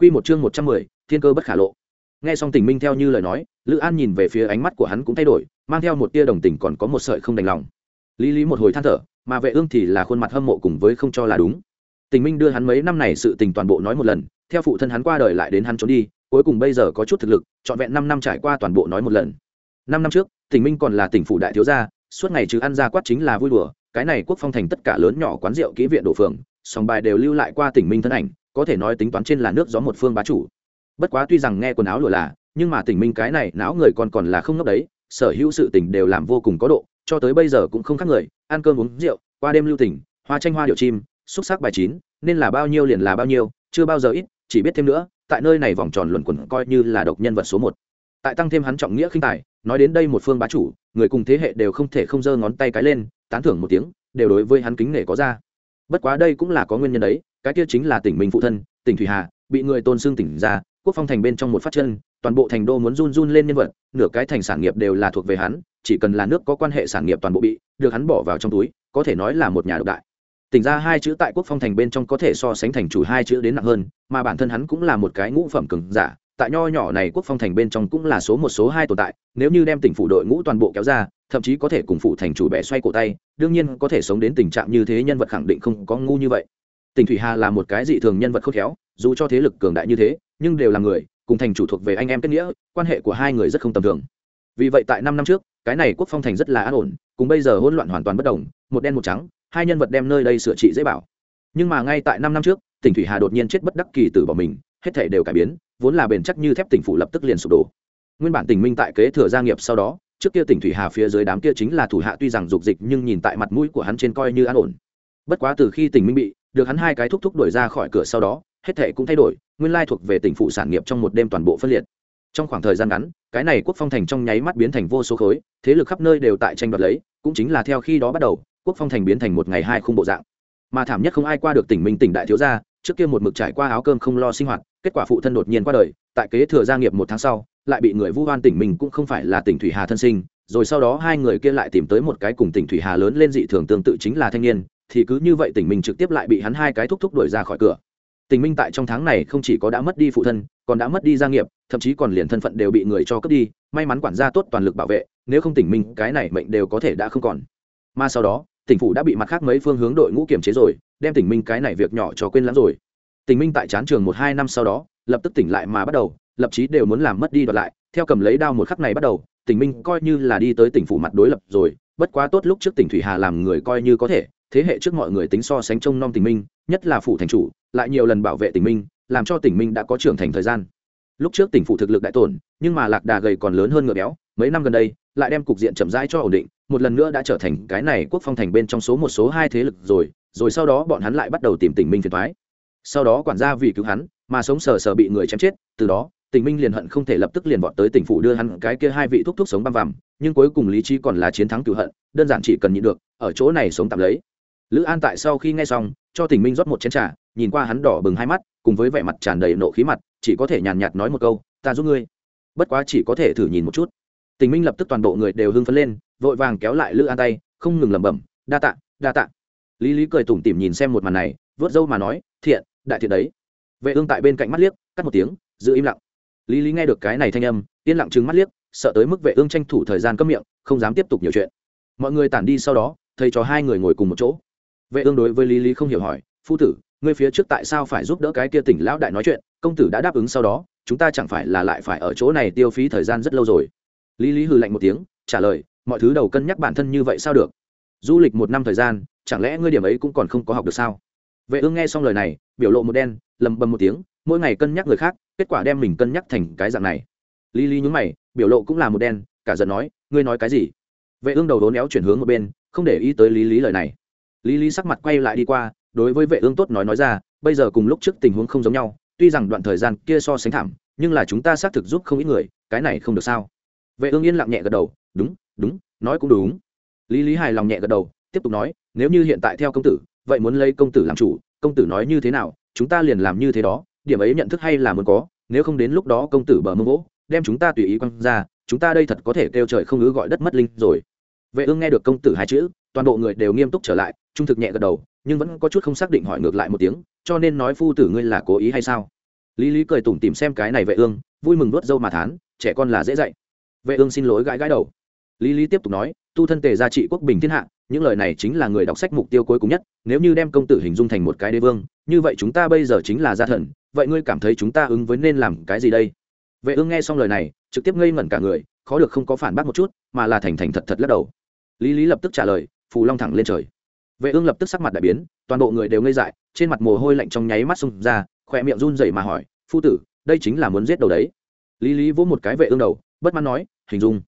Quy một chương một trăm mười, thiên cơ bất khả lộ. Nghe xong Tình Minh theo như lời nói, Lữ An nhìn về phía ánh mắt của hắn cũng thay đổi, mang theo một tia đồng tình còn có một sợi không đành lòng. Lý Lý một hồi than thở, mà Vệ Ương thì là khuôn mặt hâm mộ cùng với không cho là đúng. Tình Minh đưa hắn mấy năm này sự tình toàn bộ nói một lần, theo phụ thân hắn qua đời lại đến hắn trốn đi, cuối cùng bây giờ có chút thực lực, trọn vẹn năm năm trải qua toàn bộ nói một lần. Năm năm trước, Tình Minh còn là tỉnh phủ đại thiếu gia, suốt ngày trừ ăn ra quát chính là vui đùa, cái này quốc phong thành tất cả lớn nhỏ quán rượu kỹ viện đổ phường, song bài đều lưu lại qua Tỉnh Minh thân ảnh, có thể nói tính toán trên là nước gió một phương bá chủ. Bất quá tuy rằng nghe quần áo lụa là, nhưng mà tỉnh minh cái này não người còn còn là không ngốc đấy, sở hữu sự tình đều làm vô cùng có độ, cho tới bây giờ cũng không khác người, ăn cơm uống rượu, qua đêm lưu tỉnh, hoa tranh hoa điệu chim, xúc sắc bài chín, nên là bao nhiêu liền là bao nhiêu, chưa bao giờ ít, chỉ biết thêm nữa, tại nơi này vòng tròn luẩn quẩn coi như là độc nhân vật số một. Tại tăng thêm hắn trọng nghĩa khinh tài, nói đến đây một phương bá chủ, người cùng thế hệ đều không thể không giơ ngón tay cái lên, tán thưởng một tiếng, đều đối với hắn kính nể có ra. Bất quá đây cũng là có nguyên nhân đấy cái kia chính là tỉnh minh phụ thân, tỉnh thủy hà, bị người tôn xưng tỉnh ra quốc phong thành bên trong một phát chân, toàn bộ thành đô muốn run run lên nhân vật, nửa cái thành sản nghiệp đều là thuộc về hắn, chỉ cần là nước có quan hệ sản nghiệp toàn bộ bị, được hắn bỏ vào trong túi, có thể nói là một nhà độc đại. Tỉnh ra hai chữ tại quốc phong thành bên trong có thể so sánh thành chủ hai chữ đến nặng hơn, mà bản thân hắn cũng là một cái ngũ phẩm cứng giả, tại nho nhỏ này quốc phong thành bên trong cũng là số một số hai tồn tại, nếu như đem tỉnh phủ đội ngũ toàn bộ kéo ra, thậm chí có thể cùng phụ thành chủ bẻ xoay cổ tay, đương nhiên có thể sống đến tình trạng như thế nhân vật khẳng định không có ngu như vậy tỉnh thủy hà là một cái dị thường nhân vật khôn khéo, dù cho thế lực cường đại như thế, nhưng đều là người, cùng thành chủ thuộc về anh em kết nghĩa, quan hệ của hai người rất không tầm thường. Vì vậy tại năm năm trước, cái này quốc phong thành rất là an ổn, cùng bây giờ hỗn loạn hoàn toàn bất đồng, một đen một trắng, hai nhân vật đem nơi đây sửa trị dễ bảo. Nhưng mà ngay tại năm năm trước tỉnh thủy hà đột nhiên chết bất đắc kỳ tử bỏ mình, hết thể đều cải biến, vốn là bền chắc như thép tỉnh phủ lập tức liền sụp đổ. Nguyên bản tỉnh minh tại kế thừa gia nghiệp sau đó, trước kia tỉnh thủy hà phía dưới đám kia chính là thủ hạ tuy rằng dục dịch nhưng nhìn tại mặt mũi của hắn trên coi như an ổn. Bất quá từ khi tỉnh minh bị được hắn hai cái thúc thúc đuổi ra khỏi cửa sau đó, hết thệ cũng thay đổi, nguyên lai thuộc về tỉnh phụ sản nghiệp trong một đêm toàn bộ phân liệt. Trong khoảng thời gian ngắn, cái này quốc phong thành trong nháy mắt biến thành vô số khối, thế lực khắp nơi đều tại tranh đoạt lấy, cũng chính là theo khi đó bắt đầu, quốc phong thành biến thành một ngày hai khung bộ dạng. Mà thảm nhất không ai qua được tỉnh minh tỉnh đại thiếu gia, trước kia một mực trải qua áo cơm không lo sinh hoạt, kết quả phụ thân đột nhiên qua đời, tại kế thừa gia nghiệp một tháng sau, lại bị người vu oan tỉnh mình cũng không phải là tỉnh thủy hà thân sinh, rồi sau đó hai người kia lại tìm tới một cái cùng tỉnh thủy hà lớn lên dị thường tương tự chính là thanh niên thì cứ như vậy tỉnh Minh trực tiếp lại bị hắn hai cái thúc thúc đuổi ra khỏi cửa. Tình minh tại trong tháng này không chỉ có đã mất đi phụ thân, còn đã mất đi gia nghiệp, thậm chí còn liền thân phận đều bị người cho cướp đi, may mắn quản gia tốt toàn lực bảo vệ, nếu không tỉnh minh cái này mệnh đều có thể đã không còn. Mà sau đó, tỉnh phủ đã bị mặt khác mấy phương hướng đội ngũ kiểm chế rồi, đem tỉnh minh cái này việc nhỏ cho quên lãng rồi. Tỉnh minh tại chán trường một hai năm sau đó, lập tức tỉnh lại mà bắt đầu, lập chí đều muốn làm mất đi đoạt lại, theo cầm lấy đao một khắc này bắt đầu, tỉnh minh coi như là đi tới tỉnh phủ mặt đối lập rồi, bất quá tốt lúc trước tỉnh thủy hà làm người coi như có thể thế hệ trước mọi người tính so sánh trông nom tỉnh minh, nhất là phủ thành chủ, lại nhiều lần bảo vệ tỉnh minh, làm cho tỉnh minh đã có trưởng thành thời gian. Lúc trước tỉnh phủ thực lực đại tổn, nhưng mà lạc đà gầy còn lớn hơn ngựa béo, mấy năm gần đây, lại đem cục diện chậm rãi cho ổn định, một lần nữa đã trở thành cái này quốc phong thành bên trong số một, số hai thế lực rồi rồi sau đó bọn hắn lại bắt đầu tìm tỉnh minh phiền thoái sau đó quản gia vì cứu hắn, mà sống sờ sờ bị người chém chết, từ đó tỉnh minh liền hận không thể lập tức liền bọn tới tỉnh phủ đưa hắn cái kia hai vị thúc thúc sống băm vằm, nhưng cuối cùng lý trí còn là chiến thắng cựu hận, đơn giản chỉ cần nhịn được, ở chỗ này sống tạm lấy lữ an tại sau khi nghe xong, cho tỉnh minh rót một chén t r à nhìn qua hắn đỏ bừng hai mắt, cùng với vẻ mặt tràn đầy nộ khí mặt, chỉ có thể nhàn nhạt nói một câu, ta giúp ngươi. Bất quá chỉ có thể thử nhìn một chút. Tình minh lập tức toàn bộ người đều hưng phấn lên, vội vàng kéo lại lữ an tay, không ngừng lẩm bẩm, đa tạ đa tạ. Lý lý cười tủm tỉm nhìn xem một màn này vớt dâu mà nói, thiện, đại thiện đấy. Vệ ương tại bên cạnh mắt liếc, cắt một tiếng, giữ im lặng. Lý lý nghe được cái này thanh âm, yên lặng trừng mắt liếc, sợ tới mức vệ ương tranh thủ thời gian cấm miệng, không dám tiếp tục nhiều chuyện. Mọi người tản đi sau đó, thầy cho hai người ngồi cùng một chỗ vệ ương đối với lý lý không hiểu hỏi, phu tử, ngươi phía trước tại sao phải giúp đỡ cái kia tỉnh lão đại nói chuyện? Công tử đã đáp ứng sau đó, chúng ta chẳng phải là lại phải ở chỗ này tiêu phí thời gian rất lâu rồi. Lý lý hừ lạnh một tiếng, trả lời, mọi thứ đầu cân nhắc bản thân như vậy sao được? Du lịch một năm thời gian, chẳng lẽ ngươi điểm ấy cũng còn không có học được sao? Vệ ương nghe xong lời này, biểu lộ một đen, lầm bầm một tiếng, mỗi ngày cân nhắc người khác, kết quả đem mình cân nhắc thành cái dạng này. Lý lý nhúng mày, biểu lộ cũng là một đen, cả giận nói, ngươi nói cái gì? Vệ ương đầu đốn éo chuyển hướng một bên, không để ý tới lý lý lời này lý lý sắc mặt quay lại đi qua, đối với vệ ương tốt nói nói ra, bây giờ cùng lúc trước tình huống không giống nhau, tuy rằng đoạn thời gian kia so sánh thảm, nhưng là chúng ta xác thực giúp không ít người, cái này không được sao. Vệ ương yên lặng nhẹ gật đầu, đúng đúng, nói cũng đúng. Lý lý hài lòng nhẹ gật đầu, tiếp tục nói, nếu như hiện tại theo công tử, vậy muốn lấy công tử làm chủ, công tử nói như thế nào, chúng ta liền làm như thế đó, điểm ấy nhận thức hay là muốn có, nếu không đến lúc đó công tử bờ mông gỗ đem chúng ta tùy ý quăng ra, chúng ta đây thật có thể kêu trời không ứ gọi đất mất linh rồi. Vệ ương nghe được công tử hai chữ, toàn bộ người đều nghiêm túc trở lại trung thực nhẹ gật đầu, nhưng vẫn có chút không xác định hỏi ngược lại một tiếng, cho nên nói phu tử ngươi là cố ý hay sao? Lý lý cười tủm tìm xem cái này vệ ương, vui mừng nuốt dâu mà thán, trẻ con là dễ dạy. Vệ ương xin lỗi gãi gãi đầu. Lý lý tiếp tục nói, tu thân tề gia trị quốc bình thiên hạ, những lời này chính là người đọc sách mục tiêu cuối cùng nhất, nếu như đem công tử hình dung thành một cái đế vương, như vậy chúng ta bây giờ chính là gia thần, vậy ngươi cảm thấy chúng ta ứng với nên làm cái gì đây? Vệ ương nghe xong lời này, trực tiếp ngây ngẩn cả người, khó được không có phản bác một chút, mà là thành thành thật thật lắc đầu. Lý lý lập tức trả lời, phù long thẳng lên trời vệ ương lập tức sắc mặt đại biến, toàn bộ người đều ngây dại, trên mặt mồ hôi lạnh trong nháy mắt xông ra, khỏe miệng run rẩy mà hỏi, phu tử, đây chính là muốn giết đầu đấy. Lý lý vỗ một cái vệ ương đầu, bất mãn nói, hình dung.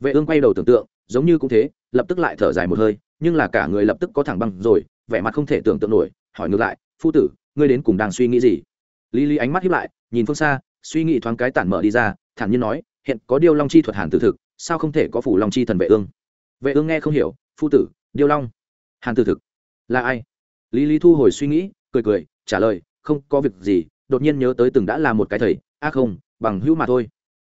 Vệ ương quay đầu tưởng tượng, giống như cũng thế, lập tức lại thở dài một hơi, nhưng là cả người lập tức có thẳng băng rồi, vẻ mặt không thể tưởng tượng nổi, hỏi ngược lại, phu tử, ngươi đến cùng đang suy nghĩ gì? Lý lý ánh mắt hiếp lại, nhìn phương xa, suy nghĩ thoáng cái tản mở đi ra, thản nhiên nói, hiện có điêu long chi thuật hàn tử thực, sao không thể có phủ long chi thần vệ ương? Vệ ương nghe không hiểu, phu tử, điêu long? Hàn tử thực. Là ai? Lý lý thu hồi suy nghĩ, cười cười, trả lời, không có việc gì, đột nhiên nhớ tới từng đã là một cái thầy. A không, bằng hữu mà thôi.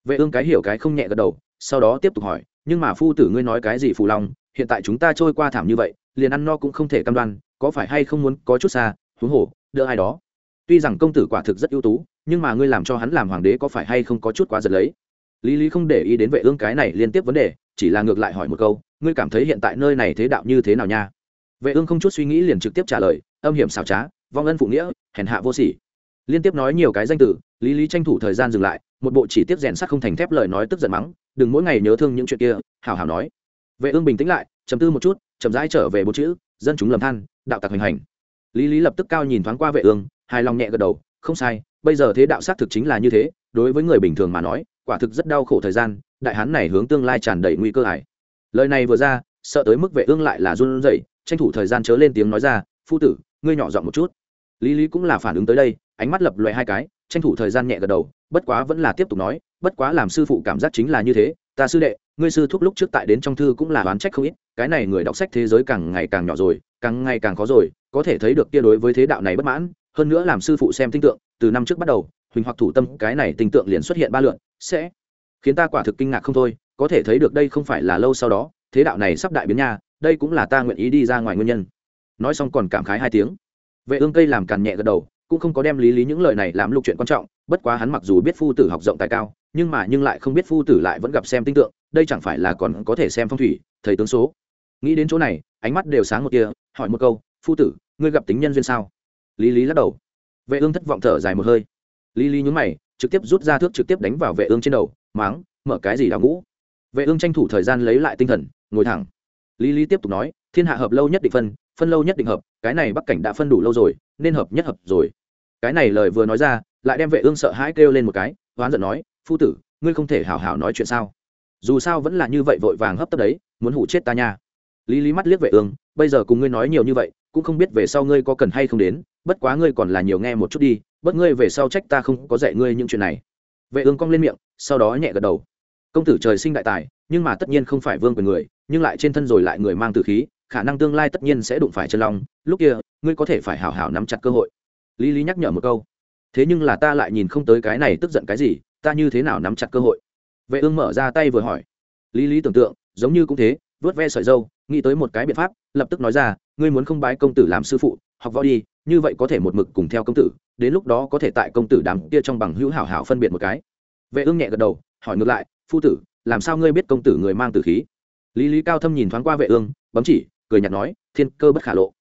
Vệ ương cái hiểu cái không nhẹ gật đầu, sau đó tiếp tục hỏi, nhưng mà phu tử ngươi nói cái gì phù lòng? hiện tại chúng ta trôi qua thảm như vậy, liền ăn no cũng không thể cam đoan, có phải hay không muốn có chút xa? Huống hồ, đỡ ai đó. Tuy rằng công tử quả thực rất ưu tú, nhưng mà ngươi làm cho hắn làm hoàng đế có phải hay không có chút quá giật lấy? Lý lý không để ý đến vệ ương cái này liên tiếp vấn đề, chỉ là ngược lại hỏi một câu, ngươi cảm thấy hiện tại nơi này thế đạo như thế nào nha? Vệ ương không chút suy nghĩ liền trực tiếp trả lời, âm hiểm xảo trá, vong ân phụ nghĩa, hèn hạ vô sỉ. Liên tiếp nói nhiều cái danh từ, lý lý tranh thủ thời gian dừng lại, một bộ chỉ tiếp rèn sắt không thành thép lời nói tức giận mắng, đừng mỗi ngày nhớ thương những chuyện kia, hào hào nói. Vệ ương bình tĩnh lại, trầm tư một chút, chậm rãi trở về bốn chữ, dân chúng lầm than, đạo tặc hành hành. Lý lý lập tức cao nhìn thoáng qua vệ ương, hài lòng nhẹ gật đầu, không sai, bây giờ thế đạo xác thực chính là như thế, đối với người bình thường mà nói, quả thực rất đau khổ thời gian, đại hán này hướng tương lai tràn đầy nguy cơ ải lời này vừa ra sợ tới mức vệ ương lại là run rẩy, tranh thủ thời gian chớ lên tiếng nói ra, phu tử, ngươi nhỏ giọng một chút. Lý lý cũng là phản ứng tới đây, ánh mắt lập loè hai cái, tranh thủ thời gian nhẹ gật đầu, bất quá vẫn là tiếp tục nói, bất quá làm sư phụ cảm giác chính là như thế, ta sư đệ, ngươi sư thúc lúc trước tại đến trong thư cũng là đoán trách không ít, cái này người đọc sách thế giới càng ngày càng nhỏ rồi, càng ngày càng khó rồi, có thể thấy được kia đối với thế đạo này bất mãn, hơn nữa làm sư phụ xem tinh tượng, từ năm trước bắt đầu, huỳnh hoặc thủ tâm cái này tinh tượng liền xuất hiện ba lượn, sẽ khiến ta quả thực kinh ngạc không thôi, có thể thấy được đây không phải là lâu sau đó thế đạo này sắp đại biến nha, đây cũng là ta nguyện ý đi ra ngoài nguyên nhân. Nói xong còn cảm khái hai tiếng. Vệ ương cây làm càn nhẹ gật đầu, cũng không có đem lý lý những lời này làm lục chuyện quan trọng, bất quá hắn mặc dù biết phu tử học rộng tài cao, nhưng mà nhưng lại không biết phu tử lại vẫn gặp xem tinh tượng, đây chẳng phải là còn có thể xem phong thủy, thầy tướng số. Nghĩ đến chỗ này, ánh mắt đều sáng một kia hỏi một câu, phu tử, ngươi gặp tính nhân duyên sao? Lý lý lắc đầu. Vệ ương thất vọng thở dài một hơi. Lý lý nhún mày, trực tiếp rút ra thước trực tiếp đánh vào vệ ương trên đầu, máng, mở cái gì đào ngũ? Vệ ương tranh thủ thời gian lấy lại tinh thần ngồi thẳng. Lý lý tiếp tục nói, thiên hạ hợp lâu nhất định phân phân lâu nhất định hợp, cái này bắc cảnh đã phân đủ lâu rồi, nên hợp nhất hợp rồi. Cái này lời vừa nói ra, lại đem vệ ương sợ hãi kêu lên một cái hoán giận nói, phu tử, ngươi không thể hảo hảo nói chuyện sao? Dù sao vẫn là như vậy vội vàng hấp tấp đấy, muốn hủ chết ta nha. Lý lý mắt liếc vệ ương, bây giờ cùng ngươi nói nhiều như vậy, cũng không biết về sau ngươi có cần hay không đến, bất quá ngươi còn là nhiều nghe một chút đi, bất ngươi về sau trách ta không có dạy ngươi những chuyện này. Vệ ương cong lên miệng, sau đó nhẹ gật đầu công tử trời sinh đại tài, nhưng mà tất nhiên không phải vương quyền người, nhưng lại trên thân rồi lại người mang tử khí, khả năng tương lai tất nhiên sẽ đụng phải chân long. Lúc kia, ngươi có thể phải hảo hảo nắm chặt cơ hội. Lý lý nhắc nhở một câu. Thế nhưng là ta lại nhìn không tới cái này tức giận cái gì, ta như thế nào nắm chặt cơ hội? Vệ ương mở ra tay vừa hỏi. Lý lý tưởng tượng, giống như cũng thế vớt ve sợi dâu nghĩ tới một cái biện pháp, lập tức nói ra, ngươi muốn không bái công tử làm sư phụ, học võ đi, như vậy có thể một mực cùng theo công tử, đến lúc đó có thể tại công tử đám kia trong bằng hữu hảo hảo phân biệt một cái. Vệ ương nhẹ gật đầu, hỏi ngược lại phu tử, làm sao ngươi biết công tử người mang tử khí? Lý lý cao thâm nhìn thoáng qua vệ ương, bấm chỉ, cười nhạt nói, thiên cơ bất khả lộ.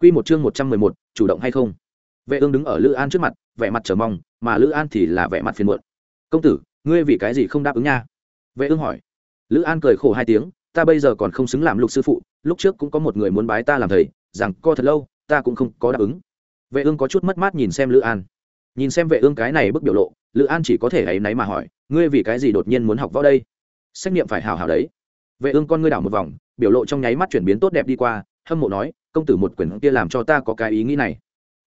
Quy một chương một trăm mười một, chủ động hay không? Vệ ương đứng ở lữ an trước mặt, vẻ mặt chờ mong, mà lữ an thì là vẻ mặt phiền muộn. Công tử, ngươi vì cái gì không đáp ứng nha? Vệ ương hỏi. Lữ an cười khổ hai tiếng, ta bây giờ còn không xứng làm lục sư phụ, lúc trước cũng có một người muốn bái ta làm thầy, rằng co thật lâu, ta cũng không có đáp ứng. Vệ ương có chút mất mát nhìn xem lữ an. Nhìn xem vệ ương cái này bức biểu lộ, lữ an chỉ có thể ấ y náy mà hỏi ngươi vì cái gì đột nhiên muốn học võ đây? Xét nghiệm phải hào hào đấy. Vệ ương con ngươi đảo một vòng, biểu lộ trong nháy mắt chuyển biến tốt đẹp đi qua, hâm mộ nói, công tử một quyển kia làm cho ta có cái ý nghĩ này.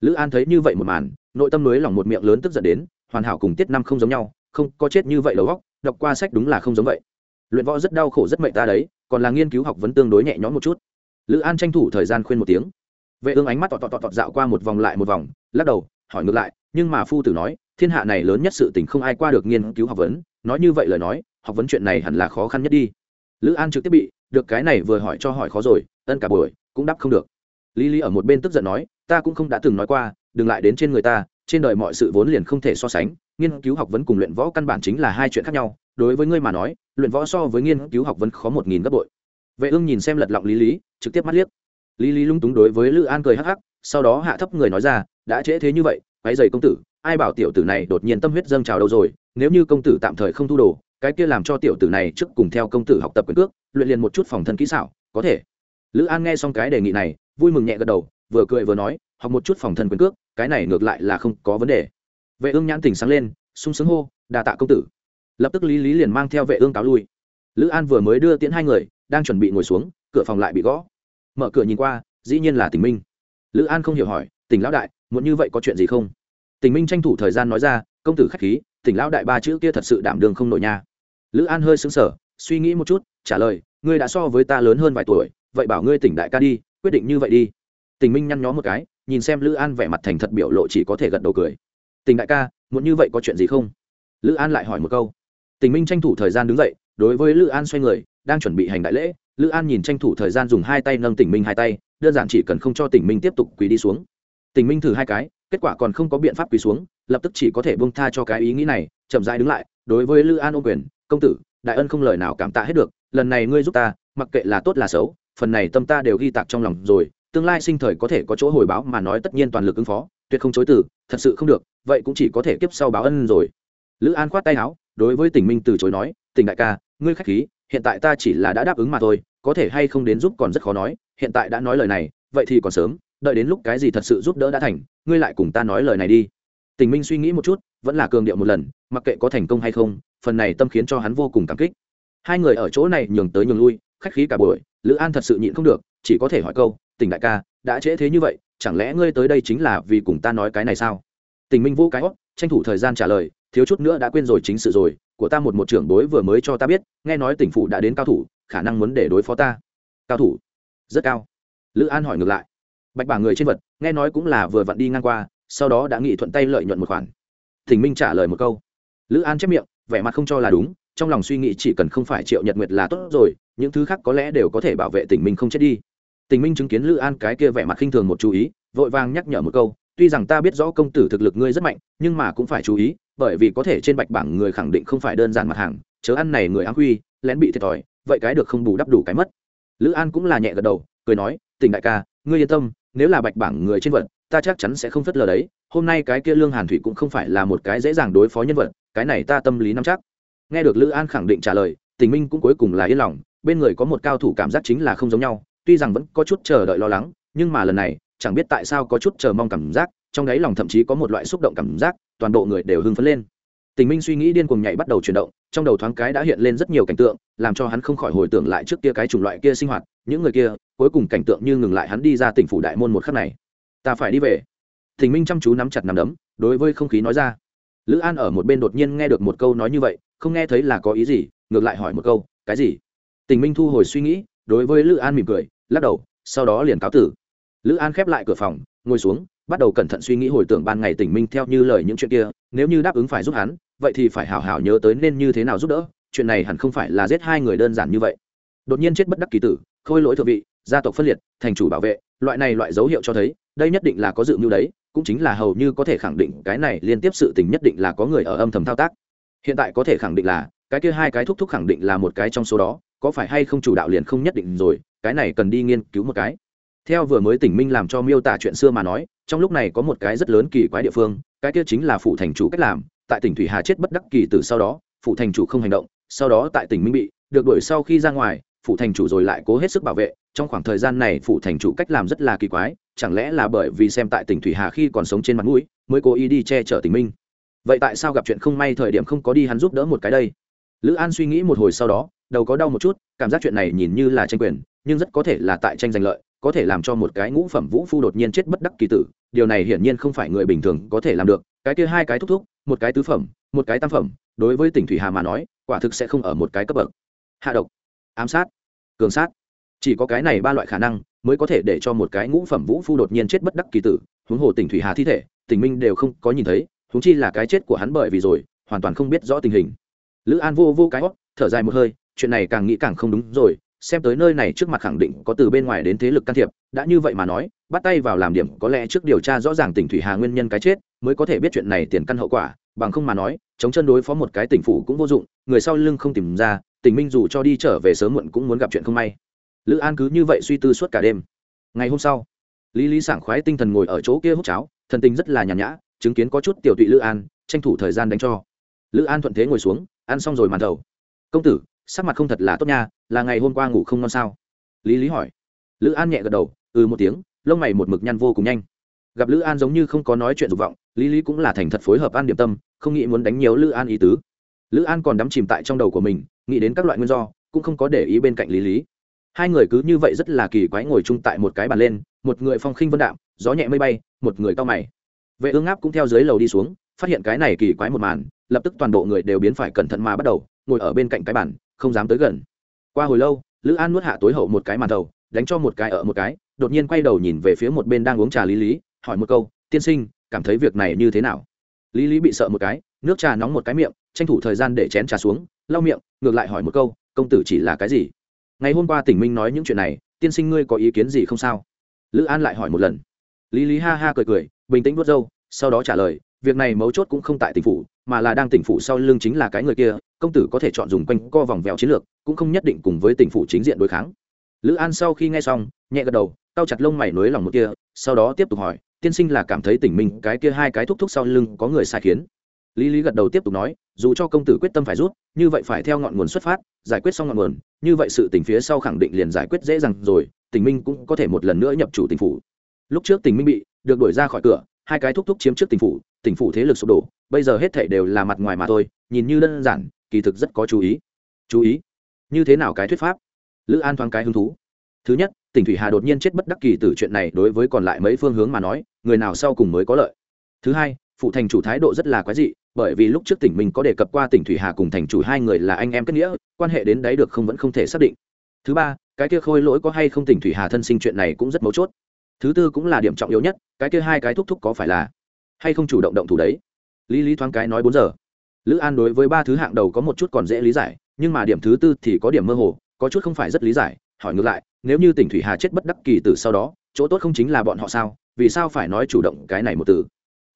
Lữ an thấy như vậy một màn, nội tâm nới lỏng một miệng lớn tức giận đến, hoàn hảo cùng tiết năm không giống nhau, không, có chết như vậy đầu góc đọc qua sách đúng là không giống vậy. Luyện võ rất đau khổ rất mệnh ta đấy, còn là nghiên cứu học vẫn tương đối nhẹ nhõm một chút. Lữ an tranh thủ thời gian khuyên một tiếng. Vệ ương ánh mắt tọt tọt tọt tọt dạo qua một vòng lại một vòng, lắc đầu, hỏi ngược lại, nhưng mà phu tử nói thiên hạ này lớn nhất sự tình không ai qua được nghiên cứu học vấn, nói như vậy lời nói, học vấn chuyện này hẳn là khó khăn nhất đi. Lữ an trực tiếp bị, được cái này vừa hỏi cho hỏi khó rồi, ân cả buổi, cũng đáp không được. Lý lý ở một bên tức giận nói, ta cũng không đã từng nói qua, đừng lại đến trên người ta, trên đời mọi sự vốn liền không thể so sánh, nghiên cứu học vấn cùng luyện võ căn bản chính là hai chuyện khác nhau, đối với ngươi mà nói, luyện võ so với nghiên cứu học vấn khó một nghìn gấp bội. Vệ ương nhìn xem lật lọng lý lý, trực tiếp mắt liếc. Lý lý lung túng đối với lữ an cười hắc hắc, sau đó hạ thấp người nói ra, đã trễ thế như vậy váy giày công tử ai bảo tiểu tử này đột nhiên tâm huyết dâng trào đâu rồi, nếu như công tử tạm thời không thu đồ, cái kia làm cho tiểu tử này trước cùng theo công tử học tập quyền cước, luyện liền một chút phòng thân kỹ xảo, có thể. Lữ an nghe xong cái đề nghị này, vui mừng nhẹ gật đầu, vừa cười vừa nói, học một chút phòng thân quyền cước, cái này ngược lại là không có vấn đề. Vệ ương nhãn tỉnh sáng lên, sung sướng hô, đà tạ công tử. Lập tức lý lý liền mang theo vệ ương cáo lui. Lữ an vừa mới đưa tiễn hai người, đang chuẩn bị ngồi xuống, cửa phòng lại bị gõ. Mở cửa nhìn qua, dĩ nhiên là tình minh. Lữ an không hiểu hỏi, tỉnh lão đại, muốn như vậy có chuyện gì không? Tình minh tranh thủ thời gian nói ra, công tử k h á c h khí, tỉnh lão đại ba chữ kia thật sự đảm đường không nổi nha. Lữ an hơi xứng sở suy nghĩ một chút, trả lời, ngươi đã so với ta lớn hơn vài tuổi, vậy bảo ngươi tỉnh đại ca đi, quyết định như vậy đi. Tình minh nhăn nhó một cái, nhìn xem lữ an vẻ mặt thành thật biểu lộ chỉ có thể gật đầu cười. Tình đại ca, muốn như vậy có chuyện gì không? Lữ an lại hỏi một câu. Tình minh tranh thủ thời gian đứng dậy, đối với lữ an xoay người, đang chuẩn bị hành đại lễ, lữ an nhìn tranh thủ thời gian dùng hai tay nâng tình minh hai tay, đơn giản chỉ cần không cho tình minh tiếp tục quỳ đi xuống. Tình minh thử hai cái kết quả còn không có biện pháp quỳ xuống, lập tức chỉ có thể bông tha cho cái ý nghĩ này, chậm rãi đứng lại, đối với lữ an ô quyền, công tử, đại ân không lời nào cảm tạ hết được, lần này ngươi giúp ta, mặc kệ là tốt là xấu, phần này tâm ta đều ghi tạc trong lòng rồi, tương lai sinh thời có thể có chỗ hồi báo mà nói tất nhiên toàn lực ứng phó, tuyệt không chối từ, thật sự không được, vậy cũng chỉ có thể kiếp sau báo ân rồi. Lữ an khoát tay áo, đối với tỉnh minh từ chối nói, tỉnh đại ca, ngươi khách khí, hiện tại ta chỉ là đã đáp ứng mà thôi, có thể hay không đến giúp còn rất khó nói, hiện tại đã nói lời này, vậy thì còn sớm, đợi đến lúc cái gì thật sự giúp đỡ đã thành ngươi lại cùng ta nói lời này đi. Tình minh suy nghĩ một chút, vẫn là cường điệu một lần, mặc kệ có thành công hay không, phần này tâm khiến cho hắn vô cùng cảm kích. Hai người ở chỗ này nhường tới nhường lui, khách khí cả buổi, lữ an thật sự nhịn không được, chỉ có thể hỏi câu, tình đại ca, đã trễ thế như vậy, chẳng lẽ ngươi tới đây chính là vì cùng ta nói cái này sao? Tình minh vô cái hót tranh thủ thời gian trả lời, thiếu chút nữa đã quên rồi chính sự rồi, của ta một một trưởng bối vừa mới cho ta biết, nghe nói tỉnh phủ đã đến cao thủ, khả năng muốn để đối phó ta. Cao thủ? Rất cao. Lữ an hỏi ngược lại bạch bảng người trên vật, nghe nói cũng là vừa vặn đi ngang qua, sau đó đã nghị thuận tay lợi nhuận một khoản. Thỉnh minh trả lời một câu. Lữ an chép miệng, vẻ mặt không cho là đúng, trong lòng suy nghĩ chỉ cần không phải triệu nhật nguyệt là tốt rồi, những thứ khác có lẽ đều có thể bảo vệ tình minh không chết đi. Tình minh chứng kiến lữ an cái kia vẻ mặt khinh thường một chú ý, vội vàng nhắc nhở một câu, tuy rằng ta biết rõ công tử thực lực ngươi rất mạnh, nhưng mà cũng phải chú ý, bởi vì có thể trên bạch bảng người khẳng định không phải đơn giản mặt hàng, chớ ăn này người ám huy, lén bị thiệt thòi, vậy cái được không bù đắp đủ cái mất. Lữ an cũng là nhẹ gật đầu, cười nói tình đại ca, ngươi yên tâm nếu là bạch bảng người trên vật, ta chắc chắn sẽ không phớt lờ đấy, hôm nay cái kia lương hàn thủy cũng không phải là một cái dễ dàng đối phó nhân vật, cái này ta tâm lý nắm chắc. Nghe được lữ an khẳng định trả lời, tình minh cũng cuối cùng là yên lòng, bên người có một cao thủ cảm giác chính là không giống nhau, tuy rằng vẫn có chút chờ đợi lo lắng, nhưng mà lần này, chẳng biết tại sao có chút chờ mong cảm giác, trong đáy lòng thậm chí có một loại xúc động cảm giác, toàn bộ người đều hưng phấn lên. Tình minh suy nghĩ điên cuồng nhảy bắt đầu chuyển động, trong đầu thoáng cái đã hiện lên rất nhiều cảnh tượng, làm cho hắn không khỏi hồi tưởng lại trước kia cái chủng loại kia sinh hoạt, những người kia cuối cùng cảnh tượng như ngừng lại hắn đi ra tỉnh phủ đại môn một khắc này. Ta phải đi về. Tình minh chăm chú nắm chặt nắm đấm, đối với không khí nói ra. Lữ an ở một bên đột nhiên nghe được một câu nói như vậy, không nghe thấy là có ý gì, ngược lại hỏi một câu, cái gì? Tình minh thu hồi suy nghĩ, đối với lữ an mỉm cười, lắc đầu, sau đó liền cáo tử. Lữ an khép lại cửa phòng, ngồi xuống, bắt đầu cẩn thận suy nghĩ hồi tưởng ban ngày tình minh theo như lời những chuyện kia, nếu như đáp ứng phải giúp hắn, vậy thì phải hảo hảo nhớ tới nên như thế nào giúp đỡ, chuyện này hẳn không phải là giết hai người đơn giản như vậy. Đột nhiên chết bất đắc kỳ tử, khôi lỗi thượng vị gia tộc phân liệt, thành chủ bảo vệ, loại này loại dấu hiệu cho thấy, đây nhất định là có dự mưu đấy, cũng chính là hầu như có thể khẳng định cái này liên tiếp sự tình nhất định là có người ở âm thầm thao tác. Hiện tại có thể khẳng định là, cái kia hai cái thúc thúc khẳng định là một cái trong số đó, có phải hay không chủ đạo liền không nhất định rồi, cái này cần đi nghiên cứu một cái. Theo vừa mới tỉnh minh làm cho miêu tả chuyện xưa mà nói, trong lúc này có một cái rất lớn kỳ quái địa phương, cái kia chính là phụ thành chủ cách làm, tại tỉnh thủy hà chết bất đắc kỳ từ sau đó phụ thành chủ không hành động, sau đó tại tỉnh minh bị, được đuổi sau khi ra ngoài phụ thành chủ rồi lại cố hết sức bảo vệ trong khoảng thời gian này phụ thành chủ cách làm rất là kỳ quái, chẳng lẽ là bởi vì xem tại tỉnh thủy hà khi còn sống trên mặt mũi, mới cố ý đi che chở tình minh? Vậy tại sao gặp chuyện không may thời điểm không có đi hắn giúp đỡ một cái đây? Lữ an suy nghĩ một hồi sau đó, đầu có đau một chút, cảm giác chuyện này nhìn như là tranh quyền, nhưng rất có thể là tại tranh giành lợi, có thể làm cho một cái ngũ phẩm vũ phu đột nhiên chết bất đắc kỳ tử, điều này hiển nhiên không phải người bình thường có thể làm được, cái kia hai cái thúc thúc, một cái tứ phẩm, một cái tam phẩm, đối với tỉnh thủy hà mà nói, quả thực sẽ không ở một cái cấp bậc. Hạ độc, ám sát, cường sát chỉ có cái này ba loại khả năng mới có thể để cho một cái ngũ phẩm vũ phu đột nhiên chết bất đắc kỳ tử, huống hồ tỉnh thủy hà thi thể, tỉnh minh đều không có nhìn thấy, huống chi là cái chết của hắn bởi vì rồi, hoàn toàn không biết rõ tình hình. Lữ an vô vô cái hót, thở dài một hơi, chuyện này càng nghĩ càng không đúng rồi, xem tới nơi này trước mặt khẳng định có từ bên ngoài đến thế lực can thiệp, đã như vậy mà nói, bắt tay vào làm điểm có lẽ trước điều tra rõ ràng tỉnh thủy hà nguyên nhân cái chết, mới có thể biết chuyện này tiền căn hậu quả, bằng không mà nói, chống chân đối phó một cái tỉnh phủ cũng vô dụng, người sau lưng không tìm ra, tỉnh minh dù cho đi trở về sớm muộn cũng muốn gặp chuyện không may lữ an cứ như vậy suy tư suốt cả đêm. Ngày hôm sau, lý lý sảng khoái tinh thần ngồi ở chỗ kia hút cháo, thần tình rất là nhàn nhã, chứng kiến có chút tiểu tụy lữ an, tranh thủ thời gian đánh cho. Lữ an thuận thế ngồi xuống, ăn xong rồi màn đầu. Công tử, sắc mặt không thật là tốt nha, là ngày hôm qua ngủ không ngon sao? Lý lý hỏi. Lữ an nhẹ gật đầu ừ một tiếng, lông mày một mực nhăn vô cùng nhanh. Gặp lữ an giống như không có nói chuyện dục vọng, lý lý cũng là thành thật phối hợp an điểm tâm, không nghĩ muốn đánh nhiều lữ an ý tứ. Lữ an còn đắm chìm tại trong đầu của mình, nghĩ đến các loại nguyên do, cũng không có để ý bên cạnh lý lý hai người cứ như vậy rất là kỳ quái ngồi chung tại một cái bàn lên, một người phong khinh vân đạm, gió nhẹ mây bay, một người cao mày. Vệ ương áp cũng theo dưới lầu đi xuống, phát hiện cái này kỳ quái một màn, lập tức toàn bộ người đều biến phải cẩn thận mà bắt đầu, ngồi ở bên cạnh cái bàn, không dám tới gần. Qua hồi lâu, lữ an nuốt hạ tối hậu một cái màn đầu, đánh cho một cái ở một cái, đột nhiên quay đầu nhìn về phía một bên đang uống trà lý lý, hỏi một câu, tiên sinh, cảm thấy việc này như thế nào? Lý lý bị sợ một cái, nước trà nóng một cái miệng, tranh thủ thời gian để chén trà xuống, lau miệng, ngược lại hỏi một câu, công tử chỉ là cái gì? Ngày hôm qua tỉnh minh nói những chuyện này, tiên sinh ngươi có ý kiến gì không sao? Lữ an lại hỏi một lần. Lý lý ha ha cười cười, bình tĩnh vuốt râu, sau đó trả lời, việc này mấu chốt cũng không tại tỉnh phủ, mà là đang tỉnh phủ sau lưng chính là cái người kia, công tử có thể chọn dùng quanh co vòng vèo chiến lược, cũng không nhất định cùng với tỉnh phủ chính diện đối kháng. Lữ an sau khi nghe xong, nhẹ gật đầu, cau chặt lông mày nối lòng một kia, sau đó tiếp tục hỏi, tiên sinh là cảm thấy tỉnh minh cái kia hai cái thúc thúc sau lưng có người sai khiến? Lý lý gật đầu tiếp tục nói, dù cho công tử quyết tâm phải rút, như vậy phải theo ngọn nguồn xuất phát, giải quyết xong ngọn nguồn, như vậy sự tình phía sau khẳng định liền giải quyết dễ dàng rồi tỉnh minh cũng có thể một lần nữa nhập chủ tỉnh phủ. Lúc trước tỉnh minh bị được đuổi ra khỏi cửa, hai cái thúc thúc chiếm trước tỉnh phủ tỉnh phủ thế lực sụp đổ, bây giờ hết thảy đều là mặt ngoài mà thôi, nhìn như đơn giản, kỳ thực rất có chú ý. Chú ý? Như thế nào cái thuyết pháp? Lữ an thoáng cái hứng thú. Thứ nhất, tỉnh thủy hà đột nhiên chết bất đắc kỳ từ chuyện này đối với còn lại mấy phương hướng mà nói, người nào sau cùng mới có lợi? Thứ hai, phụ thành chủ thái độ rất là quái dị bởi vì lúc trước tỉnh mình có đề cập qua tỉnh thủy hà cùng thành chủ hai người là anh em kết nghĩa, quan hệ đến đấy được không vẫn không thể xác định. Thứ ba, cái kia khôi lỗi có hay không tỉnh thủy hà thân sinh chuyện này cũng rất mấu chốt. Thứ tư cũng là điểm trọng yếu nhất, cái kia hai cái thúc thúc có phải là hay không chủ động động thủ đấy? Lý lý thoáng cái nói bốn giờ. Lữ an đối với ba thứ hạng đầu có một chút còn dễ lý giải, nhưng mà điểm thứ tư thì có điểm mơ hồ, có chút không phải rất lý giải, hỏi ngược lại, nếu như tỉnh thủy hà chết bất đắc kỳ từ sau đó, chỗ tốt không chính là bọn họ sao? Vì sao phải nói chủ động cái này một từ?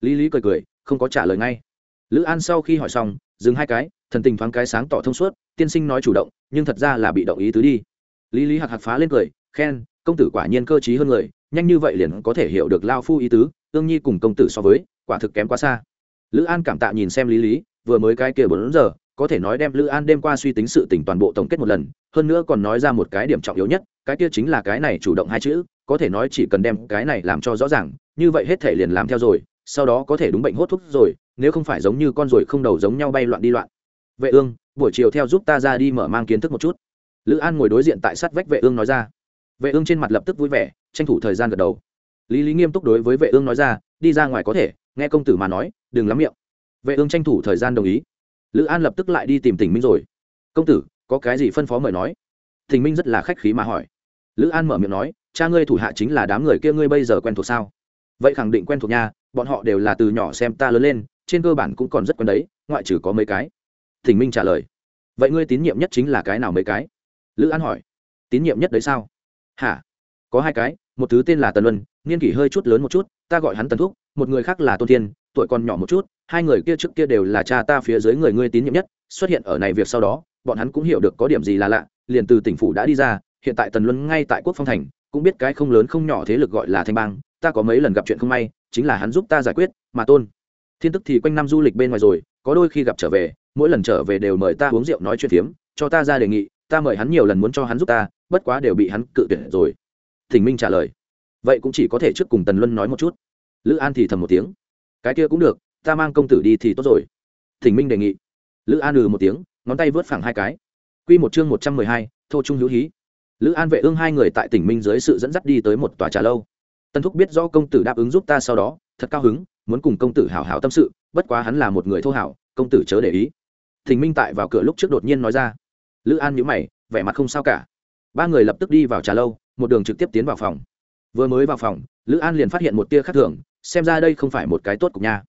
Lý lý cười cười, không có trả lời ngay lữ an sau khi hỏi xong, dừng hai cái, thần tình thoáng cái sáng tỏ thông suốt, tiên sinh nói chủ động, nhưng thật ra là bị động ý tứ đi. Lý lý hạc hạc phá lên cười, khen, công tử quả nhiên cơ t r í hơn người, nhanh như vậy liền có thể hiểu được lao phu ý tứ, tương nhi cùng công tử so với, quả thực kém quá xa. Lữ an cảm tạ nhìn xem lý lý, vừa mới cái kia bốn giờ, có thể nói đem lữ an đêm qua suy tính sự tỉnh toàn bộ tổng kết một lần, hơn nữa còn nói ra một cái điểm trọng yếu nhất, cái kia chính là cái này chủ động hai chữ, có thể nói chỉ cần đem cái này làm cho rõ ràng, như vậy hết thể liền làm theo rồi, sau đó có thể đúng bệnh hốt thuốc rồi nếu không phải giống như con ruồi không đầu giống nhau bay loạn đi loạn. Vệ ương, buổi chiều theo giúp ta ra đi mở mang kiến thức một chút. Lữ an ngồi đối diện tại sát vách vệ ương nói ra. Vệ ương trên mặt lập tức vui vẻ, tranh thủ thời gian gật đầu. Lý lý nghiêm túc đối với vệ ương nói ra, đi ra ngoài có thể, nghe công tử mà nói, đừng lắm miệng. Vệ ương tranh thủ thời gian đồng ý. Lữ an lập tức lại đi tìm tỉnh minh rồi. Công tử, có cái gì phân phó mời nói? Thình minh rất là khách khí mà hỏi. Lữ an mở miệng nói, cha ngươi thủ hạ chính là đám người kia ngươi bây giờ quen thuộc sao? Vậy khẳng định quen thuộc nha, bọn họ đều là từ nhỏ xem ta lớn lên trên cơ bản cũng còn rất quen đấy, ngoại trừ có mấy cái. Thỉnh minh trả lời. Vậy ngươi tín nhiệm nhất chính là cái nào mấy cái? Lữ an hỏi. Tín nhiệm nhất đấy sao? Hả? Có hai cái, một thứ tên là tần luân, niên kỷ hơi chút lớn một chút, ta gọi hắn tần thúc, một người khác là tôn thiên, tuổi còn nhỏ một chút, hai người kia trước kia đều là cha ta phía dưới người ngươi tín nhiệm nhất, xuất hiện ở này việc sau đó, bọn hắn cũng hiểu được có điểm gì là lạ, liền từ tỉnh phủ đã đi ra, hiện tại tần luân ngay tại quốc phong thành, cũng biết cái không lớn không nhỏ thế lực gọi là thanh bang, ta có mấy lần gặp chuyện không may, chính là hắn giúp ta giải quyết, mà tôn thiên tức thì quanh năm du lịch bên ngoài rồi, có đôi khi gặp trở về, mỗi lần trở về đều mời ta uống rượu nói chuyện phiếm, cho ta ra đề nghị, ta mời hắn nhiều lần muốn cho hắn giúp ta, bất quá đều bị hắn cự tuyệt rồi. Thỉnh minh trả lời. Vậy cũng chỉ có thể trước cùng tần luân nói một chút. Lữ an thì thầm một tiếng. Cái kia cũng được, ta mang công tử đi thì tốt rồi. Thỉnh minh đề nghị. Lữ an ừ một tiếng, ngón tay vớt phẳng hai cái. Q một chương một trăm mười hai, thô trung hữu hí. Lữ an vệ ương hai người tại tỉnh minh dưới sự dẫn dắt đi tới một tòa trà lâu. Tân thúc biết do công tử đáp ứng giúp ta sau đó, thật cao hứng muốn cùng công tử hảo hảo tâm sự, bất quá hắn là một người thô hảo, công tử chớ để ý. Thình minh tại vào cửa lúc trước đột nhiên nói ra. Lữ an nhữ mày, vẻ mặt không sao cả. Ba người lập tức đi vào trà lâu, một đường trực tiếp tiến vào phòng. Vừa mới vào phòng, lữ an liền phát hiện một tia khác thường, xem ra đây không phải một cái tốt cục nha.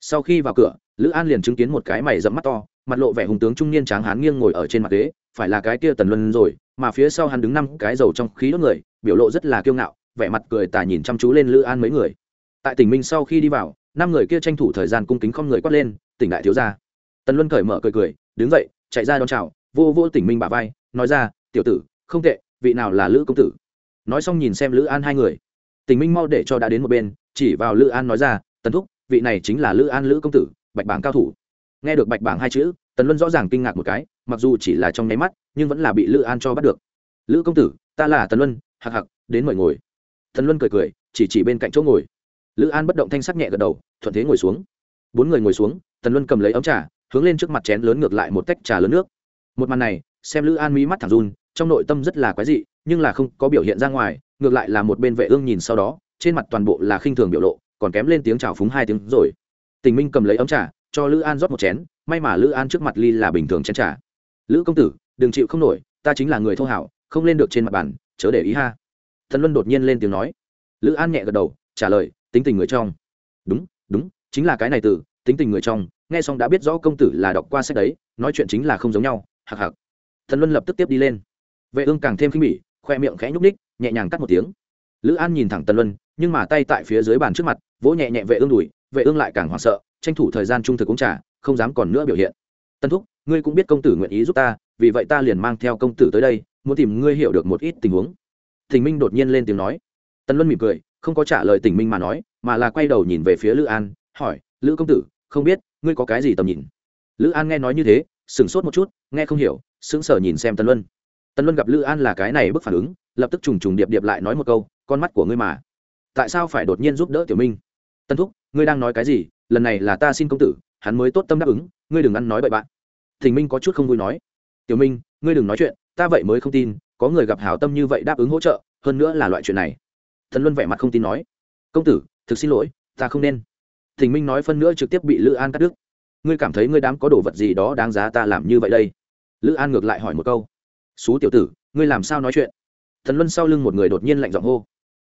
Sau khi vào cửa, lữ an liền chứng kiến một cái mày dẫm mắt to, mặt lộ vẻ hùng tướng trung niên tráng hán nghiêng ngồi ở trên mặt ghế, phải là cái kia tần luân rồi, mà phía sau hắn đứng năm cái dầu trong khí đốt người, biểu lộ rất là kiêu ngạo, vẻ mặt cười tà nhìn chăm chú lên lữ an mấy người. Tại tỉnh minh sau khi đi vào năm người kia tranh thủ thời gian cung kính không người quát lên, tỉnh đại thiếu gia. Tần luân cởi mở cười cười, đứng dậy, chạy ra đón chào, vô vô tỉnh minh bà vai, nói ra, tiểu tử, không tệ, vị nào là lữ công tử? Nói xong nhìn xem lữ an hai người. Tỉnh minh mau để cho đã đến một bên, chỉ vào lữ an nói ra, tần thúc, vị này chính là lữ an lữ công tử, bạch bảng cao thủ. Nghe được bạch bảng hai chữ, tần luân rõ ràng kinh ngạc một cái, mặc dù chỉ là trong nháy mắt, nhưng vẫn là bị lữ an cho bắt được. Lữ công tử, ta là tần luân, hạc hạc, đến mời ngồi. Tần luân cười cười, chỉ chỉ bên cạnh chỗ ngồi lữ an bất động thanh sắc nhẹ gật đầu, thuận thế ngồi xuống. Bốn người ngồi xuống, tần luân cầm lấy ấm trà, hướng lên trước mặt chén lớn ngược lại một tách trà lớn nước. Một màn này, xem lữ an mỹ mắt thẳng run, trong nội tâm rất là quái dị, nhưng là không có biểu hiện ra ngoài, ngược lại là một bên vệ ương nhìn sau đó, trên mặt toàn bộ là khinh thường biểu lộ, còn kém lên tiếng chào phúng hai tiếng rồi. Tình minh cầm lấy ấm trà, cho lữ an rót một chén, may mà lữ an trước mặt ly là bình thường chén trà. Lữ công tử, đừng chịu không nổi, ta chính là người thô hảo, không lên được trên mặt bàn, chớ để ý ha. Thần luân đột nhiên lên tiếng nói. Lữ an nhẹ gật đầu, trả lời tính tình người trong. Đúng đúng, chính là cái này từ, tính tình người trong, nghe xong đã biết rõ công tử là đọc qua sách đấy, nói chuyện chính là không giống nhau, hạc hạc. Thần luân lập tức tiếp đi lên. Vệ ương càng thêm khinh bỉ, khoe miệng khẽ nhúc ních nhẹ nhàng cắt một tiếng. Lữ an nhìn thẳng tần luân, nhưng mà tay tại phía dưới bàn trước mặt, vỗ nhẹ nhẹ vệ ương đùi, vệ ương lại càng hoảng sợ, tranh thủ thời gian trung thực uống trà, không dám còn nữa biểu hiện. Tân thúc, ngươi cũng biết công tử nguyện ý giúp ta, vì vậy ta liền mang theo công tử tới đây, muốn tìm ngươi hiểu được một ít tình huống. Thình minh đột nhiên lên tiếng nói. Tân luân mỉm cười không có trả lời tỉnh minh mà nói, mà là quay đầu nhìn về phía lữ an, hỏi, lữ công tử, không biết, ngươi có cái gì tầm nhìn? Lữ an nghe nói như thế, sửng sốt một chút, nghe không hiểu, sững sờ nhìn xem tân luân. Tân luân gặp lữ an là cái này bức phản ứng, lập tức trùng trùng điệp điệp lại nói một câu, con mắt của ngươi mà. Tại sao phải đột nhiên giúp đỡ tiểu minh? Tân thúc, ngươi đang nói cái gì? Lần này là ta xin công tử, hắn mới tốt tâm đáp ứng, ngươi đừng ăn nói bậy bạn. Thình minh có chút không vui nói, tiểu minh, ngươi đừng nói chuyện, ta vậy mới không tin, có người gặp hảo tâm như vậy đáp ứng hỗ trợ, hơn nữa là loại chuyện này thần luân vẻ mặt không tin nói, công tử, thực xin lỗi, ta không nên. Thình minh nói phân nữa trực tiếp bị lữ an cắt đứt. Ngươi cảm thấy ngươi đám có đồ vật gì đó đáng giá ta làm như vậy đây? Lữ an ngược lại hỏi một câu, xú tiểu tử, ngươi làm sao nói chuyện? Thần luân sau lưng một người đột nhiên lạnh giọng hô.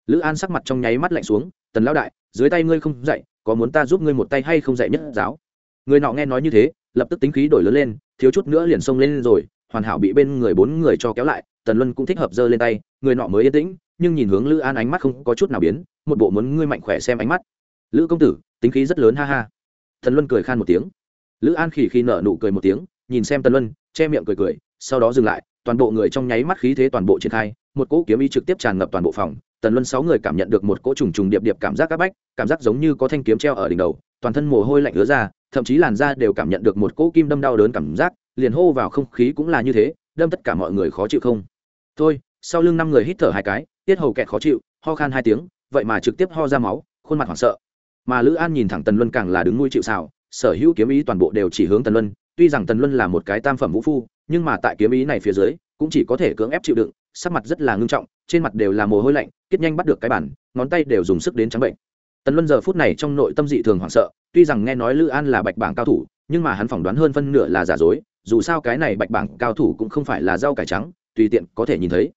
Lữ an sắc mặt trong nháy mắt lạnh xuống, tần lão đại, dưới tay ngươi không dạy, có muốn ta giúp ngươi một tay hay không dạy nhất giáo? Người nọ nghe nói như thế, lập tức tính khí đổi lớn lên, thiếu chút nữa liền xông lên rồi, hoàn hảo bị bên người bốn người cho kéo lại, tần luân cũng thích hợp giơ lên tay, người nọ mới yên tĩnh nhưng nhìn hướng lữ an ánh mắt không có chút nào biến, một bộ muốn ngươi mạnh khỏe xem ánh mắt. Lữ công tử, tính khí rất lớn ha ha. Thần luân cười khan một tiếng. Lữ an khỉ khi nở nụ cười một tiếng, nhìn xem tần luân, che miệng cười cười, sau đó dừng lại, toàn bộ người trong nháy mắt khí thế toàn bộ triển khai, một cỗ kiếm ý trực tiếp tràn ngập toàn bộ phòng. Tần luân sáu người cảm nhận được một cỗ trùng trùng điệp điệp cảm giác áp bách, cảm giác giống như có thanh kiếm treo ở đỉnh đầu, toàn thân mồ hôi lạnh ứa ra, thậm chí làn da đều cảm nhận được một cỗ kim đâm đau đớn cảm giác, liền hô vào không khí cũng là như thế, đâm tất cả mọi người khó chịu không. Thôi, sau lưng năm người hít thở hai cái tiết hầu kẹt khó chịu, ho khan hai tiếng, vậy mà trực tiếp ho ra máu, khuôn mặt hoảng sợ. Mà lữ an nhìn thẳng tần luân càng là đứng nuôi chịu xào sở hữu kiếm ý toàn bộ đều chỉ hướng tần luân, tuy rằng tần luân là một cái tam phẩm vũ phu, nhưng mà tại kiếm ý này phía dưới, cũng chỉ có thể cưỡng ép chịu đựng, sắc mặt rất là ngưng trọng, trên mặt đều là mồ hôi lạnh kết nhanh bắt được cái bản ngón tay đều dùng sức đến trắng bệnh. Tần luân giờ phút này trong nội tâm dị thường hoảng sợ, tuy rằng nghe nói lữ an là bạch bảng cao thủ, nhưng mà hắn phỏng đoán hơn phân nửa là giả dối, dù sao cái này bạch bảng cao thủ cũng không phải là rau cải trắng, tùy tiện có thể nhìn thấy.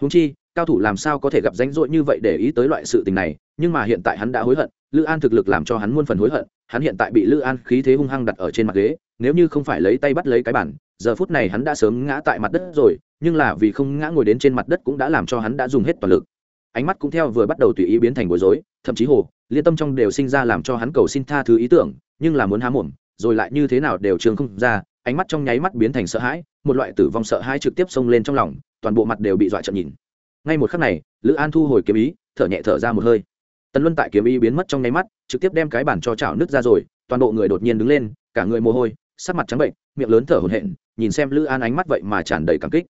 Húng chi cao thủ làm sao có thể gặp ránh rỗi như vậy để ý tới loại sự tình này, nhưng mà hiện tại hắn đã hối hận, lữ an thực lực làm cho hắn muôn phần hối hận, hắn hiện tại bị lữ an khí thế hung hăng đặt ở trên mặt ghế, nếu như không phải lấy tay bắt lấy cái bản giờ phút này hắn đã sớm ngã tại mặt đất rồi, nhưng là vì không ngã ngồi đến trên mặt đất cũng đã làm cho hắn đã dùng hết toàn lực. Ánh mắt cũng theo vừa bắt đầu tùy ý biến thành bối rối, thậm chí hồ, liên tâm trong đều sinh ra làm cho hắn cầu xin tha thứ ý tưởng, nhưng là muốn há mồm, rồi lại như thế nào đều trường không ra, ánh mắt trong nháy mắt biến thành sợ hãi, một loại tử vong sợ hãi trực tiếp xông lên trong lòng, toàn bộ mặt đều bị dọa trợn nhìn ngay một khắc này, lữ an thu hồi kiếm ý, thở nhẹ thở ra một hơi. Tần luân tại kiếm ý biến mất trong nháy mắt, trực tiếp đem cái bản cho chảo nước ra rồi, toàn bộ người đột nhiên đứng lên, cả người mồ hôi, sắc mặt trắng bệnh, miệng lớn thở hổn hển, nhìn xem lữ an ánh mắt vậy mà tràn đầy cảm kích.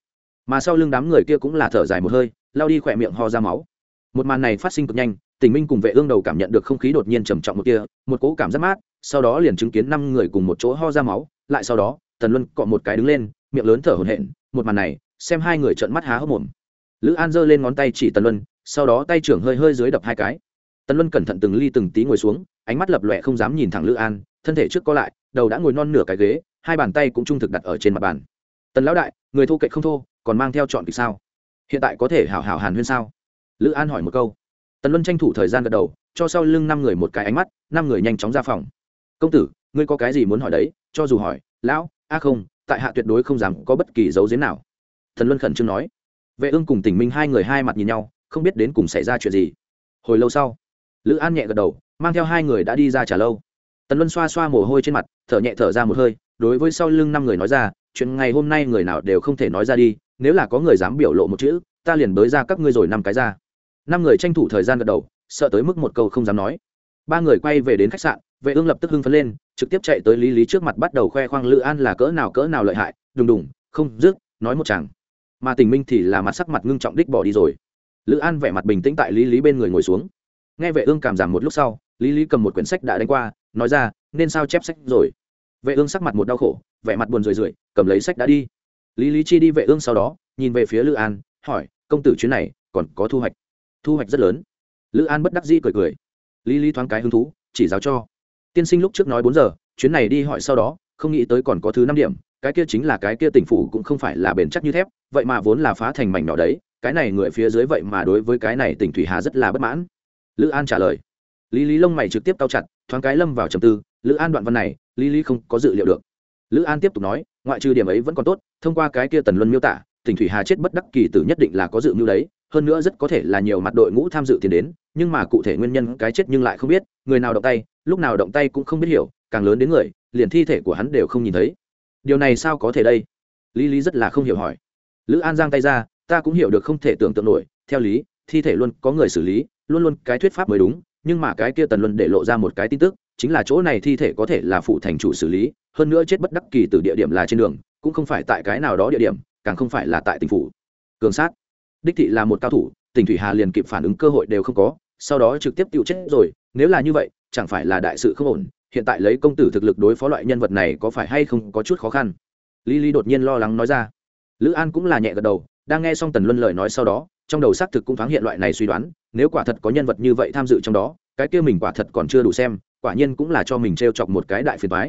Mà sau lưng đám người kia cũng là thở dài một hơi lao đi khỏe miệng ho ra máu. Một màn này phát sinh cực nhanh, tình minh cùng vệ ương đầu cảm nhận được không khí đột nhiên trầm trọng một kia, một cỗ cảm giác mát, sau đó liền chứng kiến năm người cùng một chỗ ho ra máu, lại sau đó, tần luân cọ một cái đứng lên, miệng lớn thở hổn hển, một màn này, xem hai người trợn mắt há hốc mồm lữ an giơ lên ngón tay chỉ tần luân, sau đó tay trưởng hơi hơi dưới đập hai cái. Tần luân cẩn thận từng ly từng tí ngồi xuống, ánh mắt lập lòe không dám nhìn thẳng lữ an, thân thể trước có lại, đầu đã ngồi non nửa cái ghế, hai bàn tay cũng trung thực đặt ở trên mặt bàn. Tần lão đại, người thô kệch không thô, còn mang theo chọn vì sao? Hiện tại có thể hảo hảo hàn huyên sao? Lữ an hỏi một câu. Tần luân tranh thủ thời gian gật đầu, cho sau lưng năm người một cái ánh mắt, năm người nhanh chóng ra phòng. Công tử, ngươi có cái gì muốn hỏi đấy? Cho dù hỏi, lão, a không, tại hạ tuyệt đối không dám có bất kỳ dấu giếm nào. Thần luân khẩn trương nói vệ ương cùng Tỉnh minh hai người hai mặt nhìn nhau, không biết đến cùng xảy ra chuyện gì. Hồi lâu sau, lữ an nhẹ gật đầu, mang theo hai người đã đi ra trả lâu. Tần luân xoa xoa mồ hôi trên mặt, thở nhẹ thở ra một hơi, đối với sau lưng năm người nói ra, chuyện ngày hôm nay người nào đều không thể nói ra đi, nếu là có người dám biểu lộ một chữ, ta liền bới ra các ngươi rồi năm cái ra. Năm người tranh thủ thời gian gật đầu, sợ tới mức một câu không dám nói. Ba người quay về đến khách sạn, vệ ương lập tức hưng phấn lên, trực tiếp chạy tới lý lý trước mặt bắt đầu khoe khoang lữ an là cỡ nào cỡ nào lợi hại, đùng đùng, không dứt, nói một chàng mà tình minh thì là mặt sắc mặt ngưng trọng đích bỏ đi rồi. Lữ an vẻ mặt bình tĩnh tại lý lý bên người ngồi xuống. Nghe vệ ương cảm giảm một lúc sau, lý lý cầm một quyển sách đã đánh qua, nói ra, nên sao chép sách rồi? Vệ ương sắc mặt một đau khổ, vẻ mặt buồn rười rượi, cầm lấy sách đã đi. Lý lý chi đi vệ ương sau đó, nhìn về phía lữ an, hỏi, công tử chuyến này còn có thu hoạch? Thu hoạch rất lớn. Lữ an bất đắc dĩ cười cười. Lý lý thoáng cái hứng thú, chỉ giáo cho. Tiên sinh lúc trước nói bốn giờ, chuyến này đi hỏi sau đó, không nghĩ tới còn có thứ năm điểm cái kia chính là cái kia tỉnh phủ cũng không phải là bền chắc như thép, vậy mà vốn là phá thành mảnh nhỏ đấy, cái này người phía dưới vậy mà đối với cái này tỉnh thủy hà rất là bất mãn. Lữ an trả lời. Lý lý lông mày trực tiếp cao chặt, thoáng cái lâm vào trầm tư, lữ an đoạn văn này, lý lý không có dự liệu được. Lữ an tiếp tục nói, ngoại trừ điểm ấy vẫn còn tốt, thông qua cái kia tần luân miêu tả, tỉnh thủy hà chết bất đắc kỳ tử nhất định là có dự mưu đấy, hơn nữa rất có thể là nhiều mặt đội ngũ tham dự tiền đến, nhưng mà cụ thể nguyên nhân cái chết nhưng lại không biết, người nào động tay, lúc nào động tay cũng không biết hiểu, càng lớn đến người, liền thi thể của hắn đều không nhìn thấy điều này sao có thể đây? Lý lý rất là không hiểu hỏi. Lữ an giang tay ra, ta cũng hiểu được không thể tưởng tượng nổi. Theo lý, thi thể luôn có người xử lý, luôn luôn cái thuyết pháp mới đúng, nhưng mà cái kia tần luân để lộ ra một cái tin tức, chính là chỗ này thi thể có thể là phụ thành chủ xử lý, hơn nữa chết bất đắc kỳ từ địa điểm là trên đường, cũng không phải tại cái nào đó địa điểm, càng không phải là tại tỉnh phủ. Cường sát. Đích thị là một cao thủ, tỉnh thủy hà liền kịp phản ứng cơ hội đều không có, sau đó trực tiếp tiêu chết rồi, nếu là như vậy, chẳng phải là đại sự không ổn hiện tại lấy công tử thực lực đối phó loại nhân vật này có phải hay không có chút khó khăn? Lý lý đột nhiên lo lắng nói ra. Lữ an cũng là nhẹ gật đầu, đang nghe xong tần luân lời nói sau đó, trong đầu xác thực cũng thoáng hiện loại này suy đoán, nếu quả thật có nhân vật như vậy tham dự trong đó, cái kia mình quả thật còn chưa đủ xem, quả nhiên cũng là cho mình t r e o chọc một cái đại phiền thoái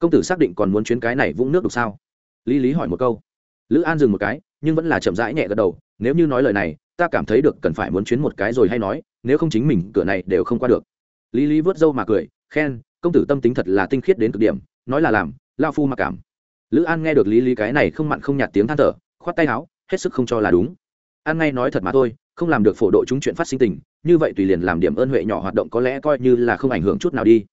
công tử xác định còn muốn chuyến cái này vũng nước được sao? Lý lý hỏi một câu. Lữ an dừng một cái, nhưng vẫn là chậm rãi nhẹ gật đầu, nếu như nói lời này, ta cảm thấy được cần phải muốn chuyến một cái rồi hay nói, nếu không chính mình, cửa này đều không qua được. Lý lý vớt râu mà cười, khen công tử tâm tính thật là tinh khiết đến cực điểm, nói là làm, lao phu mặc cảm. Lữ an nghe được lý lý cái này không mặn không nhạt tiếng than thở, khoát tay áo, hết sức không cho là đúng. An ngay nói thật mà thôi, không làm được phổ độ chúng chuyện phát sinh tình, như vậy tùy liền làm điểm ơn huệ nhỏ hoạt động có lẽ coi như là không ảnh hưởng chút nào đi.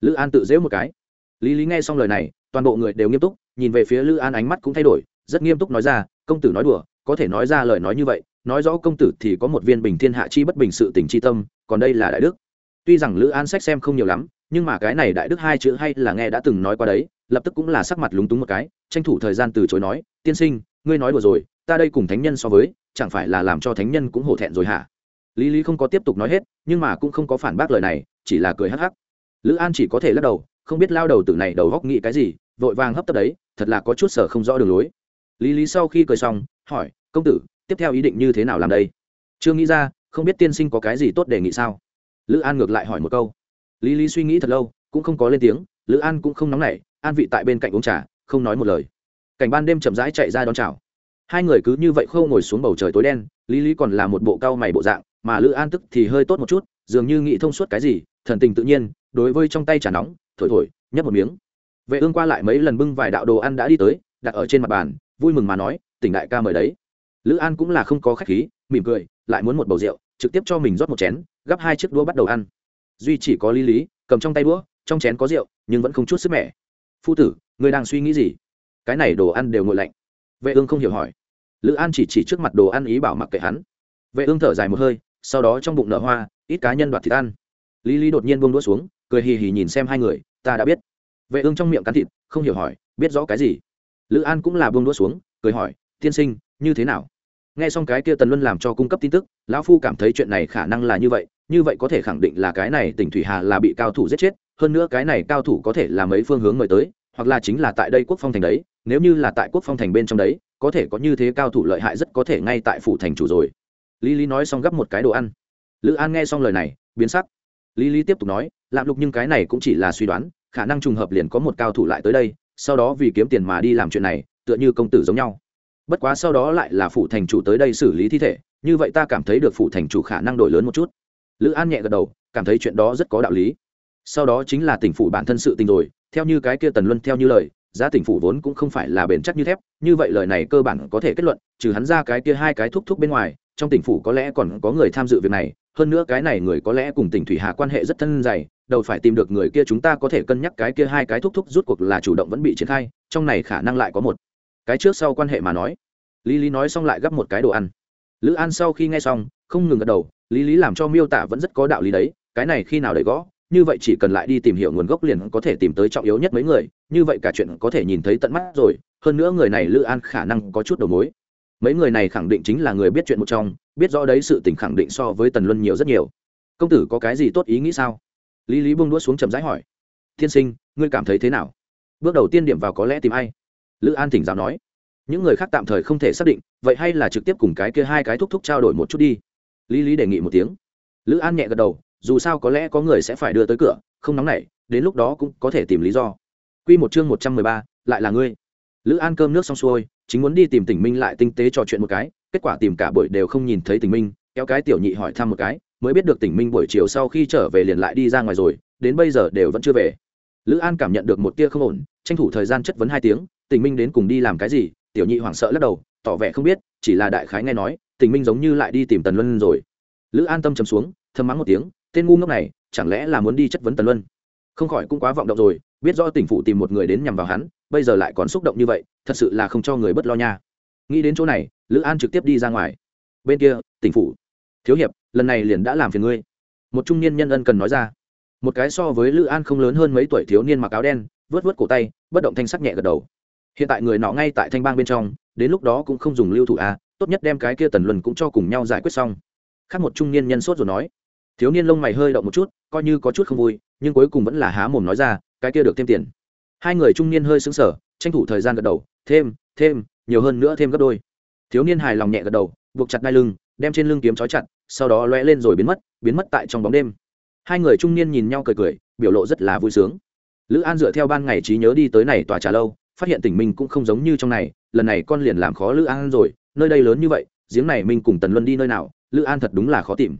Lữ an tự dễu một cái. Lý lý nghe xong lời này, toàn bộ người đều nghiêm túc, nhìn về phía lữ an ánh mắt cũng thay đổi, rất nghiêm túc nói ra, công tử nói đùa, có thể nói ra lời nói như vậy, nói rõ công tử thì có một viên bình thiên hạ chi bất bình sự tình chi tâm, còn đây là đại đức. Tuy rằng lữ an sách xem không nhiều lắm nhưng mà cái này đại đức hai chữ hay là nghe đã từng nói qua đấy, lập tức cũng là sắc mặt lúng túng một cái, tranh thủ thời gian từ chối nói, tiên sinh, ngươi nói đùa rồi, ta đây cùng thánh nhân so với, chẳng phải là làm cho thánh nhân cũng hổ thẹn rồi hả? Lý lý không có tiếp tục nói hết, nhưng mà cũng không có phản bác lời này, chỉ là cười hắc hắc. Lữ an chỉ có thể lắc đầu, không biết lao đầu tử này đầu góc nghĩ cái gì, vội vàng hấp tấp đấy, thật là có chút sở không rõ đường lối. Lý lý sau khi cười xong, hỏi, công tử, tiếp theo ý định như thế nào làm đây? Chưa nghĩ ra, không biết tiên sinh có cái gì tốt đề nghị sao? Lữ an ngược lại hỏi một câu lý lý suy nghĩ thật lâu, cũng không có lên tiếng, lữ an cũng không nóng nảy, an vị tại bên cạnh uống trà, không nói một lời. Cảnh ban đêm chậm rãi chạy ra đón chào. Hai người cứ như vậy khâu ngồi xuống bầu trời tối đen, lý lý còn là một bộ cao mày bộ dạng, mà lữ an tức thì hơi tốt một chút, dường như nghĩ thông suốt cái gì, thần tình tự nhiên, đối với trong tay trà nóng, thổi thổi, nhấp một miếng. Vệ ương qua lại mấy lần bưng vài đạo đồ ăn đã đi tới, đặt ở trên mặt bàn, vui mừng mà nói, tỉnh đại ca mời đấy. Lữ an cũng là không có khách khí, mỉm cười, lại muốn một bầu rượu, trực tiếp cho mình rót một chén, gắp hai chiếc đũa bắt đầu ăn duy chỉ có lý lý, cầm trong tay đũa, trong chén có rượu, nhưng vẫn không chút sức mẻ. Phu tử người đang suy nghĩ gì? Cái này đồ ăn đều nguội lạnh. Vệ ương không hiểu hỏi. Lữ an chỉ chỉ trước mặt đồ ăn ý bảo mặc kệ hắn. Vệ ương thở dài một hơi, sau đó trong bụng nở hoa, ít cá nhân đoạt thịt ăn. Lý lý đột nhiên buông đũa xuống, cười hì hì nhìn xem hai người, ta đã biết. Vệ ương trong miệng cắn thịt, không hiểu hỏi, biết rõ cái gì? Lữ an cũng là buông đũa xuống, cười hỏi, tiên sinh, như thế nào? Nghe xong cái kia tần luân làm cho cung cấp tin tức, lão phu cảm thấy chuyện này khả năng là như vậy như vậy có thể khẳng định là cái này tỉnh thủy hà là bị cao thủ giết chết, hơn nữa cái này cao thủ có thể là mấy phương hướng mời tới, hoặc là chính là tại đây quốc phong thành đấy, nếu như là tại quốc phong thành bên trong đấy, có thể có như thế cao thủ lợi hại rất có thể ngay tại phủ thành chủ rồi. Lý lý nói xong gấp một cái đồ ăn. Lữ an nghe xong lời này, biến sắc. Lý lý tiếp tục nói, lạm lục nhưng cái này cũng chỉ là suy đoán, khả năng trùng hợp liền có một cao thủ lại tới đây, sau đó vì kiếm tiền mà đi làm chuyện này, tựa như công tử giống nhau. Bất quá sau đó lại là phủ thành chủ tới đây xử lý thi thể, như vậy ta cảm thấy được phủ thành chủ khả năng đổi lớn một chút lữ an nhẹ gật đầu, cảm thấy chuyện đó rất có đạo lý. Sau đó chính là tỉnh phủ bản thân sự tình rồi, theo như cái kia tần luân theo như lời, giá tỉnh phủ vốn cũng không phải là bền chắc như thép, như vậy lời này cơ bản có thể kết luận, trừ hắn ra cái kia hai cái thúc thúc bên ngoài, trong tỉnh phủ có lẽ còn có người tham dự việc này, hơn nữa cái này người có lẽ cùng tỉnh thủy hà quan hệ rất thân dày, đầu phải tìm được người kia chúng ta có thể cân nhắc cái kia hai cái thúc thúc rút cuộc là chủ động vẫn bị triển khai, trong này khả năng lại có một. Cái trước sau quan hệ mà nói. Lý lý nói xong lại gấp một cái đồ ăn. Lữ an sau khi nghe xong, không ngừng gật đầu lý lý làm cho miêu tả vẫn rất có đạo lý đấy, cái này khi nào để gõ, như vậy chỉ cần lại đi tìm hiểu nguồn gốc liền có thể tìm tới trọng yếu nhất mấy người, như vậy cả chuyện có thể nhìn thấy tận mắt rồi, hơn nữa người này lữ an khả năng có chút đầu mối. Mấy người này khẳng định chính là người biết chuyện một trong, biết rõ đấy sự tình khẳng định so với tần luân nhiều rất nhiều. Công tử có cái gì tốt ý nghĩ sao? Lý lý bông đũa xuống chậm rãi hỏi. Tiên sinh, ngươi cảm thấy thế nào? Bước đầu tiên điểm vào có lẽ tìm ai? Lữ an thỉnh giáo nói. Những người khác tạm thời không thể xác định, vậy hay là trực tiếp cùng cái kia hai cái thúc thúc trao đổi một chút đi lý lý đề nghị một tiếng. Lữ an nhẹ gật đầu, dù sao có lẽ có người sẽ phải đưa tới cửa, không nóng nảy, đến lúc đó cũng có thể tìm lý do. Q một chương một trăm mười ba, lại là ngươi. Lữ an cơm nước xong xuôi, chính muốn đi tìm tỉnh minh lại tinh tế trò chuyện một cái, kết quả tìm cả buổi đều không nhìn thấy tỉnh minh, kéo cái tiểu nhị hỏi thăm một cái, mới biết được tỉnh minh buổi chiều sau khi trở về liền lại đi ra ngoài rồi, đến bây giờ đều vẫn chưa về. Lữ an cảm nhận được một tia không ổn, tranh thủ thời gian chất vấn hai tiếng, tỉnh minh đến cùng đi làm cái gì? Tiểu nhị hoảng sợ lắc đầu, tỏ vẻ không biết, chỉ là đại khái nghe nói Tình minh giống như lại đi tìm tần luân rồi. Lữ an tâm chấm xuống thầm mắng một tiếng tên ngu ngốc này chẳng lẽ là muốn đi chất vấn tần luân? Không khỏi cũng quá vọng động rồi biết do tỉnh Phụ tìm một người đến nhằm vào hắn bây giờ lại còn xúc động như vậy thật sự là không cho người bất lo nha. Nghĩ đến chỗ này lữ an trực tiếp đi ra ngoài. Bên kia tỉnh Phụ, thiếu hiệp lần này liền đã làm phiền ngươi. Một trung niên nhân ân cần nói ra. Một cái so với lữ an không lớn hơn mấy tuổi thiếu niên mặc áo đen vớt vớt cổ tay bất động thanh sắc nhẹ gật đầu. Hiện tại người nọ ngay tại thanh bang bên trong đến lúc đó cũng không dùng lưu thủ a tốt nhất đem cái kia tần luân cũng cho cùng nhau giải quyết xong. Khác một trung niên nhân sốt rồi nói. Thiếu niên lông mày hơi động một chút, coi như có chút không vui, nhưng cuối cùng vẫn là há mồm nói ra, cái kia được thêm tiền. Hai người trung niên hơi xứng sở tranh thủ thời gian gật đầu, thêm thêm, nhiều hơn nữa thêm gấp đôi. Thiếu niên hài lòng nhẹ gật đầu, buộc chặt ngay lưng, đem trên lưng kiếm trói chặt, sau đó loe lên rồi biến mất biến mất tại trong bóng đêm. Hai người trung niên nhìn nhau cười cười, biểu lộ rất là vui sướng. Lữ an dựa theo ban ngày trí nhớ đi tới này tòa trà lâu, phát hiện tỉnh mình cũng không giống như trong này, lần này con liền làm khó lữ an rồi nơi đây lớn như vậy, giếng này minh cùng tần luân đi nơi nào, lữ an thật đúng là khó tìm.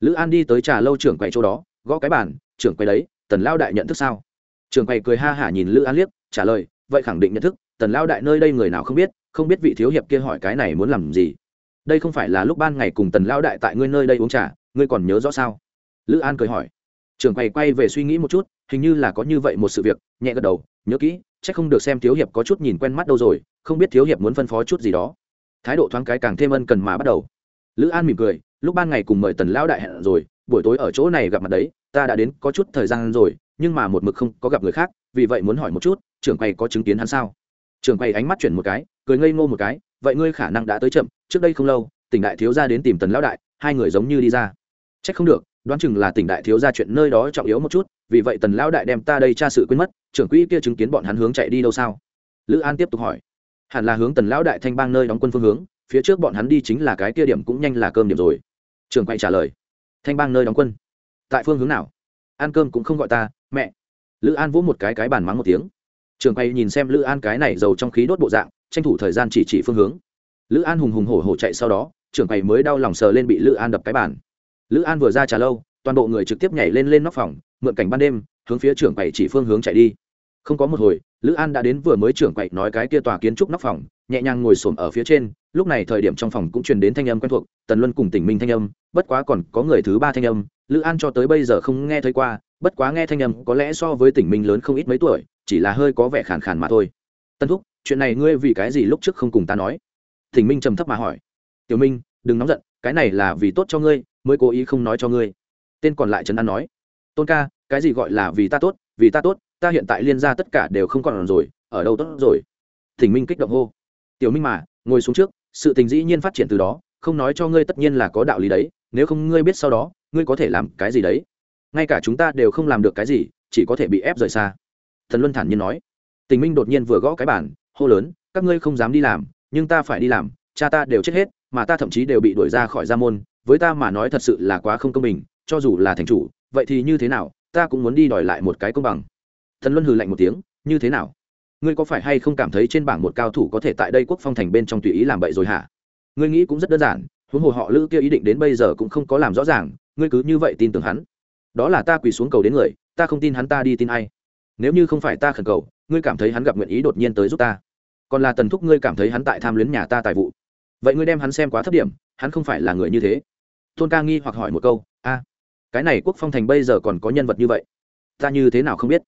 Lữ an đi tới trà lâu trưởng quầy chỗ đó, gõ cái bàn, trưởng quầy đấy, tần lao đại nhận thức sao? Trưởng quầy cười ha hả nhìn lữ an liếc, trả lời, vậy khẳng định nhận thức, tần lao đại nơi đây người nào không biết không biết vị thiếu hiệp kia hỏi cái này muốn làm gì. Đây không phải là lúc ban ngày cùng tần lao đại tại ngươi nơi đây uống trà, ngươi còn nhớ rõ sao? Lữ an cười hỏi. Trưởng quầy quay về suy nghĩ một chút, hình như là có như vậy một sự việc, nhẹ gật đầu, nhớ kỹ c h ắ c không được xem thiếu hiệp có chút nhìn quen mắt đâu rồi, không biết thiếu hiệp muốn phân phó chút gì đó thái độ thoáng cái càng thêm ân cần mà bắt đầu. Lữ an mỉm cười, lúc ban ngày cùng mời tần lão đại hẹn rồi, buổi tối ở chỗ này gặp mặt đấy, ta đã đến có chút thời gian rồi, nhưng mà một mực không có gặp người khác, vì vậy muốn hỏi một chút, trưởng quầy có chứng kiến hắn sao? Trưởng quầy ánh mắt chuyển một cái, cười ngây ngô một cái, vậy ngươi khả năng đã tới chậm, trước đây không lâu, tỉnh đại thiếu gia đến tìm tần lão đại, hai người giống như đi ra. Trách không được, đoán chừng là tỉnh đại thiếu gia chuyện nơi đó trọng yếu một chút, vì vậy tần lão đại đem ta đây tra sự quên mất, trưởng quỹ kia chứng kiến bọn hắn hướng chạy đi đâu sao? Lữ an tiếp tục hỏi hẳn là hướng tần lão đại thanh bang nơi đóng quân phương hướng, phía trước bọn hắn đi chính là cái kia điểm cũng nhanh là cơm điểm rồi. Trưởng quay trả lời, thanh bang nơi đóng quân, tại phương hướng nào? Ăn cơm cũng không gọi ta, mẹ. Lữ an vỗ một cái cái bàn mắng một tiếng. Trường quay nhìn xem lữ an cái này giàu trong khí đốt bộ dạng, tranh thủ thời gian chỉ chỉ phương hướng. Lữ an hùng hùng hổ hổ chạy sau đó trưởng quầy mới đau lòng sờ lên bị lữ an đập cái bàn. Lữ an vừa ra trà lâu, toàn bộ người trực tiếp nhảy lên lên nóc phòng, mượn cảnh ban đêm, hướng phía trưởng quầy chỉ phương hướng chạy đi. Không có một hồi lữ an đã đến vừa mới trưởng quậy nói cái kia tòa kiến trúc nóc phòng, nhẹ nhàng ngồi xổm ở phía trên, lúc này thời điểm trong phòng cũng truyền đến thanh âm quen thuộc, tần luân cùng tỉnh minh thanh âm, bất quá còn có người thứ ba thanh âm, lữ an cho tới bây giờ không nghe thấy qua, bất quá nghe thanh âm có lẽ so với tỉnh minh lớn không ít mấy tuổi, chỉ là hơi có vẻ khàn khàn mà thôi. Tân thúc, chuyện này ngươi vì cái gì lúc trước không cùng ta nói? Tỉnh minh trầm thấp mà hỏi. Tiểu minh, đừng nóng giận, cái này là vì tốt cho ngươi, mới cố ý không nói cho ngươi. Tên còn lại trấn an nói. Tôn ca, cái gì gọi là vì ta tốt, vì ta tốt ta hiện tại liên ra tất cả đều không còn rồi, ở đâu tốt rồi? Thỉnh minh kích động hô. Tiểu minh mà, ngồi xuống trước, sự tình dĩ nhiên phát triển từ đó, không nói cho ngươi tất nhiên là có đạo lý đấy, nếu không ngươi biết sau đó, ngươi có thể làm cái gì đấy? Ngay cả chúng ta đều không làm được cái gì, chỉ có thể bị ép rời xa. Thần luân thản nhiên nói. Tình minh đột nhiên vừa gõ cái bản hô lớn, các ngươi không dám đi làm, nhưng ta phải đi làm, cha ta đều chết hết, mà ta thậm chí đều bị đuổi ra khỏi gia môn, với ta mà nói thật sự là quá không công bình, cho dù là thành chủ, vậy thì như thế nào, ta cũng muốn đi đòi lại một cái công bằng thần luân hừ lạnh một tiếng, như thế nào? Ngươi có phải hay không cảm thấy trên bảng một cao thủ có thể tại đây quốc phong thành bên trong tùy ý làm bậy rồi hả? Ngươi nghĩ cũng rất đơn giản, huống hồ họ lữ kia ý định đến bây giờ cũng không có làm rõ ràng, ngươi cứ như vậy tin tưởng hắn. Đó là ta quỳ xuống cầu đến người, ta không tin hắn ta đi tin ai. Nếu như không phải ta khẩn cầu, ngươi cảm thấy hắn gặp nguyện ý đột nhiên tới giúp ta. Còn là tần thúc ngươi cảm thấy hắn tại tham luyến nhà ta tài vụ. Vậy ngươi đem hắn xem quá thấp điểm, hắn không phải là người như thế. Tôn ca nghi hoặc hỏi một câu, a, cái này quốc phong thành bây giờ còn có nhân vật như vậy, ta như thế nào không biết?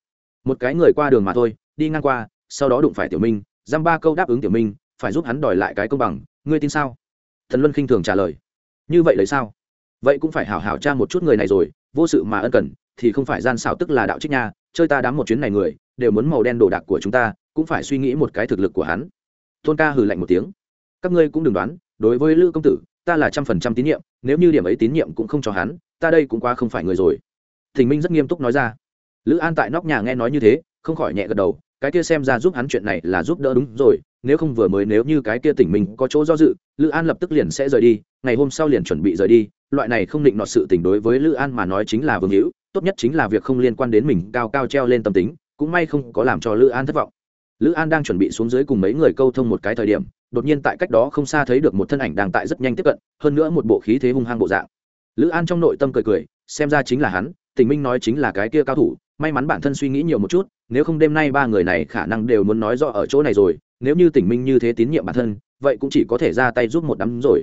Một cái người qua đường mà thôi, đi ngang qua, sau đó đụng phải tiểu minh dăm ba câu đáp ứng tiểu minh, phải giúp hắn đòi lại cái công bằng, ngươi tin sao? Thần luân khinh thường trả lời. Như vậy lấy sao? Vậy cũng phải hảo hảo tra một chút người này rồi, vô sự mà ân cần, thì không phải gian xảo tức là đạo trích nha, chơi ta đám một chuyến này người, đều muốn màu đen đồ đạc của chúng ta, cũng phải suy nghĩ một cái thực lực của hắn. Tôn ca hừ lạnh một tiếng. Các ngươi cũng đừng đoán, đối với lữ công tử, ta là trăm phần trăm tín nhiệm, nếu như điểm ấy tín nhiệm cũng không cho hắn, ta đây cũng qua không phải người rồi. Thình minh rất nghiêm túc nói ra lữ an tại nóc nhà nghe nói như thế, không khỏi nhẹ gật đầu, cái kia xem ra giúp hắn chuyện này là giúp đỡ đúng rồi, nếu không vừa mới nếu như cái kia tỉnh mình có chỗ do dự, lữ an lập tức liền sẽ rời đi, ngày hôm sau liền chuẩn bị rời đi, loại này không định nọ sự tình đối với lữ an mà nói chính là vương hữu, tốt nhất chính là việc không liên quan đến mình, cao cao treo lên tâm tính, cũng may không có làm cho lữ an thất vọng. Lữ an đang chuẩn bị xuống dưới cùng mấy người câu thông một cái thời điểm, đột nhiên tại cách đó không xa thấy được một thân ảnh đang tại rất nhanh tiếp cận, hơn nữa một bộ khí thế hung hăng bộ dạng. Lữ an trong nội tâm cười cười, xem ra chính là hắn tình minh nói chính là cái kia cao thủ may mắn bản thân suy nghĩ nhiều một chút, nếu không đêm nay ba người này khả năng đều muốn nói rõ ở chỗ này rồi, nếu như Tỉnh minh như thế tín nhiệm bản thân, vậy cũng chỉ có thể ra tay giúp một đám rồi.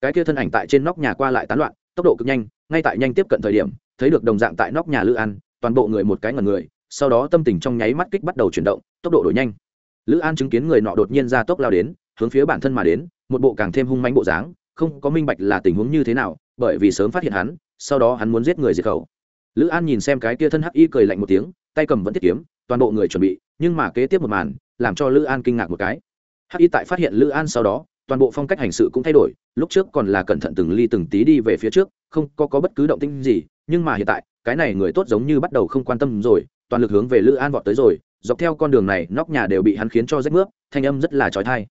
Cái kia thân ảnh tại trên nóc nhà qua lại tán loạn, tốc độ cực nhanh, ngay tại nhanh tiếp cận thời điểm, thấy được đồng dạng tại nóc nhà lữ an, toàn bộ người một cái ngần người, sau đó tâm tình trong nháy mắt kích bắt đầu chuyển động, tốc độ đổi nhanh. Lữ an chứng kiến người nọ đột nhiên ra tốc lao đến, hướng phía bản thân mà đến, một bộ càng thêm hung manh bộ dáng, không có minh bạch là tình huống như thế nào, bởi vì sớm phát hiện hắn, sau đó hắn muốn giết người diệt khẩu lữ an nhìn xem cái kia thân hắc y cười lạnh một tiếng tay cầm vẫn thiết kiếm toàn bộ người chuẩn bị nhưng mà kế tiếp một màn làm cho lữ an kinh ngạc một cái. Hắc y tại phát hiện lữ an sau đó toàn bộ phong cách hành sự cũng thay đổi lúc trước còn là cẩn thận từng ly từng tí đi về phía trước không có, có bất cứ động tĩnh gì nhưng mà hiện tại cái này người tốt giống như bắt đầu không quan tâm rồi toàn lực hướng về lữ an vọt tới rồi dọc theo con đường này nóc nhà đều bị hắn khiến cho rách nước thanh âm rất là trói thai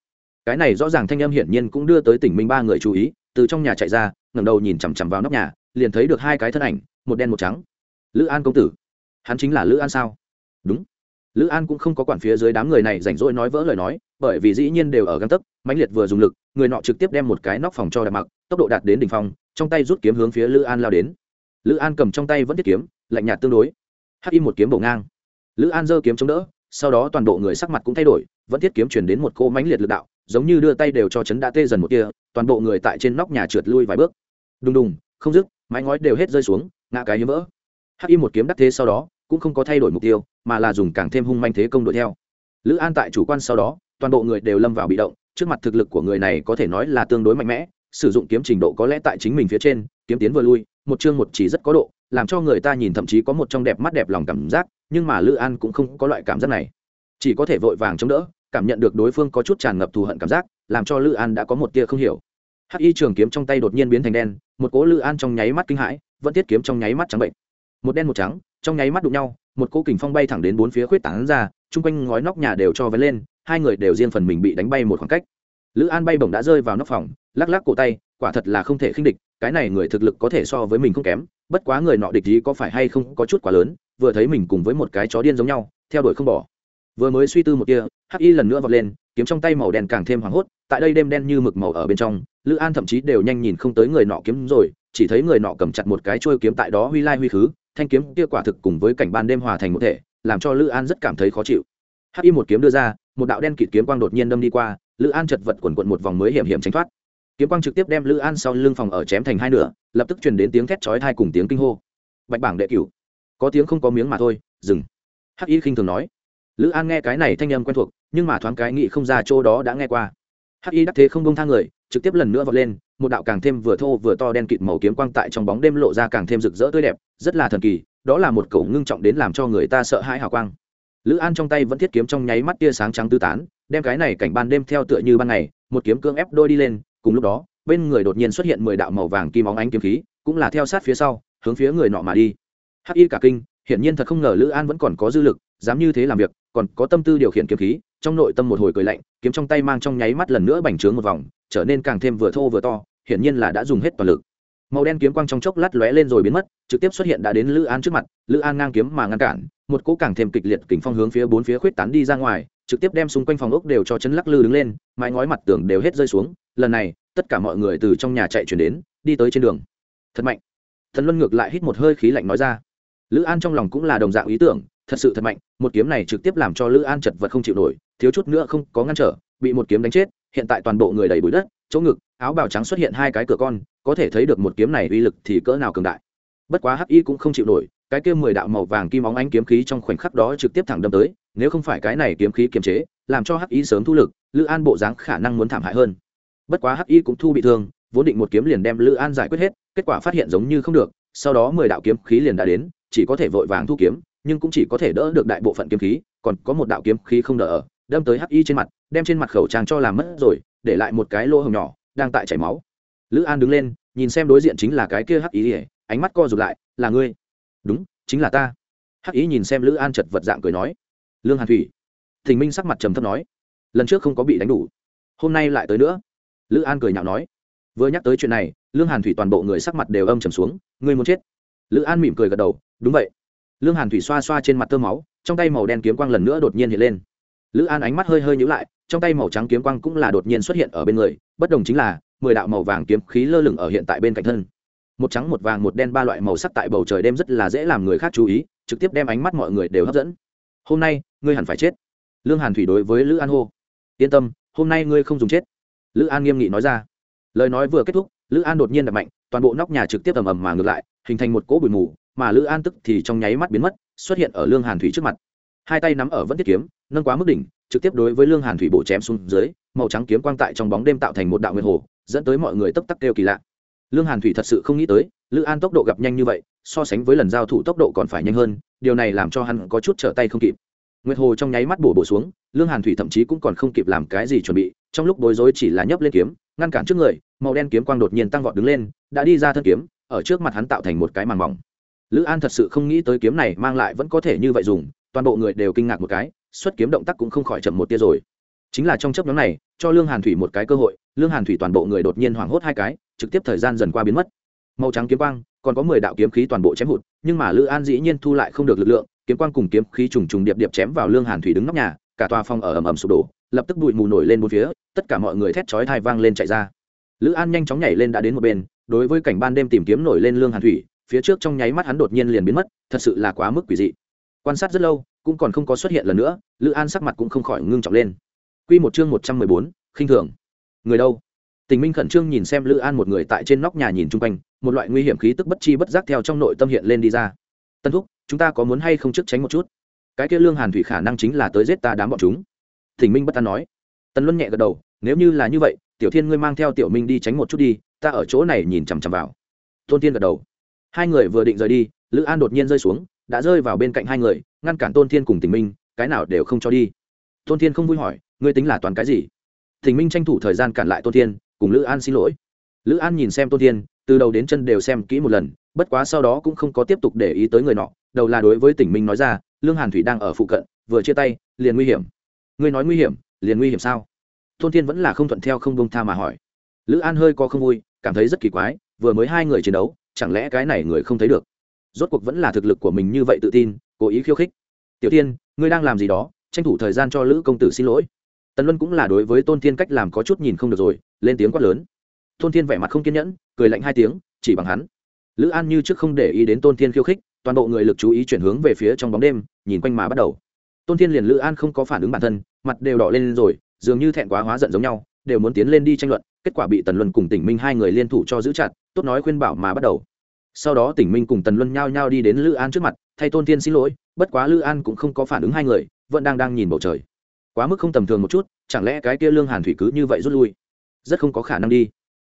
cái này rõ ràng thanh âm hiển nhiên cũng đưa tới tỉnh minh ba người chú ý từ trong nhà chạy ra ngẩng đầu nhìn chằm chằm vào nóc nhà liền thấy được hai cái thân ảnh một đen một trắng lữ an công tử. Hắn chính là lữ an sao? Đúng. Lữ an cũng không có quản phía dưới đám người này rảnh rỗi nói vỡ lời nói, bởi vì dĩ nhiên đều ở găng tấc, mãnh liệt vừa dùng lực, người nọ trực tiếp đem một cái nóc phòng cho đạp mặc, tốc độ đạt đến đ ỉ n h phòng trong tay rút kiếm hướng phía lữ an lao đến. Lữ an cầm trong tay vẫn tiết kiếm, lạnh nhạt tương đối. Hắc im một kiếm bổ ngang. Lữ an giơ kiếm chống đỡ, sau đó toàn bộ người sắc mặt cũng thay đổi, vẫn thiết kiếm chuyển đến một cô mãnh liệt l ự c đạo, giống như đưa tay đều cho chấn đã tê dần một kia toàn bộ người tại trên nóc nhà trượt lui vài bước. Đùng đùng, không dứt, mái ngói đều hết rơi xuống, ngã cái hiếm vỡ hắc y một kiếm đắc thế sau đó, cũng không có thay đổi mục tiêu, mà là dùng càng thêm hung manh thế công đuổi theo. Lữ an tại chủ quan sau đó, toàn bộ người đều lâm vào bị động, trước mặt thực lực của người này có thể nói là tương đối mạnh mẽ, sử dụng kiếm trình độ có lẽ tại chính mình phía trên, kiếm tiến vừa lui, một chương một chỉ rất có độ, làm cho người ta nhìn thậm chí có một trong đẹp mắt đẹp lòng cảm giác, nhưng mà lữ an cũng không có loại cảm giác này. Chỉ có thể vội vàng chống đỡ, cảm nhận được đối phương có chút tràn ngập thù hận cảm giác, làm cho lữ an đã có một tia không hiểu. Hắc y trường kiếm trong tay đột nhiên biến thành đen, một cố lữ an trong nháy mắt kinh hãi, vẫn tiết kiếm trong nháy mắt trắng bệnh một đen một trắng, trong nháy mắt đụng nhau, một cỗ kình phong bay thẳng đến bốn phía khuyết tảng ra, chung quanh ngói nóc nhà đều cho vén lên, hai người đều riêng phần mình bị đánh bay một khoảng cách. Lữ an bay bổng đã rơi vào nóc phòng, lắc lắc cổ tay, quả thật là không thể khinh địch, cái này người thực lực có thể so với mình không kém, bất quá người nọ địch ý có phải hay không có chút quá lớn, vừa thấy mình cùng với một cái chó điên giống nhau, theo đuổi không bỏ. Vừa mới suy tư một kia, hắc y lần nữa vọt lên, kiếm trong tay màu đen càng thêm hoảng hốt, tại đây đêm đen như mực màu ở bên trong, lữ an thậm chí đều nhanh nhìn không tới người nọ kiếm rồi, chỉ thấy người nọ cầm chặt một cái trôi kiếm tại đó huy lai huy khứ thanh kiếm kia quả thực cùng với cảnh ban đêm hòa thành một thể, làm cho lữ an rất cảm thấy khó chịu. Hắc y một kiếm đưa ra, một đạo đen kịt kiếm quang đột nhiên đâm đi qua, lữ an chật vật quần quận một vòng mới hiểm hiểm tránh thoát. Kiếm quang trực tiếp đem lữ an sau lưng phòng ở chém thành hai nửa, lập tức truyền đến tiếng thét chói thai cùng tiếng kinh hô. Bạch bảng đệ cửu. Có tiếng không có miếng mà thôi, dừng. Hắc y khinh thường nói. Lữ an nghe cái này thanh âm quen thuộc, nhưng mà thoáng cái nghĩ không ra chỗ đó đã nghe qua. Hắc y đắc thế không bông thang người, trực tiếp lần nữa vọt lên, một đạo càng thêm vừa thô vừa to đen kịt màu kiếm quang tại trong bóng đêm lộ ra càng thêm rực rỡ tươi đẹp rất là thần kỳ, đó là một cầu ngưng trọng đến làm cho người ta sợ hãi hào quang. Lữ an trong tay vẫn thiết kiếm trong nháy mắt tia sáng trắng tư tán, đem cái này cảnh ban đêm theo tựa như ban ngày, một kiếm cương ép đôi đi lên, cùng lúc đó, bên người đột nhiên xuất hiện mười đạo màu vàng kim óng ánh kiếm khí, cũng là theo sát phía sau, hướng phía người nọ mà đi. Hắc y cả kinh, hiển nhiên thật không ngờ lữ an vẫn còn có dư lực, dám như thế làm việc, còn có tâm tư điều khiển kiếm khí, trong nội tâm một hồi cười lạnh, kiếm trong tay mang trong nháy mắt lần nữa bành trướng một vòng, trở nên càng thêm vừa thô vừa to, hiển nhiên là đã dùng hết toàn lực màu đen kiếm quang trong chốc lát lóe lên rồi biến mất, trực tiếp xuất hiện đã đến lữ an trước mặt. Lữ an ngang kiếm mà ngăn cản, một cỗ càng thêm kịch liệt kình phong hướng phía bốn phía khuyết tán đi ra ngoài, trực tiếp đem xung quanh phòng ốc đều cho chấn lắc lư đứng lên, mái ngói mặt tường đều hết rơi xuống. Lần này, tất cả mọi người từ trong nhà chạy chuyển đến, đi tới trên đường. Thật mạnh. Thần luân ngược lại hít một hơi khí lạnh nói ra. Lữ an trong lòng cũng là đồng dạng ý tưởng, thật sự thật mạnh, một kiếm này trực tiếp làm cho lữ an chật vật không chịu nổi, thiếu chút nữa không có ngăn trở, bị một kiếm đánh chết, hiện tại toàn bộ người đầy bụi đất, chỗ ngực áo bào trắng xuất hiện hai cái cửa con, có thể thấy được một kiếm này uy lực thì cỡ nào cường đại. Bất quá hắc y cũng không chịu nổi, cái kia mười đạo màu vàng kim óng ánh kiếm khí trong khoảnh khắc đó trực tiếp thẳng đâm tới, nếu không phải cái này kiếm khí kiềm chế, làm cho hắc y sớm thu lực, lữ an bộ dáng khả năng muốn thảm hại hơn. Bất quá hắc y cũng thu bị thương, vốn định một kiếm liền đem lữ an giải quyết hết, kết quả phát hiện giống như không được, sau đó mười đạo kiếm khí liền đã đến, chỉ có thể vội vàng thu kiếm, nhưng cũng chỉ có thể đỡ được đại bộ phận kiếm khí, còn có một đạo kiếm khí không đỡ ở, đâm tới hắc y trên mặt, đem trên mặt khẩu trang cho làm mất rồi, để lại một cái lỗ hồng nhỏ đang tại chảy máu. Lữ an đứng lên, nhìn xem đối diện chính là cái kia hắc ý ỉa ánh mắt co rụt lại, là ngươi? Đúng, chính là ta. Hắc ý nhìn xem lữ an chật vật dạng cười nói. Lương hàn thủy, thình minh sắc mặt trầm thấp nói, lần trước không có bị đánh đủ, hôm nay lại tới nữa. Lữ an cười nhạo nói. Vừa nhắc tới chuyện này, lương hàn thủy toàn bộ người sắc mặt đều âm trầm xuống, ngươi muốn chết? Lữ an mỉm cười gật đầu, đúng vậy. Lương hàn thủy xoa xoa trên mặt tơ máu, trong tay màu đen kiếm quang lần nữa đột nhiên hiện lên. Lữ an ánh mắt hơi hơi nhữ lại trong tay màu trắng kiếm quang cũng là đột nhiên xuất hiện ở bên người, bất đồng chính là, mười đạo màu vàng kiếm khí lơ lửng ở hiện tại bên cạnh thân. Một trắng, một vàng, một đen ba loại màu sắc tại bầu trời đêm rất là dễ làm người khác chú ý, trực tiếp đem ánh mắt mọi người đều hấp dẫn. Hôm nay, ngươi hẳn phải chết. Lương hàn thủy đối với lữ an hô. Yên tâm, hôm nay ngươi không dùng chết. Lữ an nghiêm nghị nói ra. Lời nói vừa kết thúc, lữ an đột nhiên đập mạnh, toàn bộ nóc nhà trực tiếp ầm ầm mà ngược lại, hình thành một cỗ bụi mù, mà lữ an tức thì trong nháy mắt biến mất, xuất hiện ở lương hàn thủy trước mặt. Hai tay nắm ở vẫn tiết kiếm, nâng quá mức đỉnh trực tiếp đối với lương hàn thủy bổ chém xuống dưới, màu trắng kiếm quang tại trong bóng đêm tạo thành một đạo nguyên hồ, dẫn tới mọi người tấp tắc kêu kỳ lạ. Lương hàn thủy thật sự không nghĩ tới, lữ an tốc độ gặp nhanh như vậy, so sánh với lần giao thủ tốc độ còn phải nhanh hơn, điều này làm cho hắn có chút trở tay không kịp. Nguyệt hồ trong nháy mắt bổ bổ xuống, lương hàn thủy thậm chí cũng còn không kịp làm cái gì chuẩn bị, trong lúc bối rối chỉ là nhấp lên kiếm, ngăn cản trước người, màu đen kiếm quang đột nhiên tăng vọt đứng lên, đã đi ra thân kiếm, ở trước mặt hắn tạo thành một cái màn mỏng. Lữ an thật sự không nghĩ tới kiếm này mang lại vẫn có thể như vậy dùng, toàn bộ người đều kinh ngạc một cái xuất kiếm động tác cũng không khỏi chậm một tia rồi. Chính là trong chấp nhóm này, cho lương hàn thủy một cái cơ hội, lương hàn thủy toàn bộ người đột nhiên hoảng hốt hai cái, trực tiếp thời gian dần qua biến mất. Màu trắng kiếm quang, còn có mười đạo kiếm khí toàn bộ chém hụt, nhưng mà lữ an dĩ nhiên thu lại không được lực lượng, kiếm quang cùng kiếm khí trùng trùng điệp điệp chém vào lương hàn thủy đứng nóc nhà, cả tòa phòng ở ầm ầm sụp đổ, lập tức bụi mù nổi lên một phía, tất cả mọi người thét chói thai vang lên chạy ra. Lữ an nhanh chóng nhảy lên đã đến một bên, đối với cảnh ban đêm tìm kiếm nổi lên lương hàn thủy, phía trước trong nháy mắt hắn đột nhiên liền biến mất, thật sự là quá mức quỷ dị. Quan sát rất lâu cũng còn không có xuất hiện lần nữa, lữ an sắc mặt cũng không khỏi ngưng trọng lên. Q một chương một trăm mười bốn, khinh thường. Người đâu? Tình minh khẩn trương nhìn xem lữ an một người tại trên nóc nhà nhìn chung quanh, một loại nguy hiểm khí tức bất chi bất giác theo trong nội tâm hiện lên đi ra. Tân thúc, chúng ta có muốn hay không trước tránh một chút? Cái kia lương hàn thủy khả năng chính là tới giết ta đám bọn chúng. Thỉnh minh bất an nói. Tân luân nhẹ gật đầu, nếu như là như vậy, tiểu thiên ngươi mang theo tiểu minh đi tránh một chút đi, ta ở chỗ này nhìn chằm chằm vào. Tôn tiên gật đầu. Hai người vừa định rời đi, lữ an đột nhiên rơi xuống, đã rơi vào bên cạnh hai người ngăn cản tôn thiên cùng tình minh, cái nào đều không cho đi. Tôn thiên không vui hỏi, ngươi tính là toàn cái gì? Tình minh tranh thủ thời gian cản lại tôn thiên, cùng lữ an xin lỗi. Lữ an nhìn xem tôn thiên, từ đầu đến chân đều xem kỹ một lần, bất quá sau đó cũng không có tiếp tục để ý tới người nọ, đầu là đối với tỉnh minh nói ra, lương hàn thủy đang ở phụ cận, vừa chia tay, liền nguy hiểm. Ngươi nói nguy hiểm, liền nguy hiểm sao? Tôn thiên vẫn là không thuận theo không bông tha mà hỏi. Lữ an hơi có không vui, cảm thấy rất kỳ quái, vừa mới hai người chiến đấu, chẳng lẽ cái này người không thấy được? Rốt cuộc vẫn là thực lực của mình như vậy tự tin cố ý khiêu khích. Tiểu tiên ngươi đang làm gì đó? Tranh thủ thời gian cho lữ công tử xin lỗi. Tần luân cũng là đối với tôn thiên cách làm có chút nhìn không được rồi, lên tiếng quát lớn. Tôn thiên vẻ mặt không kiên nhẫn, cười lạnh hai tiếng, chỉ bằng hắn. Lữ an như trước không để ý đến tôn thiên khiêu khích, toàn bộ người lực chú ý chuyển hướng về phía trong bóng đêm, nhìn quanh mà bắt đầu. Tôn thiên liền lữ an không có phản ứng bản thân, mặt đều đỏ lên rồi, dường như thẹn quá hóa giận giống nhau, đều muốn tiến lên đi tranh luận, kết quả bị tần luân cùng tỉnh minh hai người liên thủ cho giữ chặt, tốt nói khuyên bảo mà bắt đầu. Sau đó tỉnh minh cùng tần luân nhao nhao đi đến lữ an trước mặt thay tôn tiên xin lỗi, bất quá lữ an cũng không có phản ứng hai người, vẫn đang đang nhìn bầu trời. Quá mức không tầm thường một chút, chẳng lẽ cái kia lương hàn thủy cứ như vậy rút lui? Rất không có khả năng đi.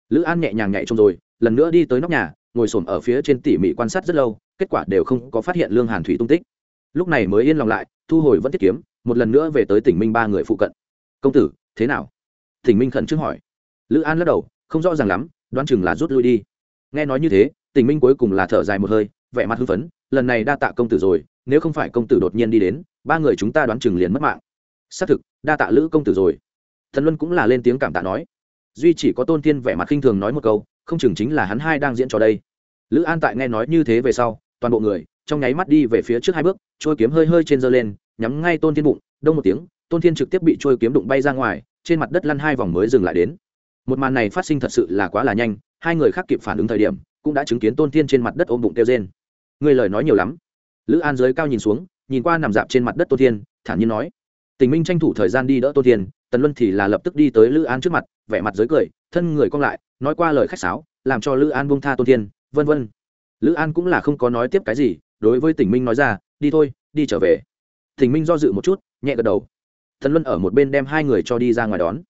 Lữ an nhẹ nhàng nhảy trông rồi, lần nữa đi tới nóc nhà, ngồi s ổ m ở phía trên tỉ mỉ quan sát rất lâu, kết quả đều không có phát hiện lương hàn thủy tung tích. Lúc này mới yên lòng lại, thu hồi vẫn tiết kiếm, một lần nữa về tới tỉnh minh ba người phụ cận. Công tử, thế nào? Tỉnh minh khẩn trương hỏi. Lữ an lắc đầu, không rõ ràng lắm, đoán chừng là rút lui đi. Nghe nói như thế, tỉnh minh cuối cùng là thở dài một hơi, vẻ mặt hưng phấn lần này đa tạ công tử rồi, nếu không phải công tử đột nhiên đi đến, ba người chúng ta đoán chừng liền mất mạng. Xác thực, đa tạ lữ công tử rồi. Thần luân cũng là lên tiếng cảm tạ nói. Duy chỉ có tôn tiên vẻ mặt khinh thường nói một câu, không chừng chính là hắn hai đang diễn trò đây. Lữ an tại nghe nói như thế về sau, toàn bộ người, trong nháy mắt đi về phía trước hai bước trôi kiếm hơi hơi trên dơ lên, nhắm ngay tôn thiên bụng, đông một tiếng, tôn thiên trực tiếp bị trôi kiếm đụng bay ra ngoài, trên mặt đất lăn hai vòng mới dừng lại đến. Một màn này phát sinh thật sự là quá là nhanh, hai người khác kịp phản ứng thời điểm, cũng đã chứng kiến tôn thiên trên mặt đất ôm bụng kêu trên người lời nói nhiều lắm. Lữ an dưới cao nhìn xuống, nhìn qua nằm dạp trên mặt đất Tô thiên, thản nhiên nói. Tình minh tranh thủ thời gian đi đỡ Tô thiên, tần luân thì là lập tức đi tới lữ an trước mặt, vẻ mặt dưới cười, thân người cong lại, nói qua lời khách sáo, làm cho lữ an buông tha Tô thiên, vân vân. Lữ an cũng là không có nói tiếp cái gì, đối với tình minh nói ra, đi thôi, đi trở về. Tình minh do dự một chút, nhẹ gật đầu. Tần luân ở một bên đem hai người cho đi ra ngoài đón.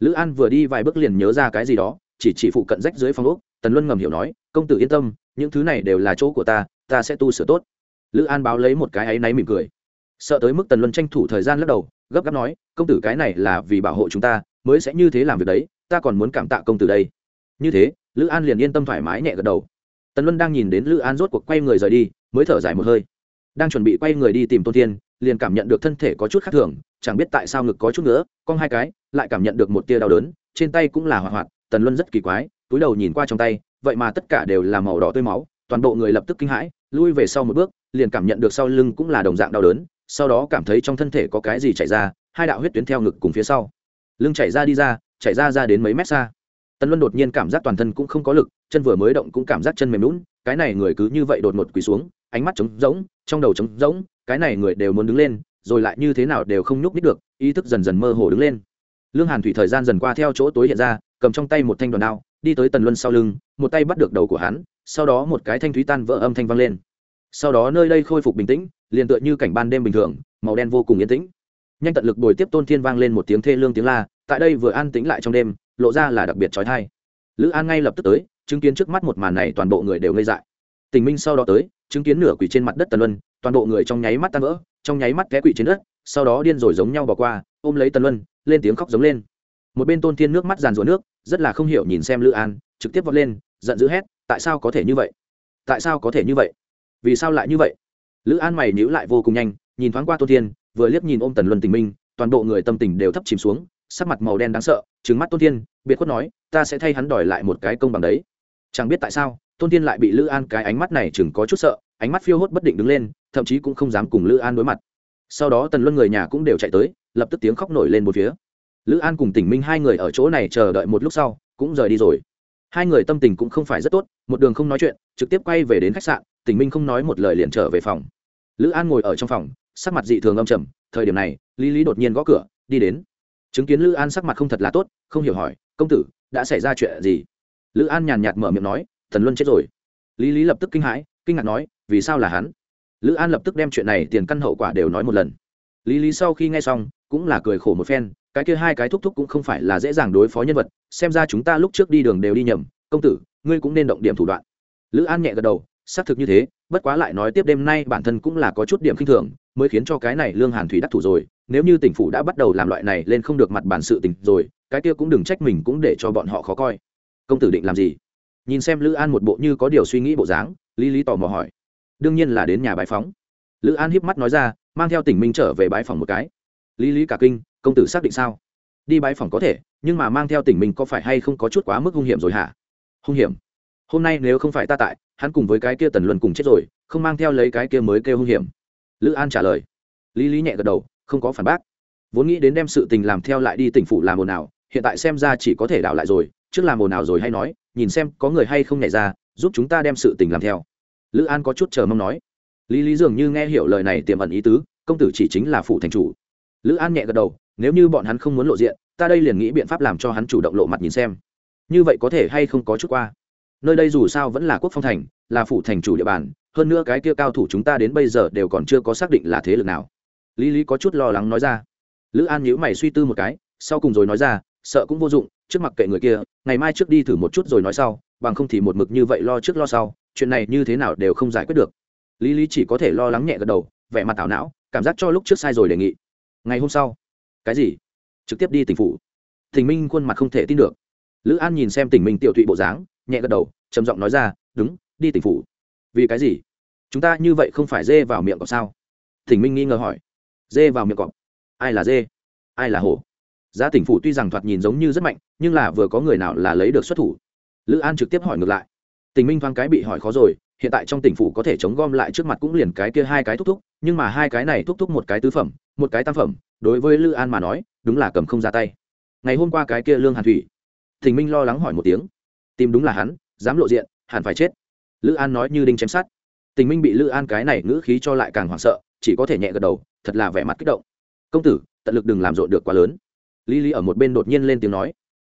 Lữ an vừa đi vài bước liền nhớ ra cái gì đó, chỉ chỉ phụ cận rách dưới phòng úc tần luân ngầm hiểu nói, công tử yên tâm, những thứ này đều là chỗ của ta ta sẽ tu sửa tốt. Lữ an báo lấy một cái áy náy mỉm cười. Sợ tới mức tần luân tranh thủ thời gian lắc đầu, gấp gáp nói, công tử cái này là vì bảo hộ chúng ta, mới sẽ như thế làm việc đấy, ta còn muốn cảm tạ công tử đây. Như thế, lữ an liền yên tâm thoải mái nhẹ gật đầu. Tần luân đang nhìn đến lữ an rốt cuộc quay người rời đi, mới thở dài một hơi. Đang chuẩn bị quay người đi tìm tôn thiên, liền cảm nhận được thân thể có chút khác thường, chẳng biết tại sao ngực có chút nữa cong hai cái, lại cảm nhận được một tia đau đớn, trên tay cũng là hoạt hoạt tần luân rất kỳ quái, túi đầu nhìn qua trong tay, vậy mà tất cả đều là màu đỏ tươi máu, toàn bộ người lập tức kinh hãi lui về sau một bước, liền cảm nhận được sau lưng cũng là đồng dạng đau đớn, sau đó cảm thấy trong thân thể có cái gì chảy ra, hai đạo huyết tuyến theo ngực cùng phía sau. Lưng chảy ra đi ra, chảy ra ra đến mấy mét xa. Tần luân đột nhiên cảm giác toàn thân cũng không có lực, chân vừa mới động cũng cảm giác chân mềm lún cái này người cứ như vậy đột ngột quỳ xuống, ánh mắt trống rỗng, trong đầu trống rỗng, cái này người đều muốn đứng lên, rồi lại như thế nào đều không nhúc nít được, ý thức dần dần mơ hồ đứng lên. Lương hàn thủy thời gian dần qua theo chỗ tối hiện ra, cầm trong tay một thanh đoàn đao, đi tới tần luân sau lưng, một tay bắt được đầu của hắn sau đó một cái thanh thúy tan vỡ âm thanh vang lên. Sau đó nơi đây khôi phục bình tĩnh, liền tựa như cảnh ban đêm bình thường, màu đen vô cùng yên tĩnh. Nhanh tận lực bồi tiếp tôn thiên vang lên một tiếng thê lương tiếng la, tại đây vừa an tĩnh lại trong đêm, lộ ra là đặc biệt trói thai lữ an ngay lập tức tới, chứng kiến trước mắt một màn này toàn bộ người đều ngây dại. Tình minh sau đó tới, chứng kiến nửa quỷ trên mặt đất tần luân, toàn bộ người trong nháy mắt tan vỡ, trong nháy mắt té quỷ trên đất, sau đó điên rồi giống nhau bỏ qua, ôm lấy tần luân, lên tiếng khóc giống lên. Một bên tôn thiên nước mắt giàn rủa nước, rất là không hiểu nhìn xem lữ an, trực tiếp vọt lên, giận dữ hét tại sao có thể như vậy? Tại sao có thể như vậy? Vì sao lại như vậy? Lữ an mày nhíu lại vô cùng nhanh, nhìn thoáng qua tôn thiên, vừa liếc nhìn ôm tần luân tình minh, toàn bộ người tâm tình đều thấp chìm xuống, sắc mặt màu đen đáng sợ trứng mắt tôn thiên, biệt khuất nói, ta sẽ thay hắn đòi lại một cái công bằng đấy. Chẳng biết tại sao, tôn thiên lại bị lữ an cái ánh mắt này chừng có chút sợ, ánh mắt phiêu hốt bất định đứng lên, thậm chí cũng không dám cùng lữ an đối mặt. Sau đó tần luân người nhà cũng đều chạy tới, lập tức tiếng khóc nổi lên một phía. Lữ an cùng tỉnh minh hai người ở chỗ này chờ đợi một lúc sau, cũng rời đi rồi hai người tâm tình cũng không phải rất tốt, một đường không nói chuyện, trực tiếp quay về đến khách sạn tình minh không nói một lời liền trở về phòng. Lữ an ngồi ở trong phòng, sắc mặt dị thường âm trầm, thời điểm này, lý lý đột nhiên gõ cửa, đi đến. Chứng kiến lữ an sắc mặt không thật là tốt, không hiểu hỏi, công tử, đã xảy ra chuyện gì? Lữ an nhàn nhạt mở miệng nói, thần luân chết rồi. Lý lý lập tức kinh hãi, kinh ngạc nói, vì sao là hắn? Lữ an lập tức đem chuyện này tiền căn hậu quả đều nói một lần. Lý lý sau khi nghe xong, cũng là cười khổ một phen cái kia hai cái thúc thúc cũng không phải là dễ dàng đối phó nhân vật, xem ra chúng ta lúc trước đi đường đều đi nhầm, công tử, ngươi cũng nên động điểm thủ đoạn. Lữ an nhẹ gật đầu, xác thực như thế, bất quá lại nói tiếp đêm nay bản thân cũng là có chút điểm khinh thường, mới khiến cho cái này lương hàn thủy đắc thủ rồi, nếu như tỉnh phủ đã bắt đầu làm loại này lên không được mặt bản sự tình rồi, cái kia cũng đừng trách mình cũng để cho bọn họ khó coi. Công tử định làm gì? Nhìn xem lữ an một bộ như có điều suy nghĩ bộ dáng, lý lý tò mò hỏi. Đương nhiên là đến nhà bãi phóng lữ an híp mắt nói ra, mang theo tỉnh minh trở về bãi phòng một cái lý lý cả kinh, công tử xác định sao? Đi bãi phòng có thể, nhưng mà mang theo tỉnh mình có phải hay không có chút quá mức hung hiểm rồi hả? Hung hiểm? Hôm nay nếu không phải ta tại, hắn cùng với cái kia tần luân cùng chết rồi, không mang theo lấy cái kia mới kêu hung hiểm. Lữ an trả lời. Lý lý nhẹ gật đầu, không có phản bác. Vốn nghĩ đến đem sự tình làm theo lại đi tỉnh phủ làm ồn ào, hiện tại xem ra chỉ có thể đảo lại rồi, trước làm ồn ào rồi hay nói, nhìn xem có người hay không nhảy ra, giúp chúng ta đem sự tình làm theo. Lữ an có chút chờ mong nói. Lý lý dường như nghe hiểu lời này tiềm ẩn ý tứ, công tử chỉ chính là phủ thành chủ lữ an nhẹ gật đầu, nếu như bọn hắn không muốn lộ diện, ta đây liền nghĩ biện pháp làm cho hắn chủ động lộ mặt nhìn xem. Như vậy có thể hay không có chút qua? Nơi đây dù sao vẫn là quốc phong thành, là phủ thành chủ địa bàn, hơn nữa cái kia cao thủ chúng ta đến bây giờ đều còn chưa có xác định là thế lực nào. Lý lý có chút lo lắng nói ra. Lữ an nhíu mày suy tư một cái, sau cùng rồi nói ra, sợ cũng vô dụng, trước mặt kệ người kia, ngày mai trước đi thử một chút rồi nói sau, bằng không thì một mực như vậy lo trước lo sau, chuyện này như thế nào đều không giải quyết được. Lý lý chỉ có thể lo lắng nhẹ gật đầu, vẻ mặt tảo não, cảm giác cho lúc trước sai rồi đề nghị ngày hôm sau. Cái gì? Trực tiếp đi tỉnh phủ. Thỉnh minh khuôn mặt không thể tin được. Lữ an nhìn xem tỉnh minh tiểu thụy bộ dáng, nhẹ gật đầu, trầm giọng nói ra, đúng, đi tỉnh phủ. Vì cái gì? Chúng ta như vậy không phải dê vào miệng cọp sao? Thỉnh minh nghi ngờ hỏi. Dê vào miệng cọp? Ai là dê? Ai là hổ? Giá tỉnh phủ tuy rằng thoạt nhìn giống như rất mạnh, nhưng là vừa có người nào là lấy được xuất thủ? Lữ an trực tiếp hỏi ngược lại. Tình minh thoáng cái bị hỏi khó rồi, hiện tại trong tỉnh phủ có thể chống gom lại trước mặt cũng liền cái kia hai cái thúc thúc, nhưng mà hai cái này thúc thúc một cái tứ phẩm một cái tam phẩm, đối với lữ an mà nói, đúng là cầm không ra tay. Ngày hôm qua cái kia lương hàn thủy, thình minh lo lắng hỏi một tiếng. Tìm đúng là hắn, dám lộ diện, hẳn phải chết. Lữ an nói như đinh chém sát tình minh bị lữ an cái này ngữ khí cho lại càng hoảng sợ, chỉ có thể nhẹ gật đầu, thật là vẻ mặt kích động. Công tử, tận lực đừng làm rộn được quá lớn. Lý lý ở một bên đột nhiên lên tiếng nói.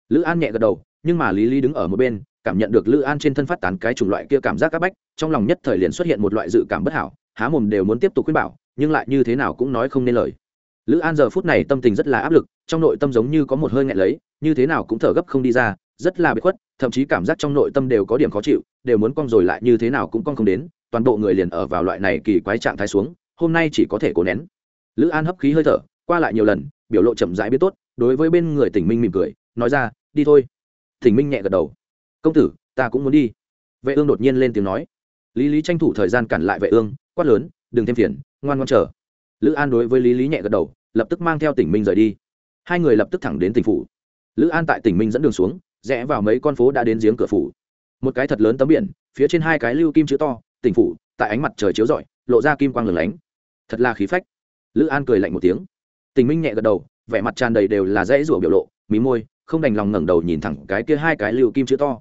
Lữ an nhẹ gật đầu, nhưng mà lý lý đứng ở một bên, cảm nhận được lữ an trên thân phát tán cái chủng loại kia cảm giác c áp bách, trong lòng nhất thời liền xuất hiện một loại dự cảm bất hảo, há mồm đều muốn tiếp tục khuyên bảo nhưng lại như thế nào cũng nói không nên lời. Lữ an giờ phút này tâm tình rất là áp lực, trong nội tâm giống như có một hơi nghẹn lấy, như thế nào cũng thở gấp không đi ra, rất là bị khuất, thậm chí cảm giác trong nội tâm đều có điểm khó chịu, đều muốn cong rồi lại như thế nào cũng cong không đến, toàn bộ người liền ở vào loại này kỳ quái trạng thái xuống, hôm nay chỉ có thể cố nén. Lữ an hấp khí hơi thở, qua lại nhiều lần, biểu lộ chậm rãi biết tốt, đối với bên người tỉnh minh mỉm cười, nói ra, đi thôi. Tỉnh minh nhẹ gật đầu. Công tử, ta cũng muốn đi. Vệ ương đột nhiên lên tiếng nói. Lý lý tranh thủ thời gian cản lại vệ ương, quát lớn, đừng thêm phiền ngoan ngoan chờ. Lữ an đối với lý lý nhẹ gật đầu, lập tức mang theo tỉnh minh rời đi. Hai người lập tức thẳng đến tỉnh phủ. Lữ an tại tỉnh minh dẫn đường xuống, rẽ vào mấy con phố đã đến giếng cửa phủ. Một cái thật lớn tấm biển, phía trên hai cái lưu kim chữ to, tỉnh phủ, tại ánh mặt trời chiếu rọi, lộ ra kim quang lửng lánh. Thật là khí phách. Lữ an cười lạnh một tiếng. Tình minh nhẹ gật đầu, vẻ mặt tràn đầy đều là dãy rủa biểu lộ, mí môi, không đành lòng ngẩng đầu nhìn thẳng cái kia hai cái lưu kim chữ to.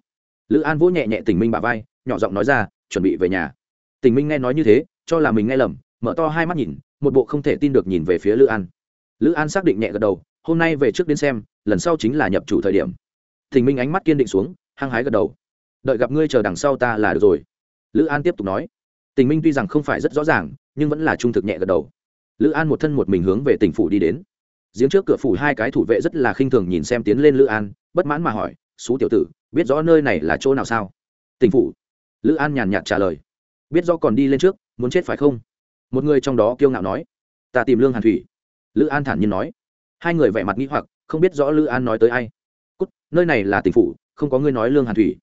Lữ an vỗ nhẹ nhẹ tình minh bà vai, nhỏ giọng nói ra, chuẩn bị về nhà. Tình minh nghe nói như thế, cho là mình nghe lầm mở to hai mắt nhìn, một bộ không thể tin được nhìn về phía lữ an. Lữ an xác định nhẹ gật đầu, hôm nay về trước đến xem, lần sau chính là nhập chủ thời điểm. Thình minh ánh mắt kiên định xuống, hăng hái gật đầu. Đợi gặp ngươi chờ đằng sau ta là được rồi. Lữ an tiếp tục nói. Tình minh tuy rằng không phải rất rõ ràng, nhưng vẫn là trung thực nhẹ gật đầu. Lữ an một thân một mình hướng về tỉnh phủ đi đến. Giếng trước cửa phủ hai cái thủ vệ rất là khinh thường nhìn xem tiến lên lữ an, bất mãn mà hỏi, xú tiểu tử, biết rõ nơi này là chỗ nào sao? Tỉnh phủ. Lữ an nhàn nhạt trả lời. Biết rõ còn đi lên trước, muốn chết phải không? Một người trong đó kiêu ngạo nói, ta tìm lương hàn thủy. Lữ an thản nhiên nói. Hai người vẻ mặt nghĩ hoặc, không biết rõ lữ an nói tới ai. Cút, nơi này là tỉnh phủ, không có người nói lương hàn thủy.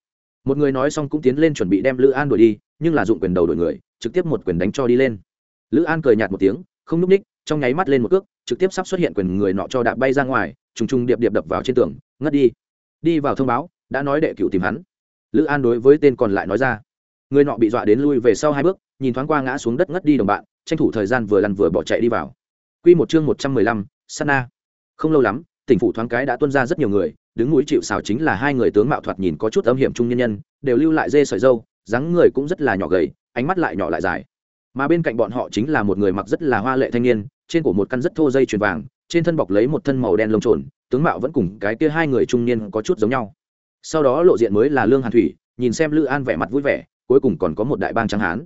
Một người nói xong cũng tiến lên chuẩn bị đem lữ an đuổi đi, nhưng là dụng quyền đầu đuổi người, trực tiếp một quyền đánh cho đi lên. Lữ an cười nhạt một tiếng, không n ú c ních, trong nháy mắt lên một cước, trực tiếp sắp xuất hiện quyền người nọ cho đạp bay ra ngoài, trùng trùng điệp điệp đập vào trên tường, ngất đi. Đi vào thông báo, đã nói đệ cựu tìm hắn. Lữ an đối với tên còn lại nói ra. Người nọ bị dọa đến lui về sau hai bước, nhìn thoáng qua ngã xuống đất ngất đi đồng bạn tranh thủ thời gian vừa lăn vừa bỏ chạy đi vào. Q một chương một trăm mười lăm, sana. Không lâu lắm, tỉnh phủ thoáng cái đã tuân ra rất nhiều người, đứng núi chịu xào chính là hai người tướng mạo thoạt nhìn có chút âm hiểm trung nhân nhân, đều lưu lại dê sợi dâu, dáng người cũng rất là nhỏ gầy, ánh mắt lại nhỏ lại dài. Mà bên cạnh bọn họ chính là một người mặc rất là hoa lệ thanh niên, trên cổ một căn rất thô dây chuyền vàng, trên thân bọc lấy một thân màu đen lông trồn, tướng mạo vẫn cùng cái kia hai người trung niên có chút giống nhau. Sau đó lộ diện mới là lương hàn thủy, nhìn xem lữ an vẻ mặt vui vẻ, cuối cùng còn có một đại bang trắng hán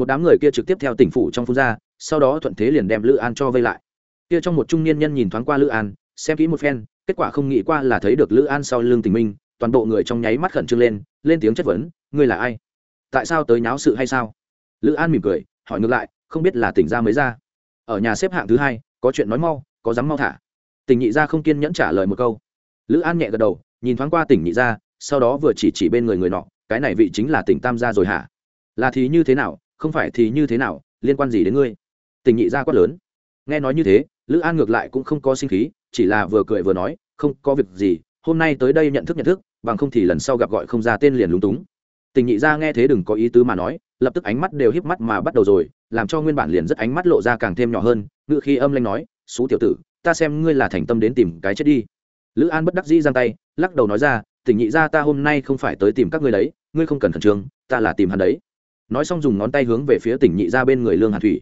một đám người kia trực tiếp theo tỉnh phủ trong phun ra, sau đó thuận thế liền đem lữ an cho vây lại. Kia trong một trung niên nhân nhìn thoáng qua lữ an, xem kỹ một phen, kết quả không nghĩ qua là thấy được lữ an sau lương tình minh, toàn bộ người trong nháy mắt khẩn trương lên lên tiếng chất vấn, ngươi là ai? Tại sao tới nháo sự hay sao? Lữ an mỉm cười, hỏi ngược lại, không biết là tỉnh ra mới ra. Ở nhà xếp hạng thứ hai, có chuyện nói mau, có dám mau thả. Tỉnh nhị ra không kiên nhẫn trả lời một câu. Lữ an nhẹ gật đầu, nhìn thoáng qua tỉnh nhị ra sau đó vừa chỉ chỉ bên người người nọ, cái này vị chính là tỉnh tam gia rồi hả? Là thì như thế nào? Không phải thì như thế nào, liên quan gì đến ngươi? Tỉnh nhị gia quát lớn. Nghe nói như thế, lữ an ngược lại cũng không có sinh khí, chỉ là vừa cười vừa nói, không có việc gì, hôm nay tới đây nhận thức nhận thức, bằng không thì lần sau gặp gọi không ra tên liền lúng túng. Tình nhị ra nghe thế đừng có ý tứ mà nói, lập tức ánh mắt đều híp mắt mà bắt đầu rồi, làm cho nguyên bản liền rất ánh mắt lộ ra càng thêm nhỏ hơn ngự khi âm lanh nói, xú tiểu tử, ta xem ngươi là thành tâm đến tìm cái chết đi. Lữ an bất đắc dĩ giang tay, lắc đầu nói ra, tình nhị ra ta hôm nay không phải tới tìm các ngươi đấy, ngươi không cần khẩn trương, ta là tìm hắn đấy nói xong dùng ngón tay hướng về phía tỉnh nhị ra bên người lương hàn thủy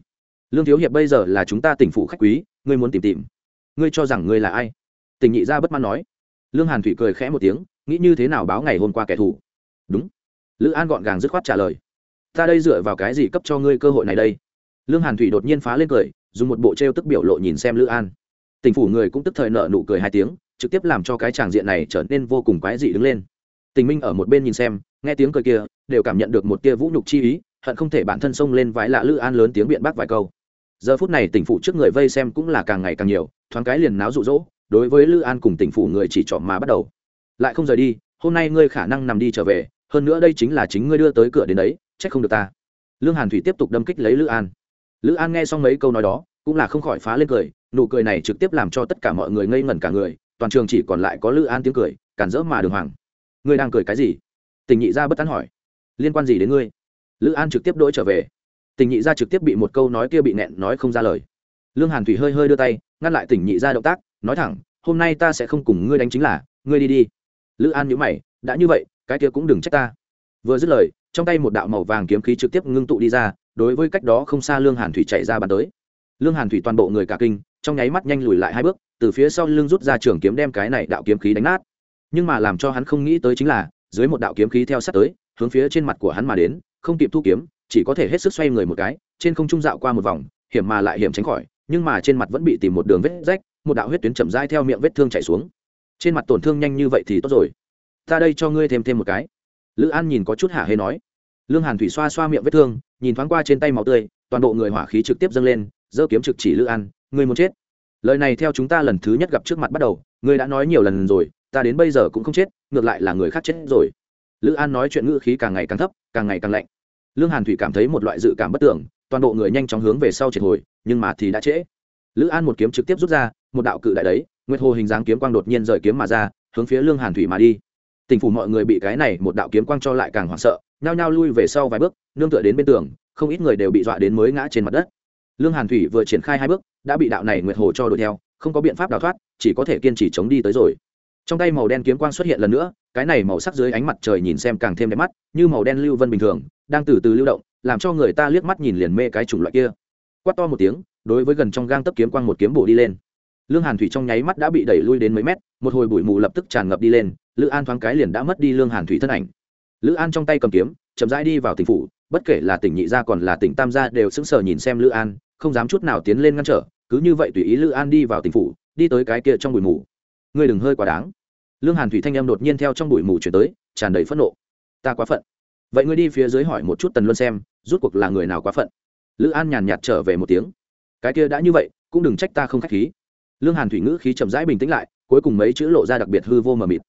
lương thiếu hiệp bây giờ là chúng ta tỉnh phụ khách quý ngươi muốn tìm tìm ngươi cho rằng ngươi là ai tỉnh nhị ra bất mãn nói lương hàn thủy cười khẽ một tiếng nghĩ như thế nào báo ngày hôm qua kẻ thù đúng lữ an gọn gàng dứt khoát trả lời ta đây dựa vào cái gì cấp cho ngươi cơ hội này đây lương hàn thủy đột nhiên phá lên cười dùng một bộ t r e o tức biểu lộ nhìn xem lữ an tỉnh phủ người cũng tức thời nợ nụ cười hai tiếng trực tiếp làm cho cái tràng diện này trở nên vô cùng quái dị đứng lên tình minh ở một bên nhìn xem nghe tiếng cười kia đều cảm nhận được một tia vũ nhục chi ý, hận không thể bản thân xông lên vái lạ lữ an lớn tiếng biện bác vài câu. Giờ phút này tỉnh phủ trước người vây xem cũng là càng ngày càng nhiều, thoáng cái liền náo rụ rỗ đối với lữ an cùng tỉnh phủ người chỉ trỏ mà bắt đầu. Lại không rời đi, hôm nay ngươi khả năng nằm đi trở về, hơn nữa đây chính là chính ngươi đưa tới cửa đến đấy, trách không được ta. Lương hàn thủy tiếp tục đâm kích lấy lữ an. Lữ an nghe xong mấy câu nói đó, cũng là không khỏi phá lên cười, nụ cười này trực tiếp làm cho tất cả mọi người ngây ngẩn cả người, toàn trường chỉ còn lại có lữ an tiếng cười, cản rỡ mà đường hoàng. Ngươi đang cười cái gì? Tình nhị ra bất tán hỏi liên quan gì đến ngươi? Lữ an trực tiếp đỗi trở về. Tình nhị gia trực tiếp bị một câu nói kia bị nẹn nói không ra lời. Lương hàn thủy hơi hơi đưa tay, ngăn lại tình nhị gia động tác, nói thẳng, hôm nay ta sẽ không cùng ngươi đánh chính là, ngươi đi đi. Lữ an nhữ mày, đã như vậy, cái kia cũng đừng trách ta. Vừa dứt lời, trong tay một đạo màu vàng kiếm khí trực tiếp ngưng tụ đi ra, đối với cách đó không xa lương hàn thủy chạy ra bàn tới. Lương hàn thủy toàn bộ người cả kinh, trong nháy mắt nhanh lùi lại hai bước, từ phía sau lưng rút ra trường kiếm đem cái này đạo kiếm khí đánh nát. Nhưng mà làm cho hắn không nghĩ tới chính là, dưới một đạo kiếm khí theo sát tới hướng phía trên mặt của hắn mà đến, không kịp thu kiếm, chỉ có thể hết sức xoay người một cái, trên không trung dạo qua một vòng, hiểm mà lại hiểm tránh khỏi, nhưng mà trên mặt vẫn bị tìm một đường vết rách, một đạo huyết tuyến chậm rãi theo miệng vết thương chảy xuống. Trên mặt tổn thương nhanh như vậy thì tốt rồi. Ta đây cho ngươi thêm thêm một cái. Lữ an nhìn có chút hả hê nói. Lương hàn thủy xoa xoa miệng vết thương, nhìn thoáng qua trên tay máu tươi, toàn bộ người hỏa khí trực tiếp dâng lên, giơ kiếm trực chỉ lữ an, ngươi muốn chết. Lời này theo chúng ta lần thứ nhất gặp trước mặt bắt đầu, ngươi đã nói nhiều lần rồi, ta đến bây giờ cũng không chết, ngược lại là người khác chết rồi lữ an nói chuyện ngữ khí càng ngày càng thấp, càng ngày càng lạnh. Lương hàn thủy cảm thấy một loại dự cảm bất tưởng, toàn bộ người nhanh chóng hướng về sau triệt hồi, nhưng mà thì đã trễ. Lữ an một kiếm trực tiếp rút ra, một đạo cự đại đấy, nguyệt hồ hình dáng kiếm quang đột nhiên rời kiếm mà ra, hướng phía lương hàn thủy mà đi. Tình phủ mọi người bị cái này một đạo kiếm quang cho lại càng hoảng sợ, nhao nhao lui về sau vài bước, nương tựa đến bên tường, không ít người đều bị dọa đến mới ngã trên mặt đất. Lương hàn thủy vừa triển khai hai bước, đã bị đạo này nguyệt hồ cho đuổi theo, không có biện pháp đào thoát, chỉ có thể kiên trì chống đi tới rồi. Trong tay màu đen kiếm quang xuất hiện lần nữa cái này màu sắc dưới ánh mặt trời nhìn xem càng thêm đẹp mắt, như màu đen lưu vân bình thường, đang từ từ lưu động, làm cho người ta liếc mắt nhìn liền mê cái chủng loại kia. Quát to một tiếng, đối với gần trong gang tấp kiếm quang một kiếm bổ đi lên. Lương hàn thủy trong nháy mắt đã bị đẩy lui đến mấy mét, một hồi bụi mù lập tức tràn ngập đi lên, lữ an thoáng cái liền đã mất đi lương hàn thủy thân ảnh. Lữ an trong tay cầm kiếm, chậm rãi đi vào tỉnh phủ, bất kể là tỉnh nhị gia còn là tỉnh tam gia đều sững sờ nhìn xem lữ an, không dám chút nào tiến lên ngăn trở, cứ như vậy tùy ý lữ an đi vào tỉnh phủ, đi tới cái kia trong bụi mù. Ngươi đừng hơi quá đáng lương hàn thủy thanh em đột nhiên theo trong bụi mù chuyển tới, tràn đầy phẫn nộ. Ta quá phận. Vậy ngươi đi phía dưới hỏi một chút tần luân xem, rút cuộc là người nào quá phận? Lữ an nhàn nhạt trở về một tiếng. Cái kia đã như vậy, cũng đừng trách ta không k h á c h khí. Lương hàn thủy ngữ khí chậm rãi bình tĩnh lại, cuối cùng mấy chữ lộ ra đặc biệt hư vô mờ mịt.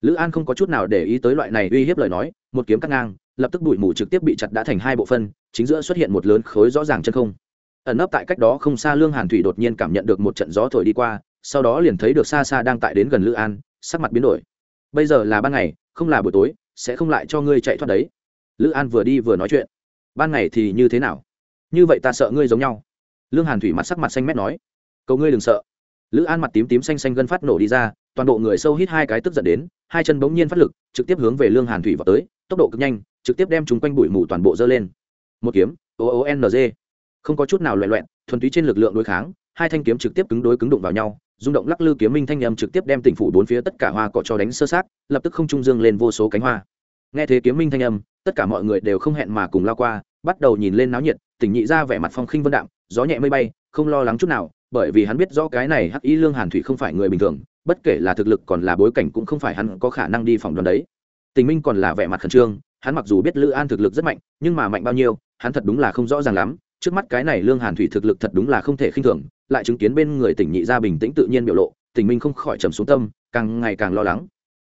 Lữ an không có chút nào để ý tới loại này uy hiếp lời nói, một kiếm cắt ngang, lập tức bụi mù trực tiếp bị chặt đã thành hai bộ phân, chính giữa xuất hiện một lớn khối rõ ràng chân không. Ẩn nấp tại cách đó không xa lương hàn thủy đột nhiên cảm nhận được một trận gió thổi đi qua, sau đó liền thấy được xa xa đang tại đến gần lữ an sắc mặt biến đổi. Bây giờ là ban ngày, không là buổi tối, sẽ không lại cho ngươi chạy thoát đấy. Lữ an vừa đi vừa nói chuyện. Ban ngày thì như thế nào? Như vậy ta sợ ngươi giống nhau. Lương hàn thủy mặt sắc mặt xanh mét nói. Cầu ngươi đừng sợ. Lữ an mặt tím tím xanh xanh gân phát nổ đi ra, toàn bộ người sâu hít hai cái tức giận đến, hai chân bỗng nhiên phát lực, trực tiếp hướng về lương hàn thủy vào tới, tốc độ cực nhanh, trực tiếp đem chúng quanh bụi mù toàn bộ dơ lên. Một kiếm, o o n g. Không có chút nào loẹ loẹn thuần túy trên lực lượng đối kháng hai thanh kiếm trực tiếp cứng đối cứng đụng vào nhau, rung động lắc lư kiếm minh thanh âm trực tiếp đem tỉnh phủ bốn phía tất cả hoa cỏ cho đánh sơ sát lập tức không trung dương lên vô số cánh hoa. Nghe thế kiếm minh thanh âm, tất cả mọi người đều không hẹn mà cùng lao qua, bắt đầu nhìn lên náo nhiệt, tỉnh nhị ra vẻ mặt phong khinh vân đạm, gió nhẹ mây bay, không lo lắng chút nào, bởi vì hắn biết rõ cái này hắc y lương hàn thủy không phải người bình thường, bất kể là thực lực còn là bối cảnh cũng không phải hắn có khả năng đi phòng đoàn đấy. Tình minh còn là vẻ mặt khẩn trương, hắn mặc dù biết lữ an thực lực rất mạnh, nhưng mà mạnh bao nhiêu, hắn thật đúng là không rõ ràng lắm, trước mắt cái này lương hàn thủy thực lực thật đúng là không thể khinh thường lại chứng kiến bên người tỉnh nhị gia bình tĩnh tự nhiên biểu lộ tình minh không khỏi trầm xuống tâm, càng ngày càng lo lắng.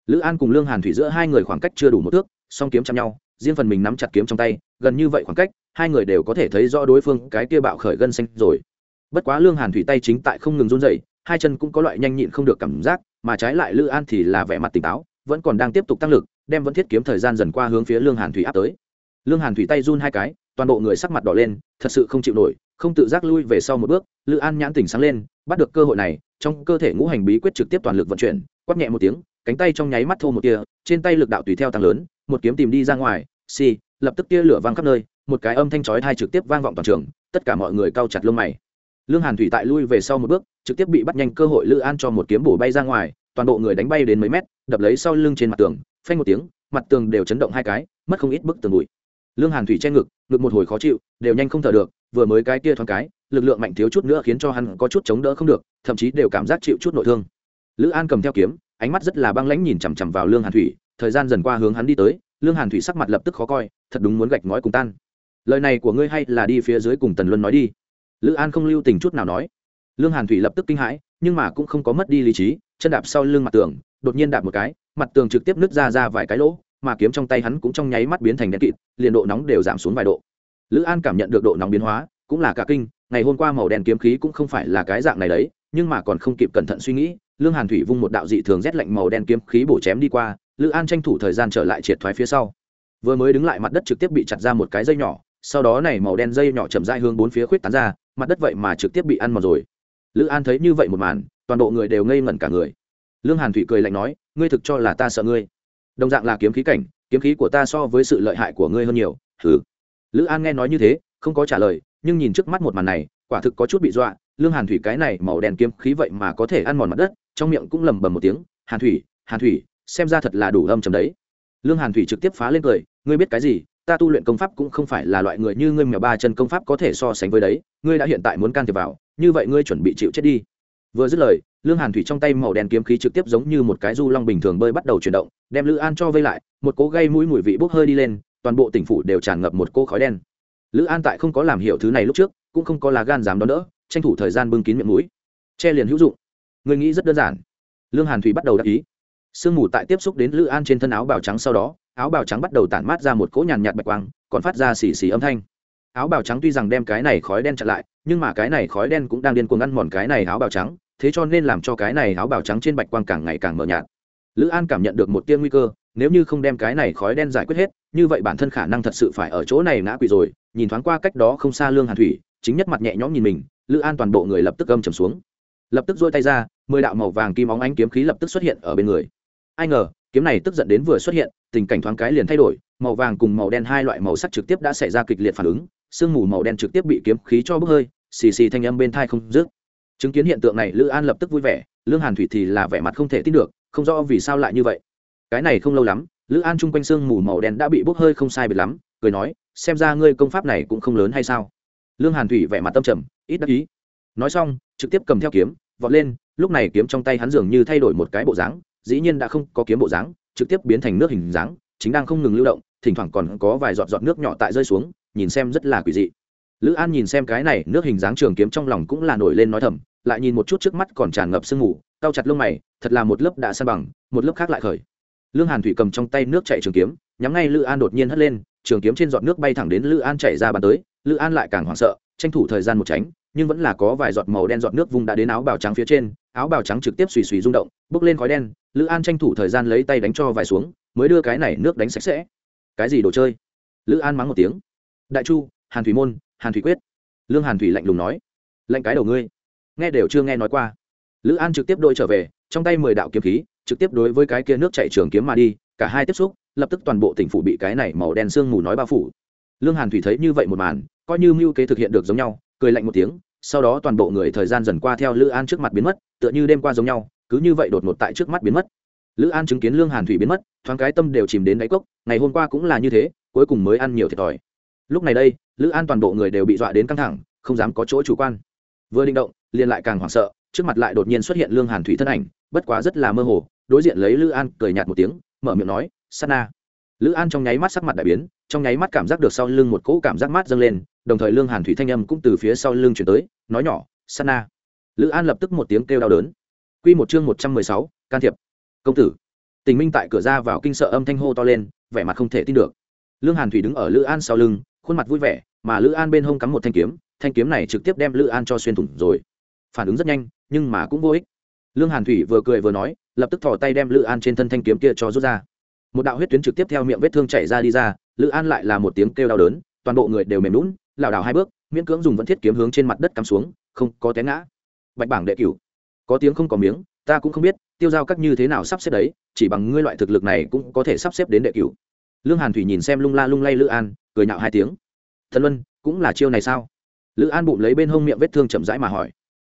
Lữ an cùng lương hàn thủy giữa hai người khoảng cách chưa đủ một thước, song kiếm chạm nhau, riêng phần mình nắm chặt kiếm trong tay, gần như vậy khoảng cách, hai người đều có thể thấy rõ đối phương cái kia bạo khởi gân xanh rồi. Bất quá lương hàn thủy tay chính tại không ngừng run dậy hai chân cũng có loại nhanh nhịn không được cảm giác, mà trái lại lữ an thì là vẻ mặt tỉnh táo, vẫn còn đang tiếp tục tăng lực, đem vẫn thiết kiếm thời gian dần qua hướng phía lương hàn thủy áp tới. Lương hàn thủy tay run hai cái, toàn bộ người sắc mặt đỏ lên, thật sự không chịu nổi không tự giác lui về sau một bước lữ an nhãn tỉnh sáng lên bắt được cơ hội này trong cơ thể ngũ hành bí quyết trực tiếp toàn lực vận chuyển quát nhẹ một tiếng cánh tay trong nháy mắt thô một tia trên tay lực đạo tùy theo tăng lớn một kiếm tìm đi ra ngoài xì、si, lập tức tia lửa vang khắp nơi một cái âm thanh chói thai trực tiếp vang vọng toàn trường tất cả mọi người cau chặt lông mày. Lương hàn thủy tại lui về sau một bước trực tiếp bị bắt nhanh cơ hội lữ an cho một kiếm bổ bay ra ngoài toàn bộ người đánh bay đến mấy mét đập lấy sau lưng trên mặt tường phanh một tiếng mặt tường đều chấn động hai cái mất không ít bức tường bụi lương hàn thủy che ngực ngực một hồi khó chịu, đều nhanh không thở được, vừa mới cái kia thoáng cái, lực lượng mạnh thiếu chút nữa khiến cho hắn có chút chống đỡ không được, thậm chí đều cảm giác chịu chút nội thương. Lữ an cầm theo kiếm, ánh mắt rất là băng lãnh nhìn chằm chằm vào lương hàn thủy, thời gian dần qua hướng hắn đi tới, lương hàn thủy sắc mặt lập tức khó coi, thật đúng muốn gạch ngói cùng tan. Lời này của ngươi hay là đi phía dưới cùng tần luân nói đi. Lữ an không lưu tình chút nào nói. Lương hàn thủy lập tức kinh hãi, nhưng mà cũng không có mất đi lý trí, chân đạp sau lưng mặt tường, đột nhiên đạp một cái, mặt tường trực tiếp nứt ra ra vài cái lỗ mà kiếm trong tay hắn cũng trong nháy mắt biến thành đen kịt, liền độ nóng đều giảm xuống vài độ. Lữ an cảm nhận được độ nóng biến hóa, cũng là cả kinh, ngày hôm qua màu đen kiếm khí cũng không phải là cái dạng này đấy, nhưng mà còn không kịp cẩn thận suy nghĩ, lương hàn thủy vung một đạo dị thường rét lạnh màu đen kiếm khí bổ chém đi qua, lữ an tranh thủ thời gian trở lại triệt thoái phía sau. Vừa mới đứng lại mặt đất trực tiếp bị chặt ra một cái dây nhỏ, sau đó này màu đen dây nhỏ chậm dai hướng bốn phía khuyết tán ra, mặt đất vậy mà trực tiếp bị ăn mòn rồi. Lữ an thấy như vậy một màn, toàn bộ người đều ngây ngẩn cả người. Lương hàn thủy cười lạnh nói, ngươi thực cho là ta sợ ngươi đồng dạng là kiếm khí cảnh, kiếm khí của ta so với sự lợi hại của ngươi hơn nhiều thử lữ an nghe nói như thế, không có trả lời, nhưng nhìn trước mắt một màn này, quả thực có chút bị dọa, lương hàn thủy cái này màu đen kiếm khí vậy mà có thể ăn mòn mặt đất, trong miệng cũng lầm bầm một tiếng, hàn thủy hàn thủy, xem ra thật là đủ âm chầm đấy. Lương hàn thủy trực tiếp phá lên cười, ngươi biết cái gì, ta tu luyện công pháp cũng không phải là loại người như ngươi mèo ba chân công pháp có thể so sánh với đấy, ngươi đã hiện tại muốn can thiệp vào, như vậy ngươi chuẩn bị chịu chết đi vừa dứt lời, lương hàn thủy trong tay màu đen kiếm khí trực tiếp giống như một cái du long bình thường bơi bắt đầu chuyển động, đem lữ an cho vây lại, một cố gây mũi mùi vị bốc hơi đi lên, toàn bộ tỉnh phủ đều tràn ngập một cô khói đen. Lữ an tại không có làm hiểu thứ này lúc trước, cũng không có lá gan dám đón đỡ, tranh thủ thời gian bưng kín miệng mũi. Che liền hữu dụng. Người nghĩ rất đơn giản. Lương hàn thủy bắt đầu đáp ý. Sương mù tại tiếp xúc đến lữ an trên thân áo bào trắng sau đó, áo bào trắng bắt đầu tản mát ra một cỗ nhàn nhạt bạch quang, còn phát ra xì xì âm thanh. Áo bào trắng tuy rằng đem cái này khói đen chặn lại, nhưng mà cái này khói đen cũng đang điên cuồng ăn mòn cái này áo bào trắng thế cho nên làm cho cái này áo bào trắng trên bạch quang càng ngày càng mờ nhạt. Lữ an cảm nhận được một tia nguy cơ, nếu như không đem cái này khói đen giải quyết hết, như vậy bản thân khả năng thật sự phải ở chỗ này ngã quỵ rồi, nhìn thoáng qua cách đó không xa lương hàn thủy, chính nhất mặt nhẹ nhõm nhìn mình, lữ an toàn bộ người lập tức âm trầm xuống. Lập tức dôi tay ra, mười đạo màu vàng kim óng ánh kiếm khí lập tức xuất hiện ở bên người. Ai ngờ, kiếm này tức giận đến vừa xuất hiện, tình cảnh thoáng cái liền thay đổi, màu vàng cùng màu đen hai loại màu sắc trực tiếp đã xảy ra kịch liệt phản ứng, sương mù màu đen trực tiếp bị kiếm khí cho bốc hơi, xì xì thanh âm bên thai không dứt chứng kiến hiện tượng này, lữ an lập tức vui vẻ, lương hàn thủy thì là vẻ mặt không thể tin được, không rõ vì sao lại như vậy. Cái này không lâu lắm, lữ an chung quanh sương mù màu đen đã bị bốc hơi không sai biệt lắm, cười nói, xem ra ngươi công pháp này cũng không lớn hay sao? Lương hàn thủy vẻ mặt tâm trầm, ít đắc ý. Nói xong, trực tiếp cầm theo kiếm, vọt lên, lúc này kiếm trong tay hắn dường như thay đổi một cái bộ dáng, dĩ nhiên đã không có kiếm bộ dáng, trực tiếp biến thành nước hình dáng, chính đang không ngừng lưu động, thỉnh thoảng còn có vài giọt giọt nước nhỏ tại rơi xuống, nhìn xem rất là quỷ dị. Lữ an nhìn xem cái này, nước hình dáng trường kiếm trong lòng cũng là nổi lên nói thầm lại nhìn một chút trước mắt còn tràn ngập sương mù, cau chặt lông mày, thật là một lớp đã san bằng, một lớp khác lại khởi. Lương hàn thủy cầm trong tay nước chạy trường kiếm, nhắm ngay lữ an đột nhiên hất lên, trường kiếm trên giọt nước bay thẳng đến lữ an chạy ra bàn tới, lữ an lại càng hoảng sợ, tranh thủ thời gian một tránh, nhưng vẫn là có vài giọt màu đen giọt nước vùng đã đến áo bào trắng phía trên, áo bào trắng trực tiếp xùy xùy rung động bốc lên khói đen, lữ an tranh thủ thời gian lấy tay đánh cho vài xuống, mới đưa cái này nước đánh sạch sẽ. Cái gì đồ chơi? Lữ an mắng một tiếng. Đại chu, hàn thủy môn, hàn thủy quyết. Lương hàn thủy lạnh lùng nói. Lạnh cái đầu ngươi nghe đều chưa nghe nói qua. Lữ an trực tiếp đội trở về, trong tay mười đạo kiếm khí, trực tiếp đối với cái kia nước chạy trường kiếm mà đi, cả hai tiếp xúc, lập tức toàn bộ tỉnh phủ bị cái này màu đen sương mù nói bao phủ. Lương hàn thủy thấy như vậy một màn, coi như mưu kế thực hiện được giống nhau, cười lạnh một tiếng, sau đó toàn bộ người thời gian dần qua theo lữ an trước mặt biến mất, tựa như đêm qua giống nhau, cứ như vậy đột ngột tại trước mắt biến mất. Lữ an chứng kiến lương hàn thủy biến mất, thoáng cái tâm đều chìm đến đáy cốc, ngày hôm qua cũng là như thế, cuối cùng mới ăn nhiều thiệt thòi. Lúc này đây, lữ an toàn bộ người đều bị dọa đến căng thẳng, không dám có chỗ chủ quan. Vừa định động liền lại càng hoảng sợ, trước mặt lại đột nhiên xuất hiện lương hàn thủy thân ảnh, bất quá rất là mơ hồ, đối diện lấy lữ an cười nhạt một tiếng, mở miệng nói, sana. Lữ an trong nháy mắt sắc mặt đại biến, trong nháy mắt cảm giác được sau lưng một cỗ cảm giác mát dâng lên, đồng thời lương hàn thủy thanh âm cũng từ phía sau lưng chuyển tới, nói nhỏ, sana. Lữ an lập tức một tiếng kêu đau đớn. Q một chương một trăm mười sáu, can thiệp. Công tử. Tình minh tại cửa ra vào kinh sợ âm thanh hô to lên, vẻ mặt không thể tin được. Lương hàn thủy đứng ở lữ an sau lưng, khuôn mặt vui vẻ, mà lữ an bên hông cắm một thanh kiếm thanh kiếm này trực tiếp đem lữ an cho xuyên thủng rồi phản ứng rất nhanh, nhưng mà cũng vô ích. Lương hàn thủy vừa cười vừa nói, lập tức thò tay đem lữ an trên thân thanh kiếm kia cho rút ra. Một đạo huyết tuyến trực tiếp theo miệng vết thương chảy ra đi ra, lữ an lại là một tiếng kêu đau đớn, toàn bộ người đều mềm lún lảo đảo hai bước, miễn cưỡng dùng vẫn thiết kiếm hướng trên mặt đất cắm xuống, không có té ngã. Bạch bảng đệ cửu, có tiếng không có miếng, ta cũng không biết, tiêu giao các như thế nào sắp xếp đấy, chỉ bằng ngươi loại thực lực này cũng có thể sắp xếp đến đệ cửu. Lương hàn thủy nhìn xem lung la lung lay lữ an, cười nhạo hai tiếng. Thần luân, cũng là chiêu này sao? Lữ an bụng lấy bên hông miệng vết thương chậm rãi mà hỏi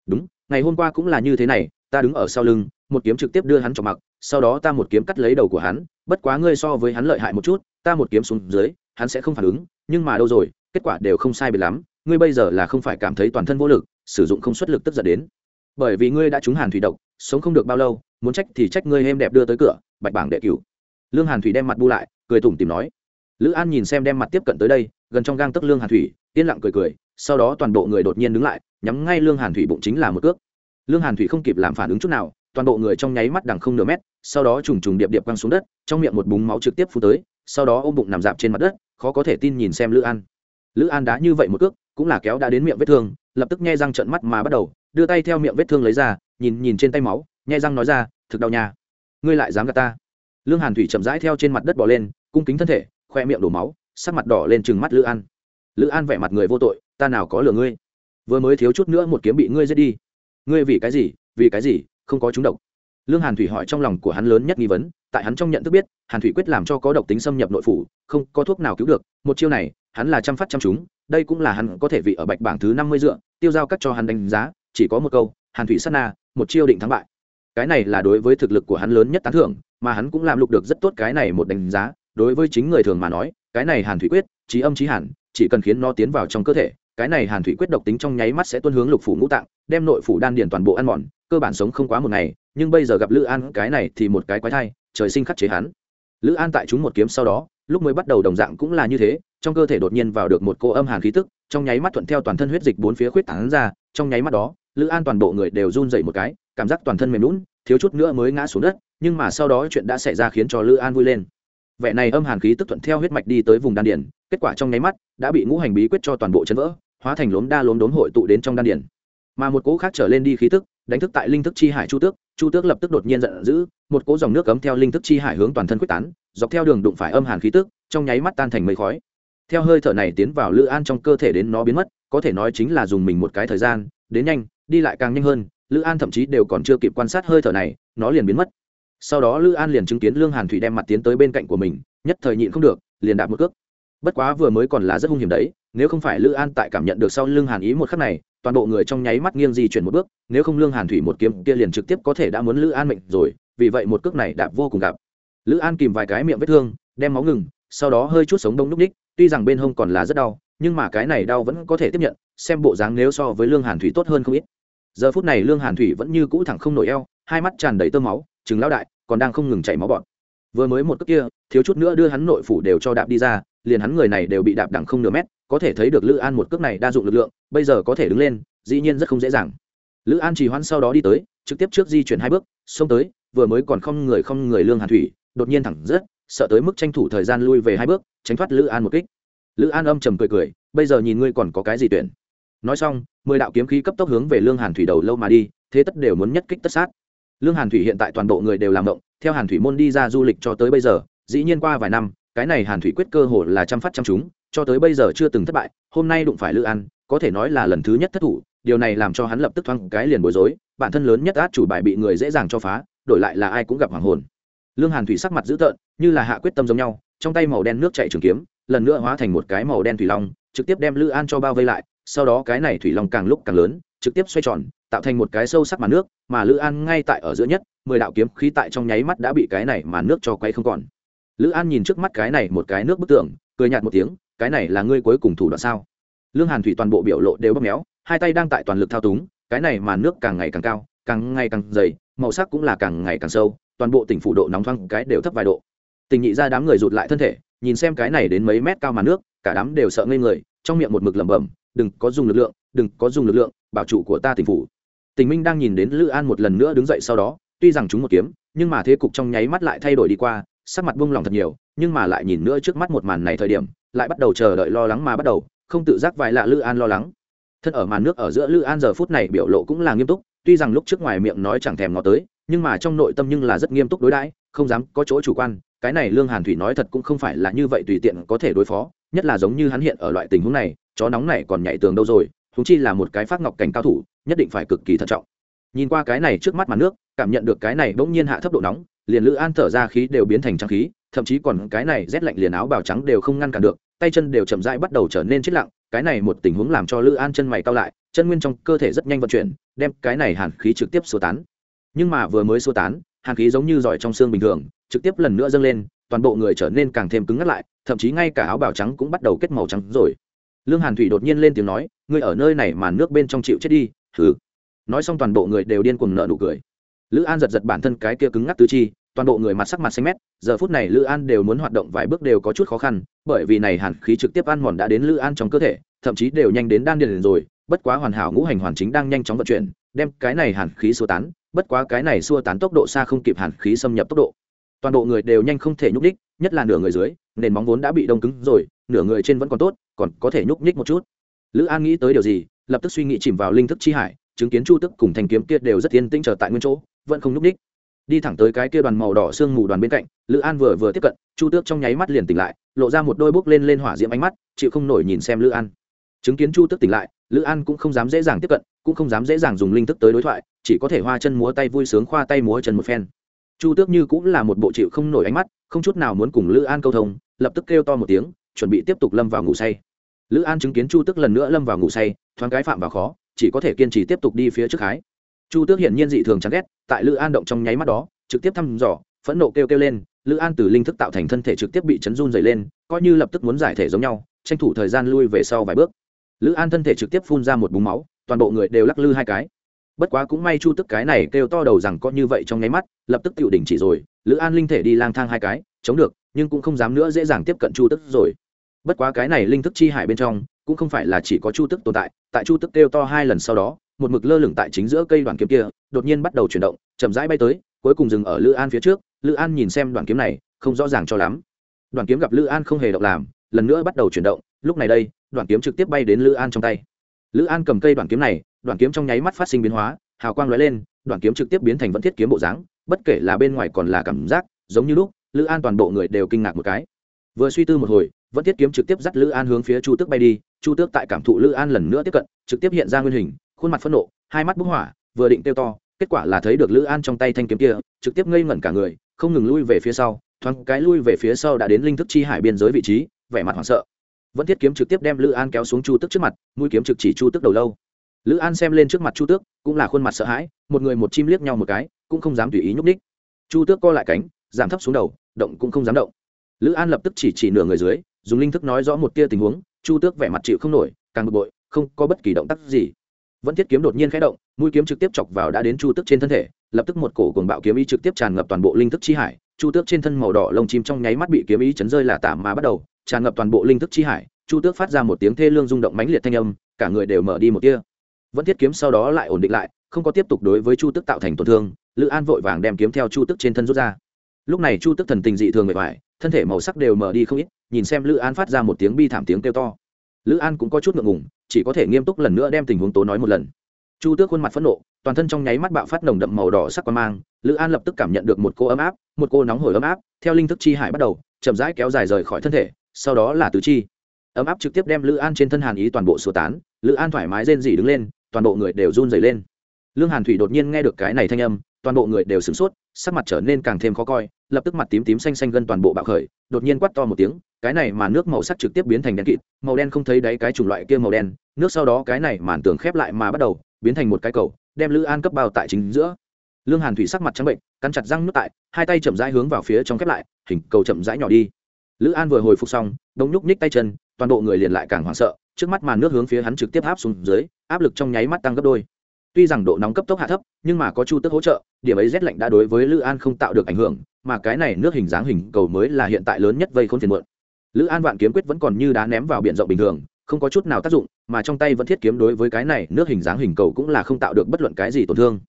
đúng, ngày hôm qua cũng là như thế này, ta đứng ở sau lưng, một kiếm trực tiếp đưa hắn cho mặc, sau đó ta một kiếm cắt lấy đầu của hắn, bất quá ngươi so với hắn lợi hại một chút, ta một kiếm xuống dưới, hắn sẽ không phản ứng, nhưng mà đâu rồi, kết quả đều không sai biệt lắm, ngươi bây giờ là không phải cảm thấy toàn thân vô lực, sử dụng không xuất lực tức giận đến. Bởi vì ngươi đã trúng hàn thủy độc, sống không được bao lâu, muốn trách thì trách ngươi êm đẹp đưa tới cửa, bạch bảng đệ cửu. Lương hàn thủy đem mặt bu lại, cười tủm tìm nói. Lữ an nhìn xem đem mặt tiếp cận tới đây, gần trong gang tấc lương hàn thủy, yên lặng cười cười sau đó toàn bộ người đột nhiên đứng lại, nhắm ngay lương hàn thủy bụng chính là một cước. Lương hàn thủy không kịp làm phản ứng chút nào, toàn bộ người trong nháy mắt đằng không nửa mét, sau đó trùng trùng điệp điệp quăng xuống đất, trong miệng một búng máu trực tiếp phú tới, sau đó ôm bụng nằm dạp trên mặt đất, khó có thể tin nhìn xem lữ an. Lữ an đã như vậy một cước, cũng là kéo đã đến miệng vết thương, lập tức nghe răng trận mắt mà bắt đầu, đưa tay theo miệng vết thương lấy ra, nhìn nhìn trên tay máu nhai răng nói ra, thực đau nhà ngươi lại dám gạt ta. Lương hàn thủy chậm rãi theo trên mặt đất bỏ lên, cung kính thân thể, khoe miệng đổ máu, sắc mặt đỏ lên chừng mắt lữ an. Lữ an vẻ mặt người vô tội ta nào có lừa ngươi? Vừa mới thiếu chút nữa một kiếm bị ngươi giết đi. Ngươi vì cái gì? Vì cái gì? Không có chúng độc. Lương hàn thủy hỏi trong lòng của hắn lớn nhất nghi vấn, tại hắn trong nhận thức biết, hàn thủy quyết làm cho có độc tính xâm nhập nội phủ, không có thuốc nào cứu được, một chiêu này, hắn là chăm phát chăm chúng đây cũng là hắn có thể vị ở bạch bảng thứ năm mươi dựa, tiêu giao cắt cho hắn đánh giá, chỉ có một câu, hàn thủy sát na, một chiêu định thắng bại. Cái này là đối với thực lực của hắn lớn nhất tán thưởng, mà hắn cũng làm lục được rất tốt cái này một đánh giá, đối với chính người thường mà nói, cái này hàn thủy quyết trí âm trí hàn chỉ cần khiến nó tiến vào trong cơ thể cái này hàn thủy quyết độc tính trong nháy mắt sẽ tuân hướng lục phủ ngũ tạng, đem nội phủ đan điền toàn bộ ăn mòn, cơ bản sống không quá một ngày, nhưng bây giờ gặp lữ an, cái này thì một cái quái thai, trời sinh khắc chế hắn. Lữ an tại chúng một kiếm sau đó, lúc mới bắt đầu đồng dạng cũng là như thế, trong cơ thể đột nhiên vào được một cô âm hàn khí tức, trong nháy mắt thuận theo toàn thân huyết dịch bốn phía khuyết tảng ra, trong nháy mắt đó, lữ an toàn bộ người đều run dậy một cái, cảm giác toàn thân mềm lún thiếu chút nữa mới ngã xuống đất, nhưng mà sau đó chuyện đã xảy ra khiến cho lữ an vui lên vẻ này âm hàn khí tức thuận theo huyết mạch đi tới vùng đan điển kết quả trong nháy mắt, đã bị ngũ hành bí quyết cho toàn bộ chấn vỡ, hóa thành lốm đa lốm đốn hội tụ đến trong đan điển mà một cỗ khác trở lên đi khí tức, đánh thức tại linh thức chi hải chu tước chu tước lập tức đột nhiên giận dữ, một cỗ dòng nước cấm theo linh thức chi hải hướng toàn thân quyết tán, dọc theo đường đụng phải âm hàn khí tức, trong nháy mắt tan thành mây khói. Theo hơi thở này tiến vào lữ an trong cơ thể đến nó biến mất, có thể nói chính là dùng mình một cái thời gian, đến nhanh, đi lại càng nhanh hơn lữ an thậm chí đều còn chưa kịp quan sát hơi thở này, nó liền biến mất sau đó lữ an liền chứng kiến lương hàn thủy đem mặt tiến tới bên cạnh của mình, nhất thời nhịn không được, liền đạp một cước. Bất quá vừa mới còn là rất hung hiểm đấy, nếu không phải lữ an tại cảm nhận được sau lương hàn ý một khắc này, toàn bộ người trong nháy mắt nghiêng di chuyển một bước, nếu không lương hàn thủy một kiếm kia liền trực tiếp có thể đã muốn lữ an mệnh rồi, vì vậy một cước này đạp vô cùng gặp. Lữ an kìm vài cái miệng vết thương, đem máu ngừng, sau đó hơi chút sống đông núc ních, tuy rằng bên hông còn là rất đau, nhưng mà cái này đau vẫn có thể tiếp nhận, xem bộ dáng nếu so với lương hàn thủy tốt hơn không ít. Giờ phút này lương hàn thủy vẫn như cũ thẳng không nổi eo, hai mắt tràn đầy tơ máu chừng Lão đại, còn đang không ngừng chảy máu bọt. Vừa mới một cước kia, thiếu chút nữa đưa hắn nội phủ đều cho đạp đi ra, liền hắn người này đều bị đạp đẳng không nửa mét, có thể thấy được lữ an một cước này đa dụng lực lượng, bây giờ có thể đứng lên, dĩ nhiên rất không dễ dàng. Lữ an chỉ hoãn sau đó đi tới, trực tiếp trước di chuyển hai bước, xông tới, vừa mới còn không người không người lương hàn thủy, đột nhiên thẳng rất sợ tới mức tranh thủ thời gian lui về hai bước, tránh thoát lữ an một kích. Lữ an âm trầm cười cười, bây giờ nhìn ngươi còn có cái gì tuyển? Nói xong, mười đạo kiếm khí cấp tốc hướng về lương hàn thủy đầu lâu mà đi, thế tất đều muốn nhất kích tất sát lương hàn thủy hiện tại toàn bộ người đều làm động, theo hàn thủy môn đi ra du lịch cho tới bây giờ, dĩ nhiên qua vài năm, cái này hàn thủy quyết cơ hồ là chăm phát chăm chúng cho tới bây giờ chưa từng thất bại, hôm nay đụng phải lữ an, có thể nói là lần thứ nhất thất thủ, điều này làm cho hắn lập tức thoáng cái liền bối rối, bản thân lớn nhất át chủ bài bị người dễ dàng cho phá, đổi lại là ai cũng gặp hoàng hồn. Lương hàn thủy sắc mặt dữ tợn, như là hạ quyết tâm giống nhau, trong tay màu đen nước chạy trường kiếm, lần nữa hóa thành một cái màu đen thủy long, trực tiếp đem lữ an cho bao vây lại, sau đó cái này thủy long càng lúc càng lớn, trực tiếp xoay tròn tạo thành một cái sâu sắc màn nước, mà lữ an ngay tại ở giữa nhất, mười đạo kiếm khí tại trong nháy mắt đã bị cái này màn nước cho quay không còn. Lữ an nhìn trước mắt cái này một cái nước bức tường, cười nhạt một tiếng, cái này là ngươi cuối cùng thủ đoạn sao? Lương hàn thủy toàn bộ biểu lộ đều bóp méo, hai tay đang tại toàn lực thao túng, cái này màn nước càng ngày càng cao, càng ngày càng dày, màu sắc cũng là càng ngày càng sâu, toàn bộ tỉnh phủ độ nóng thoáng cái đều thấp vài độ. Tình nhị ra đám người rụt lại thân thể, nhìn xem cái này đến mấy mét cao màn nước, cả đám đều sợ ngây người, trong miệng một mực lẩm bẩm, đừng có dùng lực lượng, đừng có dùng lực lượng, bảo trụ của ta tỉnh phủ tình minh đang nhìn đến lữ an một lần nữa đứng dậy sau đó, tuy rằng chúng một kiếm, nhưng mà thế cục trong nháy mắt lại thay đổi đi qua, sắc mặt buông lòng thật nhiều, nhưng mà lại nhìn nữa trước mắt một màn này thời điểm, lại bắt đầu chờ đợi lo lắng mà bắt đầu, không tự giác vài lạ lữ an lo lắng. Thân ở màn nước ở giữa lữ an giờ phút này biểu lộ cũng là nghiêm túc, tuy rằng lúc trước ngoài miệng nói chẳng thèm ngó tới, nhưng mà trong nội tâm nhưng là rất nghiêm túc đối đãi, không dám có chỗ chủ quan, cái này lương hàn thủy nói thật cũng không phải là như vậy tùy tiện có thể đối phó, nhất là giống như hắn hiện ở loại tình huống này, chó nóng này còn nhảy tường đâu rồi thúng chi là một cái phát ngọc cảnh cao thủ nhất định phải cực kỳ thận trọng. Nhìn qua cái này trước mắt mặt nước, cảm nhận được cái này bỗng nhiên hạ thấp độ nóng, liền lữ an thở ra khí đều biến thành trắng khí, thậm chí còn cái này rét lạnh liền áo bào trắng đều không ngăn cản được, tay chân đều chậm rãi bắt đầu trở nên chết lặng, cái này một tình huống làm cho lữ an chân mày cao lại, chân nguyên trong cơ thể rất nhanh vận chuyển, đem cái này hàn khí trực tiếp xua tán. Nhưng mà vừa mới xua tán, hàn khí giống như giỏi trong xương bình thường, trực tiếp lần nữa dâng lên, toàn bộ người trở nên càng thêm cứng ngắt lại, thậm chí ngay cả áo bào trắng cũng bắt đầu kết màu trắng rồi. Lương hàn thủy đột nhiên lên tiếng nói, ngươi ở nơi này mà nước bên trong chịu chết đi hừ. Nói xong toàn bộ người đều điên cuồng nợ nụ cười. Lữ an giật giật bản thân cái kia cứng ngắc tứ chi, toàn bộ người mặt sắc mặt xanh mét, giờ phút này lữ an đều muốn hoạt động vài bước đều có chút khó khăn, bởi vì này hàn khí trực tiếp ăn mòn đã đến lữ an trong cơ thể, thậm chí đều nhanh đến đan điền rồi, bất quá hoàn hảo ngũ hành hoàn chính đang nhanh chóng vận chuyển, đem cái này hàn khí xua tán, bất quá cái này xua tán tốc độ xa không kịp hàn khí xâm nhập tốc độ. Toàn bộ người đều nhanh không thể nhúc ních nhất là nửa người dưới, nền móng vốn đã bị đông cứng rồi, nửa người trên vẫn còn tốt, còn có thể nhúc nhích một chút. Lữ an nghĩ tới điều gì lập tức suy nghĩ chìm vào linh thức chi hải, chứng kiến chu tức cùng thành kiếm kia đều rất yên tĩnh trở tại nguyên chỗ, vẫn không nhúc nhích. Đi thẳng tới cái kia đoàn màu đỏ sương mù đoàn bên cạnh, lữ an vừa vừa tiếp cận, chu tước trong nháy mắt liền tỉnh lại, lộ ra một đôi bốc lên lên hỏa diễm ánh mắt, chịu không nổi nhìn xem lữ an. Chứng kiến chu tước tỉnh lại, lữ an cũng không dám dễ dàng tiếp cận, cũng không dám dễ dàng dùng linh thức tới đối thoại, chỉ có thể hoa chân múa tay vui sướng khoa tay múa chân một phen. Chu tước như cũng là một bộ chịu không nổi ánh mắt, không chút nào muốn cùng lữ an câu thông, lập tức kêu to một tiếng, chuẩn bị tiếp tục lâm vào ngủ say lữ an chứng kiến chu tước lần nữa lâm vào ngủ say, thoáng cái phạm vào khó, chỉ có thể kiên trì tiếp tục đi phía trước hái. Chu tước hiển nhiên dị thường chán ghét, tại lữ an động trong nháy mắt đó, trực tiếp thăm dò, phẫn nộ kêu kêu lên, lữ an từ linh thức tạo thành thân thể trực tiếp bị chấn run dày lên, coi như lập tức muốn giải thể giống nhau, tranh thủ thời gian lui về sau vài bước. Lữ an thân thể trực tiếp phun ra một búng máu, toàn bộ người đều lắc lư hai cái. Bất quá cũng may chu tức cái này kêu to đầu rằng có như vậy trong nháy mắt, lập tức tự đỉnh chỉ rồi, lữ an linh thể đi lang thang hai cái, chống được, nhưng cũng không dám nữa dễ dàng tiếp cận chu tức rồi bất quá cái này linh thức chi hải bên trong, cũng không phải là chỉ có chu tức tồn tại tại chu tức kêu to hai lần sau đó, một mực lơ lửng tại chính giữa cây đoàn kiếm kia, đột nhiên bắt đầu chuyển động, chậm rãi bay tới, cuối cùng dừng ở lữ an phía trước. Lữ an nhìn xem đoàn kiếm này, không rõ ràng cho lắm. Đoàn kiếm gặp lữ an không hề động làm, lần nữa bắt đầu chuyển động. Lúc này đây đoàn kiếm trực tiếp bay đến lữ an trong tay. Lữ an cầm cây đoàn kiếm này đoàn kiếm trong nháy mắt phát sinh biến hóa, hào quang lóe lên đoàn kiếm trực tiếp biến thành vẫn thiết kiếm bộ dáng, bất kể là bên ngoài còn là cảm giác, giống như lúc, lữ an toàn bộ người đều kinh ngạc một cái. Vừa suy tư một hồi vẫn thiết kiếm trực tiếp dắt lữ an hướng phía chu tước bay đi, chu tước tại cảm thụ lữ an lần nữa tiếp cận, trực tiếp hiện ra nguyên hình, khuôn mặt phẫn nộ, hai mắt bức hỏa, vừa định tiêu to, kết quả là thấy được lữ an trong tay thanh kiếm kia, trực tiếp ngây ngẩn cả người, không ngừng lui về phía sau, thoáng cái lui về phía sau đã đến linh thức chi hải biên giới vị trí, vẻ mặt hoảng sợ. Vẫn thiết kiếm trực tiếp đem lữ an kéo xuống chu tước trước mặt, mũi kiếm trực chỉ chu tước đầu lâu. Lữ an xem lên trước mặt chu tước, cũng là khuôn mặt sợ hãi, một người một chim liếc nhau một cái, cũng không dám tùy ý nhúc ních chu tước co lại cánh, giảm thấp xuống đầu, động cũng không dám động. Lữ an lập tức chỉ chỉ nửa người dưới dùng linh thức nói rõ một tia tình huống, chu tước vẻ mặt chịu không nổi, càng bực bội, không có bất kỳ động tác gì. Vẫn thiết kiếm đột nhiên khẽ động, mũi kiếm trực tiếp chọc vào đã đến chu tước trên thân thể, lập tức một cổ cuồng bạo kiếm ý trực tiếp tràn ngập toàn bộ linh thức chi hải. Chu tước trên thân màu đỏ lông chim trong nháy mắt bị kiếm ý chấn rơi là tạm mà bắt đầu, tràn ngập toàn bộ linh thức chi hải. Chu tước phát ra một tiếng thê lương rung động mãnh liệt thanh âm, cả người đều mở đi một tia. Vẫn thiết kiếm sau đó lại ổn định lại, không có tiếp tục đối với chu tước tạo thành tổn thương, lữ an vội vàng đem kiếm theo chu tước trên thân rút ra. Lúc này chu tước thần tình dị thường mệt mỏi thân thể màu sắc đều mở đi không ít, nhìn xem lữ an phát ra một tiếng bi thảm tiếng kêu to. Lữ an cũng có chút ngượng ngùng, chỉ có thể nghiêm túc lần nữa đem tình huống tố nói một lần. Chu tước khuôn mặt phẫn nộ, toàn thân trong nháy mắt bạo phát nồng đậm màu đỏ sắc qua mang, lữ an lập tức cảm nhận được một cô ấm áp, một cô nóng hổi ấm áp, theo linh thức chi hải bắt đầu, chậm rãi kéo dài rời khỏi thân thể, sau đó là tứ chi. Ấm áp trực tiếp đem lữ an trên thân hàn ý toàn bộ sơ tán, lữ an thoải mái rên dỉ đứng lên, toàn bộ người đều run dày lên. Lương hàn thủy đột nhiên nghe được cái này thanh âm, toàn bộ người đều sửng sốt, sắc mặt trở nên càng thêm khó coi lập tức mặt tím tím xanh xanh gân toàn bộ bạo khởi, đột nhiên quát to một tiếng, cái này mà nước màu sắc trực tiếp biến thành đen kịt, màu đen không thấy đáy cái chủng loại kia màu đen, nước sau đó cái này màn tường khép lại mà bắt đầu biến thành một cái cầu, đem lữ an cấp bao tại chính giữa. Lương hàn thủy sắc mặt trắng bệnh, cắn chặt răng nước tại, hai tay chậm rãi hướng vào phía trong khép lại, hình cầu chậm rãi nhỏ đi. Lữ an vừa hồi phục xong, đống nhúc nhích tay chân, toàn bộ người liền lại càng hoảng sợ, trước mắt màn nước hướng phía hắn trực tiếp áp xuống dưới, áp lực trong nháy mắt tăng gấp đôi tuy rằng độ nóng cấp tốc hạ thấp, nhưng mà có chu tức hỗ trợ, điểm ấy rét lạnh đã đối với lữ an không tạo được ảnh hưởng, mà cái này nước hình dáng hình cầu mới là hiện tại lớn nhất vây khốn phiền muộn. Lữ an vạn kiếm quyết vẫn còn như đá ném vào biển rộng bình thường, không có chút nào tác dụng, mà trong tay vẫn thiết kiếm đối với cái này nước hình dáng hình cầu cũng là không tạo được bất luận cái gì tổn thương.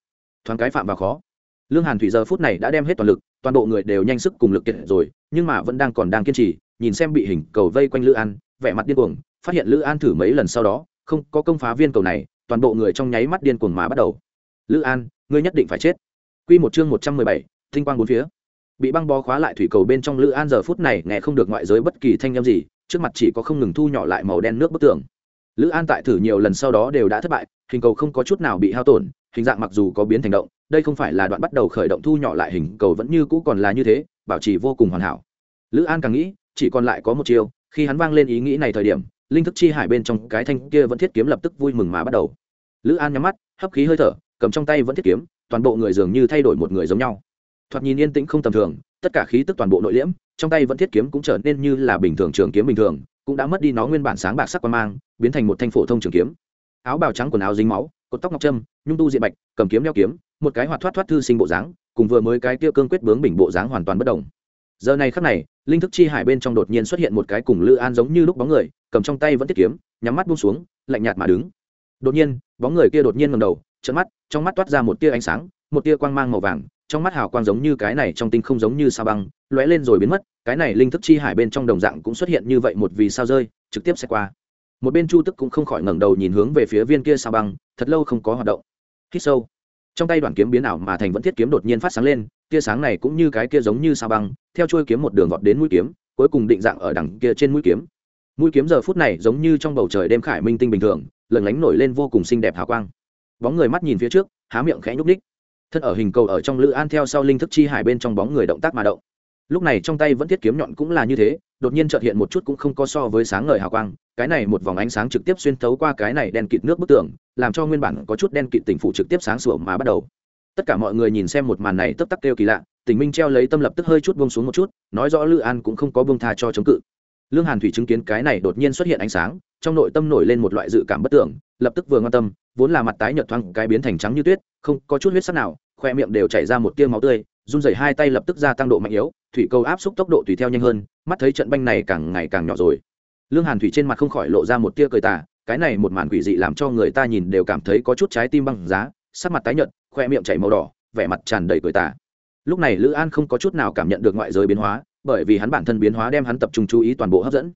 Thoáng cái phạm vào khó. Lương hàn thủy giờ phút này đã đem hết toàn lực, toàn bộ người đều nhanh sức cùng lực kiệt rồi, nhưng mà vẫn đang còn đang kiên trì, nhìn xem bị hình cầu vây quanh lữ an, vẻ mặt điên cuồng, phát hiện lữ an thử mấy lần sau đó, không có công phá viên cầu này toàn bộ người trong nháy mắt điên cuồng mà bắt đầu. Lữ an, ngươi nhất định phải chết. Q một chương một trăm mười bảy, tinh quang bốn phía. Bị băng bó khóa lại thủy cầu bên trong lữ an giờ phút này nghe không được ngoại giới bất kỳ thanh â m gì, trước mặt chỉ có không ngừng thu nhỏ lại màu đen nước bức tường. Lữ an tại thử nhiều lần sau đó đều đã thất bại, hình cầu không có chút nào bị hao tổn, hình dạng mặc dù có biến thành động, đây không phải là đoạn bắt đầu khởi động thu nhỏ lại hình cầu vẫn như cũ còn là như thế, bảo trì vô cùng hoàn hảo. Lữ an càng nghĩ, chỉ còn lại có một chiêu, khi hắn vang lên ý nghĩ này thời điểm linh thức chi hải bên trong cái thanh kia vẫn thiết kiếm lập tức vui mừng mà bắt đầu. Lữ an nhắm mắt, hấp khí hơi thở, cầm trong tay vẫn thiết kiếm, toàn bộ người dường như thay đổi một người giống nhau. Thoạt nhìn yên tĩnh không tầm thường, tất cả khí tức toàn bộ nội liễm, trong tay vẫn thiết kiếm cũng trở nên như là bình thường trường kiếm bình thường, cũng đã mất đi nó nguyên bản sáng bạc sắc quan mang, biến thành một thanh phổ thông trường kiếm. Áo bào trắng quần áo dính máu, cột tóc ngọc trâm, nhung tu diện bạch, cầm kiếm đeo kiếm, một cái hoạt thoát thoát thư sinh bộ dáng, cùng vừa mới cái kia cương quyết bướng bình bộ dáng hoàn toàn bất đồng. Giờ này khắc này linh thức chi hải bên trong đột nhiên xuất hiện một cái cùng lư an giống như lúc bóng người, cầm trong tay vẫn tiết kiếm, nhắm mắt buông xuống, lạnh nhạt mà đứng. Đột nhiên, bóng người kia đột nhiên ngầm đầu trận mắt, trong mắt toát ra một tia ánh sáng, một tia quang mang màu vàng, trong mắt hào quang giống như cái này trong tinh không giống như sao băng, lóe lên rồi biến mất, cái này linh thức chi hải bên trong đồng dạng cũng xuất hiện như vậy một vì sao rơi, trực tiếp sẽ qua. Một bên chu tức cũng không khỏi ngẩng đầu nhìn hướng về phía viên kia sao băng, thật lâu không có hoạt động. Hít sâu trong tay đoàn kiếm biến ảo mà thành vẫn thiết kiếm đột nhiên phát sáng lên, tia sáng này cũng như cái kia giống như sao băng, theo chuôi kiếm một đường vọt đến mũi kiếm, cuối cùng định dạng ở đằng kia trên mũi kiếm. Mũi kiếm giờ phút này giống như trong bầu trời đêm khải minh tinh bình thường, lần lánh nổi lên vô cùng xinh đẹp hào quang. Bóng người mắt nhìn phía trước, há miệng khẽ nhúc ních thân ở hình cầu ở trong lữ an theo sau linh thức chi hải bên trong bóng người động tác mà động lúc này trong tay vẫn thiết kiếm nhọn cũng là như thế, đột nhiên trợt hiện một chút cũng không có so với sáng ngời hào quang, cái này một vòng ánh sáng trực tiếp xuyên thấu qua cái này đen kịt nước bức tường, làm cho nguyên bản có chút đen kịt tỉnh phủ trực tiếp sáng sủa mà bắt đầu. Tất cả mọi người nhìn xem một màn này tấp tắc kêu kỳ lạ tình minh treo lấy tâm lập tức hơi chút bông xuống một chút, nói rõ lữ an cũng không có bông tha cho chống cự. Lương hàn thủy chứng kiến cái này đột nhiên xuất hiện ánh sáng, trong nội tâm nổi lên một loại dự cảm bất tưởng, lập tức vừa ngon tâm, vốn là mặt tái nhợt thoáng cái biến thành trắng như tuyết, không có chút huyết sắc nào, khoe miệng đều chảy ra một tia máu tươi run rẩy hai tay lập tức gia tăng độ mạnh yếu, thủy cầu áp xúc tốc độ tùy theo nhanh hơn, mắt thấy trận banh này càng ngày càng nhỏ rồi. Lương hàn thủy trên mặt không khỏi lộ ra một tia cười tà, cái này một màn quỷ dị làm cho người ta nhìn đều cảm thấy có chút trái tim băng giá, sắc mặt tái nhợt, khoe miệng chảy màu đỏ, vẻ mặt tràn đầy cười tà. Lúc này lữ an không có chút nào cảm nhận được ngoại giới biến hóa, bởi vì hắn bản thân biến hóa đem hắn tập trung chú ý toàn bộ hấp dẫn.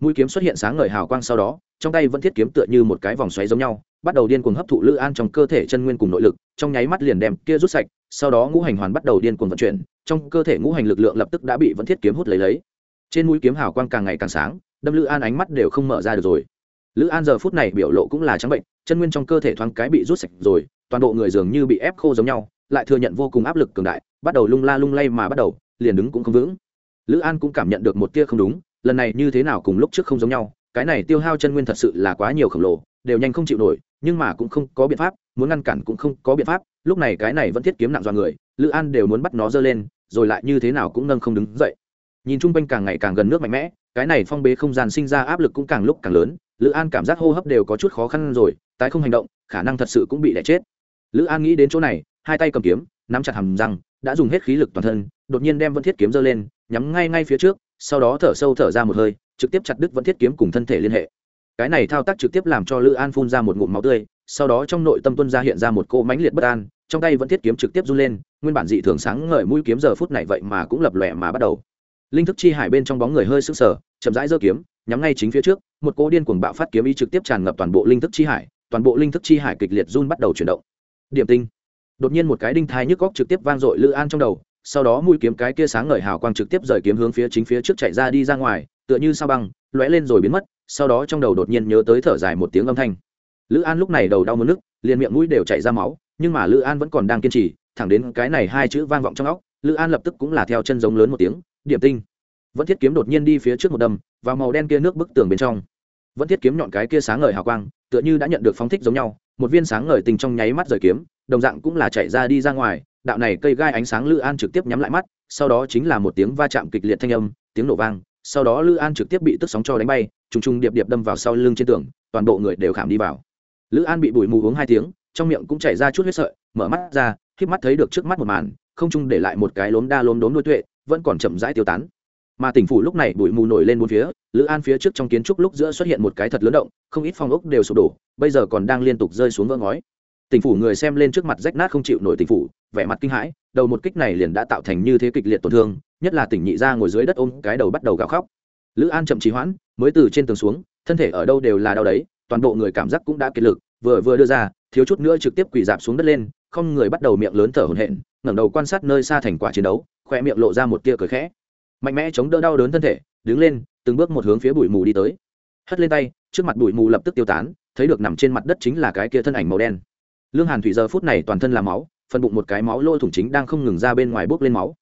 Mũi kiếm xuất hiện sáng ngời hào quang sau đó, trong tay vẫn thiết kiếm tựa như một cái vòng xoáy giống nhau, bắt đầu điên cuồng hấp thụ lữ an trong cơ thể chân nguyên cùng nội lực, trong nháy mắt liền đem kia rút sạch sau đó ngũ hành hoàn bắt đầu điên cuồng vận chuyển, trong cơ thể ngũ hành lực lượng lập tức đã bị vẫn thiết kiếm hút lấy lấy. Trên mũi kiếm hào quang càng ngày càng sáng, đâm lữ an ánh mắt đều không mở ra được rồi. Lữ an giờ phút này biểu lộ cũng là trắng bệnh, chân nguyên trong cơ thể thoáng cái bị rút sạch rồi, toàn bộ người dường như bị ép khô giống nhau, lại thừa nhận vô cùng áp lực cường đại, bắt đầu lung la lung lay mà bắt đầu, liền đứng cũng không vững. Lữ an cũng cảm nhận được một tia không đúng, lần này như thế nào cùng lúc trước không giống nhau, cái này tiêu hao chân nguyên thật sự là quá nhiều khổng lồ, đều nhanh không chịu nổi, nhưng mà cũng không có biện pháp, muốn ngăn cản cũng không có biện pháp lúc này cái này vẫn thiết kiếm nặng dọa người, lữ an đều muốn bắt nó giơ lên, rồi lại như thế nào cũng nâng không đứng dậy. Nhìn chung quanh càng ngày càng gần nước mạnh mẽ, cái này phong bế không gian sinh ra áp lực cũng càng lúc càng lớn, lữ an cảm giác hô hấp đều có chút khó khăn rồi, tái không hành động, khả năng thật sự cũng bị đẻ chết. Lữ an nghĩ đến chỗ này, hai tay cầm kiếm, nắm chặt hầm răng, đã dùng hết khí lực toàn thân, đột nhiên đem vẫn thiết kiếm giơ lên, nhắm ngay ngay phía trước, sau đó thở sâu thở ra một hơi, trực tiếp chặt đứt vẫn thiết kiếm cùng thân thể liên hệ. Cái này thao tác trực tiếp làm cho lữ an phun ra một ngụm máu tươi sau đó trong nội tâm tuân ra hiện ra một cô mãnh liệt bất an, trong tay vẫn thiết kiếm trực tiếp run lên, nguyên bản dị thường sáng ngời mũi kiếm giờ phút này vậy mà cũng lập lòe mà bắt đầu. Linh thức chi hải bên trong bóng người hơi sức sờ, chậm rãi giơ kiếm, nhắm ngay chính phía trước, một cô điên cuồng bạo phát kiếm ý trực tiếp tràn ngập toàn bộ linh thức chi hải, toàn bộ linh thức chi hải kịch liệt run bắt đầu chuyển động. Điểm tinh. Đột nhiên một cái đinh thai nhức góc trực tiếp vang dội lữ an trong đầu, sau đó mũi kiếm cái kia sáng ngời hào quang trực tiếp rời kiếm hướng phía chính phía trước chạy ra đi ra ngoài, tựa như sao băng, lóe lên rồi biến mất, sau đó trong đầu đột nhiên nhớ tới thở dài một tiếng âm thanh lữ an lúc này đầu đau mất nước, liền miệng mũi đều chảy ra máu, nhưng mà lữ an vẫn còn đang kiên trì, thẳng đến cái này hai chữ vang vọng trong óc, lữ an lập tức cũng là theo chân giống lớn một tiếng, điểm tinh. Vẫn thiết kiếm đột nhiên đi phía trước một đâm, vào màu đen kia nước bức tường bên trong. Vẫn thiết kiếm nhọn cái kia sáng ngời hào quang, tựa như đã nhận được phóng thích giống nhau, một viên sáng ngời tình trong nháy mắt rời kiếm, đồng dạng cũng là chạy ra đi ra ngoài, đạo này cây gai ánh sáng lữ an trực tiếp nhắm lại mắt, sau đó chính là một tiếng va chạm kịch liệt thanh âm, tiếng nổ vang, sau đó lữ an trực tiếp bị tức sóng cho đánh bay, trùng trùng điệp điệp đâm vào sau lưng trên tường, toàn bộ người đều khảm đi vào lữ an bị bụi mù uống hai tiếng, trong miệng cũng chảy ra chút huyết sợi, mở mắt ra k mắt thấy được trước mắt một màn, không trung để lại một cái lốm đa lốm đốm đôi tuệ, vẫn còn chậm rãi tiêu tán. Mà tỉnh phủ lúc này bụi mù nổi lên bốn phía, lữ an phía trước trong kiến trúc lúc giữa xuất hiện một cái thật lớn động, không ít phong ốc đều sụp đổ, bây giờ còn đang liên tục rơi xuống vỡ ngói. Tỉnh phủ người xem lên trước mặt rách nát không chịu nổi tỉnh phủ, vẻ mặt kinh hãi, đầu một kích này liền đã tạo thành như thế kịch liệt tổn thương, nhất là tỉnh nhị ra ngồi dưới đất ôm cái đầu bắt đầu gào khóc. Lữ an chậm trì hoãn, mới từ trên tường xuống, thân thể ở đâu đều là đau đấy toàn bộ người cảm giác cũng đã kiệt lực, vừa vừa đưa ra, thiếu chút nữa trực tiếp quỳ dạp xuống đất lên, không người bắt đầu miệng lớn thở hổn hển, ngẩng đầu quan sát nơi xa thành quả chiến đấu khoe miệng lộ ra một tia cười khẽ. Mạnh mẽ chống đỡ đau đớn thân thể, đứng lên, từng bước một hướng phía bụi mù đi tới. Hất lên tay, trước mặt bụi mù lập tức tiêu tán, thấy được nằm trên mặt đất chính là cái kia thân ảnh màu đen. Lương hàn thủy giờ phút này toàn thân là máu, phần bụng một cái máu lôi thủng chính đang không ngừng ra bên ngoài bốc lên máu.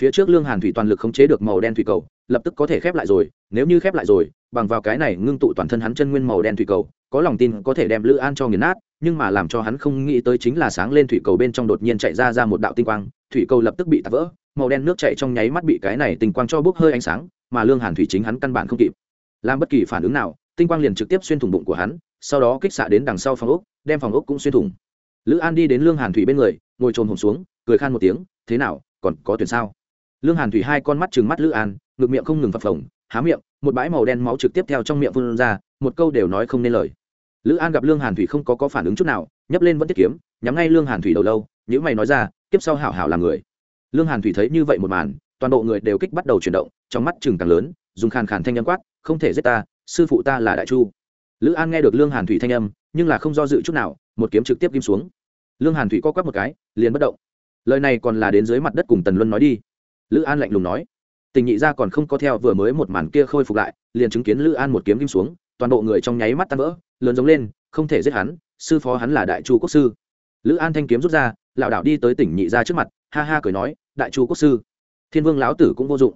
Phía trước lương hàn thủy toàn lực khống chế được màu đen thủy cầu lập tức có thể khép lại rồi, nếu như khép lại rồi, bằng vào cái này ngưng tụ toàn thân hắn chân nguyên màu đen thủy cầu, có lòng tin có thể đem lữ an cho nghiền nát, nhưng mà làm cho hắn không nghĩ tới chính là sáng lên thủy cầu bên trong đột nhiên chạy ra ra một đạo tinh quang, thủy cầu lập tức bị tạt vỡ, màu đen nước chạy trong nháy mắt bị cái này tinh quang cho bốc hơi ánh sáng, mà lương hàn thủy chính hắn căn bản không kịp. Làm bất kỳ phản ứng nào, tinh quang liền trực tiếp xuyên thủng bụng của hắn, sau đó kích xạ đến đằng sau phòng ốc, đem phòng ốc cũng xuyên thủng. Lữ an đi đến lương hàn thủy bên người, ngồi trồm hồng xuống, cười khan một tiếng, thế nào, còn có tuyển sao? Lương hàn thủy hai con mắt trừng mắt lữ an ngực miệng không ngừng phập phồng há miệng một bãi màu đen máu trực tiếp theo trong miệng phun ra một câu đều nói không nên lời. Lữ an gặp lương hàn thủy không có, có phản ứng chút nào nhấp lên vẫn tiết kiếm nhắm ngay lương hàn thủy đầu lâu nhữ mày nói ra kiếp sau hảo hảo là người. Lương hàn thủy thấy như vậy một màn toàn bộ người đều kích bắt đầu chuyển động trong mắt chừng càng lớn dùng khàn khàn thanh âm quát không thể giết ta sư phụ ta là đại chu. Lữ an nghe được lương hàn thủy thanh âm nhưng là không do dự chút nào một kiếm trực tiếp kim xuống. Lương hàn thủy co quắp một cái liền bất động. Lời này còn là đến dưới mặt đất cùng tần luân nói đi. Lữ an lạnh lùng nói tình nhị ra còn không có theo vừa mới một màn kia khôi phục lại, liền chứng kiến lữ an một kiếm kim xuống, toàn bộ người trong nháy mắt tan vỡ, lớn giống lên, không thể giết hắn, sư phó hắn là đại chu quốc sư. Lữ an thanh kiếm rút ra, lảo đảo đi tới tỉnh nhị ra trước mặt, ha ha cười nói, đại chu quốc sư. Thiên vương lão tử cũng vô dụng.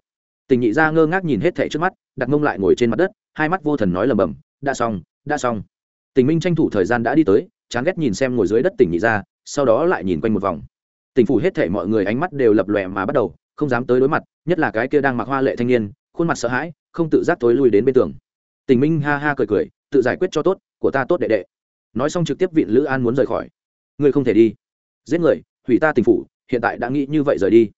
Tỉnh nhị ra ngơ ngác nhìn hết thẻ trước mắt, đặt mông lại ngồi trên mặt đất, hai mắt vô thần nói lầm bầm đã xong đã xong. Tình minh tranh thủ thời gian đã đi tới, chán ghét nhìn xem ngồi dưới đất tỉnh nhị ra sau đó lại nhìn quanh một vòng. Tỉnh phủ hết thảy mọi người ánh mắt đều lập lòe mà bắt đầu không dám tới đối mặt, nhất là cái kia đang mặc hoa lệ thanh niên, khuôn mặt sợ hãi, không tự giác tối lui đến bên tường. Tình minh ha ha cười cười, tự giải quyết cho tốt, của ta tốt đệ đệ. Nói xong trực tiếp viện lữ an muốn rời khỏi. Ngươi không thể đi. Giết người, hủy ta tình phủ, hiện tại đã nghĩ như vậy rời đi.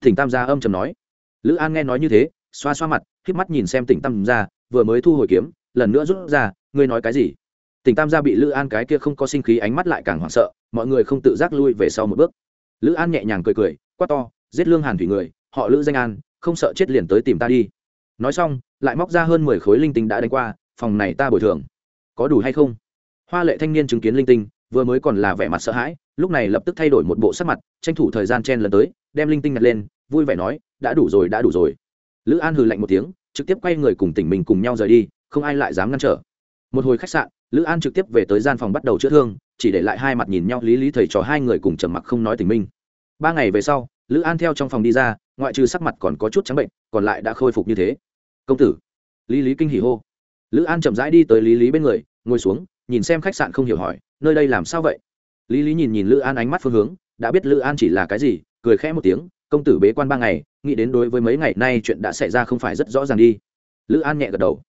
Thỉnh tam gia âm trầm nói. Lữ an nghe nói như thế, xoa xoa mặt k mắt nhìn xem tỉnh tam gia, vừa mới thu hồi kiếm, lần nữa rút ra, ngươi nói cái gì? Tỉnh tam gia bị lữ an cái kia không có sinh khí ánh mắt lại càng hoảng sợ, mọi người không tự giác lui về sau một bước. Lữ an nhẹ nhàng cười cười, quát to giết lương hàn thủy người, họ lữ danh an, không sợ chết liền tới tìm ta đi. Nói xong, lại móc ra hơn mười khối linh tinh đã đánh qua, phòng này ta bồi thường. Có đủ hay không? Hoa lệ thanh niên chứng kiến linh tinh, vừa mới còn là vẻ mặt sợ hãi, lúc này lập tức thay đổi một bộ sắc mặt, tranh thủ thời gian chen lần tới, đem linh tinh nhặt lên, vui vẻ nói, đã đủ rồi, đã đủ rồi. Lữ an hừ lạnh một tiếng, trực tiếp quay người cùng tỉnh mình cùng nhau rời đi, không ai lại dám ngăn trở. Một hồi khách sạn, lữ an trực tiếp về tới gian phòng bắt đầu chữa thương, chỉ để lại hai mặt nhìn nhau lý lý thầy trò hai người cùng trầm mặc không nói tình minh. Ba ngày về sau lữ an theo trong phòng đi ra, ngoại trừ sắc mặt còn có chút trắng bệnh, còn lại đã khôi phục như thế. Công tử. Lý lý kinh hỉ hô. Lữ an chậm rãi đi tới lý lý bên người, ngồi xuống, nhìn xem khách sạn không hiểu hỏi, nơi đây làm sao vậy? Lý lý nhìn nhìn lữ an ánh mắt phương hướng, đã biết lữ an chỉ là cái gì, cười khẽ một tiếng, công tử bế quan ba ngày, nghĩ đến đối với mấy ngày nay chuyện đã xảy ra không phải rất rõ ràng đi. Lữ an nhẹ gật đầu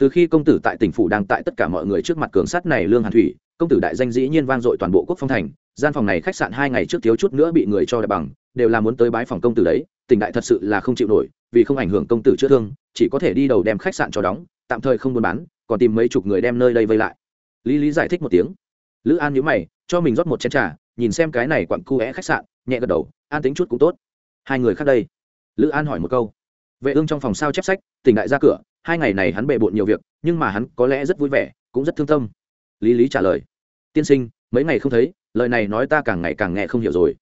từ khi công tử tại tỉnh phủ đang tại tất cả mọi người trước mặt cường sát này lương hàn thủy, công tử đại danh dĩ nhiên vang dội toàn bộ quốc phong thành. Gian phòng này khách sạn hai ngày trước thiếu chút nữa bị người cho đại bằng, đều là muốn tới bái phòng công tử đấy. Tỉnh đại thật sự là không chịu nổi, vì không ảnh hưởng công tử chữa thương, chỉ có thể đi đầu đem khách sạn cho đóng, tạm thời không buôn bán, còn tìm mấy chục người đem nơi đây vây lại. Lý lý giải thích một tiếng. Lữ an nhớ mày, cho mình rót một chén trà, nhìn xem cái này quặn cu é khách sạn, nhẹ gật đầu, an tính chút cũng tốt. Hai người khác đây. Lữ an hỏi một câu. Vệ ương trong phòng sao chép sách, tỉnh đại ra cửa hai ngày này hắn bệ bộn nhiều việc, nhưng mà hắn có lẽ rất vui vẻ, cũng rất thương tâm. Lý lý trả lời, tiên sinh, mấy ngày không thấy, lời này nói ta càng ngày càng nghe không hiểu rồi.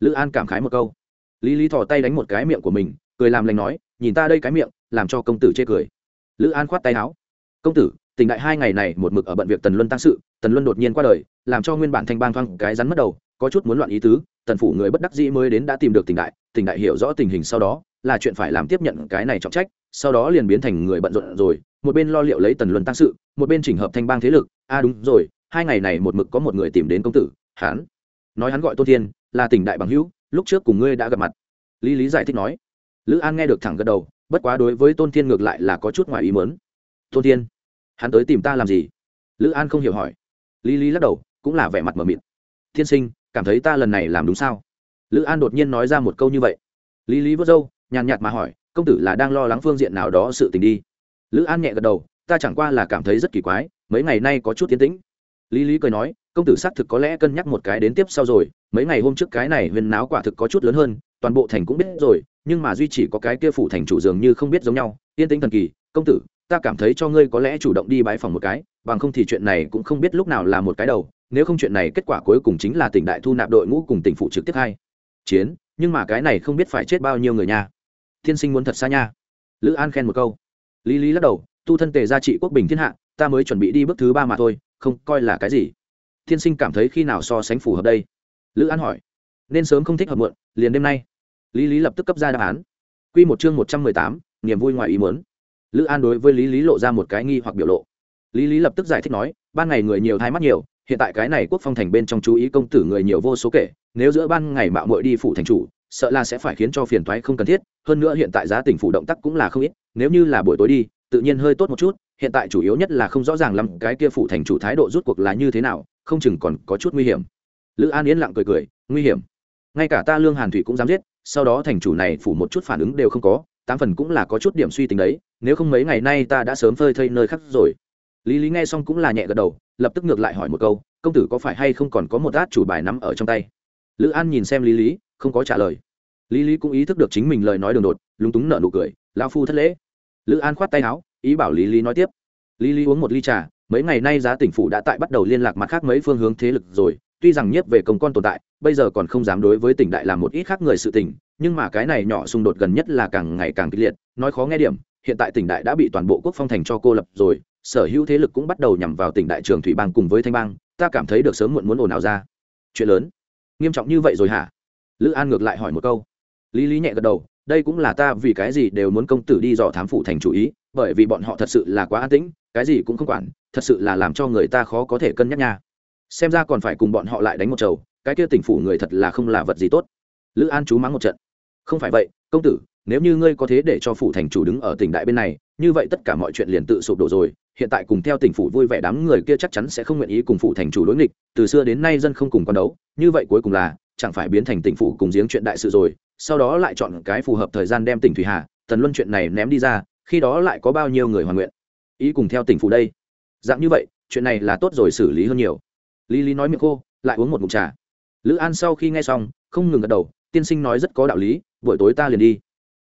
Lữ an cảm khái một câu. Lý lý thò tay đánh một cái miệng của mình, cười làm lành nói, nhìn ta đây cái miệng, làm cho công tử chê cười. Lữ an khoát tay áo, công tử, tỉnh đại hai ngày này một mực ở bận việc tần luân tăng sự, tần luân đột nhiên qua đời, làm cho nguyên bản thanh bang thoang cái rắn mất đầu, có chút muốn loạn ý tứ, tần phủ người bất đắc dĩ mới đến đã tìm được tỉnh đại tỉnh đại hiểu rõ tình hình sau đó, là chuyện phải làm tiếp nhận cái này trọng trách sau đó liền biến thành người bận rộn rồi, một bên lo liệu lấy tần luân tăng sự, một bên chỉnh hợp thanh bang thế lực. A à đúng rồi, hai ngày này một mực có một người tìm đến công tử hán nói hắn gọi tôn thiên, là tỉnh đại bằng hữu, lúc trước cùng ngươi đã gặp mặt. Lý lý giải thích nói. Lữ an nghe được thẳng gật đầu, bất quá đối với tôn thiên ngược lại là có chút ngoài ý mớn tôn thiên, hắn tới tìm ta làm gì? Lữ an không hiểu hỏi. Lý lý lắc đầu, cũng là vẻ mặt mờ mịt. Thiên sinh, cảm thấy ta lần này làm đúng sao? Lữ an đột nhiên nói ra một câu như vậy. Lý lý vớt râu, nhàn nhạt mà hỏi công tử là đang lo lắng phương diện nào đó sự tình đi. Lữ an nhẹ gật đầu, ta chẳng qua là cảm thấy rất kỳ quái, mấy ngày nay có chút tiến tĩnh. Lý lý cười nói, công tử xác thực có lẽ cân nhắc một cái đến tiếp sau rồi, mấy ngày hôm trước cái này huyền náo quả thực có chút lớn hơn, toàn bộ thành cũng biết rồi, nhưng mà duy chỉ có cái kia phủ thành chủ dường như không biết giống nhau, yên tĩnh thần kỳ, công tử, ta cảm thấy cho ngươi có lẽ chủ động đi bãi phòng một cái, bằng không thì chuyện này cũng không biết lúc nào là một cái đầu, nếu không chuyện này kết quả cuối cùng chính là tỉnh đại thu nạp đội ngũ cùng tỉnh phụ trực tiếp hai. Chiến, nhưng mà cái này không biết phải chết bao nhiêu người nha thiên sinh muốn thật xa nha. Lữ an khen một câu. Lý lý lắc đầu, tu thân tề gia trị quốc bình thiên hạ, ta mới chuẩn bị đi bước thứ ba mà thôi, không coi là cái gì. Thiên sinh cảm thấy khi nào so sánh phù hợp đây? Lữ an hỏi. Nên sớm không thích hợp muộn, liền đêm nay. Lý lý lập tức cấp ra đáp án. Q một chương một trăm mười tám, niềm vui ngoài ý muốn. Lữ an đối với lý lý lộ ra một cái nghi hoặc biểu lộ. Lý lý lập tức giải thích nói, ban ngày người nhiều thai mắt nhiều, hiện tại cái này quốc phong thành bên trong chú ý công tử người nhiều vô số kể, nếu giữa ban ngày mạo muội đi phủ thành chủ sợ là sẽ phải khiến cho phiền toái không cần thiết, hơn nữa hiện tại giá tỉnh phủ động tác cũng là không ít, nếu như là buổi tối đi, tự nhiên hơi tốt một chút, hiện tại chủ yếu nhất là không rõ ràng lắm cái kia phủ thành chủ thái độ rút cuộc là như thế nào, không chừng còn có chút nguy hiểm. Lữ an yên lặng cười cười, nguy hiểm. Ngay cả ta lương hàn thủy cũng dám giết, sau đó thành chủ này phủ một chút phản ứng đều không có, tám phần cũng là có chút điểm suy tính đấy, nếu không mấy ngày nay ta đã sớm phơi thây nơi khác rồi. Lý lý nghe xong cũng là nhẹ gật đầu, lập tức ngược lại hỏi một câu, công tử có phải hay không còn có một át chủ bài nắm ở trong tay? Lữ an nhìn xem lý lý không có trả lời. Lý lý cũng ý thức được chính mình lời nói đường đột, lúng túng nở nụ cười lao phu thất lễ. Lữ an khoát tay áo, ý bảo lý lý nói tiếp. Lý lý uống một ly trà, mấy ngày nay giá tỉnh phủ đã tại bắt đầu liên lạc mặt khác mấy phương hướng thế lực rồi, tuy rằng nhiếp về công con tồn tại, bây giờ còn không dám đối với tỉnh đại làm một ít khác người sự tình, nhưng mà cái này nhỏ xung đột gần nhất là càng ngày càng kịch liệt, nói khó nghe điểm, hiện tại tỉnh đại đã bị toàn bộ quốc phong thành cho cô lập rồi, sở hữu thế lực cũng bắt đầu nhằm vào tỉnh đại trường thủy bang cùng với thanh bang, ta cảm thấy được sớm muộn muốn ồn ào ra. Chuyện lớn. Nghiêm trọng như vậy rồi hả? Lữ an ngược lại hỏi một câu. Lý lý nhẹ gật đầu, đây cũng là ta vì cái gì đều muốn công tử đi dò thám phụ thành chủ ý, bởi vì bọn họ thật sự là quá an tĩnh, cái gì cũng không quản, thật sự là làm cho người ta khó có thể cân nhắc nha. Xem ra còn phải cùng bọn họ lại đánh một trầu cái kia tỉnh phủ người thật là không là vật gì tốt. Lữ an chú mắng một trận. Không phải vậy, công tử, nếu như ngươi có thế để cho phủ thành chủ đứng ở tỉnh đại bên này, như vậy tất cả mọi chuyện liền tự sụp đổ rồi, hiện tại cùng theo tỉnh phủ vui vẻ đám người kia chắc chắn sẽ không nguyện ý cùng phủ thành chủ đối nghịch, từ xưa đến nay dân không cùng quan đấu, như vậy cuối cùng là chẳng phải biến thành tỉnh phủ cùng giếng chuyện đại sự rồi, sau đó lại chọn cái phù hợp thời gian đem tỉnh thủy hà, tần luân chuyện này ném đi ra, khi đó lại có bao nhiêu người hoàn nguyện. Ý cùng theo tỉnh phủ đây. Dạng như vậy, chuyện này là tốt rồi xử lý hơn nhiều. Lý lý nói miệng khô, lại uống một mụn trà. Lữ an sau khi nghe xong, không ngừng gật đầu, tiên sinh nói rất có đạo lý, buổi tối ta liền đi.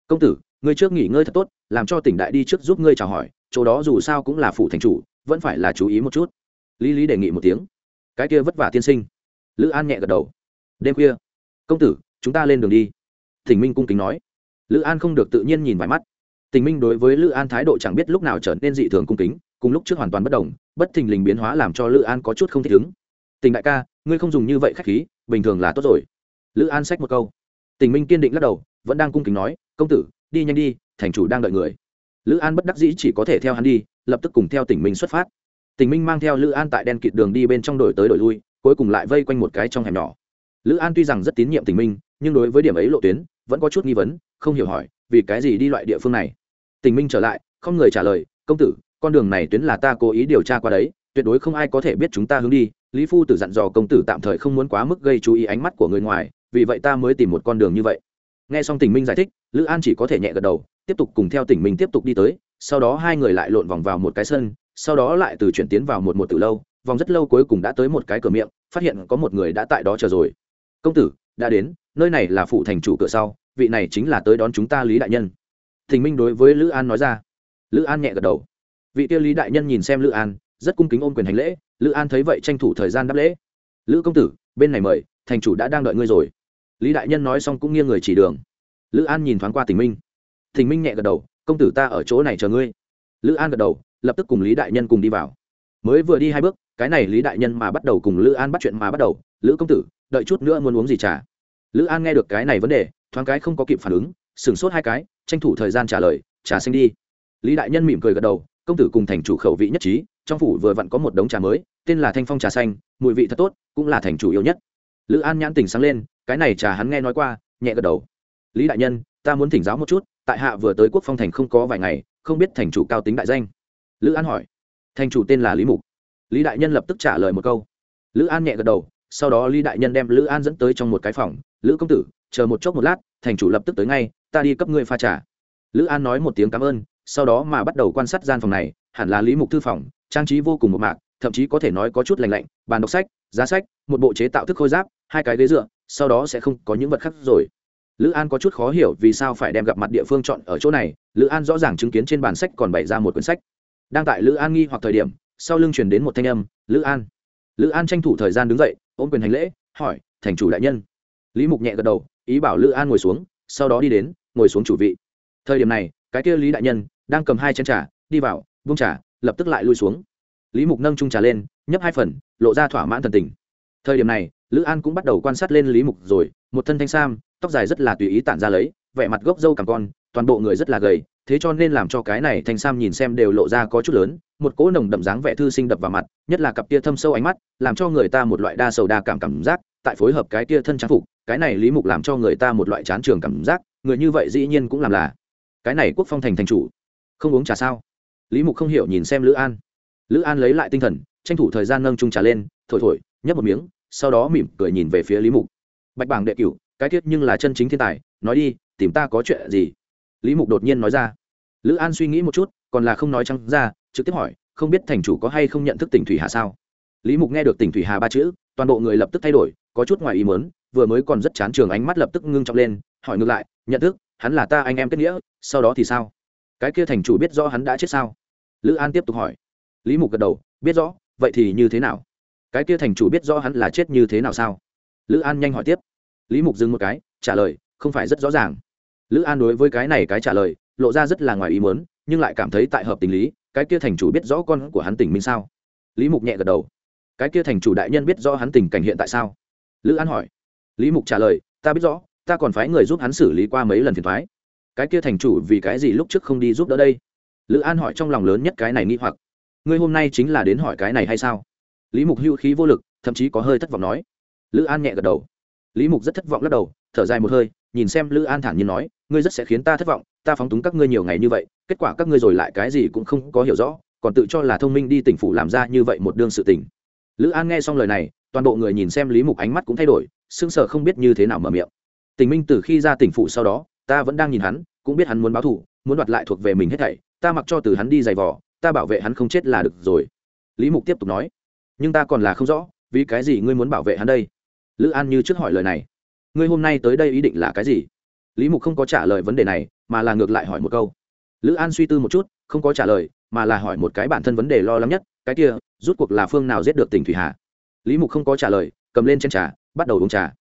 Công tử, ngươi trước nghỉ ngơi thật tốt, làm cho tỉnh đại đi trước giúp ngươi chào hỏi, chỗ đó dù sao cũng là phủ thành chủ, vẫn phải là chú ý một chút. Lý lý đề nghị một tiếng. Cái kia vất vả tiên sinh. Lữ an nhẹ gật đầu đêm khuya. Công tử, chúng ta lên đường đi. Thỉnh minh cung kính nói. Lữ an không được tự nhiên nhìn vài mắt. Tình minh đối với lữ an thái độ chẳng biết lúc nào trở nên dị thường cung kính, cùng lúc trước hoàn toàn bất đồng, bất thình lình biến hóa làm cho lữ an có chút không thích ứng. Tình đại ca, ngươi không dùng như vậy khách khí, bình thường là tốt rồi. Lữ an xách một câu. Tình minh kiên định lắc đầu, vẫn đang cung kính nói, công tử, đi nhanh đi, thành chủ đang đợi người. Lữ an bất đắc dĩ chỉ có thể theo hắn đi, lập tức cùng theo tỉnh minh xuất phát. Tình minh mang theo lữ an tại đen kịt đường đi bên trong đổi tới đổi lui, cuối cùng lại vây quanh một cái trong hẻm nhỏ lữ an tuy rằng rất tín nhiệm tỉnh minh, nhưng đối với điểm ấy lộ tuyến, vẫn có chút nghi vấn, không hiểu hỏi, vì cái gì đi loại địa phương này? Tỉnh minh trở lại, không người trả lời, công tử, con đường này tuyến là ta cố ý điều tra qua đấy, tuyệt đối không ai có thể biết chúng ta hướng đi. Lý phu tử dặn dò công tử tạm thời không muốn quá mức gây chú ý ánh mắt của người ngoài, vì vậy ta mới tìm một con đường như vậy. Nghe xong tình minh giải thích, lữ an chỉ có thể nhẹ gật đầu, tiếp tục cùng theo tình minh tiếp tục đi tới, sau đó hai người lại lộn vòng vào một cái sân, sau đó lại từ chuyển tiến vào một một từ lâu, vòng rất lâu cuối cùng đã tới một cái cửa miệng, phát hiện có một người đã tại đó chờ rồi công tử, đã đến, nơi này là phụ thành chủ cửa sau, vị này chính là tới đón chúng ta lý đại nhân. Thình minh đối với lữ an nói ra. Lữ an nhẹ gật đầu. Vị Tiêu lý đại nhân nhìn xem lữ an, rất cung kính ôm quyền hành lễ. Lữ an thấy vậy tranh thủ thời gian đáp lễ. Lữ công tử, bên này mời, thành chủ đã đang đợi ngươi rồi. Lý đại nhân nói xong cũng nghiêng người chỉ đường. Lữ an nhìn thoáng qua tình minh. Tình minh nhẹ gật đầu, công tử ta ở chỗ này chờ ngươi. Lữ an gật đầu, lập tức cùng lý đại nhân cùng đi vào. Mới vừa đi hai bước, cái này lý đại nhân mà bắt đầu cùng lữ an bắt chuyện mà bắt đầu. Lữ công tử đợi chút nữa muốn uống gì trà. Lữ an nghe được cái này vấn đề, thoáng cái không có kịp phản ứng, sửng sốt hai cái, tranh thủ thời gian trả lời, trà xanh đi. Lý đại nhân mỉm cười gật đầu, công tử cùng thành chủ khẩu vị nhất trí, trong phủ vừa vặn có một đống trà mới, tên là thanh phong trà xanh, mùi vị thật tốt, cũng là thành chủ yêu nhất. Lữ an nhãn tỉnh sáng lên, cái này trà hắn nghe nói qua, nhẹ gật đầu. Lý đại nhân, ta muốn thỉnh giáo một chút, tại hạ vừa tới quốc phong thành không có vài ngày, không biết thành chủ cao tính đại danh. Lữ an hỏi. Thành chủ tên là lý mục. Lý đại nhân lập tức trả lời một câu. Lữ an nhẹ gật đầu sau đó lý đại nhân đem lữ an dẫn tới trong một cái phòng. Lữ công tử, chờ một chốc một lát, thành chủ lập tức tới ngay, ta đi cấp ngươi pha trà. Lữ an nói một tiếng cảm ơn, sau đó mà bắt đầu quan sát gian phòng này, hẳn là lý mục thư phòng, trang trí vô cùng một mạc, thậm chí có thể nói có chút lành lạnh, bàn đọc sách, giá sách, một bộ chế tạo thức khôi giáp, hai cái ghế dựa, sau đó sẽ không có những vật khác rồi. Lữ an có chút khó hiểu vì sao phải đem gặp mặt địa phương chọn ở chỗ này, lữ an rõ ràng chứng kiến trên bàn sách còn bày ra một quyển sách. Đang tại lữ an nghi hoặc thời điểm, sau lưng chuyển đến một thanh âm, lữ an lữ an tranh thủ thời gian đứng dậy, ôm quyền hành lễ, hỏi, thành chủ đại nhân. Lý mục nhẹ gật đầu, ý bảo lữ an ngồi xuống, sau đó đi đến, ngồi xuống chủ vị. Thời điểm này, cái kia lý đại nhân đang cầm hai chén trà, đi vào vung trà, lập tức lại lui xuống. Lý mục nâng trung trà lên, nhấp hai phần, lộ ra thỏa mãn thần tình. Thời điểm này, lữ an cũng bắt đầu quan sát lên lý mục rồi, một thân thanh sam, tóc dài rất là tùy ý tản ra lấy, vẻ mặt gốc dâu cằm con, toàn bộ người rất là gầy thế cho nên làm cho cái này thanh sam nhìn xem đều lộ ra có chút lớn, một cỗ nồng đậm dáng vẻ thư sinh đập vào mặt, nhất là cặp tia thâm sâu ánh mắt, làm cho người ta một loại đa sầu đa cảm cảm giác, tại phối hợp cái tia thân trang phục, cái này lý mục làm cho người ta một loại chán trường cảm giác, người như vậy dĩ nhiên cũng làm là. Cái này quốc phong thành thành chủ, không uống trà sao? Lý mục không hiểu nhìn xem lữ an. Lữ an lấy lại tinh thần, tranh thủ thời gian nâng trung trà lên, thổi thổi, nhấp một miếng, sau đó mỉm cười nhìn về phía lý mục. Bạch bảng đệ cửu, cái tiết nhưng là chân chính thiên tài, nói đi, tìm ta có chuyện gì? Lý mục đột nhiên nói ra. Lữ an suy nghĩ một chút, còn là không nói trắng ra, trực tiếp hỏi, không biết thành chủ có hay không nhận thức tỉnh thủy hà sao? Lý mục nghe được tỉnh thủy hà ba chữ, toàn bộ người lập tức thay đổi, có chút ngoài ý mớn vừa mới còn rất chán trường ánh mắt lập tức ngưng trọng lên, hỏi ngược lại, nhận thức, hắn là ta anh em kết nghĩa, sau đó thì sao? Cái kia thành chủ biết rõ hắn đã chết sao? Lữ an tiếp tục hỏi. Lý mục gật đầu, biết rõ, vậy thì như thế nào? Cái kia thành chủ biết rõ hắn là chết như thế nào sao? Lữ an nhanh hỏi tiếp. Lý mục dừng một cái, trả lời, không phải rất rõ ràng lữ an đối với cái này cái trả lời, lộ ra rất là ngoài ý muốn, nhưng lại cảm thấy tại hợp tình lý, cái kia thành chủ biết rõ con của hắn tình minh sao? Lý mục nhẹ gật đầu. Cái kia thành chủ đại nhân biết rõ hắn tình cảnh hiện tại sao? Lữ an hỏi. Lý mục trả lời, ta biết rõ, ta còn phái người giúp hắn xử lý qua mấy lần phiền thoái. Cái kia thành chủ vì cái gì lúc trước không đi giúp đỡ đây? Lữ an hỏi trong lòng lớn nhất cái này nghi hoặc. Ngươi hôm nay chính là đến hỏi cái này hay sao? Lý mục hữu khí vô lực, thậm chí có hơi thất vọng nói. Lữ an nhẹ gật đầu. Lý mục rất thất vọng lắc đầu, thở dài một hơi nhìn xem lữ an thản nhiên nói, ngươi rất sẽ khiến ta thất vọng, ta phóng túng các ngươi nhiều ngày như vậy, kết quả các ngươi rồi lại cái gì cũng không có hiểu rõ, còn tự cho là thông minh đi tỉnh phủ làm ra như vậy một đương sự tình. Lữ an nghe xong lời này, toàn bộ người nhìn xem lý mục ánh mắt cũng thay đổi, sững sờ không biết như thế nào mở miệng. Tình minh từ khi ra tỉnh phủ sau đó, ta vẫn đang nhìn hắn, cũng biết hắn muốn báo thù, muốn đoạt lại thuộc về mình hết thảy, ta mặc cho từ hắn đi giày vò, ta bảo vệ hắn không chết là được rồi. Lý mục tiếp tục nói, nhưng ta còn là không rõ, vì cái gì ngươi muốn bảo vệ hắn đây? Lữ an như trước hỏi lời này ngươi hôm nay tới đây ý định là cái gì? Lý mục không có trả lời vấn đề này, mà là ngược lại hỏi một câu. Lữ an suy tư một chút, không có trả lời, mà là hỏi một cái bản thân vấn đề lo lắng nhất, cái kia, rút cuộc là phương nào giết được tỉnh thủy hà? Lý mục không có trả lời, cầm lên chén trà, bắt đầu uống trà.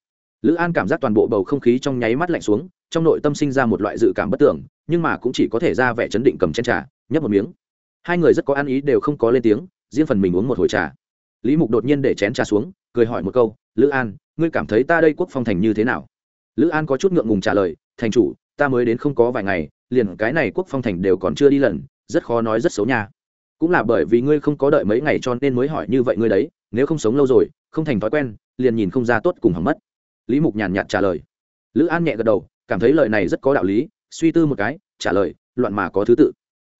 Lữ an cảm giác toàn bộ bầu không khí trong nháy mắt lạnh xuống, trong nội tâm sinh ra một loại dự cảm bất tưởng, nhưng mà cũng chỉ có thể ra vẻ chấn định cầm chén trà, nhấp một miếng. Hai người rất có ăn ý đều không có lên tiếng, riêng phần mình uống một hồi trà. Lý mục đột nhiên để chén trà xuống, cười hỏi một câu, lữ an ngươi cảm thấy ta đây quốc phong thành như thế nào? Lữ an có chút ngượng ngùng trả lời, thành chủ, ta mới đến không có vài ngày, liền cái này quốc phong thành đều còn chưa đi lần, rất khó nói rất xấu nha. Cũng là bởi vì ngươi không có đợi mấy ngày cho nên mới hỏi như vậy ngươi đấy, nếu không sống lâu rồi, không thành thói quen, liền nhìn không ra tốt cùng hỏng mất. Lý mục nhàn nhạt trả lời. Lữ an nhẹ gật đầu, cảm thấy lời này rất có đạo lý, suy tư một cái, trả lời, loạn mà có thứ tự.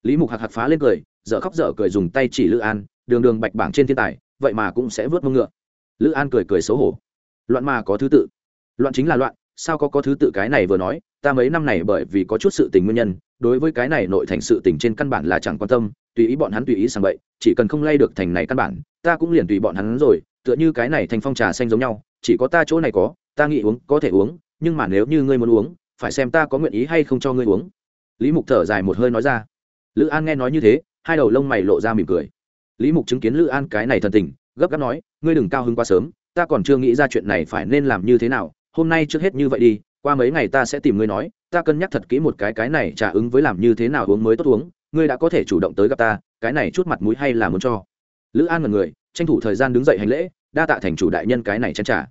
Lý mục hạc hạc phá lên cười, dở khóc dở cười dùng tay chỉ lữ an, đường đường bạch bảng trên thiên tài, vậy mà cũng sẽ vớt mông ngựa. Lữ an cười cười xấu hổ loạn mà có thứ tự. Loạn chính là loạn, sao có có thứ tự cái này vừa nói, ta mấy năm này bởi vì có chút sự tình nguyên nhân, đối với cái này nội thành sự tình trên căn bản là chẳng quan tâm, tùy ý bọn hắn tùy ý sang vậy chỉ cần không lay được thành này căn bản, ta cũng liền tùy bọn hắn rồi, tựa như cái này thành phong trà xanh giống nhau, chỉ có ta chỗ này có, ta nghĩ uống, có thể uống, nhưng mà nếu như ngươi muốn uống, phải xem ta có nguyện ý hay không cho ngươi uống. Lý mục thở dài một hơi nói ra. Lữ an nghe nói như thế, hai đầu lông mày lộ ra mỉm cười. Lý mục chứng kiến lữ an cái này thần tình, gấp gáp nói, ngươi đừng cao hứng quá sớm ta còn chưa nghĩ ra chuyện này phải nên làm như thế nào, hôm nay trước hết như vậy đi, qua mấy ngày ta sẽ tìm ngươi nói, ta cân nhắc thật kỹ một cái cái này trả ứng với làm như thế nào uống mới tốt uống, ngươi đã có thể chủ động tới gặp ta, cái này chút mặt mũi hay là muốn cho. Lữ an là người, tranh thủ thời gian đứng dậy hành lễ, đa tạ thành chủ đại nhân cái này chăn trả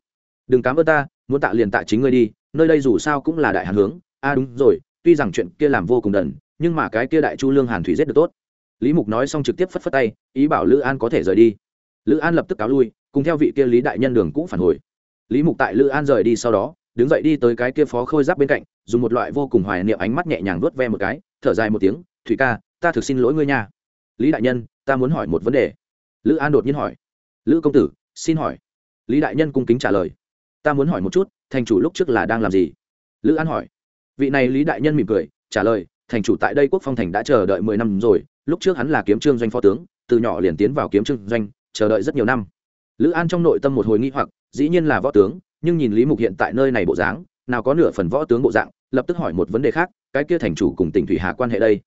đừng cám ơn ta, muốn tạ liền tạ chính ngươi đi, nơi đây dù sao cũng là đại hàn hướng. A à đúng rồi, tuy rằng chuyện kia làm vô cùng đần, nhưng mà cái kia đại chu lương hàn thủy giết được tốt. Lý mục nói xong trực tiếp phất phất tay, ý bảo lữ an có thể rời đi lữ an lập tức cáo lui, cùng theo vị kia lý đại nhân đường cũ phản hồi. Lý mục tại lữ an rời đi sau đó, đứng dậy đi tới cái kia phó khôi giáp bên cạnh, dùng một loại vô cùng hoài niệm ánh mắt nhẹ nhàng vuốt ve một cái, thở dài một tiếng, thủy ca, ta thực xin lỗi ngươi nha. Lý đại nhân, ta muốn hỏi một vấn đề. Lữ an đột nhiên hỏi. Lữ công tử, xin hỏi. Lý đại nhân cung kính trả lời. Ta muốn hỏi một chút, thành chủ lúc trước là đang làm gì? Lữ an hỏi. Vị này lý đại nhân mỉm cười, trả lời, thành chủ tại đây quốc phong thành đã chờ đợi mười năm rồi, lúc trước hắn là kiếm trương doanh phó tướng, từ nhỏ liền tiến vào kiếm trương doanh chờ đợi rất nhiều năm. Lữ an trong nội tâm một hồi nghĩ hoặc, dĩ nhiên là võ tướng, nhưng nhìn lý mục hiện tại nơi này bộ dáng, nào có nửa phần võ tướng bộ dạng, lập tức hỏi một vấn đề khác, cái kia thành chủ cùng tỉnh thủy hà quan hệ đây.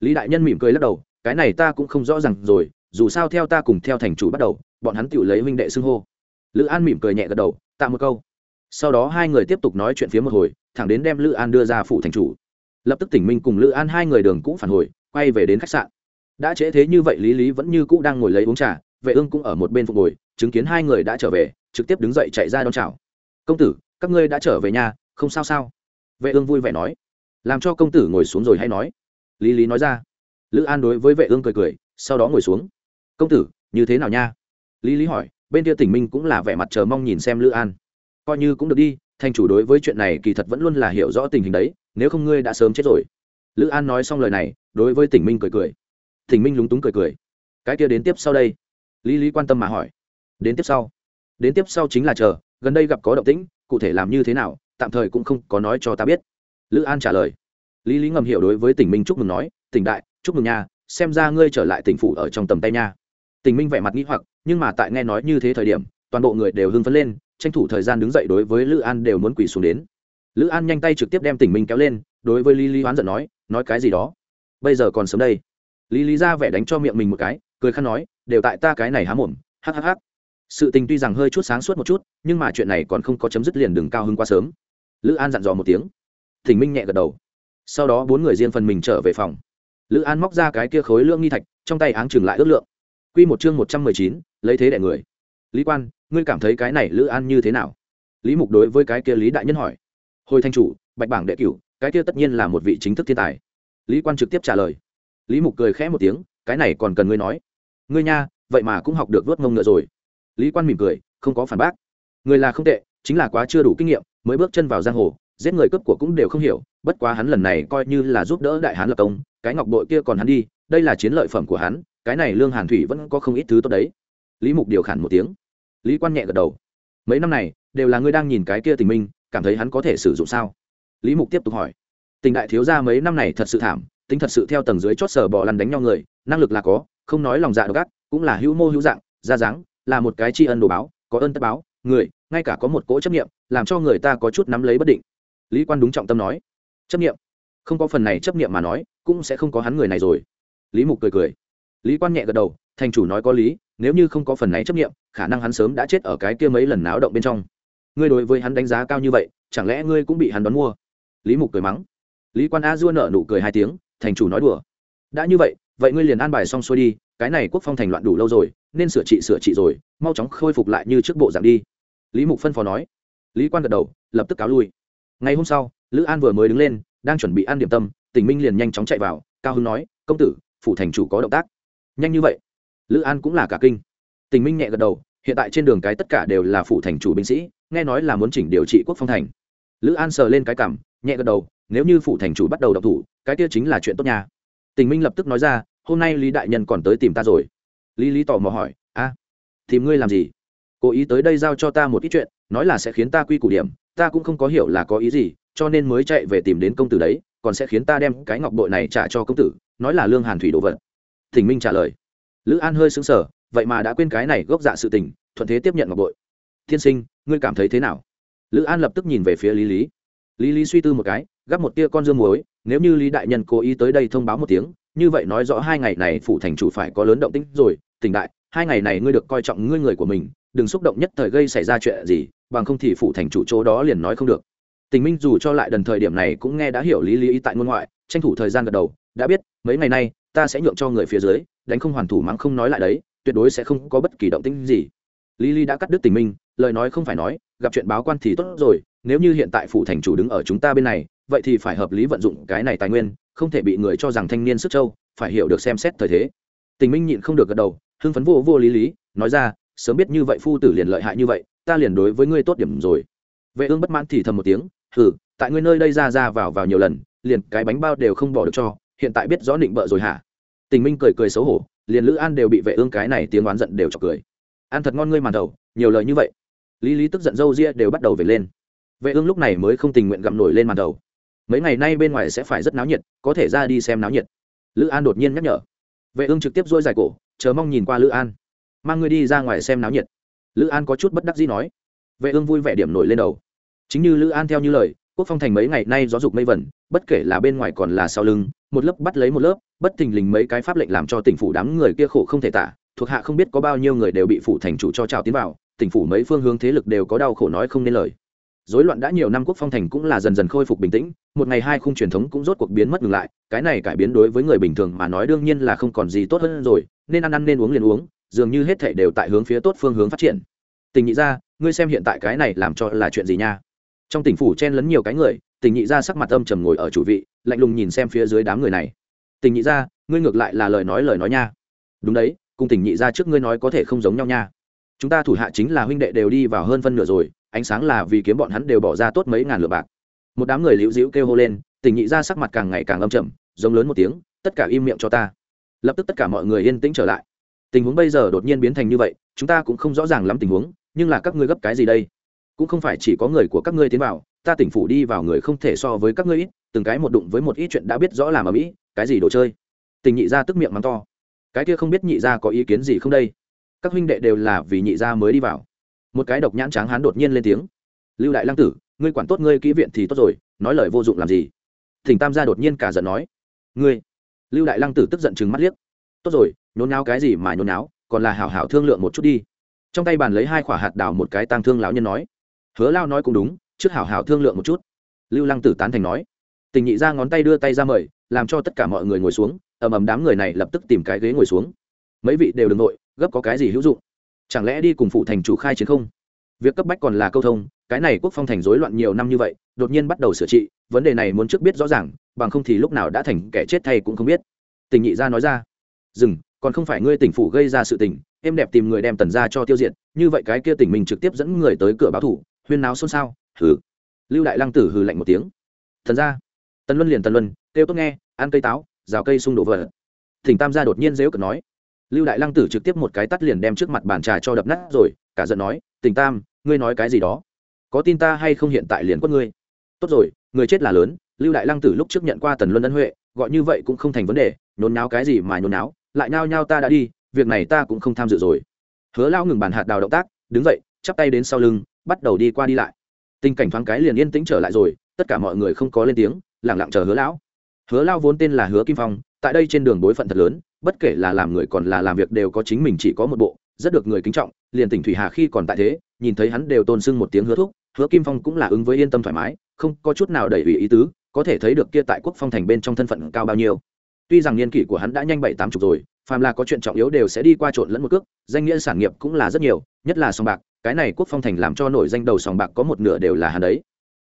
Lý đại nhân mỉm cười lắc đầu, cái này ta cũng không rõ ràng rồi, dù sao theo ta cùng theo thành chủ bắt đầu, bọn hắn tự lấy huynh đệ xưng hô. Lữ an mỉm cười nhẹ gật đầu tạm một câu. Sau đó hai người tiếp tục nói chuyện phía một hồi, thẳng đến đem lữ an đưa ra phủ thành chủ. Lập tức tỉnh minh cùng lữ an hai người đường cũ phản hồi, quay về đến khách sạn. Đã trễ thế như vậy lý lý vẫn như cũ đang ngồi lấy uống trà vệ ương cũng ở một bên phục ngồi chứng kiến hai người đã trở về, trực tiếp đứng dậy chạy ra đón chào. Công tử, các ngươi đã trở về nhà, không sao sao? Vệ ương vui vẻ nói. Làm cho công tử ngồi xuống rồi hay nói. Lý lý nói ra. Lữ an đối với vệ ương cười cười, sau đó ngồi xuống. Công tử, như thế nào nha? Lý lý hỏi, bên kia tỉnh minh cũng là vẻ mặt chờ mong nhìn xem lữ an. Coi như cũng được đi thành chủ đối với chuyện này kỳ thật vẫn luôn là hiểu rõ tình hình đấy, nếu không ngươi đã sớm chết rồi. Lữ an nói xong lời này, đối với tỉnh minh cười cười. Tỉnh minh lúng túng cười cười. Cái kia đến tiếp sau đây lý lý quan tâm mà hỏi. Đến tiếp sau. Đến tiếp sau chính là chờ, gần đây gặp có động tĩnh, cụ thể làm như thế nào, tạm thời cũng không có nói cho ta biết. Lữ an trả lời. Lý lý ngầm hiểu đối với tỉnh minh chúc mừng nói tỉnh đại, chúc mừng nha, xem ra ngươi trở lại tỉnh phủ ở trong tầm tay nha. Tỉnh minh vẻ mặt nghĩ hoặc, nhưng mà tại nghe nói như thế thời điểm, toàn bộ người đều hưng phấn lên, tranh thủ thời gian đứng dậy đối với lữ an đều muốn quỳ xuống đến. Lữ an nhanh tay trực tiếp đem tỉnh minh kéo lên, đối với lý lý oán giận nói nói cái gì đó? Bây giờ còn sớm đây. Lý lý ra vẻ đánh cho miệng mình một cái cười khăn nói, đều tại ta cái này há mồm hhh sự tình tuy rằng hơi chút sáng suốt một chút, nhưng mà chuyện này còn không có chấm dứt liền đừng cao hơn quá sớm. Lữ an dặn dò một tiếng. Thỉnh minh nhẹ gật đầu. Sau đó bốn người riêng phần mình trở về phòng. Lữ an móc ra cái kia khối lương nghi thạch, trong tay áng chừng lại ước lượng. Q một chương một trăm mười chín, lấy thế đẻ người. Lý quan, ngươi cảm thấy cái này lữ an như thế nào? Lý mục đối với cái kia lý đại nhân hỏi. Hồi thanh chủ, bạch bảng đệ cửu, cái kia tất nhiên là một vị chính thức thiên tài. Lý quan trực tiếp trả lời. Lý mục cười khẽ một tiếng, cái này còn cần ngươi nói ngươi nha, vậy mà cũng học được vớt mông ngựa rồi. Lý quan mỉm cười, không có phản bác. Người là không tệ, chính là quá chưa đủ kinh nghiệm, mới bước chân vào giang hồ, giết người cướp của cũng đều không hiểu, bất quá hắn lần này coi như là giúp đỡ đại hán lập công, cái ngọc bội kia còn hắn đi, đây là chiến lợi phẩm của hắn, cái này lương hàn thủy vẫn có không ít thứ tốt đấy. Lý mục điều khản một tiếng. Lý quan nhẹ gật đầu. Mấy năm này, đều là ngươi đang nhìn cái kia tình minh, cảm thấy hắn có thể sử dụng sao? Lý mục tiếp tục hỏi. Tình đại thiếu gia mấy năm này thật sự thảm, tính thật sự theo tầng dưới chót sở bò lăn đánh nhau người, năng lực là có không nói lòng dạ độc ác, cũng là hữu mô hữu dạng ra dáng, là một cái tri ân đồ báo, có ơn tất báo, người, ngay cả có một cỗ chấp nghiệm làm cho người ta có chút nắm lấy bất định. Lý quan đúng trọng tâm nói, chấp nghiệm không có phần này chấp nghiệm mà nói, cũng sẽ không có hắn người này rồi. Lý mục cười cười. Lý quan nhẹ gật đầu, thành chủ nói có lý, nếu như không có phần này chấp nghiệm khả năng hắn sớm đã chết ở cái kia mấy lần náo động bên trong. Ngươi đối với hắn đánh giá cao như vậy, chẳng lẽ ngươi cũng bị hắn đón mua? Lý mục cười mắng. Lý quan a dua nợ nụ cười hai tiếng, thành chủ nói đùa. Đã như vậy vậy ngươi liền an bài xong xuôi đi, cái này quốc phong thành loạn đủ lâu rồi, nên sửa trị sửa trị rồi, mau chóng khôi phục lại như trước bộ dạng đi. Lý mục phân phó nói. Lý quan gật đầu, lập tức cáo lui. Ngày hôm sau, lữ an vừa mới đứng lên, đang chuẩn bị ăn điểm tâm tình minh liền nhanh chóng chạy vào, cao hưng nói, công tử, phủ thành chủ có động tác. Nhanh như vậy? Lữ an cũng là cả kinh. Tình minh nhẹ gật đầu, hiện tại trên đường cái tất cả đều là phủ thành chủ binh sĩ, nghe nói là muốn chỉnh điều trị quốc phong thành. Lữ an sờ lên cái cảm nhẹ gật đầu, nếu như phủ thành chủ bắt đầu đọc thủ, cái kia chính là chuyện tốt nhà tình minh lập tức nói ra, hôm nay lý đại nhân còn tới tìm ta rồi. Lý lý tò mò hỏi, a, tìm ngươi làm gì? Cố ý tới đây giao cho ta một ít chuyện, nói là sẽ khiến ta quy củ điểm, ta cũng không có hiểu là có ý gì, cho nên mới chạy về tìm đến công tử đấy, còn sẽ khiến ta đem cái ngọc bội này trả cho công tử, nói là lương hàn thủy đồ vật. Thỉnh minh trả lời. Lữ an hơi xứng sở vậy mà đã quên cái này gốc dạ sự tình, thuận thế tiếp nhận ngọc bội. Tiên sinh, ngươi cảm thấy thế nào? Lữ an lập tức nhìn về phía lý lý lý lý suy tư một cái, gắp một tia con dương muối, nếu như lý đại nhân cố ý tới đây thông báo một tiếng, như vậy nói rõ hai ngày này phủ thành chủ phải có lớn động tĩnh rồi. Tỉnh đại, hai ngày này ngươi được coi trọng ngươi người của mình, đừng xúc động nhất thời gây xảy ra chuyện gì, bằng không thì phủ thành chủ chỗ đó liền nói không được. Tình minh dù cho lại đần thời điểm này cũng nghe đã hiểu lý lý ý tại ngôn ngoại, tranh thủ thời gian gật đầu, đã biết, mấy ngày nay, ta sẽ nhượng cho người phía dưới, đánh không hoàn thủ mắng không nói lại đấy, tuyệt đối sẽ không có bất kỳ động tĩnh gì. Lý lý đã cắt đứt tình minh, lời nói không phải nói, gặp chuyện báo quan thì tốt rồi nếu như hiện tại phủ thành chủ đứng ở chúng ta bên này, vậy thì phải hợp lý vận dụng cái này tài nguyên, không thể bị người cho rằng thanh niên sức châu phải hiểu được xem xét thời thế. Tình minh nhịn không được gật đầu, hưng phấn vô vô lý lý, nói ra, sớm biết như vậy phu tử liền lợi hại như vậy, ta liền đối với ngươi tốt điểm rồi. Vệ ương bất mãn thì thầm một tiếng, hừ, tại ngươi nơi đây ra ra vào vào nhiều lần, liền cái bánh bao đều không bỏ được cho, hiện tại biết rõ định bợ rồi hả? Tình minh cười cười xấu hổ, liền lữ an đều bị vệ ương cái này tiếng oán giận đều chọc cười. Ăn thật ngon ngươi màn đầu, nhiều lời như vậy. Lý lý tức giận râu ria đều bắt đầu về lên vệ ương lúc này mới không tình nguyện gặm nổi lên màn đầu. Mấy ngày nay bên ngoài sẽ phải rất náo nhiệt, có thể ra đi xem náo nhiệt. Lữ an đột nhiên nhắc nhở. Vệ ương trực tiếp dôi dài cổ, chờ mong nhìn qua lữ an. Mang ngươi đi ra ngoài xem náo nhiệt. Lữ an có chút bất đắc dĩ nói. Vệ ương vui vẻ điểm nổi lên đầu. Chính như lữ an theo như lời, quốc phong thành mấy ngày nay gió dục mây vẩn, bất kể là bên ngoài còn là sau lưng, một lớp bắt lấy một lớp, bất thình lình mấy cái pháp lệnh làm cho tỉnh phủ đám người kia khổ không thể tả, thuộc hạ không biết có bao nhiêu người đều bị phủ thành chủ cho trào tiến vào, tỉnh phủ mấy phương hướng thế lực đều có đau khổ nói không nên lời rối loạn đã nhiều năm quốc phong thành cũng là dần dần khôi phục bình tĩnh, một ngày hai khung truyền thống cũng rốt cuộc biến mất ngừng lại, cái này cải biến đối với người bình thường mà nói đương nhiên là không còn gì tốt hơn rồi, nên ăn ăn nên uống liền uống, dường như hết thể đều tại hướng phía tốt phương hướng phát triển. Tình nhị ra ngươi xem hiện tại cái này làm cho là chuyện gì nha? Trong tỉnh phủ chen lấn nhiều cái người, tình nhị ra sắc mặt âm trầm ngồi ở chủ vị, lạnh lùng nhìn xem phía dưới đám người này. Tình nhị ra ngươi ngược lại là lời nói lời nói nha. Đúng đấy, cùng tình nhị ra trước ngươi nói có thể không giống nhau nha. Chúng ta thủ hạ chính là huynh đệ đều đi vào hơn phân nửa rồi ánh sáng là vì kiếm bọn hắn đều bỏ ra tốt mấy ngàn lượng bạc. Một đám người liễu dĩu kêu hô lên, tình nhị ra sắc mặt càng ngày càng âm chậm giống lớn một tiếng, tất cả im miệng cho ta. Lập tức tất cả mọi người yên tĩnh trở lại. Tình huống bây giờ đột nhiên biến thành như vậy, chúng ta cũng không rõ ràng lắm tình huống, nhưng là các ngươi gấp cái gì đây? Cũng không phải chỉ có người của các ngươi tiến vào, ta tỉnh phủ đi vào người không thể so với các ngươi ít, từng cái một đụng với một ít chuyện đã biết rõ làm ở mỹ, cái gì đồ chơi? Tình nhị ra tức miệng mắng to. Cái kia không biết nhị ra có ý kiến gì không đây? Các huynh đệ đều là vì nhị ra mới đi vào một cái độc nhãn tráng hán đột nhiên lên tiếng. Lưu đại lăng tử, ngươi quản tốt ngươi kỹ viện thì tốt rồi, nói lời vô dụng làm gì? Thỉnh tam gia đột nhiên cả giận nói. Ngươi? Lưu đại lăng tử tức giận chừng mắt liếc. Tốt rồi, nhốn náo cái gì mà nhốn náo còn là hảo hảo thương lượng một chút đi. Trong tay bàn lấy hai quả hạt đào một cái tang thương lão nhân nói. Hứa lao nói cũng đúng, trước hảo hảo thương lượng một chút. Lưu lăng tử tán thành nói. Tình nhị ra ngón tay đưa tay ra mời, làm cho tất cả mọi người ngồi xuống, ầm ầm đám người này lập tức tìm cái ghế ngồi xuống. Mấy vị đều đ ừ n g nội, gấp có cái gì hữu dụng chẳng lẽ đi cùng phụ thành chủ khai chiến không? Việc cấp bách còn là câu thông, cái này quốc phong thành rối loạn nhiều năm như vậy, đột nhiên bắt đầu sửa trị, vấn đề này muốn trước biết rõ ràng, bằng không thì lúc nào đã thành kẻ chết thay cũng không biết. Tình nhị gia nói ra, dừng, còn không phải ngươi tỉnh phủ gây ra sự tình, em đẹp tìm người đem tần ra cho tiêu diệt, như vậy cái kia tỉnh mình trực tiếp dẫn người tới cửa báo thủ, huyên náo xôn xao. Hừ. Lưu đại lăng tử hừ lạnh một tiếng. Thần ra tần luân liền tần luân kêu tốt nghe, ăn cây táo, rào cây xung đổ vợ thỉnh tam gia đột nhiên dễu cực nói lưu đại lăng tử trực tiếp một cái tắt liền đem trước mặt bàn trà cho đập nát rồi, cả giận nói tỉnh tam, ngươi nói cái gì đó? Có tin ta hay không hiện tại liền quất ngươi? Tốt rồi, người chết là lớn. Lưu đại lăng tử lúc trước nhận qua tần luân ân huệ, gọi như vậy cũng không thành vấn đề, nhốn náo cái gì mà nhốn náo lại nhao nhao ta đã đi, việc này ta cũng không tham dự rồi. Hứa lao ngừng bàn hạt đào động tác, đứng dậy, chắp tay đến sau lưng, bắt đầu đi qua đi lại. Tình cảnh thoáng cái liền yên tĩnh trở lại rồi, tất cả mọi người không có lên tiếng lẳng lặng chờ hứa lão. Hứa lao vốn tên là hứa kim phong tại đây trên đường bối phận thật lớn, bất kể là làm người còn là làm việc đều có chính mình chỉ có một bộ, rất được người kính trọng, liền tỉnh thủy hà khi còn tại thế, nhìn thấy hắn đều tôn sưng một tiếng hứa thúc, hứa kim phong cũng là ứng với yên tâm thoải mái, không có chút nào đẩy ủy ý tứ, có thể thấy được kia tại quốc phong thành bên trong thân phận cao bao nhiêu. Tuy rằng niên kỷ của hắn đã nhanh bảy tám chục rồi, phàm là có chuyện trọng yếu đều sẽ đi qua trộn lẫn một cước, danh nghĩa sản nghiệp cũng là rất nhiều, nhất là sòng bạc, cái này quốc phong thành làm cho nổi danh đầu sòng bạc có một nửa đều là hắn đấy.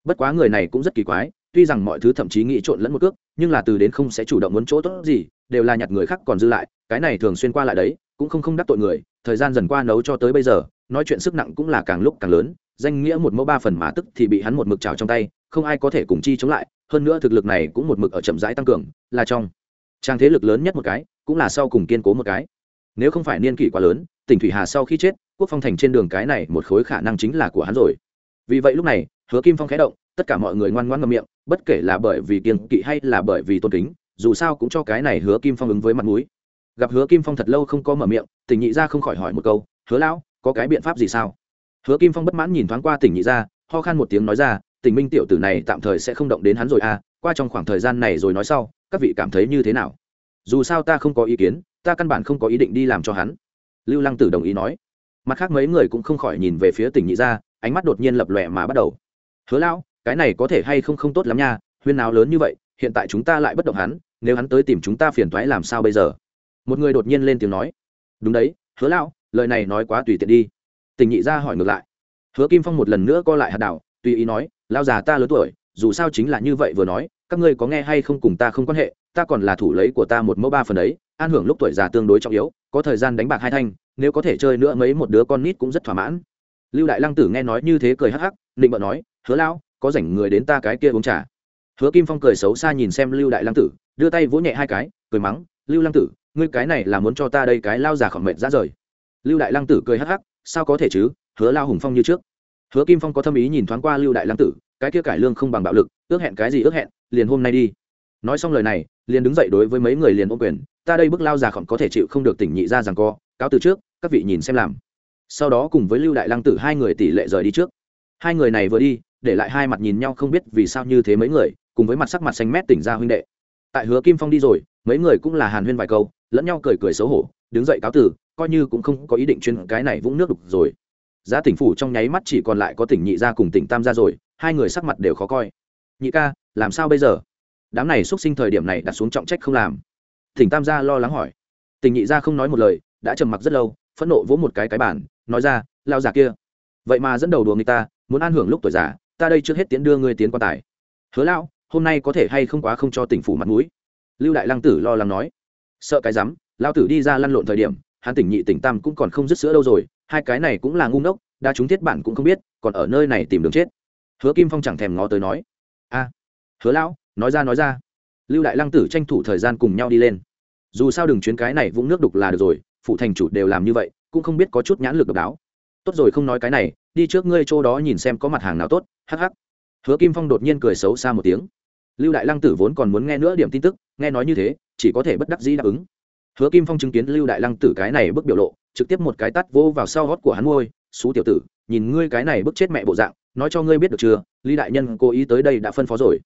Bất quá người này cũng rất kỳ quái tuy rằng mọi thứ thậm chí nghĩ trộn lẫn một cước, nhưng là từ đến không sẽ chủ động muốn chỗ tốt gì, đều là nhặt người khác còn dư lại, cái này thường xuyên qua lại đấy, cũng không không đắc tội người, thời gian dần qua nấu cho tới bây giờ, nói chuyện sức nặng cũng là càng lúc càng lớn, danh nghĩa một mẫu ba phần mà tức thì bị hắn một mực trào trong tay, không ai có thể cùng chi chống lại, hơn nữa thực lực này cũng một mực ở chậm rãi tăng cường, là trong trang thế lực lớn nhất một cái, cũng là sau cùng kiên cố một cái. Nếu không phải niên kỷ quá lớn, tỉnh thủy hà sau khi chết, quốc phong thành trên đường cái này một khối khả năng chính là của hắn rồi vì vậy lúc này, hứa kim phong khẽ động, tất cả mọi người ngoan ngoan ngậm miệng, bất kể là bởi vì kiên kỵ hay là bởi vì tôn kính, dù sao cũng cho cái này hứa kim phong ứng với mặt mũi. Gặp hứa kim phong thật lâu không có mở miệng, tỉnh nhị ra không khỏi hỏi một câu, hứa lão, có cái biện pháp gì sao? Hứa kim phong bất mãn nhìn thoáng qua tỉnh nhị ra ho khan một tiếng nói ra, tỉnh minh tiểu tử này tạm thời sẽ không động đến hắn rồi à qua trong khoảng thời gian này rồi nói sau, các vị cảm thấy như thế nào? Dù sao ta không có ý kiến, ta căn bản không có ý định đi làm cho hắn. Lưu lăng tử đồng ý nói. Mặt khác mấy người cũng không khỏi nhìn về phía tỉnh nhị ra ánh mắt đột nhiên lập lòe mà bắt đầu. Hứa lão, cái này có thể hay không không tốt lắm nha, huyên nào lớn như vậy, hiện tại chúng ta lại bất động hắn, nếu hắn tới tìm chúng ta phiền toái làm sao bây giờ? Một người đột nhiên lên tiếng nói. Đúng đấy, hứa lão, lời này nói quá tùy tiện đi. Tình nhị ra hỏi ngược lại. Hứa kim phong một lần nữa co lại hạt đảo, tùy ý nói lao già ta lớn tuổi, dù sao chính là như vậy vừa nói, các ngươi có nghe hay không cùng ta không quan hệ, ta còn là thủ lấy của ta một mẫu ba phần ấy an hưởng lúc tuổi già tương đối trọng yếu, có thời gian đánh bạc hai thanh, nếu có thể chơi nữa mấy một đứa con nít cũng rất thỏa mãn lưu đại lăng tử nghe nói như thế cười hắc hắc định bợ nói, hứa lão, có rảnh người đến ta cái kia uống trà. Hứa kim phong cười xấu xa nhìn xem lưu đại lăng tử, đưa tay vỗ nhẹ hai cái, cười mắng, lưu lăng tử, ngươi cái này là muốn cho ta đây cái lao già khỏi mệt ra rời. Lưu đại lăng tử cười hắc hắc, sao có thể chứ, hứa lao hùng phong như trước. Hứa kim phong có tâm ý nhìn thoáng qua lưu đại lăng tử, cái kia cải lương không bằng bạo lực, ước hẹn cái gì ước hẹn, liền hôm nay đi. Nói xong lời này, liền đứng dậy đối với mấy người liền ôm quyền, ta đây bước lao già khổng có thể chịu không được tỉnh nhị ra rằng co, cáo từ trước, các vị nhìn xem làm sau đó cùng với lưu đại lăng tử hai người tỷ lệ rời đi trước. Hai người này vừa đi để lại hai mặt nhìn nhau không biết vì sao như thế mấy người cùng với mặt sắc mặt xanh mét tỉnh ra huynh đệ. Tại hứa kim phong đi rồi mấy người cũng là hàn huyên vài câu lẫn nhau cười cười xấu hổ đứng dậy cáo từ, coi như cũng không có ý định chuyên cái này vũng nước đục rồi. Giá tỉnh phủ trong nháy mắt chỉ còn lại có tỉnh nhị gia cùng tỉnh tam gia rồi hai người sắc mặt đều khó coi. Nhị ca làm sao bây giờ? Đám này xuất sinh thời điểm này đặt xuống trọng trách không làm. Tỉnh tam gia lo lắng hỏi. Tỉnh nhị gia không nói một lời đã trầm mặc rất lâu phẫn nộ vỗ một cái cái bản nói ra lao già kia, vậy mà dẫn đầu đùa người ta, muốn an hưởng lúc tuổi già, ta đây trước hết tiến đưa ngươi tiến quan tài. Hứa lão, hôm nay có thể hay không quá không cho tỉnh phủ mặt mũi? Lưu đại lăng tử lo lắng nói. Sợ cái rắm lao tử đi ra lăn lộn thời điểm, hắn tỉnh nhị tỉnh tam cũng còn không dứt sữa đâu rồi, hai cái này cũng là ngu ngốc đa chúng thiết bản cũng không biết, còn ở nơi này tìm đường chết. Hứa kim phong chẳng thèm ngó tới nói. A, hứa lão, nói ra nói ra. Lưu đại lăng tử tranh thủ thời gian cùng nhau đi lên. Dù sao đừng chuyến cái này vũng nước đục là được rồi phụ thành chủ đều làm như vậy cũng không biết có chút nhãn lực độc đáo. Tốt rồi không nói cái này, đi trước ngươi chỗ đó nhìn xem có mặt hàng nào tốt, hắc hắc. Hứa kim phong đột nhiên cười xấu xa một tiếng. Lưu đại lăng tử vốn còn muốn nghe nữa điểm tin tức, nghe nói như thế, chỉ có thể bất đắc dĩ đáp ứng. Hứa kim phong chứng kiến lưu đại lăng tử cái này bức biểu lộ, trực tiếp một cái tắt vô vào sau hót của hắn môi xú tiểu tử, nhìn ngươi cái này bức chết mẹ bộ dạng, nói cho ngươi biết được chưa, lý đại nhân cố ý tới đây đã phân phó rồi.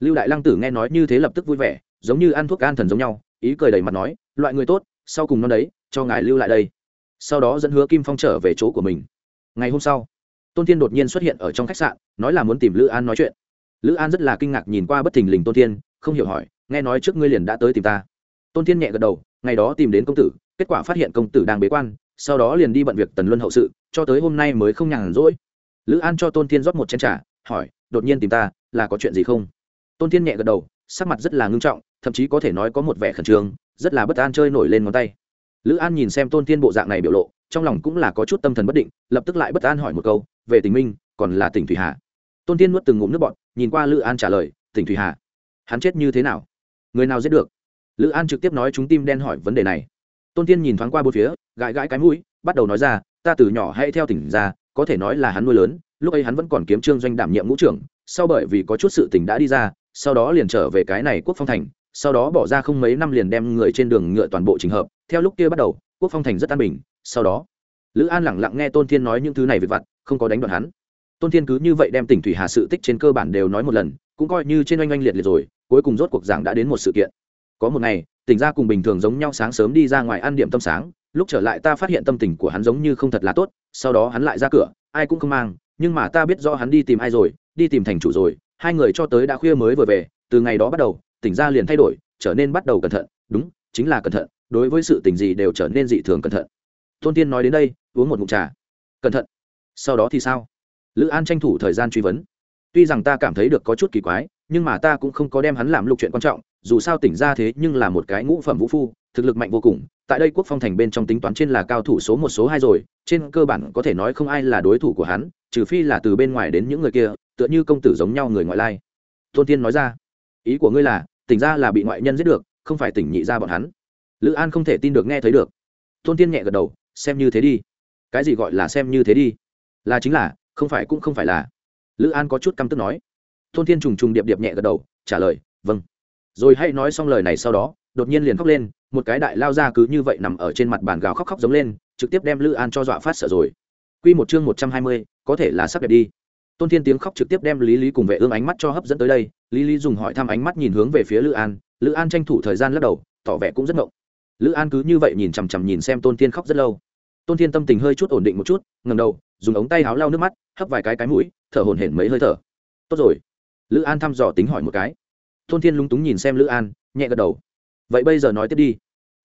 Lưu đại lăng tử nghe nói như thế lập tức vui vẻ, giống như ăn thuốc an thần giống nhau, ý cười đầy mặt nói, loại người tốt, sau cùng nó đấy, cho ngài lưu lại đây sau đó dẫn hứa kim phong trở về chỗ của mình ngày hôm sau tôn thiên đột nhiên xuất hiện ở trong khách sạn nói là muốn tìm lữ an nói chuyện lữ an rất là kinh ngạc nhìn qua bất thình lình tôn thiên không hiểu hỏi nghe nói trước ngươi liền đã tới tìm ta tôn thiên nhẹ gật đầu ngày đó tìm đến công tử kết quả phát hiện công tử đang bế quan sau đó liền đi bận việc tần luân hậu sự cho tới hôm nay mới không nhàn rỗi lữ an cho tôn thiên rót một chén t r à hỏi đột nhiên tìm ta là có chuyện gì không tôn thiên nhẹ gật đầu sắc mặt rất là ngưng trọng thậm chí có thể nói có một vẻ khẩn trương rất là bất an chơi nổi lên ngón tay lữ an nhìn xem tôn thiên bộ dạng này biểu lộ, trong lòng cũng là có chút tâm thần bất định, lập tức lại bất an hỏi một câu, về tình minh, còn là tỉnh thủy hà? Tôn thiên nuốt từng ngụm nước bọt, nhìn qua lữ an trả lời, tỉnh thủy hà? Hắn chết như thế nào? Người nào giết được? Lữ an trực tiếp nói chúng tim đen hỏi vấn đề này. Tôn thiên nhìn thoáng qua bốn phía, gãi gãi cái mũi, bắt đầu nói ra, ta từ nhỏ hay theo tỉnh ra, có thể nói là hắn nuôi lớn, lúc ấy hắn vẫn còn kiếm trương doanh đảm nhiệm ngũ trưởng, sau bởi vì có chút sự tỉnh đã đi ra, sau đó liền trở về cái này quốc phong thành sau đó bỏ ra không mấy năm liền đem người trên đường ngựa toàn bộ trình hợp, theo lúc kia bắt đầu, quốc phong thành rất an bình, sau đó, lữ an lẳng lặng nghe tôn thiên nói những thứ này về vặt, không có đánh đoạn hắn. Tôn thiên cứ như vậy đem tỉnh thủy hà sự tích trên cơ bản đều nói một lần, cũng coi như trên oanh oanh liệt liệt rồi, cuối cùng rốt cuộc giảng đã đến một sự kiện. Có một ngày, tỉnh ra cùng bình thường giống nhau sáng sớm đi ra ngoài ăn điểm tâm sáng, lúc trở lại ta phát hiện tâm tình của hắn giống như không thật là tốt, sau đó hắn lại ra cửa, ai cũng không mang, nhưng mà ta biết rõ hắn đi tìm ai rồi, đi tìm thành chủ rồi, hai người cho tới đã khuya mới vừa về, từ ngày đó bắt đầu tỉnh ra liền thay đổi, trở nên bắt đầu cẩn thận. Đúng, chính là cẩn thận, đối với sự tình gì đều trở nên dị thường cẩn thận. Tôn tiên nói đến đây, uống một mụn trà. Cẩn thận. Sau đó thì sao? Lữ an tranh thủ thời gian truy vấn. Tuy rằng ta cảm thấy được có chút kỳ quái, nhưng mà ta cũng không có đem hắn làm lục chuyện quan trọng, dù sao tỉnh ra thế nhưng là một cái ngũ phẩm vũ phu, thực lực mạnh vô cùng. Tại đây quốc phong thành bên trong tính toán trên là cao thủ số một, số hai rồi, trên cơ bản có thể nói không ai là đối thủ của hắn, trừ phi là từ bên ngoài đến những người kia, tựa như công tử giống nhau người ngoại lai. Tôn tiên nói ra, ý của ngươi là tỉnh ra là bị ngoại nhân giết được, không phải tỉnh nhị ra bọn hắn. Lữ an không thể tin được nghe thấy được. Tôn tiên nhẹ gật đầu, xem như thế đi. Cái gì gọi là xem như thế đi? Là chính là, không phải cũng không phải là. Lữ an có chút căm tức nói. Tôn tiên trùng trùng điệp điệp nhẹ gật đầu, trả lời vâng. Rồi hay nói xong lời này sau đó, đột nhiên liền khóc lên, một cái đại lao ra cứ như vậy nằm ở trên mặt bàn gào khóc khóc giống lên, trực tiếp đem lữ an cho dọa phát sợ rồi. Q một chương một trăm hai mươi, có thể là sắc đẹp đi tôn thiên tiếng khóc trực tiếp đem lý lý cùng vệ ương ánh mắt cho hấp dẫn tới đây, lý lý dùng hỏi thăm ánh mắt nhìn hướng về phía lữ an lữ an tranh thủ thời gian lắc đầu, tỏ vẻ cũng rất ngộng. Lữ an cứ như vậy nhìn chằm chằm nhìn xem tôn thiên khóc rất lâu. Tôn thiên tâm tình hơi chút ổn định một chút ngầm đầu, dùng ống tay áo lau nước mắt, hấp vài cái cái mũi, thở hổn hển mấy hơi thở. Tốt rồi. Lữ an thăm dò tính hỏi một cái. Tôn thiên lúng túng nhìn xem lữ an, nhẹ gật đầu. Vậy bây giờ nói tiếp đi.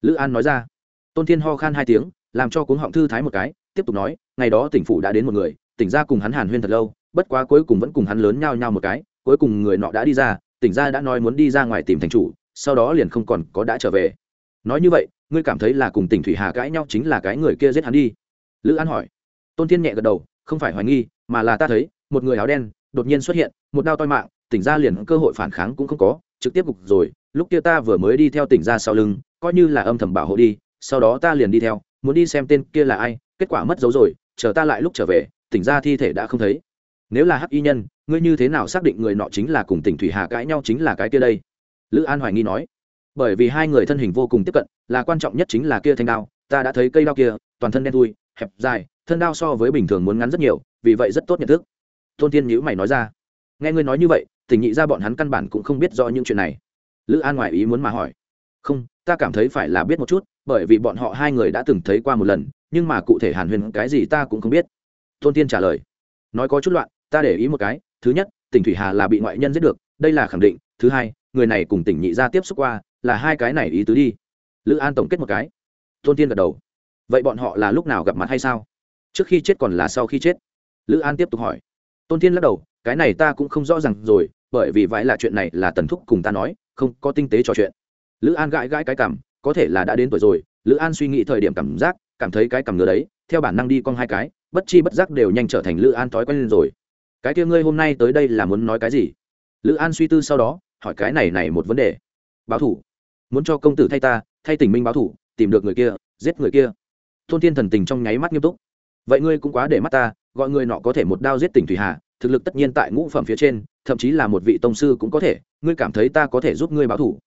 Lữ an nói ra. Tôn thiên ho khan hai tiếng, làm cho cuống họng thư thái một cái, tiếp tục nói, ngày đó tỉnh phủ đã đến một người, tỉnh ra cùng hắn hàn huyên thật lâu bất quá cuối cùng vẫn cùng hắn lớn nhau nhau một cái, cuối cùng người nọ đã đi ra, tỉnh ra đã nói muốn đi ra ngoài tìm thành chủ, sau đó liền không còn có đã trở về. Nói như vậy, ngươi cảm thấy là cùng tỉnh thủy hà cãi nhau chính là cái người kia giết hắn đi? Lữ an hỏi. Tôn thiên nhẹ gật đầu, không phải hoài nghi, mà là ta thấy, một người áo đen, đột nhiên xuất hiện, một đao toi mạng, tỉnh ra liền cơ hội phản kháng cũng không có, trực tiếp gục rồi, lúc kia ta vừa mới đi theo tỉnh ra sau lưng, coi như là âm thầm bảo hộ đi, sau đó ta liền đi theo, muốn đi xem tên kia là ai, kết quả mất dấu rồi, chờ ta lại lúc trở về, tỉnh ra thi thể đã không thấy nếu là hắc y nhân, ngươi như thế nào xác định người nọ chính là cùng tỉnh thủy hà cãi nhau chính là cái kia đây? Lữ an hoài nghi nói. Bởi vì hai người thân hình vô cùng tiếp cận, là quan trọng nhất chính là kia thanh đao, ta đã thấy cây đao kia, toàn thân đen thui, hẹp, dài, thân đao so với bình thường muốn ngắn rất nhiều, vì vậy rất tốt nhận thức. Tôn tiên nhữ mày nói ra. Nghe ngươi nói như vậy, tỉnh nhị ra bọn hắn căn bản cũng không biết rõ những chuyện này. Lữ an ngoài ý muốn mà hỏi. Không, ta cảm thấy phải là biết một chút, bởi vì bọn họ hai người đã từng thấy qua một lần, nhưng mà cụ thể hàn huyền cái gì ta cũng không biết. Tôn tiên trả lời. Nói có chút loạn ta để ý một cái, thứ nhất, tỉnh thủy hà là bị ngoại nhân giết được, đây là khẳng định, thứ hai, người này cùng tỉnh nhị gia tiếp xúc qua, là hai cái này ý tứ đi. Lữ an tổng kết một cái. Tôn tiên gật đầu. Vậy bọn họ là lúc nào gặp mặt hay sao? Trước khi chết còn là sau khi chết? Lữ an tiếp tục hỏi. Tôn tiên lắc đầu, cái này ta cũng không rõ r à n g rồi, bởi vì vãi là chuyện này là tần thúc cùng ta nói, không có tinh tế trò chuyện. Lữ an gãi gãi cái cảm có thể là đã đến tuổi rồi, lữ an suy nghĩ thời điểm cảm giác, cảm thấy cái cảm ngứa đấy, theo bản năng đi con hai cái, bất chi bất giác đều nhanh trở thành lữ an thói quen lên rồi cái kia ngươi hôm nay tới đây là muốn nói cái gì? Lữ an suy tư sau đó, hỏi cái này này một vấn đề. Báo thủ. Muốn cho công tử thay ta, thay tình minh báo thủ, tìm được người kia, giết người kia. Tôn thiên thần tình trong nháy mắt nghiêm túc. Vậy ngươi cũng quá để mắt ta, gọi người nọ có thể một đao giết tỉnh thủy hà, thực lực tất nhiên tại ngũ phẩm phía trên, thậm chí là một vị tông sư cũng có thể, ngươi cảm thấy ta có thể giúp ngươi báo thủ.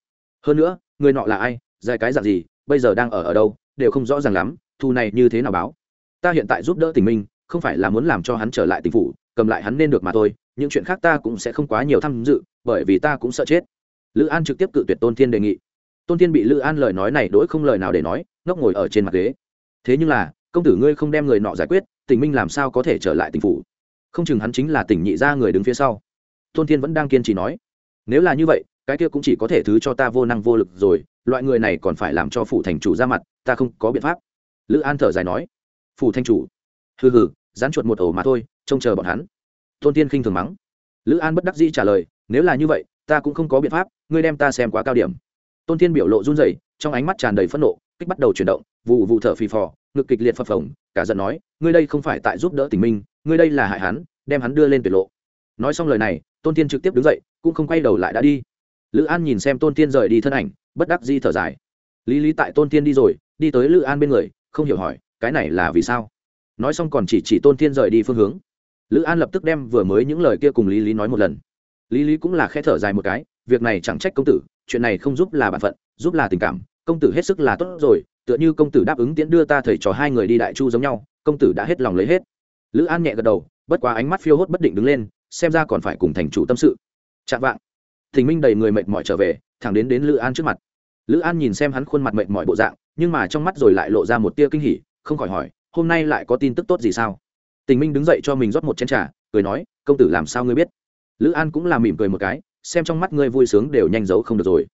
Hơn nữa, người nọ là ai dài cái dạng gì, bây giờ đang ở ở đâu, đều không rõ ràng lắm thu này như thế nào báo. Ta hiện tại giúp đỡ tình minh, không phải là muốn làm cho hắn trở lại tình phủ cầm lại hắn nên được mà thôi, những chuyện khác ta cũng sẽ không quá nhiều tham dự, bởi vì ta cũng sợ chết. Lữ an trực tiếp cự tuyệt tôn thiên đề nghị. Tôn thiên bị lữ an lời nói này đỗi không lời nào để nói, ngốc ngồi ở trên mặt ghế. Thế nhưng là, công tử ngươi không đem người nọ giải quyết, tình minh làm sao có thể trở lại tình phủ? Không chừng hắn chính là tỉnh nhị ra người đứng phía sau. Tôn thiên vẫn đang kiên trì nói. Nếu là như vậy, cái kia cũng chỉ có thể thứ cho ta vô năng vô lực rồi, loại người này còn phải làm cho phủ thành chủ ra mặt, ta không có biện pháp. Lữ an thở dài nói. Phủ thanh chủ? Hừ hừ, dán chuột một ổ mà thôi trông chờ bọn hắn. Tôn tiên khinh thường mắng. Lữ an bất đắc dĩ trả lời, nếu là như vậy, ta cũng không có biện pháp, ngươi đem ta xem quá cao điểm. Tôn tiên biểu lộ run rẩy, trong ánh mắt tràn đầy phẫn nộ, kích bắt đầu chuyển động, vụ vụ thở phì phò, ngực kịch liệt phập phồng, cả giận nói, ngươi đây không phải tại giúp đỡ tình minh, ngươi đây là hại hắn, đem hắn đưa lên tuyệt lộ. Nói xong lời này, tôn tiên trực tiếp đứng dậy, cũng không quay đầu lại đã đi. Lữ an nhìn xem tôn tiên rời đi thân ảnh, bất đắc di thở dài. Lý lý tại tôn tiên đi rồi, đi tới lữ an bên người, không hiểu hỏi, cái này là vì sao? Nói xong còn chỉ chỉ tôn tiên rời đi phương hướng lữ an lập tức đem vừa mới những lời kia cùng lý lý nói một lần. Lý lý cũng là k h ẽ thở dài một cái, việc này chẳng trách công tử, chuyện này không giúp là b ả n phận, giúp là tình cảm, công tử hết sức là tốt rồi, tựa như công tử đáp ứng tiễn đưa ta thầy trò hai người đi đại chu giống nhau, công tử đã hết lòng lấy hết. Lữ an nhẹ gật đầu, bất quá ánh mắt phiêu hốt bất định đứng lên, xem ra còn phải cùng thành chủ tâm sự. Chạm vạng. Thình minh đầy người mệt mỏi trở về, thẳng đến đến lữ an trước mặt. Lữ an nhìn xem hắn khuôn mặt mệt mỏi bộ dạng, nhưng mà trong mắt rồi lại lộ ra một tia kinh hỉ, không khỏi hỏi, hôm nay lại có tin tức tốt gì sao? Tình minh đứng dậy cho mình rót một chén trà, cười nói công tử làm sao ngươi biết? Lữ an cũng làm mỉm cười một cái xem trong mắt ngươi vui sướng đều nhanh giấu không được rồi.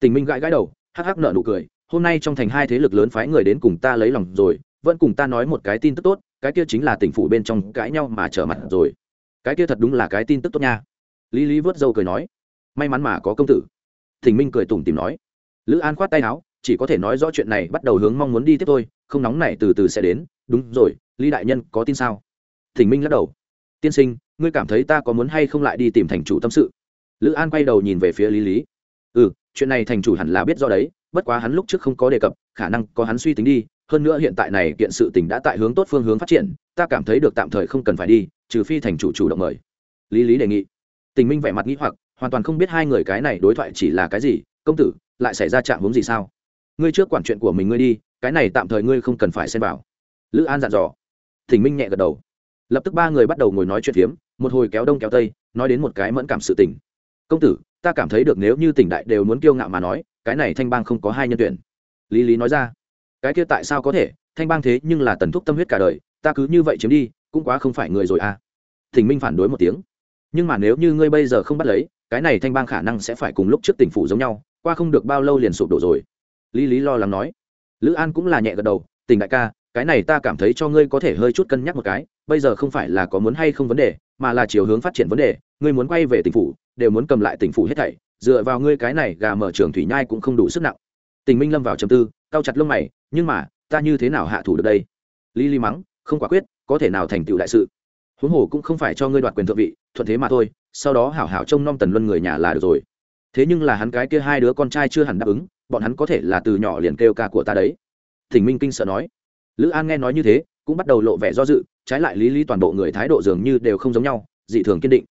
Tình minh gãi gãi đầu hắc hắc nợ nụ cười hôm nay trong thành hai thế lực lớn phái người đến cùng ta lấy lòng rồi vẫn cùng ta nói một cái tin tức tốt cái kia chính là tỉnh phủ bên trong cãi nhau mà trở mặt rồi. Cái kia thật đúng là cái tin tức tốt nha. Lý lý vớt dâu cười nói may mắn mà có công tử. Thỉnh minh cười tủm tìm nói. Lữ an khoát tay áo chỉ có thể nói rõ chuyện này bắt đầu hướng mong muốn đi tiếp thôi không nóng này từ từ sẽ đến. Đúng rồi lý đại nhân có tin sao? Thỉnh minh lắc đầu. Tiên sinh, ngươi cảm thấy ta có muốn hay không lại đi tìm thành chủ tâm sự? Lữ an quay đầu nhìn về phía lý lý. Ừ chuyện này thành chủ hẳn là biết do đấy, bất quá hắn lúc trước không có đề cập, khả năng có hắn suy tính đi. Hơn nữa hiện tại này kiện sự tình đã tại hướng tốt phương hướng phát triển, ta cảm thấy được tạm thời không cần phải đi, trừ phi thành chủ chủ động mời. Lý lý đề nghị. Tình minh vẻ mặt nghĩ hoặc, hoàn toàn không biết hai người cái này đối thoại chỉ là cái gì. Công tử, lại xảy ra trạng hướng gì sao? Ngươi trước quản chuyện của mình ngươi đi, cái này tạm thời ngươi không cần phải xem vào. Lữ an dặn dò. Thỉnh minh nhẹ gật đầu lập tức ba người bắt đầu ngồi nói chuyện phiếm, một hồi kéo đông kéo tây, nói đến một cái mẫn cảm sự tình. Công tử, ta cảm thấy được nếu như tỉnh đại đều muốn kiêu ngạo mà nói, cái này thanh bang không có hai nhân tuyển. Lý lý nói ra. Cái kia tại sao có thể? Thanh bang thế nhưng là tần thúc tâm huyết cả đời, ta cứ như vậy chiếm đi, cũng quá không phải người rồi à. Thỉnh minh phản đối một tiếng. Nhưng mà nếu như ngươi bây giờ không bắt lấy, cái này thanh bang khả năng sẽ phải cùng lúc trước tỉnh phủ giống nhau, qua không được bao lâu liền sụp đổ rồi. Lý lý lo lắng nói. Lữ an cũng là nhẹ gật đầu. Tỉnh đại ca cái này ta cảm thấy cho ngươi có thể hơi chút cân nhắc một cái, bây giờ không phải là có muốn hay không vấn đề, mà là chiều hướng phát triển vấn đề, ngươi muốn quay về tỉnh phủ, đều muốn cầm lại tỉnh phủ hết thảy, dựa vào ngươi cái này gà mở trường thủy nhai cũng không đủ sức nặng. Tình minh lâm vào trầm tư cao chặt lông mày, nhưng mà, ta như thế nào hạ thủ được đây? Lý lý mắng, không quả quyết, có thể nào thành tựu đại sự? Huống hồ cũng không phải cho ngươi đoạt quyền thượng vị, thuận thế mà thôi, sau đó hảo hảo trông nom tần luân người nhà là được rồi. Thế nhưng là hắn cái kia hai đứa con trai chưa hẳn đáp ứng, bọn hắn có thể là từ nhỏ liền kêu ca của ta đấy. Thỉnh minh kinh sợ nói lữ an nghe nói như thế, cũng bắt đầu lộ vẻ do dự, trái lại lý lý toàn bộ người thái độ dường như đều không giống nhau, dị thường kiên định.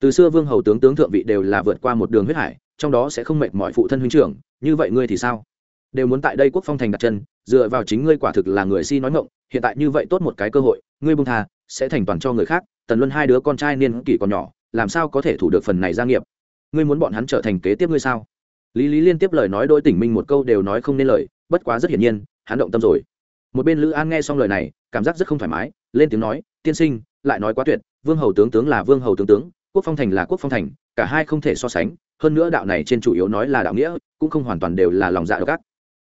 Từ xưa vương hầu tướng tướng thượng vị đều là vượt qua một đường huyết hải, trong đó sẽ không mệt mọi phụ thân huynh trưởng, như vậy ngươi thì sao? Đều muốn tại đây quốc phong thành đặt chân, dựa vào chính ngươi quả thực là người si nói ngộng hiện tại như vậy tốt một cái cơ hội, ngươi buông tha, sẽ thành toàn cho người khác, tần luân hai đứa con trai niên kỷ còn nhỏ, làm sao có thể thủ được phần này gia nghiệp? Ngươi muốn bọn hắn trở thành kế tiếp ngươi sao? Lý lý liên tiếp lời nói đôi tỉnh minh một câu đều nói không nên lời, bất quá rất hiển nhiên, hắn động tâm rồi một bên lữ an nghe xong lời này, cảm giác rất không thoải mái, lên tiếng nói, tiên sinh, lại nói quá tuyệt, vương hầu tướng tướng là vương hầu tướng tướng, quốc phong thành là quốc phong thành, cả hai không thể so sánh, hơn nữa đạo này trên chủ yếu nói là đạo nghĩa, cũng không hoàn toàn đều là lòng dạ độc ác.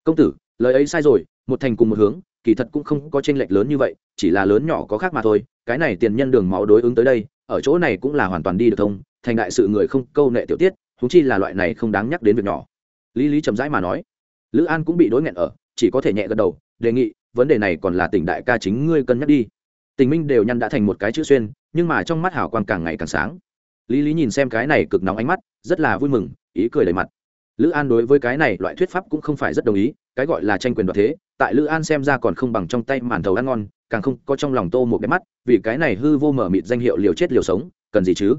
Công tử, lời ấy sai rồi, một thành cùng một hướng, kỳ thật cũng không có tranh lệch lớn như vậy, chỉ là lớn nhỏ có khác mà thôi, cái này tiền nhân đường máu đối ứng tới đây, ở chỗ này cũng là hoàn toàn đi được thông, thành đại sự người không câu nệ tiểu tiết húng chi là loại này không đáng nhắc đến việc nhỏ. Lý lý chậm rãi mà nói. Lữ an cũng bị đối nghẹn ở, chỉ có thể nhẹ gật đầu, đề nghị vấn đề này còn là tỉnh đại ca chính ngươi cân nhắc đi. Tình minh đều nhăn đã thành một cái chữ xuyên, nhưng mà trong mắt hảo quan càng ngày càng sáng. Lý lý nhìn xem cái này cực nóng ánh mắt, rất là vui mừng, ý cười đầy mặt. Lữ an đối với cái này loại thuyết pháp cũng không phải rất đồng ý, cái gọi là tranh quyền đoạt thế, tại lữ an xem ra còn không bằng trong tay màn thầu ăn ngon, càng không có trong lòng tô một cái mắt, vì cái này hư vô mở mịt danh hiệu liều chết liều sống, cần gì chứ?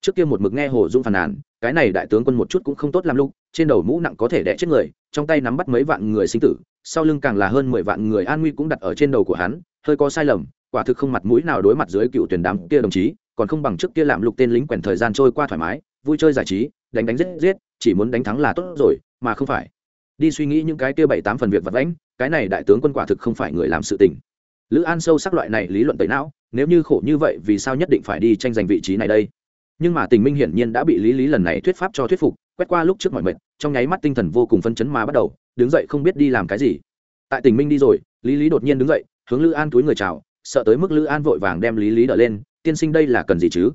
Trước kia một mực nghe hồ dung phàn nàn, cái này đại tướng quân một chút cũng không tốt làm lúc, trên đầu mũ nặng có thể đẻ chết người, trong tay nắm bắt mấy vạn người sinh tử sau lưng càng là hơn mười vạn người an nguy cũng đặt ở trên đầu của hắn, hơi có sai lầm, quả thực không mặt mũi nào đối mặt dưới cựu tuyển đám kia đồng chí, còn không bằng trước kia làm lục tên lính quèn thời gian trôi qua thoải mái, vui chơi giải trí, đánh đánh giết giết, chỉ muốn đánh thắng là tốt rồi, mà không phải. Đi suy nghĩ những cái kia bảy tám phần việc vật lãnh cái này đại tướng quân quả thực không phải người làm sự tình. Lữ an sâu sắc loại này lý luận tẩy não, nếu như khổ như vậy vì sao nhất định phải đi tranh giành vị trí này đây? Nhưng mà tình minh hiển nhiên đã bị lý lý lần này thuyết pháp cho thuyết phục, quét qua lúc trước mọi mệt, trong nháy mắt tinh thần vô cùng phân chấn mà bắt đầu đứng dậy không biết đi làm cái gì. Tại Tỉnh minh đi rồi, lý lý đột nhiên đứng dậy, hướng lữ an túi người chào, sợ tới mức lữ an vội vàng đem lý lý đỡ lên, tiên sinh đây là cần gì chứ?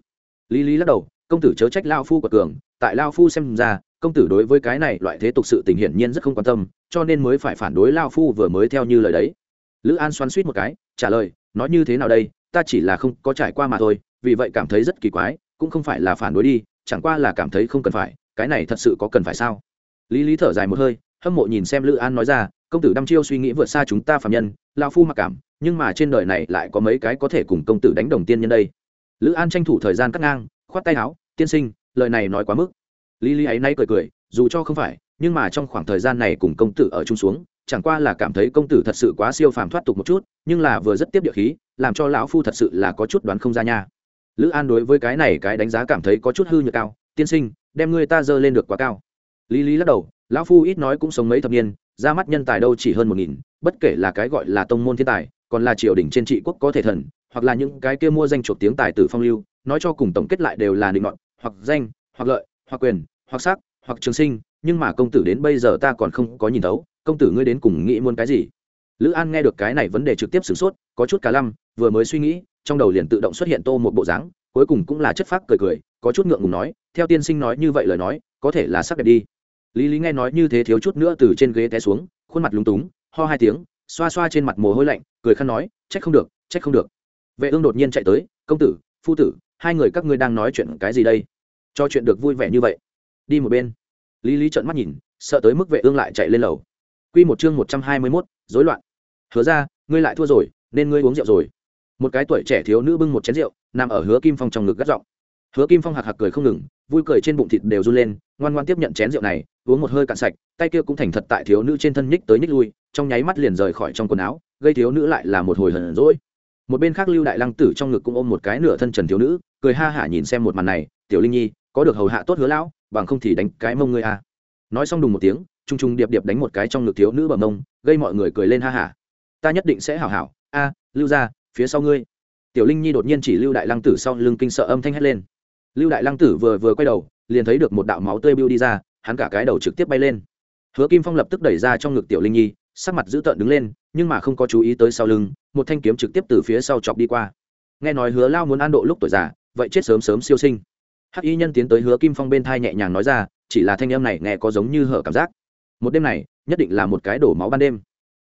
Lý lý lắc đầu, công tử chớ trách lao phu của cường, tại lao phu xem ra, công tử đối với cái này loại thế tục sự tình hiển nhiên rất không quan tâm, cho nên mới phải phản đối lao phu vừa mới theo như lời đấy. Lữ an xoắn suýt một cái, trả lời, nói như thế nào đây, ta chỉ là không có trải qua mà thôi, vì vậy cảm thấy rất kỳ quái, cũng không phải là phản đối đi, chẳng qua là cảm thấy không cần phải, cái này thật sự có cần phải sao? Lý lý thở dài một hơi hâm mộ nhìn xem lữ an nói ra, công tử đăm chiêu suy nghĩ vượt xa chúng ta phạm nhân lao phu mặc cảm, nhưng mà trên đời này lại có mấy cái có thể cùng công tử đánh đồng tiên nhân đây. Lữ an tranh thủ thời gian cắt ngang, khoát tay áo, tiên sinh, lời này nói quá mức. Lý lý ấy nay cười cười, dù cho không phải, nhưng mà trong khoảng thời gian này cùng công tử ở chung xuống, chẳng qua là cảm thấy công tử thật sự quá siêu phàm thoát tục một chút, nhưng là vừa rất tiếp địa khí, làm cho lão phu thật sự là có chút đoán không ra nha. Lữ an đối với cái này cái đánh giá cảm thấy có chút hư nhược cao, tiên sinh, đem ngươi ta dơ lên được quá cao. Lý lý lắc đầu lão phu ít nói cũng sống mấy thập niên, ra mắt nhân tài đâu chỉ hơn một nghìn, bất kể là cái gọi là tông môn thiên tài, còn là triều đình trên trị quốc có thể thần, hoặc là những cái kia mua danh chuột tiếng tài tử phong lưu, nói cho cùng tổng kết lại đều là định ngọn hoặc danh, hoặc lợi, hoặc quyền, hoặc sắc, hoặc trường sinh, nhưng mà công tử đến bây giờ ta còn không có nhìn thấu, công tử ngươi đến cùng nghĩ muốn cái gì? Lữ an nghe được cái này vấn đề trực tiếp sửng sốt, có chút cả lăm, vừa mới suy nghĩ, trong đầu liền tự động xuất hiện tô một bộ dáng, cuối cùng cũng là chất phác cười cười, có chút ngượng ngùng nói, theo tiên sinh nói như vậy lời nói, có thể là sắc đẹp đi lý lý nghe nói như thế thiếu chút nữa từ trên ghế té xuống, khuôn mặt lúng túng, ho hai tiếng, xoa xoa trên mặt mồ hôi lạnh, cười khăn nói, trách không được, trách không được. Vệ ương đột nhiên chạy tới, công tử, phu tử, hai người các ngươi đang nói chuyện cái gì đây? Cho chuyện được vui vẻ như vậy. Đi một bên. Lý lý trợn mắt nhìn, sợ tới mức vệ ương lại chạy lên lầu. Q một chương một trăm hai mươi mốt dối loạn. Hứa ra, ngươi lại thua rồi, nên ngươi uống rượu rồi. Một cái tuổi trẻ thiếu nữ bưng một chén rượu, nằm ở hứa kim phong trong ngực gắt giọng. Hứa kim phong hạc hạc cười không ngừng, vui cười trên bụng thịt đều run lên, ngoan ngoan tiếp nhận chén rượu này uống một hơi cạn sạch, tay kia cũng thành thật tại thiếu nữ trên thân nhích tới nhích lui, trong nháy mắt liền rời khỏi trong quần áo, gây thiếu nữ lại là một hồi hờn rỗi một bên khác lưu đại lăng tử trong ngực cũng ôm một cái nửa thân trần thiếu nữ, cười ha hả nhìn xem một màn này, tiểu linh nhi, có được hầu hạ tốt hứa lão, bằng không thì đánh cái mông ngươi a. À. nói xong đùng một tiếng t r u n g t r u n g điệp điệp đánh một cái trong ngực thiếu nữ bờ mông, gây mọi người cười lên ha hả. Ta nhất định sẽ hảo hảo, a, lưu ra phía sau ngươi. Tiểu linh nhi đột nhiên chỉ lưu đại lăng tử sau lưng kinh sợ âm thanh hét lên. Lưu đại lăng tử vừa vừa quay đầu, liền thấy được một đạo máu tươi bưu đi ra hắn cả cái đầu trực tiếp bay lên. Hứa kim phong lập tức đẩy ra trong ngực tiểu linh nhi, sắc mặt dữ tợn đứng lên, nhưng mà không có chú ý tới sau lưng, một thanh kiếm trực tiếp từ phía sau chọc đi qua. Nghe nói hứa lao muốn an độ lúc tuổi già, vậy chết sớm sớm siêu sinh. Hắc y nhân tiến tới hứa kim phong bên thai nhẹ nhàng nói ra, chỉ là thanh âm này nghe có giống như hở cảm giác. Một đêm này, nhất định là một cái đổ máu ban đêm.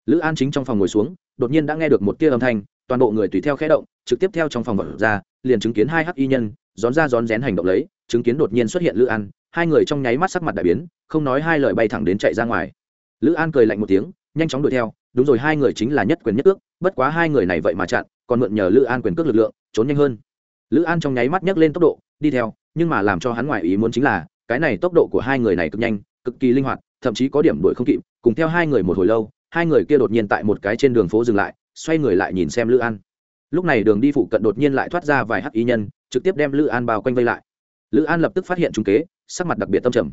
Lữ an chính trong phòng ngồi xuống, đột nhiên đã nghe được một tia âm thanh, toàn bộ người tùy theo khẽ động, trực tiếp theo trong phòng vật ra, liền chứng kiến hai hắc y nhân rón ra rón rén hành động lấy, chứng kiến đột nhiên xuất hiện lữ an hai người trong nháy mắt sắc mặt đại biến, không nói hai lời bay thẳng đến chạy ra ngoài. Lữ an cười lạnh một tiếng, nhanh chóng đuổi theo, đúng rồi, hai người chính là nhất quyền nhất ước bất quá hai người này vậy mà chặn, còn mượn nhờ lữ an quyền cước lực lượng, trốn nhanh hơn. Lữ an trong nháy mắt nhấc lên tốc độ, đi theo, nhưng mà làm cho hắn ngoài ý muốn chính là, cái này tốc độ của hai người này cực nhanh, cực kỳ linh hoạt, thậm chí có điểm đuổi không kịp, cùng theo hai người một hồi lâu, hai người kia đột nhiên tại một cái trên đường phố dừng lại, xoay người lại nhìn xem lữ an. Lúc này đường đi phụ cận đột nhiên lại thoát ra vài hắc ý nhân, trực tiếp đem lữ an bao quanh vây lại lữ an lập tức phát hiện trung kế, sắc mặt đặc biệt tâm trầm.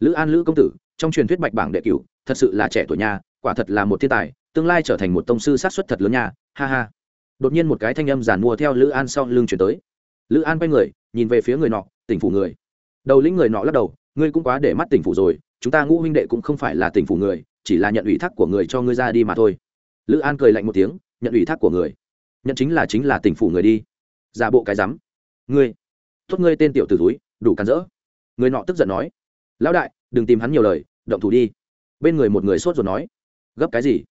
Lữ an lữ công tử, trong truyền thuyết bạch bảng đệ cửu, thật sự là trẻ tuổi nhà quả thật là một thiên tài, tương lai trở thành một tông sư sát xuất thật lớn nha, ha ha. Đột nhiên một cái thanh âm giàn mua theo lữ an sau lưng chuyển tới. Lữ an quay người, nhìn về phía người nọ, tỉnh phủ người. Đầu lĩnh người nọ lắc đầu, ngươi cũng quá để mắt tỉnh phủ rồi, chúng ta ngũ huynh đệ cũng không phải là tỉnh phủ người, chỉ là nhận ủy thác của người cho ngươi ra đi mà thôi. Lữ an cười lạnh một tiếng, nhận ủy thác của người. Nhận chính là chính là tỉnh phủ người đi. Giả bộ cái rắm. Ngươi tốt ngươi tên tiểu t ử túi, đủ cắn rỡ. Người nọ tức giận nói, lão đại, đừng tìm hắn nhiều lời, động thủ đi. Bên người một người sốt ruột nói, gấp cái gì?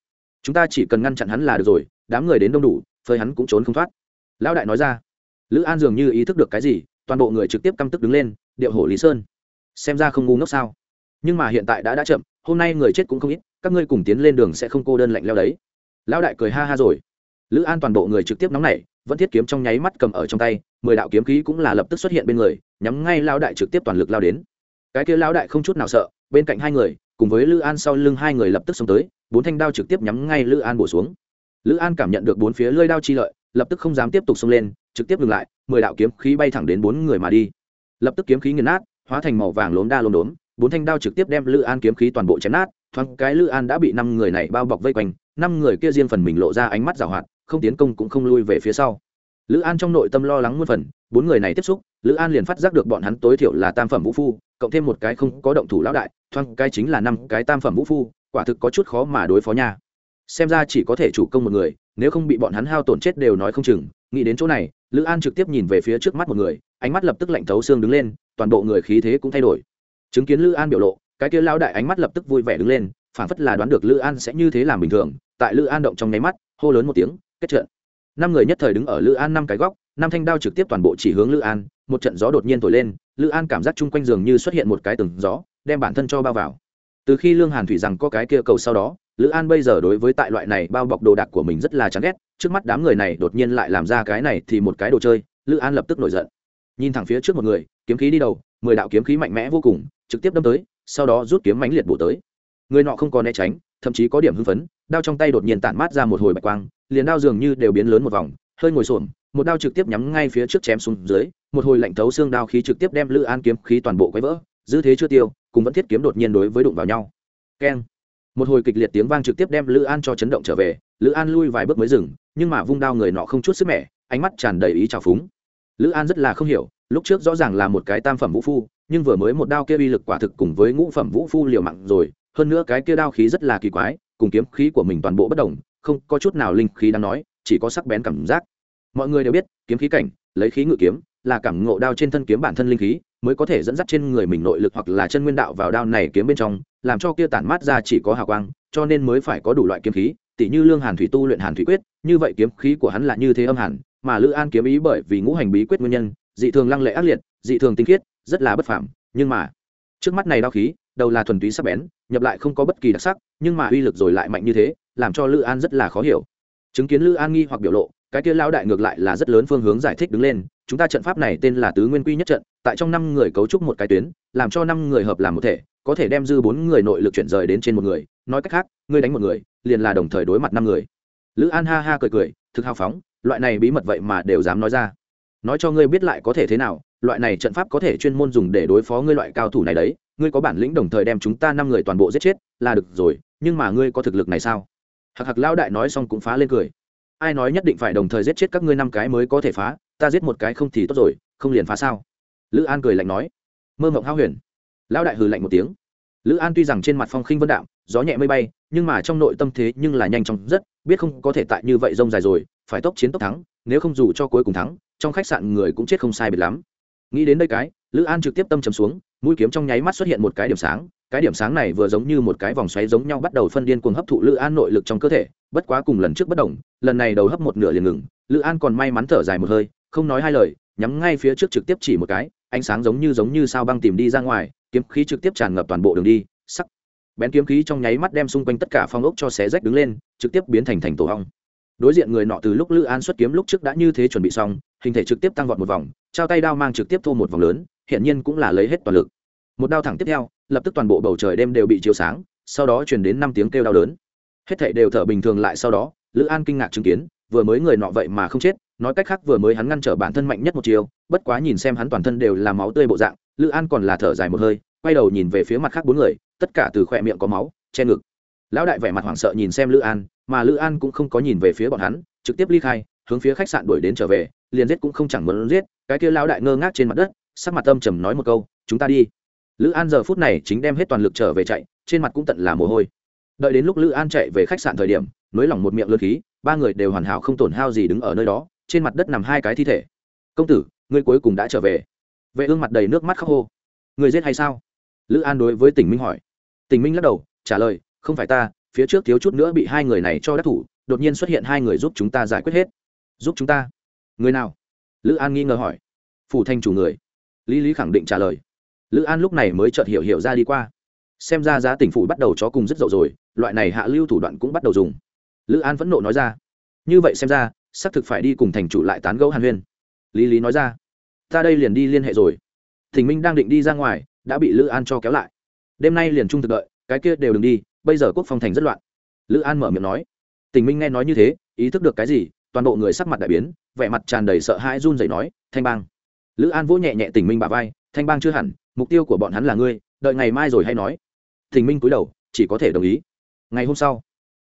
Chúng ta chỉ cần ngăn chặn hắn là được rồi, đám người đến đông đủ, phơi hắn cũng trốn không thoát. Lão đại nói ra. Lữ an dường như ý thức được cái gì, toàn bộ người trực tiếp căm tức đứng lên, điệu hổ lý sơn. Xem ra không ngu ngốc sao. Nhưng mà hiện tại đã đã chậm, hôm nay người chết cũng không ít, các ngươi cùng tiến lên đường sẽ không cô đơn lạnh leo đấy. Lão đại cười ha ha rồi lữ an toàn bộ người trực tiếp nóng nảy, vẫn thiết kiếm trong nháy mắt cầm ở trong tay, mười đạo kiếm khí cũng là lập tức xuất hiện bên người, nhắm ngay lão đại trực tiếp toàn lực lao đến. Cái kia lão đại không chút nào sợ, bên cạnh hai người, cùng với lữ an sau lưng hai người lập tức xông tới, bốn thanh đao trực tiếp nhắm ngay lữ an bổ xuống. Lữ an cảm nhận được bốn phía lơi đao chi lợi, lập tức không dám tiếp tục xông lên, trực tiếp ngừng lại, mười đạo kiếm khí bay thẳng đến bốn người mà đi. Lập tức kiếm khí nghiền nát, hóa thành màu vàng lốm đa lốm đốm, bốn thanh đao trực tiếp đem lữ an kiếm khí toàn bộ chém nát, thoáng cái lữ an đã bị năm người này bao bọc vây quanh, năm người kia riêng phần mình lộ ra ánh mắt giảo hoạt không tiến công cũng không lui về phía sau. Lữ an trong nội tâm lo lắng muôn phần, bốn người này tiếp xúc, lữ an liền phát giác được bọn hắn tối thiểu là tam phẩm vũ phu, cộng thêm một cái không có động thủ lão đại thoang cái chính là năm cái tam phẩm vũ phu, quả thực có chút khó mà đối phó nha. Xem ra chỉ có thể chủ công một người, nếu không bị bọn hắn hao tổn chết đều nói không chừng. Nghĩ đến chỗ này, lữ an trực tiếp nhìn về phía trước mắt một người, ánh mắt lập tức lạnh thấu xương đứng lên, toàn bộ người khí thế cũng thay đổi. Chứng kiến lữ an biểu lộ, cái kia lao đại ánh mắt lập tức vui vẻ đứng lên phản phất là đoán được lữ an sẽ như thế làm bình thường. Tại lữ an động trong nháy mắt, hô lớn một tiếng kết trận. Năm người nhất thời đứng ở lữ an năm cái góc, năm thanh đao trực tiếp toàn bộ chỉ hướng lữ an, một trận gió đột nhiên thổi lên, lữ an cảm giác chung quanh giường như xuất hiện một cái từng gió, đem bản thân cho bao vào. Từ khi lương hàn thủy rằng có cái kia cầu sau đó, lữ an bây giờ đối với tại loại này bao bọc đồ đạc của mình rất là chán ghét, trước mắt đám người này đột nhiên lại làm ra cái này thì một cái đồ chơi, lữ an lập tức nổi giận. Nhìn thẳng phía trước một người, kiếm khí đi đầu, mười đạo kiếm khí mạnh mẽ vô cùng, trực tiếp đâm tới, sau đó rút kiếm mãnh liệt bổ tới. Người nọ không còn né tránh, thậm chí có điểm hưng phấn đao trong tay đột nhiên tản mát ra một hồi bạch quang, liền đao dường như đều biến lớn một vòng, hơi ngồi xổm, một đao trực tiếp nhắm ngay phía trước chém xuống dưới, một hồi lạnh thấu xương đao khí trực tiếp đem lữ an kiếm khí toàn bộ quấy vỡ dư thế chưa tiêu, cùng vẫn thiết kiếm đột nhiên đối với đụng vào nhau. Keng. Một hồi kịch liệt tiếng vang trực tiếp đem lữ an cho chấn động trở về, lữ an lui vài bước mới dừng, nhưng mà vung đao người nọ không chút sức mẻ, ánh mắt tràn đầy ý trào phúng. Lữ an rất là không hiểu, lúc trước rõ ràng là một cái tam phẩm vũ phu, nhưng vừa mới một đao kia uy lực quả thực cùng với ngũ phẩm vũ phu liều mạng rồi hơn nữa cái kia đao khí rất là kỳ quái, cùng kiếm khí của mình toàn bộ bất đồng, không có chút nào linh khí đang nói, chỉ có sắc bén cảm giác. Mọi người đều biết, kiếm khí cảnh, lấy khí ngự kiếm, là cảm ngộ đao trên thân kiếm bản thân linh khí, mới có thể dẫn dắt trên người mình nội lực hoặc là chân nguyên đạo vào đao này kiếm bên trong, làm cho kia tản mát ra chỉ có hào quang, cho nên mới phải có đủ loại kiếm khí, tỉ như lương hàn thủy tu luyện hàn thủy quyết, như vậy kiếm khí của hắn là như thế âm hàn, mà lữ an kiếm ý bởi vì ngũ hành bí quyết nguyên nhân, dị thường lăng lệ ác liệt, dị thường tinh khiết, rất là bất phạm nhưng mà, trước mắt này đao khí đầu là thuần túy sắc bén, nhập lại không có bất kỳ đặc sắc, nhưng mà uy lực rồi lại mạnh như thế, làm cho lữ an rất là khó hiểu. Chứng kiến lữ an nghi hoặc biểu lộ, cái kia lão đại ngược lại là rất lớn phương hướng giải thích đứng lên, chúng ta trận pháp này tên là tứ nguyên quy nhất trận, tại trong năm người cấu trúc một cái tuyến, làm cho năm người hợp làm một thể, có thể đem dư bốn người nội lực chuyển rời đến trên một người, nói cách khác, ngươi đánh một người, liền là đồng thời đối mặt năm người. Lữ an ha ha cười cười, thực hào phóng, loại này bí mật vậy mà đều dám nói ra. Nói cho ngươi biết lại có thể thế nào, loại này trận pháp có thể chuyên môn dùng để đối phó ngươi loại cao thủ này đấy ngươi có bản lĩnh đồng thời đem chúng ta năm người toàn bộ giết chết, là được rồi, nhưng mà ngươi có thực lực này sao? Hạc hạc lão đại nói xong cũng phá lên cười. Ai nói nhất định phải đồng thời giết chết các ngươi năm cái mới có thể phá, ta giết một cái không thì tốt rồi, không liền phá sao? Lữ an cười lạnh nói. Mơ mộng hao huyền. Lão đại hừ lạnh một tiếng. Lữ an tuy rằng trên mặt phong khinh vân đạm, gió nhẹ mây bay, nhưng mà trong nội tâm thế nhưng là nhanh chóng rất, biết không có thể tại như vậy rông dài rồi, phải tốc chiến tốc thắng, nếu không dù cho cuối cùng thắng, trong khách sạn người cũng chết không sai biệt lắm. Nghĩ đến đây cái lữ an trực tiếp tâm trầm xuống, mũi kiếm trong nháy mắt xuất hiện một cái điểm sáng, cái điểm sáng này vừa giống như một cái vòng xoáy giống nhau bắt đầu phân điên cuồng hấp thụ lữ an nội lực trong cơ thể, bất quá cùng lần trước bất đồng, lần này đầu hấp một nửa liền ngừng, lữ an còn may mắn thở dài một hơi, không nói hai lời, nhắm ngay phía trước trực tiếp chỉ một cái, ánh sáng giống như giống như sao băng tìm đi ra ngoài, kiếm khí trực tiếp tràn ngập toàn bộ đường đi, sắc. Bén kiếm khí trong nháy mắt đem xung quanh tất cả phong ốc cho xé rách đứng lên, trực tiếp biến thành thành tổ hong đối diện người nọ từ lúc lữ an xuất kiếm lúc trước đã như thế chuẩn bị xong, hình thể trực tiếp tăng vọt một vòng, trao tay đao mang trực tiếp thu một vòng lớn hiện nhiên cũng là lấy hết toàn lực. Một đao thẳng tiếp theo, lập tức toàn bộ bầu trời đêm đều bị chiếu sáng, sau đó truyền đến năm tiếng kêu đau đớn. Hết thảy đều thở bình thường lại sau đó, lữ an kinh ngạc chứng kiến, vừa mới người nọ vậy mà không chết, nói cách khác vừa mới hắn ngăn trở bản thân mạnh nhất một chiều, bất quá nhìn xem hắn toàn thân đều là máu tươi bộ dạng, lữ an còn là thở dài một hơi, quay đầu nhìn về phía mặt khác bốn người, tất cả từ khỏe miệng có máu, che ngực. Lão đại vẻ mặt hoảng sợ nhìn xem lữ an, mà lữ an cũng không có nhìn về phía bọn hắn, trực tiếp ly khai, hướng phía khách sạn đuổi đến trở về, liền giết cũng không chẳng muốn giết, cái kia lão đại ngơ ngác trên mặt đất sắc mặt âm trầm nói một câu, chúng ta đi. Lữ an giờ phút này chính đem hết toàn lực trở về chạy, trên mặt cũng tận là mồ hôi. Đợi đến lúc lữ an chạy về khách sạn thời điểm, nới lỏng một miệng lơ khí, ba người đều hoàn hảo không tổn hao gì đứng ở nơi đó, trên mặt đất nằm hai cái thi thể. Công tử, ngươi cuối cùng đã trở về. Vệ ương mặt đầy nước mắt khóc hô. Người giết hay sao? Lữ an đối với tỉnh minh hỏi. Tỉnh minh lắc đầu, trả lời, không phải ta, phía trước thiếu chút nữa bị hai người này cho đắc thủ, đột nhiên xuất hiện hai người giúp chúng ta giải quyết hết. Giúp chúng ta? Người nào? Lữ an nghi ngờ hỏi. Phủ thanh chủ người lý lý khẳng định trả lời. Lữ an lúc này mới chợt hiểu hiểu ra đi qua. Xem ra giá tỉnh phủ bắt đầu chó cùng rất dậu rồi, loại này hạ lưu thủ đoạn cũng bắt đầu dùng. Lữ an phẫn nộ nói ra. Như vậy xem ra, xác thực phải đi cùng thành chủ lại tán gẫu hàn huyên. Lý lý nói ra. Ta đây liền đi liên hệ rồi. Thỉnh minh đang định đi ra ngoài, đã bị lữ an cho kéo lại. Đêm nay liền trung thực đợi, cái kia đều đừng đi, bây giờ quốc phòng thành rất loạn. Lữ an mở miệng nói. Tình minh nghe nói như thế, ý thức được cái gì, toàn bộ người sắc mặt đại biến, vẻ mặt tràn đầy sợ hãi run rẩy nói, thanh bang lữ an vỗ nhẹ nhẹ tình minh bà vai, thanh bang chưa hẳn, mục tiêu của bọn hắn là ngươi, đợi ngày mai rồi hay nói. Tình minh cúi đầu, chỉ có thể đồng ý. Ngày hôm sau,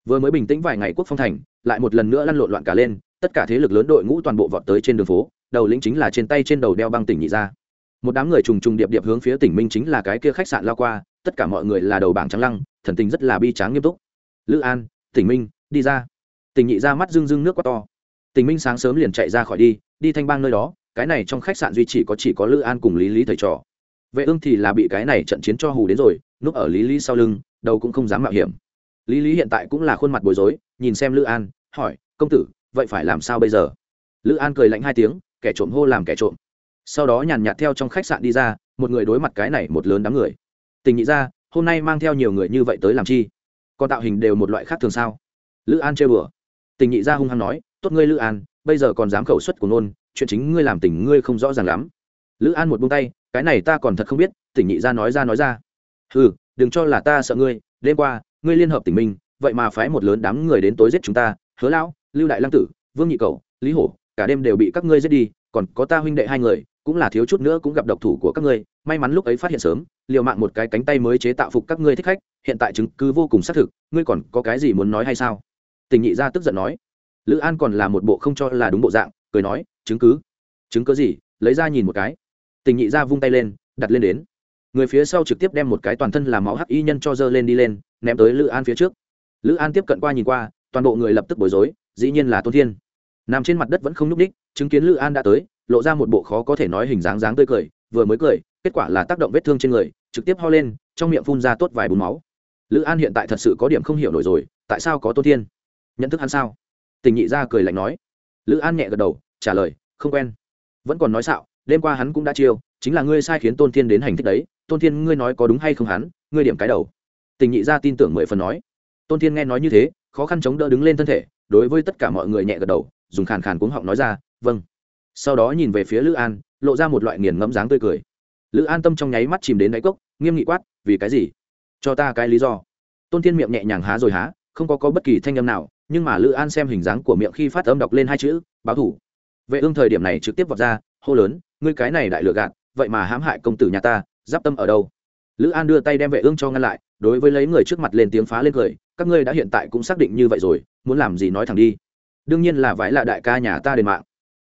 vừa mới bình tĩnh vài ngày quốc phong thành, lại một lần nữa lăn lộn loạn cả lên, tất cả thế lực lớn đội ngũ toàn bộ vọt tới trên đường phố, đầu lĩnh chính là trên tay trên đầu đeo băng tỉnh nhị ra một đám người trùng trùng điệp điệp hướng phía tỉnh minh chính là cái kia khách sạn lao qua, tất cả mọi người là đầu bảng trắng lăng, thần tình rất là bi tráng nghiêm túc. Lữ an tỉnh minh, đi ra. Tỉnh nhị ra mắt rưng rưng nước quá to. Tỉnh minh sáng sớm liền chạy ra khỏi đi đi thanh bang nơi đó cái này trong khách sạn duy chỉ có chỉ có lữ an cùng lý lý thầy trò. Vệ ương thì là bị cái này trận chiến cho hù đến rồi, núp ở lý lý sau lưng, đầu cũng không dám mạo hiểm. Lý lý hiện tại cũng là khuôn mặt bối rối, nhìn xem lữ an, hỏi, công tử, vậy phải làm sao bây giờ? Lữ an cười lạnh hai tiếng, kẻ trộm hô làm kẻ trộm. Sau đó nhàn nhạt theo trong khách sạn đi ra, một người đối mặt cái này một lớn đám người. Tình nghĩ ra hôm nay mang theo nhiều người như vậy tới làm chi? Còn tạo hình đều một loại khác thường sao? Lữ an chơi bừa tình nhị ra hung hăng nói, tốt ngươi lữ an, bây giờ còn dám khẩu xuất của nôn chuyện chính ngươi làm tình ngươi không rõ ràng lắm. Lữ an một buông tay, cái này ta còn thật không biết, tỉnh nhị ra nói ra nói ra. Ừ đừng cho là ta sợ ngươi, đêm qua, ngươi liên hợp tỉnh minh vậy mà phái một lớn đám người đến tối giết chúng ta, hứa lão, lưu đại lăng tử, vương nhị cầu, lý hổ, cả đêm đều bị các ngươi giết đi, còn có ta huynh đệ hai người, cũng là thiếu chút nữa cũng gặp độc thủ của các ngươi, may mắn lúc ấy phát hiện sớm, liều mạng một cái cánh tay mới chế tạo phục các ngươi thích khách, hiện tại chứng cứ vô cùng xác thực, ngươi còn có cái gì muốn nói hay sao? Tình nhị gia tức giận nói. Lữ an còn là một bộ không cho là đúng bộ dạng, cười nói chứng cứ. Chứng cứ gì? Lấy ra nhìn một cái. Tình nhị ra vung tay lên, đặt lên đến. Người phía sau trực tiếp đem một cái toàn thân làm máu hắc y nhân cho dơ lên đi lên, ném tới lữ an phía trước. Lữ an tiếp cận qua nhìn qua, toàn bộ người lập tức bối rối, dĩ nhiên là tôn thiên. Nằm trên mặt đất vẫn không nhúc ních chứng kiến lữ an đã tới, lộ ra một bộ khó có thể nói hình dáng dáng tươi cười, vừa mới cười, kết quả là tác động vết thương trên người, trực tiếp ho lên, trong miệng phun ra tốt vài bùn máu. Lữ an hiện tại thật sự có điểm không hiểu nổi rồi, tại sao có tôn thiên? Nhận thức hắn sao? Tình nhị ra cười lạnh nói. Lữ an nhẹ gật đầu trả lời không quen. Vẫn còn nói xạo đêm qua hắn cũng đã chiêu chính là ngươi sai khiến tôn thiên đến hành thích đấy. Tôn thiên ngươi nói có đúng hay không hắn? Ngươi điểm cái đầu. Tình nhị ra tin tưởng mười phần nói. Tôn thiên nghe nói như thế khó khăn chống đỡ đứng lên thân thể đối với tất cả mọi người nhẹ gật đầu dùng khàn khàn cuống họng nói ra vâng. Sau đó nhìn về phía lữ an lộ ra một loại nghiền ngẫm dáng tươi cười. Lữ an tâm trong nháy mắt chìm đến đáy cốc nghiêm nghị quát vì cái gì? Cho ta cái lý do. Tôn thiên miệng nhẹ nhàng há rồi há không có, có bất kỳ thanh âm nào nhưng mà lữ an xem hình dáng của miệng khi phát âm đọc lên hai chữ báo thủ vệ ương thời điểm này trực tiếp vọt ra, hô lớn, ngươi cái này đại lừa gạt, vậy mà hãm hại công tử nhà ta, giáp tâm ở đâu? Lữ an đưa tay đem vệ ương cho ngăn lại, đối với lấy người trước mặt lên tiếng phá lên cười, các ngươi đã hiện tại cũng xác định như vậy rồi, muốn làm gì nói thẳng đi. Đương nhiên là vãi là đại ca nhà ta đền mạng.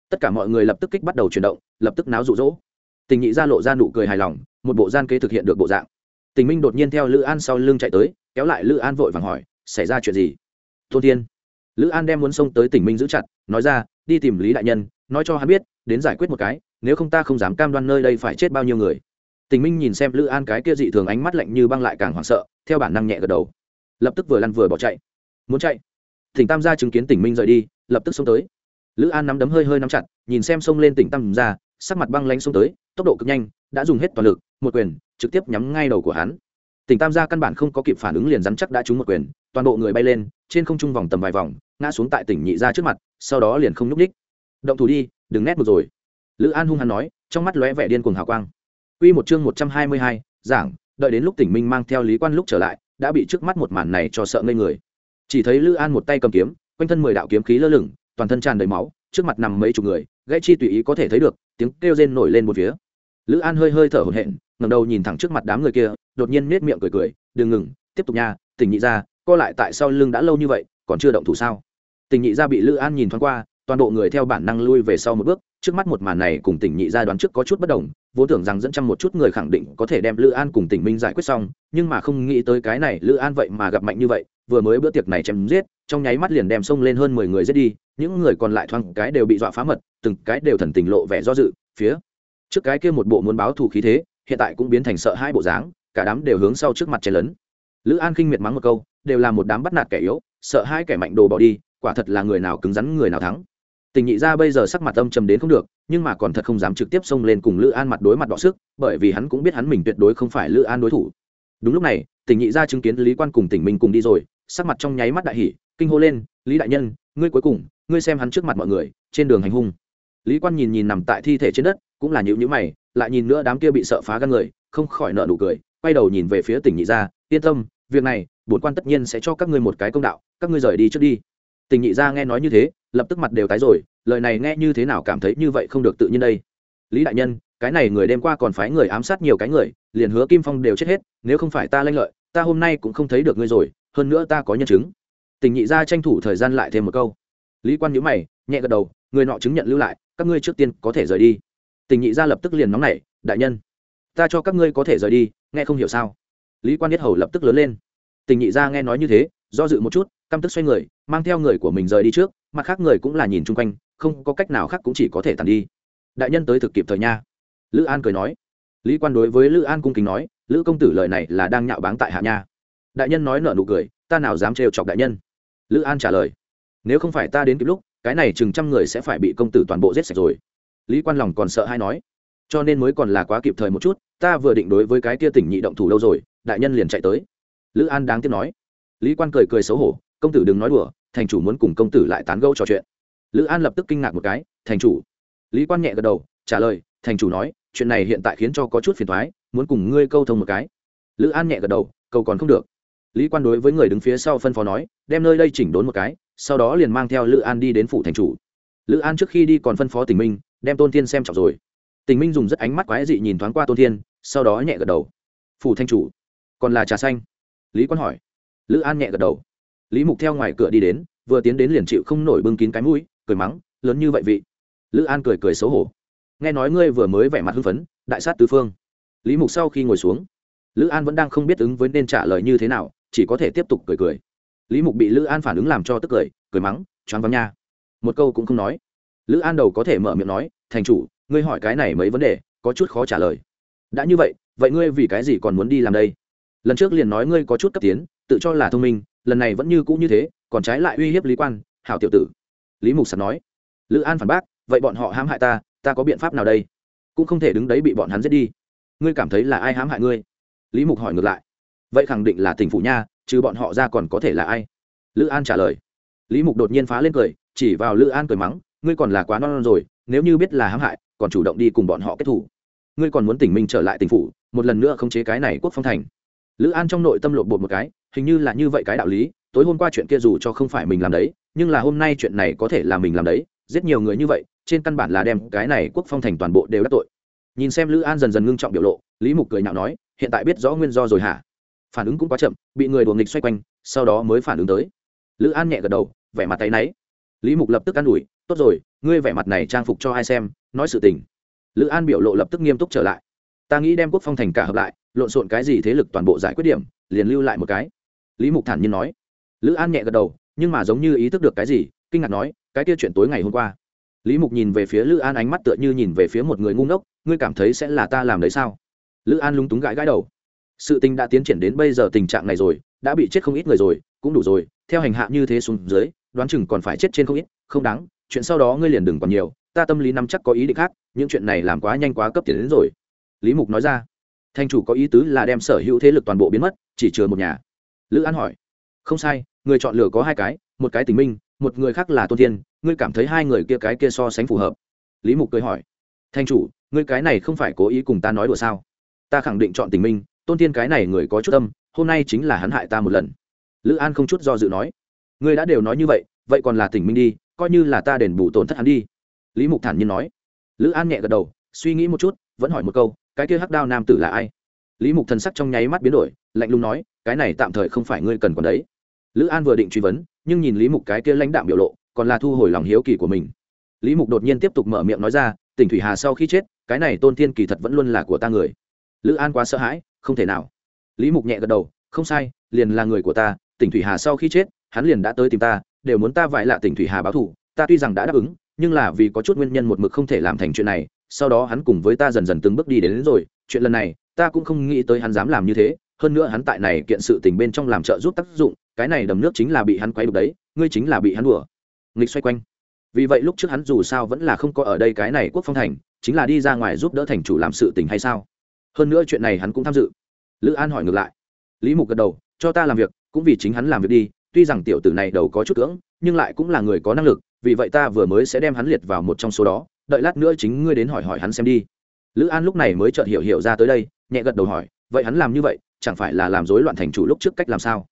Tất cả mọi người lập tức kích bắt đầu chuyển động, lập tức náo rụ rỗ tình nhị ra lộ ra nụ cười hài lòng, một bộ gian kế thực hiện được bộ dạng. Tình minh đột nhiên theo lữ an sau lưng chạy tới, kéo lại lữ an vội vàng hỏi, xảy ra chuyện gì? Tôn tiên lữ an đem muốn xông tới tỉnh minh giữ chặt, nói ra đi tìm lý đại nhân, nói cho hắn biết, đến giải quyết một cái, nếu không ta không dám cam đoan nơi đây phải chết bao nhiêu người. Tình minh nhìn xem lữ an cái kia dị thường ánh mắt lạnh như băng lại càng hoảng sợ, theo bản năng nhẹ gật đầu. Lập tức vừa lăn vừa bỏ chạy. Muốn chạy? Thỉnh tam gia chứng kiến tỉnh minh rời đi, lập tức xông tới. Lữ an nắm đấm hơi hơi nắm chặt, nhìn xem xông lên tỉnh tam gia, sắc mặt băng lanh xông tới, tốc độ cực nhanh, đã dùng hết toàn lực, một quyền, trực tiếp nhắm ngay đầu của hắn. Tỉnh tam gia căn bản không có kịp phản ứng liền dám chắc đã trúng một quyền, toàn bộ người bay lên, trên không trung vòng tầm vài vòng ngã xuống tại tỉnh nhị gia trước mặt sau đó liền không nhúc ních động thủ đi đừng nét một rồi lữ an hung hăng nói trong mắt lóe vẻ điên cuồng hào quang Quy một chương một trăm hai mươi hai, giảng, đợi đến lúc Tỉnh Minh mang theo Lý Quan lúc trở lại, đã bị trước mắt một màn này cho sợ ngây người. Chỉ thấy Lữ An một tay cầm kiếm, quanh thân mười đạo kiếm khí lơ lửng, toàn thân tràn đầy máu, trước mặt nằm mấy chục người, gãy chi tùy ý có thể thấy được, tiếng kêu rên nổi lên một phía. Lữ An hơi hơi thở hổn hển, ngẩng đầu nhìn thẳng trước mặt đám người kia, đột nhiên nhếch miệng cười cười, "Đừng ngừng, tiếp tục nha, Tỉnh nhị gia, co lại tại sao lưng đã lâu như vậy, còn chưa động thủ sao?" Tỉnh nhị gia bị Lữ An nhìn thoáng qua, toàn bộ người theo bản năng lui về sau một bước, trước mắt một màn này cùng tỉnh nhị gia đoán trước có chút bất đồng vốn tưởng rằng dẫn trăm một chút người khẳng định có thể đem lữ an cùng tỉnh minh giải quyết xong nhưng mà không nghĩ tới cái này lữ an vậy mà gặp mạnh như vậy vừa mới bữa tiệc này chém giết trong nháy mắt liền đem xông lên hơn mười người giết đi những người còn lại thoáng cái đều bị dọa phá mật từng cái đều thần tình lộ vẻ do dự phía trước cái kia một bộ muốn báo thù khí thế hiện tại cũng biến thành sợ hai bộ dáng cả đám đều hướng sau trước mặt chen lấn lữ an khinh miệt mắng một câu đều là một đám bắt nạt kẻ yếu sợ hai kẻ mạnh đồ bỏ đi, quả thật là người nào cứng rắn, người nào thắng. Tình nhị ra bây giờ sắc mặt âm trầm đến không được, nhưng mà còn thật không dám trực tiếp xông lên cùng lữ an mặt đối mặt đọ sức, bởi vì hắn cũng biết hắn mình tuyệt đối không phải lữ an đối thủ. Đúng lúc này, tình nhị ra chứng kiến lý quan cùng tỉnh minh cùng đi rồi, sắc mặt trong nháy mắt đại hỷ kinh hô lên, lý đại nhân, ngươi cuối cùng, ngươi xem hắn trước mặt mọi người, trên đường hành hung. Lý quan nhìn nhìn nằm tại thi thể trên đất, cũng là nhữ nhữ mày, lại nhìn nữa đám kia bị sợ phá gan người, không khỏi nợ nụ cười, quay đầu nhìn về phía tỉnh nhị gia, yên tâm, việc này bổn quan tất nhiên sẽ cho các ngươi một cái công đạo, các ngươi rời đi trước đi. Tình nhị gia nghe nói như thế, lập tức mặt đều tái rồi, lời này nghe như thế nào cảm thấy như vậy không được tự nhiên đây. Lý đại nhân, cái này người đêm qua còn phái người ám sát nhiều cái người, liền hứa kim phong đều chết hết, nếu không phải ta lanh lợi, ta hôm nay cũng không thấy được ngươi rồi, hơn nữa ta có nhân chứng. Tình nhị gia tranh thủ thời gian lại thêm một câu. Lý quan nhíu mày, nhẹ gật đầu, người nọ chứng nhận lưu lại, các ngươi trước tiên có thể rời đi. Tình nhị gia lập tức liền nóng nảy, đại nhân, ta cho các ngươi có thể rời đi, nghe không hiểu sao? Lý quan nhất hầu lập tức lớn lên tình nhị gia nghe nói như thế, do dự một chút, căm tức xoay người, mang theo người của mình rời đi trước, mặt khác người cũng là nhìn chung quanh, không có cách nào khác cũng chỉ có thể tàn đi. Đại nhân tới thực kịp thời nha. Lữ an cười nói. Lý quan đối với lữ an cung kính nói, lữ công tử lời này là đang nhạo báng tại hạ nha. Đại nhân nói nợ nụ cười, ta nào dám trêu chọc đại nhân? Lữ an trả lời, nếu không phải ta đến kịp lúc, cái này chừng trăm người sẽ phải bị công tử toàn bộ giết sạch rồi. Lý quan lòng còn sợ hay nói, cho nên mới còn là quá kịp thời một chút, ta vừa định đối với cái tia tỉnh nhị động thủ lâu rồi, đại nhân liền chạy tới lữ an đáng tiếc nói. Lý quan cười cười xấu hổ, công tử đừng nói đùa, thành chủ muốn cùng công tử lại tán gẫu trò chuyện. Lữ an lập tức kinh ngạc một cái, thành chủ? Lý quan nhẹ gật đầu, trả lời, thành chủ nói, chuyện này hiện tại khiến cho có chút phiền thoái muốn cùng ngươi câu thông một cái. Lữ an nhẹ gật đầu, câu còn không được. Lý quan đối với người đứng phía sau phân phó nói, đem nơi đây chỉnh đốn một cái, sau đó liền mang theo lữ an đi đến phủ thành chủ. Lữ an trước khi đi còn phân phó tình minh, đem tôn thiên xem trọng rồi. Tình minh dùng rất ánh mắt quái dị nhìn thoáng qua tôn thiên, sau đó nhẹ gật đầu. Phủ thanh chủ, còn là trà xanh lý quan hỏi. Lữ an nhẹ gật đầu. Lý mục theo ngoài cửa đi đến, vừa tiến đến liền chịu không nổi bưng kín cái mũi, cười mắng, lớn như vậy vị. Lữ an cười cười xấu hổ. Nghe nói ngươi vừa mới vẻ mặt hưng phấn, đại sát tứ phương. Lý mục sau khi ngồi xuống, lữ an vẫn đang không biết ứng với nên trả lời như thế nào, chỉ có thể tiếp tục cười cười. Lý mục bị lữ an phản ứng làm cho tức cười cười mắng, choáng vắng nha. Một câu cũng không nói. Lữ an đầu có thể mở miệng nói, thành chủ, ngươi hỏi cái này mấy vấn đề, có chút khó trả lời. Đã như vậy vậy ngươi vì cái gì còn muốn đi làm đây? Lần trước liền nói ngươi có chút cấp tiến tự cho là thông minh lần này vẫn như cũ như thế còn trái lại uy hiếp lý quan hảo tiểu tử. Lý mục sẵn nói. Lữ an phản bác vậy bọn họ hãm hại ta ta có biện pháp nào đây? Cũng không thể đứng đấy bị bọn hắn giết đi. Ngươi cảm thấy là ai hãm hại ngươi? Lý mục hỏi ngược lại. Vậy khẳng định là tỉnh phủ nha chứ bọn họ ra còn có thể là ai? Lữ an trả lời. Lý mục đột nhiên phá lên cười chỉ vào lữ an cười mắng ngươi còn là quá non, non rồi nếu như biết là hãm hại còn chủ động đi cùng bọn họ kết thủ. Ngươi còn muốn tỉnh minh trở lại tỉnh phủ một lần nữa khống chế cái này quốc phong thành lữ an trong nội tâm lộn bột một cái, hình như là như vậy cái đạo lý, tối hôm qua chuyện kia dù cho không phải mình làm đấy, nhưng là hôm nay chuyện này có thể là mình làm đấy, giết nhiều người như vậy, trên căn bản là đem cái này quốc phong thành toàn bộ đều đắc tội. Nhìn xem lữ an dần dần ngưng trọng biểu lộ, lý mục cười nhạo nói, hiện tại biết rõ nguyên do rồi hả? Phản ứng cũng quá chậm, bị người đùa nghịch xoay quanh, sau đó mới phản ứng tới. Lữ an nhẹ gật đầu, vẻ mặt tay náy. Lý mục lập tức an ủi, tốt rồi, ngươi vẻ mặt này trang phục cho ai xem, nói sự tình. Lữ an biểu lộ lập tức nghiêm túc trở lại. Ta nghĩ đem quốc phong thành cả hợp lại lộn xộn cái gì thế lực toàn bộ giải quyết điểm, liền lưu lại một cái. Lý mục thản nhiên nói. Lữ an nhẹ gật đầu, nhưng mà giống như ý thức được cái gì, kinh ngạc nói, cái kia chuyện tối ngày hôm qua. Lý mục nhìn về phía lữ an ánh mắt tựa như nhìn về phía một người ngu ngốc, ngươi cảm thấy sẽ là ta làm đấy sao? Lữ an lúng túng gãi gãi đầu. Sự tình đã tiến triển đến bây giờ tình trạng này rồi, đã bị chết không ít người rồi, cũng đủ rồi, theo hành hạ như thế xuống dưới, đoán chừng còn phải chết trên không ít, không đáng, chuyện sau đó ngươi liền đừng còn nhiều, ta tâm lý nắm chắc có ý định khác, những chuyện này làm quá nhanh quá cấp tiền đến rồi. Lý mục nói ra thanh chủ có ý tứ là đem sở hữu thế lực toàn bộ biến mất, chỉ chừa một nhà. Lữ an hỏi. Không sai, người chọn lựa có hai cái, một cái tình minh, một người khác là tôn thiên, ngươi cảm thấy hai người kia cái kia so sánh phù hợp? Lý mục cười hỏi. Thanh chủ, ngươi cái này không phải cố ý cùng ta nói đùa sao? Ta khẳng định chọn tình minh, tôn thiên cái này người có chút tâm hôm nay chính là hắn hại ta một lần. Lữ an không chút do dự nói. Ngươi đã đều nói như vậy vậy còn là tình minh đi, coi như là ta đền bù tổn thất hắn đi. Lý mục thản nhiên nói. Lữ an nhẹ gật đầu, suy nghĩ một chút, vẫn hỏi một câu cái kia hắc đao nam tử là ai? Lý mục thần sắc trong nháy mắt biến đổi, lạnh lùng nói, cái này tạm thời không phải ngươi cần còn đấy. Lữ an vừa định truy vấn, nhưng nhìn lý mục cái kia lãnh đạm biểu lộ, còn là thu hồi lòng hiếu kỳ của mình. Lý mục đột nhiên tiếp tục mở miệng nói ra, tỉnh thủy hà sau khi chết, cái này tôn thiên kỳ thật vẫn luôn là của ta người. Lữ an quá sợ hãi, không thể nào. Lý mục nhẹ gật đầu, không sai, liền là người của ta, tỉnh thủy hà sau khi chết, hắn liền đã tới tìm ta, đều muốn ta vải lạ tỉnh thủy hà báo thủ ta tuy rằng đã đáp ứng, nhưng là vì có chút nguyên nhân một mực không thể làm thành chuyện này sau đó hắn cùng với ta dần dần từng bước đi đến, đến rồi. Chuyện lần này ta cũng không nghĩ tới hắn dám làm như thế. Hơn nữa hắn tại này kiện sự tình bên trong làm trợ giúp tác dụng cái này đầm nước chính là bị hắn quay đục đấy ngươi chính là bị hắn đùa. Nghịch xoay quanh. Vì vậy lúc trước hắn dù sao vẫn là không có ở đây cái này quốc phong thành chính là đi ra ngoài giúp đỡ thành chủ làm sự tình hay sao? Hơn nữa chuyện này hắn cũng tham dự. Lữ an hỏi ngược lại. Lý mục gật đầu cho ta làm việc cũng vì chính hắn làm việc đi tuy rằng tiểu tử này đầu có chút cưỡng nhưng lại cũng là người có năng lực vì vậy ta vừa mới sẽ đem hắn liệt vào một trong số đó đợi lát nữa chính ngươi đến hỏi hỏi hắn xem đi. Lữ an lúc này mới chợt hiểu hiểu ra tới đây, nhẹ gật đầu hỏi, vậy hắn làm như vậy, chẳng phải là làm rối loạn thành chủ lúc trước cách làm sao?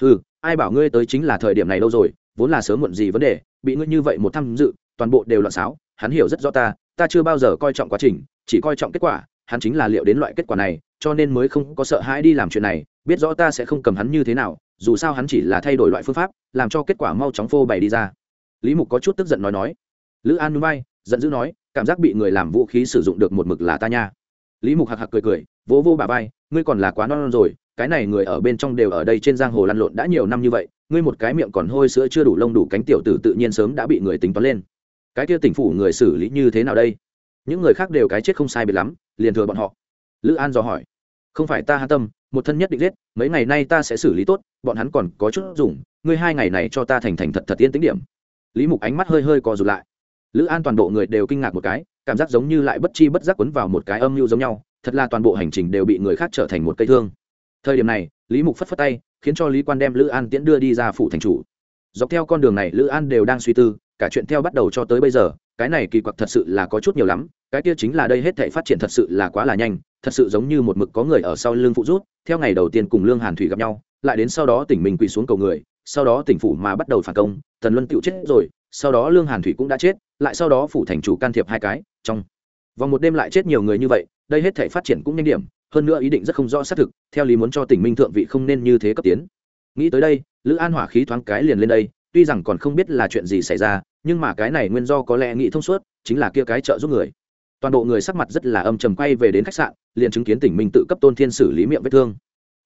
Ừ ai bảo ngươi tới chính là thời điểm này lâu rồi, vốn là sớm muộn gì vấn đề, bị ngươi như vậy một tham dự, toàn bộ đều loạn xáo, hắn hiểu rất rõ ta ta chưa bao giờ coi trọng quá trình, chỉ coi trọng kết quả, hắn chính là liệu đến loại kết quả này, cho nên mới không có sợ hãi đi làm chuyện này, biết rõ ta sẽ không cầm hắn như thế nào, dù sao hắn chỉ là thay đổi loại phương pháp, làm cho kết quả mau chóng phô bày đi ra. Lý mục có chút tức giận nói nói. Lữ an núi bay giận dữ nói cảm giác bị người làm vũ khí sử dụng được một mực là ta nha. Lý mục hạc hạc cười cười vỗ vô bà vai ngươi còn là quá non, non rồi cái này người ở bên trong đều ở đây trên giang hồ lăn lộn đã nhiều năm như vậy ngươi một cái miệng còn hôi sữa chưa đủ lông đủ cánh tiểu tử tự nhiên sớm đã bị người tính toán lên. Cái kia tỉnh phủ người xử lý như thế nào đây? Những người khác đều cái chết không sai biệt lắm liền thừa bọn họ. Lữ an dò hỏi không phải ta hạ tâm một thân nhất định giết mấy ngày nay ta sẽ xử lý tốt bọn hắn còn có chút dùng ngươi hai ngày này cho ta thành thành thật thật yên tính điểm. Lý mục ánh mắt hơi hơi co rụt lại lữ an toàn bộ người đều kinh ngạc một cái, cảm giác giống như lại bất chi bất giác quấn vào một cái âm mưu giống nhau, thật là toàn bộ hành trình đều bị người khác trở thành một cây thương. Thời điểm này, lý mục phất phất tay, khiến cho lý quan đem lữ an tiễn đưa đi ra phủ thành chủ. Dọc theo con đường này, lữ an đều đang suy tư, cả chuyện theo bắt đầu cho tới bây giờ, cái này kỳ quặc thật sự là có chút nhiều lắm, cái kia chính là đây hết thể phát triển thật sự là quá là nhanh, thật sự giống như một mực có người ở sau lưng phụ rút, theo ngày đầu tiên cùng lương hàn thủy gặp nhau, lại đến sau đó tỉnh mình quỳ xuống cầu người sau đó tỉnh phủ mà bắt đầu phản công, tần luân tựu chết rồi, sau đó lương hàn thủy cũng đã chết, lại sau đó phủ thành chủ can thiệp hai cái, trong vòng một đêm lại chết nhiều người như vậy, đây hết thể phát triển cũng nhanh điểm, hơn nữa ý định rất không rõ xác thực, theo lý muốn cho tỉnh minh thượng vị không nên như thế cấp tiến. Nghĩ tới đây, lữ an hỏa khí thoáng cái liền lên đây, tuy rằng còn không biết là chuyện gì xảy ra, nhưng mà cái này nguyên do có lẽ nghĩ thông suốt, chính là kia cái trợ giúp người. Toàn bộ người sắc mặt rất là âm trầm quay về đến khách sạn, liền chứng kiến tỉnh minh tự cấp tôn thiên xử lý miệng vết thương.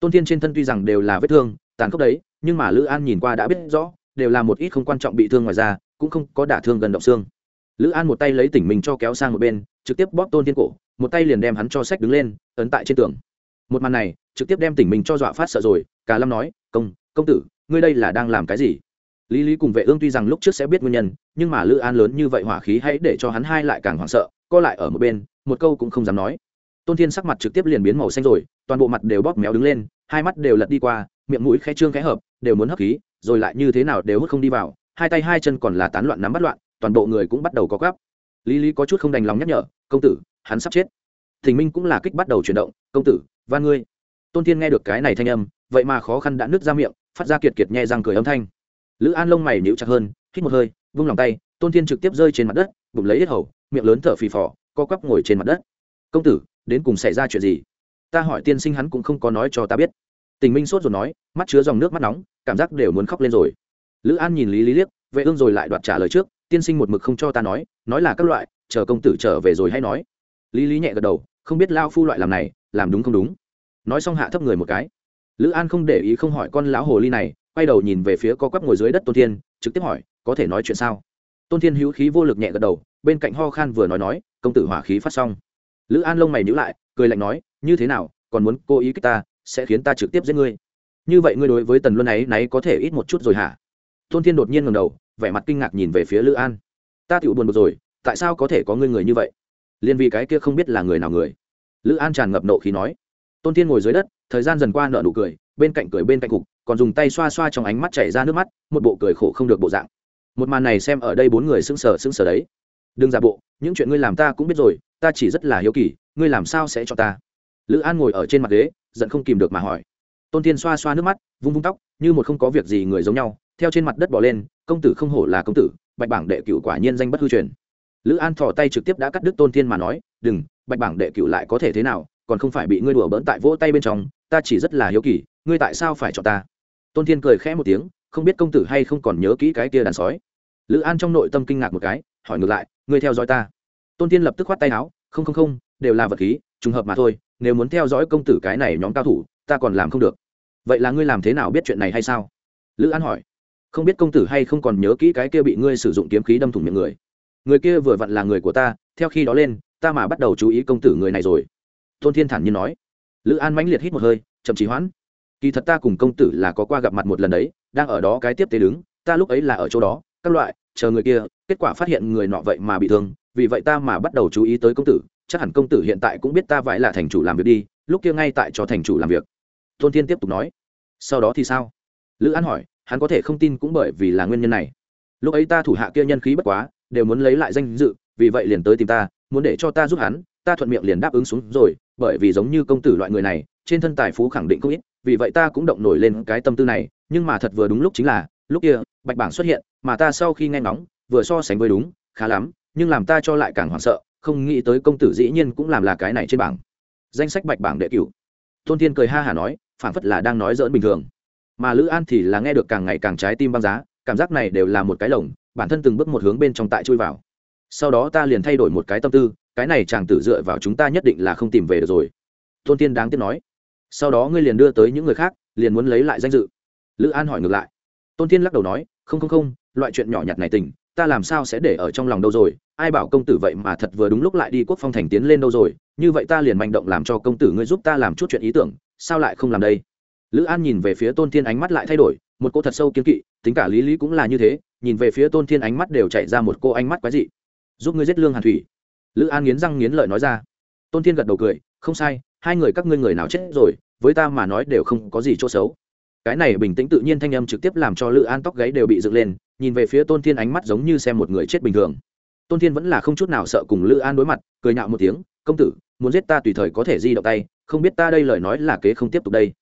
Tôn thiên trên thân tuy rằng đều là vết thương, tàn khốc đấy nhưng mà lữ an nhìn qua đã biết rõ, đều là một ít không quan trọng bị thương ngoài ra cũng không có đả thương gần động xương. Lữ an một tay lấy tỉnh mình cho kéo sang một bên, trực tiếp bóp tôn thiên cổ, một tay liền đem hắn cho sách đứng lên, ấn tại trên tường. Một màn này, trực tiếp đem tỉnh mình cho dọa phát sợ rồi, cả lâm nói, công công tử, ngươi đây là đang làm cái gì? Lý lý cùng vệ ương tuy rằng lúc trước sẽ biết nguyên nhân, nhưng mà lữ an lớn như vậy hỏa khí hãy để cho hắn hai lại càng hoảng sợ, co lại ở một bên, một câu cũng không dám nói. Tôn thiên sắc mặt trực tiếp liền biến màu xanh rồi, toàn bộ mặt đều bóp méo đứng lên, hai mắt đều lật đi qua miệng mũi khẽ trương khẽ hợp, đều muốn hấp khí, rồi lại như thế nào đều hút không đi vào, hai tay hai chân còn là tán loạn nắm bắt loạn, toàn bộ người cũng bắt đầu có gắp lý lý có chút không đành lòng nhắc nhở, công tử, hắn sắp chết. Thình minh cũng là kích bắt đầu chuyển động, công tử, van ngươi. Tôn thiên nghe được cái này thanh âm, vậy mà khó khăn đã nứt ra miệng, phát ra kiệt kiệt nhẹ răng cười âm thanh. Lữ an lông mày níu chặt hơn, hít một hơi, vung lòng tay, tôn thiên trực tiếp rơi trên mặt đất, bụng lấy hết hầu, miệng lớn thở phì phò, co quắp ngồi trên mặt đất. Công tử, đến cùng xảy ra chuyện gì? Ta hỏi tiên sinh hắn cũng không có nói cho ta biết tình minh sốt rồi nói, mắt chứa dòng nước mắt nóng, cảm giác đều muốn khóc lên rồi. Lữ an nhìn lý lý liếc, vệ ương rồi lại đoạt trả lời trước, tiên sinh một mực không cho ta nói nói là các loại, chờ công tử trở về rồi hay nói. Lý lý nhẹ gật đầu, không biết lao phu loại làm này, làm đúng không đúng. Nói xong hạ thấp người một cái. Lữ an không để ý không hỏi con lão hồ ly này, quay đầu nhìn về phía co quắp ngồi dưới đất tôn thiên, trực tiếp hỏi, có thể nói chuyện sao? Tôn thiên hữu khí vô lực nhẹ gật đầu, bên cạnh ho khan vừa nói nói, công tử hỏa khí phát xong. Lữ an lông mày nhữ lại, cười lạnh nói, như thế nào, còn muốn cố ý kích ta sẽ khiến ta trực tiếp giết ngươi. Như vậy ngươi đối với tần luân ấy náy có thể ít một chút rồi hả? Tôn thiên đột nhiên ngầm đầu, vẻ mặt kinh ngạc nhìn về phía lữ an. Ta tựu buồn bực rồi, tại sao có thể có ngươi người như vậy? Liên vì cái kia không biết là người nào người. Lữ an tràn ngập nộ khí nói. Tôn thiên ngồi dưới đất, thời gian dần qua nợ nụ cười, bên cạnh cười bên cạnh cục, còn dùng tay xoa xoa trong ánh mắt chảy ra nước mắt, một bộ cười khổ không được bộ dạng. Một màn này xem ở đây bốn người sững sờ sững sờ đấy. Đừng giả bộ, những chuyện ngươi làm ta cũng biết rồi, ta chỉ rất là hiếu kỳ, ngươi làm sao sẽ cho ta? Lữ an ngồi ở trên mặt ghế, giận không kìm được mà hỏi. Tôn thiên xoa xoa nước mắt, vung vung tóc, như một không có việc gì người giống nhau, theo trên mặt đất bỏ lên, công tử không hổ là công tử, bạch bảng đệ cựu quả nhiên danh bất hư truyền. Lữ an thò tay trực tiếp đã cắt đứt tôn thiên mà nói, đừng, bạch bảng đệ cựu lại có thể thế nào, còn không phải bị ngươi đùa bỡn tại vỗ tay bên trong, ta chỉ rất là hiếu kỳ, ngươi tại sao phải chọn ta? Tôn thiên cười khẽ một tiếng, không biết công tử hay không còn nhớ kỹ cái kia đàn sói. Lữ an trong nội tâm kinh ngạc một cái, hỏi ngược lại, ngươi theo dõi ta? Tôn thiên lập tức khoát tay áo, không không không, đều là vật khí, trùng hợp mà thôi nếu muốn theo dõi công tử cái này nhóm cao thủ, ta còn làm không được. Vậy là ngươi làm thế nào biết chuyện này hay sao? Lữ an hỏi. Không biết công tử hay không còn nhớ kỹ cái kia bị ngươi sử dụng kiếm khí đâm thủng miệng người. Người kia vừa vặn là người của ta, theo khi đó lên, ta mà bắt đầu chú ý công tử người này rồi. Tôn thiên thản nhiên nói. Lữ an mãnh liệt hít một hơi, chậm trí hoãn. Kỳ thật ta cùng công tử là có qua gặp mặt một lần đấy, đang ở đó cái tiếp tế đứng, ta lúc ấy là ở chỗ đó, các loại, chờ người kia, kết quả phát hiện người nọ vậy mà bị thương, vì vậy ta mà bắt đầu chú ý tới công tử chắc hẳn công tử hiện tại cũng biết ta vải là thành chủ làm việc đi, lúc kia ngay tại cho thành chủ làm việc. Tôn thiên tiếp tục nói, sau đó thì sao? Lữ an hỏi, hắn có thể không tin cũng bởi vì là nguyên nhân này. Lúc ấy ta thủ hạ kia nhân khí bất quá, đều muốn lấy lại danh dự, vì vậy liền tới tìm ta, muốn để cho ta giúp hắn, ta thuận miệng liền đáp ứng xuống rồi, bởi vì giống như công tử loại người này, trên thân tài phú khẳng định không ít, vì vậy ta cũng động nổi lên cái tâm tư này, nhưng mà thật vừa đúng lúc chính là, lúc kia, bạch bảng xuất hiện, mà ta sau khi nghe ngóng, vừa so sánh với đúng, khá lắm, nhưng làm ta cho lại càng hoảng sợ không nghĩ tới công tử dĩ nhiên cũng làm là cái này trên bảng. Danh sách bạch bảng đệ cửu. Tôn thiên cười ha hả nói, phảng phất là đang nói dỡn bình thường. Mà lữ an thì là nghe được càng ngày càng trái tim băng giá, cảm giác này đều là một cái lồng, bản thân từng bước một hướng bên trong tại chui vào. Sau đó ta liền thay đổi một cái tâm tư, cái này chàng tử dựa vào chúng ta nhất định là không tìm về được rồi. Tôn tiên đáng tiếc nói. Sau đó ngươi liền đưa tới những người khác, liền muốn lấy lại danh dự. Lữ an hỏi ngược lại. Tôn thiên lắc đầu nói, không không không, loại chuyện nhỏ nhặt này tình ta làm sao sẽ để ở trong lòng đâu rồi? Ai bảo công tử vậy mà thật vừa đúng lúc lại đi quốc phong thành tiến lên đâu rồi? Như vậy ta liền manh động làm cho công tử ngươi giúp ta làm chút chuyện ý tưởng, sao lại không làm đây? Lữ an nhìn về phía tôn thiên ánh mắt lại thay đổi, một cô thật sâu kiên kỵ, tính cả lý lý cũng là như thế, nhìn về phía tôn thiên ánh mắt đều chạy ra một cô ánh mắt quái dị. Giúp ngươi giết lương hàn thủy. Lữ an nghiến răng nghiến lợi nói ra. Tôn thiên gật đầu cười, không sai, hai người các ngươi người nào chết rồi, với ta mà nói đều không có gì chỗ xấu. Cái này bình tĩnh tự nhiên thanh âm trực tiếp làm cho lữ an tóc gáy đều bị dựng lên nhìn về phía tôn thiên ánh mắt giống như xem một người chết bình thường tôn thiên vẫn là không chút nào sợ cùng lữ an đối mặt cười nhạo một tiếng công tử muốn giết ta tùy thời có thể di động tay không biết ta đây lời nói là kế không tiếp tục đây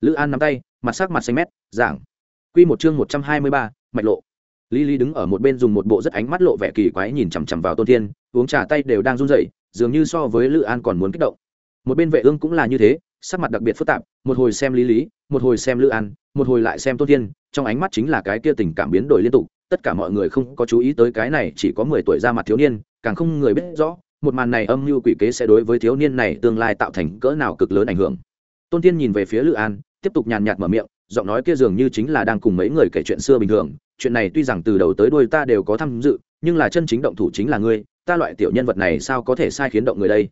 lữ an nắm tay mặt sắc mặt xanh mét giảng q một chương một trăm hai mươi ba, mạch lộ lý lý đứng ở một bên dùng một bộ rất ánh mắt lộ vẻ kỳ quái nhìn chằm chằm vào tôn thiên uống trà tay đều đang run rẩy, dường như so với lữ an còn muốn kích động một bên vệ ương cũng là như thế sắc mặt đặc biệt phức tạp một hồi xem lý lý một hồi xem lữ an, một hồi lại xem tôn thiên, trong ánh mắt chính là cái kia tình cảm biến đổi liên tục, tất cả mọi người không có chú ý tới cái này chỉ có mười tuổi ra mặt thiếu niên, càng không người biết rõ, một màn này âm mưu quỷ kế sẽ đối với thiếu niên này tương lai tạo thành cỡ nào cực lớn ảnh hưởng. Tôn thiên nhìn về phía lữ an, tiếp tục nhàn nhạt mở miệng, giọng nói kia dường như chính là đang cùng mấy người kể chuyện xưa bình thường, chuyện này tuy rằng từ đầu tới đuôi ta đều có tham dự, nhưng là chân chính động thủ chính là ngươi, ta loại tiểu nhân vật này sao có thể sai khiến động người đây?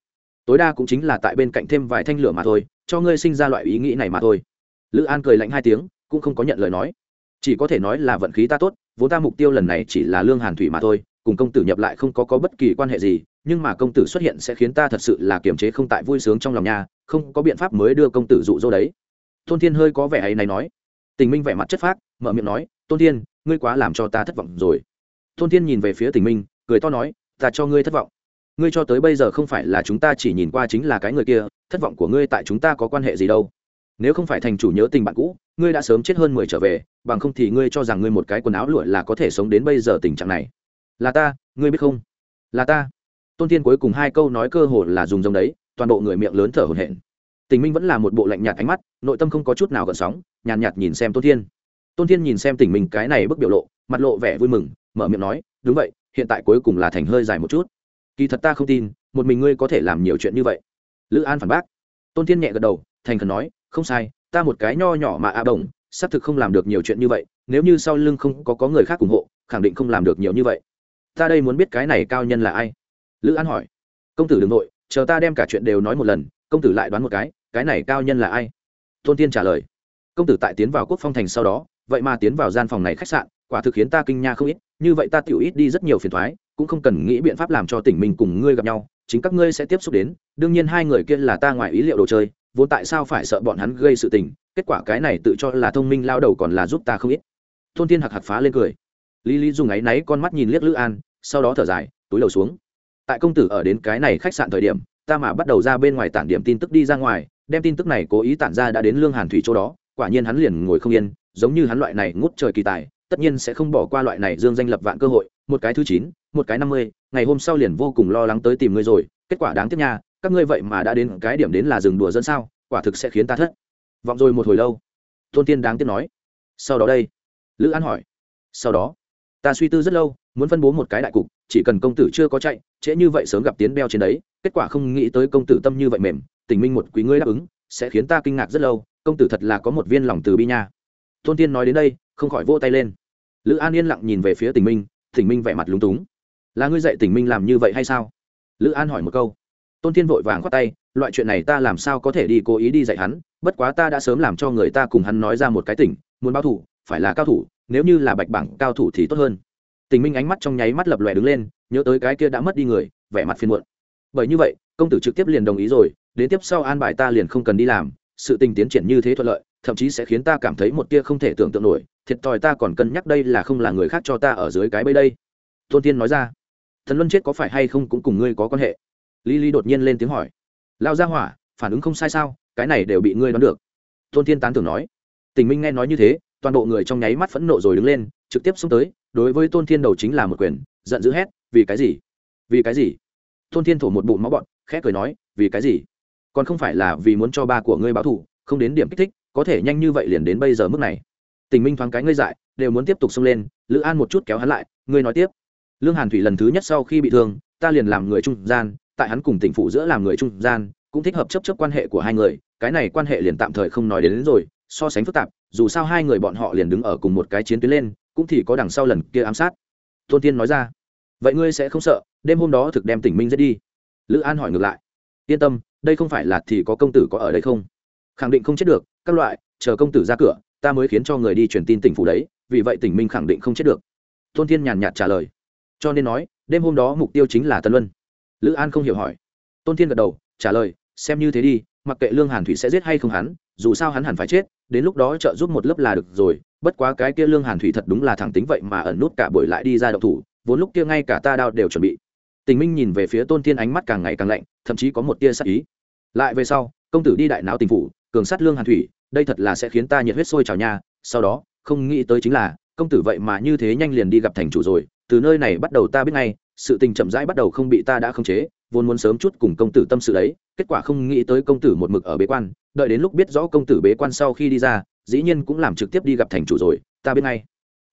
Tối đa cũng chính là tại bên cạnh thêm vài thanh lửa mà thôi, cho ngươi sinh ra loại ý nghĩ này mà thôi lữ an cười lạnh hai tiếng, cũng không có nhận lời nói. Chỉ có thể nói là vận khí ta tốt, vốn ta mục tiêu lần này chỉ là lương hàn thủy mà thôi, cùng công tử nhập lại không có có bất kỳ quan hệ gì, nhưng mà công tử xuất hiện sẽ khiến ta thật sự là kiềm chế không tại vui sướng trong lòng nhà không có biện pháp mới đưa công tử dụ dỗ đấy. Tôn thiên hơi có vẻ ấy này nói. Tình minh vẻ mặt chất phác, mở miệng nói, tôn thiên, ngươi quá làm cho ta thất vọng rồi. Tôn thiên nhìn về phía tình minh, cười to nói, ta cho ngươi thất vọng. Ngươi cho tới bây giờ không phải là chúng ta chỉ nhìn qua chính là cái người kia, thất vọng của ngươi tại chúng ta có quan hệ gì đâu nếu không phải thành chủ nhớ tình bạn cũ ngươi đã sớm chết hơn mười trở về bằng không thì ngươi cho rằng ngươi một cái quần áo lụa là có thể sống đến bây giờ tình trạng này. Là ta ngươi biết không? Là ta. Tôn tiên cuối cùng hai câu nói cơ hồ là dùng giống đấy toàn bộ người miệng lớn thở hổn hển. Tình minh vẫn là một bộ lạnh nhạt ánh mắt nội tâm không có chút nào gợn sóng nhàn nhạt, nhạt nhìn xem tôn thiên. Tôn thiên nhìn xem tình mình cái này bức biểu lộ mặt lộ vẻ vui mừng mở miệng nói đúng vậy hiện tại cuối cùng là thành hơi dài một chút. Kỳ thật ta không tin một mình ngươi có thể làm nhiều chuyện như vậy. Lữ an phản bác. Tôn thiên nhẹ gật đầu thành khẩn nói không sai ta một cái nho nhỏ mà a à bổng xác thực không làm được nhiều chuyện như vậy nếu như sau lưng không có, có người khác ủng hộ khẳng định không làm được nhiều như vậy. Ta đây muốn biết cái này cao nhân là ai? Lữ an hỏi. Công tử đ ừ n g nội chờ ta đem cả chuyện đều nói một lần công tử lại đoán một cái cái này cao nhân là ai? Tôn tiên trả lời. Công tử tại tiến vào quốc phong thành sau đó vậy mà tiến vào gian phòng này khách sạn quả thực khiến ta kinh nha không ít như vậy ta tiểu ít đi rất nhiều phiền thoái cũng không cần nghĩ biện pháp làm cho tỉnh mình cùng ngươi gặp nhau chính các ngươi sẽ tiếp xúc đến đương nhiên hai người kia là ta ngoài ý liệu đồ chơi vốn tại sao phải sợ bọn hắn gây sự tình, kết quả cái này tự cho là thông minh lao đầu còn là giúp ta không ít. Thôn thiên hạc hạc phá lên cười. Lý lý dùng áy náy con mắt nhìn liếc lữ an, sau đó thở dài, túi đầu xuống. Tại công tử ở đến cái này khách sạn thời điểm, ta mà bắt đầu ra bên ngoài tản điểm tin tức đi ra ngoài, đem tin tức này cố ý tản ra đã đến lương hàn thủy chỗ đó, quả nhiên hắn liền ngồi không yên, giống như hắn loại này ngút trời kỳ tài, tất nhiên sẽ không bỏ qua loại này dương danh lập vạn cơ hội, một cái thứ chín, một cái năm mươi, ngày hôm sau liền vô cùng lo lắng tới tìm ngươi rồi, kết quả đáng tiếc nha các ngươi vậy mà đã đến cái điểm đến là dừng đùa dân sao, quả thực sẽ khiến ta thất vọng rồi một hồi lâu. Tôn tiên đáng tiếc nói. Sau đó đây? Lữ an hỏi. Sau đó, ta suy tư rất lâu, muốn phân bố một cái đại cục, chỉ cần công tử chưa có chạy, trễ như vậy sớm gặp tiến beo trên đấy, kết quả không nghĩ tới công tử tâm như vậy mềm, tình minh một quý ngươi đáp ứng, sẽ khiến ta kinh ngạc rất lâu, công tử thật là có một viên lòng từ bi nha. Tôn tiên nói đến đây, không khỏi vỗ tay lên. Lữ an yên lặng nhìn về phía tình minh tình minh vẻ mặt lúng túng. Là ngươi dạy tình minh làm như vậy hay sao? Lữ an hỏi một câu tôn thiên vội vàng khoát tay, loại chuyện này ta làm sao có thể đi cố ý đi dạy hắn? Bất quá ta đã sớm làm cho người ta cùng hắn nói ra một cái tỉnh muốn báo thủ, phải là cao thủ, nếu như là bạch bảng cao thủ thì tốt hơn. Tình minh ánh mắt trong nháy mắt lập lòe đứng lên, nhớ tới cái kia đã mất đi người, vẻ mặt phiền muộn. Bởi như vậy, công tử trực tiếp liền đồng ý rồi, đến tiếp sau an bài ta liền không cần đi làm, sự tình tiến triển như thế thuận lợi, thậm chí sẽ khiến ta cảm thấy một tia không thể tưởng tượng nổi, thiệt thòi ta còn cân nhắc đây là không là người khác cho ta ở dưới cái bẫy đây. Tôn tiên nói ra, thần luân chết có phải hay không cũng cùng ngươi có quan hệ? Lý lý đột nhiên lên tiếng hỏi. Lao ra hỏa, phản ứng không sai sao? Cái này đều bị ngươi đoán được. Tôn thiên tán tưởng nói. Tình minh nghe nói như thế, toàn bộ người trong nháy mắt phẫn nộ rồi đứng lên, trực tiếp xông tới, đối với tôn thiên đầu chính là một quyền, giận dữ hét, vì cái gì? Vì cái gì? Tôn thiên thổ một bụng máu bọn khẽ cười nói, vì cái gì? Còn không phải là vì muốn cho ba của ngươi báo thù, không đến điểm kích thích, có thể nhanh như vậy liền đến bây giờ mức này. Tình minh thoáng cái ngươi dại, đều muốn tiếp tục xông lên, lữ an một chút kéo hắn lại, ngươi nói tiếp. Lương hàn thủy lần thứ nhất sau khi bị thương, ta liền làm người trung gian tại hắn cùng tỉnh phụ giữa làm người trung gian cũng thích hợp chấp chấp quan hệ của hai người cái này quan hệ liền tạm thời không nói đến, đến rồi so sánh phức tạp dù sao hai người bọn họ liền đứng ở cùng một cái chiến tuyến lên cũng thì có đằng sau lần kia ám sát. Tôn tiên nói ra vậy ngươi sẽ không sợ đêm hôm đó thực đem tỉnh minh giết đi? Lữ an hỏi ngược lại yên tâm đây không phải là thì có công tử có ở đây không? Khẳng định không chết được các loại chờ công tử ra cửa ta mới khiến cho người đi truyền tin tỉnh phủ đấy vì vậy tỉnh minh khẳng định không chết được. Tôn thiên nhàn nhạt trả lời cho nên nói đêm hôm đó mục tiêu chính là tân luân lữ an không hiểu hỏi. Tôn thiên gật đầu, trả lời, xem như thế đi, mặc kệ lương hàn thủy sẽ giết hay không hắn, dù sao hắn hẳn phải chết, đến lúc đó trợ giúp một lớp là được rồi, bất quá cái kia lương hàn thủy thật đúng là thẳng tính vậy mà ẩn nút cả buổi lại đi ra đậu thủ, vốn lúc kia ngay cả ta đao đều chuẩn bị. Tình minh nhìn về phía tôn thiên ánh mắt càng ngày càng lạnh, thậm chí có một tia sắc ý. Lại về sau, công tử đi đại não tình phủ, cường sát lương hàn thủy, đây thật là sẽ khiến ta nhiệt huyết sôi trào nha. Sau đó, không nghĩ tới chính là, công tử vậy mà như thế nhanh liền đi gặp thành chủ rồi, từ nơi này bắt đầu ta biết ngay sự tình chậm rãi bắt đầu không bị ta đã khống chế, vốn muốn sớm chút cùng công tử tâm sự đấy, kết quả không nghĩ tới công tử một mực ở bế quan, đợi đến lúc biết rõ công tử bế quan sau khi đi ra, dĩ nhiên cũng làm trực tiếp đi gặp thành chủ rồi, ta biết ngay.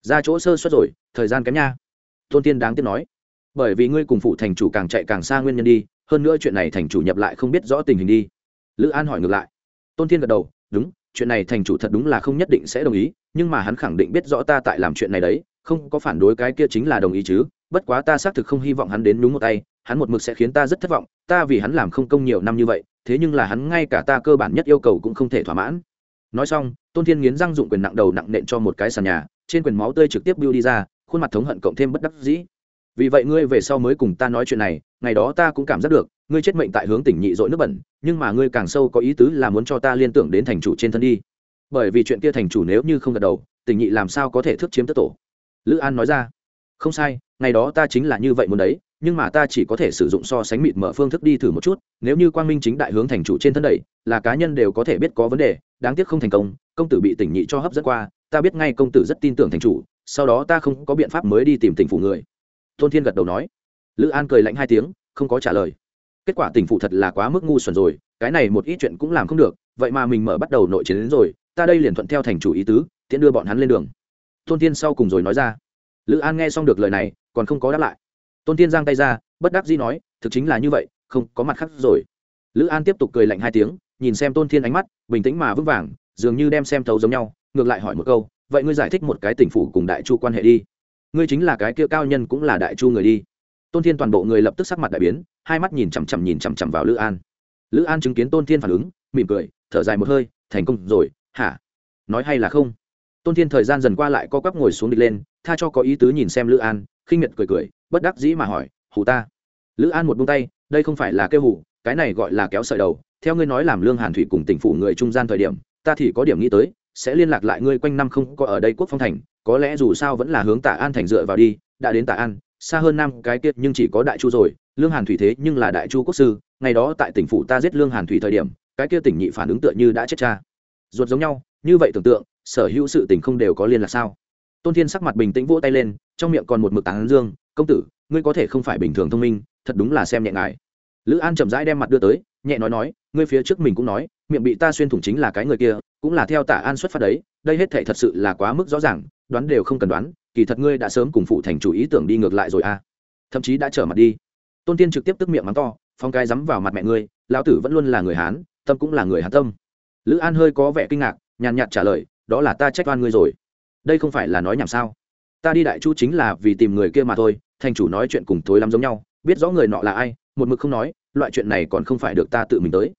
Ra chỗ sơ suất rồi, thời gian kém nha. Tôn tiên đáng tiếc nói. Bởi vì ngươi cùng phụ thành chủ càng chạy càng xa nguyên nhân đi, hơn nữa chuyện này thành chủ nhập lại không biết rõ tình hình đi. Lữ an hỏi ngược lại. Tôn tiên gật đầu, đúng, chuyện này thành chủ thật đúng là không nhất định sẽ đồng ý, nhưng mà hắn khẳng định biết rõ ta tại làm chuyện này đấy, không có phản đối cái kia chính là đồng ý chứ bất quá ta xác thực không hy vọng hắn đến đúng một tay, hắn một mực sẽ khiến ta rất thất vọng, ta vì hắn làm không công nhiều năm như vậy, thế nhưng là hắn ngay cả ta cơ bản nhất yêu cầu cũng không thể thỏa mãn. Nói xong, tôn thiên nghiến răng dụng quyền nặng đầu nặng nện cho một cái sàn nhà, trên quyền máu tươi trực tiếp bưu đi ra, khuôn mặt thống hận cộng thêm bất đắc dĩ. Vì vậy ngươi về sau mới cùng ta nói chuyện này, ngày đó ta cũng cảm giác được, ngươi chết mệnh tại hướng tỉnh nhị dội nước bẩn, nhưng mà ngươi càng sâu có ý tứ là muốn cho ta liên tưởng đến thành chủ trên thân đi. Bởi vì chuyện kia thành chủ nếu như không gật đầu, tỉnh nhị làm sao có thể thức chiếm tất tổ? Lữ an nói ra. Không sai ngày đó ta chính là như vậy muốn đấy, nhưng mà ta chỉ có thể sử dụng so sánh mịt mở phương thức đi thử một chút, nếu như quang minh chính đại hướng thành chủ trên thân đẩy, là cá nhân đều có thể biết có vấn đề, đáng tiếc không thành công công tử bị tỉnh nhị cho hấp dẫn qua, ta biết ngay công tử rất tin tưởng thành chủ, sau đó ta không có biện pháp mới đi tìm tỉnh phủ người. Tôn thiên gật đầu nói. Lữ an cười lạnh hai tiếng, không có trả lời. Kết quả tỉnh phủ thật là quá mức ngu xuẩn rồi, cái này một ít chuyện cũng làm không được, vậy mà mình mở bắt đầu nội chiến đến rồi, ta đây liền thuận theo thành chủ ý tứ tiện đưa bọn hắn lên đường. Tôn thiên sau cùng rồi nói ra. Lữ an nghe xong được lời này còn không có đáp lại. Tôn thiên giang tay ra, bất đắc dĩ nói, thực chính là như vậy, không có mặt khác rồi. Lữ an tiếp tục cười lạnh hai tiếng, nhìn xem tôn thiên ánh mắt, bình tĩnh mà vững vàng, dường như đem xem thấu giống nhau, ngược lại hỏi một câu, vậy ngươi giải thích một cái tỉnh phủ cùng đại chu quan hệ đi. Ngươi chính là cái kia cao nhân cũng là đại chu người đi. Tôn thiên toàn bộ người lập tức sắc mặt đại biến, hai mắt nhìn chằm chằm nhìn chằm chằm vào lữ an. Lữ an chứng kiến tôn thiên phản ứng, mỉm cười, thở dài một hơi, thành công rồi, hả? Nói hay là không? Tôn thiên thời gian dần qua lại co quắp ngồi xuống địch lên, tha cho có ý tứ nhìn xem lữ an khinh miệt cười cười, bất đắc dĩ mà hỏi, hù ta? Lữ an một buông tay, đây không phải là kêu hù, cái này gọi là kéo sợi đầu. Theo ngươi nói làm lương hàn thủy cùng tỉnh phủ người trung gian thời điểm, ta thì có điểm nghĩ tới, sẽ liên lạc lại ngươi quanh năm không có ở đây quốc phong thành. Có lẽ dù sao vẫn là hướng Tạ an thành dựa vào đi, đã đến Tạ an, xa hơn năm cái tiết nhưng chỉ có đại chu rồi. Lương hàn thủy thế nhưng là đại chu quốc sư, ngày đó tại tỉnh phủ ta giết lương hàn thủy thời điểm, cái kia tỉnh nhị phản ứng tựa như đã chết cha. Ruột giống nhau, như vậy tưởng tượng, sở hữu sự tình không đều có liên lạc sao? Tôn thiên sắc mặt bình tĩnh vỗ tay lên, trong miệng còn một mực tán dương, công tử, ngươi có thể không phải bình thường thông minh, thật đúng là xem nhẹ ngài. Lữ an chậm rãi đem mặt đưa tới, nhẹ nói nói, ngươi phía trước mình cũng nói, miệng bị ta xuyên thủng chính là cái người kia, cũng là theo tả an xuất phát đấy, đây hết thệ thật sự là quá mức rõ ràng, đoán đều không cần đoán, kỳ thật ngươi đã sớm cùng phụ thành chủ ý tưởng đi ngược lại rồi à. Thậm chí đã trở mặt đi. Tôn tiên trực tiếp tức miệng mắng to, phong cái dám vào mặt mẹ ngươi, lão tử vẫn luôn là người hán, tâm cũng là người hán tâm. Lữ an hơi có vẻ kinh ngạc, nhàn nhạt trả lời, đó là ta trách oan ngươi rồi đây không phải là nói nhảm sao? Ta đi đại chu chính là vì tìm người kia mà thôi, thành chủ nói chuyện cùng thối lắm giống nhau, biết rõ người nọ là ai, một mực không nói, loại chuyện này còn không phải được ta tự mình tới.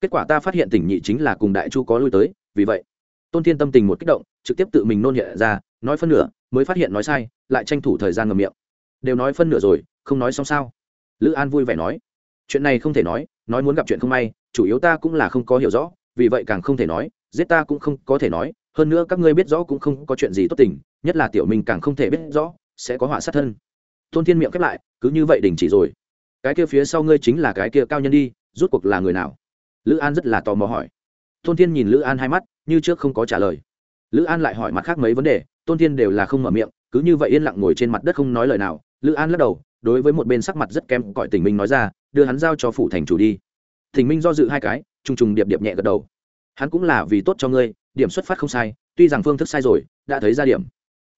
Kết quả ta phát hiện tỉnh nhị chính là cùng đại chu có lui tới, vì vậy, tôn thiên tâm tình một kích động, trực tiếp tự mình nôn nhẹ ra, nói phân nửa, mới phát hiện nói sai, lại tranh thủ thời gian ngầm miệng. Đều nói phân nửa rồi, không nói xong sao? Lữ an vui vẻ nói. Chuyện này không thể nói nói muốn gặp chuyện không may, chủ yếu ta cũng là không có hiểu rõ, vì vậy càng không thể nói, giết ta cũng không có thể nói hơn nữa các ngươi biết rõ cũng không có chuyện gì tốt tình, nhất là tiểu minh càng không thể biết rõ, sẽ có họa sát thân. Tôn thiên miệng khép lại, cứ như vậy đình chỉ rồi. Cái kia phía sau ngươi chính là cái kia cao nhân đi, rút cuộc là người nào? Lữ an rất là tò mò hỏi. Tôn thiên nhìn lữ an hai mắt, như trước không có trả lời. Lữ an lại hỏi mặt khác mấy vấn đề, tôn thiên đều là không mở miệng, cứ như vậy yên lặng ngồi trên mặt đất không nói lời nào. Lữ an lắc đầu, đối với một bên sắc mặt rất kém cõi tình minh nói ra, đưa hắn giao cho phủ thành chủ đi. Tình minh do dự hai cái t r ù n g t r ù n g điệp điệp nhẹ gật đầu hắn cũng là vì tốt cho ngươi, điểm xuất phát không sai, tuy rằng phương thức sai rồi, đã thấy ra điểm.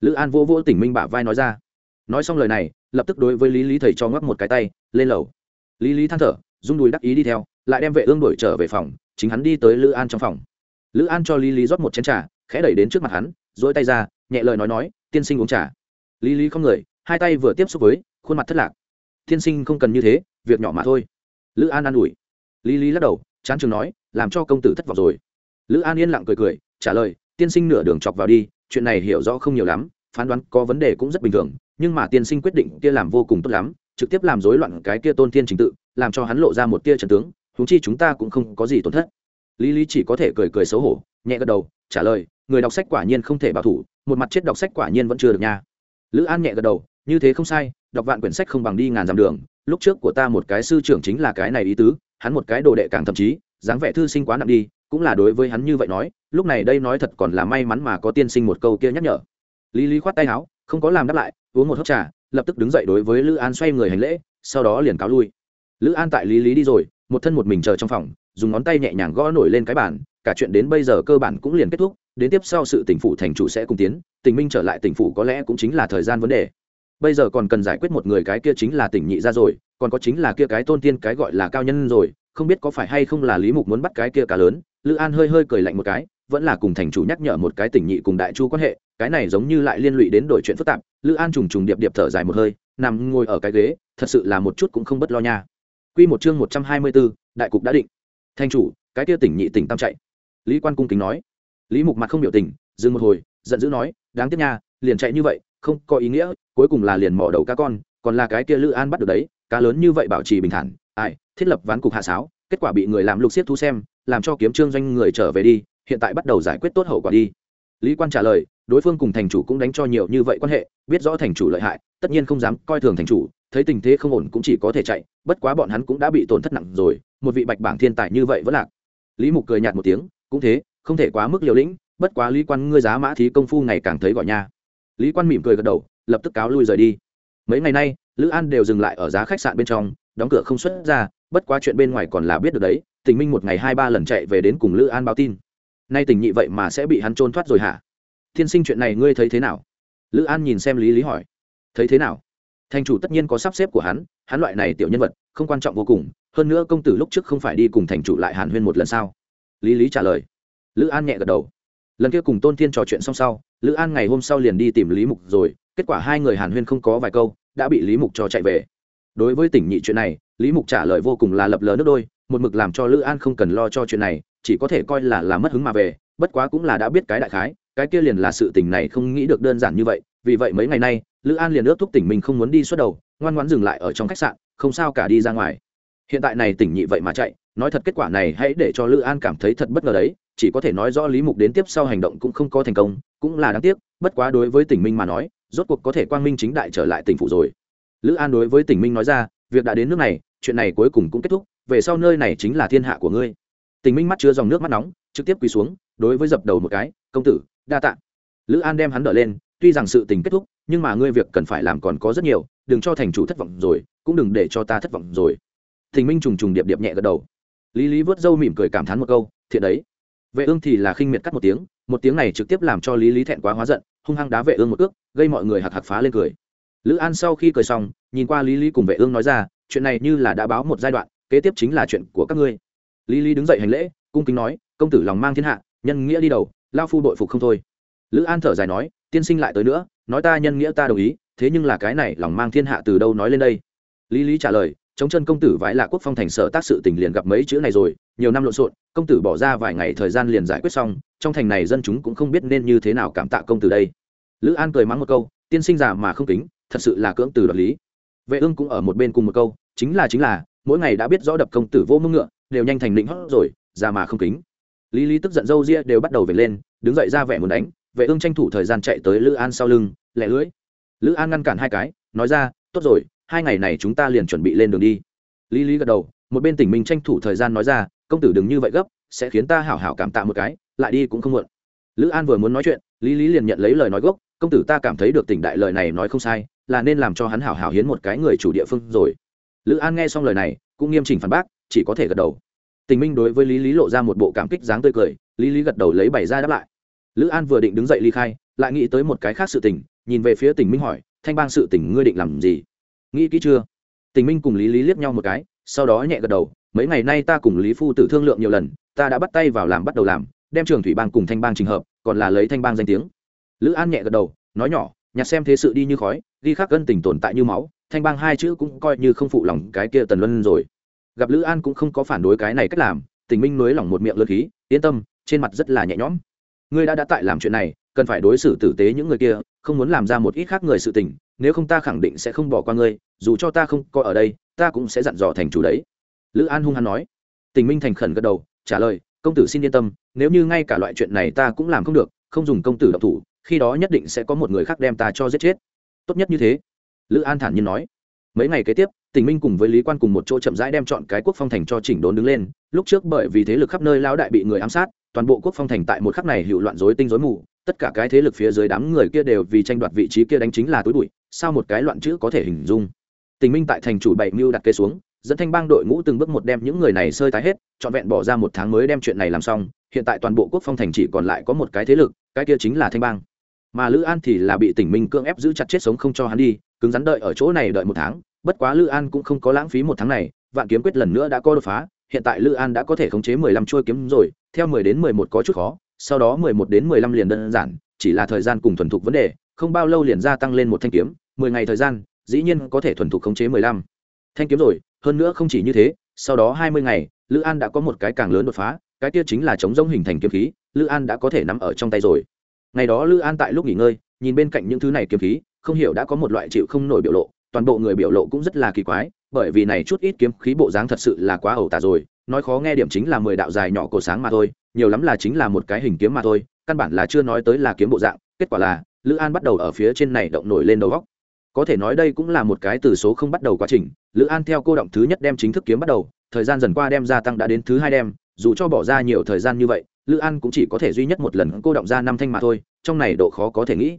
Lữ an vô vô tỉnh minh bả vai nói ra. Nói xong lời này, lập tức đối với lý lý thầy cho ngoắc một cái tay, lên lầu. Lý lý than thở, rung đùi đắc ý đi theo, lại đem vệ ương đổi trở về phòng, chính hắn đi tới lữ an trong phòng. Lữ an cho lý lý rót một chén trà, khẽ đẩy đến trước mặt hắn dỗi tay ra, nhẹ lời nói nói, tiên sinh uống trà. Lý lý không người, hai tay vừa tiếp xúc với, khuôn mặt thất lạc. Tiên sinh không cần như thế, việc nhỏ mà thôi. Lữ an an ủi. Lý lý lắc đầu, chán chừng nói làm cho công tử thất vọng rồi. Lữ an yên lặng cười cười, trả lời, tiên sinh nửa đường chọc vào đi, chuyện này hiểu rõ không nhiều lắm, phán đoán có vấn đề cũng rất bình thường, nhưng mà tiên sinh quyết định kia làm vô cùng tốt lắm, trực tiếp làm rối loạn cái kia tôn tiên trình tự, làm cho hắn lộ ra một tia trần tướng húng chi chúng ta cũng không có gì tổn thất. Lý lý chỉ có thể cười cười xấu hổ, nhẹ gật đầu, trả lời, người đọc sách quả nhiên không thể bảo thủ, một mặt chết đọc sách quả nhiên vẫn chưa được nha. Lữ an nhẹ gật đầu, như thế không sai, đọc vạn quyển sách không bằng đi ngàn dặm đường, lúc trước của ta một cái sư trưởng chính là cái này ý tứ, hắn một cái đồ đệ càng thậm chí dáng vẻ thư sinh quá nặng đi, cũng là đối với hắn như vậy nói, lúc này đây nói thật còn là may mắn mà có tiên sinh một câu kia nhắc nhở. Lý lý khoát tay áo, không có làm đáp lại, uống một hớp trà, lập tức đứng dậy đối với lữ an xoay người hành lễ, sau đó liền cáo lui. Lữ an tại lý lý đi rồi, một thân một mình chờ trong phòng, dùng ngón tay nhẹ nhàng gõ nổi lên cái bàn, cả chuyện đến bây giờ cơ bản cũng liền kết thúc, đến tiếp sau sự tỉnh phủ thành chủ sẽ cùng tiến, tình minh trở lại tỉnh phủ có lẽ cũng chính là thời gian vấn đề. Bây giờ còn cần giải quyết một người cái kia chính là tỉnh nhị ra rồi, còn có chính là kia cái tôn tiên cái gọi là cao nhân rồi không biết có phải hay không là lý mục muốn bắt cái kia cá lớn, lữ an hơi hơi cười lạnh một cái, vẫn là cùng thành chủ nhắc nhở một cái tỉnh nhị cùng đại chu quan hệ, cái này giống như lại liên lụy đến đổi chuyện phức tạp, lữ an trùng trùng điệp điệp thở dài một hơi, nằm ngồi ở cái ghế, thật sự là một chút cũng không bất lo nha. Q một chương một trăm hai mươi bốn, đại cục đã định. Thành chủ, cái kia tỉnh nhị tỉnh tam chạy. Lý quan cung kính nói. Lý mục mặt không biểu tình, dừng một hồi, giận dữ nói, đáng tiếc nha, liền chạy như vậy, không có ý nghĩa, cuối cùng là liền mỏ đầu cá con, còn là cái kia lữ an bắt được đấy, cá lớn như vậy bảo trì bình thản, ai thiết lập ván cục hạ sáo, kết quả bị người làm lục siết thu xem, làm cho kiếm trương doanh người trở về đi, hiện tại bắt đầu giải quyết tốt hậu quả đi. Lý quan trả lời, đối phương cùng thành chủ cũng đánh cho nhiều như vậy quan hệ, biết rõ thành chủ lợi hại, tất nhiên không dám coi thường thành chủ, thấy tình thế không ổn cũng chỉ có thể chạy, bất quá bọn hắn cũng đã bị tổn thất nặng rồi, một vị bạch bảng thiên tài như vậy vẫn lạc. Lý mục cười nhạt một tiếng, cũng thế, không thể quá mức liều lĩnh, bất quá lý quan ngươi giá mã thí công phu ngày càng thấy gọi nha. Lý quan mỉm cười gật đầu, lập tức cáo lui rời đi. Mấy ngày nay, lữ an đều dừng lại ở giá khách sạn bên trong đóng cửa không xuất ra, bất quá chuyện bên ngoài còn là biết được đấy, tình minh một ngày hai ba lần chạy về đến cùng lữ an báo tin. Nay tình nhị vậy mà sẽ bị hắn trôn thoát rồi hả? Thiên sinh chuyện này ngươi thấy thế nào? Lữ an nhìn xem lý lý hỏi. Thấy thế nào? Thành chủ tất nhiên có sắp xếp của hắn hắn loại này tiểu nhân vật, không quan trọng vô cùng, hơn nữa công tử lúc trước không phải đi cùng thành chủ lại hàn huyên một lần sao? Lý lý trả lời. Lữ an nhẹ gật đầu. Lần kia cùng tôn thiên trò chuyện xong sau, lữ an ngày hôm sau liền đi tìm lý mục rồi, kết quả hai người hàn huyên không có vài câu, đã bị lý mục cho chạy về đối với tỉnh nhị chuyện này, lý mục trả lời vô cùng là lập lờ nước đôi, một mực làm cho lữ an không cần lo cho chuyện này, chỉ có thể coi là là mất hứng mà về, bất quá cũng là đã biết cái đại khái, cái kia liền là sự tình này không nghĩ được đơn giản như vậy, vì vậy mấy ngày nay, lữ an liền ước thúc tỉnh mình không muốn đi suốt đầu, ngoan ngoãn dừng lại ở trong khách sạn, không sao cả đi ra ngoài. Hiện tại này tỉnh nhị vậy mà chạy, nói thật kết quả này hãy để cho lữ an cảm thấy thật bất ngờ đấy, chỉ có thể nói rõ lý mục đến tiếp sau hành động cũng không có thành công, cũng là đáng tiếc, bất quá đối với tỉnh minh mà nói, rốt cuộc có thể quang minh chính đại trở lại tỉnh phủ rồi lữ an đối với tỉnh minh nói ra, việc đã đến nước này, chuyện này cuối cùng cũng kết thúc, về sau nơi này chính là thiên hạ của ngươi. Tỉnh minh mắt chứa dòng nước mắt nóng, trực tiếp quỳ xuống, đối với dập đầu một cái, công tử, đa tạ. Lữ an đem hắn đỡ lên, tuy rằng sự tình kết thúc, nhưng mà ngươi việc cần phải làm còn có rất nhiều, đừng cho thành chủ thất vọng rồi, cũng đừng để cho ta thất vọng rồi. Thình minh trùng trùng điệp điệp nhẹ gật đầu. Lý lý vớt râu mỉm cười cảm thán một câu, thiện đấy. Vệ ương thì là khinh miệt cắt một tiếng một tiếng này trực tiếp làm cho lý lý thẹn quá hóa giận, hung hăng đá vệ ương một ước, gây mọi người hạc hạc phá lên cười lữ an sau khi cười xong, nhìn qua lý lý cùng vệ ương nói ra, chuyện này như là đã báo một giai đoạn, kế tiếp chính là chuyện của các ngươi. Lý lý đứng dậy hành lễ, cung kính nói, công tử lòng mang thiên hạ, nhân nghĩa đi đầu, lao phu đội phục không thôi. Lữ an thở dài nói, tiên sinh lại tới nữa, nói ta nhân nghĩa ta đồng ý, thế nhưng là cái này lòng mang thiên hạ từ đâu nói lên đây? Lý lý trả lời chống chân công tử vãi là quốc phong thành sở tác sự tình liền gặp mấy chữ này rồi, nhiều năm lộn xộn, công tử bỏ ra vài ngày thời gian liền giải quyết xong, trong thành này dân chúng cũng không biết nên như thế nào cảm tạ công tử đây. Lữ an cười mắng một câu, tiên sinh già mà không kính thật sự là cưỡng từ đoạt lý. Vệ ương cũng ở một bên cùng một câu, chính là chính là, mỗi ngày đã biết rõ đập công tử vô mưng ngựa, đều nhanh thành định hót rồi ra mà không kính. Lý lý tức giận dâu ria đều bắt đầu về lên, đứng dậy ra vẻ muốn đánh, vệ ương tranh thủ thời gian chạy tới lữ an sau lưng, lẹ lưỡi. Lữ an ngăn cản hai cái, nói ra, tốt rồi, hai ngày này chúng ta liền chuẩn bị lên đường đi. Lý lý gật đầu, một bên tỉnh mình tranh thủ thời gian nói ra, công tử đừng như vậy gấp, sẽ khiến ta hảo hảo cảm tạ một cái, lại đi cũng không muộn. Lữ an vừa muốn nói chuyện, lý lý liền nhận lấy lời nói gốc, công tử ta cảm thấy được tỉnh đại lời này nói không sai là nên làm cho hắn hảo hảo hiến một cái người chủ địa phương rồi. Lữ an nghe xong lời này, cũng nghiêm chỉnh phản bác, chỉ có thể gật đầu. Tình minh đối với lý lý lộ ra một bộ cảm kích dáng tươi cười, lý lý gật đầu lấy bảy ra đáp lại. Lữ an vừa định đứng dậy ly khai, lại nghĩ tới một cái khác sự tình, nhìn về phía tình minh hỏi, thanh bang sự tình ngươi định làm gì? Nghĩ kỹ chưa? Tình minh cùng lý lý liếc nhau một cái, sau đó nhẹ gật đầu, mấy ngày nay ta cùng lý phu tử thương lượng nhiều lần, ta đã bắt tay vào làm bắt đầu làm, đem trường thủy bang cùng thanh bang trình hợp, còn là lấy thanh bang danh tiếng. Lữ an nhẹ gật đầu, nói nhỏ, nhặt xem thế sự đi như khói ghi khắc gân tình tồn tại như máu, thanh bang hai chữ cũng coi như không phụ lòng cái kia tần luân rồi. Gặp lữ an cũng không có phản đối cái này cách làm tình minh nối lòng một miệng lơ khí, yên tâm, trên mặt rất là nhẹ nhõm. Ngươi đã đã tại làm chuyện này, cần phải đối xử tử tế những người kia, không muốn làm ra một ít khác người sự tình, nếu không ta khẳng định sẽ không bỏ qua ngươi, dù cho ta không có ở đây, ta cũng sẽ dặn dò thành chủ đấy. Lữ an hung hăng nói. Tình minh thành khẩn gật đầu, trả lời, công tử xin yên tâm, nếu như ngay cả loại chuyện này ta cũng làm không được, không dùng công tử độc thủ, khi đó nhất định sẽ có một người khác đem ta cho giết chết tốt nhất như thế. Lữ an thản nhiên nói. Mấy ngày kế tiếp, tình minh cùng với lý quan cùng một chỗ chậm rãi đem chọn cái quốc phong thành cho chỉnh đốn đứng lên. Lúc trước bởi vì thế lực khắp nơi lao đại bị người ám sát, toàn bộ quốc phong thành tại một khắc này hiệu loạn rối tinh rối mù. Tất cả cái thế lực phía dưới đám người kia đều vì tranh đoạt vị trí kia đánh chính là túi bụi sao một cái loạn chữ có thể hình dung. Tình minh tại thành chủ bảy mưu đặt kê xuống, dẫn thanh bang đội ngũ từng bước một đem những người này sơi tái hết, trọn vẹn bỏ ra một tháng mới đem chuyện này làm xong. Hiện tại toàn bộ quốc phong thành chỉ còn lại có một cái thế lực, cái kia chính là thanh bang mà lữ an thì là bị tỉnh minh cưỡng ép giữ chặt chết sống không cho hắn đi, cứng rắn đợi ở chỗ này đợi một tháng. Bất quá lữ an cũng không có lãng phí một tháng này, vạn kiếm quyết lần nữa đã có đột phá, hiện tại lữ an đã có thể khống chế mười lăm chuôi kiếm rồi, theo mười đến mười một có chút khó, sau đó mười một đến mười lăm liền đơn giản, chỉ là thời gian cùng thuần thục vấn đề, không bao lâu liền gia tăng lên một thanh kiếm, mười ngày thời gian, dĩ nhiên có thể thuần thục khống chế mười lăm. Thanh kiếm rồi, hơn nữa không chỉ như thế, sau đó hai mươi ngày, lữ an đã có một cái càng lớn đột phá, cái kia chính là chống rông hình thành kiếm khí, lữ an đã có thể nắm ở trong tay rồi ngày đó lữ an tại lúc nghỉ ngơi, nhìn bên cạnh những thứ này kiếm khí, không hiểu đã có một loại chịu không nổi biểu lộ, toàn bộ người biểu lộ cũng rất là kỳ quái, bởi vì này chút ít kiếm khí bộ dáng thật sự là quá ẩu tả rồi, nói khó nghe điểm chính là mười đạo dài nhỏ cổ sáng mà thôi, nhiều lắm là chính là một cái hình kiếm mà thôi, căn bản là chưa nói tới là kiếm bộ dạng, kết quả là, lữ an bắt đầu ở phía trên này động nổi lên đầu góc. Có thể nói đây cũng là một cái từ số không bắt đầu quá trình, lữ an theo cô động thứ nhất đem chính thức kiếm bắt đầu, thời gian dần qua đem gia tăng đã đến thứ hai đem, dù cho bỏ ra nhiều thời gian như vậy lữ an cũng chỉ có thể duy nhất một lần cô động ra năm thanh mà thôi, trong này độ khó có thể nghĩ.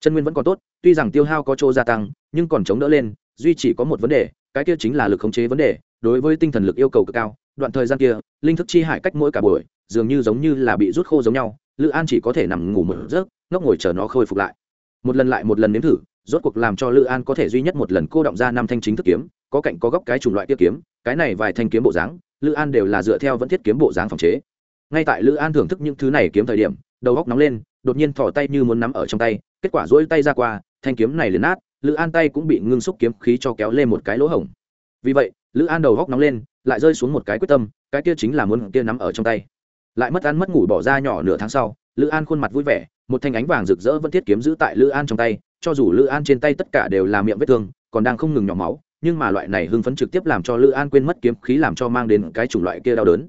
Chân nguyên vẫn còn tốt, tuy rằng tiêu hao có chỗ gia tăng, nhưng còn chống đỡ lên, duy chỉ có một vấn đề, cái kia chính là lực khống chế vấn đề, đối với tinh thần lực yêu cầu cực cao, đoạn thời gian kia, linh thức chi hải cách mỗi cả buổi, dường như giống như là bị rút khô giống nhau, lữ an chỉ có thể nằm ngủ một giấc, ngốc ngồi chờ nó khôi phục lại. Một lần lại một lần nếm thử, rốt cuộc làm cho lữ an có thể duy nhất một lần cô động ra năm thanh chính thức kiếm, có cạnh có góc cái chủng loại tiết kiếm, cái này vài thanh kiếm bộ dáng, lữ an đều là dựa theo vẫn thiết kiếm bộ dáng phòng chế ngay tại lữ an thưởng thức những thứ này kiếm thời điểm, đầu góc nóng lên, đột nhiên thỏ tay như muốn nắm ở trong tay, kết quả dỗi tay ra qua, thanh kiếm này liền nát, lữ an tay cũng bị ngưng xúc kiếm khí cho kéo lên một cái lỗ hổng. Vì vậy, lữ an đầu góc nóng lên, lại rơi xuống một cái quyết tâm, cái kia chính là muốn kia nắm ở trong tay. Lại mất ăn mất ngủ bỏ ra nhỏ nửa tháng sau, lữ an khuôn mặt vui vẻ, một thanh ánh vàng rực rỡ vẫn thiết kiếm giữ tại lữ an trong tay, cho dù lữ an trên tay tất cả đều là miệng vết thương, còn đang không ngừng nhỏ máu, nhưng mà loại này hưng phấn trực tiếp làm cho lữ an quên mất kiếm khí làm cho mang đến cái chủng loại kia đau đớn.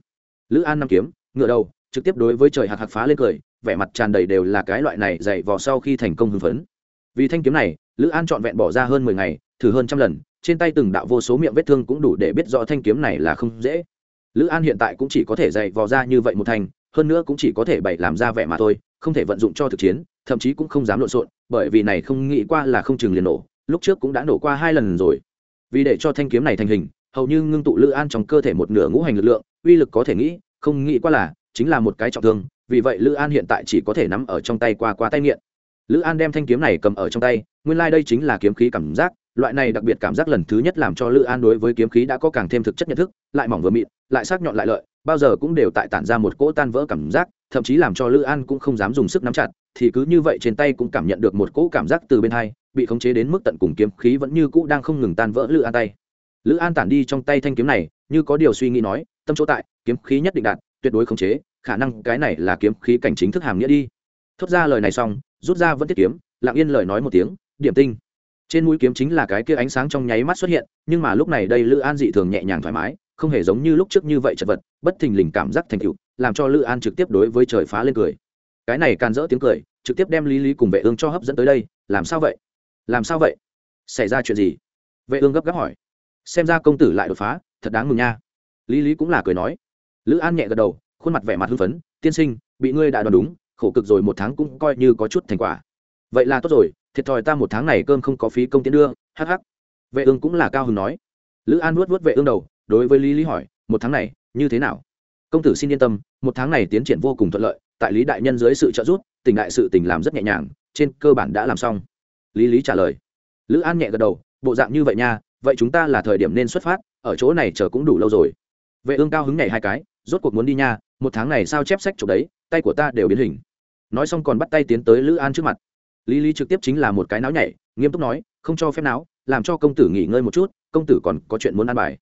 Lữ an năm kiếm ngựa đầu, trực tiếp đối với trời hạc hạc phá lên cười, vẻ mặt tràn đầy đều là cái loại này dày vò sau khi thành công hưng phấn. Vì thanh kiếm này, lữ an trọn vẹn bỏ ra hơn mười ngày, thử hơn trăm lần, trên tay từng đạo vô số miệng vết thương cũng đủ để biết rõ thanh kiếm này là không dễ. Lữ an hiện tại cũng chỉ có thể dày vò ra như vậy một thành, hơn nữa cũng chỉ có thể bày làm ra vẻ mà thôi, không thể vận dụng cho thực chiến, thậm chí cũng không dám lộn xộn, bởi vì này không nghĩ qua là không chừng liền nổ, lúc trước cũng đã nổ qua hai lần rồi. Vì để cho thanh kiếm này thành hình, hầu như ngưng tụ lữ an trong cơ thể một nửa ngũ hành lực lượng, uy lực có thể nghĩ không nghĩ qua là, chính là một cái trọng thương, vì vậy lữ an hiện tại chỉ có thể nắm ở trong tay qua qua tay nghiện. Lữ an đem thanh kiếm này cầm ở trong tay, nguyên lai、like、đây chính là kiếm khí cảm giác, loại này đặc biệt cảm giác lần thứ nhất làm cho lữ an đối với kiếm khí đã có càng thêm thực chất nhận thức, lại mỏng vừa mịn, lại sắc nhọn lại lợi, bao giờ cũng đều tại tản ra một cỗ tan vỡ cảm giác, thậm chí làm cho lữ an cũng không dám dùng sức nắm chặt, thì cứ như vậy trên tay cũng cảm nhận được một cỗ cảm giác từ bên hai, bị khống chế đến mức tận cùng kiếm khí vẫn như cũ đang không ngừng tan vỡ lữ an tay. Lữ an tản đi trong tay thanh kiếm này, như có điều suy nghĩ nói tâm chỗ tại, kiếm khí nhất định đạt, tuyệt đối khống chế, khả năng cái này là kiếm khí cảnh chính thức hàm nghĩa đi. Thốt ra lời này xong, rút ra vẫn tiết kiếm, lặng yên lời nói một tiếng, điểm tinh. Trên mũi kiếm chính là cái kia ánh sáng trong nháy mắt xuất hiện, nhưng mà lúc này đây lữ an dị thường nhẹ nhàng thoải mái, không hề giống như lúc trước như vậy chật vật, bất thình lình cảm giác thành cựu làm cho lữ an trực tiếp đối với trời phá lên cười. Cái này can dỡ tiếng cười, trực tiếp đem lý lý cùng vệ ương cho hấp dẫn tới đây, làm sao vậy? Làm sao vậy? Xảy ra chuyện gì? Vệ ương gấp gáp hỏi. Xem ra công tử lại đột phá, thật đáng mừng nha lý lý cũng là cười nói. Lữ an nhẹ gật đầu, khuôn mặt vẻ mặt hưng phấn, tiên sinh, bị ngươi đã đoán đúng, khổ cực rồi một tháng cũng coi như có chút thành quả. Vậy là tốt rồi, thiệt thòi ta một tháng này cơm không có phí công tiến đưa hh vệ ương cũng là cao hứng nói. Lữ an nuốt vuốt vệ ương đầu, đối với lý lý hỏi, một tháng này, như thế nào? Công tử xin yên tâm, một tháng này tiến triển vô cùng thuận lợi, tại lý đại nhân dưới sự trợ giúp, tỉnh đại sự tỉnh làm rất nhẹ nhàng, trên cơ bản đã làm xong. Lý lý trả lời. Lữ an nhẹ gật đầu, bộ dạng như vậy nha, vậy chúng ta là thời điểm nên xuất phát, ở chỗ này chờ cũng đủ lâu rồi vệ ương cao hứng nhảy hai cái, rốt cuộc muốn đi nha, một tháng này sao chép sách chụp đấy, tay của ta đều biến hình. Nói xong còn bắt tay tiến tới lữ an trước mặt. Lý lý trực tiếp chính là một cái náo nhảy, nghiêm túc nói, không cho phép náo, làm cho công tử nghỉ ngơi một chút, công tử còn có chuyện muốn ăn bài.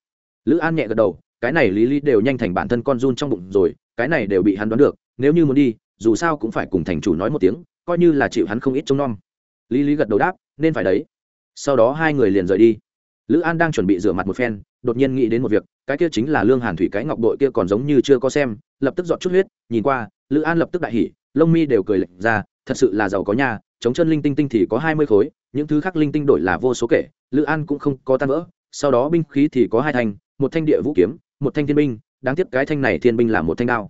Lữ an nhẹ gật đầu, cái này lý lý đều nhanh thành bản thân con run trong bụng rồi, cái này đều bị hắn đoán được, nếu như muốn đi, dù sao cũng phải cùng thành chủ nói một tiếng, coi như là chịu hắn không ít trông nom. Lý lý gật đầu đáp, nên phải đấy. Sau đó hai người liền rời đi. Lữ an đang chuẩn bị rửa mặt một phen, đột nhiên nghĩ đến một việc cái kia chính là lương hàn thủy cái ngọc đội kia còn giống như chưa có xem, lập tức dọn chút huyết, nhìn qua, lữ an lập tức đại hỉ, lông mi đều cười lệnh ra, thật sự là giàu có nhà chống chân linh tinh tinh thì có hai mươi khối, những thứ khác linh tinh đổi là vô số kể, lữ an cũng không có tan vỡ, sau đó binh khí thì có hai thanh, một thanh địa vũ kiếm, một thanh thiên binh, đáng tiếc cái thanh này thiên binh là một thanh đao.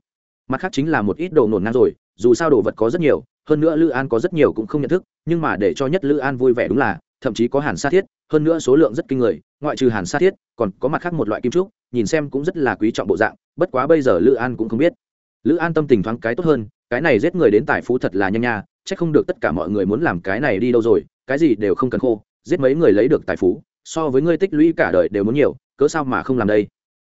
Mặt khác chính là một ít đồ nổn ngang rồi, dù sao đồ vật có rất nhiều, hơn nữa lữ an có rất nhiều cũng không nhận thức, nhưng mà để cho nhất lữ an vui vẻ đúng là thậm chí có hàn sa thiết, hơn nữa số lượng rất kinh người, ngoại trừ hàn sa thiết, còn có mặt khác một loại kim trúc, nhìn xem cũng rất là quý trọng bộ dạng, bất quá bây giờ lữ an cũng không biết. Lữ an tâm tình thoáng cái tốt hơn, cái này giết người đến tài phú thật là nhanh nha c h ắ c không được tất cả mọi người muốn làm cái này đi đâu rồi, cái gì đều không cần khô, giết mấy người lấy được tài phú, so với ngươi tích lũy cả đời đều muốn nhiều, cớ sao mà không làm đây?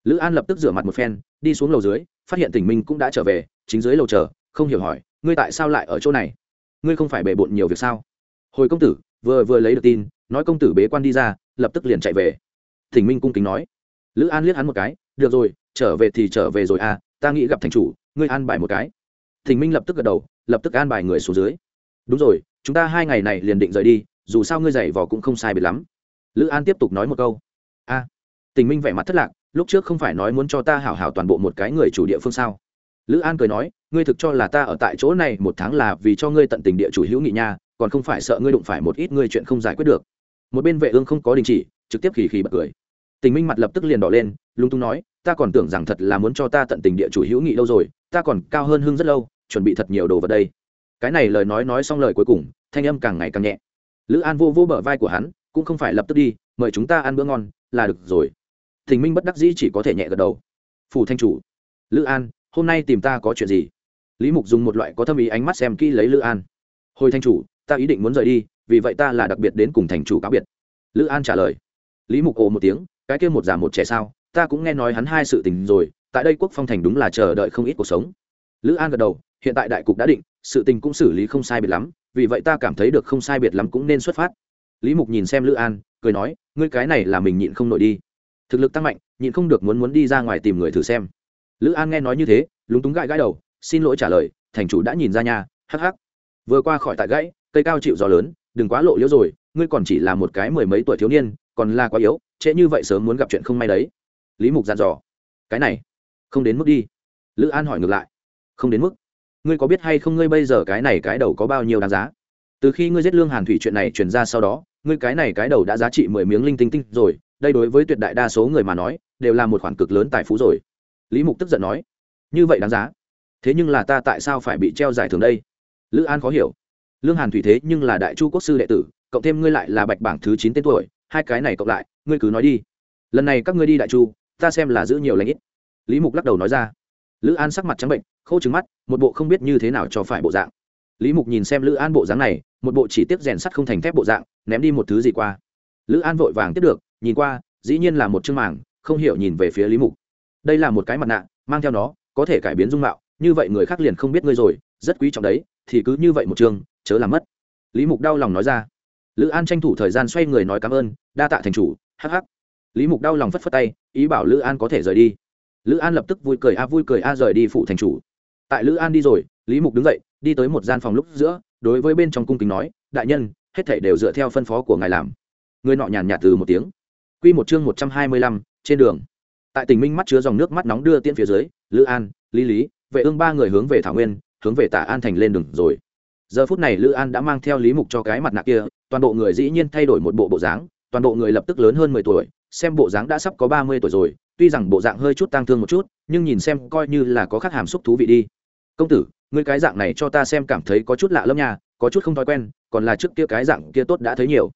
Lữ an lập tức rửa mặt một phen, đi xuống lầu dưới, phát hiện tình minh cũng đã trở về, chính dưới lầu chờ, không hiểu hỏi, ngươi tại sao lại ở chỗ này? Ngươi không phải bề bộn nhiều việc sao? Hồi công tử vừa vừa lấy được tin nói công tử bế quan đi ra lập tức liền chạy về. Thỉnh minh cung kính nói. Lữ an liếc hắn một cái được rồi trở về thì trở về rồi à ta nghĩ gặp thành chủ ngươi an bài một cái. Thỉnh minh lập tức gật đầu lập tức an bài người xuống dưới. Đúng rồi chúng ta hai ngày này liền định rời đi dù sao ngươi giày vò cũng không sai biệt lắm. Lữ an tiếp tục nói một câu. A. À, tình minh vẻ mặt thất lạc lúc trước không phải nói muốn cho ta hảo hảo toàn bộ một cái người chủ địa phương sao? Lữ an cười nói ngươi thực cho là ta ở tại chỗ này một tháng là vì cho ngươi tận tình địa chủ hữu nghị nha còn không phải sợ ngươi đụng phải một ít ngươi chuyện không giải quyết được. Một bên vệ ương không có đình chỉ, trực tiếp khì khì bật cười. Tình minh mặt lập tức liền đỏ lên lung tung nói, ta còn tưởng rằng thật là muốn cho ta tận tình địa chủ hữu nghị lâu rồi, ta còn cao hơn hưng rất lâu, chuẩn bị thật nhiều đồ vào đây. Cái này lời nói nói xong lời cuối cùng, thanh âm càng ngày càng nhẹ. Lữ an vô vô bờ vai của hắn, cũng không phải lập tức đi, mời chúng ta ăn bữa ngon, là được rồi. Tình minh bất đắc dĩ chỉ có thể nhẹ gật đầu. Phủ thanh chủ. Lữ an, hôm nay tìm ta có chuyện gì? Lý mục dùng một loại có thâm ý ánh mắt xem kỹ lấy lữ an. Hồi thanh chủ ta ý định muốn rời đi, vì vậy ta là đặc biệt đến cùng thành chủ cáo biệt. Lữ an trả lời. Lý mục ồ một tiếng, cái kia một già một trẻ sao? Ta cũng nghe nói hắn hai sự tình rồi, tại đây quốc phong thành đúng là chờ đợi không ít cuộc sống. Lữ an gật đầu, hiện tại đại cục đã định, sự tình cũng xử lý không sai biệt lắm, vì vậy ta cảm thấy được không sai biệt lắm cũng nên xuất phát. Lý mục nhìn xem lữ an, cười nói, ngươi cái này là mình nhịn không nổi đi. Thực lực tăng mạnh, nhịn không được muốn muốn đi ra ngoài tìm người thử xem. Lữ an nghe nói như thế, lúng túng gãi gãi đầu, xin lỗi trả lời, thành chủ đã nhìn ra nhà hắc hắc. Vừa qua khỏi tại gãy cây cao chịu gió lớn, đừng quá lộ liễu rồi, ngươi còn chỉ là một cái mười mấy tuổi thiếu niên, còn là quá yếu, trễ như vậy sớm muốn gặp chuyện không may đấy. Lý mục dặn dò. Cái này, không đến mức đi. Lữ an hỏi ngược lại. Không đến mức. Ngươi có biết hay không ngươi bây giờ cái này cái đầu có bao nhiêu đáng giá? Từ khi ngươi giết lương hàn thủy chuyện này truyền ra sau đó, ngươi cái này cái đầu đã giá trị mười miếng linh tinh tinh rồi, đây đối với tuyệt đại đa số người mà nói, đều là một khoản cực lớn tài phú rồi. Lý mục tức giận nói. Như vậy đáng giá? Thế nhưng là ta tại sao phải bị treo giải thưởng đây? Lữ an khó hiểu lương hàn thủy thế nhưng là đại chu quốc sư đệ tử, cộng thêm ngươi lại là bạch bảng thứ chín tên tuổi, hai cái này cộng lại, ngươi cứ nói đi. Lần này các ngươi đi đại chu, ta xem là giữ nhiều lãnh ít. Lý mục lắc đầu nói ra. Lữ an sắc mặt trắng bệnh, khô trứng mắt, một bộ không biết như thế nào cho phải bộ dạng. Lý mục nhìn xem lữ an bộ dáng này, một bộ chỉ tiếp rèn sắt không thành thép bộ dạng, ném đi một thứ gì qua. Lữ an vội vàng tiếp được, nhìn qua, dĩ nhiên là một chương màng, không hiểu nhìn về phía lý mục. Đây là một cái mặt nạ, mang theo nó, có thể cải biến dung mạo, như vậy người khác liền không biết ngươi rồi, rất quý trọng đấy, thì cứ như vậy một chương chớ làm mất. Lý mục đau lòng nói ra. Lữ an tranh thủ thời gian xoay người nói cảm ơn, đa tạ thành chủ hh lý mục đau lòng phất phất tay, ý bảo lữ an có thể rời đi. Lữ an lập tức vui cười, a, vui cười, a, rời đi phụ thành chủ. Tại lữ an đi rồi, lý mục đứng dậy, đi tới một gian phòng lúc giữa, đối với bên trong cung kính nói, đại nhân, hết thảy đều dựa theo phân phó của ngài làm. Người nọ nhàn nhạt từ một tiếng. Q một chương một trăm hai mươi lăm, trên đường. Tại tỉnh minh mắt chứa dòng nước mắt nóng đưa tiễn phía dưới, lữ an, lý lý, vệ ương ba người hướng về thảo nguyên, hướng về tả an thành lên đường rồi giờ phút này lữ an đã mang theo lý mục cho cái mặt nạ kia, toàn bộ người dĩ nhiên thay đổi một bộ bộ dáng, toàn bộ người lập tức lớn hơn mười tuổi, xem bộ dáng đã sắp có ba mươi tuổi rồi, tuy rằng bộ dạng hơi chút tang thương một chút, nhưng nhìn xem coi như là có khắc hàm xúc thú vị đi. Công tử, ngươi cái dạng này cho ta xem cảm thấy có chút lạ lẫm nha, có chút không thói quen, còn là trước kia cái dạng kia tốt đã thấy nhiều.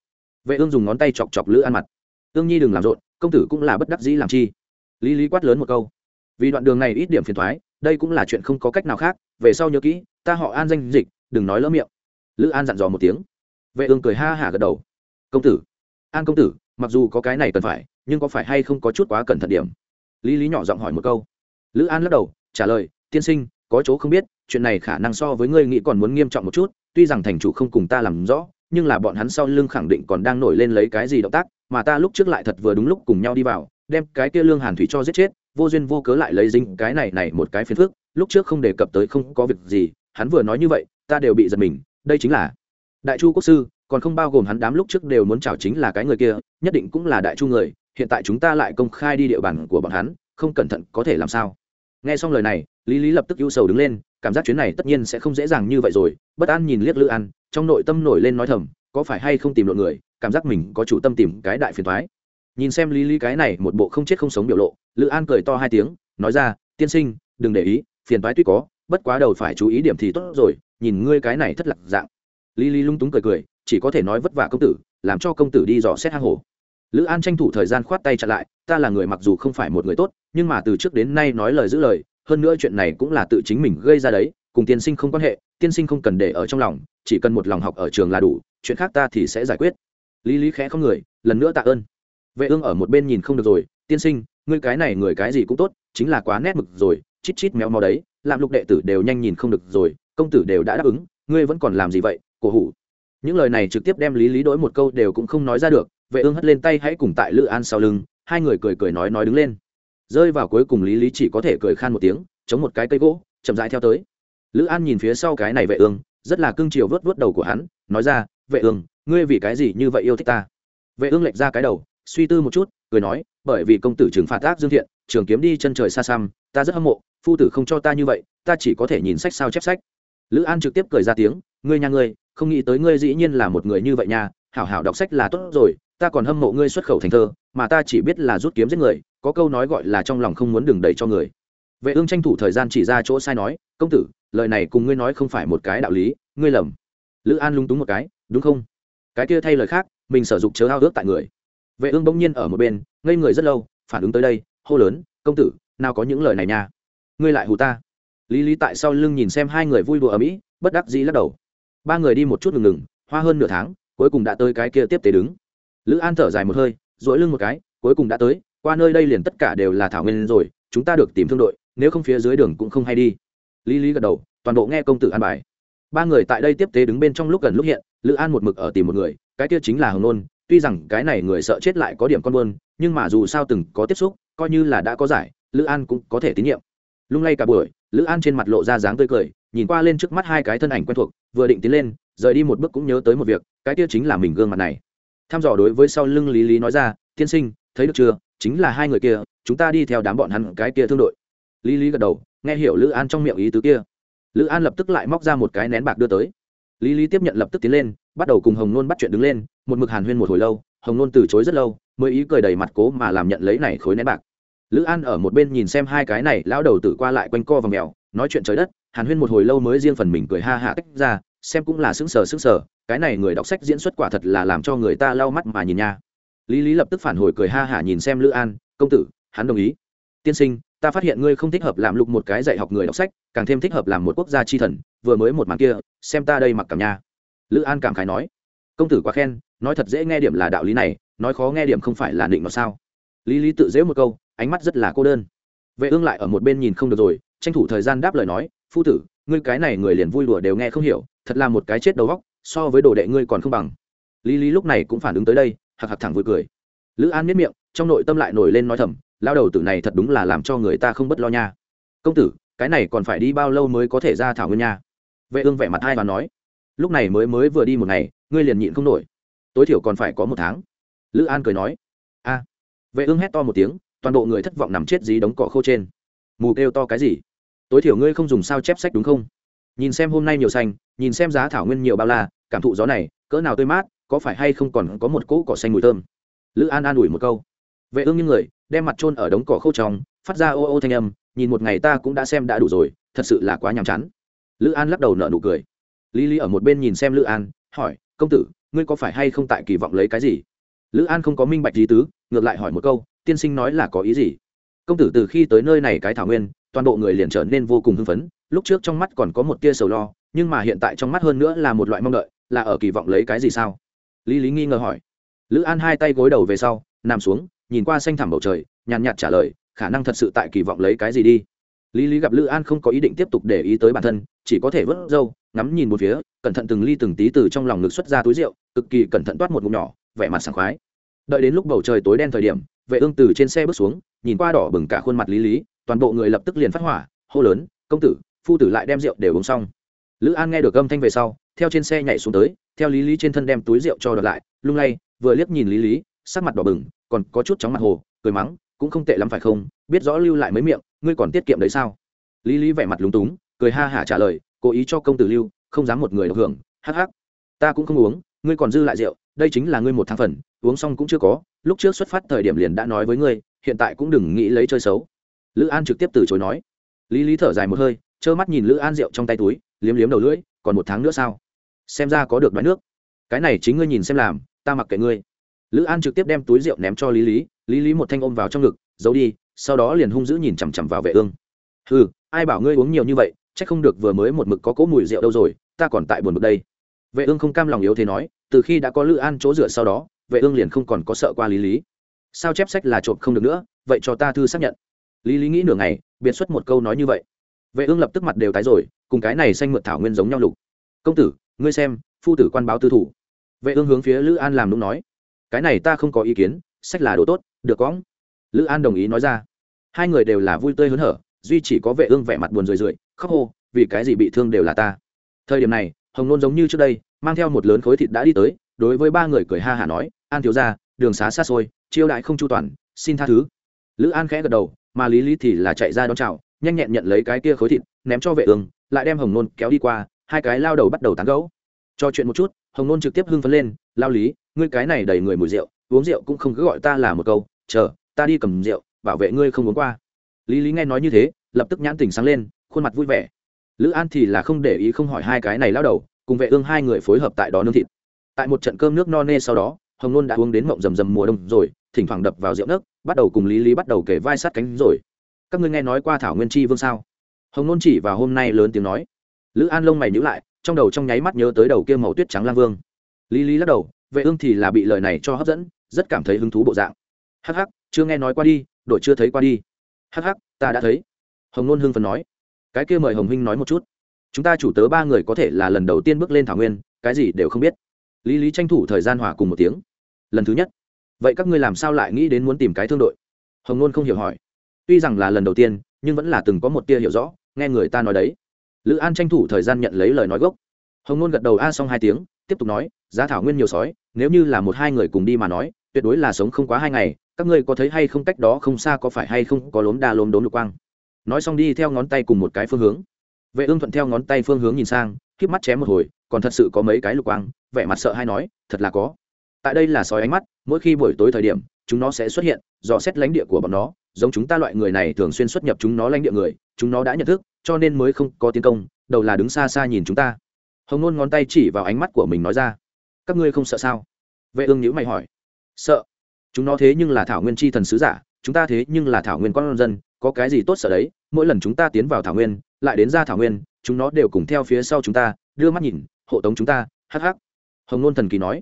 Vệ ương dùng ngón tay chọc chọc lữ an mặt. Ương nhi đừng làm rộn, công tử cũng là bất đắc dĩ làm chi. Lý lý quát lớn một câu. Vì đoạn đường này ít điểm phiền thoái, đây cũng là chuyện không có cách nào khác, về sau nhớ kỹ, ta họ an danh dịch đừng nói lỡ miệng. Lữ an dặn dò một tiếng. Vệ ương cười ha hả gật đầu. Công tử, an công tử, mặc dù có cái này cần phải, nhưng có phải hay không có chút quá cẩn thận điểm? Lý lý nhỏ giọng hỏi một câu. Lữ an lắc đầu, trả lời, tiên sinh, có chỗ không biết, chuyện này khả năng so với ngươi nghĩ còn muốn nghiêm trọng một chút, tuy rằng thành chủ không cùng ta làm rõ, nhưng là bọn hắn sau lưng khẳng định còn đang nổi lên lấy cái gì động tác, mà ta lúc trước lại thật vừa đúng lúc cùng nhau đi vào, đem cái kia lương hàn thủy cho giết chết, vô duyên vô cớ lại lấy dính cái này này một cái phiền phức, lúc trước không đề cập tới không có việc gì, hắn vừa nói như vậy ta đều bị giật mình, đây chính là đại chu quốc sư, còn không bao gồm hắn đám lúc trước đều muốn chào chính là cái người kia, nhất định cũng là đại chu người, hiện tại chúng ta lại công khai đi địa bàn của bọn hắn, không cẩn thận có thể làm sao? Nghe xong lời này, lý lý lập tức ưu sầu đứng lên, cảm giác chuyến này tất nhiên sẽ không dễ dàng như vậy rồi, bất an nhìn liếc lữ an, trong nội tâm nổi lên nói thầm, có phải hay không tìm lộn người, cảm giác mình có chủ tâm tìm cái đại phiền thoái nhìn xem lý lý cái này một bộ không chết không sống biểu lộ, lữ an cười to hai tiếng, nói ra, tiên sinh, đừng để ý, phiền thoái tuy có bất quá đầu phải chú ý điểm thì tốt rồi, nhìn ngươi cái này thất lạc dạng. Lý lý lung túng cười cười, chỉ có thể nói vất vả công tử, làm cho công tử đi dò xét hang hổ. Lữ an tranh thủ thời gian khoát tay chặn lại, ta là người mặc dù không phải một người tốt, nhưng mà từ trước đến nay nói lời giữ lời, hơn nữa chuyện này cũng là tự chính mình gây ra đấy, cùng tiên sinh không quan hệ, tiên sinh không cần để ở trong lòng, chỉ cần một lòng học ở trường là đủ, chuyện khác ta thì sẽ giải quyết. Lý lý khẽ không người, lần nữa tạ ơn. Vệ ương ở một bên nhìn không được rồi, tiên sinh, ngươi cái này người cái gì cũng tốt, chính là quá nét mực rồi, chít chít méo mó đấy làm lục đệ tử đều nhanh nhìn không được rồi, công tử đều đã đáp ứng, ngươi vẫn còn làm gì vậy, cổ hủ? Những lời này trực tiếp đem lý lý đổi một câu đều cũng không nói ra được, vệ ương hất lên tay hãy cùng tại lữ an sau lưng, hai người cười cười nói nói đứng lên. Rơi vào cuối cùng lý lý chỉ có thể cười khan một tiếng, chống một cái cây gỗ, chậm rãi theo tới. Lữ an nhìn phía sau cái này vệ ương, rất là cưng chiều vớt vớt đầu của hắn, nói ra, vệ ương, ngươi vì cái gì như vậy yêu thích ta? Vệ ương lệch ra cái đầu, suy tư một chút, cười nói bởi vì công tử trừng phạt ác dương thiện, trường kiếm đi chân trời xa xăm, ta rất hâm mộ, phu tử không cho ta như vậy, ta chỉ có thể nhìn sách sao chép sách. Lữ an trực tiếp cười ra tiếng, ngươi nhà ngươi, không nghĩ tới ngươi dĩ nhiên là một người như vậy nha, hảo hảo đọc sách là tốt rồi, ta còn hâm mộ ngươi xuất khẩu thành thơ, mà ta chỉ biết là rút kiếm giết người, có câu nói gọi là trong lòng không muốn đừng đẩy cho người. Vệ ương tranh thủ thời gian chỉ ra chỗ sai nói, công tử, lời này cùng ngươi nói không phải một cái đạo lý, ngươi lầm. Lữ an lung túng một cái, đúng không? Cái kia thay lời khác, mình sử dụng chớ ao ước tại người vệ ương bỗng nhiên ở một bên, ngây người rất lâu, phản ứng tới đây, hô lớn, công tử, nào có những lời này nha. Ngươi lại hù ta. Lý lý tại sau lưng nhìn xem hai người vui đùa ở mỹ, bất đắc dĩ lắc đầu. Ba người đi một chút ngừng ngừng, hoa hơn nửa tháng, cuối cùng đã tới cái kia tiếp tế đứng. Lữ an thở dài một hơi dỗi lưng một cái, cuối cùng đã tới, qua nơi đây liền tất cả đều là thảo nguyên rồi, chúng ta được tìm thương đội, nếu không phía dưới đường cũng không hay đi. Lý lý gật đầu, toàn bộ nghe công tử an bài. Ba người tại đây tiếp tế đứng bên trong lúc gần lúc hiện, lữ an một mực ở tìm một người, cái kia chính là hồng nôn tuy rằng cái này người sợ chết lại có điểm con buôn, nhưng mà dù sao từng có tiếp xúc, coi như là đã có giải, lữ an cũng có thể tín nhiệm. Lung lay cả buổi, lữ an trên mặt lộ ra dáng tươi cười, nhìn qua lên trước mắt hai cái thân ảnh quen thuộc, vừa định tiến lên, rời đi một bước cũng nhớ tới một việc, cái kia chính là mình gương mặt này. Tham dò đối với sau lưng lý lý nói ra, tiên sinh, thấy được chưa? Chính là hai người kia, chúng ta đi theo đám bọn hắn cái kia thương đội. Lý lý gật đầu, nghe hiểu lữ an trong miệng ý tứ kia. Lữ an lập tức lại móc ra một cái nén bạc đưa tới. Lý lý tiếp nhận lập tức tiến lên bắt đầu cùng hồng nôn bắt chuyện đứng lên, một mực hàn huyên một hồi lâu, hồng nôn từ chối rất lâu, mới ý cười đầy mặt cố mà làm nhận lấy này khối nén bạc. Lữ an ở một bên nhìn xem hai cái này, lão đầu tử qua lại quanh co và mèo, nói chuyện trời đất, hàn huyên một hồi lâu mới riêng phần mình cười ha hạ tách ra, xem cũng là sững sờ sững sờ, cái này người đọc sách diễn xuất quả thật là làm cho người ta lau mắt mà nhìn nha. Lý lý lập tức phản hồi cười ha hả nhìn xem lữ an, công tử, hắn đồng ý. Tiên sinh, ta phát hiện ngươi không thích hợp làm lục một cái dạy học người đọc sách, càng thêm thích hợp làm một quốc gia chi thần, vừa mới một màn kia, xem ta đây mặc cảm nha lữ an cảm khái nói, công tử quá khen, nói thật dễ nghe điểm là đạo lý này, nói khó nghe điểm không phải là định nó sao? Lý lý tự dễ một câu, ánh mắt rất là cô đơn. Vệ ương lại ở một bên nhìn không được rồi, tranh thủ thời gian đáp lời nói, phu tử, ngươi cái này người liền vui đùa đều nghe không hiểu, thật là một cái chết đầu góc so với đồ đệ ngươi còn không bằng. Lý lý lúc này cũng phản ứng tới đây, hạc hạc thẳng vui cười. Lữ an miết miệng, trong nội tâm lại nổi lên nói thầm lao đầu tử này thật đúng là làm cho người ta không bất lo nha. Công tử, cái này còn phải đi bao lâu mới có thể ra thảo nguyên nha? Vệ ương vẻ mặt hai và nói lúc này mới mới vừa đi một ngày, ngươi liền nhịn không nổi. Tối thiểu còn phải có một tháng. Lữ an cười nói. A. Vệ ương hét to một tiếng, toàn bộ người thất vọng nằm chết dí đống cỏ khô trên. Mù kêu to cái gì? Tối thiểu ngươi không dùng sao chép sách đúng không? Nhìn xem hôm nay nhiều xanh, nhìn xem giá thảo nguyên nhiều bao la, cảm thụ gió này, cỡ nào tươi mát, có phải hay không còn có một cỗ cỏ xanh mùi thơm? Lữ an an ủi một câu. Vệ ương những người, đem mặt trôn ở đống cỏ khô trong, phát ra ô ô thanh âm, nhìn một ngày ta cũng đã xem đã đủ rồi, thật sự là quá nhàm chán. Lữ an lắc đầu nở nụ cười lý lý ở một bên nhìn xem lữ an, hỏi, công tử, ngươi có phải hay không tại kỳ vọng lấy cái gì? Lữ an không có minh bạch lý tứ, ngược lại hỏi một câu, tiên sinh nói là có ý gì? Công tử từ khi tới nơi này cái thảo nguyên, toàn bộ người liền trở nên vô cùng hưng phấn, lúc trước trong mắt còn có một tia sầu lo, nhưng mà hiện tại trong mắt hơn nữa là một loại mong đợi, là ở kỳ vọng lấy cái gì sao? Lý lý nghi ngờ hỏi. Lữ an hai tay gối đầu về sau, nằm xuống, nhìn qua xanh thẳm bầu trời, nhàn nhạt trả lời, khả năng thật sự tại kỳ vọng lấy cái gì đi? Lý lý gặp lữ an không có ý định tiếp tục để ý tới bản thân, chỉ có thể vớt râu ngắm nhìn một phía, cẩn thận từng ly từng tí từ trong lòng ngực xuất ra túi rượu, cực kỳ cẩn thận toát một ngụm nhỏ, vẻ mặt sảng khoái. Đợi đến lúc bầu trời tối đen thời điểm, vệ ương từ trên xe bước xuống, nhìn qua đỏ bừng cả khuôn mặt lý lý, toàn bộ người lập tức liền phát hỏa, hô lớn, công tử, phu tử lại đem rượu đều uống xong. Lữ an nghe được âm thanh về sau, theo trên xe nhảy xuống tới, theo lý lý trên thân đem túi rượu cho đợt lại, lung lay, vừa liếc nhìn lý lý, sắc mặt đỏ bừng, còn có chút chóng mặt hồ, cười mắng, cũng không tệ lắm phải không? Biết rõ lưu lại mấy miệng, ngươi còn tiết kiệm đấy sao? Lý lý vẻ mặt lúng túng, cười ha hả trả lời cố ý cho công tử lưu, không dám một người được hưởng, hắc hắc. Ta cũng không uống, ngươi còn dư lại rượu, đây chính là ngươi một tháng phần, uống xong cũng chưa có, lúc trước xuất phát thời điểm liền đã nói với ngươi, hiện tại cũng đừng nghĩ lấy chơi xấu. Lữ an trực tiếp từ chối nói. Lý lý thở dài một hơi, trơ mắt nhìn lữ an rượu trong tay túi, liếm liếm đầu lưỡi, còn một tháng nữa sao? Xem ra có được đoán nước. Cái này chính ngươi nhìn xem làm, ta mặc kệ ngươi. Lữ an trực tiếp đem túi rượu ném cho lý lý lý lý một thanh ôm vào trong ngực, giấu đi, sau đó liền hung dữ nhìn chằm chằm vào vệ ương. Ừ ai bảo ngươi uống nhiều như vậy c h ắ c không được vừa mới một mực có cỗ mùi rượu đâu rồi, ta còn tại buồn bực đây. Vệ ương không cam lòng yếu thế nói, từ khi đã có lữ an chỗ dựa sau đó, vệ ương liền không còn có sợ qua lý lý. Sao chép sách là trộm không được nữa, vậy cho ta thư xác nhận. Lý lý nghĩ nửa ngày, biệt xuất một câu nói như vậy. Vệ ương lập tức mặt đều tái rồi, cùng cái này xanh mượt thảo nguyên giống nhau lục. Công tử, ngươi xem, phu tử quan báo tư thủ. Vệ ương hướng phía lữ an làm đúng nói. Cái này ta không có ý kiến, sách là đồ tốt, được cóng lữ an đồng ý nói ra. Hai người đều là vui tươi hớn hở, duy chỉ có vệ ương vẻ mặt buồn rười rượi khóc hô, vì cái gì bị thương đều là ta. Thời điểm này, hồng nôn giống như trước đây, mang theo một lớn khối thịt đã đi tới, đối với ba người cười ha hả nói, an thiếu ra đường xá xa xôi, chiêu đại không chu toàn, xin tha thứ. Lữ an khẽ gật đầu, mà lý lý thì là chạy ra đón chào, nhanh nhẹn nhận lấy cái kia khối thịt, ném cho vệ ương, lại đem hồng nôn kéo đi qua, hai cái lao đầu bắt đầu tán gấu cho chuyện một chút, hồng nôn trực tiếp hưng phấn lên, lao lý, ngươi cái này đầy người mùi rượu, uống rượu cũng không cứ gọi ta là một câu, chờ, ta đi cầm rượu, bảo vệ ngươi không uống qua. Lý lý nghe nói như thế, lập tức nhãn tình sáng lên khuôn mặt vui vẻ. Lữ an thì là không để ý không hỏi hai cái này lao đầu, cùng vệ ương hai người phối hợp tại đó nương thịt. Tại một trận cơm nước no nê sau đó, hồng nôn đã uống đến mộng rầm rầm mùa đông rồi, thỉnh thoảng đập vào rượu nước, bắt đầu cùng lý lý bắt đầu kể vai sát cánh rồi. Các ngươi nghe nói qua thảo nguyên chi vương sao? Hồng nôn chỉ vào hôm nay lớn tiếng nói. Lữ an lông mày nhữ lại, trong đầu trong nháy mắt nhớ tới đầu kia màu tuyết trắng lang vương. Lý lý lắc đầu, vệ ương thì là bị lời này cho hấp dẫn, rất cảm thấy hứng thú bộ dạng. Hắc hắc, chưa nghe nói qua đi đội chưa thấy qua đi. Hắc hắc, ta đã thấy. Hồng nôn hưng phần nói cái kia mời hồng huynh nói một chút. Chúng ta chủ tớ ba người có thể là lần đầu tiên bước lên thảo nguyên, cái gì đều không biết. Lý lý tranh thủ thời gian hòa cùng một tiếng. Lần thứ nhất. Vậy các ngươi làm sao lại nghĩ đến muốn tìm cái thương đội? Hồng nôn không hiểu hỏi. Tuy rằng là lần đầu tiên, nhưng vẫn là từng có một tia hiểu rõ, nghe người ta nói đấy. Lữ an tranh thủ thời gian nhận lấy lời nói gốc. Hồng nôn gật đầu a xong hai tiếng, tiếp tục nói, giá thảo nguyên nhiều sói, nếu như là một hai người cùng đi mà nói, tuyệt đối là sống không quá hai ngày, các ngươi có thấy hay không cách đó không xa có phải hay không có lốm đa lốm đốm lục quang? Nói xong đi theo ngón tay cùng một cái phương hướng. Vệ ương thuận theo ngón tay phương hướng nhìn sang k mắt chém một hồi, còn thật sự có mấy cái lục quang, vẻ mặt sợ hay nói, thật là có. Tại đây là sói ánh mắt, mỗi khi buổi tối thời điểm, chúng nó sẽ xuất hiện, dò xét lãnh địa của bọn nó, giống chúng ta loại người này thường xuyên xuất nhập chúng nó lãnh địa người, chúng nó đã nhận thức, cho nên mới không có tiến công, đầu là đứng xa xa nhìn chúng ta. Hồng nôn ngón tay chỉ vào ánh mắt của mình nói ra, các ngươi không sợ sao? Vệ ương nhữ mày hỏi, sợ. Chúng nó thế nhưng là thảo nguyên chi thần sứ giả, chúng ta thế nhưng là thảo nguyên con dân có cái gì tốt sợ đấy, mỗi lần chúng ta tiến vào thảo nguyên, lại đến ra thảo nguyên, chúng nó đều cùng theo phía sau chúng ta, đưa mắt nhìn, hộ tống chúng ta, hắc hắc. Hồng nôn thần kỳ nói.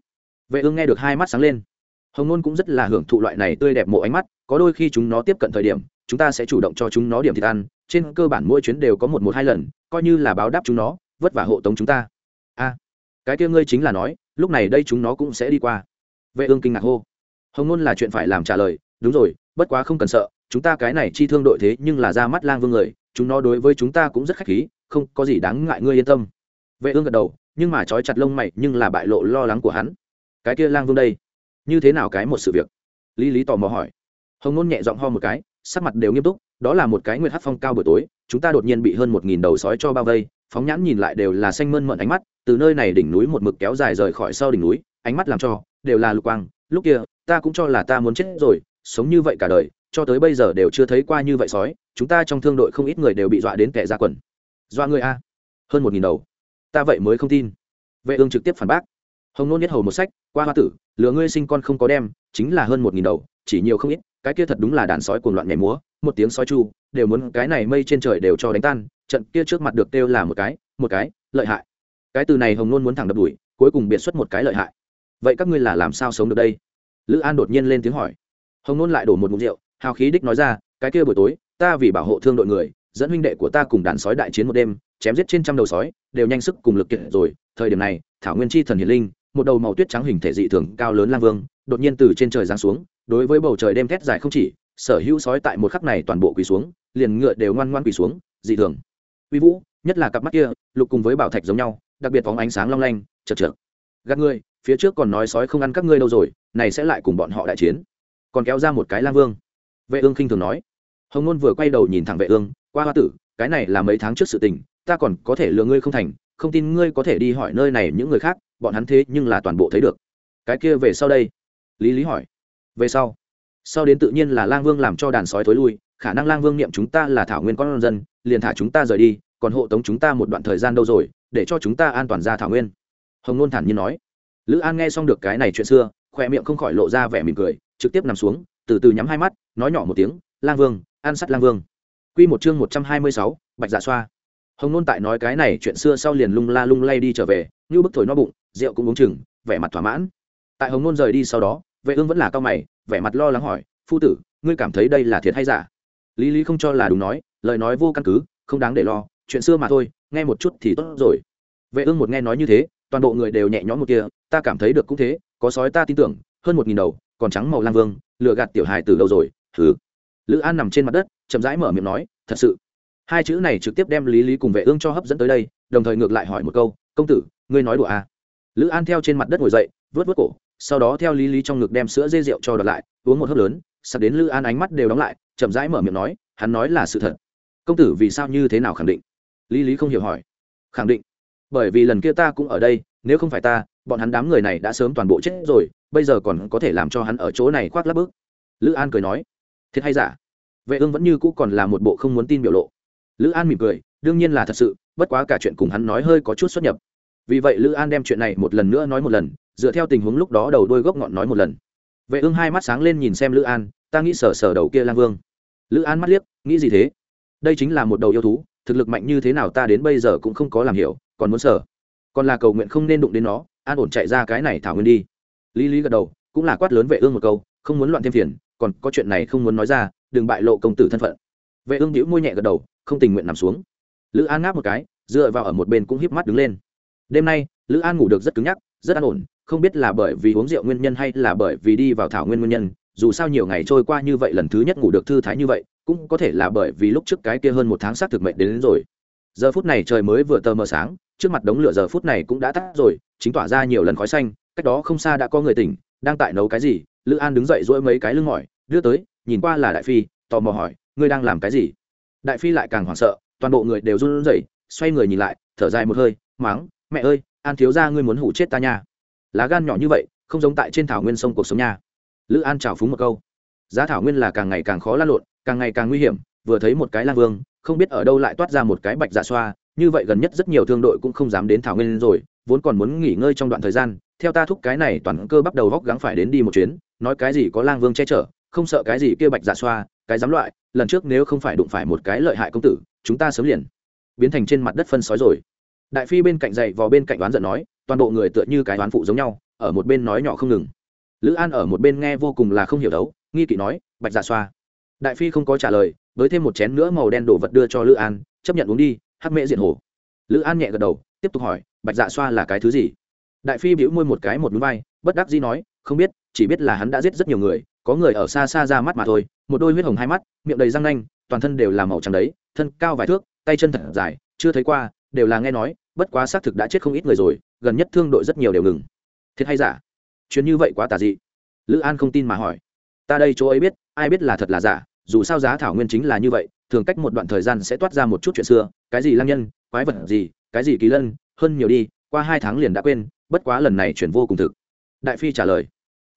Vệ ương nghe được hai mắt sáng lên. Hồng nôn cũng rất là hưởng thụ loại này tươi đẹp mộ ánh mắt, có đôi khi chúng nó tiếp cận thời điểm, chúng ta sẽ chủ động cho chúng nó điểm thịt ăn, trên cơ bản mỗi chuyến đều có một một hai lần, coi như là báo đáp chúng nó, vất vả hộ tống chúng ta. A, cái kia ngươi chính là nói, lúc này đây chúng nó cũng sẽ đi qua. Vệ ương kinh ngạc hô. Hồng nôn là chuyện phải làm trả lời, đúng rồi, bất quá không cần sợ chúng ta cái này chi thương đội thế nhưng là ra mắt lang vương người, chúng nó đối với chúng ta cũng rất khách khí, không có gì đáng ngại, ngươi yên tâm. Vệ ương gật đầu, nhưng mà trói chặt lông mày, nhưng là bại lộ lo lắng của hắn. Cái kia lang vương đây, như thế nào cái một sự việc? Lý lý tò mò hỏi. Hồng ngôn nhẹ giọng ho một cái, sắc mặt đều nghiêm túc, đó là một cái nguyệt hát phong cao buổi tối, chúng ta đột nhiên bị hơn một nghìn đầu sói cho bao vây, phóng nhãn nhìn lại đều là xanh mơn mận ánh mắt, từ nơi này đỉnh núi một mực kéo dài rời khỏi sau đỉnh núi, ánh mắt làm cho đều là lục quang, lúc kia, ta cũng cho là ta muốn chết rồi, sống như vậy cả đời cho tới bây giờ đều chưa thấy qua như vậy sói, chúng ta trong thương đội không ít người đều bị dọa đến kẻ ra quần. Dọa người a. Hơn một nghìn đầu. Ta vậy mới không tin. Vệ ương trực tiếp phản bác. Hồng nôn nhất hầu một sách, qua hoa tử, lừa ngươi sinh con không có đem, chính là hơn một nghìn đầu, chỉ nhiều không ít, cái kia thật đúng là đàn sói cuồng loạn nhảy múa, một tiếng sói chu, đều muốn cái này mây trên trời đều cho đánh tan, trận kia trước mặt được kêu là một cái một cái, lợi hại. Cái từ này hồng nôn muốn thẳng đập đuổi, cuối cùng biệt xuất một cái lợi hại. Vậy các ngươi là làm sao sống được đây? Lữ an đột nhiên lên tiếng hỏi. Hồng nôn lại đổ một mục rượu hào khí đích nói ra, cái kia buổi tối, ta vì bảo hộ thương đội người, dẫn huynh đệ của ta cùng đàn sói đại chiến một đêm, chém giết trên trăm đầu sói, đều nhanh sức cùng lực kiện rồi. Thời điểm này, thảo nguyên chi thần hiền linh, một đầu màu tuyết trắng hình thể dị thường cao lớn lang vương, đột nhiên từ trên trời giáng xuống, đối với bầu trời đêm thét dài không chỉ, sở hữu sói tại một khắc này toàn bộ quỳ xuống, liền ngựa đều ngoan ngoan quỳ xuống, dị thường. Uy vũ, nhất là cặp mắt kia, lục cùng với bảo thạch giống nhau, đặc biệt phóng ánh sáng long lanh chật chật gạt ngươi, phía trước còn nói sói không ăn các ngươi đâu rồi, này sẽ lại cùng bọn họ đại chiến. Còn kéo ra một cái lang vương vệ ương khinh thường nói. Hồng ngôn vừa quay đầu nhìn thẳng vệ ương, qua hoa tử, cái này là mấy tháng trước sự tình, ta còn có thể lừa ngươi không thành, không tin ngươi có thể đi hỏi nơi này những người khác, bọn hắn thế nhưng là toàn bộ thấy được. Cái kia về sau đây? Lý lý hỏi. Về sau. Sau đến tự nhiên là lang vương làm cho đàn sói thối lui, khả năng lang vương niệm chúng ta là thảo nguyên con dân, liền thả chúng ta rời đi, còn hộ tống chúng ta một đoạn thời gian đâu rồi, để cho chúng ta an toàn ra thảo nguyên. Hồng nôn thản nhiên nói. Lữ an nghe xong được cái này chuyện xưa khoe miệng không khỏi lộ ra vẻ mỉm cười, trực tiếp nằm xuống từ từ nhắm hai mắt, nói nhỏ một tiếng, lang vương an sắt lang vương. Q một chương một trăm hai mươi sáu, bạch dạ xoa. Hồng nôn tại nói cái này chuyện xưa sau liền lung la lung lay đi trở về, như bức thổi no bụng, rượu cũng uống chừng, vẻ mặt thỏa mãn. Tại hồng nôn rời đi sau đó, vệ ương vẫn là cao mày, vẻ mặt lo lắng hỏi, phu tử, ngươi cảm thấy đây là thiệt hay giả? Lý lý không cho là đúng nói, lời nói vô căn cứ, không đáng để lo, chuyện xưa mà thôi, nghe một chút thì tốt rồi. Vệ ương một nghe nói như thế, toàn bộ người đều nhẹ nhõm một kia, ta cảm thấy được cũng thế, có sói ta tin tưởng, hơn một nghìn đầu, còn trắng màu lang vương lừa gạt tiểu hài từ đâu rồi thứ lữ an nằm trên mặt đất, chậm rãi mở miệng nói, thật sự. Hai chữ này trực tiếp đem lý lý cùng vệ ương cho hấp dẫn tới đây, đồng thời ngược lại hỏi một câu, công tử, ngươi nói đùa à? Lữ an theo trên mặt đất ngồi dậy vớt vớt cổ, sau đó theo lý lý trong ngực đem sữa dê rượu cho đợt lại, uống một hớp lớn, sắp đến lữ an ánh mắt đều đóng lại, chậm rãi mở miệng nói, hắn nói là sự thật. Công tử, vì sao như thế nào khẳng định? Lý lý không hiểu hỏi. Khẳng định. Bởi vì lần kia ta cũng ở đây, nếu không phải ta bọn hắn đám người này đã sớm toàn bộ chết rồi, bây giờ còn có thể làm cho hắn ở chỗ này khoác lắp bước. Lữ an cười nói, thiệt hay giả? Vệ ương vẫn như cũ còn là một bộ không muốn tin biểu lộ. Lữ an mỉm cười, đương nhiên là thật sự, bất quá cả chuyện cùng hắn nói hơi có chút xuất nhập. Vì vậy lữ an đem chuyện này một lần nữa nói một lần, dựa theo tình huống lúc đó đầu đôi gốc ngọn nói một lần. Vệ ương hai mắt sáng lên nhìn xem lữ an, ta nghĩ sở sở đầu kia lang vương. Lữ an mắt liếc, nghĩ gì thế? Đây chính là một đầu yêu thú, thực lực mạnh như thế nào ta đến bây giờ cũng không có làm hiểu, còn muốn sở còn là cầu nguyện không nên đụng đến nó an ổn chạy ra cái này thảo nguyên đi. Lý lý gật đầu cũng là quát lớn vệ ương một câu không muốn loạn thêm phiền còn có chuyện này không muốn nói ra đừng bại lộ công tử thân phận. Vệ ương đĩu môi nhẹ gật đầu không tình nguyện nằm xuống. Lữ an ngáp một cái dựa vào ở một bên cũng híp mắt đứng lên. Đêm nay lữ an ngủ được rất cứng nhắc rất an ổn không biết là bởi vì uống rượu nguyên nhân hay là bởi vì đi vào thảo nguyên nguyên nhân dù sao nhiều ngày trôi qua như vậy lần thứ nhất ngủ được thư thái như vậy cũng có thể là bởi vì lúc trước cái kia hơn một tháng xác thực mệnh đến, đến rồi giờ phút này trời mới vừa tờ mờ sáng, trước mặt đống lửa giờ phút này cũng đã tắt rồi, chính tỏa ra nhiều lần khói xanh, cách đó không xa đã có người tỉnh, đang tại nấu cái gì, lữ an đứng dậy dỗi mấy cái lưng mỏi, đưa tới, nhìn qua là đại phi, tò mò hỏi, ngươi đang làm cái gì? Đại phi lại càng hoảng sợ, toàn bộ người đều run rẩy, xoay người nhìn lại, thở dài một hơi, máng, mẹ ơi, an thiếu ra ngươi muốn hủ chết ta nha. Lá gan nhỏ như vậy, không giống tại trên thảo nguyên sông cuộc sống nha. Lữ an trào phúng một câu, giá thảo nguyên là càng ngày càng khó lan lộn, càng ngày càng nguy hiểm, vừa thấy một cái lang vương không biết ở đâu lại toát ra một cái bạch dạ xoa, như vậy gần nhất rất nhiều thương đội cũng không dám đến thảo nguyên rồi, vốn còn muốn nghỉ ngơi trong đoạn thời gian, theo ta thúc cái này toàn cơ bắt đầu góc gắng phải đến đi một chuyến, nói cái gì có lang vương che chở, không sợ cái gì kia bạch dạ xoa, cái dám loại, lần trước nếu không phải đụng phải một cái lợi hại công tử, chúng ta sớm liền biến thành trên mặt đất phân sói rồi. Đại phi bên cạnh dậy vò bên cạnh đoán giận nói, toàn bộ người tựa như cái đoán phụ giống nhau, ở một bên nói nhỏ không ngừng. Lữ an ở một bên nghe vô cùng là không hiểu đấu, nghi kỵ nói, bạch dạ xoa. Đại phi không có trả lời với thêm một chén nữa màu đen đổ vật đưa cho lữ an, chấp nhận uống đi, hắc mễ diện hồ lữ an nhẹ gật đầu, tiếp tục hỏi, bạch dạ xoa là cái thứ gì? Đại phi bĩu môi một cái một núi vai, bất đắc dĩ nói, không biết, chỉ biết là hắn đã giết rất nhiều người, có người ở xa xa ra mắt mà thôi, một đôi huyết hồng hai mắt, miệng đầy răng nanh, toàn thân đều là màu trắng đấy, thân cao vài thước, tay chân thật dài, chưa thấy qua, đều là nghe nói, bất quá xác thực đã chết không ít người rồi, gần nhất thương đội rất nhiều đều ngừng. Thiệt hay giả? Chuyện như vậy quá tà dị. Lữ an không tin mà hỏi, ta đây chỗ ấy biết, ai biết là thật là giả? Dù sao giá thảo nguyên chính là như vậy, thường cách một đoạn thời gian sẽ toát ra một chút chuyện xưa, cái gì lang nhân, quái vật gì, cái gì kỳ lân, hơn nhiều đi, qua hai tháng liền đã quên, bất quá lần này chuyển vô cùng thực. Đại phi trả lời.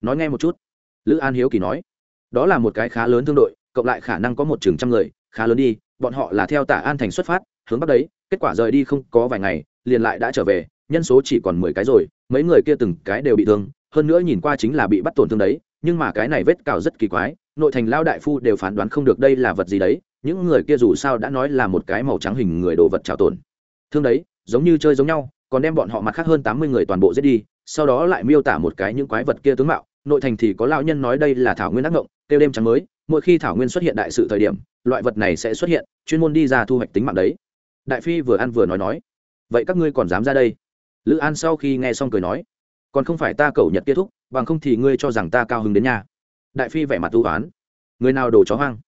Nói nghe một chút. Lữ an hiếu kỳ nói. Đó là một cái khá lớn thương đội, cộng lại khả năng có một chừng trăm người, khá lớn đi, bọn họ là theo tả an thành xuất phát, hướng bắc đấy, kết quả rời đi không có vài ngày, liền lại đã trở về, nhân số chỉ còn mười cái rồi, mấy người kia từng cái đều bị thương, hơn nữa nhìn qua chính là bị bắt tổn thương đấy nhưng mà cái này vết cào rất kỳ quái, nội thành lao đại phu đều phán đoán không được đây là vật gì đấy, những người kia dù sao đã nói là một cái màu trắng hình người đồ vật trào tồn. Thương đấy, giống như chơi giống nhau, còn đem bọn họ mặt khác hơn tám mươi người toàn bộ giết đi, sau đó lại miêu tả một cái những quái vật kia tướng mạo. Nội thành thì có lao nhân nói đây là thảo nguyên ác ngộng tiêu đêm trắng mới, mỗi khi thảo nguyên xuất hiện đại sự thời điểm, loại vật này sẽ xuất hiện, chuyên môn đi ra thu hoạch tính mạng đấy. Đại phi vừa ăn vừa nói nói, vậy các ngươi còn dám ra đây? Lữ an sau khi nghe xong cười nói, còn không phải ta cầu nhật kết thúc bằng không thì ngươi cho rằng ta cao hứng đến nhà. Đại phi vẻ mặt tu oán. Người nào đổ chó hoang?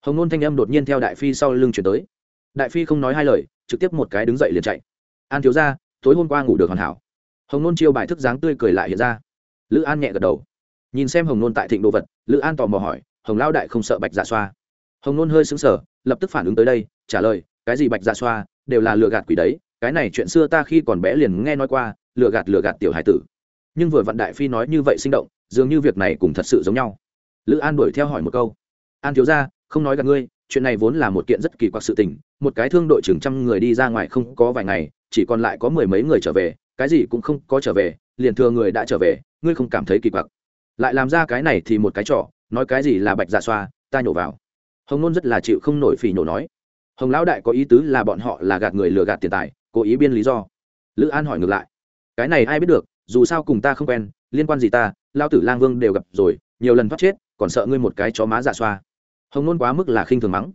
Hồng nôn thanh âm đột nhiên theo đại phi sau lưng chuyển tới. Đại phi không nói hai lời, trực tiếp một cái đứng dậy liền chạy. An thiếu ra tối hôm qua ngủ được hoàn hảo. Hồng nôn chiêu bài thức dáng tươi cười lại hiện ra. Lữ an nhẹ gật đầu. Nhìn xem hồng nôn tại thịnh đồ vật, lữ an tò mò hỏi, hồng lao đại không sợ bạch dạ xoa? Hồng nôn hơi xứng sở lập tức phản ứng tới đây, trả lời, cái gì bạch dạ xoa? Đều là lừa gạt quỷ đấy, cái này chuyện xưa ta khi còn bé liền nghe nói qua, lừa gạt lừa gạt tiểu hải tử nhưng vừa vặn đại phi nói như vậy sinh động, dường như việc này cũng thật sự giống nhau. Lữ an đuổi theo hỏi một câu. An thiếu ra không nói gặp ngươi, chuyện này vốn là một kiện rất kỳ quặc sự tình, một cái thương đội chừng trăm người đi ra ngoài không có vài ngày, chỉ còn lại có mười mấy người trở về, cái gì cũng không có trở về, liền thừa người đã trở về, ngươi không cảm thấy kỳ quặc. Lại làm ra cái này thì một cái trò, nói cái gì là bạch dạ xoa, ta nhổ vào. Hồng nôn rất là chịu không nổi phỉ nhổ nói. Hồng lão đại có ý tứ là bọn họ là gạt người lừa gạt tiền tài, cố ý biên lý do. Lữ an hỏi ngược lại. Cái này ai biết được dù sao cùng ta không quen, liên quan gì ta lao tử lang vương đều gặp rồi, nhiều lần thoát chết, còn sợ ngươi một cái chó má giả xoa. Hồng nôn quá mức là khinh thường mắng.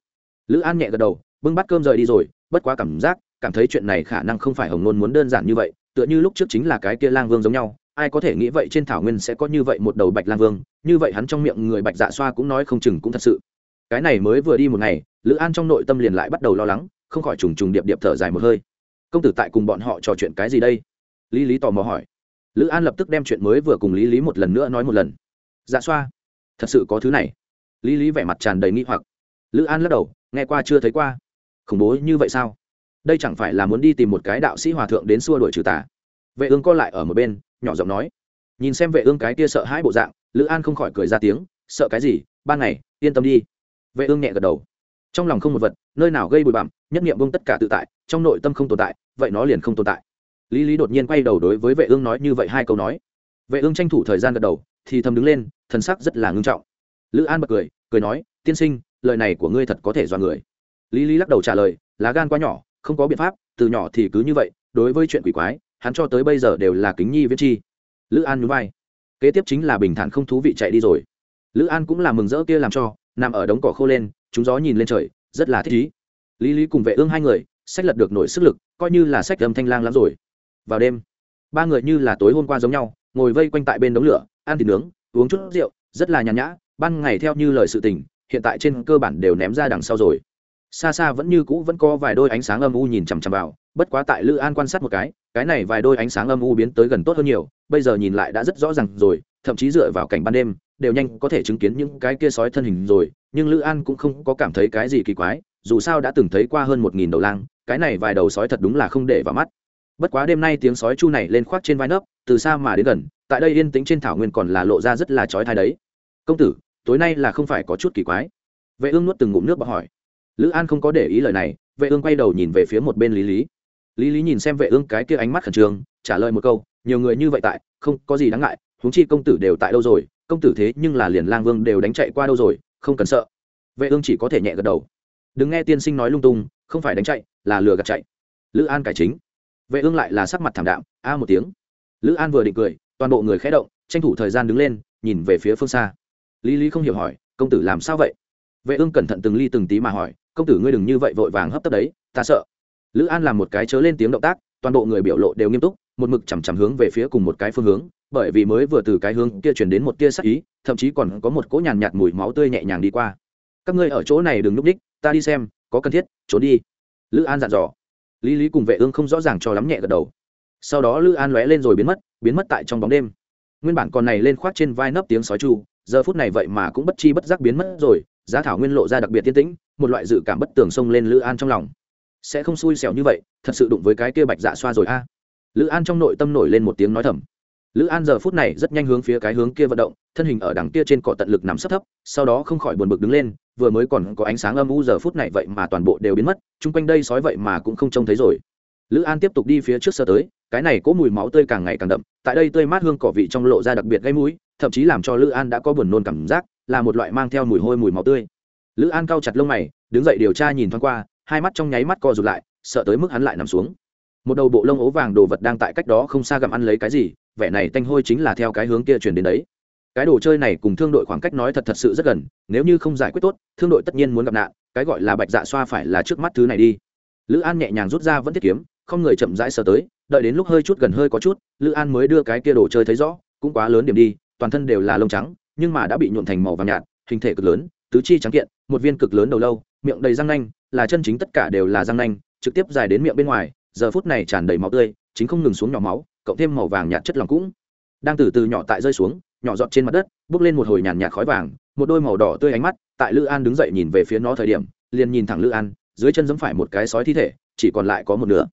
Lữ an nhẹ gật đầu, bưng bắt cơm rời đi rồi, bất quá cảm giác, cảm thấy chuyện này khả năng không phải hồng nôn muốn đơn giản như vậy, tựa như lúc trước chính là cái kia lang vương giống nhau, ai có thể nghĩ vậy trên thảo nguyên sẽ có như vậy một đầu bạch lang vương, như vậy hắn trong miệng người bạch dạ xoa cũng nói không chừng cũng thật sự. Cái này mới vừa đi một ngày, lữ an trong nội tâm liền lại bắt đầu lo lắng, không khỏi trùng trùng điệp điệp thở dài một hơi. Công tử tại cùng bọn họ trò chuyện cái gì đây? Lý lý tò mò hỏi lữ an lập tức đem chuyện mới vừa cùng lý lý một lần nữa nói một lần. Dạ xoa, thật sự có thứ này. Lý lý vẻ mặt tràn đầy nghi hoặc. Lữ an lắc đầu, nghe qua chưa thấy qua. Khủng bố như vậy sao? Đây chẳng phải là muốn đi tìm một cái đạo sĩ hòa thượng đến xua đuổi trừ tà? Vệ ương co lại ở một bên, nhỏ giọng nói. Nhìn xem vệ ương cái kia sợ hãi bộ dạng, lữ an không khỏi cười ra tiếng. Sợ cái gì? Ban ngày, yên tâm đi. Vệ ương nhẹ gật đầu. Trong lòng không một vật, nơi nào gây bụi bặm, nhất nghiệm bông tất cả tự tại, trong nội tâm không tồn tại, vậy nó liền không tồn tại lý lý đột nhiên quay đầu đối với vệ ương nói như vậy hai câu nói. Vệ ương tranh thủ thời gian gật đầu, thì thầm đứng lên, thần sắc rất là ngưng trọng. Lữ an bật cười cười nói, tiên sinh, lời này của ngươi thật có thể do người. Lý lý lắc đầu trả lời, lá gan quá nhỏ, không có biện pháp, từ nhỏ thì cứ như vậy, đối với chuyện quỷ quái, hắn cho tới bây giờ đều là kính nhi viết chi. Lữ an nhún vai, kế tiếp chính là bình thản không thú vị chạy đi rồi. Lữ an cũng là mừng rỡ kia làm cho, nằm ở đống cỏ khô lên, chúng gió nhìn lên trời, rất là thích ý. Lý lý cùng vệ ương hai người, sách lật được nổi sức lực, coi như là sách âm thanh lang lắm rồi vào đêm. Ba người như là tối hôm qua giống nhau, ngồi vây quanh tại bên đống lửa, ăn thịt nướng, uống chút rượu, rất là nhàn nhã, ban ngày theo như lời sự tình, hiện tại trên cơ bản đều ném ra đằng sau rồi. Xa xa vẫn như cũ vẫn có vài đôi ánh sáng âm u nhìn chằm chằm vào, bất quá tại lữ an quan sát một cái cái này vài đôi ánh sáng âm u biến tới gần tốt hơn nhiều, bây giờ nhìn lại đã rất rõ ràng rồi, thậm chí dựa vào cảnh ban đêm, đều nhanh có thể chứng kiến những cái kia sói thân hình rồi, nhưng lữ an cũng không có cảm thấy cái gì kỳ quái, dù sao đã từng thấy qua hơn một nghìn đầu lang, cái này vài đầu sói thật đúng là không để vào mắt bất quá đêm nay tiếng sói chu này lên khoác trên vai nấp, từ xa mà đến gần, tại đây yên tĩnh trên thảo nguyên còn là lộ ra rất là trói thai đấy. Công tử, tối nay là không phải có chút kỳ quái. Vệ ương nuốt từng ngụm nước bọc hỏi. Lữ an không có để ý lời này, vệ ương quay đầu nhìn về phía một bên lý lý. Lý lý nhìn xem vệ ương cái kia ánh mắt khẩn trương, trả lời một câu, nhiều người như vậy tại, không có gì đáng ngại, huống chi công tử đều tại đâu rồi, công tử thế nhưng là liền lang vương đều đánh chạy qua đâu rồi, không cần sợ. Vệ ương chỉ có thể nhẹ gật đầu. Đừng nghe tiên sinh nói lung tung, không phải đánh chạy, là lừa gạt chạy. Lữ an cải chính vệ ương lại là sắc mặt thảm đạm, a một tiếng. Lữ an vừa định cười, toàn bộ người khẽ động, tranh thủ thời gian đứng lên, nhìn về phía phương xa. Lý lý không hiểu hỏi, công tử làm sao vậy? Vệ ương cẩn thận từng ly từng tí mà hỏi, công tử ngươi đừng như vậy vội vàng hấp tấp đấy, ta sợ. Lữ an làm một cái chớ lên tiếng động tác, toàn bộ người biểu lộ đều nghiêm túc, một mực chằm chằm hướng về phía cùng một cái phương hướng, bởi vì mới vừa từ cái hướng kia chuyển đến một tia sắc ý, thậm chí còn có một cỗ nhàn nhạt mùi máu tươi nhẹ nhàng đi qua. Các ngươi ở chỗ này đừng núp đích, ta đi xem, có cần thiết, trốn đi. Lữ an dặn dò lý lý cùng vệ ương không rõ ràng cho lắm nhẹ gật đầu. Sau đó lữ an lóe lên rồi biến mất biến mất tại trong bóng đêm. Nguyên bản còn này lên khoác trên vai nấp tiếng sói chu, giờ phút này vậy mà cũng bất chi bất giác biến mất rồi, giá thảo nguyên lộ ra đặc biệt tiên tĩnh, một loại dự cảm bất tường xông lên lữ an trong lòng. Sẽ không xui xẻo như vậy, thật sự đụng với cái kia bạch dạ xoa rồi a. Lữ an trong nội tâm nổi lên một tiếng nói thầm. Lữ an giờ phút này rất nhanh hướng phía cái hướng kia vận động, thân hình ở đằng kia trên cỏ tận lực nằm sấp thấp, sau đó không khỏi buồn bực đứng lên vừa mới còn có ánh sáng âm u giờ phút này vậy mà toàn bộ đều biến mất, chung quanh đây sói vậy mà cũng không trông thấy rồi. Lữ an tiếp tục đi phía trước sơ tới, cái này có mùi máu tươi càng ngày càng đậm, tại đây tươi mát hương cỏ vị trong lộ ra đặc biệt gây mũi, thậm chí làm cho lữ an đã có buồn nôn cảm giác, là một loại mang theo mùi hôi mùi máu tươi. Lữ an cau chặt lông mày, đứng dậy điều tra nhìn thoáng qua, hai mắt trong nháy mắt co rụt lại, sợ tới mức hắn lại nằm xuống. Một đầu bộ lông ố vàng đồ vật đang tại cách đó không xa gặm ăn lấy cái gì, vẻ này tanh hôi chính là theo cái hướng kia chuyển đến đấy cái đồ chơi này cùng thương đội khoảng cách nói thật thật sự rất gần, nếu như không giải quyết tốt, thương đội tất nhiên muốn gặp nạn, cái gọi là bạch dạ xoa phải là trước mắt thứ này đi. Lữ an nhẹ nhàng rút ra vẫn thiết kiếm, không người chậm rãi sờ tới, đợi đến lúc hơi chút gần hơi có chút, lữ an mới đưa cái kia đồ chơi thấy rõ, cũng quá lớn điểm đi, toàn thân đều là lông trắng, nhưng mà đã bị nhuộn thành màu vàng nhạt, hình thể cực lớn, tứ chi trắng kiện, một viên cực lớn đầu lâu, miệng đầy răng nanh, là chân chính tất cả đều là răng nanh, trực tiếp dài đến miệng bên ngoài, giờ phút này tràn đầy máu tươi, chính không ngừng xuống nhỏ máu, cộng thêm màu vàng nhạt chất lỏng cũng đang từ từ nhỏ tại rơi xuống nhỏ giọt trên mặt đất, bước lên một hồi nhàn nhạt khói vàng, một đôi màu đỏ tươi ánh mắt tại lữ an đứng dậy nhìn về phía nó thời điểm, liền nhìn thẳng lữ an, dưới chân giẫm phải một cái sói thi thể, chỉ còn lại có một nửa.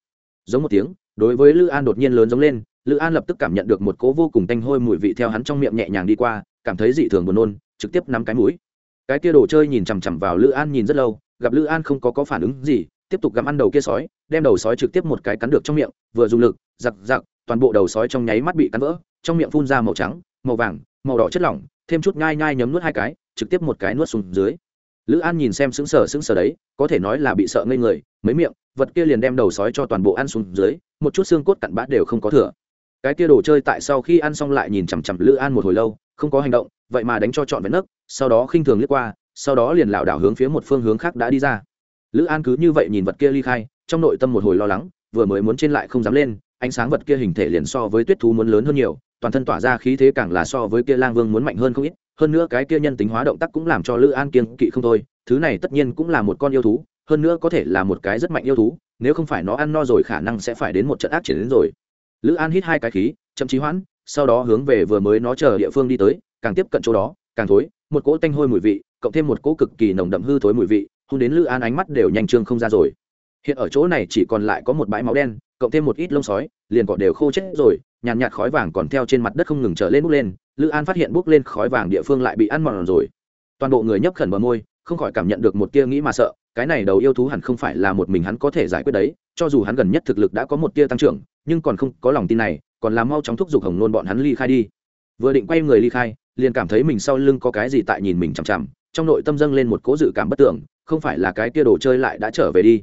Giống một tiếng, đối với lữ an đột nhiên lớn giống lên, lữ an lập tức cảm nhận được một cỗ vô cùng tanh hôi mùi vị theo hắn trong miệng nhẹ nhàng đi qua, cảm thấy dị thường buồn nôn, trực tiếp nắm cái mũi. Cái kia đồ chơi nhìn chằm chằm vào lữ an nhìn rất lâu, gặp lữ an không có có phản ứng gì, tiếp tục gặm ăn đầu kia sói, đem đầu sói trực tiếp một cái cắn được trong miệng, vừa dùng lực, giặc giặc, toàn bộ đầu sói trong nháy mắt bị cắn vỡ, trong miệng phun ra màu trắng màu vàng, màu đỏ chất lỏng, thêm chút ngai nhai nhấm nuốt hai cái, trực tiếp một cái nuốt xuống dưới. Lữ an nhìn xem sững sờ sững sờ đấy, có thể nói là bị sợ ngây người, mấy miệng, vật kia liền đem đầu sói cho toàn bộ ăn xuống dưới, một chút xương cốt cặn bã đều không có thừa. Cái kia đồ chơi tại sau khi ăn xong lại nhìn chằm chằm lữ an một hồi lâu, không có hành động, vậy mà đánh cho trọn vẹn nấc, sau đó khinh thường liếc qua, sau đó liền lảo đảo hướng phía một phương hướng khác đã đi ra. Lữ an cứ như vậy nhìn vật kia ly khai, trong nội tâm một hồi lo lắng, vừa mới muốn trên lại không dám lên, ánh sáng vật kia hình thể liền so với tuyết thú muốn lớn hơn nhiều toàn thân tỏa ra khí thế càng là so với kia lang vương muốn mạnh hơn không ít, hơn nữa cái kia nhân tính hóa động tác cũng làm cho lữ an kiên kỵ không thôi, thứ này tất nhiên cũng là một con yêu thú, hơn nữa có thể là một cái rất mạnh yêu thú, nếu không phải nó ăn no rồi khả năng sẽ phải đến một trận ác chiến đến rồi. Lữ an hít hai cái khí, chậm trí hoãn, sau đó hướng về vừa mới nó chờ địa phương đi tới, càng tiếp cận chỗ đó, càng thối, một cỗ tanh hôi mùi vị, cộng thêm một cỗ cực kỳ nồng đậm hư thối mùi vị, hôn đến lữ an ánh mắt đều nhanh trương không ra rồi. Hiện ở chỗ này chỉ còn lại có một bãi máu đen, cộng thêm một ít lông sói, liền cỏ đều khô chết rồi nhàn nhạt, khói vàng còn theo trên mặt đất không ngừng trở lên bốc lên lữ an phát hiện bốc lên khói vàng địa phương lại bị ăn mòn rồi. Toàn bộ người nhấp khẩn bờ môi không khỏi cảm nhận được một tia nghĩ mà sợ cái này đầu yêu thú hẳn không phải là một mình hắn có thể giải quyết đấy cho dù hắn gần nhất thực lực đã có một tia tăng trưởng nhưng còn không có lòng tin này còn làm mau chóng thúc giục hồng nôn bọn hắn ly khai đi. Vừa định quay người ly khai liền cảm thấy mình sau lưng có cái gì tại nhìn mình chằm chằm trong nội tâm dâng lên một cố dự cảm bất tưởng không phải là cái kia đồ chơi lại đã trở về đi.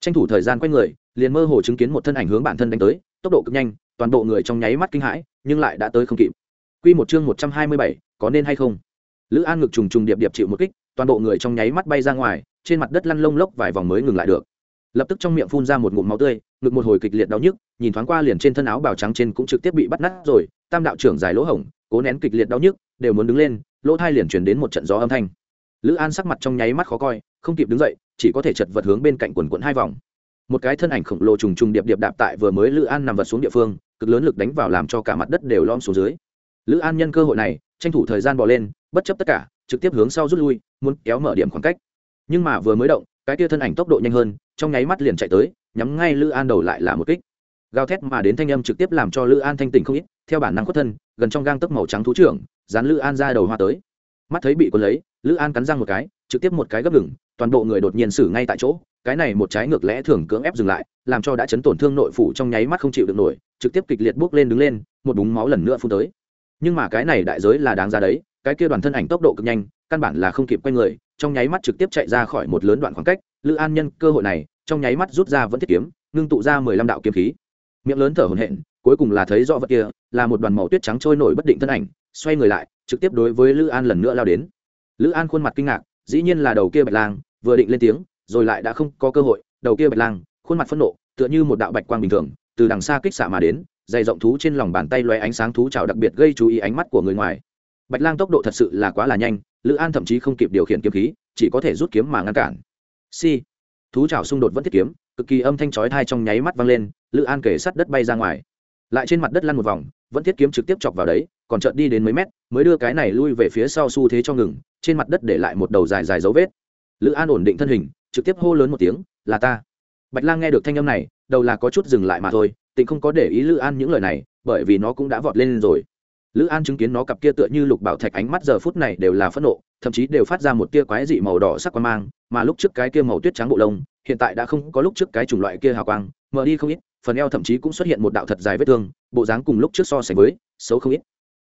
Tranh thủ thời gian quay người liền mơ hồ chứng kiến một thân ảnh hướng bản thân đánh tới tốc độ cực nhanh toàn bộ người trong nháy mắt kinh hãi nhưng lại đã tới không kịp Quy một chương một trăm hai mươi bảy, có nên hay không? Lữ An ngực trùng trùng điệp điệp chịu một kích, toàn bộ người trong nháy mắt bay ra ngoài, trên mặt đất lăn lông lốc vài vòng mới ngừng lại được. Lập tức trong miệng phun ra một ngụm máu tươi, ngực một hồi kịch liệt đau nhức, nhìn thoáng qua liền trên thân áo bào trắng trên cũng trực tiếp bị bắt nát rồi, tam đạo trưởng dài lỗ hổng, cố nén kịch liệt đau nhức, đều muốn đứng lên, lỗ thai liền truyền đến một trận gió âm thanh. Lữ An sắc mặt trong nháy mắt khó coi, không kịp đứng dậy, chỉ có thể chật vật hướng bên cạnh quần quần hai vòng một cái thân ảnh khổng lồ trùng trùng điệp điệp đạp tại vừa mới lữ an nằm vật xuống địa phương cực lớn lực đánh vào làm cho cả mặt đất đều lom xuống dưới. Lữ an nhân cơ hội này, tranh thủ thời gian bỏ lên, bất chấp tất cả, trực tiếp hướng sau rút lui, muốn kéo mở điểm khoảng cách. Nhưng mà vừa mới động, cái kia thân ảnh tốc độ nhanh hơn, trong nháy mắt liền chạy tới, nhắm ngay lữ an đầu lại là một kích. Gào thét mà đến thanh âm trực tiếp làm cho lữ an thanh tỉnh không ít, theo bản năng khuất thân, gần trong gang tấc màu trắng thú trưởng, dán lữ an ra đầu hoa tới. Mắt thấy bị cuốn lấy, lữ an cắn răng một cái trực tiếp một cái gấp ngừng, toàn bộ người đột nhiên xử ngay tại chỗ, cái này một trái ngược lẽ thường cưỡng ép dừng lại, làm cho đã chấn tổn thương nội phủ trong nháy mắt không chịu được nổi, trực tiếp kịch liệt bước lên đứng lên, một búng máu lần nữa phun tới. Nhưng mà cái này đại giới là đáng ra đấy, cái kia đoàn thân ảnh tốc độ cực nhanh, căn bản là không kịp quay người, trong nháy mắt trực tiếp chạy ra khỏi một lớn đoạn khoảng cách, lữ an nhân, cơ hội này, trong nháy mắt rút ra vẫn thiết kiếm, ngưng tụ ra mười lăm đạo kiếm khí. Miệng lớn thở hổn hển, cuối cùng là thấy rõ vật kia, là một đoàn màu tuyết trắng trôi nổi bất định thân ảnh, xoay người lại, trực tiếp đối với lữ an lần nữa lao đến. Lữ an khuôn mặt kinh ngạc dĩ nhiên là đầu kia bạch lang, vừa định lên tiếng, rồi lại đã không có cơ hội, đầu kia bạch lang, khuôn mặt phẫn nộ, tựa như một đạo bạch quang bình thường, từ đằng xa kích xạ mà đến, dày rộng thú trên lòng bàn tay loé ánh sáng thú trào đặc biệt gây chú ý ánh mắt của người ngoài. Bạch lang tốc độ thật sự là quá là nhanh, lữ an thậm chí không kịp điều khiển kiếm khí, chỉ có thể rút kiếm mà ngăn cản. Si. Thú trào xung đột vẫn thiết kiếm, cực kỳ âm thanh chói thai trong nháy mắt vang lên, lữ an kể sắt đất bay ra ngoài. Lại trên mặt đất lăn một vòng, vẫn thiết kiếm trực tiếp chọc vào đấy còn chợt đi đến mấy mét, mới đưa cái này lui về phía sau xu thế cho ngừng, trên mặt đất để lại một đầu dài dài dấu vết. Lữ an ổn định thân hình, trực tiếp hô lớn một tiếng, là ta. Bạch lang nghe được thanh âm này, đầu là có chút dừng lại mà thôi, tịnh không có để ý lữ an những lời này, bởi vì nó cũng đã vọt lên rồi. Lữ an chứng kiến nó cặp kia tựa như lục bảo thạch ánh mắt giờ phút này đều là phẫn nộ, thậm chí đều phát ra một tia quái dị màu đỏ sắc quan mang, mà lúc trước cái kia màu tuyết trắng bộ lông, hiện tại đã không có lúc trước cái chủng loại kia hào quang, mở đi không ít, phần eo thậm chí cũng xuất hiện một đạo thật dài vết thương, bộ dáng cùng lúc trước so sánh với, xấu không ít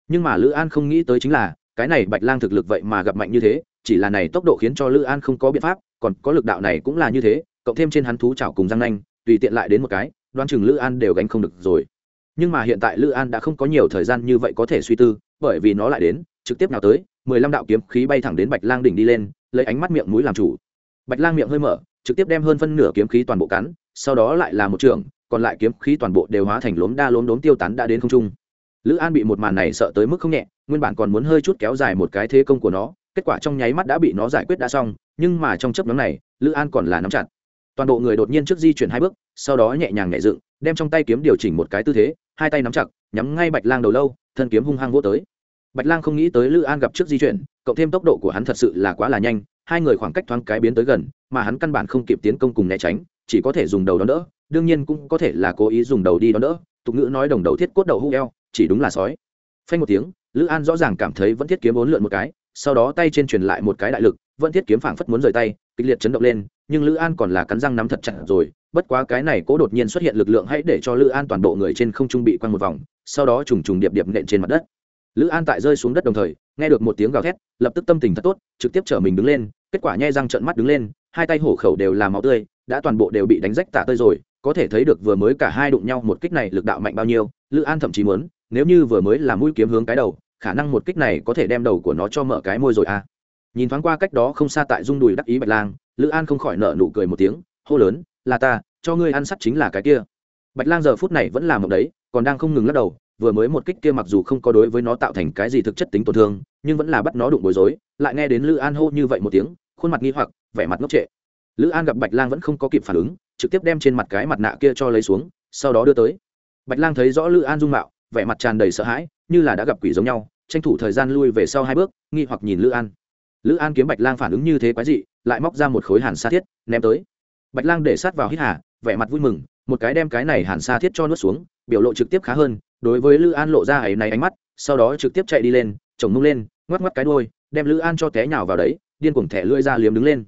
nhưng mà lữ an không nghĩ tới chính là, cái này bạch lang thực lực vậy mà gặp mạnh như thế, chỉ là này tốc độ khiến cho lữ an không có biện pháp, còn có lực đạo này cũng là như thế, cộng thêm trên hắn thú chảo cùng răng nanh, tùy tiện lại đến một cái đoan chừng lữ an đều gánh không được rồi. Nhưng mà hiện tại lữ an đã không có nhiều thời gian như vậy có thể suy tư, bởi vì nó lại đến, trực tiếp nào tới, mười lăm đạo kiếm khí bay thẳng đến bạch lang đỉnh đi lên, lấy ánh mắt miệng mũi làm chủ. Bạch lang miệng hơi mở, trực tiếp đem hơn phân nửa kiếm khí toàn bộ cắn, sau đó lại là một trường, còn lại kiếm khí toàn bộ đều hóa thành lốm đa lốm đốm tiêu tán đã đến không trung lữ an bị một màn này sợ tới mức không nhẹ, nguyên bản còn muốn hơi chút kéo dài một cái thế công của nó, kết quả trong nháy mắt đã bị nó giải quyết đã xong, nhưng mà trong chấp nhóm này, lữ an còn là nắm chặt. Toàn bộ người đột nhiên trước di chuyển hai bước, sau đó nhẹ nhàng nhẹ dựng, đem trong tay kiếm điều chỉnh một cái tư thế, hai tay nắm chặt, nhắm ngay bạch lang đầu lâu, thân kiếm hung hăng vô tới. Bạch lang không nghĩ tới lữ an gặp trước di chuyển, cộng thêm tốc độ của hắn thật sự là quá là nhanh, hai người khoảng cách thoáng cái biến tới gần, mà hắn căn bản không kịp tiến công cùng né tránh, chỉ có thể dùng đầu đón đỡ, đương nhiên cũng có thể là cố ý dùng đầu đi đón đỡ, tục ngữ nói đồng đầu thiết cốt đầu hũ eo chỉ đúng là sói. Phanh một tiếng, lữ an rõ ràng cảm thấy vẫn thiết kiếm bốn lượn một cái, sau đó tay trên truyền lại một cái đại lực, vẫn thiết kiếm phảng phất muốn rời tay, kịch liệt chấn động lên, nhưng lữ an còn là cắn răng nắm thật chặt rồi, bất quá cái này cố đột nhiên xuất hiện lực lượng hãy để cho lữ an toàn bộ người trên không trung bị quăng một vòng, sau đó trùng trùng điệp điệp nện trên mặt đất. Lữ an tại rơi xuống đất đồng thời, nghe được một tiếng gào thét, lập tức tâm tình thật tốt, trực tiếp chở mình đứng lên, kết quả nhai răng trợn mắt đứng lên, hai tay hổ khẩu đều là máu tươi, đã toàn bộ đều bị đánh rách tả tơi rồi, có thể thấy được vừa mới cả hai đụng nhau một kích này lực đạo mạnh bao nhiêu, lữ an thậm chí muốn nếu như vừa mới là mũi kiếm hướng cái đầu, khả năng một kích này có thể đem đầu của nó cho mở cái môi rồi à. Nhìn thoáng qua cách đó không xa tại dung đùi đắc ý bạch lang, lữ an không khỏi nợ nụ cười một tiếng, hô lớn, là ta, cho ngươi ăn sắt chính là cái kia. Bạch lang giờ phút này vẫn làm mộng đấy, còn đang không ngừng lắc đầu, vừa mới một kích kia mặc dù không có đối với nó tạo thành cái gì thực chất tính tổn thương, nhưng vẫn là bắt nó đụng bối rối, lại nghe đến lữ an hô như vậy một tiếng, khuôn mặt nghi hoặc, vẻ mặt ngốc trệ. Lữ an gặp bạch lang vẫn không có kịp phản ứng, trực tiếp đem trên mặt cái mặt nạ kia cho lấy xuống, sau đó đưa tới. Bạch lang thấy rõ lữ an dung mạo vẻ mặt tràn đầy sợ hãi, như là đã gặp quỷ giống nhau, tranh thủ thời gian lui về sau hai bước, nghi hoặc nhìn lữ an. Lữ an kiếm bạch lang phản ứng như thế quái dị, lại móc ra một khối hàn sa thiết, ném tới. Bạch lang để sát vào hít hà, vẻ mặt vui mừng, một cái đem cái này hàn sa thiết cho nuốt xuống, biểu lộ trực tiếp khá hơn, đối với lữ an lộ ra ấy này ánh mắt, sau đó trực tiếp chạy đi lên, chồng mông lên, ngoắc ngoắc cái đôi đem lữ an cho té nhào vào đấy, điên cuồng thẻ lưỡi ra liếm đứng lên.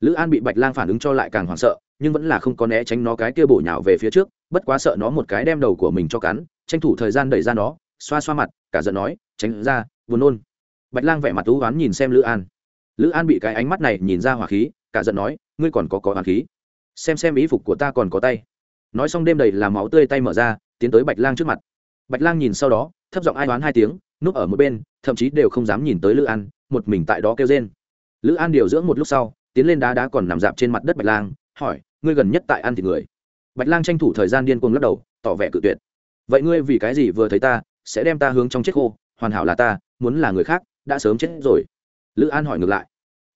Lữ an bị bạch lang phản ứng cho lại càng hoảng sợ, nhưng vẫn là không có né tránh nó cái kia bổ nhào về phía trước, bất quá sợ nó một cái đem đầu của mình cho cắn tranh thủ thời gian đẩy ra nó, xoa xoa mặt, cả giận nói, tránh ra, buồn nôn. Bạch lang vẻ mặt thú oán nhìn xem lữ an. Lữ an bị cái ánh mắt này nhìn ra hỏa khí, cả giận nói, ngươi còn có có hỏa khí. Xem xem ý phục của ta còn có tay. Nói xong đêm đầy làm máu tươi tay mở ra, tiến tới bạch lang trước mặt. Bạch lang nhìn sau đó, thấp giọng ai oán hai tiếng, núp ở một bên, thậm chí đều không dám nhìn tới lữ an, một mình tại đó kêu rên. Lữ an điều dưỡng một lúc sau, tiến lên đá đá còn nằm dạp trên mặt đất bạch lang, hỏi, ngươi gần nhất tại ăn thịt người? Bạch lang tranh thủ thời gian điên cuồng lắc đầu, tỏ vẻ cự tuyệt vậy ngươi vì cái gì vừa thấy ta, sẽ đem ta hướng trong chết khô? Hoàn hảo là ta, muốn là người khác, đã sớm chết rồi. Lữ an hỏi ngược lại.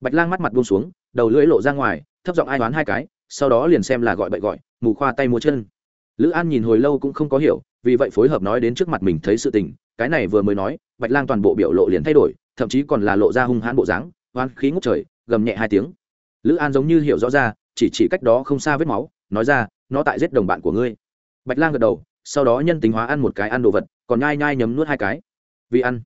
Bạch lang mắt mặt buông xuống, đầu lưỡi lộ ra ngoài, thấp giọng ai đoán hai cái, sau đó liền xem là gọi bậy gọi, mù khoa tay múa chân. Lữ an nhìn hồi lâu cũng không có hiểu, vì vậy phối hợp nói đến trước mặt mình thấy sự tình, cái này vừa mới nói, bạch lang toàn bộ biểu lộ liền thay đổi, thậm chí còn là lộ ra hung hãn bộ dáng oan khí ngốc trời, gầm nhẹ hai tiếng. Lữ an giống như hiểu rõ ra, chỉ chỉ cách đó không xa vết máu, nói ra, nó tại giết đồng bạn của ngươi. Bạch lang gật đầu sau đó nhân tính hóa ăn một cái ăn đồ vật, còn nhai nhai nhấm nuốt hai cái. Vì ăn.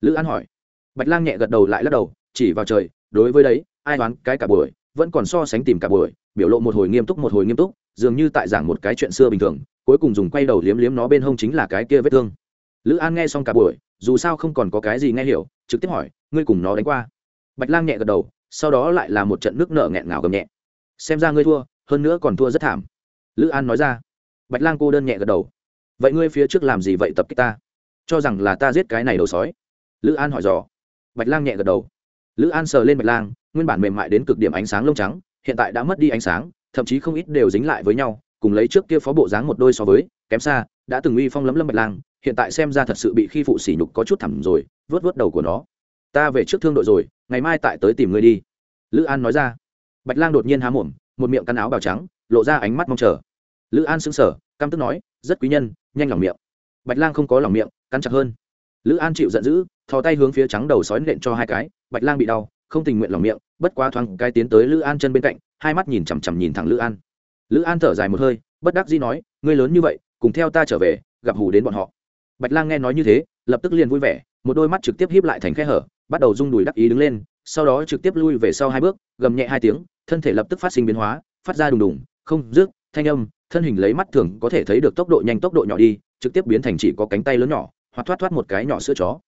Lữ an hỏi. Bạch lang nhẹ gật đầu lại lắc đầu, chỉ vào trời, đối với đấy, ai đoán cái cả buổi, vẫn còn so sánh tìm cả buổi, biểu lộ một hồi nghiêm túc một hồi nghiêm túc, dường như tại giảng một cái chuyện xưa bình thường, cuối cùng dùng quay đầu liếm liếm nó bên hông chính là cái kia vết thương. Lữ an nghe xong cả buổi, dù sao không còn có cái gì nghe hiểu, trực tiếp hỏi, ngươi cùng nó đánh qua? Bạch lang nhẹ gật đầu, sau đó lại là một trận nước nở nghẹn ngào gầm nhẹ. Xem ra ngươi thua, hơn nữa còn thua rất thảm. Lữ an nói ra. Bạch lang cô đơn nhẹ gật đầu vậy ngươi phía trước làm gì vậy tập kích ta? Cho rằng là ta giết cái này đầu sói. Lữ an hỏi dò. Bạch lang nhẹ gật đầu. Lữ an sờ lên bạch lang, nguyên bản mềm mại đến cực điểm ánh sáng lông trắng, hiện tại đã mất đi ánh sáng, thậm chí không ít đều dính lại với nhau, cùng lấy trước kia phó bộ dáng một đôi so với, kém xa, đã từng uy phong lấm lâm bạch lang, hiện tại xem ra thật sự bị khi phụ sỉ nhục có chút thẳm rồi vớt vớt đầu của nó. Ta về trước thương đội rồi, ngày mai tại tới tìm ngươi đi. Lữ an nói ra. Bạch lang đột nhiên há mồm, một miệng căn áo bào trắng, lộ ra ánh mắt mong chờ. Lữ an sững sờ, căm tức nói, rất quý nhân nhanh lòng miệng. Bạch lang không có lòng miệng, cắn chặt hơn. Lữ an chịu giận dữ, thò tay hướng phía trắng đầu sói nện cho hai cái. Bạch lang bị đau, không tình nguyện lòng miệng, bất quá thoáng cái tiến tới lữ an chân bên cạnh, hai mắt nhìn chằm chằm nhìn thẳng lữ an. Lữ an thở dài một hơi, bất đắc dĩ nói, ngươi lớn như vậy, cùng theo ta trở về, gặp hù đến bọn họ. Bạch lang nghe nói như thế, lập tức liền vui vẻ, một đôi mắt trực tiếp híp lại thành khe hở, bắt đầu rung đùi đắc ý đứng lên, sau đó trực tiếp lui về sau hai bước, gầm nhẹ hai tiếng, thân thể lập tức phát sinh biến hóa, phát ra đùng đùng, không rước thanh âm thân hình lấy mắt thường có thể thấy được tốc độ nhanh tốc độ nhỏ đi, trực tiếp biến thành chỉ có cánh tay lớn nhỏ, hoặc thoát thoát một cái nhỏ sữa chó.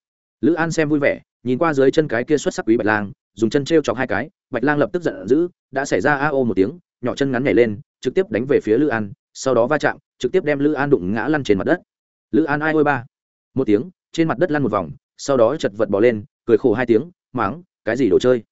Lữ an xem vui vẻ, nhìn qua dưới chân cái kia xuất sắc quý bạch lang, dùng chân t r e o chọc hai cái, bạch lang lập tức giận dữ, đã xảy ra a ô một tiếng, nhỏ chân ngắn nhảy lên, trực tiếp đánh về phía lữ an, sau đó va chạm, trực tiếp đem lữ an đụng ngã lăn trên mặt đất. Lữ an ai ôi ba. Một tiếng, trên mặt đất lăn một vòng, sau đó chật vật bỏ lên, cười khổ hai tiếng, máng, cái gì đồ chơi?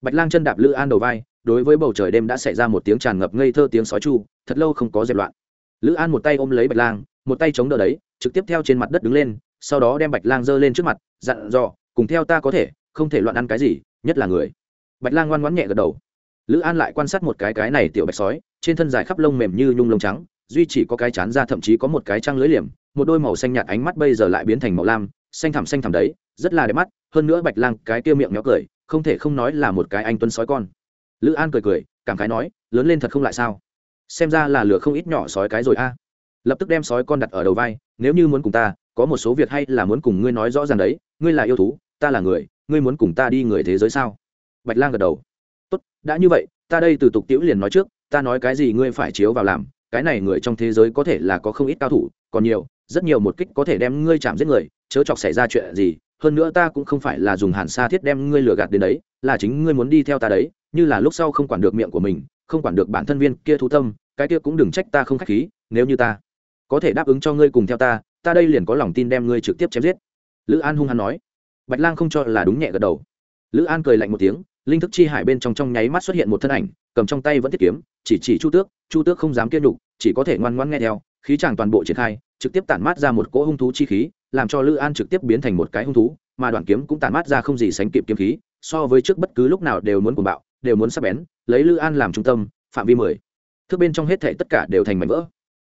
Bạch lang chân đạp lữ an đầu vai đối với bầu trời đêm đã xảy ra một tiếng tràn ngập ngây thơ tiếng sói chu, thật lâu không có dẹp loạn. Lữ an một tay ôm lấy bạch lang, một tay chống đỡ đấy, trực tiếp theo trên mặt đất đứng lên, sau đó đem bạch lang giơ lên trước mặt, dặn dò, cùng theo ta có thể, không thể loạn ăn cái gì, nhất là người. Bạch lang ngoan ngoãn nhẹ gật đầu. Lữ an lại quan sát một cái cái này tiểu bạch sói, trên thân dài khắp lông mềm như nhung lông trắng, duy chỉ có cái chán ra thậm chí có một cái trăng lưới liềm, một đôi màu xanh nhạt ánh mắt bây giờ lại biến thành màu lam, xanh thẳm xanh thẳm đấy, rất là đẹp mắt, hơn nữa bạch lang cái kia miệng nhỏ cười, không thể không nói là một cái anh tuấn sói con lữ an cười cười, cảm khái nói, lớn lên thật không lại sao? Xem ra là lửa không ít nhỏ sói cái rồi a. Lập tức đem sói con đặt ở đầu vai, nếu như muốn cùng ta, có một số việc hay là muốn cùng ngươi nói rõ ràng đấy, ngươi là yêu thú, ta là người, ngươi muốn cùng ta đi người thế giới sao? Bạch lang gật đầu. Tốt, đã như vậy, ta đây từ tục tiễu liền nói trước, ta nói cái gì ngươi phải chiếu vào làm, cái này người trong thế giới có thể là có không ít cao thủ, còn nhiều, rất nhiều một kích có thể đem ngươi chạm giết người, chớ chọc xảy ra chuyện gì hơn nữa ta cũng không phải là dùng hàn sa thiết đem ngươi lừa gạt đến đấy, là chính ngươi muốn đi theo ta đấy, như là lúc sau không quản được miệng của mình, không quản được bản thân viên kia thú tâm, cái kia cũng đừng trách ta không khách khí, nếu như ta có thể đáp ứng cho ngươi cùng theo ta ta đây liền có lòng tin đem ngươi trực tiếp chém giết. Lữ an hung hăng nói. Bạch lang không cho là đúng nhẹ gật đầu. Lữ an cười lạnh một tiếng, linh thức chi hải bên trong trong nháy mắt xuất hiện một thân ảnh, cầm trong tay vẫn tiết kiếm, chỉ chỉ chu tước chu tước không dám kiên nhục, chỉ có thể ngoan ngoãn nghe theo, khí chàng toàn bộ triển khai, trực tiếp tản mát ra một cỗ hung thú chi khí làm cho lữ an trực tiếp biến thành một cái hung thú, mà đoạn kiếm cũng tản mát ra không gì sánh kịp kiếm khí, so với trước bất cứ lúc nào đều muốn cuồng bạo, đều muốn sắp bén, lấy lữ an làm trung tâm, phạm vi mười. Thước bên trong hết thể tất cả đều thành mảnh vỡ.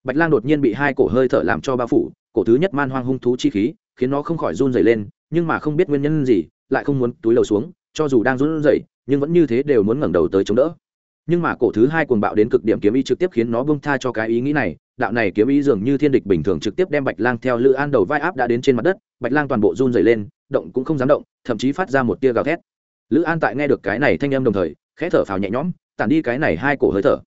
Bạch lang đột nhiên bị hai cổ hơi thở làm cho bao phủ, cổ thứ nhất man hoang hung thú chi khí, khiến nó không khỏi run dày lên, nhưng mà không biết nguyên nhân gì, lại không muốn túi đầu xuống, cho dù đang run rẩy, nhưng vẫn như thế đều muốn ngẩng đầu tới chống đỡ. Nhưng mà cổ thứ hai cuồng bạo đến cực điểm kiếm ý trực tiếp khiến nó bông tha cho cái ý nghĩ này đạo này kiếm ý dường như thiên địch bình thường trực tiếp đem bạch lang theo lữ an đầu vai áp đã đến trên mặt đất, bạch lang toàn bộ run dày lên, động cũng không dám động, thậm chí phát ra một tia gào thét. Lữ an tại nghe được cái này thanh âm đồng thời, khẽ thở phào nhẹ nhõm, tản đi cái này hai cổ hơi thở.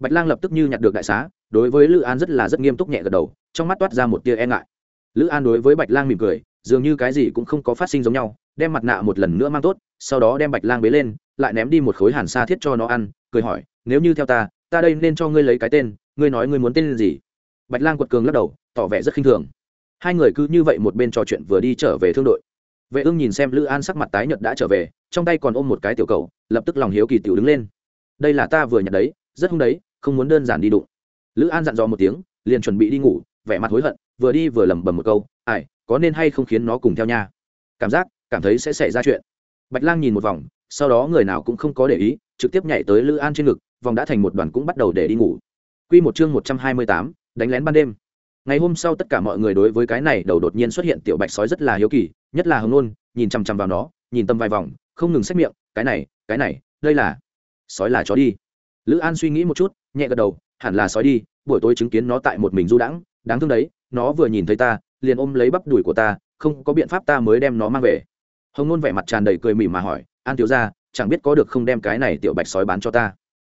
Bạch lang lập tức như nhặt được đại xá, đối với lữ an rất là rất nghiêm túc nhẹ gật đầu, trong mắt toát ra một tia e ngại. Lữ an đối với bạch lang mỉm cười, dường như cái gì cũng không có phát sinh giống nhau, đem mặt nạ một lần nữa mang tốt, sau đó đem bạch lang bế lên, lại ném đi một khối hàn sa thiết cho nó ăn, cười hỏi, nếu như theo ta ta đây nên cho ngươi lấy cái tên ngươi nói ngươi muốn tên gì? Bạch lang quật cường lắc đầu, tỏ vẻ rất khinh thường. Hai người cứ như vậy một bên trò chuyện vừa đi trở về thương đội. Vệ ương nhìn xem lữ an sắc mặt tái nhợt đã trở về, trong tay còn ôm một cái tiểu cầu, lập tức lòng hiếu kỳ tiểu đứng lên. Đây là ta vừa nhặt đấy, rất hung đấy, không muốn đơn giản đi đụng. Lữ an dặn dò một tiếng, liền chuẩn bị đi ngủ, vẻ mặt hối hận, vừa đi vừa lẩm bẩm một câu, ai, có nên hay không khiến nó cùng theo nha? Cảm giác, cảm thấy sẽ xảy ra chuyện. Bạch lang nhìn một vòng, sau đó người nào cũng không có để ý, trực tiếp nhảy tới lữ an trên ngực, vòng đã thành một đoàn cũng bắt đầu để đi ngủ. Quy một chương một trăm hai mươi tám, đánh lén ban đêm. Ngày hôm sau tất cả mọi người đối với cái này đầu đột nhiên xuất hiện tiểu bạch sói rất là hiếu kỳ nhất là hồng nôn nhìn chằm chằm vào nó nhìn tâm vài vòng không ngừng xét miệng cái này cái này đây là sói là chó đi. Lữ an suy nghĩ một chút nhẹ gật đầu hẳn là sói đi buổi tối chứng kiến nó tại một mình du đãng. Đáng thương đấy nó vừa nhìn thấy ta liền ôm lấy bắp đùi của ta không có biện pháp ta mới đem nó mang về. Hồng nôn vẻ mặt tràn đầy cười mỉm mà hỏi an thiếu gia chẳng biết có được không đem cái này tiểu bạch sói bán cho ta?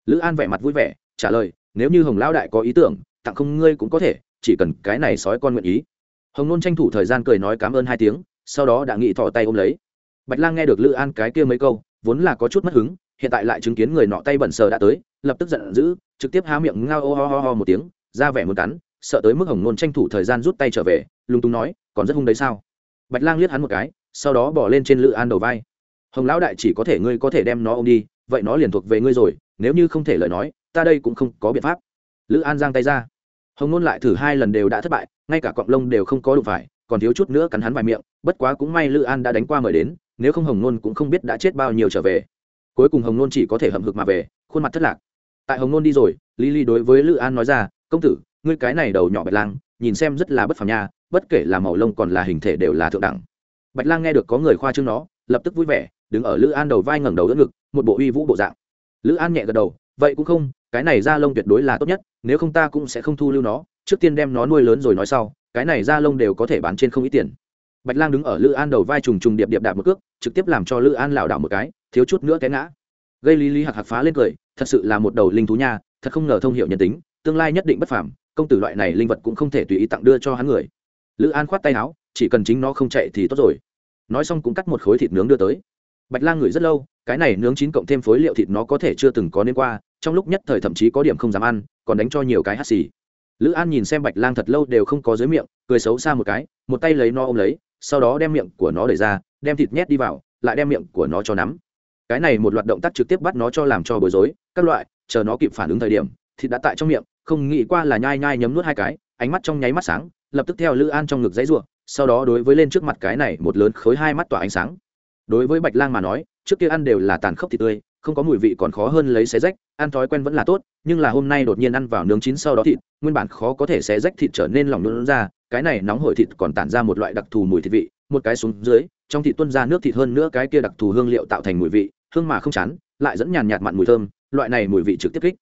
Lữ an vẻ mặt vui vẻ trả lời nếu như hồng lão đại có ý tưởng, tặng không ngươi cũng có thể, chỉ cần cái này sói con nguyện ý. Hồng nôn tranh thủ thời gian cười nói cảm ơn hai tiếng, sau đó đã nghị thỏ tay ôm lấy. Bạch lang nghe được lữ an cái kia mấy câu, vốn là có chút mất hứng, hiện tại lại chứng kiến người nọ tay bẩn sờ đã tới, lập tức giận dữ, trực tiếp há miệng ngao ô ho ho ho một tiếng, ra vẻ muốn cắn, sợ tới mức hồng nôn tranh thủ thời gian rút tay trở về, lúng túng nói, còn rất hung đấy sao? Bạch lang liếc hắn một cái, sau đó bỏ lên trên lữ an đầu vai. Hồng lão đại chỉ có thể ngươi có thể đem nó ôm đi, vậy nó liền thuộc về ngươi rồi, nếu như không thể lời nói ta đây cũng không có biện pháp. Lữ an giang tay ra. Hồng nôn lại thử hai lần đều đã thất bại, ngay cả cọng lông đều không có đụng phải, còn thiếu chút nữa cắn hắn vài miệng, bất quá cũng may lữ an đã đánh qua mời đến, nếu không hồng nôn cũng không biết đã chết bao nhiêu trở về. Cuối cùng hồng nôn chỉ có thể hậm hực mà về, khuôn mặt thất lạc. Tại hồng nôn đi rồi lý lý đối với lữ an nói ra, công tử, ngươi cái này đầu nhỏ bạch lang, nhìn xem rất là bất phàm nha, bất kể là màu lông còn là hình thể đều là thượng đẳng. Bạch lang nghe được có người khoa trương nó, lập tức vui vẻ, đứng ở lữ an đầu vai ngẩng đầu đỡ ngực, một bộ uy vũ bộ dạng. Lữ an nhẹ gật đầu vậy cũng không, cái này da lông tuyệt đối là tốt nhất, nếu không ta cũng sẽ không thu lưu nó. Trước tiên đem nó nuôi lớn rồi nói sau, cái này da lông đều có thể bán trên không ít tiền. Bạch lang đứng ở lữ an đầu vai trùng trùng điệp điệp đạp một cước, trực tiếp làm cho lữ an lảo đảo một cái, thiếu chút nữa té ngã. Gây lý lý hạc hạc phá lên cười, thật sự là một đầu linh thú nha, thật không ngờ thông hiệu nhân tính, tương lai nhất định bất phàm, công tử loại này linh vật cũng không thể tùy ý tặng đưa cho hắn người. Lữ an khoát tay áo, chỉ cần chính nó không chạy thì tốt rồi. Nói xong cũng cắt một khối thịt nướng đưa tới bạch lang ngửi rất lâu, cái này nướng chín cộng thêm phối liệu thịt nó có thể chưa từng có nên qua, trong lúc nhất thời thậm chí có điểm không dám ăn, còn đánh cho nhiều cái hắt xì. Lữ an nhìn xem bạch lang thật lâu đều không có dưới miệng, cười xấu xa một cái, một tay lấy nó ôm lấy, sau đó đem miệng của nó đẩy ra, đem thịt nhét đi vào, lại đem miệng của nó cho nắm. Cái này một loạt động tác trực tiếp bắt nó cho làm cho bối rối, các loại, chờ nó kịp phản ứng thời điểm, thịt đã tại trong miệng, không nghĩ qua là nhai nhai nhấm nuốt hai cái, ánh mắt trong nháy mắt sáng, lập tức theo lữ an trong ngực dãy ruộng sau đó đối với lên trước mặt cái này một lớn khối hai mắt tỏa ánh sáng đối với bạch lang mà nói, trước kia ăn đều là tàn khốc thịt tươi, không có mùi vị còn khó hơn lấy xé rách, ăn thói quen vẫn là tốt, nhưng là hôm nay đột nhiên ăn vào nướng chín sau đó thịt, nguyên bản khó có thể xé rách thịt trở nên lỏng nướng ra, cái này nóng hổi thịt còn tản ra một loại đặc thù mùi thịt vị, một cái xuống dưới, trong thịt tuân ra nước thịt hơn nữa cái kia đặc thù hương liệu tạo thành mùi vị, hương mà không chán, lại dẫn nhàn nhạt mặn mùi thơm, loại này mùi vị trực tiếp kích.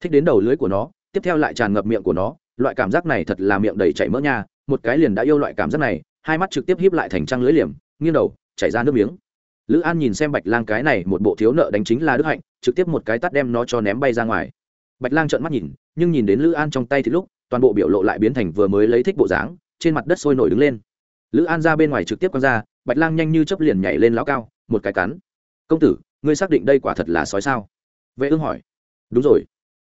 Thích đến đầu lưới của nó, tiếp theo lại tràn ngập miệng của nó, loại cảm giác này thật là miệng đầy chảy mỡ nha, một cái liền đã yêu loại cảm giác này, hai mắt trực tiếp híp lại thành trăng lưới liềm, nghiêng đầu, chảy ra nước miếng lữ an nhìn xem bạch lang cái này một bộ thiếu nợ đánh chính là đức hạnh, trực tiếp một cái tắt đem nó cho ném bay ra ngoài. Bạch lang trợn mắt nhìn, nhưng nhìn đến lữ an trong tay thì lúc, toàn bộ biểu lộ lại biến thành vừa mới lấy thích bộ dáng, trên mặt đất sôi nổi đứng lên. Lữ an ra bên ngoài trực tiếp quăng ra, bạch lang nhanh như chấp liền nhảy lên lão cao, một cái cắn. Công tử, ngươi xác định đây quả thật là sói sao? Vệ ương hỏi. Đúng rồi.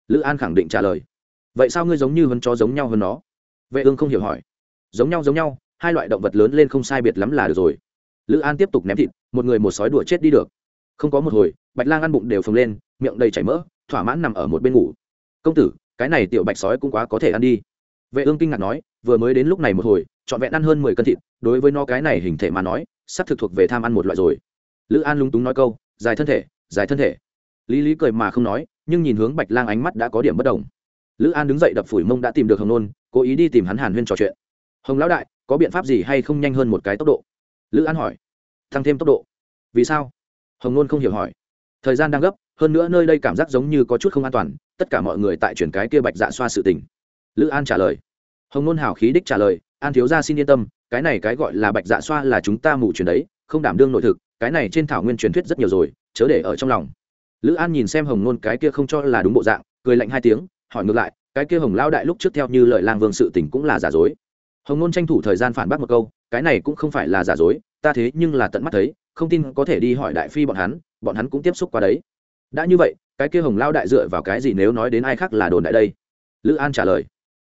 Lữ an khẳng định trả lời. Vậy sao ngươi giống như hơn chó giống nhau hơn nó? Vệ ương không hiểu hỏi. Giống nhau giống nhau, hai loại động vật lớn lên không sai biệt lắm là được rồi lữ an tiếp tục ném thịt, một người một sói đùa chết đi được. Không có một hồi, bạch lang ăn bụng đều phồng lên, miệng đầy chảy mỡ, thỏa mãn nằm ở một bên ngủ. Công tử, cái này tiểu bạch sói cũng quá có thể ăn đi. Vệ ương kinh ngạc nói, vừa mới đến lúc này một hồi, trọn vẹn ăn hơn mười cân thịt, đối với nó cái này hình thể mà nói sắp thực thuộc về tham ăn một loại rồi. Lữ an lúng túng nói câu, dài thân thể, dài thân thể. Lý lý cười mà không nói, nhưng nhìn hướng bạch lang ánh mắt đã có điểm bất đồng. Lữ an đứng dậy đập phủi mông đã tìm được hồng nôn, cố ý đi tìm hắn hàn huyên trò chuyện. Hồng lão đại, có biện pháp gì hay không nhanh hơn một cái tốc độ? Lữ an hỏi tăng thêm tốc độ. Vì sao? Hồng nôn không hiểu hỏi. Thời gian đang gấp, hơn nữa nơi đây cảm giác giống như có chút không an toàn, tất cả mọi người tại chuyển cái kia bạch dạ xoa sự tình. Lữ an trả lời. Hồng nôn hào khí đích trả lời, an thiếu gia xin yên tâm, cái này cái gọi là bạch dạ xoa là chúng ta mù truyền đấy, không đảm đương nội thực, cái này trên thảo nguyên truyền thuyết rất nhiều rồi, chớ để ở trong lòng. Lữ an nhìn xem hồng nôn cái kia không cho là đúng bộ dạng, cười lạnh hai tiếng, hỏi ngược lại, cái kia hồng lao đại lúc trước theo như lời lang vương sự tình cũng là giả dối. Hồng nôn tranh thủ thời gian phản bác một câu cái này cũng không phải là giả dối, ta thế nhưng là tận mắt thấy, không tin có thể đi hỏi đại phi bọn hắn bọn hắn cũng tiếp xúc qua đấy. Đã như vậy, cái kia hồng lao đại dựa vào cái gì nếu nói đến ai khác là đồn đại đây? Lữ an trả lời.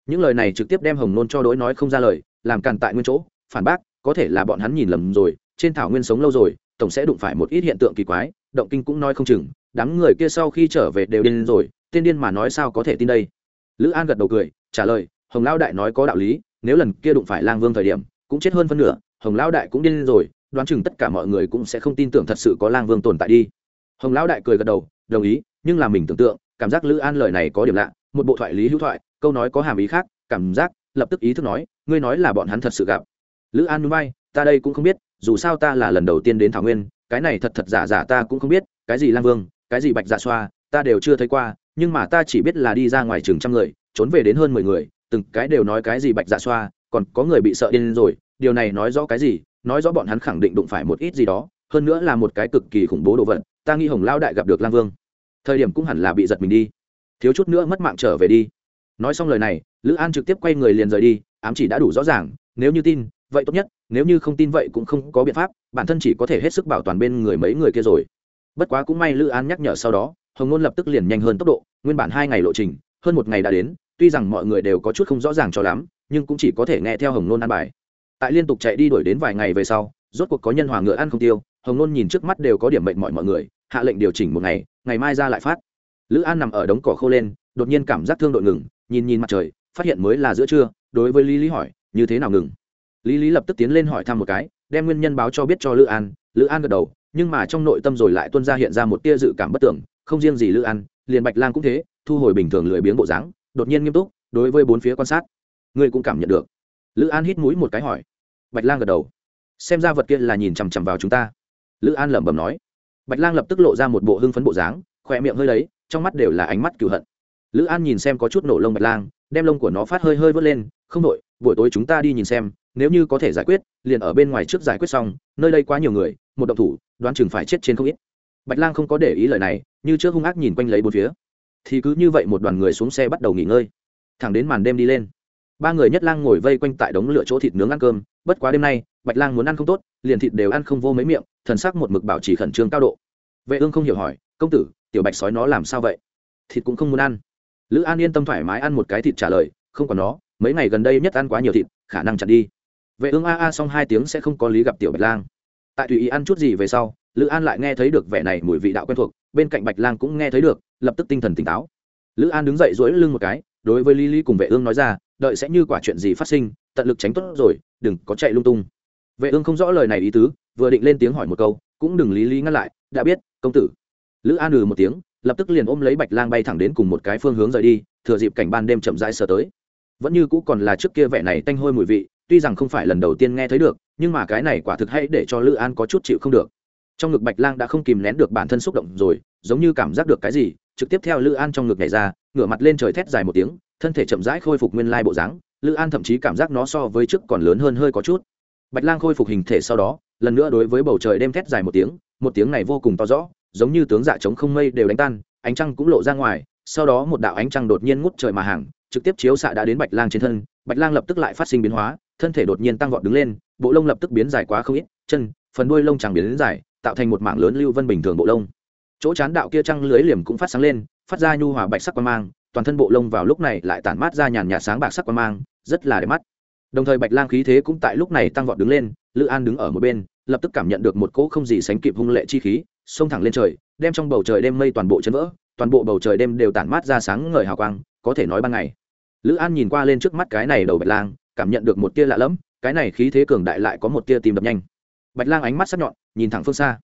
Những lời này trực tiếp đem hồng nôn cho đối nói không ra lời, làm càn tại nguyên chỗ, phản bác, có thể là bọn hắn nhìn lầm rồi, trên thảo nguyên sống lâu rồi, tổng sẽ đụng phải một ít hiện tượng kỳ quái, động kinh cũng nói không chừng, đám người kia sau khi trở về đều điên rồi tên điên mà nói sao có thể tin đây? Lữ an gật đầu cười, trả lời, hồng lao đại nói có đạo lý, nếu lần kia đụng phải lang vương thời điểm cũng chết hơn phân nửa, hồng lão đại cũng điên rồi, đoán chừng tất cả mọi người cũng sẽ không tin tưởng thật sự có lang vương tồn tại đi. Hồng lão đại cười gật đầu, đồng ý, nhưng là mình tưởng tượng, cảm giác lữ an lời này có điểm lạ, một bộ thoại lý hữu thoại, câu nói có hàm ý khác, cảm giác, lập tức ý thức nói, ngươi nói là bọn hắn thật sự gặp. Lữ an núi bay ta đây cũng không biết, dù sao ta là lần đầu tiên đến thảo nguyên, cái này thật thật giả giả ta cũng không biết, cái gì lang vương, cái gì bạch dạ xoa, ta đều chưa thấy qua, nhưng mà ta chỉ biết là đi ra ngoài chừng trăm người, trốn về đến hơn mười người, từng cái đều nói cái gì bạch dạ xoa còn có người bị sợ điên rồi, điều này nói rõ cái gì? Nói rõ bọn hắn khẳng định đụng phải một ít gì đó, hơn nữa là một cái cực kỳ khủng bố đồ vật, ta nghĩ hồng lao đại gặp được lang vương. Thời điểm cũng hẳn là bị giật mình đi. Thiếu chút nữa mất mạng trở về đi. Nói xong lời này, lữ an trực tiếp quay người liền rời đi, ám chỉ đã đủ rõ ràng, nếu như tin, vậy tốt nhất, nếu như không tin vậy cũng không có biện pháp, bản thân chỉ có thể hết sức bảo toàn bên người mấy người kia rồi. Bất quá cũng may lữ an nhắc nhở sau đó, hồng nôn lập tức liền nhanh hơn tốc độ, nguyên bản hai ngày lộ trình, hơn một ngày đã đến, tuy rằng mọi người đều có chút không rõ ràng cho lắm nhưng cũng chỉ có thể nghe theo hồng nôn ăn bài. Tại liên tục chạy đi đuổi đến vài ngày về sau, rốt cuộc có nhân hòa ngựa ăn không tiêu, hồng nôn nhìn trước mắt đều có điểm mệnh mọi mọi người, hạ lệnh điều chỉnh một ngày ngày mai ra lại phát. Lữ an nằm ở đống cỏ khô lên, đột nhiên cảm giác thương đội ngừng, nhìn nhìn mặt trời, phát hiện mới là giữa trưa, đối với lý lý hỏi, như thế nào ngừng? Lý lý lập tức tiến lên hỏi thăm một cái, đem nguyên nhân báo cho biết cho lữ an. Lữ an gật đầu, nhưng mà trong nội tâm rồi lại tuân ra hiện ra một tia dự cảm bất tưởng, không riêng gì lữ an, liền bạch lang cũng thế, thu hồi bình thường lười biếng bộ dáng, đột nhiên nghiêm túc, đối với bốn phía quan sát ngươi cũng cảm nhận được. Lữ an hít mũi một cái hỏi. Bạch lang gật đầu. Xem ra vật kia là nhìn chằm chằm vào chúng ta. Lữ an lẩm bẩm nói. Bạch lang lập tức lộ ra một bộ hưng phấn bộ dáng, khỏe miệng hơi đấy, trong mắt đều là ánh mắt cựu hận. Lữ an nhìn xem có chút nổ lông bạch lang, đem lông của nó phát hơi hơi vớt lên, không đội, buổi tối chúng ta đi nhìn xem, nếu như có thể giải quyết, liền ở bên ngoài trước giải quyết xong, nơi đây quá nhiều người, một động thủ, đoán chừng phải chết trên không ít. Bạch lang không có để ý lời này, như trước hung ác nhìn quanh lấy bốn phía. Thì cứ như vậy một đoàn người xuống xe bắt đầu nghỉ ngơi. Thẳng đến màn đêm đi lên ba người nhất lang ngồi vây quanh tại đống lửa chỗ thịt nướng ăn cơm, bất quá đêm nay, bạch lang muốn ăn không tốt, liền thịt đều ăn không vô mấy miệng, thần sắc một mực bảo trì khẩn trương cao độ. Vệ ương không hiểu hỏi, công tử, tiểu bạch sói nó làm sao vậy? Thịt cũng không muốn ăn. Lữ an yên tâm thoải mái ăn một cái thịt trả lời, không còn nó, mấy ngày gần đây nhất ăn quá nhiều thịt, khả năng chặn đi. Vệ ương a a xong hai tiếng sẽ không có lý gặp tiểu bạch lang. Tại tùy ý ăn chút gì về sau, lữ an lại nghe thấy được vẻ này mùi vị đạo quen thuộc, bên cạnh bạch lang cũng nghe thấy được, lập tức tinh thần tỉnh táo. Lữ an đứng dậy dỗi lưng một cái đối với lý lý cùng vệ ương nói ra, đợi sẽ như quả chuyện gì phát sinh, tận lực tránh tốt rồi, đừng có chạy lung tung. Vệ ương không rõ lời này ý tứ, vừa định lên tiếng hỏi một câu, cũng đừng lý lý ngăn lại, đã biết, công tử. Lữ an ừ một tiếng, lập tức liền ôm lấy bạch lang bay thẳng đến cùng một cái phương hướng rời đi, thừa dịp cảnh ban đêm chậm rãi sờ tới. Vẫn như cũ còn là trước kia vẻ này tanh hôi mùi vị, tuy rằng không phải lần đầu tiên nghe thấy được, nhưng mà cái này quả thực hay để cho lữ an có chút chịu không được. Trong ngực bạch lang đã không kìm nén được bản thân xúc động rồi, giống như cảm giác được cái gì, trực tiếp theo lữ an trong ngực nhảy ra ngửa mặt lên trời thét dài một tiếng, thân thể chậm rãi khôi phục nguyên lai bộ dáng, lữ an thậm chí cảm giác nó so với trước còn lớn hơn hơi có chút. Bạch lang khôi phục hình thể sau đó, lần nữa đối với bầu trời đêm thét dài một tiếng một tiếng này vô cùng to rõ, giống như tướng dạ trống không mây đều đánh tan, ánh trăng cũng lộ ra ngoài, sau đó một đạo ánh trăng đột nhiên ngút trời mà hàng, trực tiếp chiếu xạ đã đến bạch lang trên thân, bạch lang lập tức lại phát sinh biến hóa, thân thể đột nhiên tăng vọt đứng lên, bộ lông lập tức biến dài quá không ít, chân, phần đuôi lông chẳng biến đến dài, tạo thành một mảng lớn lưu vân bình thường bộ lông. Chỗ chán đạo kia trăng lưới liềm cũng phát sáng lên phát ra nhu hòa bạch sắc quan mang, toàn thân bộ lông vào lúc này lại tản mát ra nhàn nhạt sáng bạc sắc quan mang, rất là đẹp mắt. Đồng thời bạch lang khí thế cũng tại lúc này tăng vọt đứng lên, lữ an đứng ở một bên, lập tức cảm nhận được một cỗ không gì sánh kịp hung lệ chi khí, xông thẳng lên trời, đem trong bầu trời đêm mây toàn bộ chấn vỡ, toàn bộ bầu trời đêm đều tản mát ra sáng ngời hào quang, có thể nói ban ngày. Lữ an nhìn qua lên trước mắt cái này đầu bạch lang, cảm nhận được một tia lạ lẫm, cái này khí thế cường đại lại có một tia tìm đập nhanh. Bạch lang ánh mắt sắc nhọn, nhìn thẳng phương xa.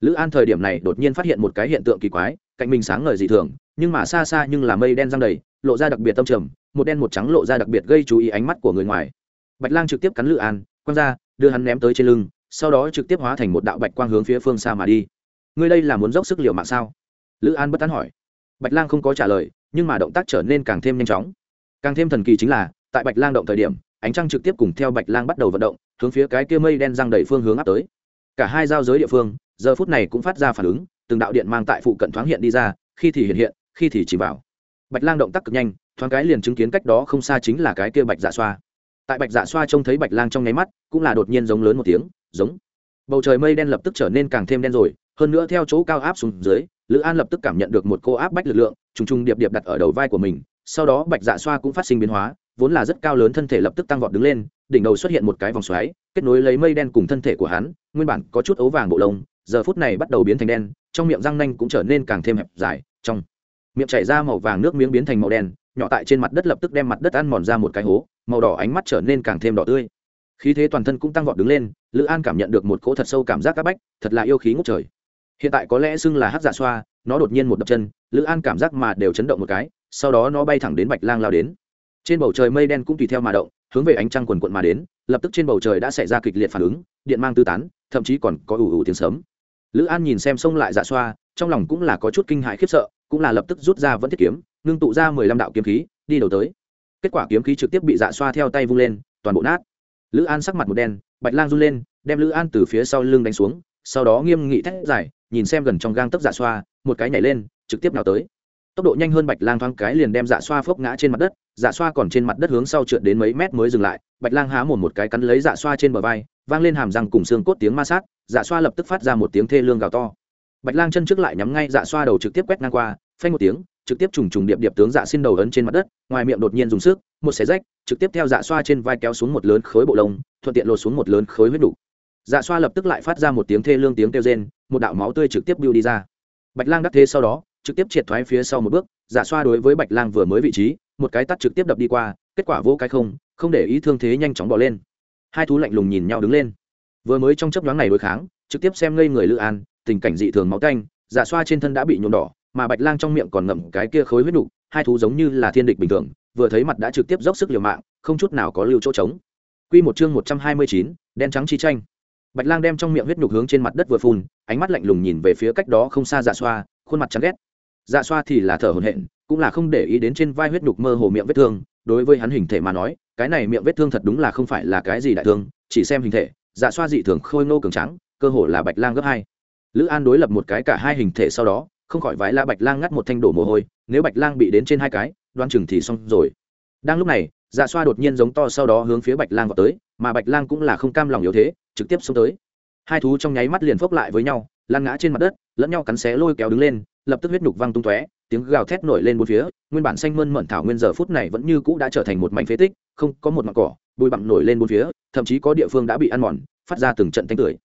Lữ an thời điểm này đột nhiên phát hiện một cái hiện tượng kỳ quái, cạnh mình sáng ngời dị thường nhưng mà xa xa nhưng là mây đen răng đầy, lộ ra đặc biệt tâm trầm, một đen một trắng lộ ra đặc biệt gây chú ý ánh mắt của người ngoài. Bạch lang trực tiếp cắn lữ an, quăng ra, đưa hắn ném tới trên lưng, sau đó trực tiếp hóa thành một đạo bạch quang hướng phía phương xa mà đi. Ngươi đây là muốn dốc sức liều mạng sao? Lữ an bất tán hỏi. Bạch lang không có trả lời, nhưng mà động tác trở nên càng thêm nhanh chóng. Càng thêm thần kỳ chính là, tại bạch lang động thời điểm, ánh trăng trực tiếp cùng theo bạch lang bắt đầu vận động, hướng phía cái kia mây đen răng đầy phương hướng áp tới. Cả hai giao giới địa phương, giờ phút này cũng phát ra phản ứng, từng đạo điện mang tại phụ cận thoáng hiện đi ra, khi thì hiện hiện khi thì chỉ vào. Bạch lang động tác cực nhanh, thoáng cái liền chứng kiến cách đó không xa chính là cái kia bạch dạ xoa. Tại bạch dạ xoa trông thấy bạch lang trong nháy mắt, cũng là đột nhiên giống lớn một tiếng, giống. Bầu trời mây đen lập tức trở nên càng thêm đen rồi, hơn nữa theo chỗ cao áp xuống dưới, lữ an lập tức cảm nhận được một cô áp bách lực lượng, trùng trùng điệp điệp đặt ở đầu vai của mình. Sau đó bạch dạ xoa cũng phát sinh biến hóa, vốn là rất cao lớn thân thể lập tức tăng vọt đứng lên, đỉnh đầu xuất hiện một cái vòng xoáy, kết nối lấy mây đen cùng thân thể của hắn, nguyên bản có chút ấu vàng bộ lông, giờ phút này bắt đầu biến thành đen, trong miệng răng nanh cũng trở nên càng thêm hẹp dài, trong miệng chảy ra màu vàng nước miếng biến thành màu đen, nhỏ tại trên mặt đất lập tức đem mặt đất ăn mòn ra một cái hố, màu đỏ ánh mắt trở nên càng thêm đỏ tươi. Khí thế toàn thân cũng tăng vọt đứng lên, lữ an cảm nhận được một cỗ thật sâu cảm giác áp bách, thật là yêu khí ngốc trời. Hiện tại có lẽ xưng là hát dạ xoa, nó đột nhiên một đập chân, lữ an cảm giác mà đều chấn động một cái, sau đó nó bay thẳng đến bạch lang lao đến. Trên bầu trời mây đen cũng tùy theo mà động, hướng về ánh trăng quần quận mà đến, lập tức trên bầu trời đã xảy ra kịch liệt phản ứng, điện mang tư tán, thậm chí còn có ủ ủ tiếng sớm lữ an nhìn xem xông lại dạ xoa, trong lòng cũng là có chút kinh hại khiếp sợ cũng là lập tức rút ra vẫn thiết kiếm, ngưng tụ ra mười lăm đạo kiếm khí, đi đầu tới. Kết quả kiếm khí trực tiếp bị dạ xoa theo tay vung lên, toàn bộ nát. Lữ an sắc mặt một đen, bạch lang run lên, đem lữ an từ phía sau lưng đánh xuống, sau đó nghiêm nghị thét dài, nhìn xem gần trong gang tấc dạ xoa, một cái nhảy lên, trực tiếp nào tới. Tốc độ nhanh hơn bạch lang thoáng cái liền đem dạ xoa phốc ngã trên mặt đất dạ xoa còn trên mặt đất hướng sau trượt đến mấy mét mới dừng lại, bạch lang há mồm một cái cắn lấy dạ xoa trên bờ vai, vang lên hàm răng cùng xương cốt tiếng ma sát dạ xoa lập tức phát ra một tiếng thê lương gào to. Bạch lang chân trước lại nhắm ngay dạ xoa đầu trực tiếp quét ngang qua phanh một tiếng, trực tiếp trùng trùng điệp điệp tướng dạ xin đầu ấn trên mặt đất, ngoài miệng đột nhiên dùng sức, một xé rách, trực tiếp theo dạ xoa trên vai kéo xuống một lớn khối bộ lông, thuận tiện lột xuống một lớn khối huyết đủ dạ xoa lập tức lại phát ra một tiếng thê lương tiếng kêu rên, một đạo máu tươi trực tiếp bưu đi ra. Bạch lang đắc thế sau đó, trực tiếp triệt thoái phía sau một bước dạ xoa đối với bạch lang vừa mới vị trí, một cái tắt trực tiếp đập đi qua, kết quả vô cái không không để ý thương thế nhanh chóng bỏ lên. Hai thú lạnh lùng nhìn nhau đứng lên. Vừa mới trong chấp nhoáng này đối kháng, trực tiếp xem ngây người lữ an, tình cảnh dị thường máu canh dạ xoa trên thân đã bị nhuộm đỏ mà bạch lang trong miệng còn ngậm cái kia khối huyết đủ, hai thú giống như là thiên địch bình thường vừa thấy mặt đã trực tiếp dốc sức liều mạng không chút nào có lưu chỗ trống Quy một chương một trăm hai mươi chín, đen trắng chi tranh. Bạch Lang đem trong miệng huyết nhục hướng trên mặt đất vừa phun, ánh mắt lạnh lùng nhìn về phía cách đó không xa Dạ Xoa, khuôn mặt chán ghét. Dạ Xoa thì là thở hổn hển, cũng là không để ý đến trên vai huyết nhục mơ hồ miệng vết thương, đối với hắn hình thể mà nói, cái này miệng vết thương thật đúng là không phải là cái gì đại thương, chỉ xem hình thể, Dạ Xoa dị thường khôi ngô cường tráng, cơ hồ là Bạch Lang gấp hai. Lữ An đối lập một cái cả hai hình thể sau đó, không khỏi vái la Bạch Lang ngắt một thanh đổ mồ hôi, nếu Bạch Lang bị đến trên hai cái, đoan chừng thì xong rồi. Đang lúc này, Dạ Xoa đột nhiên giống to sau đó hướng phía Bạch Lang vọt tới, mà Bạch Lang cũng là không cam lòng yếu thế, trực tiếp xông tới hai thú trong nháy mắt liền phốc lại với nhau lăn ngã trên mặt đất lẫn nhau cắn xé lôi kéo đứng lên lập tức huyết nhục văng tung tóe tiếng gào thét nổi lên bốn phía nguyên bản xanh mơn mận thảo nguyên giờ phút này vẫn như cũ đã trở thành một mảnh phế tích không có một mặt cỏ bụi bặm nổi lên bốn phía thậm chí có địa phương đã bị ăn mòn phát ra từng trận thanh tưởi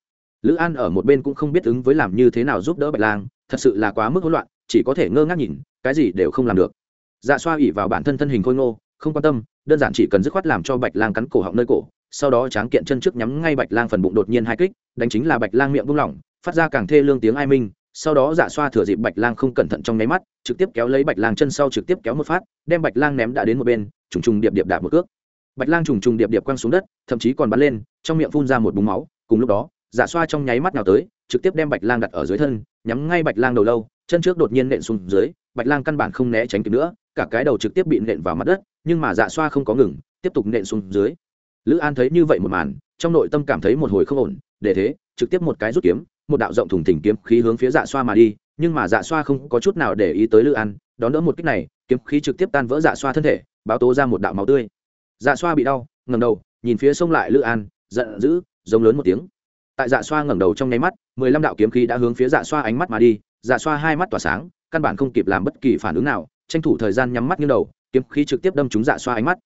lữ an ở một bên cũng không biết ứng với làm như thế nào giúp đỡ bạch lang thật sự là quá mức hỗn loạn, chỉ có thể ngơ ngác nhìn, cái gì đều không làm được. Dạ xoa ỉ vào bản thân thân hình khôi ngô, không quan tâm, đơn giản chỉ cần dứt khoát làm cho bạch lang cắn cổ họng nơi cổ, sau đó tráng kiện chân trước nhắm ngay bạch lang phần bụng đột nhiên hai kích, đánh chính là bạch lang miệng buông lỏng, phát ra càng thê lương tiếng ai minh, sau đó dạ xoa thừa dịp bạch lang không cẩn thận trong nháy mắt, trực tiếp kéo lấy bạch lang chân sau trực tiếp kéo một phát, đem bạch lang ném đã đến một bên, trùng trùng điệp điệp đạp một cước. Bạch lang trùng trùng điệp điệp quăng xuống đất, thậm chí còn bắn lên, trong miệng phun ra một búng máu, cùng lúc đó dạ xoa trong nháy mắt nào tới, trực tiếp đem bạch lang đặt ở dưới thân, nhắm ngay bạch lang đầu lâu, chân trước đột nhiên nện xuống dưới, bạch lang căn bản không né tránh kịp nữa, cả cái đầu trực tiếp bị nện vào mặt đất, nhưng mà dạ xoa không có ngừng, tiếp tục nện xuống dưới. Lữ an thấy như vậy một màn, trong nội tâm cảm thấy một hồi không ổn, để thế, trực tiếp một cái rút kiếm, một đạo rộng thủng thỉnh kiếm khí hướng phía dạ xoa mà đi, nhưng mà dạ xoa không có chút nào để ý tới lữ an, đón đỡ một kích này, kiếm khí trực tiếp tan vỡ dạ xoa thân thể, báo tố ra một đạo máu tươi. Dạ xoa bị đau ngầm đầu, nhìn phía sông lại lữ an, giận dữ, giống lớn một tiếng tại dạ xoa ngẩng đầu trong nháy mắt, mười lăm đạo kiếm khí đã hướng phía dạ xoa ánh mắt mà đi. Dạ xoa hai mắt tỏa sáng, căn bản không kịp làm bất kỳ phản ứng nào, tranh thủ thời gian nhắm mắt như đầu, kiếm khí trực tiếp đâm trúng dạ xoa ánh mắt.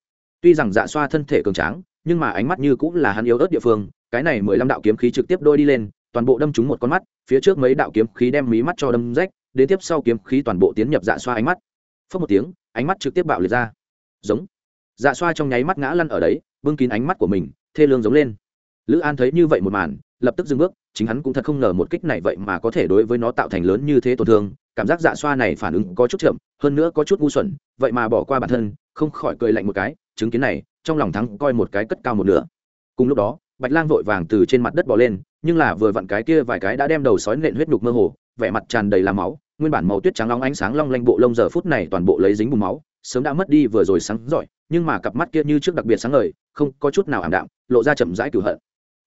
Tuy rằng dạ xoa thân thể cường tráng, nhưng mà ánh mắt như cũng là hắn yếu ớt địa phương, cái này mười lăm đạo kiếm khí trực tiếp đôi đi lên, toàn bộ đâm trúng một con mắt, phía trước mấy đạo kiếm khí đem mí mắt cho đâm rách, đến tiếp sau kiếm khí toàn bộ tiến nhập dạ xoa ánh mắt. Phớt một tiếng, ánh mắt trực tiếp bạo liệt ra. Giống. Dạ xoa trong nháy mắt ngã lăn ở đấy, bưng kín ánh mắt của mình, thê lương giống lên. Lữ an thấy như vậy một màn lập tức dừng bước, chính hắn cũng thật không ngờ một kích này vậy mà có thể đối với nó tạo thành lớn như thế tổn thương, cảm giác dạ xoa này phản ứng có chút chậm, hơn nữa có chút ngu xuẩn, vậy mà bỏ qua bản thân, không khỏi cười lạnh một cái, chứng kiến này, trong lòng thắng coi một cái cất cao một nửa. Cùng lúc đó, bạch lang vội vàng từ trên mặt đất bỏ lên, nhưng là vừa vặn cái kia vài cái đã đem đầu sói nện huyết nhục mơ hồ, vẻ mặt tràn đầy làm máu, nguyên bản màu tuyết trắng long ánh sáng long lanh bộ lông giờ phút này toàn bộ lấy dính bùng máu, sớm đã mất đi vừa rồi sáng giỏi, nhưng mà cặp mắt kia như trước đặc biệt sáng ngời, không có chút nào ảm đạm, lộ ra chậm rãi cửu hận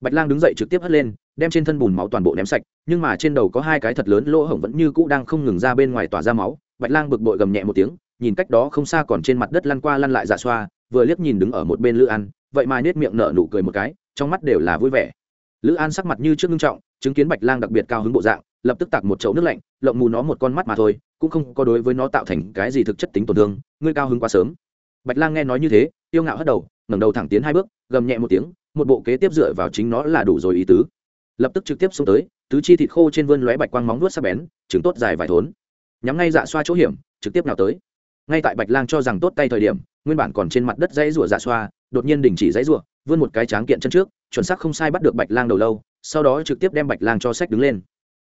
bạch lang đứng dậy trực tiếp hất lên, đem trên thân bùn máu toàn bộ ném sạch, nhưng mà trên đầu có hai cái thật lớn lỗ hổng vẫn như cũ đang không ngừng ra bên ngoài tỏa ra máu. Bạch lang bực bội gầm nhẹ một tiếng, nhìn cách đó không xa còn trên mặt đất lăn qua lăn lại dạ xoa, vừa liếc nhìn đứng ở một bên lữ an, vậy mà nết miệng nở nụ cười một cái, trong mắt đều là vui vẻ. Lữ an sắc mặt như trước ngưng trọng, chứng kiến bạch lang đặc biệt cao hứng bộ dạng, lập tức tạt một chậu nước lạnh, lộng mù nó một con mắt mà thôi, cũng không có đối với nó tạo thành cái gì thực chất tính tổn thương, ngươi cao hứng quá sớm. Bạch lang nghe nói như thế tiêu ngạo hất đầu, ngẩng đầu thẳng tiến hai bước, gầm nhẹ một tiếng một bộ kế tiếp dựa vào chính nó là đủ rồi ý tứ. Lập tức trực tiếp xuống tới, tứ chi thịt khô trên vươn lóe bạch quang móng nuốt sắc bén trứng tốt dài vài thốn. Nhắm ngay dạ xoa chỗ hiểm, trực tiếp nào tới. Ngay tại bạch lang cho rằng tốt tay thời điểm, nguyên bản còn trên mặt đất dãy rủa dạ xoa, đột nhiên đình chỉ dãy rủa, vươn một cái tráng kiện chân trước, chuẩn xác không sai bắt được bạch lang đầu lâu, sau đó trực tiếp đem bạch lang cho sách đứng lên.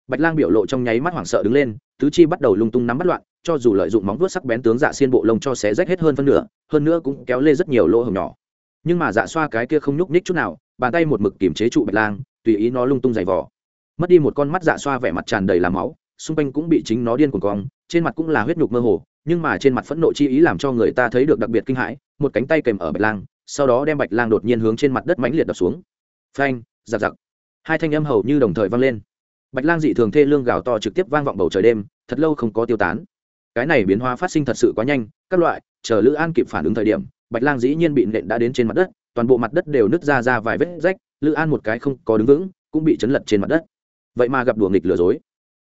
Bạch lang biểu lộ trong nháy mắt hoảng sợ đứng lên, tứ chi bắt đầu lung tung nắm bắt loạn, cho dù lợi dụng móng vuốt sắc bén tướng dạ xiên bộ lông cho xé rách hết hơn phân nửa, hơn nữa cũng kéo lê rất nhiều lỗ hồng nhỏ nhưng mà dạ xoa cái kia không nhúc nhích chút nào, bàn tay một mực kiềm chế trụ bạch lang, tùy ý nó lung tung dày vỏ mất đi một con mắt dạ xoa vẻ mặt tràn đầy làm máu, xung quanh cũng bị chính nó điên cuồng cong, trên mặt cũng là huyết nhục mơ hồ, nhưng mà trên mặt phẫn nộ chi ý làm cho người ta thấy được đặc biệt kinh hãi, một cánh tay kèm ở bạch lang, sau đó đem bạch lang đột nhiên hướng trên mặt đất mãnh liệt đập xuống. Phanh, giặc giặc. Hai thanh âm hầu như đồng thời vang lên. Bạch lang dị thường thê lương gào to trực tiếp vang vọng bầu trời đêm, thật lâu không có tiêu tán. Cái này biến hóa phát sinh thật sự quá nhanh, các loại, chờ lữ an kịp phản ứng thời điểm bạch lang dĩ nhiên bị nện đã đến trên mặt đất, toàn bộ mặt đất đều nứt ra ra vài vết rách, lữ an một cái không có đứng vững, cũng bị chấn lật trên mặt đất. Vậy mà gặp đùa nghịch lừa dối.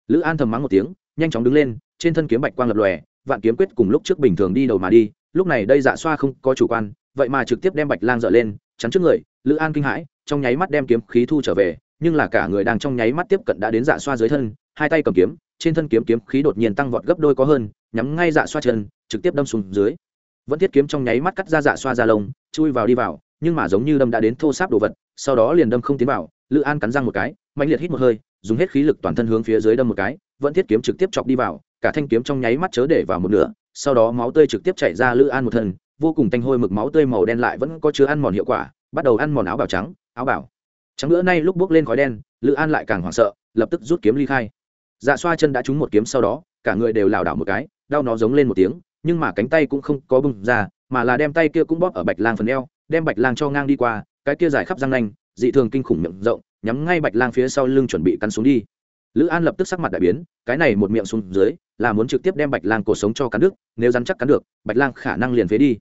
Lữ an thầm mắng một tiếng, nhanh chóng đứng lên, trên thân kiếm bạch quang lập lòe, vạn kiếm quyết cùng lúc trước bình thường đi đầu mà đi, lúc này đây dạ xoa không có chủ quan, vậy mà trực tiếp đem bạch lang dợ lên, chắn trước người, lữ an kinh hãi, trong nháy mắt đem kiếm khí thu trở về, nhưng là cả người đang trong nháy mắt tiếp cận đã đến dạ xoa dưới thân, hai tay cầm kiếm, trên thân kiếm kiếm khí đột nhiên tăng vọt gấp đôi có hơn, nhắm ngay dạ xoa chân, trực tiếp đâm xuống dưới vẫn thiết kiếm trong nháy mắt cắt ra dạ xoa ra lông, chui vào đi vào, nhưng mà giống như đâm đã đến thô sáp đồ vật, sau đó liền đâm không tiến vào, lữ an cắn răng một cái mạnh liệt hít một hơi, dùng hết khí lực toàn thân hướng phía dưới đâm một cái, vẫn thiết kiếm trực tiếp chọc đi vào, cả thanh kiếm trong nháy mắt chớ để vào một nửa, sau đó máu tươi trực tiếp chảy ra lữ an một thân, vô cùng tanh hôi mực máu tươi màu đen lại vẫn có chứa ăn mòn hiệu quả, bắt đầu ăn mòn áo bào trắng, áo bảo trắng bữa nay lúc bước lên khói đen, lữ an lại càng hoảng sợ, lập tức rút kiếm ly khai. Dạ xoa chân đã trúng một kiếm sau đó, cả người đều lảo đảo một cái, đau nó giống lên một tiếng nhưng mà cánh tay cũng không có bung ra, mà là đem tay kia cũng bóp ở bạch lang phần eo, đem bạch lang cho ngang đi qua, cái kia dài khắp răng nanh, dị thường kinh khủng miệng rộng, nhắm ngay bạch lang phía sau lưng chuẩn bị cắn xuống đi. Lữ an lập tức sắc mặt đại biến, cái này một miệng xuống dưới, là muốn trực tiếp đem bạch lang cổ sống cho cắn nước nếu rắn chắc cắn được, bạch lang khả năng liền phế đi.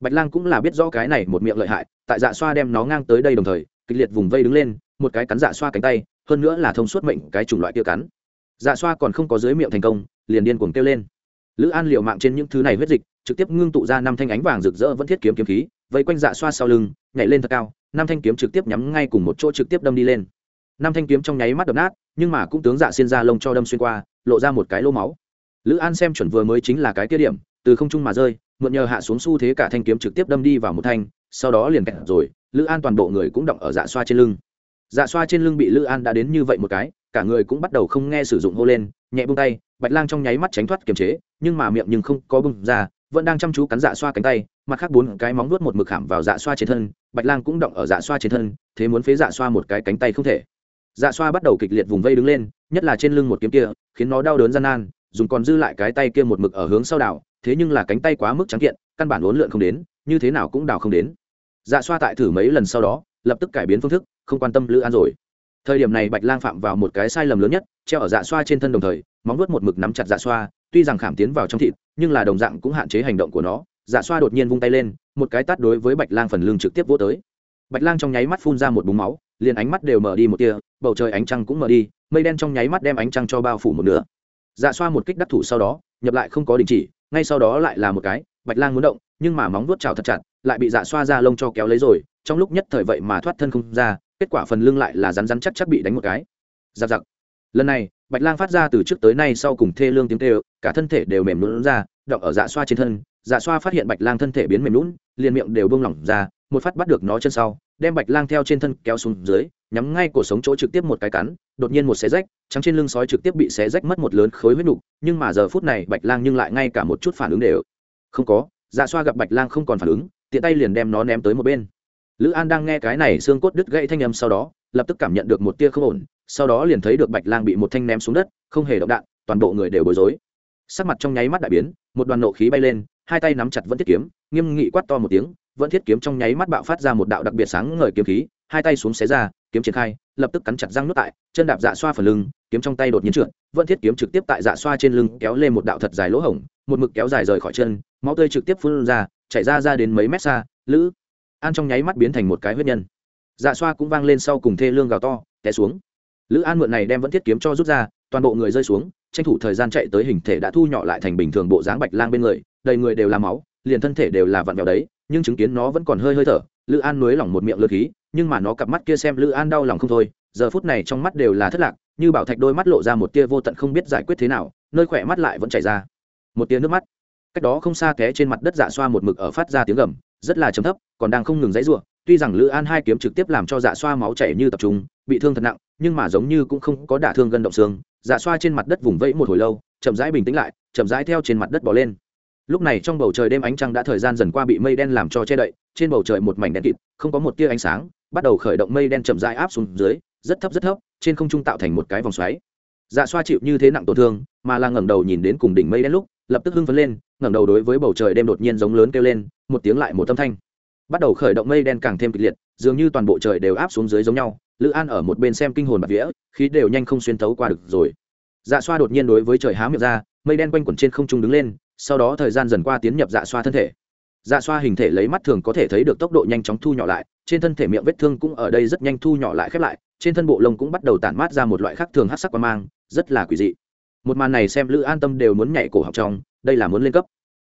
Bạch lang cũng là biết rõ cái này một miệng lợi hại, tại dạ xoa đem nó ngang tới đây đồng thời, kịch liệt vùng vây đứng lên, một cái cắn dạ xoa cánh tay, hơn nữa là thông suốt mệnh cái chủng loại kia cắn. Dạ xoa còn không có dưới miệng thành công, liền điên cuồng kêu lên lữ an liều mạng trên những thứ này huyết dịch, trực tiếp ngưng tụ ra năm thanh ánh vàng rực rỡ vẫn thiết kiếm kiếm khí, vây quanh dạ xoa sau lưng, nhảy lên thật cao, năm thanh kiếm trực tiếp nhắm ngay cùng một chỗ trực tiếp đâm đi lên. Năm thanh kiếm trong nháy mắt đập nát, nhưng mà cũng tướng dạ xiên ra lông cho đâm xuyên qua, lộ ra một cái lỗ máu. Lữ an xem chuẩn vừa mới chính là cái tiết điểm, từ không trung mà rơi, mượn nhờ hạ xuống xu thế cả thanh kiếm trực tiếp đâm đi vào một thanh, sau đó liền kẹt rồi, lữ an toàn bộ người cũng động ở dạ xoa trên lưng. Dạ xoa trên lưng bị lữ an đã đến như vậy một cái, cả người cũng bắt đầu không nghe sử dụng hô lên, nhẹ buông tay, bạch lang trong nháy mắt tránh thoát kiềm chế nhưng mà miệng nhưng không có bưng ra, vẫn đang chăm chú cắn dạ xoa cánh tay, mặt khác bốn cái móng nuốt một mực khảm vào dạ xoa trên thân, bạch lang cũng động ở dạ xoa trên thân, thế muốn phế dạ xoa một cái cánh tay không thể. Dạ xoa bắt đầu kịch liệt vùng vây đứng lên, nhất là trên lưng một kiếm kia, khiến nó đau đớn gian nan, dùng còn dư lại cái tay kia một mực ở hướng sau đảo, thế nhưng là cánh tay quá mức trắng kiện, căn bản uốn lượn không đến, như thế nào cũng đảo không đến. Dạ xoa tại thử mấy lần sau đó, lập tức cải biến phương thức, không quan tâm lữ an rồi. Thời điểm này bạch lang phạm vào một cái sai lầm lớn nhất, treo ở dạ xoa trên thân đồng thời, móng vuốt một mực nắm chặt dạ xoa tuy rằng khảm tiến vào trong thịt, nhưng là đồng dạng cũng hạn chế hành động của nó. Dạ xoa đột nhiên vung tay lên, một cái tát đối với bạch lang phần lưng trực tiếp vô tới. Bạch lang trong nháy mắt phun ra một búng máu, liền ánh mắt đều mở đi một tia, bầu trời ánh trăng cũng mở đi, mây đen trong nháy mắt đem ánh trăng cho bao phủ một nửa. Dạ xoa một kích đắc thủ sau đó, nhập lại không có đình chỉ, ngay sau đó lại là một cái, bạch lang muốn động, nhưng mà móng vuốt trào thật chặt, lại bị dạ xoa ra lông cho kéo lấy rồi, trong lúc nhất thời vậy mà thoát thân không ra, kết quả phần lưng lại là rắn rắn chắc chắc bị đánh một cái. Giặc giặc lần này, bạch lang phát ra từ trước tới nay sau cùng thê lương tiếng tê cả thân thể đều mềm lún ra động ở dạ xoa trên thân. Dạ xoa phát hiện bạch lang thân thể biến mềm lún liền miệng đều bông lỏng ra, một phát bắt được nó chân sau, đem bạch lang theo trên thân kéo xuống dưới, nhắm ngay cổ sống chỗ trực tiếp một cái cắn, đột nhiên một xé rách, trắng trên lưng sói trực tiếp bị xé rách mất một lớn khối huyết nục, nhưng mà giờ phút này bạch lang nhưng lại ngay cả một chút phản ứng đều không có. Dạ xoa gặp bạch lang không còn phản ứng, tiện tay liền đem nó ném tới một bên. Lữ an đang nghe cái này xương cốt đứt gãy thanh âm sau đó, lập tức cảm nhận được một tia không ổn sau đó liền thấy được bạch lang bị một thanh ném xuống đất, không hề động đạn, toàn bộ người đều bối rối. Sắc mặt trong nháy mắt đại biến, một đoàn nộ khí bay lên, hai tay nắm chặt vẫn thiết kiếm, nghiêm nghị quát to một tiếng, vẫn thiết kiếm trong nháy mắt bạo phát ra một đạo đặc biệt sáng ngời kiếm khí, hai tay xuống xé ra, kiếm triển khai, lập tức cắn chặt răng nước tại, chân đạp dạ xoa phần lưng, kiếm trong tay đột nhiên trượt, vẫn thiết kiếm trực tiếp tại dạ xoa trên lưng kéo lên một đạo thật dài lỗ hổng, một mực kéo dài rời khỏi chân, máu tươi trực tiếp phun ra, chảy ra ra đến mấy mét xa, lữ. An trong nháy mắt biến thành một cái huyết nhân. Dạ xoa cũng vang lên sau cùng thê lương gào to, té xuống lữ an mượn này đem vẫn thiết kiếm cho rút ra, toàn bộ người rơi xuống, tranh thủ thời gian chạy tới hình thể đã thu nhỏ lại thành bình thường bộ dáng bạch lang bên người, đầy người đều là máu, liền thân thể đều là vặn vẹo đấy, nhưng chứng kiến nó vẫn còn hơi hơi thở, lữ an nuối lỏng một miệng lượt khí, nhưng mà nó cặp mắt kia xem lữ an đau lòng không thôi, giờ phút này trong mắt đều là thất lạc, như bảo thạch đôi mắt lộ ra một tia vô tận không biết giải quyết thế nào, nơi khỏe mắt lại vẫn chảy ra. Một tia nước mắt. Cách đó không xa té trên mặt đất dạ xoa một mực ở phát ra tiếng gầm, rất là chấm thấp, còn đang không ngừng dãy ruộng tuy rằng lữ an hai kiếm trực tiếp làm cho dạ xoa máu chảy như tập trung, bị thương thật nặng, nhưng mà giống như cũng không có đả thương gân động xương. Dạ xoa trên mặt đất vùng vẫy một hồi lâu, chậm rãi bình tĩnh lại, chậm rãi theo trên mặt đất bỏ lên. Lúc này trong bầu trời đêm ánh trăng đã thời gian dần qua bị mây đen làm cho che đậy, trên bầu trời một mảnh đen kịt, không có một tia ánh sáng, bắt đầu khởi động mây đen chậm rãi áp xuống dưới, rất thấp rất thấp, trên không trung tạo thành một cái vòng xoáy. Dạ xoa chịu như thế nặng tổn thương, mà là ngẩng đầu nhìn đến cùng đỉnh mây đen lúc, lập tức hưng phấn lên, ngẩng đầu đối với bầu trời đêm đột nhiên giống lớn kêu lên, một tiếng lại một âm thanh bắt đầu khởi động mây đen càng thêm kịch liệt, dường như toàn bộ trời đều áp xuống dưới giống nhau, lữ an ở một bên xem kinh hồn bạc vía, khí đều nhanh không xuyên thấu qua được rồi. Dạ xoa đột nhiên đối với trời há miệng ra, mây đen quanh quẩn trên không trung đứng lên, sau đó thời gian dần qua tiến nhập dạ xoa thân thể. Dạ xoa hình thể lấy mắt thường có thể thấy được tốc độ nhanh chóng thu nhỏ lại, trên thân thể miệng vết thương cũng ở đây rất nhanh thu nhỏ lại khép lại, trên thân bộ lông cũng bắt đầu tản mát ra một loại khác thường hát sắc qua mang, rất là quỷ dị. Một màn này xem lữ an tâm đều muốn nhảy cổ học trong, đây là muốn lên cấp.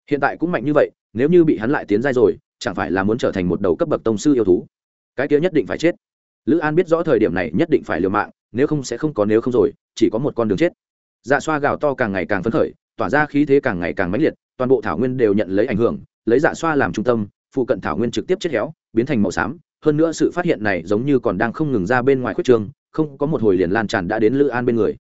Hiện tại cũng mạnh như vậy, nếu như bị hắn lại tiến dai rồi chẳng phải là muốn trở thành một đầu cấp bậc tông sư yêu thú. Cái kia nhất định phải chết. Lữ an biết rõ thời điểm này nhất định phải liều mạng, nếu không sẽ không có nếu không rồi, chỉ có một con đường chết. Dạ xoa gào to càng ngày càng phấn khởi, tỏa ra khí thế càng ngày càng mãnh liệt, toàn bộ thảo nguyên đều nhận lấy ảnh hưởng, lấy dạ xoa làm trung tâm, phụ cận thảo nguyên trực tiếp chết héo, biến thành màu xám. Hơn nữa sự phát hiện này giống như còn đang không ngừng ra bên ngoài khuất trường, không có một hồi liền lan tràn đã đến lữ an bên người.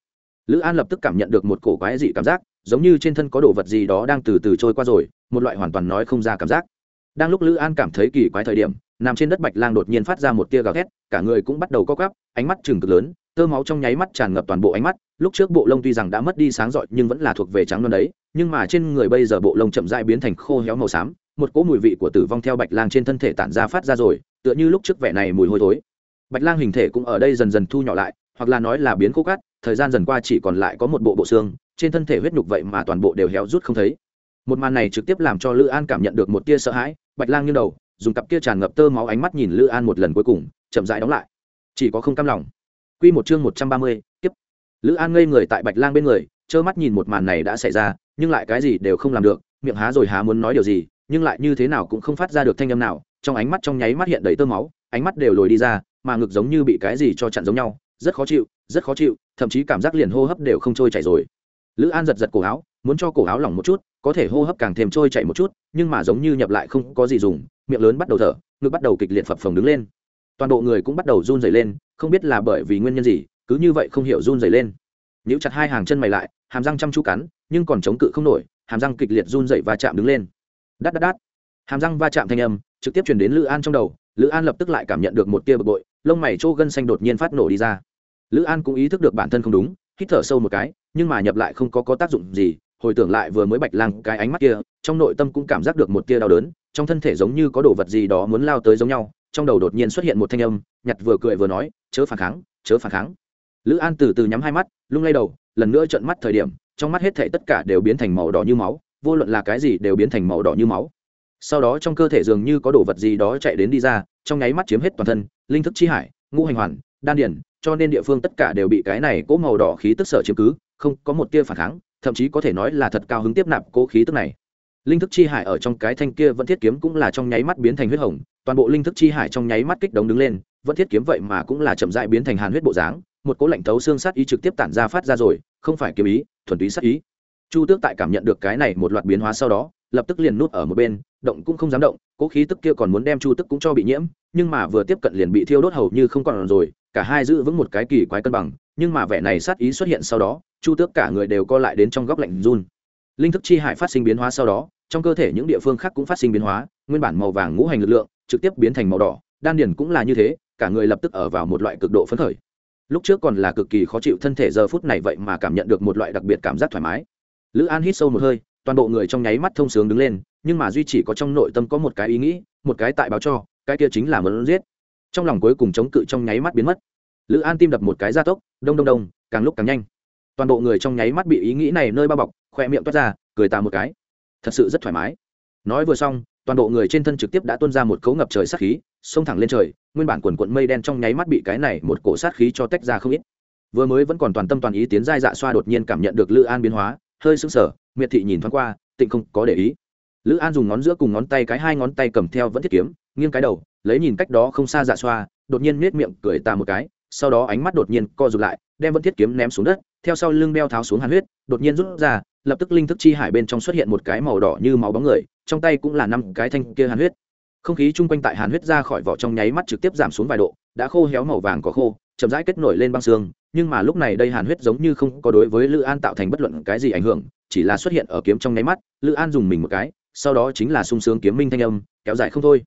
Lữ an lập tức cảm nhận được một cổ quái dị cảm giác, giống như trên thân có đồ vật gì đó đang từ từ trôi qua rồi, một loại hoàn toàn nói không ra cảm giác đang lúc lữ an cảm thấy kỳ quái thời điểm, nằm trên đất bạch lang đột nhiên phát ra một tia gào thét, cả người cũng bắt đầu co quắp, ánh mắt chừng cực lớn, tơ máu trong nháy mắt tràn ngập toàn bộ ánh mắt. Lúc trước bộ lông tuy rằng đã mất đi sáng rọi nhưng vẫn là thuộc về trắng non đấy, nhưng mà trên người bây giờ bộ lông chậm dại biến thành khô héo màu xám, một cỗ mùi vị của tử vong theo bạch lang trên thân thể tản ra phát ra rồi, tựa như lúc trước vẻ này mùi hôi thối. Bạch lang hình thể cũng ở đây dần dần thu nhỏ lại, hoặc là nói là biến khô cát, thời gian dần qua chỉ còn lại có một bộ bộ xương, trên thân thể huyết nhục vậy mà toàn bộ đều héo rút không thấy một màn này trực tiếp làm cho lữ an cảm nhận được một tia sợ hãi, bạch lang như đầu, dùng cặp kia tràn ngập tơ máu ánh mắt nhìn lữ an một lần cuối cùng, chậm rãi đóng lại. Chỉ có không cam lòng. Q một chương một trăm ba mươi, tiếp. Lữ an ngây người tại bạch lang bên người, trơ mắt nhìn một màn này đã xảy ra, nhưng lại cái gì đều không làm được, miệng há rồi há muốn nói điều gì, nhưng lại như thế nào cũng không phát ra được thanh âm nào, trong ánh mắt trong nháy mắt hiện đầy tơ máu, ánh mắt đều lồi đi ra, mà ngực giống như bị cái gì cho chặn giống nhau, rất khó chịu, rất khó chịu, thậm chí cảm giác liền hô hấp đều không trôi chảy rồi. Lữ an giật giật cổ áo muốn cho cổ áo lỏng một chút có thể hô hấp càng thêm trôi chảy một chút nhưng mà giống như nhập lại không có gì dùng miệng lớn bắt đầu thở ngực bắt đầu kịch liệt phập phồng đứng lên. Toàn bộ người cũng bắt đầu run dày lên không biết là bởi vì nguyên nhân gì cứ như vậy không hiểu run dày lên. Nếu chặt hai hàng chân mày lại hàm răng chăm chú cắn nhưng còn chống cự không nổi hàm răng kịch liệt run dậy và chạm đứng lên. Đắt đắt đắt hàm răng va chạm thanh âm trực tiếp chuyển đến lữ an trong đầu lữ an lập tức lại cảm nhận được một tia bực bội lông mày trô gân xanh đột nhiên phát nổ đi ra. Lữ an cũng ý thức được bản thân không đúng hít thở sâu một cái nhưng mà nhập lại không có, có tác dụng gì hồi tưởng lại vừa mới bạch lang cái ánh mắt kia, trong nội tâm cũng cảm giác được một tia đau đớn, trong thân thể giống như có đồ vật gì đó muốn lao tới giống nhau, trong đầu đột nhiên xuất hiện một thanh âm, nhặt vừa cười vừa nói, chớ phản kháng, chớ phản kháng. Lữ an từ từ nhắm hai mắt, lung lay đầu, lần nữa trợn mắt thời điểm, trong mắt hết thể tất cả đều biến thành màu đỏ như máu, vô luận là cái gì đều biến thành màu đỏ như máu. Sau đó trong cơ thể dường như có đồ vật gì đó chạy đến đi ra, trong nháy mắt chiếm hết toàn thân, linh thức chi hải, ngũ hành hoàn, đan điển cho nên địa phương tất cả đều bị cái này cỗ màu đỏ khí tức sở chiếm cứ, không có một tia phản kháng thậm chí có thể nói là thật cao hứng tiếp nạp cố khí tức này. Linh thức chi hải ở trong cái thanh kia vẫn thiết kiếm cũng là trong nháy mắt biến thành huyết hồng, toàn bộ linh thức chi hải trong nháy mắt kích động đứng lên, vẫn thiết kiếm vậy mà cũng là chậm dại biến thành hàn huyết bộ dáng, một cố lạnh thấu xương sát ý trực tiếp tản ra phát ra rồi, không phải kiếm ý, thuần túy sát ý. Chu tước tại cảm nhận được cái này một loạt biến hóa sau đó, lập tức liền nút ở một bên, động cũng không dám động, cố khí tức kia còn muốn đem chu tức cũng cho bị nhiễm, nhưng mà vừa tiếp cận liền bị thiêu đốt hầu như không còn rồi, cả hai giữ vững một cái kỳ quái cân bằng nhưng mà vẻ này sát ý xuất hiện sau đó, chu tước cả người đều co lại đến trong góc lạnh run. Linh thức chi hải phát sinh biến hóa sau đó, trong cơ thể những địa phương khác cũng phát sinh biến hóa, nguyên bản màu vàng ngũ hành lực lượng trực tiếp biến thành màu đỏ, đan điền cũng là như thế, cả người lập tức ở vào một loại cực độ phấn khởi. Lúc trước còn là cực kỳ khó chịu thân thể giờ phút này vậy mà cảm nhận được một loại đặc biệt cảm giác thoải mái. Lữ an hít sâu một hơi, toàn bộ người trong nháy mắt thông sướng đứng lên, nhưng mà duy chỉ có trong nội tâm có một cái ý nghĩ, một cái tại báo cho, cái kia chính là mớn giết. Trong lòng cuối cùng chống cự trong nháy mắt biến mất. Lữ an tim đập một cái gia tốc đông đông đông, càng lúc càng nhanh. Toàn bộ người trong nháy mắt bị ý nghĩ này nơi bao bọc, khoe miệng toát ra, cười tà một cái. Thật sự rất thoải mái. Nói vừa xong, toàn bộ người trên thân trực tiếp đã tuôn ra một cấu ngập trời sát khí, xông thẳng lên trời, nguyên bản quần quận mây đen trong nháy mắt bị cái này một cổ sát khí cho tách ra không ít. Vừa mới vẫn còn toàn tâm toàn ý tiến giai dạ xoa đột nhiên cảm nhận được lữ an biến hóa, hơi sững sờ, miệt thị nhìn thoáng qua, tịnh không có để ý. Lữ an dùng ngón giữa cùng ngón tay, cái hai ngón tay cầm theo vẫn thiết kiếm, nghiêng cái đầu, lấy nhìn cách đó không xa dạ xoa, đột nhiên nết miệng cười ta một cái sau đó ánh mắt đột nhiên co rụt lại, đem vẫn thiết kiếm ném xuống đất, theo sau lưng đeo tháo xuống hàn huyết, đột nhiên rút ra, lập tức linh thức chi hải bên trong xuất hiện một cái màu đỏ như máu bóng người, trong tay cũng là năm cái thanh kia hàn huyết. Không khí chung quanh tại hàn huyết ra khỏi vỏ trong nháy mắt trực tiếp giảm xuống vài độ, đã khô héo màu vàng có khô, chậm rãi kết nổi lên băng xương, nhưng mà lúc này đây hàn huyết giống như không có đối với lữ an tạo thành bất luận cái gì ảnh hưởng, chỉ là xuất hiện ở kiếm trong nháy mắt, lữ an dùng mình một cái, sau đó chính là sung sướng kiếm minh thanh âm, kéo dài không thôi.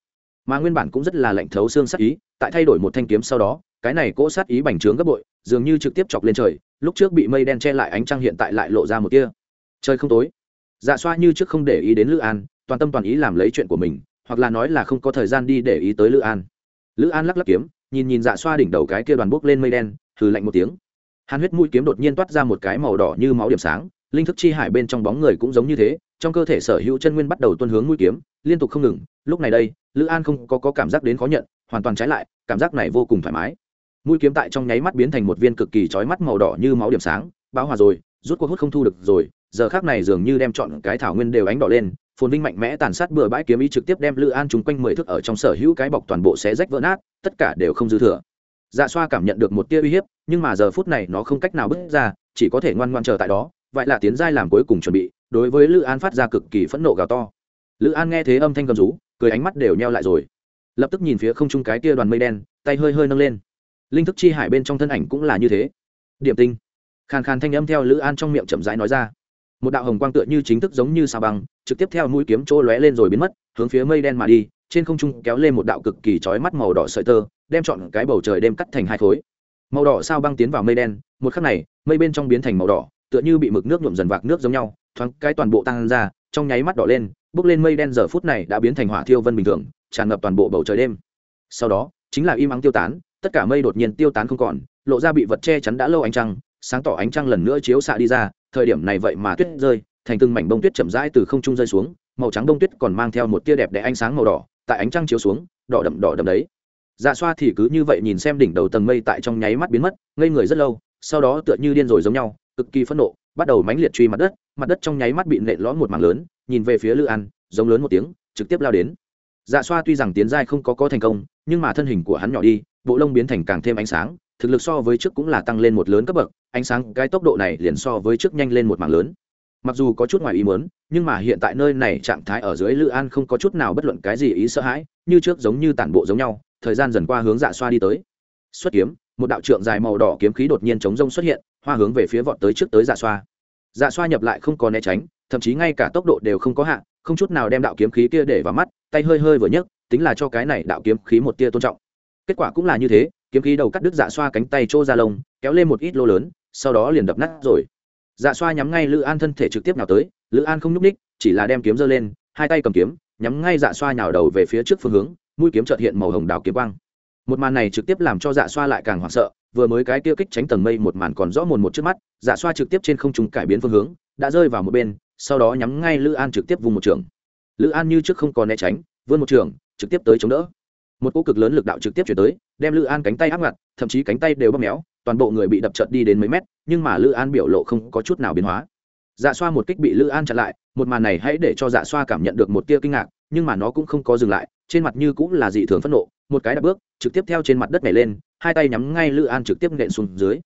Mà nguyên bản cũng rất là lạnh thấu xương sắc ý, tại thay đổi một thanh kiếm sau đó cái này cỗ sát ý bành trướng gấp bội dường như trực tiếp chọc lên trời lúc trước bị mây đen che lại ánh trăng hiện tại lại lộ ra một tia. Trời không tối. Dạ xoa như trước không để ý đến lữ an toàn tâm toàn ý làm lấy chuyện của mình hoặc là nói là không có thời gian đi để ý tới lữ an. Lữ an lắc lắc kiếm nhìn nhìn dạ xoa đỉnh đầu cái kia đoàn bốc lên mây đen hừ lạnh một tiếng. Hàn huyết mũi kiếm đột nhiên toát ra một cái màu đỏ như máu điểm sáng linh thức chi hải bên trong bóng người cũng giống như thế trong cơ thể sở hữu chân nguyên bắt đầu tuân hướng mũi kiếm liên tục không ngừng. Lúc này đây lữ an không có, có cảm giác đến khó nhận hoàn toàn trái lại cảm giác này vô cùng thoải mái mũi kiếm tại trong nháy mắt biến thành một viên cực kỳ chói mắt màu đỏ như máu điểm sáng, bão hòa rồi, rút cuộc hút không thu được rồi, giờ khác này dường như đem chọn cái thảo nguyên đều ánh đỏ lên, phồn vinh mạnh mẽ tàn sát bừa bãi kiếm ý trực tiếp đem lữ an chúng quanh mười thước ở trong sở hữu cái bọc toàn bộ xé rách vỡ nát, tất cả đều không dư thừa. Dạ xoa cảm nhận được một tia uy hiếp, nhưng mà giờ phút này nó không cách nào bước ra, chỉ có thể ngoan ngoan chờ tại đó, vậy là tiến giai làm cuối cùng chuẩn bị, đối với lữ an phát ra cực kỳ phẫn nộ gào to. Lữ an nghe thế âm thanh cầm rú, cười ánh mắt đều nheo lại rồi. Lập tức nhìn phía không trung cái tia đoàn mây đen, tay hơi hơi nâng lên linh thức chi hải bên trong thân ảnh cũng là như thế. Điểm tinh. Khàn khàn thanh âm theo lữ an trong miệng chậm rãi nói ra. Một đạo hồng quang tựa như chính thức giống như sao băng, trực tiếp theo mũi kiếm trôi lóe lên rồi biến mất, hướng phía mây đen mà đi, trên không trung kéo lên một đạo cực kỳ chói mắt màu đỏ sợi tơ, đem chọn cái bầu trời đem cắt thành hai khối. Màu đỏ sao băng tiến vào mây đen, một khắc này, mây bên trong biến thành màu đỏ, tựa như bị mực nước nhuộm dần vạc nước giống nhau, thoáng cái toàn bộ tăng ra, trong nháy mắt đỏ lên, bước lên mây đen giờ phút này đã biến thành hỏa thiêu vân bình thường, tràn ngập toàn bộ bầu trời đêm. Sau đó, chính là im ắng tiêu tán tất cả mây đột nhiên tiêu tán không còn, lộ ra bị vật che chắn đã lâu ánh trăng, sáng tỏ ánh trăng lần nữa chiếu xạ đi ra, thời điểm này vậy mà tuyết rơi, thành từng mảnh bông tuyết chậm rãi từ không trung rơi xuống, màu trắng bông tuyết còn mang theo một tia đẹp đẽ ánh sáng màu đỏ, tại ánh trăng chiếu xuống, đỏ đậm đỏ đậm đấy. Dạ xoa thì cứ như vậy nhìn xem đỉnh đầu tầng mây tại trong nháy mắt biến mất, ngây người rất lâu, sau đó tựa như điên rồi giống nhau, cực kỳ phẫn nộ, bắt đầu mánh liệt truy mặt đất mặt đất trong nháy mắt bị nện lõm một mảng lớn, nhìn về phía lư an, giống lớn một tiếng, trực tiếp lao đến. Dạ xoa tuy rằng tiến giai không có có thành công, nhưng mà thân hình của hắn nhỏ đi bộ lông biến thành càng thêm ánh sáng, thực lực so với trước cũng là tăng lên một lớn cấp bậc, ánh sáng cái tốc độ này liền so với trước nhanh lên một mảng lớn. Mặc dù có chút ngoài ý muốn, nhưng mà hiện tại nơi này trạng thái ở dưới lữ an không có chút nào bất luận cái gì ý sợ hãi, như trước giống như tản bộ giống nhau, thời gian dần qua hướng dạ xoa đi tới. Xuất kiếm, một đạo trượng dài màu đỏ kiếm khí đột nhiên chống rông xuất hiện, hoa hướng về phía vọt tới trước tới dạ xoa. Dạ xoa nhập lại không có né tránh, thậm chí ngay cả tốc độ đều không có hạn không chút nào đem đạo kiếm khí kia để vào mắt, tay hơi hơi vừa nhấc, tính là cho cái này đạo kiếm khí một tia tôn trọng kết quả cũng là như thế, kiếm khí đầu cắt đứt dạ xoa cánh tay trô ra lông, kéo lên một ít lô lớn, sau đó liền đập nát rồi. Dạ xoa nhắm ngay lữ an thân thể trực tiếp nào tới, lữ an không nhúc ních chỉ là đem kiếm giơ lên, hai tay cầm kiếm, nhắm ngay dạ xoa nhào đầu về phía trước phương hướng, mũi kiếm trợt hiện màu hồng đào kiếm quang. Một màn này trực tiếp làm cho dạ xoa lại càng hoảng sợ, vừa mới cái kia kích tránh tầng mây một màn còn rõ mồn một trước mắt dạ xoa trực tiếp trên không trung cải biến phương hướng, đã rơi vào một bên, sau đó nhắm ngay lữ an trực tiếp vùng một trường. Lữ an như trước không còn né tránh, vươn một trường, trực tiếp tới chống đỡ một cỗ cực lớn lực đạo trực tiếp chuyển tới, đem lữ an cánh tay áp ngặt, thậm chí cánh tay đều bóp méo, toàn bộ người bị đập trợt đi đến mấy mét, nhưng mà lữ an biểu lộ không có chút nào biến hóa. Dạ xoa một kích bị lữ an chặn lại, một màn này hãy để cho dạ xoa cảm nhận được một tia kinh ngạc, nhưng mà nó cũng không có dừng lại, trên mặt như cũng là dị thường phẫn nộ, một cái đạp bước, trực tiếp theo trên mặt đất này lên, hai tay nhắm ngay lữ an trực tiếp nện xuống dưới.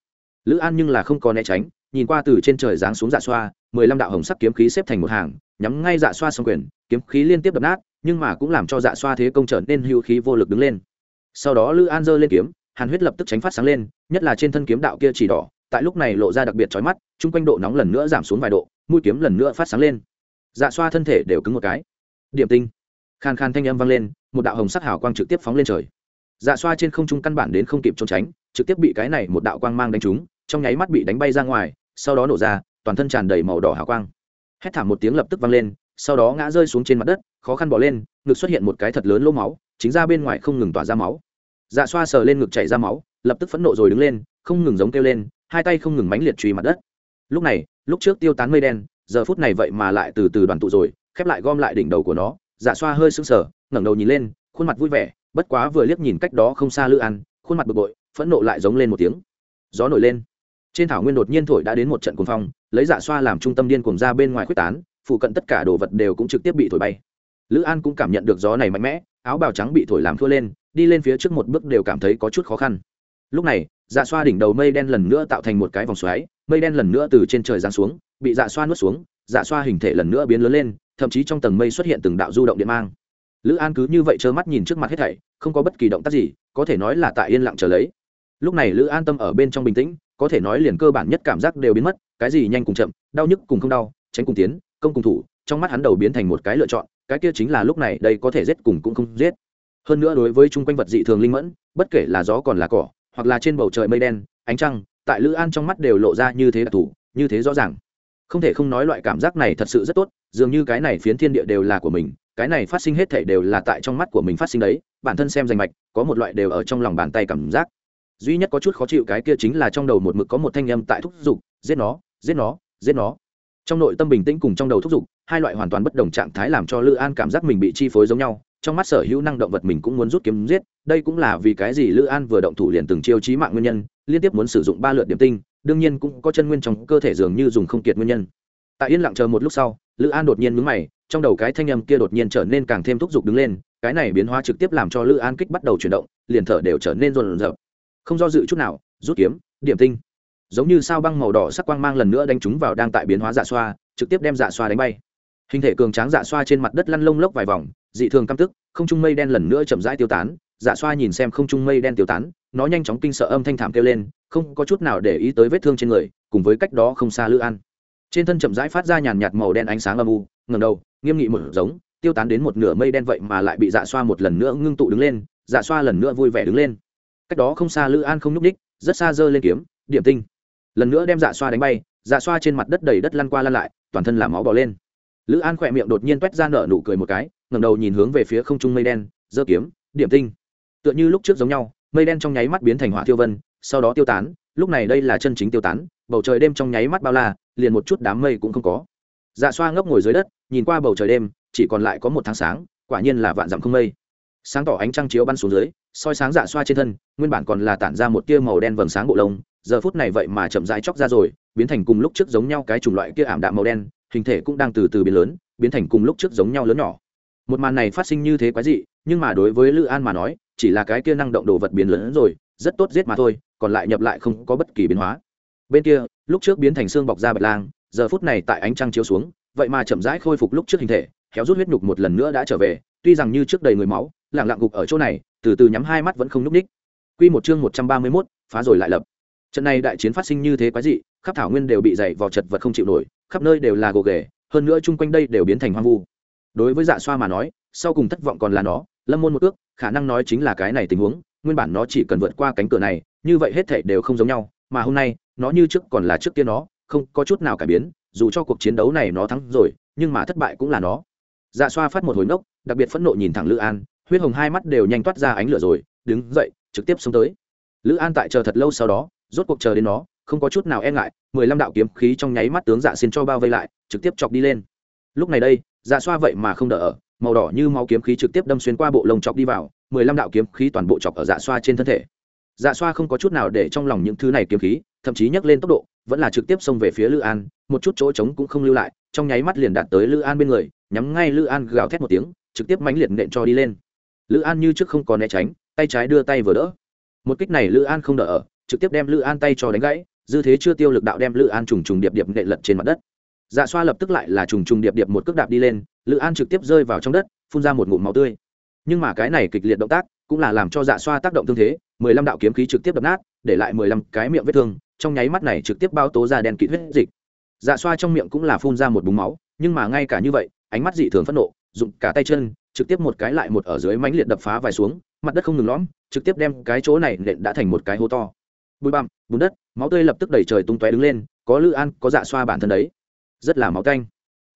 Lữ an nhưng là không có né tránh, nhìn qua từ trên trời giáng xuống dạ xoa, mười lăm đạo hồng sắc kiếm khí xếp thành một hàng, nhắm ngay dạ xoa xong quyền, kiếm khí liên tiếp đập nát nhưng mà cũng làm cho dạ xoa thế công trở nên hữu khí vô lực đứng lên. Sau đó lữ an giơ lên kiếm, hàn huyết lập tức tránh phát sáng lên, nhất là trên thân kiếm đạo kia chỉ đỏ, tại lúc này lộ ra đặc biệt chói mắt, chung quanh độ nóng lần nữa giảm xuống vài độ, mũi kiếm lần nữa phát sáng lên. Dạ xoa thân thể đều cứng một cái. Điểm tinh. Khan khan thanh âm vang lên, một đạo hồng sắc hào quang trực tiếp phóng lên trời. Dạ xoa trên không trung căn bản đến không kịp trốn tránh, trực tiếp bị cái này một đạo quang mang đánh trúng, trong nháy mắt bị đánh bay ra ngoài, sau đó nổ ra, toàn thân tràn đầy màu đỏ hào quang. Hét thảm một tiếng lập tức vang lên sau đó ngã rơi xuống trên mặt đất, khó khăn bỏ lên, ngực xuất hiện một cái thật lớn lỗ máu, chính ra bên ngoài không ngừng tỏa ra máu. Dạ xoa sờ lên ngực chảy ra máu, lập tức phẫn nộ rồi đứng lên, không ngừng giống kêu lên, hai tay không ngừng mánh liệt truy mặt đất. Lúc này, lúc trước tiêu tán mây đen, giờ phút này vậy mà lại từ từ đoàn tụ rồi, khép lại gom lại đỉnh đầu của nó. Dạ xoa hơi sững sờ, ngẩng đầu nhìn lên, khuôn mặt vui vẻ, bất quá vừa liếc nhìn cách đó không xa lữ ăn, khuôn mặt bực bội, phẫn nộ lại giống lên một tiếng. Gió nổi lên. Trên thảo nguyên đột nhiên thổi đã đến một trận cuồng phong, lấy dạ xoa làm trung tâm điên cuồng ra bên ngoài quyết tán phụ cận tất cả đồ vật đều cũng trực tiếp bị thổi bay. Lữ an cũng cảm nhận được gió này mạnh mẽ, áo bào trắng bị thổi làm thua lên, đi lên phía trước một bước đều cảm thấy có chút khó khăn. Lúc này dạ xoa đỉnh đầu mây đen lần nữa tạo thành một cái vòng xoáy, mây đen lần nữa từ trên trời giáng xuống, bị dạ xoa nuốt xuống dạ xoa hình thể lần nữa biến lớn lên, thậm chí trong tầng mây xuất hiện từng đạo du động điện mang. Lữ an cứ như vậy trơ mắt nhìn trước mặt hết thảy, không có bất kỳ động tác gì, có thể nói là tại yên lặng trở lấy. Lúc này lữ an tâm ở bên trong bình tĩnh, có thể nói liền cơ bản nhất cảm giác đều biến mất, cái gì nhanh cùng chậm, đau nhức cùng không đau, tránh cùng tiến công cùng thủ, trong mắt hắn đầu biến thành một cái lựa chọn, cái kia chính là lúc này đây có thể giết cùng cũng không giết. Hơn nữa đối với chung quanh vật dị thường linh mẫn, bất kể là gió còn là cỏ, hoặc là trên bầu trời mây đen, ánh trăng, tại lữ an trong mắt đều lộ ra như thế đặc thù, như thế rõ ràng. Không thể không nói loại cảm giác này thật sự rất tốt, dường như cái này phiến thiên địa đều là của mình, cái này phát sinh hết thể đều là tại trong mắt của mình phát sinh đấy, bản thân xem danh mạch, có một loại đều ở trong lòng bàn tay cảm giác. Duy nhất có chút khó chịu cái kia chính là trong đầu một mực có một thanh âm tại thúc giục, giết nó giết nó giết nó trong nội tâm bình tĩnh cùng trong đầu thúc giục, hai loại hoàn toàn bất đồng trạng thái làm cho lữ an cảm giác mình bị chi phối giống nhau. Trong mắt sở hữu năng động vật mình cũng muốn rút kiếm giết, đây cũng là vì cái gì lữ an vừa động thủ liền từng chiêu chí mạng nguyên nhân, liên tiếp muốn sử dụng ba lượt điểm tinh, đương nhiên cũng có chân nguyên trong cơ thể dường như dùng không kiệt nguyên nhân. Tại yên lặng chờ một lúc sau, lữ an đột nhiên mướn mày, trong đầu cái thanh âm kia đột nhiên trở nên càng thêm thúc giục đứng lên, cái này biến hóa trực tiếp làm cho lữ an kích bắt đầu chuyển động, liền thở đều trở nên rộn rợp không do dự chút nào, rút kiếm, điểm tinh giống như sao băng màu đỏ sắc quang mang lần nữa đánh trúng vào đang tại biến hóa dạ xoa, trực tiếp đem dạ xoa đánh bay. Hình thể cường tráng dạ xoa trên mặt đất lăn lông lốc vài vòng, dị thường căm tức, không trung mây đen lần nữa chậm rãi tiêu tán dạ xoa nhìn xem không trung mây đen tiêu tán, nó nhanh chóng kinh sợ âm thanh thảm kêu lên, không có chút nào để ý tới vết thương trên người, cùng với cách đó không xa lữ an. Trên thân chậm rãi phát ra nhàn nhạt màu đen ánh sáng âm u ngầm đầu, nghiêm nghị một giống, tiêu tán đến một nửa mây đen vậy mà lại bị dạ xoa một lần nữa ngưng tụ đứng lên dạ xoa lần nữa vui vẻ đứng lên. Cách đó không xa lữ an không nhúc ních rất xa giơ lên kiếm, điểm tinh lần nữa đem dạ xoa đánh bay dạ xoa trên mặt đất đầy đất lăn qua lăn lại, toàn thân làm máu bỏ lên. Lữ an khỏe miệng đột nhiên t u é t ra nở nụ cười một cái ngầm đầu nhìn hướng về phía không trung mây đen, giơ kiếm, điểm tinh. Tựa như lúc trước giống nhau, mây đen trong nháy mắt biến thành hỏa tiêu vân, sau đó tiêu tán, lúc này đây là chân chính tiêu tán, bầu trời đêm trong nháy mắt bao la, liền một chút đám mây cũng không có. Dạ xoa ngốc ngồi dưới đất, nhìn qua bầu trời đêm, chỉ còn lại có một tháng sáng, quả nhiên là vạn dặm không mây. Sáng tỏ ánh trăng chiếu bắn xuống dưới, soi sáng dạ xoa trên thân, nguyên bản còn là tản ra một tia màu đen vầng sáng bộ lông giờ phút này vậy mà chậm rãi chóc ra rồi, biến thành cùng lúc trước giống nhau cái chủng loại kia ảm đạm màu đen, hình thể cũng đang từ từ biến lớn, biến thành cùng lúc trước giống nhau lớn nhỏ. Một màn này phát sinh như thế quái dị, nhưng mà đối với lữ an mà nói, chỉ là cái kia năng động đồ vật biến lớn rồi, rất tốt giết mà thôi, còn lại nhập lại không có bất kỳ biến hóa. Bên kia, lúc trước biến thành xương bọc da bạch lang, giờ phút này tại ánh trăng chiếu xuống, vậy mà chậm rãi khôi phục lúc trước hình thể, khéo rút huyết nhục một lần nữa đã trở về, tuy rằng như trước đầy người máu lẳng lặng gục ở chỗ này, từ từ nhắm hai mắt vẫn không n ú c ních q một chương một trăm ba mươi mốt, phá rồi lại lập trận này đại chiến phát sinh như thế quái dị, khắp thảo nguyên đều bị dày vò chật vật không chịu nổi, khắp nơi đều là gồ ghề, hơn nữa chung quanh đây đều biến thành hoang vu. Đối với dạ xoa mà nói, sau cùng thất vọng còn là nó, lâm môn một ước, khả năng nói chính là cái này tình huống, nguyên bản nó chỉ cần vượt qua cánh cửa này, như vậy hết thảy đều không giống nhau, mà hôm nay, nó như trước còn là trước kia nó, không có chút nào cải biến, dù cho cuộc chiến đấu này nó thắng rồi, nhưng mà thất bại cũng là nó. Dạ xoa phát một hồi nốc đặc biệt phẫn nộ nhìn thẳng lữ an, huyết hồng hai mắt đều nhanh toát ra ánh lửa rồi, đứng dậy, trực tiếp xông tới. Lữ an tại chờ thật lâu sau đó rốt cuộc chờ đến nó, không có chút nào e ngại, mười lăm đạo kiếm khí trong nháy mắt tướng dạ xin cho bao vây lại, trực tiếp chọc đi lên. Lúc này đây dạ xoa vậy mà không đỡ ở, màu đỏ như máu kiếm khí trực tiếp đâm xuyên qua bộ lông chọc đi vào, mười lăm đạo kiếm khí toàn bộ chọc ở dạ xoa trên thân thể. Dạ xoa không có chút nào để trong lòng những thứ này kiếm khí, thậm chí nhấc lên tốc độ, vẫn là trực tiếp xông về phía lữ an, một chút chỗ trống cũng không lưu lại, trong nháy mắt liền đạt tới lữ an bên người, nhắm ngay lữ an gào thét một tiếng, trực tiếp mánh liệt nện cho đi lên. Lữ an như trước không còn né tránh, tay trái đưa tay vừa đỡ. Một kích này lữ an không đỡ ở trực tiếp đem lữ an tay cho đánh gãy, dư thế chưa tiêu lực đạo đem lữ an trùng trùng điệp điệp nệ lật trên mặt đất. Dạ xoa lập tức lại là trùng trùng điệp điệp một cước đạp đi lên, lữ an trực tiếp rơi vào trong đất, phun ra một ngụm máu tươi. Nhưng mà cái này kịch liệt động tác cũng là làm cho dạ xoa tác động tương thế, mười lăm đạo kiếm khí trực tiếp đập nát, để lại mười lăm cái miệng vết thương, trong nháy mắt này trực tiếp bao tố ra đen kịt huyết dịch. Dạ xoa trong miệng cũng là phun ra một búng máu, nhưng mà ngay cả như vậy, ánh mắt dị thường phẫn nộ dụng cả tay chân, trực tiếp một cái lại một ở dưới mánh liệt đập phá vài xuống, mặt đất không ngừng lõm, trực tiếp đem cái chỗ này nện đã thành một cái hố to bụi bặm, bùn đất, máu tươi lập tức đẩy trời tung tóe đứng lên, có lữ an, có dạ xoa bản thân đấy. Rất là máu canh.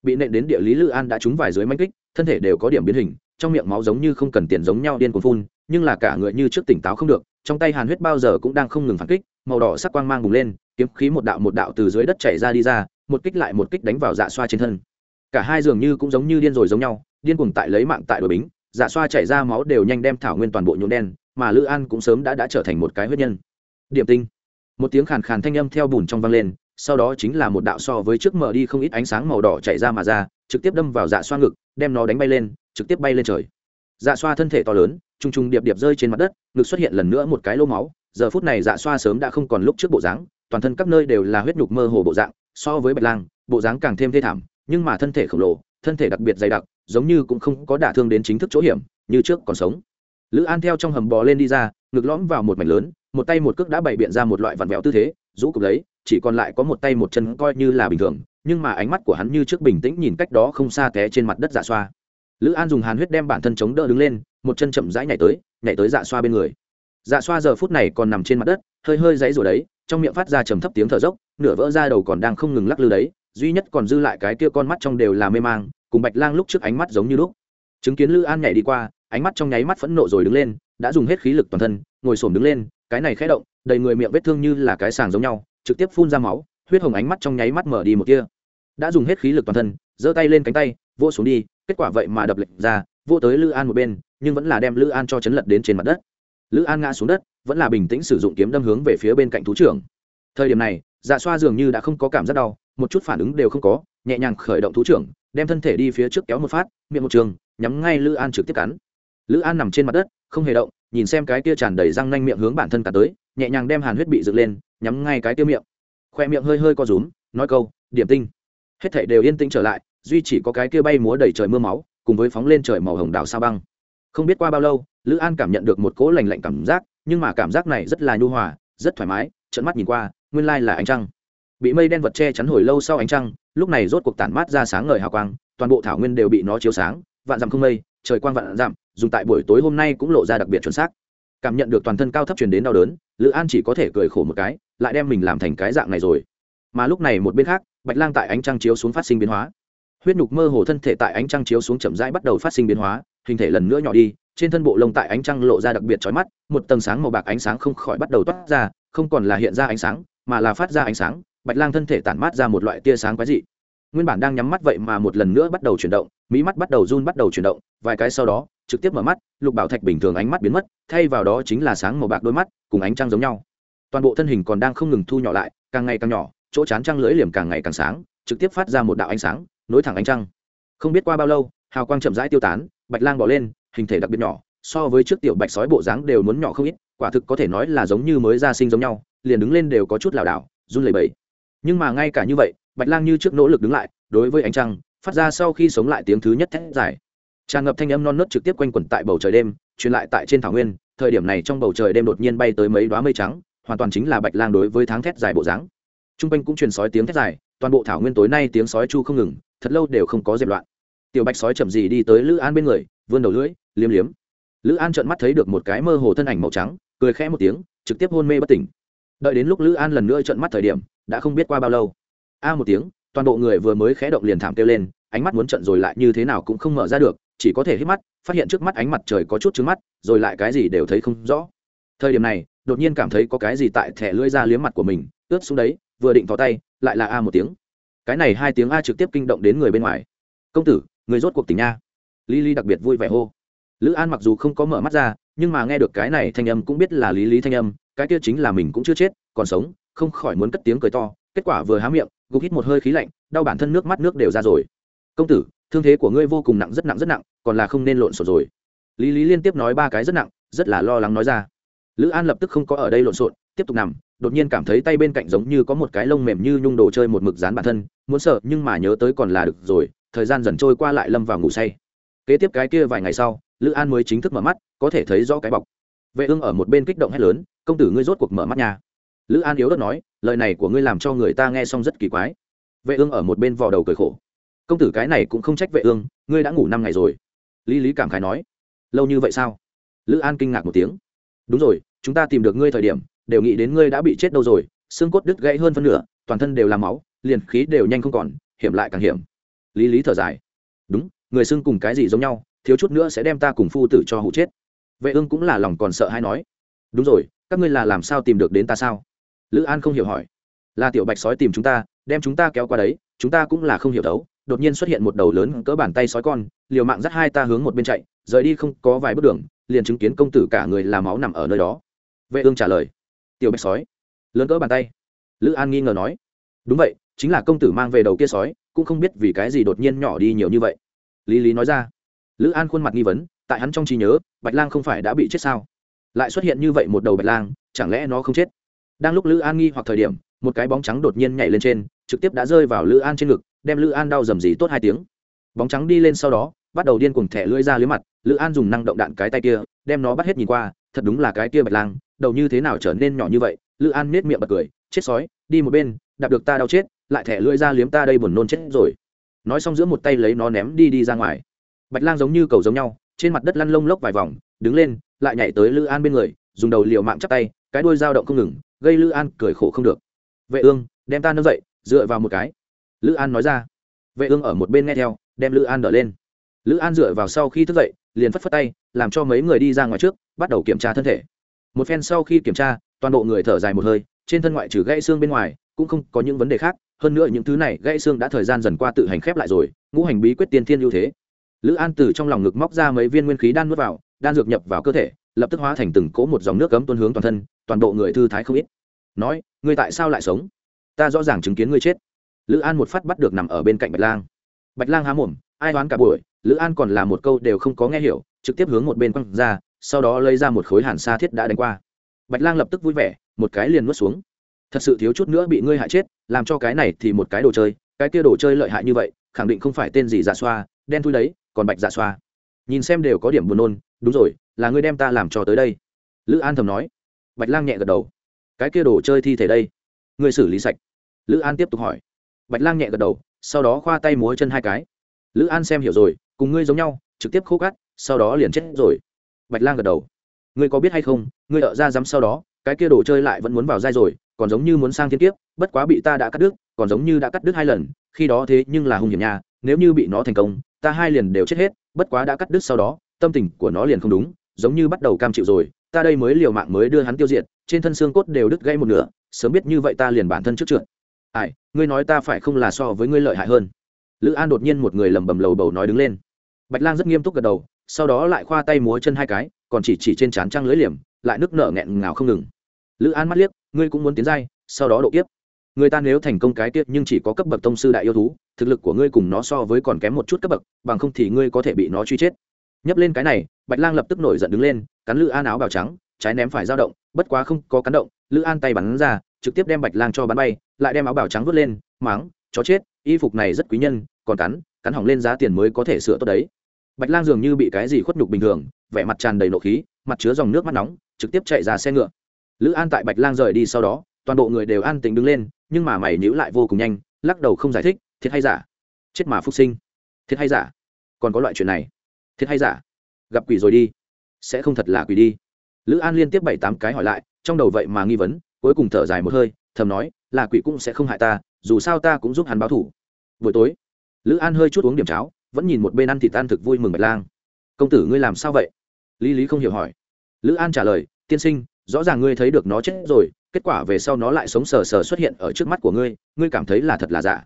Bị nện đến địa lý lữ an đã trúng vài dưới manh kích, thân thể đều có điểm biến hình, trong miệng máu giống như không cần tiền giống nhau điên cuồng phun, nhưng là cả người như trước tỉnh táo không được, trong tay hàn huyết bao giờ cũng đang không ngừng phản kích, màu đỏ sắc quang mang bùng lên, kiếm khí một đạo một đạo từ dưới đất chảy ra đi ra, một kích lại một kích đánh vào dạ xoa trên thân. Cả hai dường như cũng giống như điên rồi giống nhau, điên cuồng tại lấy mạng tại đội bính dạ xoa chảy ra máu đều nhanh đem thảo nguyên toàn bộ nhuộm đen, mà lữ an cũng sớm đã đã trở thành một cái huyết nhân điểm tinh. Một tiếng khàn khàn thanh âm theo bùn trong vang lên, sau đó chính là một đạo so với trước mở đi không ít ánh sáng màu đỏ chạy ra mà ra, trực tiếp đâm vào dạ xoa ngực, đem nó đánh bay lên, trực tiếp bay lên trời. Dạ xoa thân thể to lớn t r u n g t r u n g điệp điệp rơi trên mặt đất, ngực xuất hiện lần nữa một cái lô máu. Giờ phút này dạ xoa sớm đã không còn lúc trước bộ dáng, toàn thân các nơi đều là huyết nhục mơ hồ bộ dạng, so với bạch lang, bộ dáng càng thêm thê thảm, nhưng mà thân thể khổng lồ, thân thể đặc biệt dày đặc, giống như cũng không có đả thương đến chính thức chỗ hiểm, như trước còn sống. Lữ an theo trong hầm bò lên đi ra, ngực lõm vào một mảnh lớn một tay một cước đã bày biện ra một loại vặn vẹo tư thế, rũ cục lấy, chỉ còn lại có một tay một chân coi như là bình thường, nhưng mà ánh mắt của hắn như trước bình tĩnh nhìn cách đó không xa té trên mặt đất dạ xoa. Lữ an dùng hàn huyết đem bản thân chống đỡ đứng lên, một chân chậm rãi nhảy tới nhảy tới dạ xoa bên người. Dạ xoa giờ phút này còn nằm trên mặt đất, hơi hơi dãy rồi đấy, trong miệng phát ra trầm thấp tiếng thở dốc, nửa vỡ ra đầu còn đang không ngừng lắc lư đấy, duy nhất còn dư lại cái kia con mắt trong đều là mê mang, cùng bạch lang lúc trước ánh mắt giống như lúc. Chứng kiến lữ an nhảy đi qua, ánh mắt trong nháy mắt phẫn nộ rồi đứng lên, đã dùng hết khí lực toàn thân, ngồi xổm đứng lên cái này khẽ động, đầy người miệng vết thương như là cái sàng giống nhau, trực tiếp phun ra máu, huyết hồng ánh mắt trong nháy mắt mở đi một kia đã dùng hết khí lực toàn thân, giơ tay lên cánh tay vô xuống đi, kết quả vậy mà đập lệnh ra vô tới lữ an một bên, nhưng vẫn là đem lữ an cho chấn lật đến trên mặt đất. Lữ an ngã xuống đất, vẫn là bình tĩnh sử dụng kiếm đâm hướng về phía bên cạnh thú trưởng. Thời điểm này dạ xoa dường như đã không có cảm giác đau, một chút phản ứng đều không có, nhẹ nhàng khởi động thú trưởng, đem thân thể đi phía trước kéo một phát, miệng một trường, nhắm ngay lữ an trực tiếp cắn. Lữ an nằm trên mặt đất, không hề động nhìn xem cái kia tràn đầy răng nanh miệng hướng bản thân cả tới, nhẹ nhàng đem hàn huyết bị dựng lên, nhắm ngay cái kia miệng. Khoe miệng hơi hơi co rúm, nói câu, điểm tinh. Hết thảy đều yên tĩnh trở lại, duy chỉ có cái kia bay múa đầy trời mưa máu, cùng với phóng lên trời màu hồng đào sao băng. Không biết qua bao lâu, lữ an cảm nhận được một cỗ lành lạnh cảm giác, nhưng mà cảm giác này rất là nhu hòa, rất thoải mái trận mắt nhìn qua, nguyên lai là ánh trăng. Bị mây đen vật che chắn hồi lâu sau ánh trăng, lúc này rốt cuộc tản mát ra sáng ngời hào quang, toàn bộ thảo nguyên đều bị nó chiếu sáng, vạn dặm không mây, trời quang vạn dặm dùng tại buổi tối hôm nay cũng lộ ra đặc biệt chuẩn xác. Cảm nhận được toàn thân cao thấp truyền đến đau đớn, lữ an chỉ có thể cười khổ một cái, lại đem mình làm thành cái dạng này rồi. Mà lúc này một bên khác, bạch lang tại ánh trăng chiếu xuống phát sinh biến hóa. Huyết nhục mơ hồ thân thể tại ánh trăng chiếu xuống chậm rãi bắt đầu phát sinh biến hóa, hình thể lần nữa nhỏ đi, trên thân bộ lông tại ánh trăng lộ ra đặc biệt trói mắt, một tầng sáng màu bạc ánh sáng không khỏi bắt đầu toát ra, không còn là hiện ra ánh sáng, mà là phát ra ánh sáng, bạch lang thân thể tản mát ra một loại tia sáng quái dị. Nguyên bản đang nhắm mắt vậy mà một lần nữa bắt đầu chuyển động mỹ mắt bắt đầu run bắt đầu chuyển động, vài cái sau đó trực tiếp mở mắt, lục bảo thạch bình thường ánh mắt biến mất, thay vào đó chính là sáng màu bạc đôi mắt, cùng ánh trăng giống nhau. Toàn bộ thân hình còn đang không ngừng thu nhỏ lại, càng ngày càng nhỏ, chỗ chán trăng lưỡi liềm càng ngày càng sáng, trực tiếp phát ra một đạo ánh sáng, nối thẳng ánh trăng. Không biết qua bao lâu, hào quang chậm rãi tiêu tán, bạch lang bỏ lên, hình thể đặc biệt nhỏ, so với trước tiểu bạch sói bộ dáng đều muốn nhỏ không ít, quả thực có thể nói là giống như mới ra sinh giống nhau, liền đứng lên đều có chút lảo đảo, run lẩy bẩy. Nhưng mà ngay cả như vậy, bạch lang như trước nỗ lực đứng lại, đối với ánh trăng, phát ra sau khi sống lại tiếng thứ nhất thét dài tràn ngập thanh âm non nớt trực tiếp quanh quẩn tại bầu trời đêm, truyền lại tại trên thảo nguyên, thời điểm này trong bầu trời đêm đột nhiên bay tới mấy đoá mây trắng, hoàn toàn chính là bạch lang đối với tháng thét dài bộ dáng. T r u n g quanh cũng truyền sói tiếng thét dài, toàn bộ thảo nguyên tối nay tiếng sói chu không ngừng, thật lâu đều không có dẹp loạn. Tiểu bạch sói chậm gì đi tới lữ an bên người, vươn đầu lưỡi, liếm liếm. Lữ an trợn mắt thấy được một cái mơ hồ thân ảnh màu trắng, cười khẽ một tiếng, trực tiếp hôn mê bất tỉnh. Đợi đến lúc lữ an lần nữa trợn mắt thời điểm, đã không biết qua bao lâu. A một tiếng, toàn bộ người vừa mới khẽ động liền thảm kêu lên, ánh mắt muốn trận rồi lại như thế nào cũng không mở ra được chỉ có thể hít mắt, phát hiện trước mắt ánh mặt trời có chút trứng mắt, rồi lại cái gì đều thấy không rõ. Thời điểm này, đột nhiên cảm thấy có cái gì tại thẻ lưỡi ra liếm mặt của mình, ướt xuống đấy, vừa định thò tay, lại là a một tiếng. Cái này hai tiếng a trực tiếp kinh động đến người bên ngoài. Công tử, người rốt cuộc tỉnh nha. Lý lý đặc biệt vui vẻ hô. Lữ an mặc dù không có mở mắt ra, nhưng mà nghe được cái này thanh âm cũng biết là lý lý thanh âm, cái kia chính là mình cũng chưa chết, còn sống, không khỏi muốn cất tiếng cười to, kết quả vừa há miệng, gục hít một hơi khí lạnh, đau bản thân nước mắt nước đều ra rồi. Công tử, thương thế của ngươi vô cùng nặng, rất nặng rất nặng còn là không nên lộn xộn rồi. Lý lý liên tiếp nói ba cái rất nặng, rất là lo lắng nói ra. Lữ an lập tức không có ở đây lộn xộn, tiếp tục nằm, đột nhiên cảm thấy tay bên cạnh giống như có một cái lông mềm như nhung đồ chơi một mực dán bản thân, muốn sợ, nhưng mà nhớ tới còn là được rồi, thời gian dần trôi qua lại lâm vào ngủ say. Kế tiếp cái kia vài ngày sau, lữ an mới chính thức mở mắt, có thể thấy rõ cái bọc. Vệ ương ở một bên kích động hét lớn, công tử ngươi rốt cuộc mở mắt nhà lữ an yếu đất nói, lời này của ngươi làm cho người ta nghe xong rất kỳ quái. Vệ ương ở một bên vò đầu cười khổ, công tử cái này cũng không trách vệ ương ngươi đã ngủ năm ngày rồi lý lý cảm khái nói, lâu như vậy sao? Lữ an kinh ngạc một tiếng, đúng rồi, chúng ta tìm được ngươi thời điểm, đều nghĩ đến ngươi đã bị chết đâu rồi, xương cốt đứt gãy hơn phân nửa, toàn thân đều là máu, liền khí đều nhanh không còn, hiểm lại càng hiểm. Lý lý thở dài, đúng, người xưng cùng cái gì giống nhau, thiếu chút nữa sẽ đem ta cùng phu tử cho hụ chết. Vệ ương cũng là lòng còn sợ hay nói, đúng rồi, các ngươi là làm sao tìm được đến ta sao? Lữ an không hiểu hỏi, là tiểu bạch sói tìm chúng ta, đem chúng ta kéo qua đấy, chúng ta cũng là không hiểu đấu đột nhiên xuất hiện một đầu lớn cỡ bàn tay sói con, liều mạng dắt hai ta hướng một bên chạy, rời đi không có vài bước đường, liền chứng kiến công tử cả người làm máu nằm ở nơi đó. Vệ ương trả lời, tiểu bạch sói. Lớn cỡ bàn tay. Lữ an nghi ngờ nói, đúng vậy, chính là công tử mang về đầu kia sói, cũng không biết vì cái gì đột nhiên nhỏ đi nhiều như vậy. Lý lý nói ra. Lữ an khuôn mặt nghi vấn, tại hắn trong trí nhớ, bạch lang không phải đã bị chết sao? Lại xuất hiện như vậy một đầu bạch lang, chẳng lẽ nó không chết? Đang lúc lữ an nghi hoặc thời điểm, một cái bóng trắng đột nhiên nhảy lên trên, trực tiếp đã rơi vào lữ an trên ngực đem lữ an đau dầm dì tốt hai tiếng. Bóng trắng đi lên sau đó, bắt đầu điên cuồng thẻ lưỡi ra lưới mặt, lữ an dùng năng động đạn cái tay kia, đem nó bắt hết nhìn qua, thật đúng là cái kia bạch lang, đầu như thế nào trở nên nhỏ như vậy, lữ an nết miệng bật cười, chết sói, đi một bên, đạp được ta đau chết, lại thẻ lưỡi ra liếm ta đây buồn nôn chết rồi. Nói xong giữa một tay lấy nó ném đi đi ra ngoài. Bạch lang giống như cầu giống nhau, trên mặt đất lăn lông lốc vài vòng, đứng lên, lại nhảy tới lữ an bên người, dùng đầu liều mạng chắp tay, cái đuôi dao động không ngừng, gây lữ an cười khổ không được. Vệ ương, đem ta nâng dậy, dựa vào một cái lữ an nói ra. Vệ ương ở một bên nghe theo, đem lữ an đỡ lên. Lữ an dựa vào sau khi thức dậy, liền phất phất tay, làm cho mấy người đi ra ngoài trước, bắt đầu kiểm tra thân thể. Một phen sau khi kiểm tra, toàn bộ người thở dài một hơi, trên thân ngoại trừ gãy xương bên ngoài, cũng không có những vấn đề khác, hơn nữa những thứ này gãy xương đã thời gian dần qua tự hành khép lại rồi, ngũ hành bí quyết tiên thiên ưu thế. Lữ an từ trong lòng ngực móc ra mấy viên nguyên khí đan nuốt vào, đan dược nhập vào cơ thể, lập tức hóa thành từng cỗ một dòng nước cấm tuôn hướng toàn thân, toàn bộ người thư thái không ít. Nói, ngươi tại sao lại sống? Ta rõ ràng chứng kiến ngươi chết lữ an một phát bắt được nằm ở bên cạnh bạch lang. Bạch lang há mồm, ai đoán cả buổi, lữ an còn là một câu đều không có nghe hiểu, trực tiếp hướng một bên quăng ra, sau đó lấy ra một khối hàn sa thiết đã đánh qua. Bạch lang lập tức vui vẻ, một cái liền nuốt xuống. Thật sự thiếu chút nữa bị ngươi hại chết, làm cho cái này thì một cái đồ chơi, cái kia đồ chơi lợi hại như vậy, khẳng định không phải tên gì dạ xoa, đen thui đấy, còn bạch dạ xoa. Nhìn xem đều có điểm buồn nôn, đúng rồi, là ngươi đem ta làm cho tới đây. Lữ an thầm nói. Bạch lang nhẹ gật đầu. Cái kia đồ chơi thi thể đây, ngươi xử lý sạch. Lữ an tiếp tục hỏi bạch lang nhẹ gật đầu, sau đó khoa tay múa chân hai cái. Lữ an xem hiểu rồi, cùng ngươi giống nhau, trực tiếp khô cắt sau đó liền chết rồi. Bạch lang gật đầu. Ngươi có biết hay không, ngươi ở ra dám sau đó, cái kia đồ chơi lại vẫn muốn vào dai rồi, còn giống như muốn sang thiên kiếp, bất quá bị ta đã cắt đứt, còn giống như đã cắt đứt hai lần, khi đó thế nhưng là hung hiểm nha, nếu như bị nó thành công, ta hai liền đều chết hết, bất quá đã cắt đứt sau đó, tâm tình của nó liền không đúng, giống như bắt đầu cam chịu rồi, ta đây mới liều mạng mới đưa hắn tiêu diệt, trên thân xương cốt đều đứt gãy một nửa, sớm biết như vậy ta liền bản thân trước trượt ai, ngươi nói ta phải không là so với ngươi lợi hại hơn? Lữ an đột nhiên một người lầm bầm lầu bầu nói đứng lên. Bạch lang rất nghiêm túc gật đầu, sau đó lại khoa tay múa chân hai cái, còn chỉ chỉ trên trán trăng lưới liềm, lại nước nở nghẹn ngào không ngừng. Lữ an mắt liếc, ngươi cũng muốn tiến giai, sau đó độ kiếp. Người ta nếu thành công cái tiết nhưng chỉ có cấp bậc tông sư đại yêu thú, thực lực của ngươi cùng nó so với còn kém một chút cấp bậc, bằng không thì ngươi có thể bị nó truy chết. Nhấp lên cái này, bạch lang lập tức nổi giận đứng lên, cắn lữ an áo bào trắng, trái ném phải dao động, bất quá không có cắn động, lữ an tay bắn ra trực tiếp đem bạch lang cho bắn bay, lại đem áo bào trắng vớt lên, máng, chó chết, y phục này rất quý nhân, còn cắn cắn hỏng lên giá tiền mới có thể sửa tốt đấy. Bạch lang dường như bị cái gì khuất nhục bình thường, vẻ mặt tràn đầy nộ khí, mặt chứa dòng nước mắt nóng, trực tiếp chạy ra xe ngựa. Lữ an tại bạch lang rời đi sau đó, toàn bộ người đều an tĩnh đứng lên, nhưng mà mày nhữ lại vô cùng nhanh, lắc đầu không giải thích, thiệt hay giả? Chết mà phúc sinh. Thiệt hay giả? Còn có loại chuyện này? Thiệt hay giả? Gặp quỷ rồi đi. Sẽ không thật là quỷ đi. Lữ an liên tiếp bảy tám cái hỏi lại, trong đầu vậy mà nghi vấn cuối cùng thở dài một hơi, thầm nói, là quỷ cũng sẽ không hại ta, dù sao ta cũng giúp hắn báo thủ. Buổi tối, lữ an hơi chút uống điểm cháo, vẫn nhìn một bên ăn thịt tan thực vui mừng bạch lang. Công tử ngươi làm sao vậy? Lý lý không hiểu hỏi. Lữ an trả lời, tiên sinh, rõ ràng ngươi thấy được nó chết rồi, kết quả về sau nó lại sống sờ sờ xuất hiện ở trước mắt của ngươi ngươi cảm thấy là thật là giả?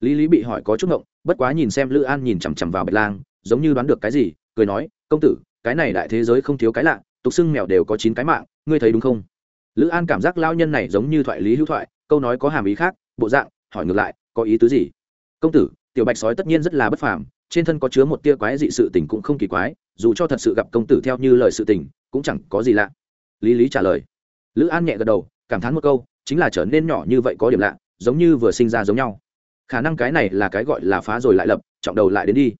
Lý lý bị hỏi có chút ngộng, bất quá nhìn xem lữ an nhìn chằm chằm vào bạch lang, giống như đoán được cái gì, cười nói, công tử, cái này đại thế giới không thiếu cái lạ, tục xưng mèo đều có chín cái mạng, ngươi thấy đúng không? Lữ an cảm giác lao nhân này giống như thoại lý hữu thoại, câu nói có hàm ý khác, bộ dạng, hỏi ngược lại, có ý tứ gì? Công tử, tiểu bạch sói tất nhiên rất là bất phàm, trên thân có chứa một tia quái dị sự tình cũng không kỳ quái, dù cho thật sự gặp công tử theo như lời sự tình, cũng chẳng có gì lạ. Lý lý trả lời. Lữ an nhẹ gật đầu, cảm thán một câu, chính là trở nên nhỏ như vậy có điểm lạ, giống như vừa sinh ra giống nhau. Khả năng cái này là cái gọi là phá rồi lại lập, trọng đầu lại đến đi.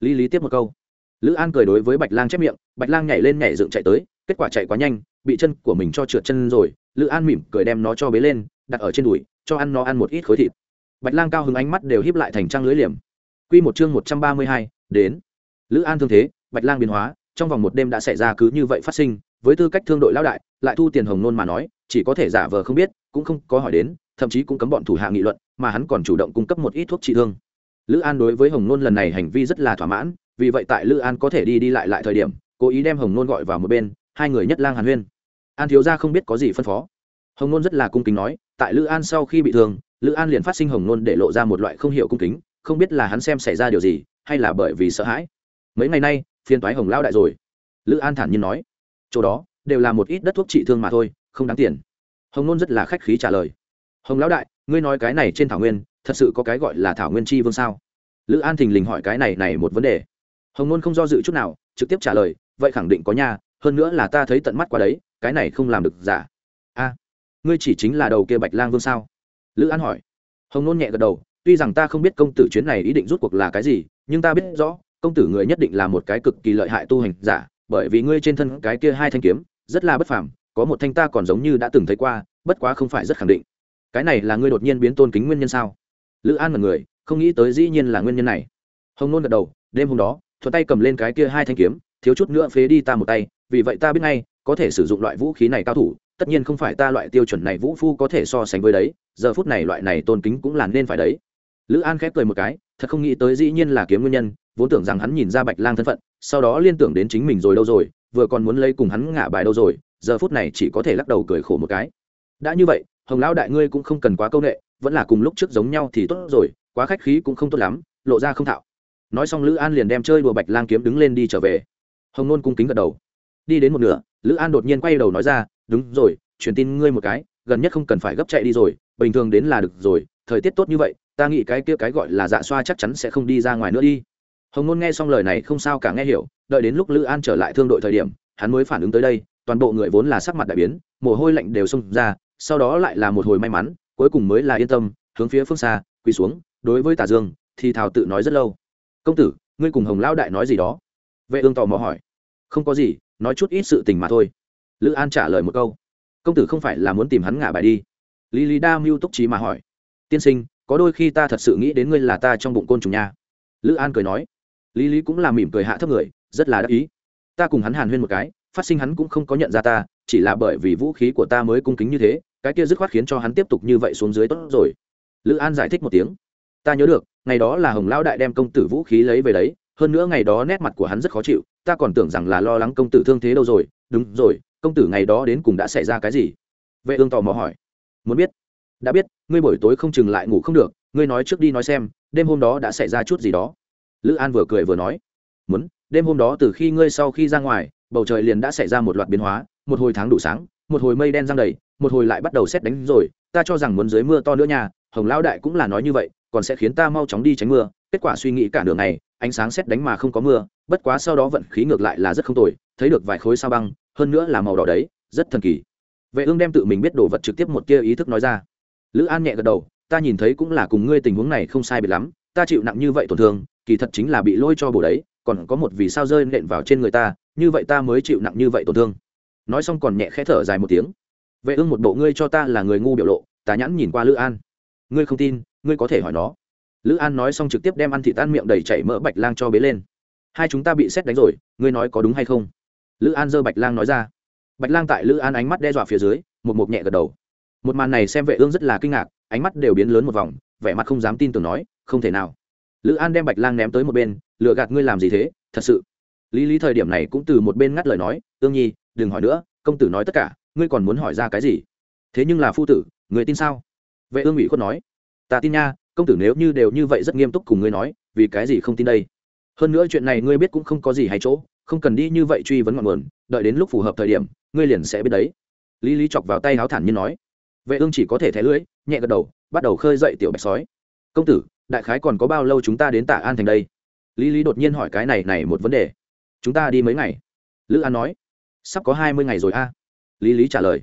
Lý lý tiếp một câu. Lữ an cười đối với bạch lang chép miệng, bạch lang nhảy lên nhảy dựng chạy tới, kết quả chạy quá nhanh bị chân của mình cho trượt chân rồi, lữ an mỉm cười đem nó cho bế lên, đặt ở trên đùi, cho ăn nó ăn một ít khối thịt. Bạch lang cao hứng ánh mắt đều híp lại thành trang lưới liềm. Q một chương một trăm ba mươi hai, đến. Lữ an thương thế, bạch lang biến hóa, trong vòng một đêm đã xảy ra cứ như vậy phát sinh, với tư cách thương đội lão đại, lại thu tiền hồng nôn mà nói, chỉ có thể giả vờ không biết, cũng không có hỏi đến, thậm chí cũng cấm bọn thủ hạ nghị luận, mà hắn còn chủ động cung cấp một ít thuốc trị thương. Lữ an đối với hồng nôn lần này hành vi rất là thỏa mãn, vì vậy tại lữ an có thể đi đi lại lại thời điểm, cố ý đem hồng nôn gọi vào một bên, hai người nhất lang hàn huyên an thiếu gia không biết có gì phân phó. Hồng nôn rất là cung kính nói, tại lữ an sau khi bị thương, lữ an liền phát sinh hồng nôn để lộ ra một loại không hiểu cung kính, không biết là hắn xem xảy ra điều gì, hay là bởi vì sợ hãi. Mấy ngày nay phiên toái hồng lao đại rồi. Lữ an thản nhiên nói, chỗ đó, đều là một ít đất thuốc trị thương mà thôi, không đáng tiền. Hồng nôn rất là khách khí trả lời, hồng lão đại, ngươi nói cái này trên thảo nguyên, thật sự có cái gọi là thảo nguyên chi vương sao? Lữ an thình lình hỏi cái này này một vấn đề. Hồng nôn không do dự chút nào, trực tiếp trả lời, vậy khẳng định có nha, hơn nữa là ta thấy tận mắt qua đấy cái này không làm được giả a, ngươi chỉ chính là đầu kia bạch lang vương sao? Lữ an hỏi. Hồng nôn nhẹ gật đầu, tuy rằng ta không biết công tử chuyến này ý định rút cuộc là cái gì, nhưng ta biết rõ, công tử người nhất định là một cái cực kỳ lợi hại tu hành giả, bởi vì ngươi trên thân cái kia hai thanh kiếm, rất là bất phàm, có một thanh ta còn giống như đã từng thấy qua, bất quá không phải rất khẳng định. Cái này là ngươi đột nhiên biến tôn kính nguyên nhân sao? Lữ an là người, không nghĩ tới dĩ nhiên là nguyên nhân này. Hồng nôn gật đầu, đêm hôm đó, thuận tay cầm lên cái kia hai thanh kiếm, thiếu chút nữa phế đi ta một tay, vì vậy ta biết ngay có thể sử dụng loại vũ khí này cao thủ, tất nhiên không phải ta loại tiêu chuẩn này vũ phu có thể so sánh với đấy, giờ phút này loại này tôn kính cũng là nên phải đấy. Lữ an khép cười một cái, thật không nghĩ tới dĩ nhiên là kiếm nguyên nhân, vốn tưởng rằng hắn nhìn ra bạch lang thân phận, sau đó liên tưởng đến chính mình rồi đâu rồi, vừa còn muốn lấy cùng hắn ngả bài đâu rồi, giờ phút này chỉ có thể lắc đầu cười khổ một cái. Đã như vậy, hồng lão đại ngươi cũng không cần quá c â u n ệ vẫn là cùng lúc trước giống nhau thì tốt rồi, quá khách khí cũng không tốt lắm, lộ ra không thạo. Nói xong lữ an liền đem chơi đùa bạch lang kiếm đứng lên đi trở về. Hồng nôn cung kính gật đầu đi đến một nửa, lữ an đột nhiên quay đầu nói ra, đúng rồi, truyền tin ngươi một cái, gần nhất không cần phải gấp chạy đi rồi, bình thường đến là được rồi, thời tiết tốt như vậy, ta nghĩ cái kia cái gọi là dạ xoa chắc chắn sẽ không đi ra ngoài nữa đi. Hồng nôn nghe xong lời này không sao cả nghe hiểu, đợi đến lúc lữ an trở lại thương đội thời điểm, hắn mới phản ứng tới đây, toàn bộ người vốn là sắc mặt đại biến, mồ hôi lạnh đều xông ra, sau đó lại là một hồi may mắn, cuối cùng mới là yên tâm, hướng phía phương xa, quỳ xuống, đối với tả dương, thì thào tự nói rất lâu. Công tử, ngươi cùng hồng lão đại nói gì đó? Vệ ương tò mò hỏi. Không có gì nói chút ít sự tình mà thôi. Lữ an trả lời một câu. Công tử không phải là muốn tìm hắn ngả bài đi. Lý lý đa mưu túc trí mà hỏi. Tiên sinh, có đôi khi ta thật sự nghĩ đến ngươi là ta trong bụng côn trùng nha. Lữ an cười nói. Lý lý cũng là mỉm cười hạ thấp người, rất là đắc ý. Ta cùng hắn hàn huyên một cái, phát sinh hắn cũng không có nhận ra ta, chỉ là bởi vì vũ khí của ta mới cung kính như thế, cái kia dứt khoát khiến cho hắn tiếp tục như vậy xuống dưới tốt rồi. Lữ an giải thích một tiếng. Ta nhớ được, ngày đó là hồng lão đại đem công tử vũ khí lấy về đấy, hơn nữa ngày đó nét mặt của hắn rất khó chịu ta còn tưởng rằng là lo lắng công tử thương thế đâu rồi. Đúng rồi, công tử ngày đó đến cùng đã xảy ra cái gì? Vệ ương tò mò hỏi. Muốn biết. Đã biết, ngươi buổi tối không chừng lại ngủ không được, ngươi nói trước đi nói xem, đêm hôm đó đã xảy ra chút gì đó. Lữ an vừa cười vừa nói. Muốn, đêm hôm đó từ khi ngươi sau khi ra ngoài, bầu trời liền đã xảy ra một loạt biến hóa, một hồi tháng đủ sáng, một hồi mây đen giăng đầy, một hồi lại bắt đầu xét đánh rồi. Ta cho rằng muốn dưới mưa to nữa nha, hồng lão đại cũng là nói như vậy, còn sẽ khiến ta mau chóng đi tránh mưa. Kết quả suy nghĩ cả đường này ánh sáng xét đánh mà không có mưa, bất quá sau đó vận khí ngược lại là rất không tồi, thấy được vài khối sao băng, hơn nữa là màu đỏ đấy, rất thần kỳ. Vệ ương đem tự mình biết đồ vật trực tiếp một kia ý thức nói ra. Lữ an nhẹ gật đầu, ta nhìn thấy cũng là cùng ngươi tình huống này không sai biệt lắm, ta chịu nặng như vậy tổn thương, kỳ thật chính là bị lôi cho bổ đấy, còn có một vì sao rơi nện vào trên người ta, như vậy ta mới chịu nặng như vậy tổn thương. Nói xong còn nhẹ khẽ thở dài một tiếng. Vệ ương một bộ ngươi cho ta là người ngu biểu lộ, tà nhãn nhìn qua lữ an. Ngươi không tin, ngươi có thể hỏi nó lữ an nói xong trực tiếp đem ăn thịt tan miệng đầy chảy mỡ bạch lang cho bế lên. Hai chúng ta bị xét đánh rồi, ngươi nói có đúng hay không? Lữ an giơ bạch lang nói ra. Bạch lang tại lữ an ánh mắt đe dọa phía dưới, một mộc nhẹ gật đầu. Một màn này xem vệ ương rất là kinh ngạc, ánh mắt đều biến lớn một vòng, vẻ mặt không dám tin tưởng nói, không thể nào. Lữ an đem bạch lang ném tới một bên, lựa gạt ngươi làm gì thế? Thật sự. Lý lý thời điểm này cũng từ một bên ngắt lời nói, ương nhi, đừng hỏi nữa, công tử nói tất cả, ngươi còn muốn hỏi ra cái gì? Thế nhưng là phu tử, người tin sao? Vệ ương ủy khuất nói, ta tin nha công tử nếu như đều như vậy rất nghiêm túc cùng ngươi nói, vì cái gì không tin đây? Hơn nữa chuyện này ngươi biết cũng không có gì hay chỗ, không cần đi như vậy truy vấn ngọn nguồn, đợi đến lúc phù hợp thời điểm, ngươi liền sẽ biết đấy. Lý lý chọc vào tay háo thản nhiên nói. Vệ ương chỉ có thể thẻ lưỡi, nhẹ gật đầu, bắt đầu khơi dậy tiểu bạch sói. Công tử, đại khái còn có bao lâu chúng ta đến tả an thành đây? Lý lý đột nhiên hỏi cái này này một vấn đề. Chúng ta đi mấy ngày? Lữ an nói. Sắp có hai mươi ngày rồi a. Lý lý trả lời.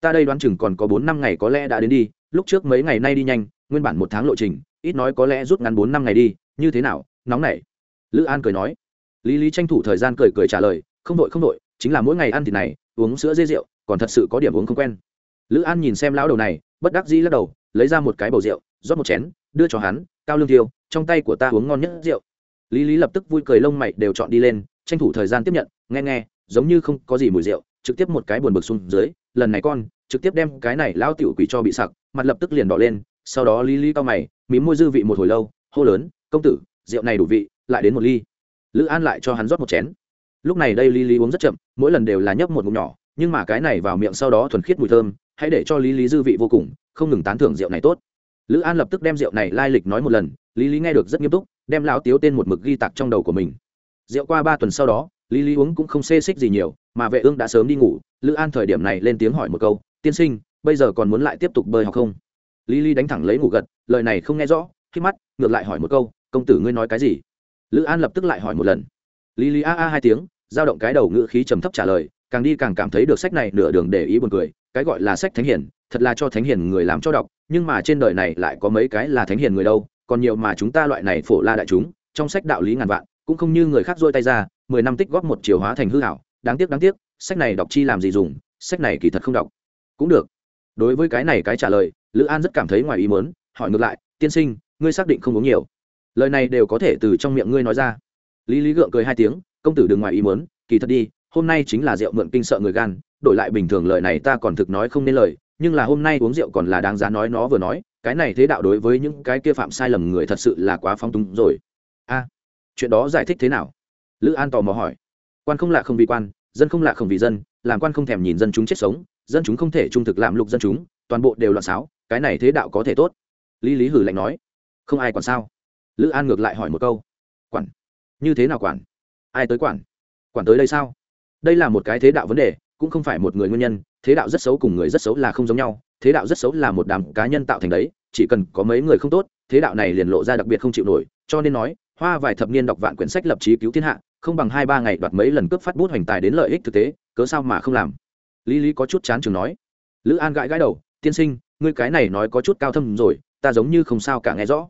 Ta đây đoán chừng còn có bốn năm ngày có lẽ đã đến đi, lúc trước mấy ngày nay đi nhanh nguyên bản một tháng lộ trình, ít nói có lẽ rút ngắn bốn năm ngày đi, như thế nào, nóng nảy. Lữ an cười nói. Lý lý tranh thủ thời gian cười cười trả lời, không đội không đội, chính là mỗi ngày ăn thịt này, uống sữa dê rượu, còn thật sự có điểm uống không quen. Lữ an nhìn xem lão đầu này, bất đắc dĩ lắc đầu, lấy ra một cái bầu rượu, rót một chén, đưa cho hắn, cao lương tiêu trong tay của ta uống ngon nhất rượu. Lý lý lập tức vui cười lông mày đều chọn đi lên, tranh thủ thời gian tiếp nhận, nghe nghe, giống như không có gì mùi rượu, trực tiếp một cái buồn bực xuống dưới, lần này con, trực tiếp đem cái này lão tiểu quỷ cho bị sặc. Mặt lập tức liền đỏ lên sau đó lý lý cao mày mím môi dư vị một hồi lâu, hô lớn, công tử, rượu này đủ vị, lại đến một ly. Lữ an lại cho hắn rót một chén. Lúc này đây lý lý uống rất chậm, mỗi lần đều là nhấp một ngụm nhỏ, nhưng mà cái này vào miệng sau đó thuần khiết mùi thơm, hãy để cho lý lý dư vị vô cùng, không ngừng tán thưởng rượu này tốt. Lữ an lập tức đem rượu này lai lịch nói một lần, lý lý nghe được rất nghiêm túc, đem lão tiếu tên một mực ghi tặc trong đầu của mình. Rượu qua ba tuần sau đó, lý lý uống cũng không xê xích gì nhiều, mà vệ ương đã sớm đi ngủ, lữ an thời điểm này lên tiếng hỏi một câu, tiên sinh, bây giờ còn muốn lại tiếp tục bơi học không? Lý lý đánh thẳng lấy ngủ gật, lời này không nghe rõ, khi mắt, ngược lại hỏi một câu, công tử ngươi nói cái gì? Lữ an lập tức lại hỏi một lần. Lý lý a a hai tiếng, giao động cái đầu ngữ khí trầm thấp trả lời, càng đi càng cảm thấy được sách này nửa đường để ý buồn cười, cái gọi là sách thánh hiền, thật là cho thánh hiền người làm cho đọc, nhưng mà trên đời này lại có mấy cái là thánh hiền người đâu, còn nhiều mà chúng ta loại này phổ la đại chúng, trong sách đạo lý ngàn vạn, cũng không như người khác dôi tay ra, mười năm tích góp một chiều hóa thành hư hảo đáng tiếc đáng tiếc, sách này đọc chi làm gì dùng, sách này kỳ thật không đọc. Cũng được. Đối với cái này cái trả lời lữ an rất cảm thấy ngoài ý mớn hỏi ngược lại, tiên sinh, ngươi xác định không uống nhiều? Lời này đều có thể từ trong miệng ngươi nói ra. Lý lý gượng cười hai tiếng, công tử đừng ngoài ý mớn kỳ thật đi, hôm nay chính là rượu mượn kinh sợ người gan, đổi lại bình thường lời này ta còn thực nói không nên lời, nhưng là hôm nay uống rượu còn là đáng giá nói nó vừa nói, cái này thế đạo đối với những cái kia phạm sai lầm người thật sự là quá phong túng rồi. A, chuyện đó giải thích thế nào? Lữ an tò mò hỏi. Quan không lạ không vì quan, dân không lạ không vì dân, làm quan không thèm nhìn dân chúng chết sống, dân chúng không thể trung thực làm lục dân chúng toàn bộ đều loạn xáo, cái này thế đạo có thể tốt. Lý lý hử lạnh nói. Không ai còn sao? Lữ an ngược lại hỏi một câu. Quản? Như thế nào quản? Ai tới quản? Quản tới đây sao? Đây là một cái thế đạo vấn đề, cũng không phải một người nguyên nhân, thế đạo rất xấu cùng người rất xấu là không giống nhau, thế đạo rất xấu là một đám cá nhân tạo thành đấy, chỉ cần có mấy người không tốt, thế đạo này liền lộ ra đặc biệt không chịu nổi, cho nên nói, hoa vài thập niên đọc vạn quyển sách lập trí cứu thiên hạ, không bằng hai ba ngày đoạt mấy lần cướp phát bút hoành tài đến lợi ích thực tế, cớ sao mà không làm? Lý lý có chút chán chừng nói. Lữ an gãi gãi đầu tiên sinh, ngươi cái này nói có chút cao thâm rồi, ta giống như không sao cả nghe rõ.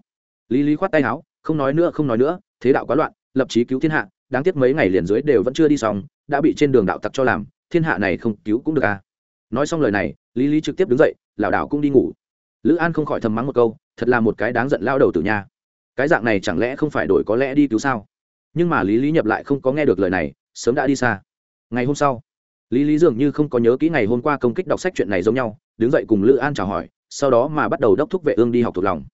Lý lý khoát tay áo, không nói nữa, không nói nữa, thế đạo quá loạn, lập trí cứu thiên hạ, đáng tiếc mấy ngày liền dưới đều vẫn chưa đi xong, đã bị trên đường đạo tặc cho làm, thiên hạ này không cứu cũng được à. Nói xong lời này, lý lý trực tiếp đứng dậy lảo đảo cũng đi ngủ. Lữ an không khỏi thầm mắng một câu, thật là một cái đáng giận lao đầu từ nhà cái dạng này chẳng lẽ không phải đổi có lẽ đi cứu sao? Nhưng mà lý lý nhập lại không có nghe được lời này, sớm đã đi xa. Ngày hôm sau, lý lý dường như không có nhớ kỹ ngày hôm qua công kích đọc sách chuyện này giống nhau đứng dậy cùng lữ an chào hỏi, sau đó mà bắt đầu đốc thúc vệ ương đi học thuộc lòng.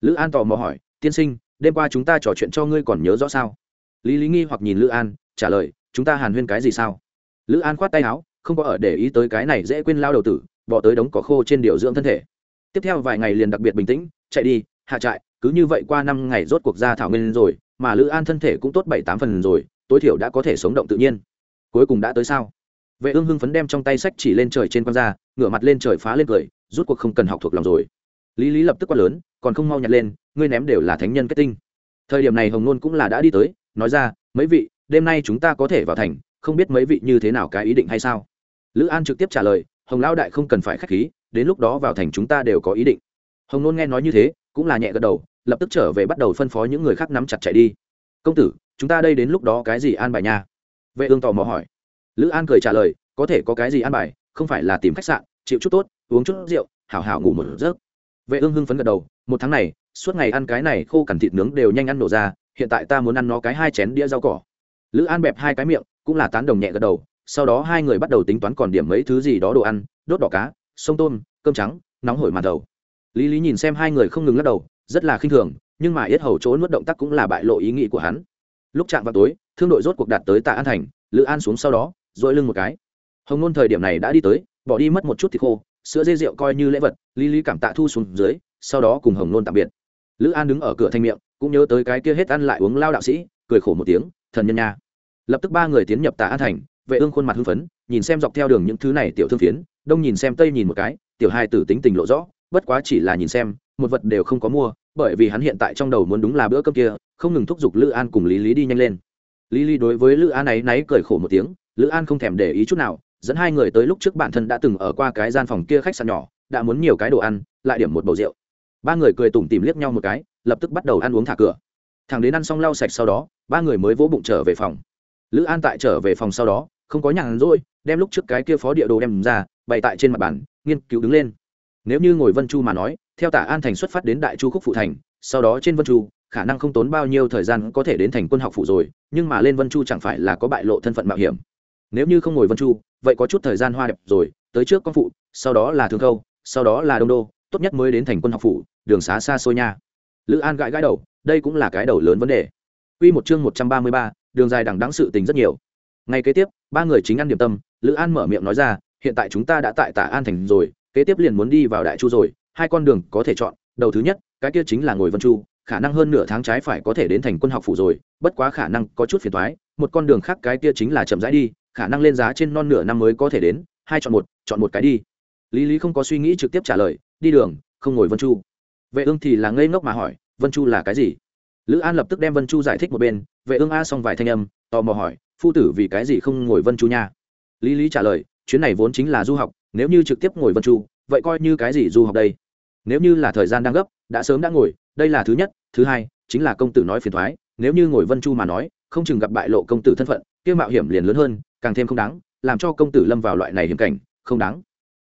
Lữ an tò mò hỏi, tiên sinh, đêm qua chúng ta trò chuyện cho ngươi còn nhớ rõ sao? Lý lý nghi hoặc nhìn lữ an, trả lời, chúng ta hàn huyên cái gì sao? Lữ an khoát tay áo, không có ở để ý tới cái này dễ quên lao đầu tử, bỏ tới đống cỏ khô trên điều dưỡng thân thể. Tiếp theo vài ngày liền đặc biệt bình tĩnh, chạy đi, hạ trại, cứ như vậy qua năm ngày rốt cuộc ra thảo nguyên rồi, mà lữ an thân thể cũng tốt bảy tám phần rồi, tối thiểu đã có thể sống động tự nhiên. Cuối cùng đã tới sao? Vệ ương hưng phấn đem trong tay sách chỉ lên trời trên quan ra, ngửa mặt lên trời phá lên cười rút cuộc không cần học thuộc lòng rồi. Lý lý lập tức quát lớn còn không mau nhặt lên ngươi ném đều là thánh nhân kết tinh. Thời điểm này hồng nôn cũng là đã đi tới nói ra mấy vị đêm nay chúng ta có thể vào thành không biết mấy vị như thế nào cái ý định hay sao? Lữ an trực tiếp trả lời hồng lão đại không cần phải k h á c h khí đến lúc đó vào thành chúng ta đều có ý định. Hồng nôn nghe nói như thế cũng là nhẹ gật đầu lập tức trở về bắt đầu phân phó những người khác nắm chặt chạy đi. Công tử chúng ta đây đến lúc đó cái gì an bài nha? Vệ ương tò mò hỏi lữ an cười trả lời, có thể có cái gì an bài, không phải là tìm khách sạn, chịu chút tốt, uống chút rượu, hảo hảo ngủ một giấc. Vệ ương hưng phấn gật đầu, một tháng này, suốt ngày ăn cái này khô cằn thịt nướng đều nhanh ăn đổ ra, hiện tại ta muốn ăn nó cái hai chén đĩa rau cỏ. Lữ an bẹp hai cái miệng, cũng là tán đồng nhẹ gật đầu, sau đó hai người bắt đầu tính toán còn điểm mấy thứ gì đó đồ ăn, đốt đỏ cá, sông tôm, cơm trắng, nóng hổi màn đầu. Lý lý nhìn xem hai người không ngừng lắc đầu, rất là khinh thường, nhưng mà yết hầu chỗ nuốt động tác cũng là bại lộ ý nghĩ của hắn. Lúc chạm vào tối, thương đội rốt cuộc đạt tới tạ an thành, lữ an xuống sau đó dội lưng một cái. Hồng nôn thời điểm này đã đi tới, bỏ đi mất một chút thịt khô, sữa dê rượu coi như lễ vật, lý lý cảm tạ thu xuống dưới, sau đó cùng hồng nôn tạm biệt. Lữ an đứng ở cửa thanh miệng, cũng nhớ tới cái kia hết ăn lại uống lao đạo sĩ, cười khổ một tiếng, thần nhân nha. Lập tức ba người tiến nhập tạ an thành, vệ ương khuôn mặt hưng phấn, nhìn xem dọc theo đường những thứ này tiểu thương phiến, đông nhìn xem tây nhìn một cái, tiểu hai tử tính tình lộ rõ, bất quá chỉ là nhìn xem, một vật đều không có mua, bởi vì hắn hiện tại trong đầu muốn đúng là bữa cơm kia, không ngừng thúc giục lữ an cùng lý lý đi nhanh lên. Lý lý đối với lữ an ấy náy cười khổ một tiếng lữ an không thèm để ý chút nào, dẫn hai người tới lúc trước bản thân đã từng ở qua cái gian phòng kia khách sạn nhỏ, đã muốn nhiều cái đồ ăn, lại điểm một bầu rượu. Ba người cười tủm tìm liếc nhau một cái, lập tức bắt đầu ăn uống thả cửa. Thằng đến ăn xong lau sạch sau đó, ba người mới vỗ bụng trở về phòng. Lữ an tại trở về phòng sau đó, không có nhàn rỗi, đem lúc trước cái kia phó địa đồ đem ra, bày tại trên mặt bàn, nghiên cứu đứng lên. Nếu như ngồi vân chu mà nói, theo tả an thành xuất phát đến đại chu khúc phụ thành, sau đó trên vân chu, khả năng không tốn bao nhiêu thời gian có thể đến thành quân học phụ rồi, nhưng mà lên vân chu chẳng phải là có bại lộ thân phận mạo hiểm nếu như không ngồi vân chu vậy có chút thời gian hoa đẹp rồi tới trước con phụ sau đó là thương khâu sau đó là đông đô tốt nhất mới đến thành quân học phủ đường xá xa xôi nha lữ an gãi gãi đầu đây cũng là cái đầu lớn vấn đề Quy một chương một trăm ba mươi ba, đường dài đẳng đáng sự tình rất nhiều. Ngày kế tiếp, ba người chính ăn điểm tâm, Lữ An mở miệng nói ra, hiện tại chúng ta đã tại Tả An thành rồi, kế tiếp liền muốn đi vào Đại Chu rồi, hai con đường có thể chọn, đầu thứ nhất, cái kia chính là ngồi Vân Chu, khả năng hơn nửa tháng trái phải có thể đến thành quân học phủ rồi, bất quá khả năng có chút phiền toái, một con đường khác cái kia chính là chậm rãi đi, khả năng lên giá trên non nửa năm mới có thể đến, hai chọn một, chọn một cái đi. Lý Lý không có suy nghĩ trực tiếp trả lời, đi đường, không ngồi Vân Chu. Vệ Ương thì là ngây ngốc mà hỏi, Vân Chu là cái gì? lữ an lập tức đem vân chu giải thích một bên vệ ương a xong vài thanh âm tò mò hỏi phu tử vì cái gì không ngồi vân chu nha lý lý trả lời chuyến này vốn chính là du học nếu như trực tiếp ngồi vân chu vậy coi như cái gì du học đây nếu như là thời gian đang gấp đã sớm đã ngồi đây là thứ nhất thứ hai chính là công tử nói phiền thoái nếu như ngồi vân chu mà nói không chừng gặp bại lộ công tử thân phận kia mạo hiểm liền lớn hơn càng thêm không đáng, làm cho công tử lâm vào loại này hiểm cảnh, không đáng.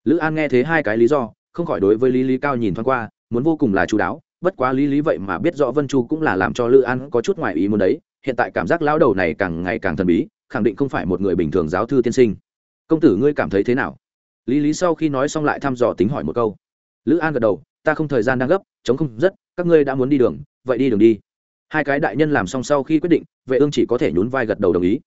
Lữ an nghe thấy hai cái lý do, không khỏi đối với lý lý cao nhìn thoáng qua, muốn vô cùng là chú đáo, bất quá lý lý vậy mà biết rõ vân chu cũng là làm cho lữ an có chút ngoài ý muốn đấy, hiện tại cảm giác lão đầu này càng ngày càng thần bí, khẳng định không phải một người bình thường giáo thư tiên sinh. Công tử ngươi cảm thấy thế nào? Lý lý sau khi nói xong lại thăm dò tính hỏi một câu. Lữ an gật đầu, ta không thời gian đang gấp, chống không rất, các ngươi đã muốn đi đường, vậy đi đường đi. Hai cái đại nhân làm xong sau khi quyết định, vệ ương chỉ có thể nhún vai gật đầu đồng ý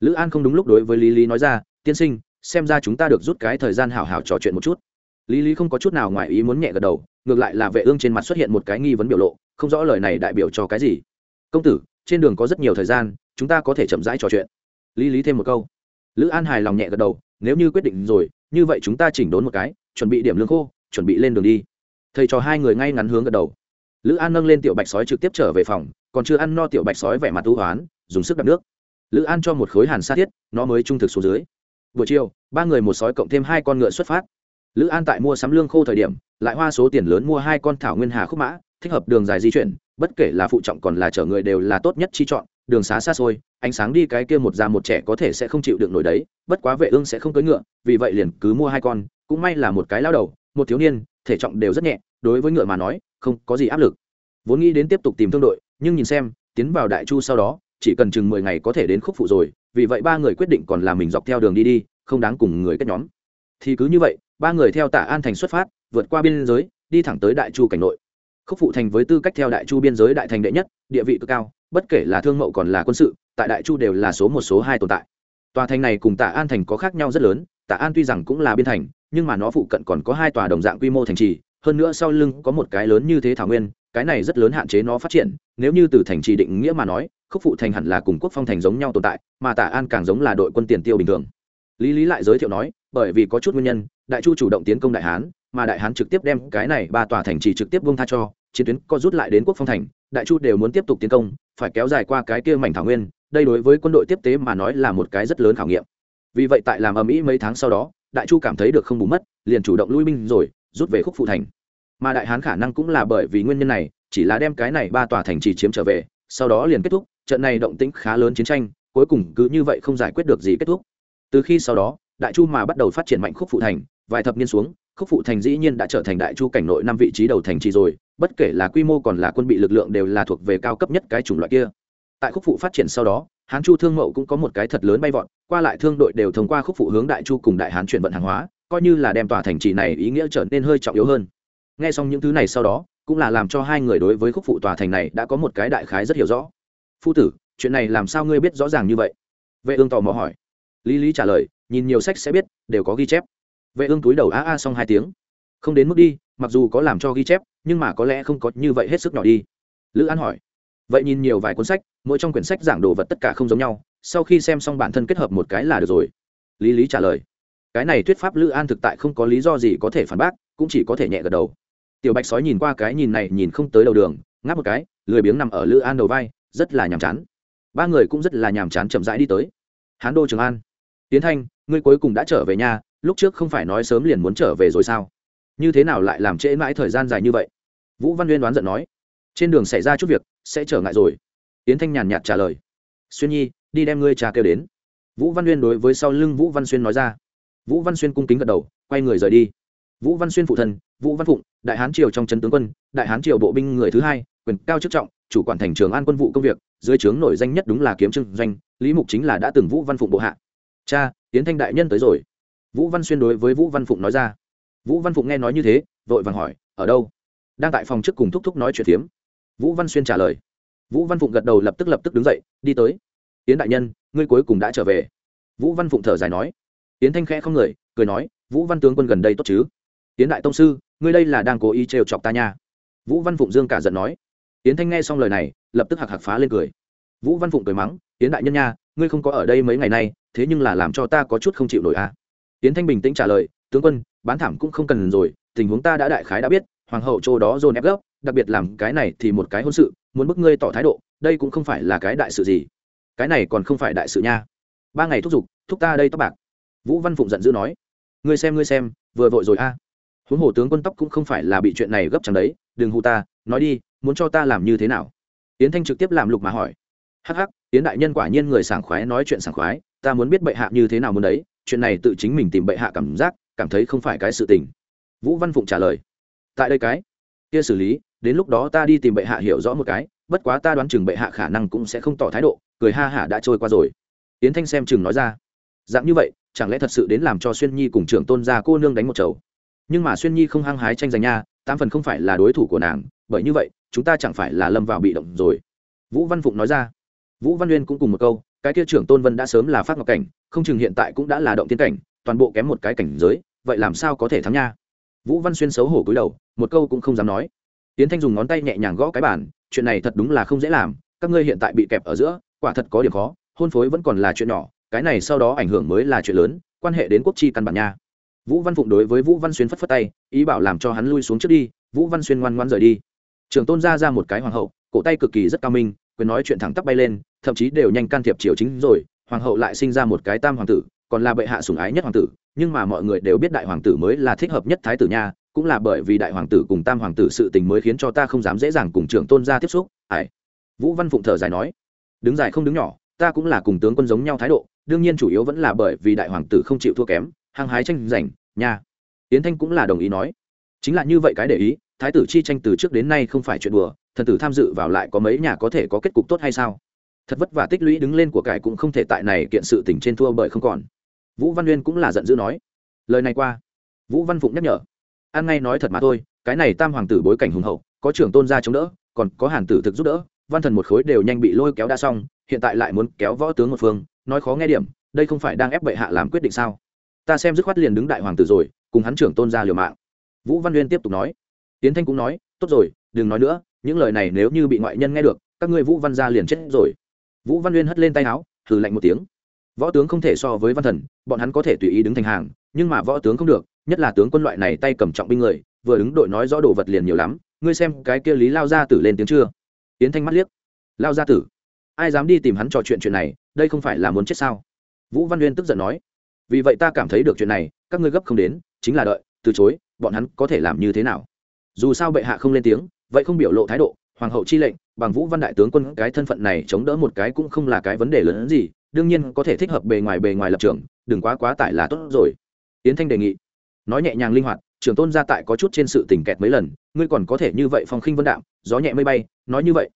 lữ an không đúng lúc đối với lý lý nói ra, tiên sinh, xem ra chúng ta được rút cái thời gian hảo hảo trò chuyện một chút. Lý lý không có chút nào ngoài ý muốn nhẹ gật đầu, ngược lại là vệ ương trên mặt xuất hiện một cái nghi vấn biểu lộ, không rõ lời này đại biểu cho cái gì. Công tử, trên đường có rất nhiều thời gian, chúng ta có thể chậm rãi trò chuyện. Lý lý thêm một câu. Lữ an hài lòng nhẹ gật đầu, nếu như quyết định rồi, như vậy chúng ta chỉnh đốn một cái, chuẩn bị điểm lương khô, chuẩn bị lên đường đi. Thầy cho hai người ngay ngắn hướng gật đầu. Lữ an nâng lên tiểu bạch sói trực tiếp trở về phòng, còn chưa ăn no tiểu bạch sói vẻ mặt tu hoán, dùng sức đập nước lữ an cho một khối hàn sa thiết, nó mới trung thực xuống dưới. Buổi chiều, ba người một sói cộng thêm hai con ngựa xuất phát. Lữ an tại mua sắm lương khô thời điểm, lại hoa số tiền lớn mua hai con thảo nguyên hà khúc mã, thích hợp đường dài di chuyển, bất kể là phụ trọng còn là chở người đều là tốt nhất chi chọn, đường xá xa xôi, ánh sáng đi cái kia một già một trẻ có thể sẽ không chịu được nổi đấy, bất quá vệ ương sẽ không cưỡi ngựa, vì vậy liền cứ mua hai con, cũng may là một cái lao đầu, một thiếu niên, thể trọng đều rất nhẹ, đối với ngựa mà nói, không có gì áp lực. Vốn nghĩ đến tiếp tục tìm thương đội, nhưng nhìn xem, tiến vào đại chu sau đó chỉ cần chừng mười ngày có thể đến khúc phụ rồi, vì vậy ba người quyết định còn là mình dọc theo đường đi đi, không đáng cùng người kết nhóm. Thì cứ như vậy, ba người theo tả an thành xuất phát, vượt qua biên giới, đi thẳng tới đại chu cảnh nội. Khúc phụ thành với tư cách theo đại chu biên giới đại thành đệ nhất, địa vị cực cao, bất kể là thương mậu còn là quân sự, tại đại chu đều là số một, số hai tồn tại. Tòa thành này cùng tả an thành có khác nhau rất lớn tả an tuy rằng cũng là biên thành, nhưng mà nó phụ cận còn có hai tòa đồng dạng quy mô thành trì, hơn nữa sau lưng có một cái lớn như thế thảo nguyên cái này rất lớn hạn chế nó phát triển, nếu như từ thành trì định nghĩa mà nói, khúc phụ thành hẳn là cùng quốc phong thành giống nhau tồn tại, mà tả an càng giống là đội quân tiền tiêu bình thường. Lý lý lại giới thiệu nói, bởi vì có chút nguyên nhân, đại chu chủ động tiến công đại hán, mà đại hán trực tiếp đem cái này ba tòa thành trì trực tiếp bông tha cho, chiến tuyến co rút lại đến quốc phong thành, đại chu đều muốn tiếp tục tiến công, phải kéo dài qua cái kia mảnh thảo nguyên, đây đối với quân đội tiếp tế mà nói là một cái rất lớn khảo nghiệm. Vì vậy tại làm âm mỹ mấy tháng sau đó, đại chu cảm thấy được không bù mất, liền chủ động lui binh rồi, rút về khúc phụ thành mà đại hán khả năng cũng là bởi vì nguyên nhân này, chỉ là đem cái này ba tòa thành trì chiếm trở về, sau đó liền kết thúc, trận này động tĩnh khá lớn chiến tranh, cuối cùng cứ như vậy không giải quyết được gì kết thúc. Từ khi sau đó, đại chu mà bắt đầu phát triển mạnh khúc phụ thành, vài thập niên xuống, khúc phụ thành dĩ nhiên đã trở thành đại chu cảnh nội năm vị trí đầu thành trì rồi, bất kể là quy mô còn là quân bị lực lượng đều là thuộc về cao cấp nhất cái chủng loại kia. Tại khúc phụ phát triển sau đó, hán chu thương mậu cũng có một cái thật lớn bay vọt, qua lại thương đội đều thông qua khúc phụ hướng đại chu cùng đại hán chuyển vận hàng hóa, coi như là đem tòa thành trì này ý nghĩa trở nên hơi trọng yếu hơn nghe xong những thứ này sau đó, cũng là làm cho hai người đối với khúc phụ tòa thành này đã có một cái đại khái rất hiểu rõ. Phu tử, chuyện này làm sao ngươi biết rõ ràng như vậy? Vệ ương tò mò hỏi. Lý lý trả lời, nhìn nhiều sách sẽ biết, đều có ghi chép. Vệ ương túi đầu a a xong hai tiếng. Không đến mức đi, mặc dù có làm cho ghi chép, nhưng mà có lẽ không có như vậy hết sức nhỏ đi. Lữ an hỏi. Vậy nhìn nhiều vài cuốn sách, mỗi trong quyển sách giảng đồ vật tất cả không giống nhau, sau khi xem xong bản thân kết hợp một cái là được rồi. Lý lý trả lời. Cái này thuyết pháp lữ an thực tại không có lý do gì có thể phản bác, cũng chỉ có thể nhẹ gật đầu tiểu bạch sói nhìn qua cái nhìn này, nhìn không tới đầu đường, ngáp một cái, lười biếng nằm ở lữ an đầu vai, rất là nhàm chán. Ba người cũng rất là nhàm chán chậm rãi đi tới. Hán đô trường an. Tiến thanh, ngươi cuối cùng đã trở về nhà, lúc trước không phải nói sớm liền muốn trở về rồi sao? Như thế nào lại làm trễ mãi thời gian dài như vậy? Vũ văn uyên đoán giận nói. Trên đường xảy ra chút việc, sẽ trở ngại rồi. Tiến thanh nhàn nhạt trả lời. Xuyên nhi, đi đem ngươi trà kêu đến. Vũ văn uyên đối với sau lưng vũ văn xuyên nói ra. Vũ văn xuyên cung kính gật đầu, quay người rời đi vũ văn xuyên phụ thân, vũ văn phụng, đại hán triều trong trấn tướng quân, đại hán triều bộ binh người thứ hai, quyền cao chức trọng, chủ quản thành trường an quân vụ công việc, dưới trướng nổi danh nhất đúng là kiếm trưng doanh, lý mục chính là đã từng vũ văn phụng bộ hạ. Cha tiến thanh đại nhân tới rồi. Vũ văn xuyên đối với vũ văn phụng nói ra. Vũ văn phụng nghe nói như thế, vội vàng hỏi, ở đâu? Đang tại phòng trước cùng thúc thúc nói chuyện phiếm. Vũ văn xuyên trả lời. Vũ văn phụng gật đầu lập tức lập tức đứng dậy, đi tới. Tiến đại nhân, ngươi cuối cùng đã trở về. Vũ văn phụng thở dài nói. Tiến thanh khẽ không người, cười nói, vũ văn tướng quân gần đây tốt chứ? Tiến đại tông sư, ngươi đây là đang cố ý trêu chọc ta nha. Vũ văn phụng dương cả giận nói. Tiến thanh nghe xong lời này, lập tức hạc hạc phá lên cười. Vũ văn phụng cười mắng tiến đại nhân nha, ngươi không có ở đây mấy ngày nay, thế nhưng là làm cho ta có chút không chịu nổi à? Tiến thanh bình tĩnh trả lời, tướng quân, bán thảm cũng không cần rồi, tình huống ta đã đại khái đã biết, hoàng hậu châu đó dồn ép gấp, đặc biệt làm cái này thì một cái hôn sự, muốn bức ngươi tỏ thái độ, đây cũng không phải là cái đại sự gì. Cái này còn không phải đại sự nha. Ba ngày thúc giục, thúc ta đây tóc bạc. Vũ văn phụng giận dữ nói, ngươi xem ngươi xem, vừa vội rồi a huống hồ tướng quân tóc cũng không phải là bị chuyện này gấp chẳng đấy, đừng hù ta, nói đi, muốn cho ta làm như thế nào? Yến thanh trực tiếp làm lục mà hỏi. Hắc hắc, yến đại nhân quả nhiên người sảng khoái nói chuyện sảng khoái, ta muốn biết bệ hạ như thế nào muốn đấy, chuyện này tự chính mình tìm bệ hạ cảm giác, cảm thấy không phải cái sự tình. Vũ văn phụng trả lời. Tại đây cái, kia xử lý, đến lúc đó ta đi tìm bệ hạ hiểu rõ một cái, bất quá ta đoán chừng bệ hạ khả năng cũng sẽ không tỏ thái độ, cười ha hả đã trôi qua rồi. Yến thanh xem chừng nói ra. Dạng như vậy, chẳng lẽ thật sự đến làm cho xuyên nhi cùng trưởng tôn gia cô nương đánh một chầu? Nhưng mà xuyên nhi không hăng hái tranh giành nha, tám phần không phải là đối thủ của nàng, bởi như vậy, chúng ta chẳng phải là lâm vào bị động rồi. Vũ văn phụng nói ra. Vũ văn uyên cũng cùng một câu, cái kia trưởng tôn vân đã sớm là phát ngọc cảnh, không chừng hiện tại cũng đã là động tiên cảnh, toàn bộ kém một cái cảnh giới, vậy làm sao có thể thắng nha? Vũ văn xuyên xấu hổ cúi đầu, một câu cũng không dám nói. Tiến thanh dùng ngón tay nhẹ nhàng gõ cái bàn, chuyện này thật đúng là không dễ làm, các ngươi hiện tại bị kẹp ở giữa, quả thật có điểm khó, hôn phối vẫn còn là chuyện nhỏ, cái này sau đó ảnh hưởng mới là chuyện lớn, quan hệ đến quốc chi căn bản nha vũ văn phụng đối với vũ văn xuyên phất phất tay, ý bảo làm cho hắn lui xuống trước đi, vũ văn xuyên ngoan ngoan rời đi. Trường tôn ra ra một cái hoàng hậu, cổ tay cực kỳ rất cao minh, quyền nói chuyện thẳng tắp bay lên, thậm chí đều nhanh can thiệp triều chính rồi, hoàng hậu lại sinh ra một cái tam hoàng tử, còn là bệ hạ sủng ái nhất hoàng tử, nhưng mà mọi người đều biết đại hoàng tử mới là thích hợp nhất thái tử nha, cũng là bởi vì đại hoàng tử cùng tam hoàng tử sự tình mới khiến cho ta không dám dễ dàng cùng trưởng tôn ra tiếp xúc ải vũ văn phụng thở dài nói, đứng dài không đứng nhỏ, ta cũng là cùng tướng quân giống nhau thái độ, đương nhiên chủ yếu vẫn là bởi vì đại hoàng tử không chịu thua kém hăng hái tranh giành nhà, yến thanh cũng là đồng ý nói. Chính là như vậy cái để ý thái tử chi tranh từ trước đến nay không phải chuyện đùa thần tử tham dự vào lại có mấy nhà có thể có kết cục tốt hay sao? Thật vất vả tích lũy đứng lên của cải cũng không thể tại này kiện sự tỉnh trên thua bởi không còn. Vũ văn uyên cũng là giận dữ nói. Lời này qua. Vũ văn phụng nhắc nhở. An ngay nói thật mà thôi cái này tam hoàng tử bối cảnh hùng hậu có trưởng tôn gia chống đỡ còn có hàn tử thực giúp đỡ văn thần một khối đều nhanh bị lôi kéo đã xong hiện tại lại muốn kéo võ tướng một phương nói khó nghe điểm đây không phải đang ép bệ hạ làm quyết định sao? Ta xem dứt khoát liền đứng đại hoàng tử rồi, cùng hắn trưởng tôn gia liều mạng. Vũ văn uyên tiếp tục nói. Tiến thanh cũng nói, tốt rồi, đừng nói nữa, những lời này nếu như bị ngoại nhân nghe được, các ngươi vũ văn gia liền chết rồi. Vũ văn uyên hất lên tay áo thử lạnh một tiếng. Võ tướng không thể so với văn thần, bọn hắn có thể tùy ý đứng thành hàng, nhưng mà võ tướng không được, nhất là tướng quân loại này tay cầm trọng binh người, vừa đứng đội nói rõ đồ vật liền nhiều lắm, ngươi xem cái kia lý lao gia tử lên tiếng chưa? Tiến thanh mắt liếc. Lao gia tử, ai dám đi tìm hắn trò chuyện chuyện này, đây không phải là muốn chết sao? Vũ văn uyên tức giận nói vì vậy ta cảm thấy được chuyện này, các ngươi gấp không đến, chính là đợi, từ chối, bọn hắn có thể làm như thế nào? Dù sao bệ hạ không lên tiếng, vậy không biểu lộ thái độ, hoàng hậu chi lệnh, bằng vũ văn đại tướng quân cái thân phận này chống đỡ một cái cũng không là cái vấn đề lớn hơn gì, đương nhiên có thể thích hợp bề ngoài bề ngoài lập trường, đừng quá quá tải là tốt rồi. Yến thanh đề nghị. Nói nhẹ nhàng linh hoạt, trưởng tôn gia tại có chút trên sự tình kẹt mấy lần, ngươi còn có thể như vậy phong khinh vân đạm, gió nhẹ mây bay, nói như vậy.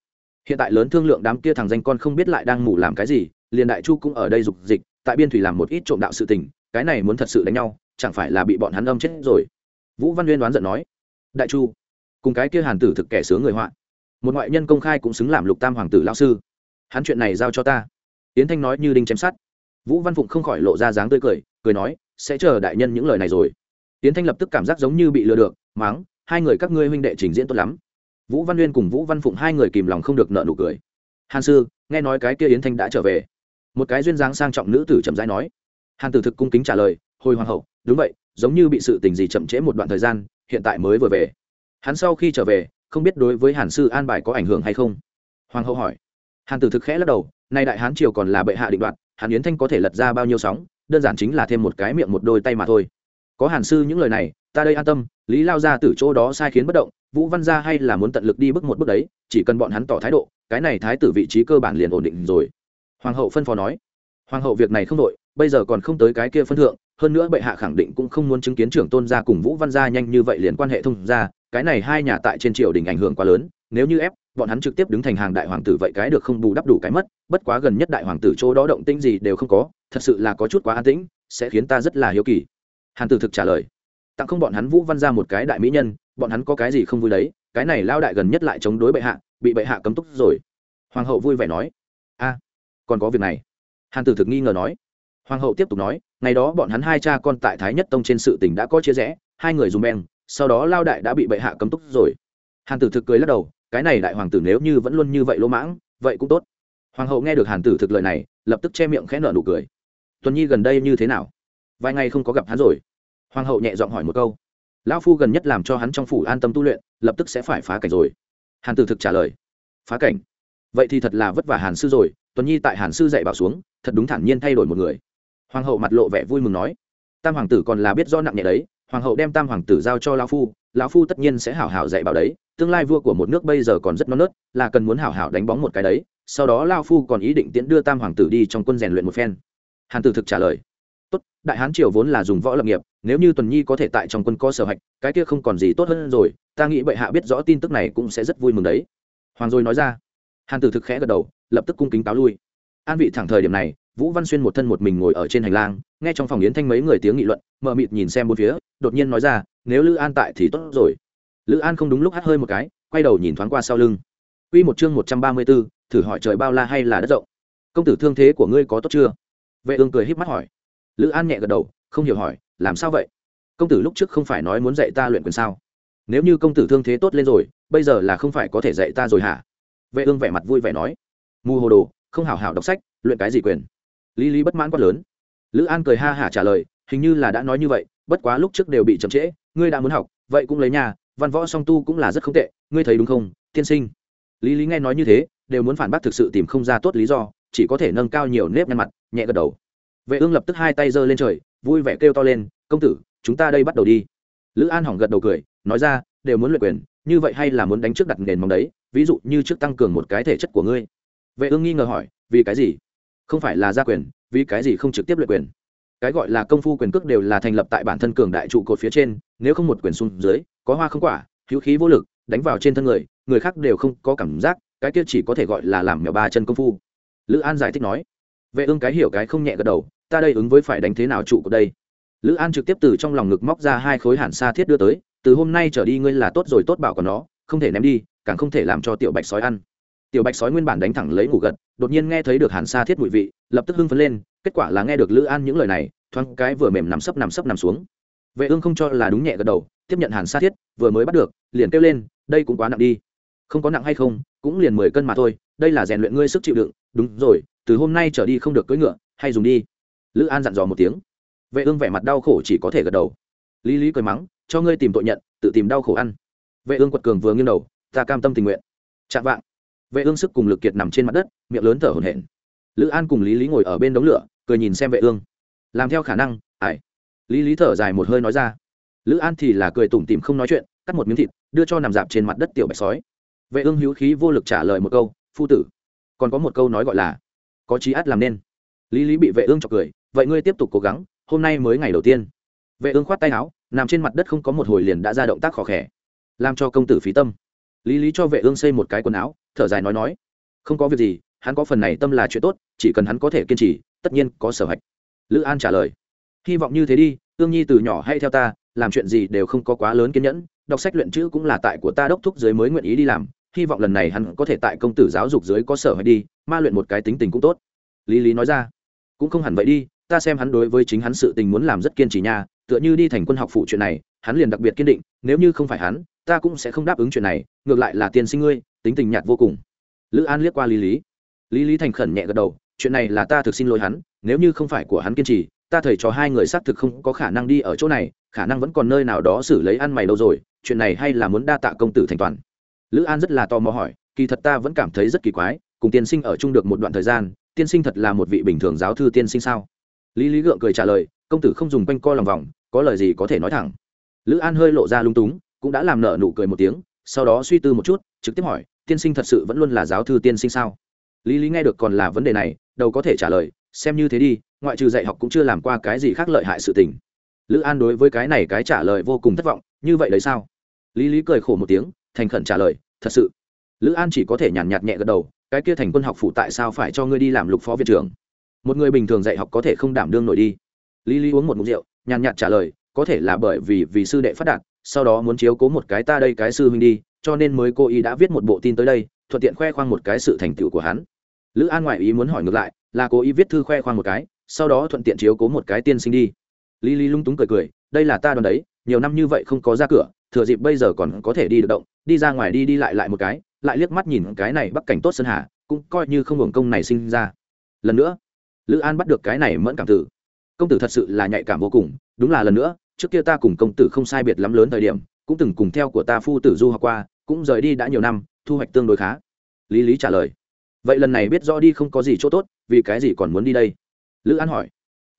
Hiện tại lớn thương lượng đám kia thằng danh con không biết lại đang ngủ làm cái gì, liền đại chu cũng ở đây dục dịch tại biên thủy làm một ít trộm đạo sự tình, cái này muốn thật sự đánh nhau, chẳng phải là bị bọn hắn âm chết rồi? Vũ văn uyên đoán giận nói, đại chu, cùng cái kia hàn tử thực kẻ sướng người họa, một ngoại nhân công khai cũng xứng làm lục tam hoàng tử lao sư. Hắn chuyện này giao cho ta. Yến thanh nói như đinh chém sát vũ văn phụng không khỏi lộ ra dáng tươi cười cười nói, sẽ chờ đại nhân những lời này rồi. Yến thanh lập tức cảm giác giống như bị lừa được, máng, hai người các ngươi huynh đệ trình diễn tốt lắm. Vũ văn uyên cùng vũ văn phụng hai người kìm lòng không được nợ nụ cười. Hàn sư, nghe nói cái kia yến thanh đã trở về một cái duyên dáng sang trọng nữ tử chậm rãi nói. Hàn tử thực cung kính trả lời, hồi hoàng hậu, đúng vậy, giống như bị sự tình gì chậm trễ một đoạn thời gian, hiện tại mới vừa về. Hắn sau khi trở về, không biết đối với hàn sư an bài có ảnh hưởng hay không. Hoàng hậu hỏi. Hàn tử thực khẽ lắc đầu, nay đại hán triều còn là bệ hạ định đoạt hàn yến thanh có thể lật ra bao nhiêu sóng, đơn giản chính là thêm một cái miệng một đôi tay mà thôi. Có hàn sư những lời này, ta đây an tâm, lý lao ra từ chỗ đó sai khiến bất động, vũ văn gia hay là muốn tận lực đi bước một bước đấy, chỉ cần bọn hắn tỏ thái độ, cái này thái tử vị trí cơ bản liền ổn định rồi hoàng hậu phân phó nói, hoàng hậu việc này không đội, bây giờ còn không tới cái kia phân thượng, hơn nữa bệ hạ khẳng định cũng không muốn chứng kiến trưởng tôn gia cùng vũ văn gia nhanh như vậy liền quan hệ thông ra cái này hai nhà tại trên triều đình ảnh hưởng quá lớn, nếu như ép, bọn hắn trực tiếp đứng thành hàng đại hoàng tử vậy cái được không bù đắp đủ cái mất, bất quá gần nhất đại hoàng tử chỗ đó động tĩnh gì đều không có, thật sự là có chút quá an tĩnh, sẽ khiến ta rất là hiếu kỳ. Hàn tử thực trả lời, tặng không bọn hắn vũ văn ra một cái đại mỹ nhân, bọn hắn có cái gì không vui đấy, cái này lao đại gần nhất lại chống đối bệ hạ, bị bệ hạ cấm túc rồi. Hoàng hậu vui vẻ nói còn có việc này. Hàn tử thực nghi ngờ nói. Hoàng hậu tiếp tục nói, ngày đó bọn hắn hai cha con tại thái nhất tông trên sự tình đã có chia rẽ, hai người dùng beng, sau đó lao đại đã bị bệ hạ cấm túc rồi. Hàn tử thực cười lắc đầu, cái này đại hoàng tử nếu như vẫn luôn như vậy lỗ mãng, vậy cũng tốt. Hoàng hậu nghe được hàn tử thực lời này, lập tức che miệng khẽ nở nụ cười. Tuần nhi gần đây như thế nào? Vài ngày không có gặp hắn rồi. Hoàng hậu nhẹ giọng hỏi một câu. Lão phu gần nhất làm cho hắn trong phủ an tâm tu luyện, lập tức sẽ phải phá cảnh rồi. Hàn tử thực trả lời. Phá cảnh? Vậy thì thật là vất vả hàn sư rồi, tuần nhi tại hàn sư dạy bảo xuống, thật đúng thản nhiên thay đổi một người. Hoàng hậu mặt lộ vẻ vui mừng nói, tam hoàng tử còn là biết do nặng nhẹ đấy, hoàng hậu đem tam hoàng tử giao cho lão phu lão phu tất nhiên sẽ hảo hảo dạy bảo đấy, tương lai vua của một nước bây giờ còn rất non nớt, là cần muốn hảo hảo đánh bóng một cái đấy, sau đó lao phu còn ý định tiễn đưa tam hoàng tử đi trong quân rèn luyện một phen. Hàn tử thực trả lời, tốt, đại hán triều vốn là dùng võ lập nghiệp, nếu như tuần nhi có thể tại trong quân có sở hạch, cái kia không còn gì tốt hơn rồi, ta nghĩ bệ hạ biết rõ tin tức này cũng sẽ rất vui mừng đấy. Hoàng rồi nói ra hàn tử thực khẽ gật đầu lập tức cung kính cáo lui an vị thẳng thời điểm này vũ văn xuyên một thân một mình ngồi ở trên hành lang nghe trong phòng yến thanh mấy người tiếng nghị luận mờ mịt nhìn xem bốn phía đột nhiên nói ra nếu lữ an tại thì tốt rồi lữ an không đúng lúc hắt hơi một cái quay đầu nhìn thoáng qua sau lưng Quy một chương một trăm ba mươi 134, thử hỏi trời bao la hay là đất rộng. Công tử thương thế của ngươi có tốt chưa? Vệ Ương cười híp mắt hỏi. Lữ An nhẹ gật đầu, không hiểu hỏi, làm sao vậy? Công tử lúc trước không phải nói muốn dạy ta luyện quyền sao? Nếu như công tử thương thế tốt lên rồi, bây giờ là không phải có thể dạy ta rồi hả? Vệ Ương vẻ mặt vui vẻ nói. Mù hồ đồ, không hảo hảo đọc sách, luyện cái gì quyền? Lý Lý bất mãn quá lớn. Lữ An cười ha hả trả lời, hình như là đã nói như vậy, bất quá lúc trước đều bị chậm trễ, ngươi đã muốn học, vậy cũng lấy nhà, văn võ song tu cũng là rất không tệ, ngươi thấy đúng không, tiên sinh? lý lý nghe nói như thế đều muốn phản bác thực sự tìm không ra tốt lý do chỉ có thể nâng cao nhiều nếp nhăn mặt nhẹ gật đầu vệ ương lập tức hai tay giơ lên trời vui vẻ kêu to lên công tử chúng ta đây bắt đầu đi lữ an hỏng gật đầu cười nói ra đều muốn luyện quyền như vậy hay là muốn đánh trước đặt nền mong đấy ví dụ như trước tăng cường một cái thể chất của ngươi. Vệ ương nghi ngờ hỏi, vì cái gì? Không phải là gia quyền, vì cái gì không trực tiếp luyện quyền? Cái gọi là công phu quyền cước đều là thành lập tại bản thân cường đại trụ cột phía trên, nếu không một quyền xuống dưới, có hoa không quả, hữu khí vô lực, đánh vào trên thân người người khác đều không có cảm giác, cái kia chỉ có thể gọi là làm mèo ba chân công phu. Lữ an giải thích nói. Vệ ương cái hiểu cái không nhẹ gật đầu, ta đây ứng với phải đánh thế nào trụ của đây? Lữ an trực tiếp từ trong lòng ngực móc ra hai khối hàn sa thiết đưa tới, từ hôm nay trở đi ngươi là tốt rồi tốt bảo của nó, không thể ném đi càng không thể làm cho tiểu bạch sói ăn. Tiểu bạch sói nguyên bản đánh thẳng lấy ngủ gật, đột nhiên nghe thấy được hàn sa thiết mùi vị, lập tức hưng phấn lên, kết quả là nghe được lữ an những lời này, thoáng cái vừa mềm nằm sấp nằm sấp nằm xuống. Vệ ương không cho là đúng nhẹ gật đầu, tiếp nhận hàn sa thiết, vừa mới bắt được, liền kêu lên, đây cũng quá nặng đi. Không có nặng hay không, cũng liền mười cân mà thôi, đây là rèn luyện ngươi sức chịu đựng, đúng rồi, từ hôm nay trở đi không được cưỡi ngựa, hay dùng đi. Lữ an dặn dò một tiếng. Vệ ương vẻ mặt đau khổ chỉ có thể gật đầu. Lý lý cười mắng, cho ngươi tìm tội nhận, tự tìm đau khổ ăn. Vệ ương quật cường vừa nghiêng đầu ta cam tâm tình nguyện. Chạm vạng. Vệ ương sức cùng lực kiệt nằm trên mặt đất, miệng lớn thở hổn hển. Lữ an cùng lý lý ngồi ở bên đống lửa, cười nhìn xem vệ ương. Làm theo khả năng, ải. Lý lý thở dài một hơi nói ra. Lữ an thì là cười tủm tỉm không nói chuyện, cắt một miếng thịt, đưa cho nằm dạp trên mặt đất tiểu bạch sói. Vệ ương hữu khí vô lực trả lời một câu, phu tử, còn có một câu nói gọi là, có trí át làm nên. Lý lý bị vệ ương chọc cười, vậy ngươi tiếp tục cố gắng, hôm nay mới ngày đầu tiên. Vệ ương khoát tay áo, nằm trên mặt đất không có một hồi liền đã ra động tác khó khẽ làm cho công tử phí tâm lý lý cho vệ ương xây một cái quần áo, thở dài nói nói, không có việc gì, hắn có phần này tâm là chuyện tốt, chỉ cần hắn có thể kiên trì, tất nhiên có sở hạch. Lữ an trả lời, hy vọng như thế đi, ương nhi từ nhỏ hay theo ta, làm chuyện gì đều không có quá lớn kiên nhẫn, đọc sách luyện chữ cũng là tại của ta đốc thúc dưới mới nguyện ý đi làm, hy vọng lần này hắn có thể tại công tử giáo dục dưới có sở hạch đi, ma luyện một cái tính tình cũng tốt. Lý lý nói ra, cũng không hẳn vậy đi, ta xem hắn đối với chính hắn sự tình muốn làm rất kiên trì nha, tựa như đi thành quân học phụ chuyện này hắn liền đặc biệt kiên định, nếu như không phải hắn, ta cũng sẽ không đáp ứng chuyện này, ngược lại là tiên sinh ngươi, tính tình nhạt vô cùng. Lữ an liếc qua lý lý. Lý lý thành khẩn nhẹ gật đầu, chuyện này là ta thực xin lỗi hắn, nếu như không phải của hắn kiên trì, ta thầy cho hai người xác thực không có khả năng đi ở chỗ này, khả năng vẫn còn nơi nào đó xử lấy ăn mày đâu rồi, chuyện này hay là muốn đa tạ công tử thành toàn. Lữ an rất là tò mò hỏi, kỳ thật ta vẫn cảm thấy rất kỳ quái, cùng tiên sinh ở chung được một đoạn thời gian, tiên sinh thật là một vị bình thường giáo thư tiên sinh sao? Lý lý gượng cười trả lời, công tử không dùng quanh co lòng vòng, có lời gì có thể nói thẳng? Lữ an hơi lộ ra lung túng, cũng đã làm nở nụ cười một tiếng, sau đó suy tư một chút, trực tiếp hỏi, tiên sinh thật sự vẫn luôn là giáo thư tiên sinh sao? Lý lý nghe được còn là vấn đề này đâu có thể trả lời, xem như thế đi, ngoại trừ dạy học cũng chưa làm qua cái gì khác lợi hại sự tình. Lữ an đối với cái này cái trả lời vô cùng thất vọng, như vậy đấy sao? Lý lý cười khổ một tiếng, thành khẩn trả lời, thật sự. Lữ an chỉ có thể nhàn nhạt nhẹ gật đầu, cái kia thành quân học phụ tại sao phải cho ngươi đi làm lục phó viện trưởng? Một người bình thường dạy học có thể không đảm đương nổi đi. Lý lý uống một mục rượu, nhàn nhạt trả lời có thể là bởi vì vì sư đệ phát đạt, sau đó muốn chiếu cố một cái ta đây cái sư huynh đi, cho nên mới cô ý đã viết một bộ tin tới đây, thuận tiện khoe khoang một cái sự thành tựu của hắn. Lữ an ngoại ý muốn hỏi ngược lại, là cố ý viết thư khoe khoang một cái, sau đó thuận tiện chiếu cố một cái tiên sinh đi. Lý lý lung túng cười cười, đây là ta đoàn đấy, nhiều năm như vậy không có ra cửa, thừa dịp bây giờ còn có thể đi được động, đi ra ngoài đi đi lại lại một cái, lại liếc mắt nhìn cái này bắc cảnh tốt sơn hà, cũng coi như không hưởng công này sinh ra. Lần nữa, lữ an bắt được cái này mẫn cảm tử. Công tử thật sự là nhạy cảm vô cùng, đúng là lần nữa trước kia ta cùng công tử không sai biệt lắm lớn thời điểm, cũng từng cùng theo của ta phu tử du học qua, cũng rời đi đã nhiều năm, thu hoạch tương đối khá. Lý lý trả lời. Vậy lần này biết rõ đi không có gì chỗ tốt, vì cái gì còn muốn đi đây? Lữ an hỏi.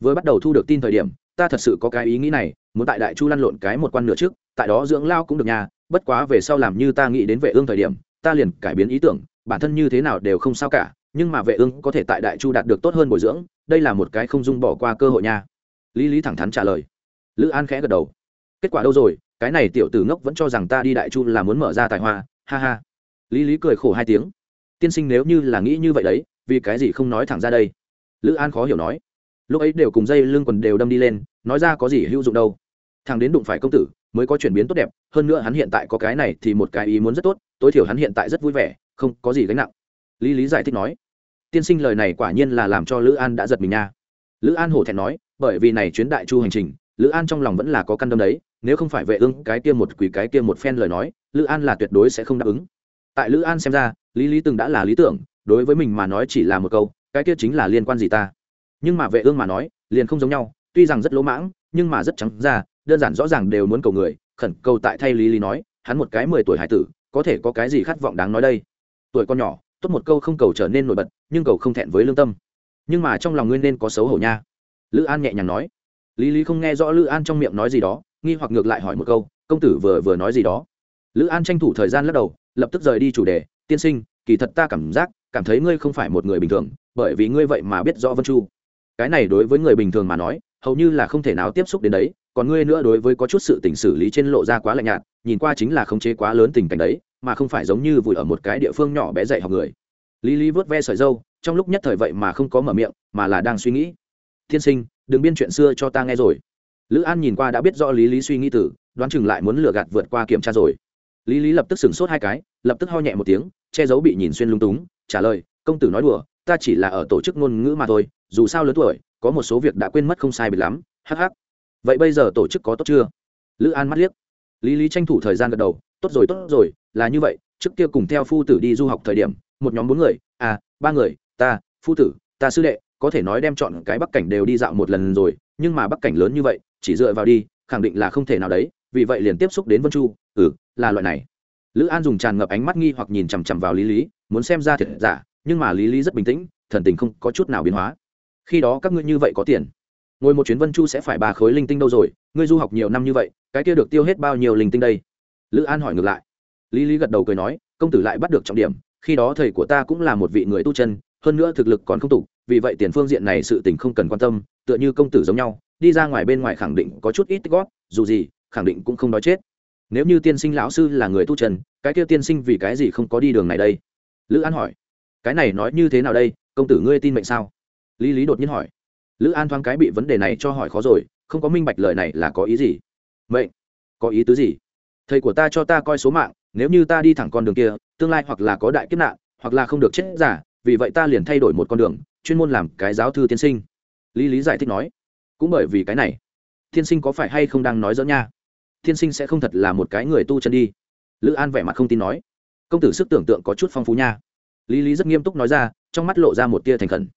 Vừa bắt đầu thu được tin thời điểm, ta thật sự có cái ý nghĩ này, muốn tại đại chu lăn lộn cái một quan nửa trước, tại đó dưỡng lao cũng được nhà bất quá về sau làm như ta nghĩ đến vệ ương thời điểm, ta liền cải biến ý tưởng, bản thân như thế nào đều không sao cả, nhưng mà vệ ương có thể tại đại chu đạt được tốt hơn bồi dưỡng, đây là một cái không dung bỏ qua cơ hội nha. Lý lý thẳng thắn trả lời lữ an khẽ gật đầu. Kết quả đâu rồi? Cái này tiểu tử ngốc vẫn cho rằng ta đi đại chu là muốn mở ra tài hoa. Ha ha. Lý lý cười khổ hai tiếng. Tiên sinh nếu như là nghĩ như vậy đấy, vì cái gì không nói thẳng ra đây? Lữ an khó hiểu nói. Lúc ấy đều cùng dây lưng quần đều đâm đi lên, nói ra có gì hữu dụng đâu. Thằng đến đụng phải công tử, mới có chuyển biến tốt đẹp, hơn nữa hắn hiện tại có cái này thì một cái ý muốn rất tốt, tối thiểu hắn hiện tại rất vui vẻ, không có gì gánh nặng. Lý lý giải thích nói. Tiên sinh lời này quả nhiên là làm cho lữ an đã giật mình nha. Lữ an hổ thẹn nói, bởi vì này chuyến đại chu hành trình lữ an trong lòng vẫn là có căn đâm đấy nếu không phải vệ ương, cái kia một quỷ cái kia một phen lời nói lữ an là tuyệt đối sẽ không đáp ứng. Tại lữ an xem ra lý lý từng đã là lý tưởng đối với mình mà nói chỉ là một câu cái kia chính là liên quan gì ta? Nhưng mà vệ ương mà nói liền không giống nhau tuy rằng rất lỗ mãng nhưng mà rất trắng ra đơn giản rõ ràng đều muốn cầu người khẩn cầu tại thay lý lý nói hắn một cái mười tuổi hải tử có thể có cái gì khát vọng đáng nói đây? Tuổi con nhỏ tốt một câu không cầu trở nên nổi bật nhưng cầu không thẹn với lương tâm. Nhưng mà trong lòng ngươi nên có xấu hổ nha. Lữ an nhẹ nhàng nói lý lý không nghe rõ lữ an trong miệng nói gì đó, nghi hoặc ngược lại hỏi một câu, công tử vừa vừa nói gì đó? Lữ an tranh thủ thời gian lắc đầu, lập tức rời đi chủ đề, tiên sinh, kỳ thật ta cảm giác, cảm thấy ngươi không phải một người bình thường, bởi vì ngươi vậy mà biết rõ vân chu. Cái này đối với người bình thường mà nói, hầu như là không thể nào tiếp xúc đến đấy, còn ngươi nữa đối với có chút sự tình xử lý trên lộ ra quá lạnh nhạt, nhìn qua chính là khống chế quá lớn tình cảnh đấy, mà không phải giống như vùi ở một cái địa phương nhỏ bé dạy học người. Lý lý vớt ve sợi dâu trong lúc nhất thời vậy mà không có mở miệng, mà là đang suy nghĩ. Thiên sinh đừng biên chuyện xưa cho ta nghe rồi. Lữ an nhìn qua đã biết rõ lý lý suy nghĩ tử, đoán chừng lại muốn lừa gạt vượt qua kiểm tra rồi. Lý lý lập tức sửng sốt hai cái lập tức ho nhẹ một tiếng che giấu bị nhìn xuyên lung túng trả lời công tử nói đùa ta chỉ là ở tổ chức ngôn ngữ mà thôi dù sao lớn tuổi có một số việc đã quên mất không sai biệt lắm Hắc hắc, vậy bây giờ tổ chức có tốt chưa? Lữ an mắt liếc. Lý lý tranh thủ thời gian gật đầu tốt rồi tốt rồi là như vậy trước kia cùng theo phu tử đi du học thời điểm một nhóm bốn người à ba người ta phu tử ta sư đệ có thể nói đem chọn cái bắc cảnh đều đi dạo một lần rồi, nhưng mà bắc cảnh lớn như vậy, chỉ dựa vào đi, khẳng định là không thể nào đấy, vì vậy liền tiếp xúc đến vân chu ừ là loại này. Lữ an dùng tràn ngập ánh mắt nghi hoặc nhìn chằm chằm vào lý lý, muốn xem ra thiệt giả, nhưng mà lý lý rất bình tĩnh, thần tình không có chút nào biến hóa. Khi đó các ngươi như vậy có tiền, ngồi một chuyến vân chu sẽ phải ba khối linh tinh đâu rồi, ngươi du học nhiều năm như vậy, cái kia được tiêu hết bao nhiêu linh tinh đây? Lữ an hỏi ngược lại. Lý lý gật đầu cười nói, công tử lại bắt được trọng điểm, khi đó thầy của ta cũng là một vị người tu chân hơn nữa thực lực còn không tục, vì vậy tiền phương diện này sự tình không cần quan tâm, tựa như công tử giống nhau, đi ra ngoài bên ngoài khẳng định có chút ít tích góp, dù gì, khẳng định cũng không nói chết. Nếu như tiên sinh lão sư là người tu trần, cái kia tiên sinh vì cái gì không có đi đường này đây? Lữ an hỏi. Cái này nói như thế nào đây? Công tử ngươi tin mệnh sao? Lý lý đột nhiên hỏi. Lữ an thoáng cái bị vấn đề này cho hỏi khó rồi, không có minh bạch lời này là có ý gì? Mệnh? Có ý tứ gì? Thầy của ta cho ta coi số mạng, nếu như ta đi thẳng con đường kia, tương lai hoặc là có đại kiếp nạn, hoặc là không được chết giả vì vậy ta liền thay đổi một con đường, chuyên môn làm cái giáo thư tiên sinh. Lý lý giải thích nói. Cũng bởi vì cái này, tiên sinh có phải hay không đang nói dẫn nha? Tiên sinh sẽ không thật là một cái người tu chân đi. Lữ an vẻ mặt không tin nói. Công tử sức tưởng tượng có chút phong phú nha. Lý lý rất nghiêm túc nói ra, trong mắt lộ ra một tia thành khẩn.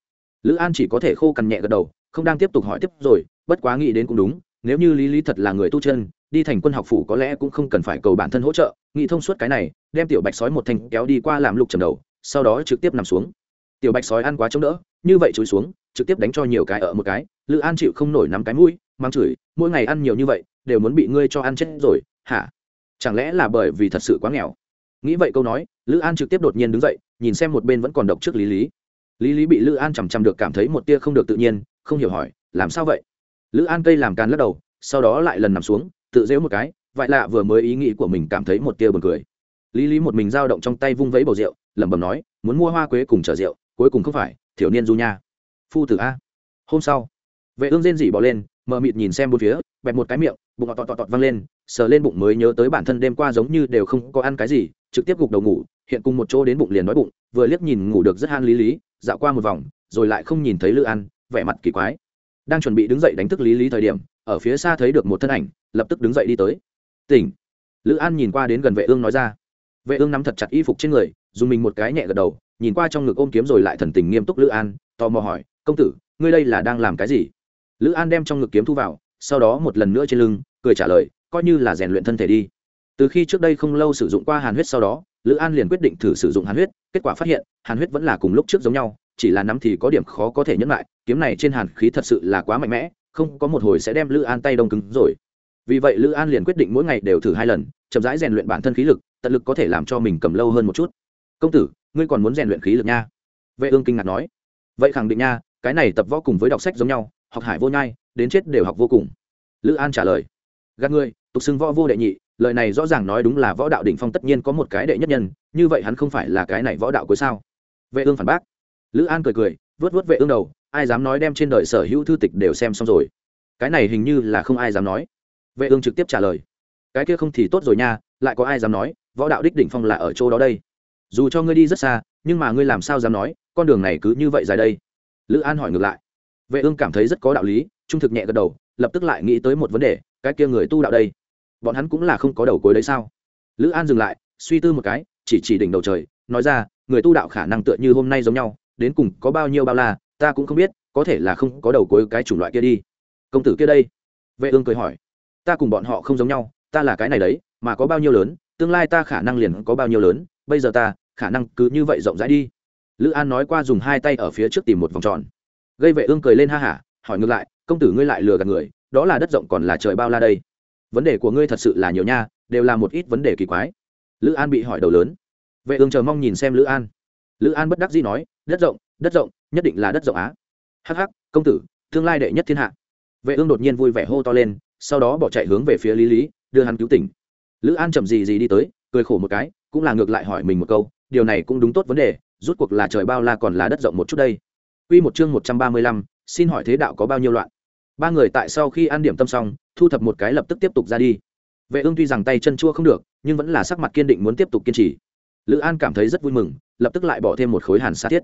Lữ an chỉ có thể khô cằn nhẹ gật đầu, không đang tiếp tục hỏi tiếp rồi, bất quá nghĩ đến cũng đúng, nếu như lý lý thật là người tu chân, đi thành quân học phủ có lẽ cũng không cần phải cầu bản thân hỗ trợ, nghĩ thông suốt cái này, đem tiểu bạch sói một thanh kéo đi qua làm lục trầm đầu sau đó trực tiếp nằm xuống. Tiểu bạch sói ăn quá chống đỡ, như vậy chối xuống, trực tiếp đánh cho nhiều cái ở một cái. Lữ an chịu không nổi nắm cái mũi, mang chửi, mỗi ngày ăn nhiều như vậy, đều muốn bị ngươi cho ăn chết rồi, hả? Chẳng lẽ là bởi vì thật sự quá nghèo? Nghĩ vậy câu nói, lữ an trực tiếp đột nhiên đứng dậy, nhìn xem một bên vẫn còn độc trước lý lý. Lý lý bị lữ an chằm chằm được cảm thấy một tia không được tự nhiên, không hiểu hỏi, làm sao vậy? Lữ an cây làm can lắc đầu, sau đó lại lần nằm xuống, tự dễu một cái vậy lạ vừa mới ý nghĩ của mình cảm thấy một tia buồn cười. Lý lý một mình dao động trong tay vung vẫy bầu rượu lẩm bẩm nói, muốn mua hoa quế cùng chở rượu, cuối cùng không phải thiểu niên du nha. Phu tử a. Hôm sau, vệ ương rên rỉ bỏ lên, mờ mịt nhìn xem bốn phía, bẹp một cái miệng, bụng tọt tọt tọt văng lên, sờ lên bụng mới nhớ tới bản thân đêm qua giống như đều không có ăn cái gì, trực tiếp gục đầu ngủ, hiện cùng một chỗ đến bụng liền nói bụng, vừa liếc nhìn ngủ được rất han lý lý, dạo qua một vòng, rồi lại không nhìn thấy lữ ăn, vẻ mặt kỳ quái. Đang chuẩn bị đứng dậy đánh thức lý lý thời điểm, ở phía xa thấy được một thân ảnh, lập tức đứng dậy đi tới. Tỉnh. Lữ an nhìn qua đến gần vệ ương nói ra. Vệ ương nắm thật chặt y phục trên người dùng mình một cái nhẹ gật đầu, nhìn qua trong ngực ôm kiếm rồi lại thần tình nghiêm túc lữ an, tò mò hỏi, công tử, ngươi đây là đang làm cái gì? Lữ an đem trong ngực kiếm thu vào, sau đó một lần nữa trên lưng, cười trả lời, coi như là rèn luyện thân thể đi. Từ khi trước đây không lâu sử dụng qua hàn huyết sau đó, lữ an liền quyết định thử sử dụng hàn huyết, kết quả phát hiện, hàn huyết vẫn là cùng lúc trước giống nhau, chỉ là nắm thì có điểm khó có thể nhẫn lại, kiếm này trên hàn khí thật sự là quá mạnh mẽ, không có một hồi sẽ đem lữ an tay đông cứng rồi. Vì vậy lữ an liền quyết định mỗi ngày đều thử hai lần, chậm rãi rèn luyện bản thân khí lực, tận lực có thể làm cho mình cầm lâu hơn một chút công tử, ngươi còn muốn rèn luyện khí lực nha. Vệ ương kinh ngạc nói. Vậy khẳng định nha, cái này tập võ cùng với đọc sách giống nhau, học hải vô nhai, đến chết đều học vô cùng. Lữ an trả lời. Gạt ngươi, tục xưng võ vô đệ nhị, lời này rõ ràng nói đúng là võ đạo đỉnh phong tất nhiên có một cái đệ nhất nhân, như vậy hắn không phải là cái này võ đạo cuối sao? Vệ ương phản bác. Lữ an cười cười vớt vớt vệ ương đầu, ai dám nói đem trên đời sở hữu thư tịch đều xem xong rồi? Cái này hình như là không ai dám nói. Vệ ương trực tiếp trả lời. Cái kia không thì tốt rồi nha, lại có ai dám nói, võ đạo đích đỉnh phong là ở chỗ đó đây? Dù cho ngươi đi rất xa, nhưng mà ngươi làm sao dám nói, con đường này cứ như vậy dài đây? Lữ an hỏi ngược lại. Vệ ương cảm thấy rất có đạo lý, trung thực nhẹ gật đầu, lập tức lại nghĩ tới một vấn đề, cái kia người tu đạo đây, bọn hắn cũng là không có đầu cuối đấy sao? Lữ an dừng lại, suy tư một cái, chỉ chỉ đỉnh đầu trời, nói ra, người tu đạo khả năng tựa như hôm nay giống nhau, đến cùng có bao nhiêu bao la, ta cũng không biết, có thể là không có đầu cuối cái chủng loại kia đi. Công tử kia đây. Vệ ương cười hỏi. Ta cùng bọn họ không giống nhau, ta là cái này đấy, mà có bao nhiêu lớn, tương lai ta khả năng liền có bao nhiêu lớn bây giờ ta, khả năng cứ như vậy rộng rãi đi. Lữ an nói qua dùng hai tay ở phía trước tìm một vòng tròn. Gây vệ ương cười lên ha hả, hỏi ngược lại, công tử ngươi lại lừa gạt người, đó là đất rộng còn là trời bao la đây? Vấn đề của ngươi thật sự là nhiều nha, đều là một ít vấn đề kỳ quái. Lữ an bị hỏi đầu lớn. Vệ ương chờ mong nhìn xem lữ an. Lữ an bất đắc dĩ nói, đất rộng đất rộng, nhất định là đất rộng á. Hh công tử, tương lai đệ nhất thiên hạ. Vệ ương đột nhiên vui vẻ hô to lên, sau đó bỏ chạy hướng về phía lý lý, đưa hắn cứu tỉnh. Lữ an chậm gì gì đi tới, cười khổ một cái cũng là ngược lại hỏi mình một câu điều này cũng đúng tốt vấn đề rút cuộc là trời bao la còn là đất rộng một chút đây. Quy một chương một trăm ba mươi lăm, xin hỏi thế đạo có bao nhiêu loạn? Ba người tại sau khi ăn điểm tâm xong thu thập một cái lập tức tiếp tục ra đi. Vệ ương tuy rằng tay chân chua không được nhưng vẫn là sắc mặt kiên định muốn tiếp tục kiên trì. Lữ an cảm thấy rất vui mừng lập tức lại bỏ thêm một khối hàn sa thiết.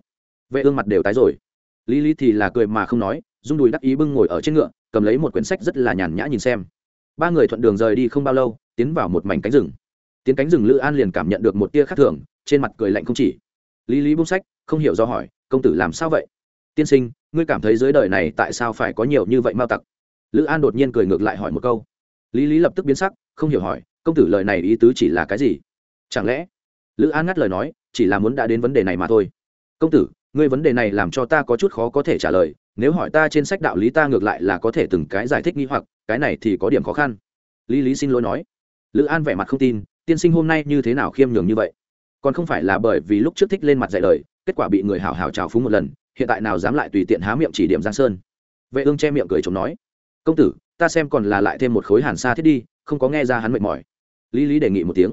Vệ ương mặt đều tái rồi. Lý lý thì là cười mà không nói dung đùi đắc ý bưng ngồi ở trên ngựa cầm lấy một quyển sách rất là nhàn nhã nhìn xem. Ba người thuận đường rời đi không bao lâu tiến vào một mảnh cánh rừng tiến cánh rừng lữ an liền cảm nhận được một tia khác thường, trên mặt cười lạnh không chỉ. Lý lý bung sách, không hiểu do hỏi, công tử làm sao vậy? Tiên sinh, ngươi cảm thấy dưới đời này tại sao phải có nhiều như vậy mao tặc? Lữ an đột nhiên cười ngược lại hỏi một câu. Lý lý lập tức biến sắc, không hiểu hỏi, công tử lời này ý tứ chỉ là cái gì? Chẳng lẽ? Lữ an ngắt lời nói, chỉ là muốn đã đến vấn đề này mà thôi. Công tử, ngươi vấn đề này làm cho ta có chút khó có thể trả lời, nếu hỏi ta trên sách đạo lý ta ngược lại là có thể từng cái giải thích nghi hoặc, cái này thì có điểm khó khăn. Lý lý xin lỗi nói. Lữ an vẻ mặt không tin tiên sinh hôm nay như thế nào khiêm nhường như vậy? Còn không phải là bởi vì lúc trước thích lên mặt dạy lời, kết quả bị người hào hào trào phúng một lần, hiện tại nào dám lại tùy tiện há miệng chỉ điểm giang sơn? Vệ ương che miệng cười chống nói, công tử, ta xem còn là lại thêm một khối hàn sa thiết đi, không có nghe ra hắn mệt mỏi. Lý lý đề nghị một tiếng.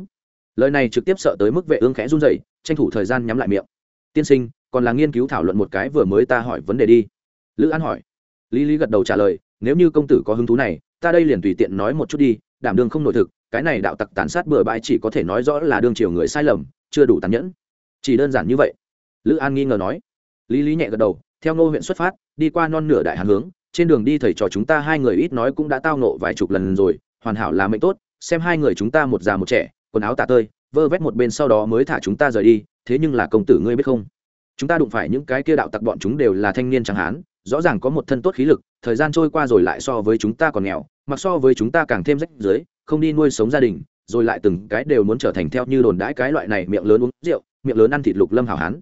Lời này trực tiếp sợ tới mức vệ ương khẽ run rẩy, tranh thủ thời gian nhắm lại miệng. Tiên sinh, còn là nghiên cứu thảo luận một cái vừa mới ta hỏi vấn đề đi. Lữ an hỏi. Lý lý gật đầu trả lời, nếu như công tử có hứng thú này, ta đây liền tùy tiện nói một chút đi, đảm đương không nội thực cái này đạo tặc tàn sát bừa bãi chỉ có thể nói rõ là đương triều người sai lầm, chưa đủ tàn nhẫn. Chỉ đơn giản như vậy. Lữ an nghi ngờ nói. Lý lý nhẹ gật đầu, theo ngô huyện xuất phát, đi qua non nửa đại hàn hướng, trên đường đi thầy trò chúng ta hai người ít nói cũng đã tao nộ vài chục lần rồi, hoàn hảo là mệnh tốt, xem hai người chúng ta một già một trẻ, quần áo tả tơi, vơ vét một bên sau đó mới thả chúng ta rời đi, thế nhưng là công tử ngươi biết không? Chúng ta đụng phải những cái kia đạo tặc bọn chúng đều là thanh niên chẳng hán, rõ ràng có một thân tốt khí lực, thời gian trôi qua rồi lại so với chúng ta còn nghèo, mặc so với chúng ta càng thêm rách dưới không đi nuôi sống gia đình, rồi lại từng cái đều muốn trở thành theo như đồn đãi cái loại này miệng lớn uống rượu, miệng lớn ăn thịt lục lâm hảo hán.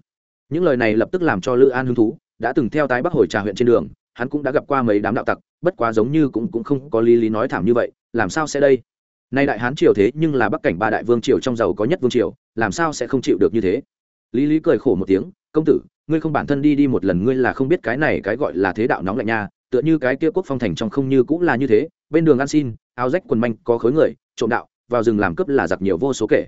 Những lời này lập tức làm cho lữ an hứng thú, đã từng theo tái bắc hồi trà huyện trên đường, hắn cũng đã gặp qua mấy đám đạo tặc, bất quá giống như cũng cũng không có lý lý nói thảm như vậy, làm sao sẽ đây? Nay đại hán triều thế nhưng là bắc cảnh ba đại vương triều trong giàu có nhất vương triều, làm sao sẽ không chịu được như thế? Lý lý cười khổ một tiếng, công tử, ngươi không bản thân đi đi một lần, ngươi là không biết cái này cái gọi là thế đạo nóng lạnh nha tựa như cái kia quốc phong thành trong không như cũng là như thế, bên đường ăn xin, áo rách quần manh, có khối người, trộm đạo, vào rừng làm cướp là giặc nhiều vô số kể.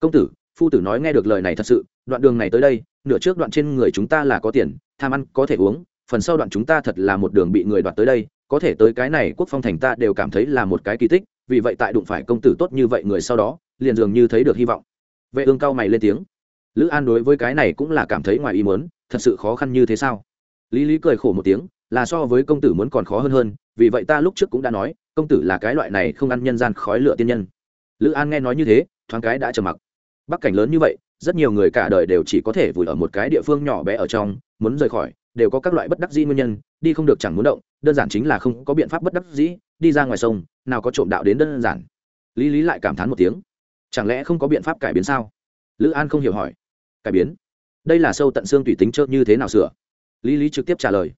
Công tử, phu tử nói nghe được lời này thật sự, đoạn đường này tới đây, nửa trước đoạn trên người chúng ta là có tiền, tham ăn, có thể uống, phần sau đoạn chúng ta thật là một đường bị người đoạt tới đây, có thể tới cái này quốc phong thành ta đều cảm thấy là một cái kỳ tích, vì vậy tại đụng phải công tử tốt như vậy người sau đó, liền dường như thấy được hy vọng. Vệ ương cao mày lên tiếng. Lữ an đối với cái này cũng là cảm thấy ngoài ý muốn, thật sự khó khăn như thế sao? Lý lý cười khổ một tiếng là so với công tử muốn còn khó hơn hơn, vì vậy ta lúc trước cũng đã nói, công tử là cái loại này không ăn nhân gian khói lửa tiên nhân. Lữ an nghe nói như thế, thoáng cái đã trầm mặc. Bắc cảnh lớn như vậy, rất nhiều người cả đời đều chỉ có thể vùi ở một cái địa phương nhỏ bé ở trong, muốn rời khỏi, đều có các loại bất đắc dĩ nguyên nhân, đi không được chẳng muốn động, đơn giản chính là không có biện pháp bất đắc dĩ, đi ra ngoài sông, nào có trộm đạo đến đơn giản. Lý lý lại cảm thán một tiếng. Chẳng lẽ không có biện pháp cải biến sao? Lữ an không hiểu hỏi. Cải biến? Đây là sâu tận xương tùy tính chớp như thế nào sửa? Lý lý trực tiếp trả lời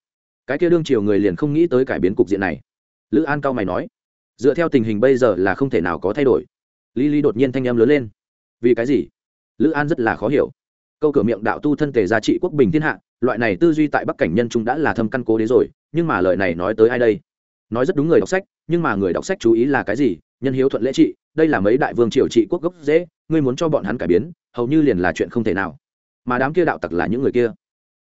cái kia đương triều người liền không nghĩ tới cải biến cục diện này. Lữ an cao mày nói, dựa theo tình hình bây giờ là không thể nào có thay đổi. Lý lý đột nhiên thanh em lớn lên, vì cái gì? Lữ an rất là khó hiểu. Câu cửa miệng đạo tu thân thể giá trị quốc bình thiên hạ, loại này tư duy tại bắc cảnh nhân trung đã là thâm căn cố đế rồi, nhưng mà lời này nói tới ai đây? Nói rất đúng người đọc sách, nhưng mà người đọc sách chú ý là cái gì? Nhân hiếu thuận lễ trị, đây là mấy đại vương triều trị quốc gốc dễ, ngươi muốn cho bọn hắn cải biến, hầu như liền là chuyện không thể nào. Mà đám kia đạo tặc là những người kia,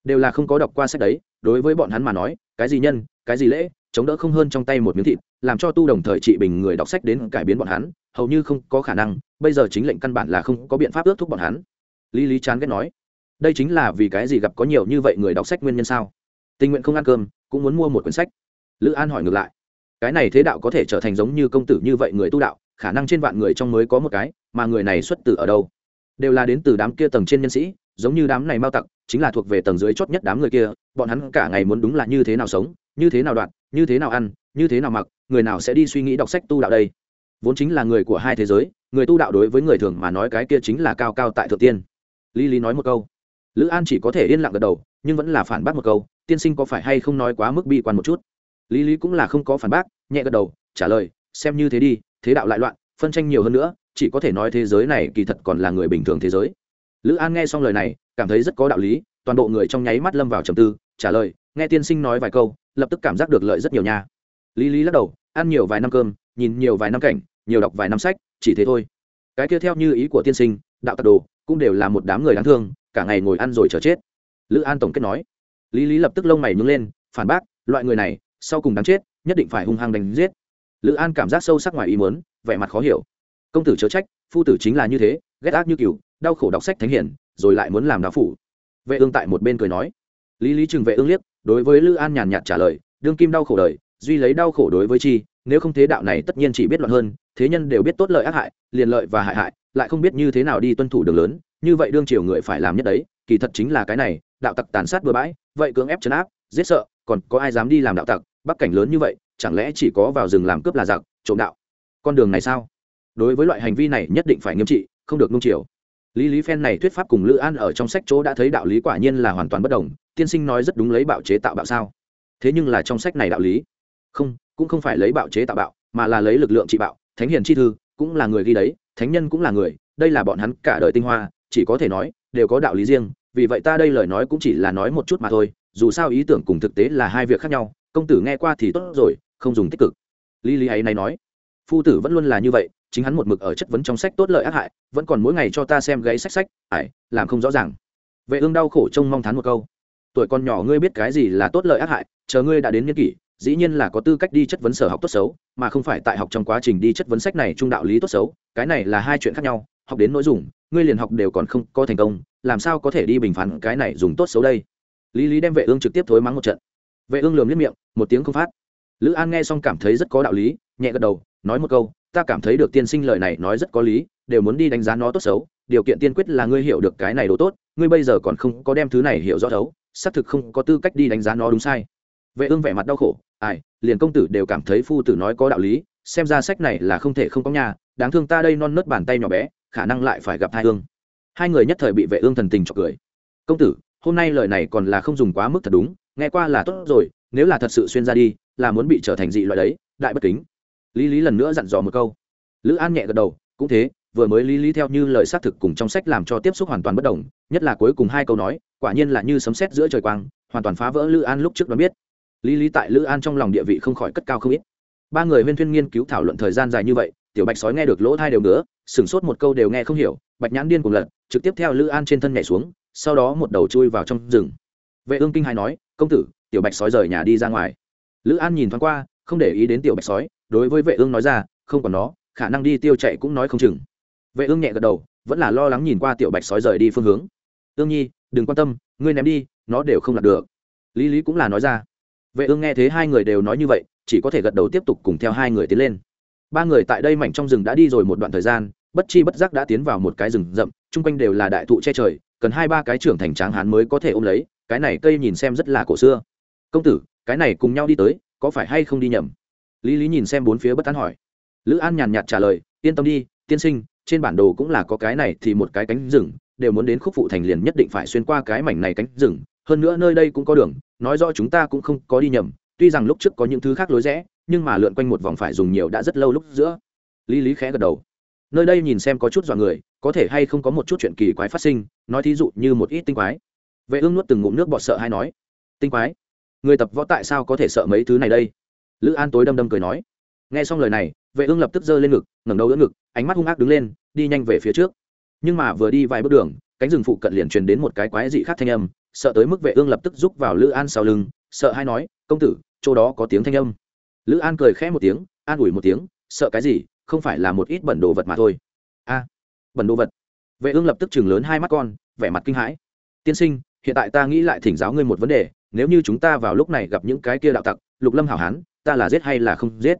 đều là không có đọc qua sách đấy đối với bọn hắn mà nói, cái gì nhân, cái gì lễ, chống đỡ không hơn trong tay một miếng thịt, làm cho tu đồng thời trị bình người đọc sách đến cải biến bọn hắn, hầu như không có khả năng, bây giờ chính lệnh căn bản là không có biện pháp ước thúc bọn hắn. Lý lý chán ghét nói, đây chính là vì cái gì gặp có nhiều như vậy người đọc sách nguyên nhân sao? Tình nguyện không ăn cơm, cũng muốn mua một quyển sách. Lữ an hỏi ngược lại, cái này thế đạo có thể trở thành giống như công tử như vậy người tu đạo, khả năng trên vạn người trong mới có một cái, mà người này xuất từ ở đâu? Đều là đến từ đám kia tầng trên nhân sĩ giống như đám này mao tặc, chính là thuộc về tầng dưới chót nhất đám người kia, bọn hắn cả ngày muốn đúng là như thế nào sống, như thế nào đoạn như thế nào ăn, như thế nào mặc, người nào sẽ đi suy nghĩ đọc sách tu đạo đây? Vốn chính là người của hai thế giới, người tu đạo đối với người thường mà nói cái kia chính là cao cao tại thượng tiên. Lý lý nói một câu. Lữ an chỉ có thể yên lặng gật đầu, nhưng vẫn là phản bác một câu, tiên sinh có phải hay không nói quá mức bi quan một chút? Lý lý cũng là không có phản bác, nhẹ gật đầu, trả lời, xem như thế đi, thế đạo lại loạn, phân tranh nhiều hơn nữa, chỉ có thể nói thế giới này kỳ thật còn là người bình thường thế giới lữ an nghe xong lời này, cảm thấy rất có đạo lý, toàn bộ người trong nháy mắt lâm vào trầm tư, trả lời, nghe tiên sinh nói vài câu, lập tức cảm giác được lợi rất nhiều nha. Lý lý lắc đầu, ăn nhiều vài năm cơm, nhìn nhiều vài năm cảnh, nhiều đọc vài năm sách, chỉ thế thôi. Cái kia theo như ý của tiên sinh, đạo tặc đồ, cũng đều là một đám người đáng thương, cả ngày ngồi ăn rồi chờ chết. Lữ an tổng kết nói. Lý lý lập tức lông mày nhướng lên, phản bác, loại người này, sau cùng đáng chết, nhất định phải hung hăng đánh giết. Lữ an cảm giác sâu sắc ngoài ý mớn vẻ mặt khó hiểu. Công tử chớ trách, phu tử chính là như thế ghét ác như cừu, đau khổ đọc sách thánh hiển, rồi lại muốn làm đạo phủ. Vệ ương tại một bên cười nói. Lý lý trừng vệ ương liếc, đối với lữ an nhàn nhạt trả lời, đương kim đau khổ đời, duy lấy đau khổ đối với chi, nếu không thế đạo này tất nhiên chỉ biết loạn hơn, thế nhân đều biết tốt lợi ác hại, liền lợi và hại hại, lại không biết như thế nào đi tuân thủ đường lớn, như vậy đương triều người phải làm nhất đấy, kỳ thật chính là cái này, đạo tặc tàn sát bừa bãi, vậy cưỡng ép chấn áp, giết sợ, còn có ai dám đi làm đạo tặc, bắc cảnh lớn như vậy, chẳng lẽ chỉ có vào rừng làm cướp là giặc, trộm đạo? Con đường này sao? Đối với loại hành vi này nhất định phải nghiêm trị không được nung chiều. Lý lý phen này thuyết pháp cùng lữ an ở trong sách chỗ đã thấy đạo lý quả nhiên là hoàn toàn bất đồng, tiên sinh nói rất đúng lấy bạo chế tạo bạo sao. Thế nhưng là trong sách này đạo lý, không, cũng không phải lấy bạo chế tạo bạo, mà là lấy lực lượng trị bạo, thánh hiền chi thư, cũng là người ghi đấy, thánh nhân cũng là người, đây là bọn hắn cả đời tinh hoa, chỉ có thể nói, đều có đạo lý riêng, vì vậy ta đây lời nói cũng chỉ là nói một chút mà thôi, dù sao ý tưởng cùng thực tế là hai việc khác nhau, công tử nghe qua thì tốt rồi, không dùng tích cực. Lý lý ấy này nói, phu tử vẫn luôn là như vậy chính hắn một mực ở chất vấn trong sách tốt lợi ác hại, vẫn còn mỗi ngày cho ta xem gáy sách sách, ải, làm không rõ ràng. Vệ ương đau khổ trông mong thán một câu. Tuổi con nhỏ ngươi biết cái gì là tốt lợi ác hại, chờ ngươi đã đến niên kỷ, dĩ nhiên là có tư cách đi chất vấn sở học tốt xấu, mà không phải tại học trong quá trình đi chất vấn sách này trung đạo lý tốt xấu, cái này là hai chuyện khác nhau, học đến nội dung ngươi liền học đều còn không có thành công, làm sao có thể đi bình phán cái này dùng tốt xấu đây? Lý lý đem vệ ương trực tiếp thối mắng một trận. Vệ ương lườm liếc miệng, một tiếng không phát. Lữ an nghe xong cảm thấy rất có đạo lý, nhẹ gật đầu, nói một câu ta cảm thấy được tiên sinh lời này nói rất có lý, đều muốn đi đánh giá nó tốt xấu, điều kiện tiên quyết là ngươi hiểu được cái này đồ tốt, ngươi bây giờ còn không có đem thứ này hiểu rõ thấu xác thực không có tư cách đi đánh giá nó đúng sai. Vệ ương vẻ mặt đau khổ, ai, liền công tử đều cảm thấy phu tử nói có đạo lý, xem ra sách này là không thể không có nhà, đáng thương ta đây non nớt bàn tay nhỏ bé, khả năng lại phải gặp hai ương. Hai người nhất thời bị vệ ương thần tình chọc cười. Công tử, hôm nay lời này còn là không dùng quá mức thật đúng, nghe qua là tốt rồi, nếu là thật sự xuyên ra đi, là muốn bị trở thành dị loại đấy, đại bất kính lý lý lần nữa dặn dò một câu. Lữ an nhẹ gật đầu, cũng thế, vừa mới lý lý theo như lời xác thực cùng trong sách làm cho tiếp xúc hoàn toàn bất đồng, nhất là cuối cùng hai câu nói, quả nhiên là như sấm sét giữa trời quang, hoàn toàn phá vỡ lữ an lúc trước đó biết. Lý lý tại lữ an trong lòng địa vị không khỏi cất cao không ít. Ba người huyên thuyên nghiên cứu thảo luận thời gian dài như vậy, tiểu bạch sói nghe được lỗ thai đều nữa sửng sốt một câu đều nghe không hiểu, bạch nhãn điên cùng lật, trực tiếp theo lữ an trên thân nhảy xuống, sau đó một đầu chui vào trong rừng. Vệ ương kinh hai nói, công tử, tiểu bạch sói rời nhà đi ra ngoài. Lữ an nhìn thoáng qua, không để ý đến tiểu bạch sói đối với vệ ương nói ra, không còn nó, khả năng đi tiêu chạy cũng nói không chừng. Vệ ương nhẹ gật đầu, vẫn là lo lắng nhìn qua tiểu bạch sói rời đi phương hướng. Ương nhi, đừng quan tâm, ngươi ném đi, nó đều không lạc được. Lý lý cũng là nói ra. Vệ ương nghe thấy hai người đều nói như vậy, chỉ có thể gật đầu tiếp tục cùng theo hai người tiến lên. Ba người tại đây mảnh trong rừng đã đi rồi một đoạn thời gian, bất chi bất giác đã tiến vào một cái rừng rậm, chung quanh đều là đại thụ che trời, cần hai ba cái trưởng thành tráng hán mới có thể ôm lấy, cái này cây nhìn xem rất là cổ xưa. Công tử, cái này cùng nhau đi tới, có phải hay không đi nhầm? Lý lý nhìn xem bốn phía bất tán hỏi. Lữ an nhàn nhạt trả lời, yên tâm đi, tiên sinh, trên bản đồ cũng là có cái này thì một cái cánh rừng, đều muốn đến khúc phụ thành liền nhất định phải xuyên qua cái mảnh này cánh rừng. Hơn nữa nơi đây cũng có đường, nói rõ chúng ta cũng không có đi nhầm. Tuy rằng lúc trước có những thứ khác lối rẽ, nhưng mà lượn quanh một vòng phải dùng nhiều đã rất lâu lúc giữa. Lý lý khẽ gật đầu. Nơi đây nhìn xem có chút dọa người, có thể hay không có một chút chuyện kỳ quái phát sinh, nói thí dụ như một ít tinh quái. Vệ ương nuốt từng ngụm nước bọt sợ hay nói, tinh quái, người tập võ tại sao có thể sợ mấy thứ này đây? Lữ an tối đâm đâm cười nói. Nghe xong lời này, vệ ương lập tức giơ lên ngực, ngẩng đầu đỡ ngực, ánh mắt hung ác đứng lên, đi nhanh về phía trước. Nhưng mà vừa đi vài bước đường, cánh rừng phụ cận liền truyền đến một cái quái dị khác thanh âm, sợ tới mức vệ ương lập tức rúc vào lữ an sau lưng, sợ hay nói, công tử, chỗ đó có tiếng thanh âm. Lữ an cười khẽ một tiếng, an ủi một tiếng, sợ cái gì, không phải là một ít bẩn đồ vật mà thôi. A, bẩn đồ vật. Vệ ương lập tức chừng lớn hai mắt con, vẻ mặt kinh hãi. Tiên sinh, hiện tại ta nghĩ lại thỉnh giáo ngươi một vấn đề nếu như chúng ta vào lúc này gặp những cái kia đạo tặc, lục lâm hảo hán, ta là giết hay là không giết?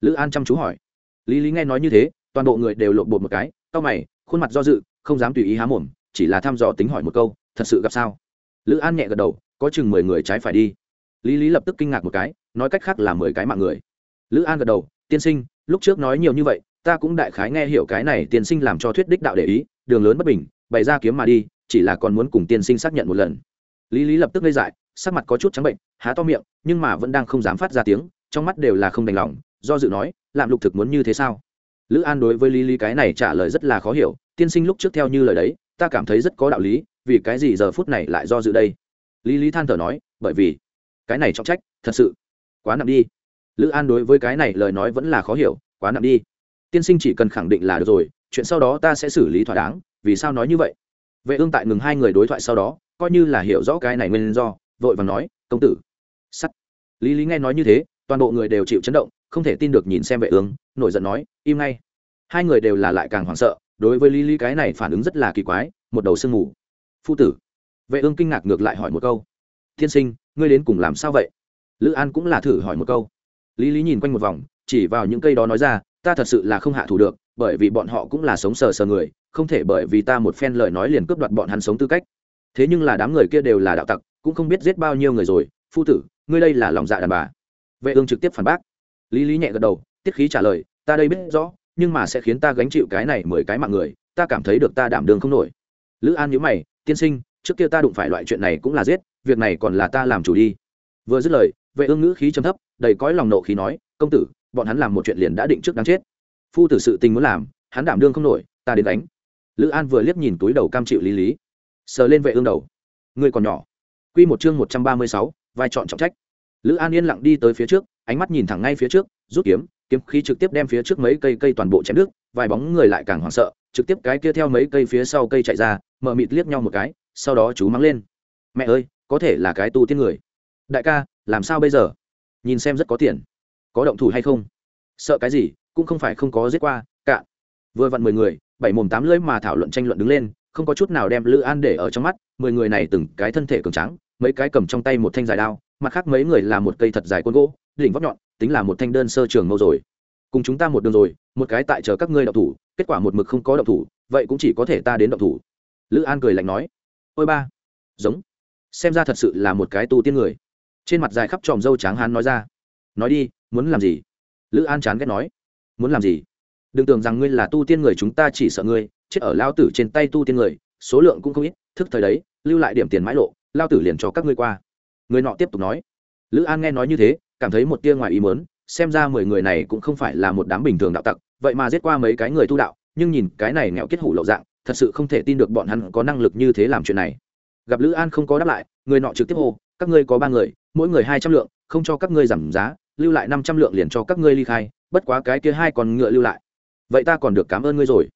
Lữ an chăm chú hỏi. Lý lý nghe nói như thế, toàn bộ người đều lộn bột một cái tao mày, khuôn mặt do dự, không dám tùy ý há mồm, chỉ là thăm dò tính hỏi một câu, thật sự gặp sao? Lữ an nhẹ gật đầu, có chừng mười người trái phải đi. Lý lý lập tức kinh ngạc một cái, nói cách khác là mười cái mạng người. Lữ an gật đầu, tiên sinh, lúc trước nói nhiều như vậy, ta cũng đại khái nghe hiểu cái này tiên sinh làm cho thuyết đích đạo để ý, đường lớn bất bình, bày ra kiếm mà đi, chỉ là còn muốn cùng tiên sinh xác nhận một lần lý lý lập tức gây dại, sắc mặt có chút trắng bệnh, há to miệng, nhưng mà vẫn đang không dám phát ra tiếng, trong mắt đều là không đành lòng, do dự nói làm lục thực muốn như thế sao? Lữ an đối với lý lý cái này trả lời rất là khó hiểu, tiên sinh lúc trước theo như lời đấy, ta cảm thấy rất có đạo lý, vì cái gì giờ phút này lại do dự đây? Lý lý than thở nói, bởi vì cái này trọng trách, thật sự quá nặng đi. Lữ an đối với cái này lời nói vẫn là khó hiểu, quá nặng đi. Tiên sinh chỉ cần khẳng định là được rồi, chuyện sau đó ta sẽ xử lý thỏa đáng, vì sao nói như vậy? Vệ ương tại ngừng hai người đối thoại sau đó coi như là hiểu rõ cái này nguyên do, vội vàng nói, công tử. Sắt. Lý lý nghe nói như thế, toàn bộ người đều chịu chấn động, không thể tin được nhìn xem vệ ương, nổi giận nói, im ngay. Hai người đều là lại càng hoảng sợ, đối với lý lý cái này phản ứng rất là kỳ quái, một đầu sương mù. Phu tử. Vệ ương kinh ngạc ngược lại hỏi một câu, thiên sinh, ngươi đến cùng làm sao vậy? Lữ an cũng là thử hỏi một câu. Lý lý nhìn quanh một vòng, chỉ vào những cây đó nói ra, ta thật sự là không hạ thủ được, bởi vì bọn họ cũng là sống sờ sờ người, không thể bởi vì ta một phen lời nói liền cướp đoạt bọn hắn sống tư cách thế nhưng là đám người kia đều là đạo tặc, cũng không biết giết bao nhiêu người rồi. Phu tử, ngươi đây là lòng dạ đàn bà. Vệ ương trực tiếp phản bác. Lý lý nhẹ gật đầu, tiết khí trả lời, ta đây biết rõ, nhưng mà sẽ khiến ta gánh chịu cái này mười cái mạng người, ta cảm thấy được ta đảm đường không nổi. Lữ an nhữ mày, tiên sinh, trước kia ta đụng phải loại chuyện này cũng là giết, việc này còn là ta làm chủ đi. Vừa dứt lời, vệ ương ngữ khí trầm thấp, đầy cõi lòng nộ khí nói, công tử, bọn hắn làm một chuyện liền đã định trước đáng chết. Phu tử sự tình muốn làm, hắn đảm đương không nổi, ta đến đánh. Lữ an vừa liếc nhìn túi đầu cam chịu lý lý sờ lên vệ ương đầu. Người còn nhỏ. Q một chương một trăm ba mươi sáu vai chọn trọng trách. Lữ an yên lặng đi tới phía trước ánh mắt nhìn thẳng ngay phía trước rút kiếm kiếm khí trực tiếp đem phía trước mấy cây cây toàn bộ chém nước, vài bóng người lại càng hoảng sợ trực tiếp cái kia theo mấy cây phía sau cây chạy ra mờ mịt liếc nhau một cái sau đó chú mắng lên. Mẹ ơi có thể là cái tu tiên người. Đại ca làm sao bây giờ? Nhìn xem rất có tiền. Có động thủ hay không? Sợ cái gì cũng không phải không có giết qua cạn vừa vặn mười người bảy mồm tám lưỡi mà thảo luận tranh luận đứng lên không có chút nào đem lữ an để ở trong mắt, mười người này từng cái thân thể cường trắng mấy cái cầm trong tay một thanh dài đao, mặt khác mấy người là một cây thật dài quân gỗ, đỉnh vóc nhọn, tính là một thanh đơn sơ trường mâu rồi. Cùng chúng ta một đường rồi, một cái tại chờ các ngươi đậu thủ, kết quả một mực không có đậu thủ, vậy cũng chỉ có thể ta đến đậu thủ. Lữ an cười lạnh nói. Ôi ba, giống, xem ra thật sự là một cái tu tiên người. Trên mặt dài khắp tròm dâu tráng hán nói ra. Nói đi, muốn làm gì? Lữ an chán ghét nói. Muốn làm gì? Đừng tưởng rằng ngươi là tu tiên người chúng ta chỉ sợ ngươi chết ở lao tử trên tay tu tiên người, số lượng cũng không ít, thức thời đấy, lưu lại điểm tiền mãi lộ, lao tử liền cho các ngươi qua. Người nọ tiếp tục nói. Lữ an nghe nói như thế, cảm thấy một tia ngoài ý mớn xem ra mười người này cũng không phải là một đám bình thường đạo tặc, vậy mà giết qua mấy cái người tu đạo, nhưng nhìn cái này nghèo kết hủ lậu dạng, thật sự không thể tin được bọn hắn có năng lực như thế làm chuyện này. Gặp lữ an không có đáp lại, người nọ trực tiếp hô, các ngươi có ba người, mỗi người hai trăm lượng, không cho các ngươi giảm giá, lưu lại năm trăm lượng liền cho các ngươi ly khai, bất quá cái kia hai còn ngựa lưu lại. Vậy ta còn được cảm ơn ngươi rồi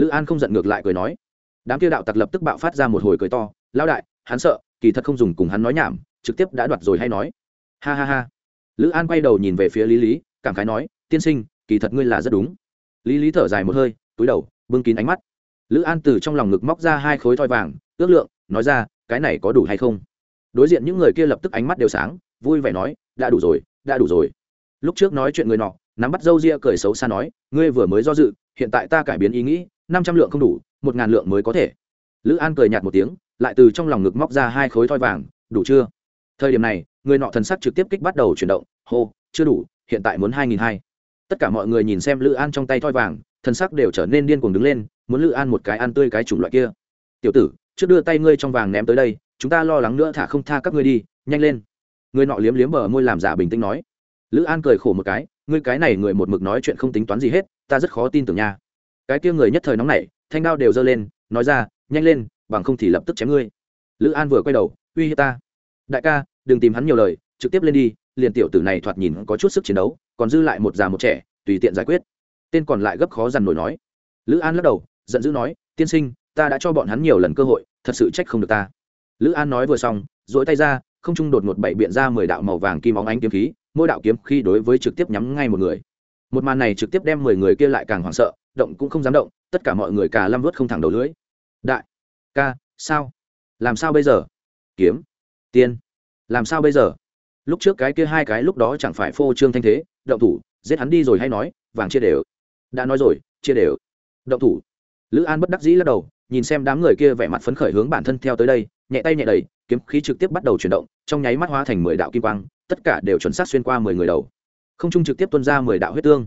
lữ an không giận ngược lại cười nói. Đám kia đạo tặc lập tức bạo phát ra một hồi cười to. Lao đại, hắn sợ, kỳ thật không dùng cùng hắn nói nhảm, trực tiếp đã đoạt rồi hay nói. Ha ha ha. Lữ an quay đầu nhìn về phía lý lý, cảm khái nói, tiên sinh, kỳ thật ngươi là rất đúng. Lý lý thở dài một hơi, túi đầu, bưng kín ánh mắt. Lữ an từ trong lòng ngực móc ra hai khối thoi vàng, ước lượng, nói ra, cái này có đủ hay không? Đối diện những người kia lập tức ánh mắt đều sáng, vui vẻ nói, đã đủ rồi, đã đủ rồi. Lúc trước nói chuyện người nọ, nắm bắt dâu ria cười xấu xa nói, ngươi vừa mới do dự, hiện tại ta cải biến ý nghĩ năm trăm lượng không đủ, một ngàn lượng mới có thể. Lữ an cười nhạt một tiếng, lại từ trong lòng ngực móc ra hai khối thoi vàng, đủ chưa? Thời điểm này, người nọ thần sắc trực tiếp kích bắt đầu chuyển động, hô, chưa đủ, hiện tại muốn hai nghìn hai tất cả mọi người nhìn xem lữ an trong tay thoi vàng, thần sắc đều trở nên điên cuồng đứng lên, muốn lữ an một cái ăn tươi cái chủng loại kia. Tiểu tử, trước đưa tay ngươi trong vàng ném tới đây, chúng ta lo lắng nữa thả không tha các ngươi đi, nhanh lên. Người nọ liếm liếm bờ môi làm giả bình tĩnh nói. Lữ an cười khổ một cái, ngươi cái này người một mực nói chuyện không tính toán gì hết, ta rất khó tin tưởng nha cái kia người nhất thời nóng nảy, thanh đao đều giơ lên, nói ra, nhanh lên, bằng không thì lập tức chém ngươi. Lữ an vừa quay đầu, uy hiếp ta. Đại ca, đừng tìm hắn nhiều lời, trực tiếp lên đi, liền tiểu tử này thoạt nhìn có chút sức chiến đấu, còn dư lại một già một trẻ, tùy tiện giải quyết. Tên còn lại gấp khó dằn nổi nói. Lữ an lắc đầu, giận dữ nói, tiên sinh, ta đã cho bọn hắn nhiều lần cơ hội, thật sự trách không được ta. Lữ an nói vừa xong dỗi tay ra, không trung đột ngột bảy biện ra mười đạo màu vàng kim óng ánh kiếm khí, mỗi đạo kiếm khi đối với trực tiếp nhắm ngay một người một màn này trực tiếp đem mười người kia lại càng hoảng sợ, động cũng không dám động, tất cả mọi người cả lâm vớt không thẳng đầu lưới đại, ca, sao? Làm sao bây giờ? Kiếm tiên làm sao bây giờ? Lúc trước cái kia hai cái lúc đó chẳng phải phô trương thanh thế, động thủ, giết hắn đi rồi hay nói, vàng chia đều. Đã nói rồi, chia đều. Động thủ. Lữ an bất đắc dĩ lắc đầu, nhìn xem đám người kia vẻ mặt phấn khởi hướng bản thân theo tới đây, nhẹ tay nhẹ đầy kiếm khí trực tiếp bắt đầu chuyển động, trong nháy mắt hóa thành mười đạo kim quang, tất cả đều chuẩn xác xuyên qua mười người đầu không trung trực tiếp tuân ra mười đạo huyết tương.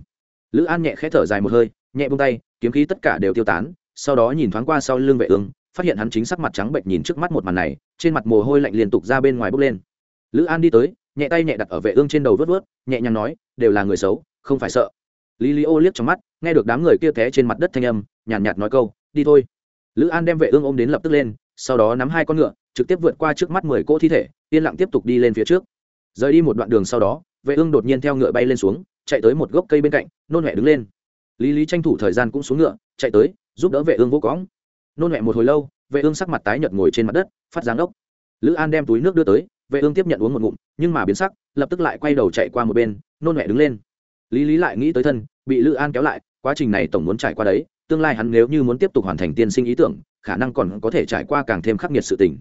Lữ an nhẹ khẽ thở dài một hơi nhẹ bông tay kiếm khí tất cả đều tiêu tán sau đó nhìn thoáng qua sau lưng vệ ương phát hiện hắn chính sắc mặt trắng bệnh nhìn trước mắt một màn này trên mặt mồ hôi lạnh liên tục ra bên ngoài bốc lên. Lữ an đi tới nhẹ tay nhẹ đặt ở vệ ương trên đầu vớt vớt nhẹ nhàng nói đều là người xấu không phải sợ. Lý lý ô liếc trong mắt nghe được đám người kia té trên mặt đất thanh âm nhàn nhạt, nhạt nói câu đi thôi. Lữ an đem vệ ương ôm đến lập tức lên sau đó nắm hai con ngựa trực tiếp vượt qua trước mắt mười cỗ thi thể yên lặng tiếp tục đi lên phía trước. Rời đi một đoạn đường sau đó vệ ương đột nhiên theo ngựa bay lên xuống, chạy tới một gốc cây bên cạnh, nôn huệ đứng lên. Lý lý tranh thủ thời gian cũng xuống ngựa, chạy tới, giúp đỡ vệ ương vô cõng. Nôn huệ một hồi lâu, vệ ương sắc mặt tái nhợt ngồi trên mặt đất, phát giáng ốc. Lữ an đem túi nước đưa tới, vệ ương tiếp nhận uống một ngụm, nhưng mà biến sắc, lập tức lại quay đầu chạy qua một bên, nôn huệ đứng lên. Lý lý lại nghĩ tới thân, bị lữ an kéo lại, quá trình này tổng muốn trải qua đấy, tương lai hắn nếu như muốn tiếp tục hoàn thành tiên sinh ý tưởng, khả năng còn có thể trải qua càng thêm khắc nghiệt sự tình.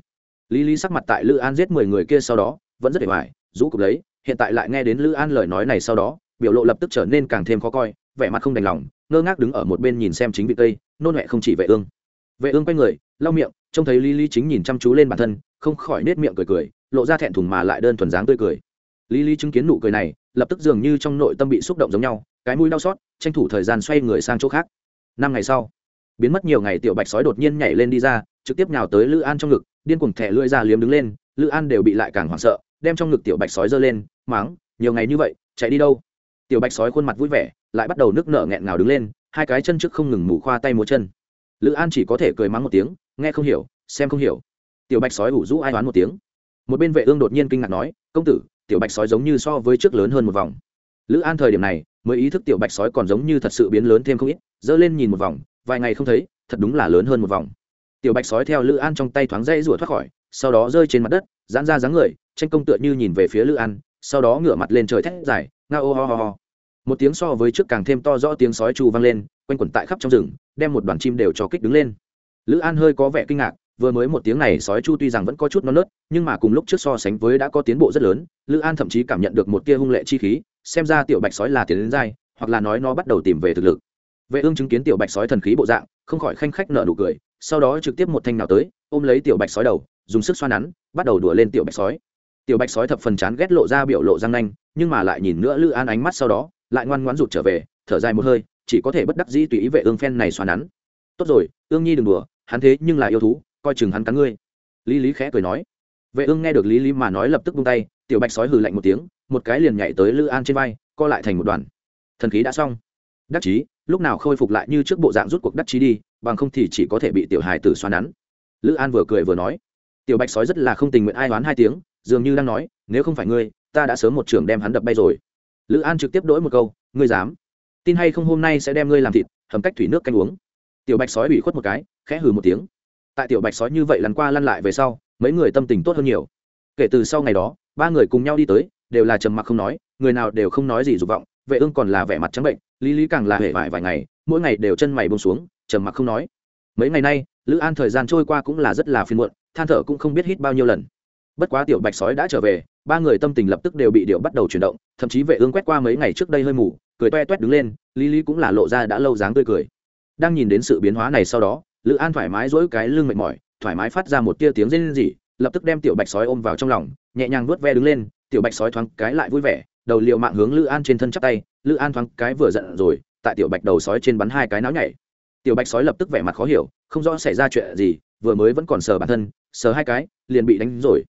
Lý lý sắc mặt tại lữ an giết mười người kia sau đó, vẫn rất để hoài rũ cục lấy hiện tại lại nghe đến lữ an lời nói này sau đó, biểu lộ lập tức trở nên càng thêm khó coi, vẻ mặt không đành lòng, ngơ ngác đứng ở một bên nhìn xem chính vị tây, nôn mẹ không chỉ vệ ương. Vệ ương quay người, lau miệng, trông thấy lý lý chính nhìn chăm chú lên bản thân, không khỏi nết miệng cười cười, lộ ra thẹn thùng mà lại đơn thuần dáng tươi cười. Lý lý chứng kiến nụ cười này, lập tức dường như trong nội tâm bị xúc động giống nhau, cái mũi đau xót, tranh thủ thời gian xoay người sang chỗ khác. Năm ngày sau, biến mất nhiều ngày tiểu bạch sói đột nhiên nhảy lên đi ra, trực tiếp nhào tới lữ an trong ngực, điên cuồng thẻ lưỡi ra liếm đứng lên, lữ an đều bị lại càng hoảng sợ đem trong ngực tiểu bạch sói giơ lên, máng, nhiều ngày như vậy, chạy đi đâu? Tiểu bạch sói khuôn mặt vui vẻ, lại bắt đầu nước nở nghẹn ngào đứng lên, hai cái chân trước không ngừng mù khoa tay múa chân. Lữ an chỉ có thể cười mắng một tiếng, nghe không hiểu, xem không hiểu. Tiểu bạch sói ủ rũ ai oán một tiếng. Một bên vệ ương đột nhiên kinh ngạc nói, công tử, tiểu bạch sói giống như so với trước lớn hơn một vòng. Lữ an thời điểm này, mới ý thức tiểu bạch sói còn giống như thật sự biến lớn thêm không ít dỡ lên nhìn một vòng, vài ngày không thấy, thật đúng là lớn hơn một vòng. Tiểu bạch sói theo lữ an trong tay thoáng dây rủa thoát khỏi, sau đó rơi trên mặt đất, giãn ra dáng người tranh công tựa như nhìn về phía lữ an, sau đó ngửa mặt lên trời thét dài, nga ô ho ho ho. Một tiếng so với trước càng thêm to rõ tiếng sói chu vang lên, quanh quẩn tại khắp trong rừng, đem một đoàn chim đều cho kích đứng lên. Lữ an hơi có vẻ kinh ngạc, vừa mới một tiếng này sói chu tuy rằng vẫn có chút non nớt, nhưng mà cùng lúc trước so sánh với đã có tiến bộ rất lớn, lữ an thậm chí cảm nhận được một tia hung lệ chi khí, xem ra tiểu bạch sói là tiến đến dai, hoặc là nói nó bắt đầu tìm về thực lực. Vệ ương chứng kiến tiểu bạch sói thần khí bộ dạng, không khỏi khanh khách nở nụ cười, sau đó trực tiếp một thanh nào tới, ôm lấy tiểu bạch sói đầu, dùng sức xoa nắn, bắt đầu đùa lên tiểu bạch sói tiểu bạch sói thập phần chán ghét lộ ra biểu lộ răng nanh, nhưng mà lại nhìn nữa lữ an ánh mắt sau đó, lại ngoan ngoãn rụt trở về, thở dài một hơi, chỉ có thể bất đắc dĩ tùy ý vệ ương phen này xoắn hắn tốt rồi, ương nhi đừng đùa, hắn thế nhưng là yêu thú, coi chừng hắn cắn ngươi. Lý lý khẽ cười nói. Vệ ương nghe được lý lý mà nói lập tức buông tay, tiểu bạch sói hừ lạnh một tiếng, một cái liền nhảy tới lữ an trên vai, co lại thành một đoàn. Thần khí đã xong. Đắc chí, lúc nào khôi phục lại như trước bộ dạng rút cuộc đắc chí đi, bằng không thì chỉ có thể bị tiểu hài tử xoắn nắn. Lữ an vừa cười vừa nói. Tiểu bạch sói rất là không tình nguyện ai đoán hai tiếng dường như đang nói, nếu không phải ngươi, ta đã sớm một trường đem hắn đập bay rồi. Lữ an trực tiếp đổi một câu, ngươi dám? Tin hay không hôm nay sẽ đem ngươi làm thịt, hầm cách thủy nước canh uống? Tiểu bạch sói bị khuất một cái, khẽ hừ một tiếng. Tại tiểu bạch sói như vậy lăn qua lăn lại về sau, mấy người tâm tình tốt hơn nhiều. Kể từ sau ngày đó, ba người cùng nhau đi tới, đều là trầm mặc không nói, người nào đều không nói gì dục vọng, vệ ương còn là vẻ mặt trắng bệnh, lý lý càng là hể vải vài ngày, mỗi ngày đều chân mày bông xuống, trầm mặc không nói. Mấy ngày nay, lữ an thời gian trôi qua cũng là rất là phiền muộn, than thở cũng không biết hít bao nhiêu lần bất quá tiểu bạch sói đã trở về, ba người tâm tình lập tức đều bị điệu bắt đầu chuyển động, thậm chí vệ ương quét qua mấy ngày trước đây hơi mù, cười toe toét đứng lên, lý lý cũng là lộ ra đã lâu dáng tươi cười. Đang nhìn đến sự biến hóa này sau đó, lữ an thoải mái dỗi cái lưng mệt mỏi, thoải mái phát ra một tia tiếng rên rỉ, lập tức đem tiểu bạch sói ôm vào trong lòng, nhẹ nhàng vuốt ve đứng lên, tiểu bạch sói thoáng cái lại vui vẻ, đầu liệu mạng hướng lữ an trên thân chắp tay, lữ an thoáng cái vừa giận rồi, tại tiểu bạch đầu sói trên bắn hai cái náo nhảy. Tiểu bạch sói lập tức vẻ mặt khó hiểu, không rõ xảy ra chuyện gì, vừa mới vẫn còn sờ bản thân, sờ hai cái, liền bị đánh rồi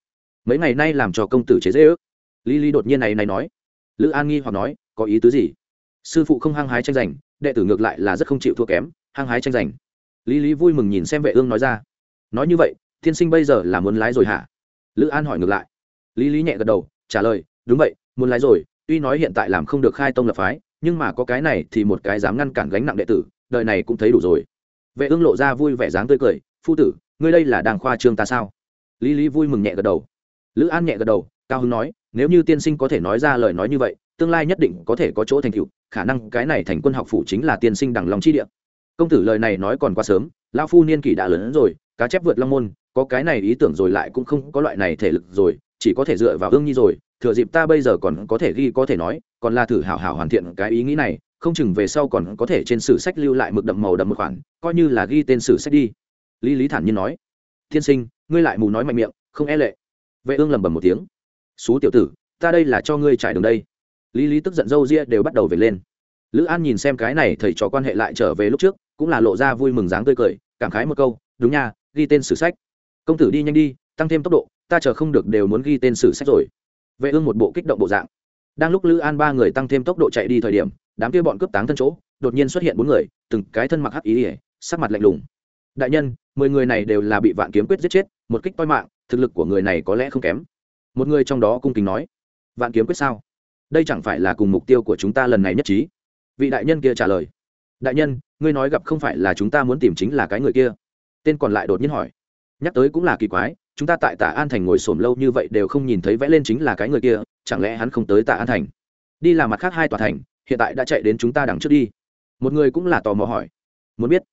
mấy ngày nay làm cho công tử chế dễ ước. Lý lý đột nhiên này này nói. Lữ an nghi hoặc nói, có ý tứ gì? Sư phụ không hăng hái tranh giành, đệ tử ngược lại là rất không chịu thua kém, hăng hái tranh giành. Lý lý vui mừng nhìn xem vệ ương nói ra. Nói như vậy, thiên sinh bây giờ là muốn lái rồi hả? Lữ an hỏi ngược lại. Lý lý nhẹ gật đầu, trả lời, đúng vậy, muốn lái rồi, tuy nói hiện tại làm không được khai tông lập phái, nhưng mà có cái này thì một cái dám ngăn cản gánh nặng đệ tử, đời này cũng thấy đủ rồi. Vệ ương lộ ra vui vẻ dáng tươi cười, phu tử, ngươi đây là đang khoa trương ta sao? Lý lý vui mừng nhẹ gật đầu lữ an nhẹ gật đầu, cao hưng nói, nếu như tiên sinh có thể nói ra lời nói như vậy, tương lai nhất định có thể có chỗ thành tựu, khả năng cái này thành quân học phủ chính là tiên sinh đằng lòng chi địa. Công tử lời này nói còn quá sớm lao phu niên kỷ đã lớn rồi, cá chép vượt long môn, có cái này ý tưởng rồi lại cũng không có loại này thể lực rồi, chỉ có thể dựa vào ương nhi rồi, thừa dịp ta bây giờ còn có thể ghi có thể nói, còn là thử hảo hảo hoàn thiện cái ý nghĩ này, không chừng về sau còn có thể trên sử sách lưu lại mực đậm màu đậm một khoản, coi như là ghi tên sử sách đi. Lý lý thản nhiên nói, tiên sinh, ngươi lại mù nói mạnh miệng, không e lệ vệ ương lầm bầm một tiếng. Xú tiểu tử, ta đây là cho ngươi trải đường đây. Lý lý tức giận dâu ria đều bắt đầu về lên. Lữ an nhìn xem cái này thầy trò quan hệ lại trở về lúc trước, cũng là lộ ra vui mừng dáng tươi cười, cảm khái một câu, đúng nha, ghi tên sử sách. Công tử đi nhanh đi, tăng thêm tốc độ, ta chờ không được đều muốn ghi tên sử sách rồi. Vệ ương một bộ kích động bộ dạng. Đang lúc lữ an ba người tăng thêm tốc độ chạy đi thời điểm, đám kia bọn cướp táng thân chỗ, đột nhiên xuất hiện bốn người, từng cái thân mặc hắc ý ỉa sắc mặt lạnh lùng. Đại nhân, mười người này đều là bị vạn kiếm quyết giết chết, một kích toi mạng thực lực của người này có lẽ không kém. Một người trong đó cung kính nói, vạn kiếm quyết sao? Đây chẳng phải là cùng mục tiêu của chúng ta lần này nhất trí? Vị đại nhân kia trả lời, đại nhân, ngươi nói gặp không phải là chúng ta muốn tìm chính là cái người kia. Tên còn lại đột nhiên hỏi, nhắc tới cũng là kỳ quái, chúng ta tại tả an thành ngồi sổm lâu như vậy đều không nhìn thấy vẽ lên chính là cái người kia, chẳng lẽ hắn không tới tả an thành? Đi làm mặt khác hai tòa thành, hiện tại đã chạy đến chúng ta đằng trước đi. Một người cũng là tò mò hỏi, muốn biết,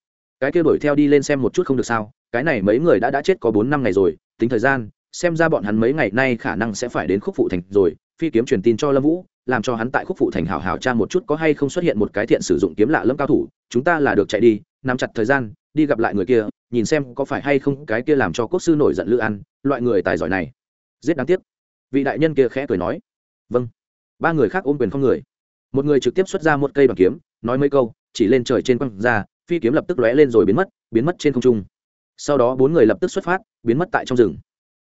cái kia đuổi theo đi lên xem một chút không được sao? Cái này mấy người đã đã chết có bốn năm ngày rồi tính thời gian, xem ra bọn hắn mấy ngày nay khả năng sẽ phải đến khúc phụ thành rồi. Phi kiếm truyền tin cho lâm vũ, làm cho hắn tại khúc phụ thành hảo hảo tra một chút có hay không xuất hiện một cái thiện sử dụng kiếm lạ lâm cao thủ. Chúng ta là được chạy đi, nắm chặt thời gian, đi gặp lại người kia, nhìn xem có phải hay không cái kia làm cho quốc sư nổi giận lữ ăn, loại người tài giỏi này. Giết đáng tiếc. Vị đại nhân kia khẽ cười nói. Vâng. Ba người khác ôm quyền không người. Một người trực tiếp xuất ra một cây bằng kiếm, nói mấy câu, chỉ lên trời trên quăng ra, phi kiếm lập tức lóe lên rồi biến mất biến mất trên không trung sau đó bốn người lập tức xuất phát, biến mất tại trong rừng.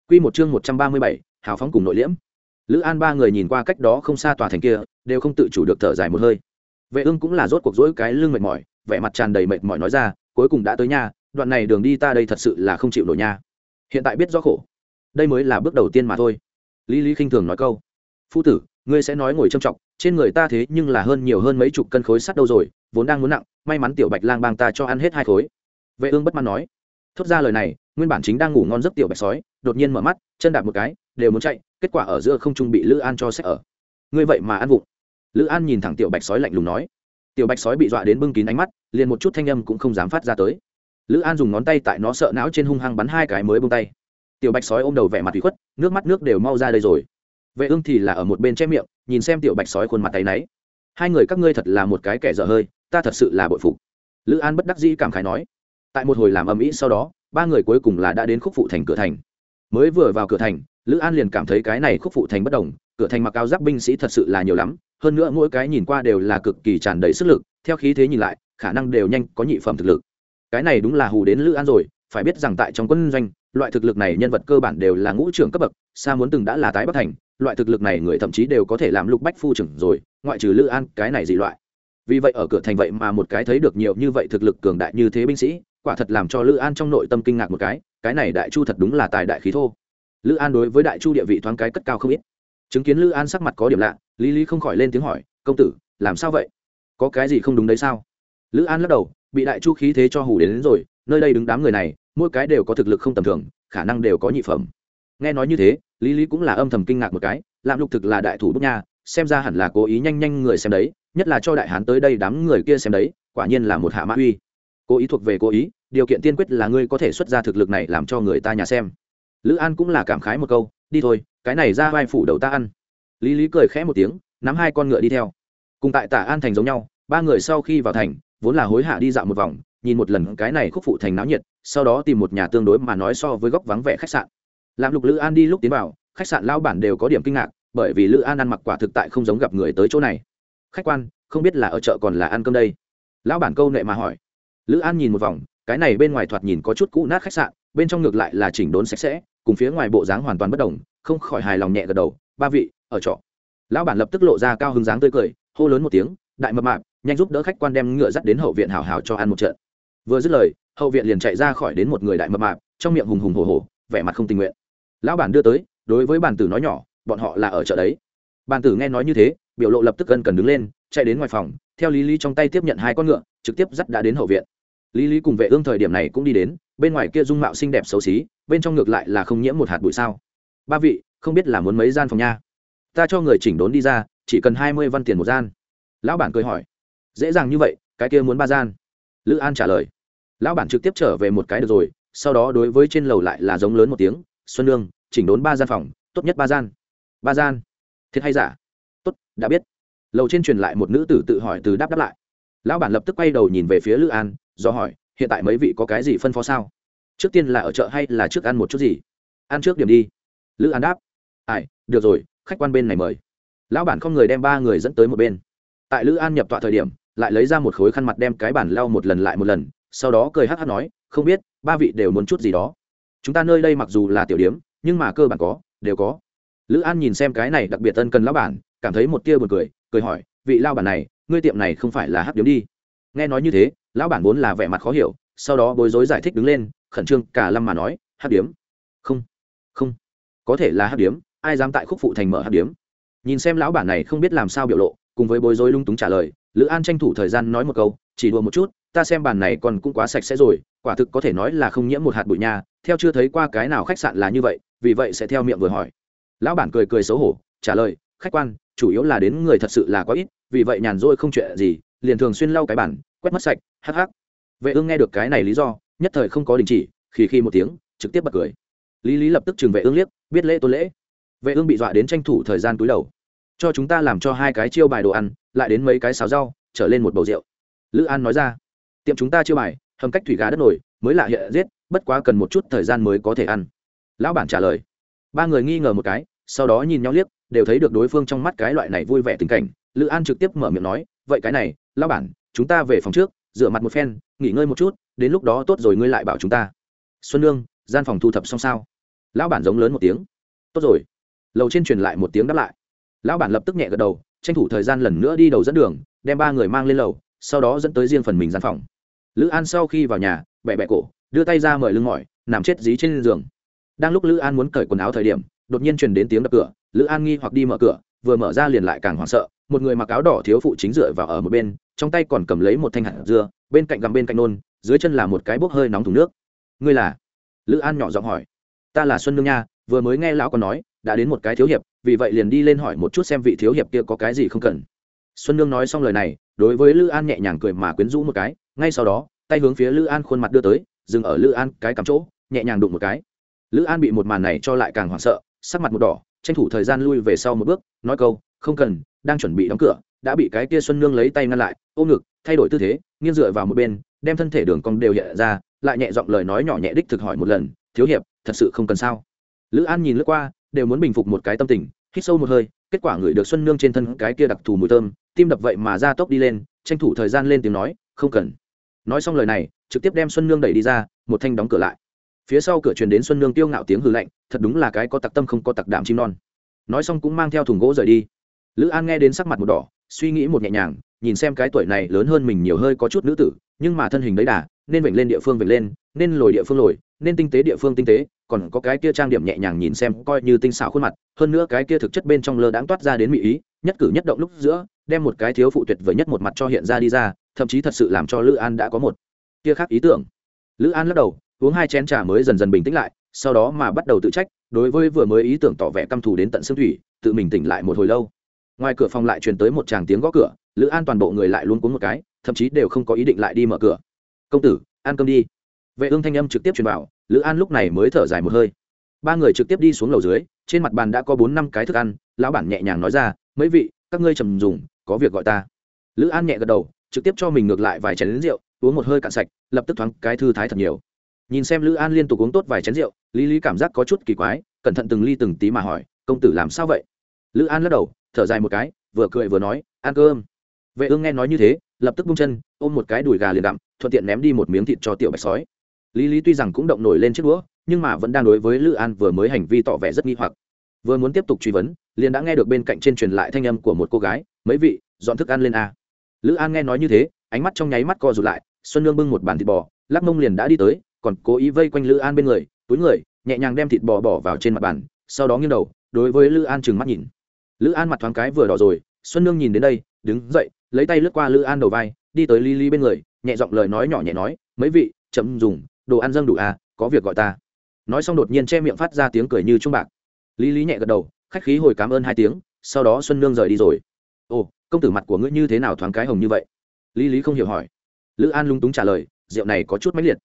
Q một chương một trăm ba mươi bảy, hào phóng cùng nội liễm. Lữ an ba người nhìn qua cách đó không xa tòa thành kia, đều không tự chủ được thở dài một hơi. Vệ ương cũng là rốt cuộc rỗi cái lưng mệt mỏi, vẻ mặt tràn đầy mệt mỏi nói ra, cuối cùng đã tới nhà đoạn này đường đi ta đây thật sự là không chịu nổi nha. Hiện tại biết rõ khổ. Đây mới là bước đầu tiên mà thôi. Lý lý khinh thường nói câu. Phu tử, ngươi sẽ nói ngồi trâm trọng, trên người ta thế nhưng là hơn nhiều hơn mấy chục cân khối sắt đâu rồi, vốn đang muốn nặng, may mắn tiểu bạch lang bang ta cho ăn hết hai khối. Vệ ương bất mãn nói thốt ra lời này, nguyên bản chính đang ngủ ngon giấc tiểu bạch sói, đột nhiên mở mắt, chân đạp một cái, đều muốn chạy, kết quả ở giữa không trung bị lữ an cho xét ở. Ngươi vậy mà ăn vụng. Lữ an nhìn thẳng tiểu bạch sói lạnh lùng nói. Tiểu bạch sói bị dọa đến bưng kín ánh mắt, liền một chút thanh âm cũng không dám phát ra tới. Lữ an dùng ngón tay tại nó sợ não trên hung hăng bắn hai cái mới bông tay. Tiểu bạch sói ôm đầu vẻ mặt bị khuất, nước mắt nước đều mau ra đây rồi. Vệ ương thì là ở một bên che miệng, nhìn xem tiểu bạch sói khuôn mặt tay náy. Hai người các ngươi thật là một cái kẻ dở hơi, ta thật sự là bội phục. Lữ an bất đắc dĩ cảm khái nói tại một hồi làm âm ĩ sau đó, ba người cuối cùng là đã đến khúc phụ thành cửa thành. Mới vừa vào cửa thành, lữ an liền cảm thấy cái này khúc phụ thành bất đồng, cửa thành mặc áo giáp binh sĩ thật sự là nhiều lắm, hơn nữa mỗi cái nhìn qua đều là cực kỳ tràn đầy sức lực, theo khí thế nhìn lại, khả năng đều nhanh có nhị phẩm thực lực. Cái này đúng là hù đến lữ an rồi, phải biết rằng tại trong quân doanh, loại thực lực này nhân vật cơ bản đều là ngũ trưởng cấp bậc, xa muốn từng đã là tái bắc thành, loại thực lực này người thậm chí đều có thể làm lục bách phu trưởng rồi, ngoại trừ lữ an, cái này gì loại. Vì vậy ở cửa thành vậy mà một cái thấy được nhiều như vậy thực lực cường đại như thế binh sĩ quả thật làm cho lữ an trong nội tâm kinh ngạc một cái cái này đại chu thật đúng là tài đại khí thô. Lữ an đối với đại chu địa vị thoáng cái cất cao không ít. Chứng kiến lữ an sắc mặt có điểm lạ lý lý không khỏi lên tiếng hỏi công tử làm sao vậy? Có cái gì không đúng đấy sao? Lữ an lắc đầu bị đại chu khí thế cho hủ đến, đến rồi nơi đây đứng đám người này mỗi cái đều có thực lực không tầm thường khả năng đều có nhị phẩm. Nghe nói như thế lý lý cũng là âm thầm kinh ngạc một cái lạm lục thực là đại thủ bút nha xem ra hẳn là cố ý nhanh nhanh người xem đấy nhất là cho đại hán tới đây đám người kia xem đấy quả nhiên là một hạ mã uy. Cố ý thuộc về cố ý điều kiện tiên quyết là ngươi có thể xuất ra thực lực này làm cho người ta nhà xem. Lữ an cũng là cảm khái một câu, đi thôi, cái này ra vai phủ đầu ta ăn. Lý lý cười khẽ một tiếng, nắm hai con ngựa đi theo. Cùng tại tả an thành giống nhau, ba người sau khi vào thành, vốn là hối hạ đi dạo một vòng, nhìn một lần cái này khúc phụ thành náo nhiệt, sau đó tìm một nhà tương đối mà nói so với góc vắng vẻ khách sạn. Làm lục lữ an đi lúc tiến vào, khách sạn lao bản đều có điểm kinh ngạc, bởi vì lữ an ăn mặc quả thực tại không giống gặp người tới chỗ này. Khách quan, không biết là ở chợ còn là ăn cơm đây? Lão bản câu nệ mà hỏi. Lữ an nhìn một vòng cái này bên ngoài thoạt nhìn có chút cũ nát khách sạn, bên trong ngược lại là chỉnh đốn sạch sẽ, cùng phía ngoài bộ dáng hoàn toàn bất đồng, không khỏi hài lòng nhẹ gật đầu, ba vị, ở trọ. Lão bản lập tức lộ ra cao hứng dáng tươi cười, hô lớn một tiếng, đại mập mạp, nhanh giúp đỡ khách quan đem ngựa dắt đến hậu viện hào hào cho ăn một trận. Vừa dứt lời, hậu viện liền chạy ra khỏi đến một người đại mập mạp, trong miệng hùng hùng hồ hồ vẻ mặt không tình nguyện. Lão bản đưa tới, đối với bản tử nói nhỏ, bọn họ là ở chợ đấy. Bản tử nghe nói như thế, biểu lộ lập tức gần cần đứng lên, chạy đến ngoài phòng, theo lý lý trong tay tiếp nhận hai con ngựa, trực tiếp dắt đã đến hậu viện lý lý cùng vệ ương thời điểm này cũng đi đến, bên ngoài kia dung mạo xinh đẹp xấu xí, bên trong ngược lại là không nhiễm một hạt bụi sao. Ba vị, không biết là muốn mấy gian phòng nha? Ta cho người chỉnh đốn đi ra, chỉ cần hai mươi văn tiền một gian. Lão bản cười hỏi. Dễ dàng như vậy, cái kia muốn ba gian. Lữ an trả lời. Lão bản trực tiếp trở về một cái được rồi, sau đó đối với trên lầu lại là giống lớn một tiếng, xuân lương chỉnh đốn ba gian phòng, tốt nhất ba gian. Ba gian? Thiệt hay giả? Tốt, đã biết. Lầu trên truyền lại một nữ tử tự hỏi từ đáp đáp lại. Lão bản lập tức quay đầu nhìn về phía lữ an do hỏi, hiện tại mấy vị có cái gì phân phó sao? Trước tiên là ở chợ hay là trước ăn một chút gì? Ăn trước điểm đi. Lữ an đáp. Ai, được rồi, khách quan bên này mời. Lão bản không người đem ba người dẫn tới một bên. Tại lữ an nhập tọa thời điểm, lại lấy ra một khối khăn mặt đem cái bản lau một lần lại một lần, sau đó cười hát hát nói, không biết, ba vị đều muốn chút gì đó. Chúng ta nơi đây mặc dù là tiểu điếm, nhưng mà cơ bản có, đều có. Lữ an nhìn xem cái này đặc biệt tân cần lão bản, cảm thấy một tia buồn cười cười hỏi, vị lao bản này, ngươi tiệm này không phải là hát điếm đi? Nghe nói như thế, lão bản vốn là vẻ mặt khó hiểu, sau đó bối rối giải thích đứng lên, khẩn trương cả lâm mà nói hát điếm. Không không, có thể là hát điếm, ai dám tại khúc phụ thành mở hát điếm? Nhìn xem lão bản này không biết làm sao biểu lộ, cùng với bối rối lung túng trả lời, lữ an tranh thủ thời gian nói một câu, chỉ đùa một chút, ta xem bàn này còn cũng quá sạch sẽ rồi, quả thực có thể nói là không nhiễm một hạt bụi nha, theo chưa thấy qua cái nào khách sạn là như vậy, vì vậy sẽ theo miệng vừa hỏi. Lão bản cười cười xấu hổ, trả lời, khách quan, chủ yếu là đến người thật sự là quá ít, vì vậy nhàn rỗi không chuyện gì liền thường xuyên lau cái bản, quét mất sạch, hắc hắc. Vệ ương nghe được cái này lý do, nhất thời không có đình chỉ khi khi một tiếng, trực tiếp bật cười. Lý lý lập tức trừng vệ ương liếc, biết lễ tôn lễ. Vệ ương bị dọa đến tranh thủ thời gian túi đầu. Cho chúng ta làm cho hai cái chiêu bài đồ ăn, lại đến mấy cái xào rau, trở lên một bầu rượu. Lữ an nói ra, tiệm chúng ta chiêu bài, hầm cách thủy gà đất nổi mới lạ hiện giết, bất quá cần một chút thời gian mới có thể ăn. Lão bản trả lời. Ba người nghi ngờ một cái, sau đó nhìn nhau liếc, đều thấy được đối phương trong mắt cái loại này vui vẻ tình cảnh. Lữ an trực tiếp mở miệng nói vậy cái này, lão bản, chúng ta về phòng trước, rửa mặt một phen, nghỉ ngơi một chút, đến lúc đó tốt rồi ngươi lại bảo chúng ta. Xuân nương, gian phòng thu thập xong sao? Lão bản giống lớn một tiếng. Tốt rồi. Lầu trên truyền lại một tiếng đáp lại. Lão bản lập tức nhẹ gật đầu, tranh thủ thời gian lần nữa đi đầu dẫn đường, đem ba người mang lên lầu, sau đó dẫn tới riêng phần mình gian phòng. Lữ an sau khi vào nhà bẹ bẹ cổ, đưa tay ra mời lưng mỏi nằm chết dí trên giường. Đang lúc lữ an muốn cởi quần áo thời điểm, đột nhiên truyền đến tiếng đập cửa, lữ an nghi hoặc đi mở cửa, vừa mở ra liền lại càng hoảng sợ một người mặc áo đỏ thiếu phụ chính dựa vào ở một bên, trong tay còn cầm lấy một thanh hạt dưa, bên cạnh gầm bên cạnh nôn, dưới chân là một cái bốc hơi nóng thùng nước. Ngươi là? Lữ an nhỏ giọng hỏi. Ta là xuân nương nha, vừa mới nghe lão còn nói, đã đến một cái thiếu hiệp, vì vậy liền đi lên hỏi một chút xem vị thiếu hiệp kia có cái gì không cần. Xuân nương nói xong lời này, đối với lữ an nhẹ nhàng cười mà quyến rũ một cái, ngay sau đó, tay hướng phía lữ an khuôn mặt đưa tới, dừng ở lữ an cái cắm chỗ, nhẹ nhàng đụng một cái. Lữ an bị một màn này cho lại càng hoảng sợ, sắc mặt một đỏ, tranh thủ thời gian lui về sau một bước, nói câu không cần, đang chuẩn bị đóng cửa, đã bị cái kia xuân nương lấy tay ngăn lại, ôm ngực, thay đổi tư thế, nghiêng dựa vào một bên, đem thân thể đường cong đều hiện ra, lại nhẹ giọng lời nói nhỏ nhẹ đích thực hỏi một lần, thiếu hiệp, thật sự không cần sao? Lữ an nhìn lướt qua, đều muốn bình phục một cái tâm tình, hít sâu một hơi, kết quả người được xuân nương trên thân cái kia đặc thù mùi thơm, tim đập vậy mà ra tốc đi lên, tranh thủ thời gian lên tiếng nói, không cần. Nói xong lời này, trực tiếp đem xuân nương đẩy đi ra, một thanh đóng cửa lại. Phía sau cửa truyền đến xuân nương tiêu ngạo tiếng hư lạnh, thật đúng là cái có tặc tâm không có tặc đảm chim non. Nói xong cũng mang theo thùng gỗ rời đi lữ an nghe đến sắc mặt một đỏ, suy nghĩ một nhẹ nhàng, nhìn xem cái tuổi này lớn hơn mình nhiều hơi có chút nữ tử, nhưng mà thân hình đấy đà, nên vểnh lên địa phương vểnh lên, nên lồi địa phương lồi, nên tinh tế địa phương tinh tế, còn có cái kia trang điểm nhẹ nhàng nhìn xem coi như tinh xảo khuôn mặt, hơn nữa cái kia thực chất bên trong lơ đãng toát ra đến mỹ ý, nhất cử nhất động lúc giữa, đem một cái thiếu phụ tuyệt vời nhất một mặt cho hiện ra đi ra, thậm chí thật sự làm cho lữ an đã có một kia khác ý tưởng. Lữ an lắc đầu, uống hai chén trà mới dần dần bình tĩnh lại, sau đó mà bắt đầu tự trách, đối với vừa mới ý tưởng tỏ vẻ căm thù đến tận xương thủy, tự mình tỉnh lại một hồi lâu ngoài cửa phòng lại truyền tới một tràng tiếng gõ cửa, lữ an toàn bộ người lại luôn cuốn một cái, thậm chí đều không có ý định lại đi mở cửa. Công tử, ăn cơm đi. Vệ ương thanh âm trực tiếp truyền vào, lữ an lúc này mới thở dài một hơi. Ba người trực tiếp đi xuống lầu dưới, trên mặt bàn đã có bốn năm cái thức ăn, lão bản nhẹ nhàng nói ra, mấy vị, các ngươi trầm dùng, có việc gọi ta. Lữ an nhẹ gật đầu, trực tiếp cho mình ngược lại vài chén rượu, uống một hơi cạn sạch, lập tức thoáng cái thư thái thật nhiều. Nhìn xem lữ an liên tục uống tốt vài chén rượu, lý lý cảm giác có chút kỳ quái, cẩn thận từng ly từng tí mà hỏi, công tử làm sao vậy? Lữ an lắc đầu, thở dài một cái, vừa cười vừa nói, ăn cơm. Vệ ương nghe nói như thế, lập tức bung chân, ôm một cái đùi gà liền đặm thuận tiện ném đi một miếng thịt cho tiểu bạch sói. Lý lý tuy rằng cũng động nổi lên chiếc đũa, nhưng mà vẫn đang đối với lữ an vừa mới hành vi tỏ vẻ rất nghi hoặc. Vừa muốn tiếp tục truy vấn, liền đã nghe được bên cạnh trên truyền lại thanh âm của một cô gái, mấy vị, dọn thức ăn lên a. Lữ an nghe nói như thế, ánh mắt trong nháy mắt co rụt lại, xuân nương bưng một bàn thịt bò, lắc mông liền đã đi tới, còn cố ý vây quanh lữ an bên người, túi người, nhẹ nhàng đem thịt bò bỏ vào trên mặt bàn, sau đó nghiêng đầu, đối với lữ an trừng mắt nhìn lữ an mặt thoáng cái vừa đỏ rồi, xuân nương nhìn đến đây, đứng dậy, lấy tay lướt qua lữ an đầu vai, đi tới lý lý bên người, nhẹ giọng lời nói nhỏ nhẹ nói, mấy vị, chậm dùng, đồ ăn dâng đủ à có việc gọi ta. Nói xong đột nhiên che miệng phát ra tiếng cười như trung bạc. Lý lý nhẹ gật đầu, khách khí hồi cảm ơn hai tiếng, sau đó xuân nương rời đi rồi. Ồ, công tử mặt của ngươi như thế nào thoáng cái hồng như vậy? Lý lý không hiểu hỏi. Lữ an lung túng trả lời, rượu này có chút máy liệt.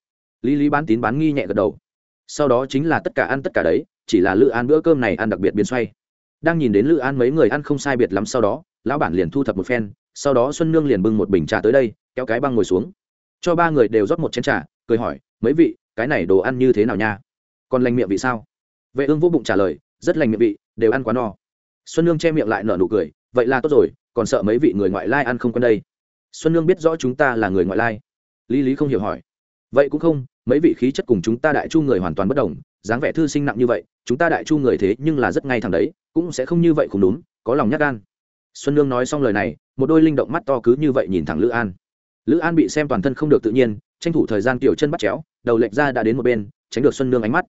Lý lý bán tín bán nghi nhẹ gật đầu. Sau đó chính là tất cả ăn tất cả đấy, chỉ là lữ an bữa cơm này ăn đặc biệt biến xoay đang nhìn đến lữ an mấy người ăn không sai biệt lắm sau đó, lão bản liền thu thập một phen, sau đó xuân nương liền bưng một bình trà tới đây, kéo cái băng ngồi xuống. Cho ba người đều rót một chén trà, cười hỏi, mấy vị, cái này đồ ăn như thế nào nha? Còn lành miệng vị sao? Vệ ương vô bụng trả lời, rất lành miệng vị, đều ăn quá no. Xuân nương che miệng lại nở nụ cười, vậy là tốt rồi, còn sợ mấy vị người ngoại lai ăn không quen đây? Xuân nương biết rõ chúng ta là người ngoại lai. Lý lý không hiểu hỏi, vậy cũng không mấy vị khí chất cùng chúng ta đại chu người hoàn toàn bất đồng, dáng vẻ thư sinh nặng như vậy, chúng ta đại chu người thế nhưng là rất ngay thẳng đấy, cũng sẽ không như vậy không đúng, có lòng nhát gan. Xuân nương nói xong lời này, một đôi linh động mắt to cứ như vậy nhìn thẳng lữ an. Lữ an bị xem toàn thân không được tự nhiên, tranh thủ thời gian tiểu chân bắt chéo, đầu lệch ra đã đến một bên, tránh được xuân nương ánh mắt.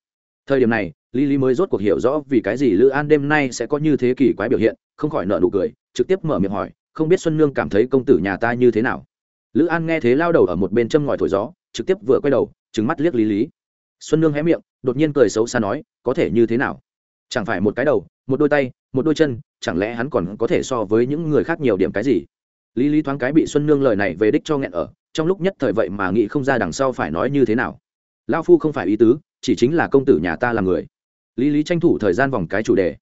Thời điểm này, lý lý mới rốt cuộc hiểu rõ vì cái gì lữ an đêm nay sẽ có như thế kỷ quái biểu hiện, không khỏi nợ nụ cười, trực tiếp mở miệng hỏi, không biết xuân nương cảm thấy công tử nhà ta như thế nào? Lữ an nghe thế lao đầu ở một bên châm ngòi thổi gió, trực tiếp vừa quay đầu trứng mắt liếc lý lý. Xuân nương hé miệng, đột nhiên cười xấu xa nói, có thể như thế nào? Chẳng phải một cái đầu, một đôi tay, một đôi chân, chẳng lẽ hắn còn có thể so với những người khác nhiều điểm cái gì? Lý lý thoáng cái bị xuân nương lời này về đích cho nghẹn ở, trong lúc nhất thời vậy mà nghĩ không ra đằng sau phải nói như thế nào. Lao phu không phải ý tứ, chỉ chính là công tử nhà ta là người. Lý lý tranh thủ thời gian vòng cái chủ đề.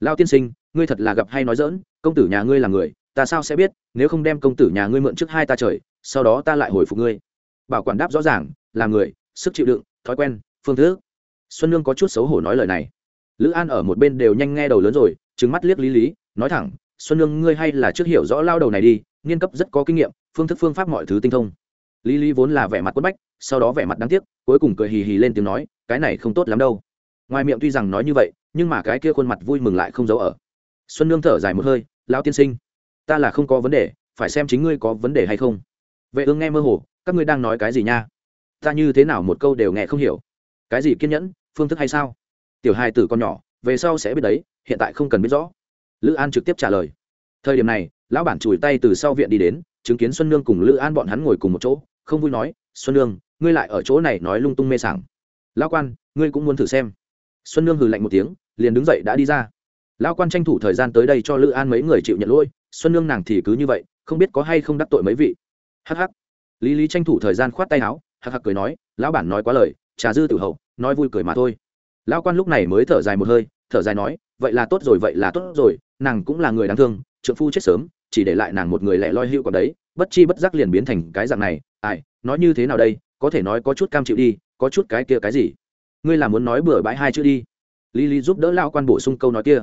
Lao tiên sinh, ngươi thật là gặp hay nói dỡn công tử nhà ngươi là người, ta sao sẽ biết, nếu không đem công tử nhà ngươi mượn trước hai ta trời, sau đó ta lại hồi phục ngươi. Bảo quản đáp rõ ràng là người, sức chịu đựng, thói quen, phương thức. Xuân nương có chút xấu hổ nói lời này. Lữ an ở một bên đều nhanh nghe đầu lớn rồi, trừng mắt liếc lý lý, nói thẳng, xuân nương, ngươi hay là trước hiểu rõ lao đầu này đi, nghiên cấp rất có kinh nghiệm, phương thức phương pháp mọi thứ tinh thông. Lý lý vốn là vẻ mặt quất bách, sau đó vẻ mặt đáng tiếc, cuối cùng cười hì hì lên tiếng nói, cái này không tốt lắm đâu. Ngoài miệng tuy rằng nói như vậy, nhưng mà cái kia khuôn mặt vui mừng lại không giấu ở. Xuân nương thở dài một hơi, lão tiên sinh, ta là không có vấn đề, phải xem chính ngươi có vấn đề hay không. Vệ ương nghe mơ hồ, các ngươi đang nói cái gì nha? Ta như thế nào một câu đều nghe không hiểu. Cái gì kiên nhẫn, phương thức hay sao? Tiểu hai tử con nhỏ, về sau sẽ biết đấy, hiện tại không cần biết rõ. Lữ an trực tiếp trả lời. Thời điểm này, lão bản chùi tay từ sau viện đi đến, chứng kiến xuân nương cùng lữ an bọn hắn ngồi cùng một chỗ, không vui nói, xuân nương, ngươi lại ở chỗ này nói lung tung mê sảng. Lão quan, ngươi cũng muốn thử xem. Xuân nương hừ lạnh một tiếng, liền đứng dậy đã đi ra. Lão quan tranh thủ thời gian tới đây cho lữ an mấy người chịu nhận lỗi, xuân nương nàng thì cứ như vậy, không biết có hay không đắc tội mấy vị. Hh lý lý tranh thủ thời gian khoát tay áo hắc hắc cười nói, lão bản nói quá lời, trà dư tử hậu, nói vui cười mà thôi. Lão quan lúc này mới thở dài một hơi, thở dài nói, vậy là tốt rồi, vậy là tốt rồi, nàng cũng là người đáng thương, trượng phu chết sớm, chỉ để lại nàng một người lẻ loi hữu còn đấy, bất chi bất giác liền biến thành cái dạng này, ai, nói như thế nào đây, có thể nói có chút cam chịu đi, có chút cái kia cái gì? Ngươi là muốn nói bừa bãi hai chữ đi. Lý lý giúp đỡ lao quan bổ sung câu nói kia.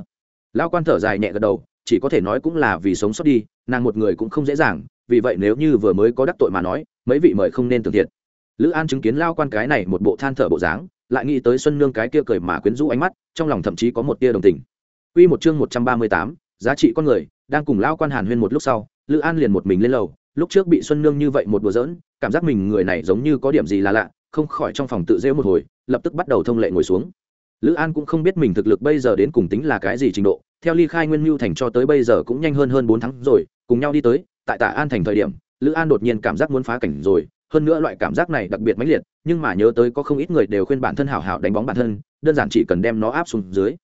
Lao quan thở dài nhẹ gật đầu, chỉ có thể nói cũng là vì sống sót đi, nàng một người cũng không dễ dàng, vì vậy nếu như vừa mới có đắc tội mà nói, mấy vị mời không nên tưởng thiệt lữ an chứng kiến lao quan cái này một bộ than thở bộ dáng lại nghĩ tới xuân nương cái kia cười mà quyến rũ ánh mắt trong lòng thậm chí có một tia đồng tình Quy một chương một trăm ba mươi tám, giá trị con người, đang cùng lao quan Hàn Huyên một lúc sau, Lữ An liền một mình lên lầu, lúc trước bị Xuân Nương như vậy một đùa giỡn, cảm giác mình người này giống như có điểm gì là lạ, không khỏi trong phòng tự rêu một hồi, lập tức bắt đầu thông lệ ngồi xuống. Lữ An cũng không biết mình thực lực bây giờ đến cùng tính là cái gì trình độ, theo ly khai Nguyên Nưu thành cho tới bây giờ cũng nhanh hơn hơn bốn tháng rồi, cùng nhau đi tới, tại Tạ An thành thời điểm, Lữ An đột nhiên cảm giác muốn phá cảnh rồi, hơn nữa loại cảm giác này đặc biệt mãnh liệt, nhưng mà nhớ tới có không ít người đều khuyên bản thân hảo hảo đánh bóng bản thân, đơn giản chỉ cần đem nó áp xuống dưới.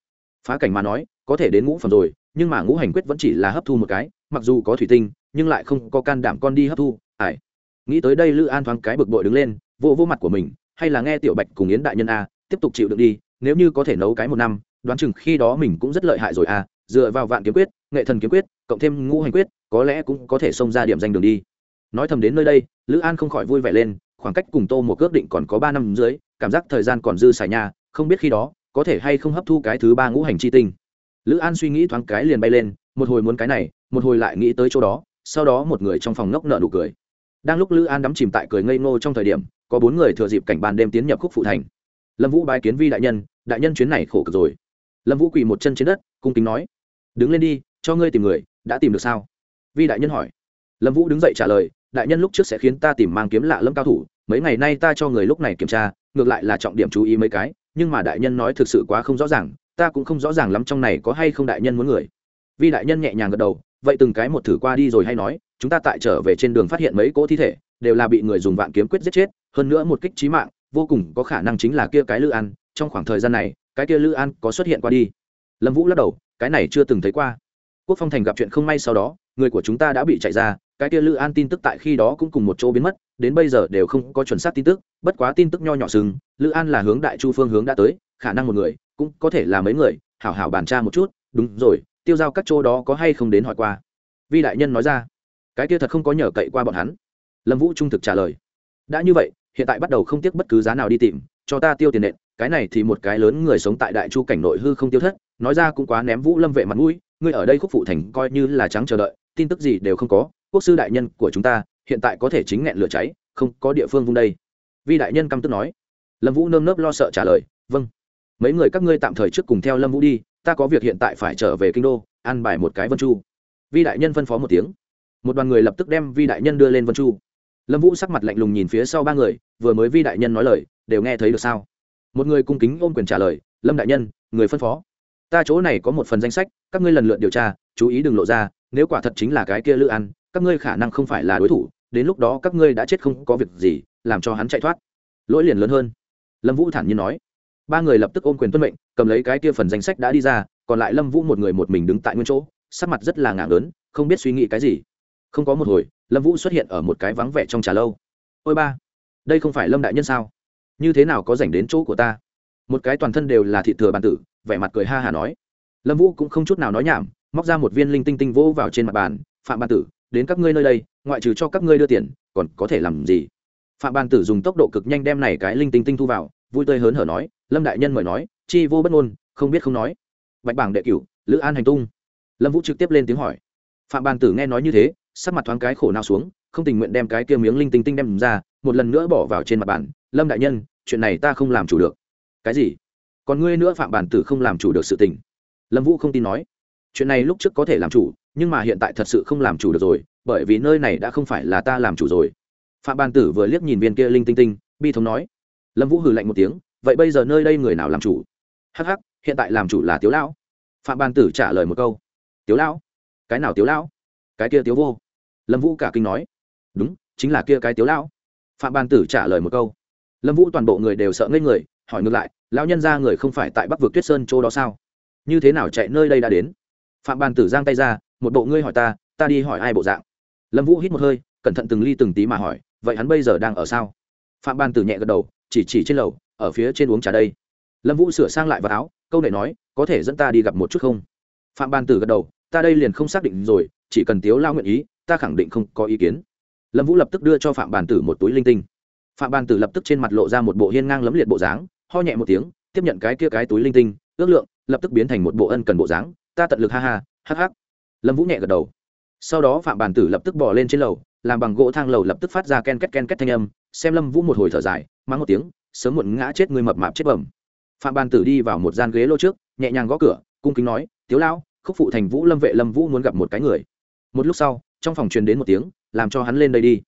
Phá cảnh mà nói, có thể đến ngũ phẩm rồi nhưng mà ngũ hành quyết vẫn chỉ là hấp thu một cái mặc dù có thủy tinh nhưng lại không có can đảm con đi hấp thu ải nghĩ tới đây lữ an thoáng cái bực bội đứng lên vô vô mặt của mình hay là nghe tiểu bạch cùng yến đại nhân a tiếp tục chịu đựng đi nếu như có thể nấu cái một năm đoán chừng khi đó mình cũng rất lợi hại rồi a dựa vào vạn kiếm quyết nghệ thần kiếm quyết cộng thêm ngũ hành quyết có lẽ cũng có thể xông ra điểm danh đường đi nói thầm đến nơi đây lữ an không khỏi vui vẻ lên khoảng cách cùng tô một cước định còn có ba năm dưới cảm giác thời gian còn dư xài nhà, không biết khi đó có thể hay không hấp thu cái thứ ba ngũ hành chi tinh. Lữ an suy nghĩ thoáng cái liền bay lên một hồi muốn cái này một hồi lại nghĩ tới chỗ đó sau đó một người trong phòng ngốc nợ nụ cười. Đang lúc lữ an đắm chìm tại cười ngây ngô trong thời điểm có bốn người thừa dịp cảnh bàn đêm tiến nhập khúc phụ thành. Lâm vũ bái kiến vi đại nhân đại nhân chuyến này khổ cực rồi. Lâm vũ quỳ một chân trên đất cung kính nói đứng lên đi cho ngươi tìm người đã tìm được sao? Vi đại nhân hỏi. Lâm vũ đứng dậy trả lời đại nhân lúc trước sẽ khiến ta tìm mang kiếm lạ lâm cao thủ, mấy ngày nay ta cho người lúc này kiểm tra, ngược lại là trọng điểm chú ý mấy cái, nhưng mà đại nhân nói thực sự quá không rõ ràng, ta cũng không rõ ràng lắm trong này có hay không đại nhân muốn người. Vi đại nhân nhẹ nhàng gật đầu, vậy từng cái một thử qua đi rồi hay nói, chúng ta tại trở về trên đường phát hiện mấy cỗ thi thể, đều là bị người dùng vạn kiếm quyết giết chết, hơn nữa một kích trí mạng, vô cùng có khả năng chính là kia cái lữ an, trong khoảng thời gian này, cái kia lữ an có xuất hiện qua đi. Lâm vũ lắc đầu, cái này chưa từng thấy qua. Quốc phong thành gặp chuyện không may sau đó, người của chúng ta đã bị chạy ra cái kia lữ an tin tức tại khi đó cũng cùng một chỗ biến mất, đến bây giờ đều không có chuẩn xác tin tức, bất quá tin tức nho nhỏ sừng, lữ an là hướng đại chu phương hướng đã tới, khả năng một người, cũng có thể là mấy người, hảo hảo bàn tra một chút, đúng rồi, tiêu giao các chỗ đó có hay không đến hỏi qua. Vi đại nhân nói ra. Cái kia thật không có nhờ cậy qua bọn hắn. Lâm vũ trung thực trả lời. Đã như vậy, hiện tại bắt đầu không tiếc bất cứ giá nào đi tìm, cho ta tiêu tiền nện, cái này thì một cái lớn người sống tại đại chu cảnh nội hư không tiêu thất, nói ra cũng quá ném vũ lâm vệ mặt mũi, ngươi ở đây khúc phụ thành coi như là trắng chờ đợi, tin tức gì đều không có quốc sư đại nhân của chúng ta, hiện tại có thể chính nghẹn lửa cháy, không có địa phương vung đây. Vi đại nhân căm tức nói. Lâm vũ nơm nớp lo sợ trả lời vâng. Mấy người các ngươi tạm thời trước cùng theo lâm vũ đi, ta có việc hiện tại phải trở về kinh đô ăn bài một cái vân chu. Vi đại nhân phân phó một tiếng. Một đoàn người lập tức đem vi đại nhân đưa lên vân chu. Lâm vũ sắc mặt lạnh lùng nhìn phía sau ba người, vừa mới vi đại nhân nói lời, đều nghe thấy được sao? Một người cung kính ôm quyền trả lời, lâm đại nhân, người phân phó. Ta chỗ này có một phần danh sách, các ngươi lần lượt điều tra, chú ý đừng lộ ra, nếu quả thật chính là cái kia lữ ăn các ngươi khả năng không phải là đối thủ, đến lúc đó các ngươi đã chết không có việc gì, làm cho hắn chạy thoát. Lỗi liền lớn hơn. Lâm vũ thản nhiên nói. Ba người lập tức ôm quyền tuân mệnh, cầm lấy cái kia phần danh sách đã đi ra, còn lại lâm vũ một người một mình đứng tại nguyên chỗ, sắc mặt rất là ngạc lớn không biết suy nghĩ cái gì. Không có một hồi, lâm vũ xuất hiện ở một cái vắng vẻ trong trà lâu. Ôi ba, đây không phải lâm đại nhân sao? Như thế nào có dành đến chỗ của ta? Một cái toàn thân đều là thị thừa bàn tử, vẻ mặt cười ha hả nói. Lâm vũ cũng không chút nào nói nhảm, móc ra một viên linh tinh tinh vỗ vào trên mặt bàn, phạm bàn tử đến các ngươi nơi đây, ngoại trừ cho các ngươi đưa tiền, còn có thể làm gì? Phạm ban tử dùng tốc độ cực nhanh đem này cái linh tinh tinh thu vào, vui tươi hớn hở nói, lâm đại nhân mời nói, chi vô bất ngôn, không biết không nói. Bạch bảng đệ cửu, lữ an hành tung. Lâm vũ trực tiếp lên tiếng hỏi. Phạm ban tử nghe nói như thế, sắc mặt thoáng cái khổ nào xuống, không tình nguyện đem cái kia miếng linh tinh tinh đem ra, một lần nữa bỏ vào trên mặt bàn, lâm đại nhân, chuyện này ta không làm chủ được. Cái gì? Còn ngươi nữa phạm bản tử không làm chủ được sự tình? Lâm vũ không tin nói. Chuyện này lúc trước có thể làm chủ nhưng mà hiện tại thật sự không làm chủ được rồi, bởi vì nơi này đã không phải là ta làm chủ rồi. Phạm ban tử vừa liếc nhìn viên kia linh tinh tinh, bi thống nói. Lâm vũ hừ lạnh một tiếng, vậy bây giờ nơi đây người nào làm chủ? Hh ắ c ắ c hiện tại làm chủ là tiếu lão. Phạm ban tử trả lời một câu. Tiếu lão? Cái nào tiếu lão? Cái kia tiếu vô. Lâm vũ cả kinh nói. Đúng, chính là kia cái tiếu lão. Phạm ban tử trả lời một câu. Lâm vũ toàn bộ người đều sợ ngây người, hỏi ngược lại, lão nhân ra người không phải tại bắc vực tuyết sơn chỗ đó sao? Như thế nào chạy nơi đây đã đến? Phạm ban tử giang tay ra một bộ ngươi hỏi ta ta đi hỏi ai bộ dạng. Lâm vũ hít một hơi, cẩn thận từng ly từng tí mà hỏi, vậy hắn bây giờ đang ở sao? Phạm ban tử nhẹ gật đầu, chỉ chỉ trên lầu, ở phía trên uống trà đây. Lâm vũ sửa sang lại vào áo, câu này nói, có thể dẫn ta đi gặp một chút không? Phạm ban tử gật đầu, ta đây liền không xác định rồi, chỉ cần tiếu lao nguyện ý, ta khẳng định không có ý kiến. Lâm vũ lập tức đưa cho phạm bàn tử một túi linh tinh. Phạm bàn tử lập tức trên mặt lộ ra một bộ hiên ngang lấm liệt bộ dáng, ho nhẹ một tiếng, tiếp nhận cái kia cái túi linh tinh, ước lượng, lập tức biến thành một bộ ân cần bộ dáng. Ta tận lực ha ha, hắc hắc lâm vũ nhẹ gật đầu. Sau đó phạm bàn tử lập tức bỏ lên trên lầu, làm bằng gỗ thang lầu lập tức phát ra ken két ken két thanh âm, xem lâm vũ một hồi thở dài, mắng một tiếng, sớm muộn ngã chết người mập mạp chết bẩm. Phạm bàn tử đi vào một gian ghế lô trước, nhẹ nhàng gõ cửa, cung kính nói, tiếu lão, khúc phụ thành vũ, lâm vệ, lâm vũ muốn gặp một cái người. Một lúc sau, trong phòng truyền đến một tiếng, làm cho hắn lên đây đi.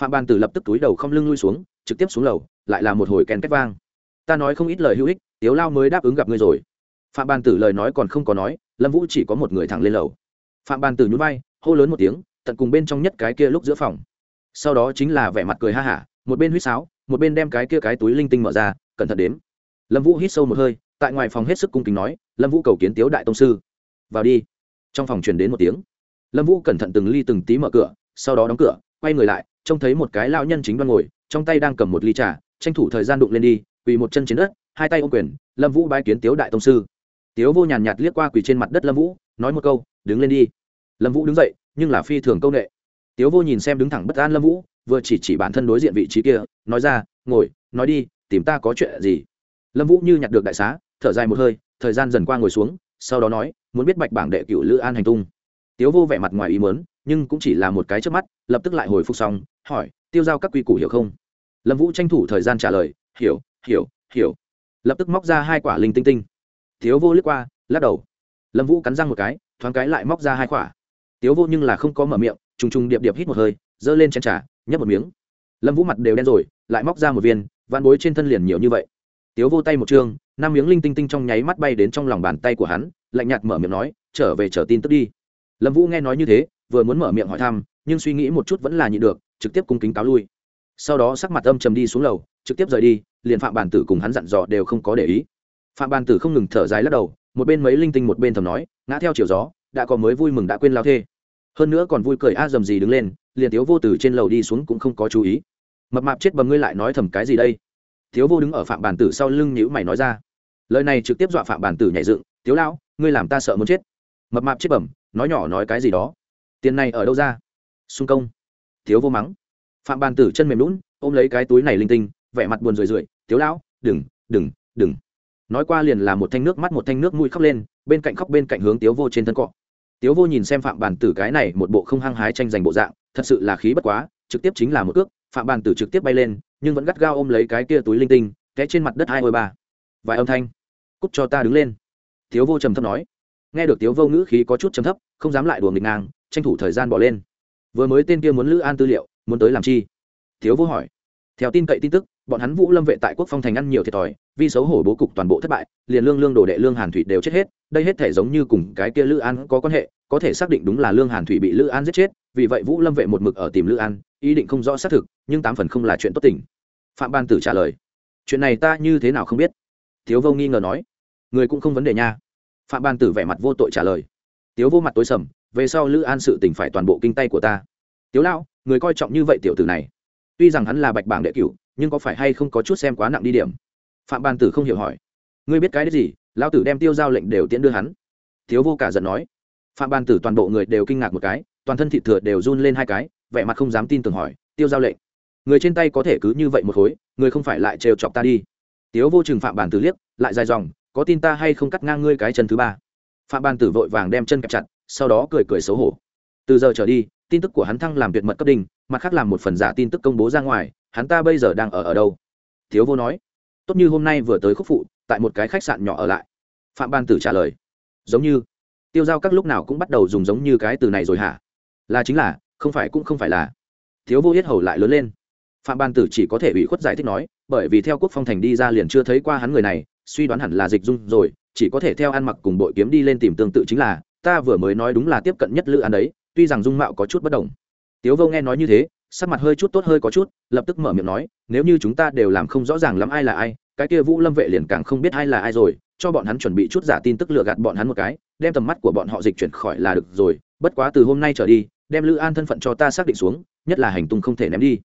Phạm bàn tử lập tức túi đầu không lưng lui xuống, trực tiếp xuống lầu, lại là một hồi ken két vang. Ta nói không ít lời hữu ích, tiếu lao mới đáp ứng gặp ngươi rồi. Phạm bàn tử lời nói còn không có nói, lâm vũ chỉ có một người thẳng lên lầu phạm bàn tử nhún vai, hô lớn một tiếng, tận cùng bên trong nhất cái kia lúc giữa phòng. Sau đó chính là vẻ mặt cười ha hả, một bên huýt sáo, một bên đem cái kia cái túi linh tinh mở ra, cẩn thận đếm. Lâm vũ hít sâu một hơi, tại ngoài phòng hết sức cung kính nói, lâm vũ cầu kiến tiếu đại tông sư. Vào đi. Trong phòng truyền đến một tiếng. Lâm vũ cẩn thận từng ly từng tí mở cửa, sau đó đóng cửa, quay người lại, trông thấy một cái lao nhân chính đoan ngồi, trong tay đang cầm một ly trà, tranh thủ thời gian đụng lên đi, quỳ một chân trên đất, hai tay ô quyền, lâm vũ bái kiến tiếu đại tông sư. Tiếu vô nhàn nhạt liếc qua quỳ trên mặt đất lâm vũ, nói một câu đứng lên đi. Lâm vũ đứng dậy, nhưng là phi thường c â u n ệ tiếu vô nhìn xem đứng thẳng bất an lâm vũ, vừa chỉ chỉ bản thân đối diện vị trí kia, nói ra, ngồi, nói đi, tìm ta có chuyện gì? Lâm vũ như nhặt được đại xá, thở dài một hơi, thời gian dần qua ngồi xuống, sau đó nói, muốn biết bạch bảng đệ cựu lữ an hành tung. Tiếu vô vẻ mặt ngoài ý mớn nhưng cũng chỉ là một cái trước mắt, lập tức lại hồi phục xong, hỏi, tiêu giao các quy củ hiểu không? Lâm vũ tranh thủ thời gian trả lời, hiểu hiểu hiểu. Lập tức móc ra hai quả linh tinh tinh. Tiếu vô liếc qua, lắc đầu. Lâm vũ cắn răng một cái thoáng cái lại móc ra hai quả tiếu vô nhưng là không có mở miệng, trùng trùng điệp điệp hít một hơi, giơ lên chén trà, nhấp một miếng. Lâm vũ mặt đều đen rồi, lại móc ra một viên van bối trên thân liền nhiều như vậy. Tiếu vô tay một chương năm miếng linh tinh tinh trong nháy mắt bay đến trong lòng bàn tay của hắn, lạnh nhạt mở miệng nói, trở về chờ tin tức đi. Lâm vũ nghe nói như thế, vừa muốn mở miệng hỏi thăm, nhưng suy nghĩ một chút vẫn là nhịn được, trực tiếp cung kính cáo lui. Sau đó sắc mặt âm trầm đi xuống lầu, trực tiếp rời đi, liền phạm bản tử cùng hắn dặn dò đều không có để ý. Phạm bản tử không ngừng thở dài lắc đầu một bên mấy linh tinh một bên thầm nói, ngã theo chiều gió, đã có mới vui mừng đã quên lao thê. Hơn nữa còn vui cười a dầm gì đứng lên, liền tiếu vô từ trên lầu đi xuống cũng không có chú ý. Mập mạp chết bầm ngươi lại nói thầm cái gì đây? Tiếu vô đứng ở phạm bản tử sau lưng nhữ mày nói ra. Lời này trực tiếp dọa phạm bản tử nhảy dựng, tiếu lão, ngươi làm ta sợ muốn chết. Mập mạp chết bẩm nói nhỏ nói cái gì đó? Tiền này ở đâu ra? Xung công. Thiếu vô mắng. Phạm bản tử chân mềm lún ôm lấy cái túi này linh tinh, vẻ mặt buồn rười rượi, tiếu lão, đừng đừng đừng nói qua liền là một thanh nước mắt một thanh nước mũi khóc lên, bên cạnh khóc bên cạnh hướng tiếu vô trên thân cọ. Tiếu vô nhìn xem phạm bàn tử cái này một bộ không hăng hái tranh giành bộ dạng, thật sự là khí bất quá, trực tiếp chính là một ước phạm bàn tử trực tiếp bay lên, nhưng vẫn gắt gao ôm lấy cái kia túi linh tinh, té trên mặt đất hai ôi ba. Vài âm thanh cúc cho ta đứng lên. Tiếu vô trầm thấp nói. Nghe được tiếu vô ngữ khí có chút trầm thấp, không dám lại đùa nghịch ngang, tranh thủ thời gian bỏ lên. Vừa mới tên kia muốn lữ an tư liệu, muốn tới làm chi? Tiếu vô hỏi. Theo tin cậy tin tức bọn hắn vũ lâm vệ tại quốc phong thành ăn nhiều thiệt thòi, vì xấu hổ bố cục toàn bộ thất bại, liền lương lương đồ đệ lương hàn thủy đều chết hết, đây hết thể giống như cùng cái kia lữ an có quan hệ, có thể xác định đúng là lương hàn thủy bị lữ an giết chết, vì vậy vũ lâm vệ một mực ở tìm lữ an, ý định không rõ xác thực, nhưng tám phần không là chuyện tốt tình. Phạm ban tử trả lời, chuyện này ta như thế nào không biết? Thiếu vô nghi ngờ nói, người cũng không vấn đề nha. Phạm ban tử vẻ mặt vô tội trả lời, tiếu vô mặt tối sầm, về sau lữ an sự tình phải toàn bộ kinh tay của ta. Tiếu lão, người coi trọng như vậy tiểu tử này tuy rằng hắn là bạch bảng đệ cửu, nhưng có phải hay không có chút xem quá nặng đi điểm? Phạm ban tử không hiểu hỏi. Ngươi biết cái đấy gì? Lão tử đem tiêu giao lệnh đều tiễn đưa hắn. Thiếu vô cả giận nói. Phạm ban tử toàn bộ người đều kinh ngạc một cái, toàn thân thị thừa đều run lên hai cái, vẻ mặt không dám tin tưởng hỏi, tiêu giao lệnh, người trên tay có thể cứ như vậy một khối, người không phải lại trêu chọc ta đi? Tiếu vô chừng phạm bàn tử liếc, lại dài dòng, có tin ta hay không cắt ngang ngươi cái chân thứ ba? Phạm bàn tử vội vàng đem chân kẹp chặt, sau đó cười cười xấu hổ. Từ giờ trở đi tin tức của hắn thăng làm tuyệt mật cấp đình mặt khác làm một phần giả tin tức công bố ra ngoài, hắn ta bây giờ đang ở ở đâu? Thiếu vô nói. Tốt như hôm nay vừa tới khúc phụ, tại một cái khách sạn nhỏ ở lại. Phạm ban tử trả lời. Giống như, tiêu giao các lúc nào cũng bắt đầu dùng giống như cái từ này rồi hả? Là chính là, không phải cũng không phải là. Thiếu vô yết hầu lại lớn lên. Phạm ban tử chỉ có thể bị khuất giải thích nói, bởi vì theo quốc phong thành đi ra liền chưa thấy qua hắn người này, suy đoán hẳn là dịch dung rồi, chỉ có thể theo ăn mặc cùng bội kiếm đi lên tìm tương tự chính là, ta vừa mới nói đúng là tiếp cận nhất lữ an đấy tuy rằng dung mạo có chút bất đồng. Tiếu vô nghe nói như thế, sắc mặt hơi chút tốt hơi có chút, lập tức mở miệng nói, nếu như chúng ta đều làm không rõ ràng lắm ai là ai, cái kia vũ lâm vệ liền càng không biết ai là ai rồi, cho bọn hắn chuẩn bị chút giả tin tức lừa gạt bọn hắn một cái, đem tầm mắt của bọn họ dịch chuyển khỏi là được rồi, bất quá từ hôm nay trở đi, đem lữ an thân phận cho ta xác định xuống, nhất là hành tung không thể ném đi.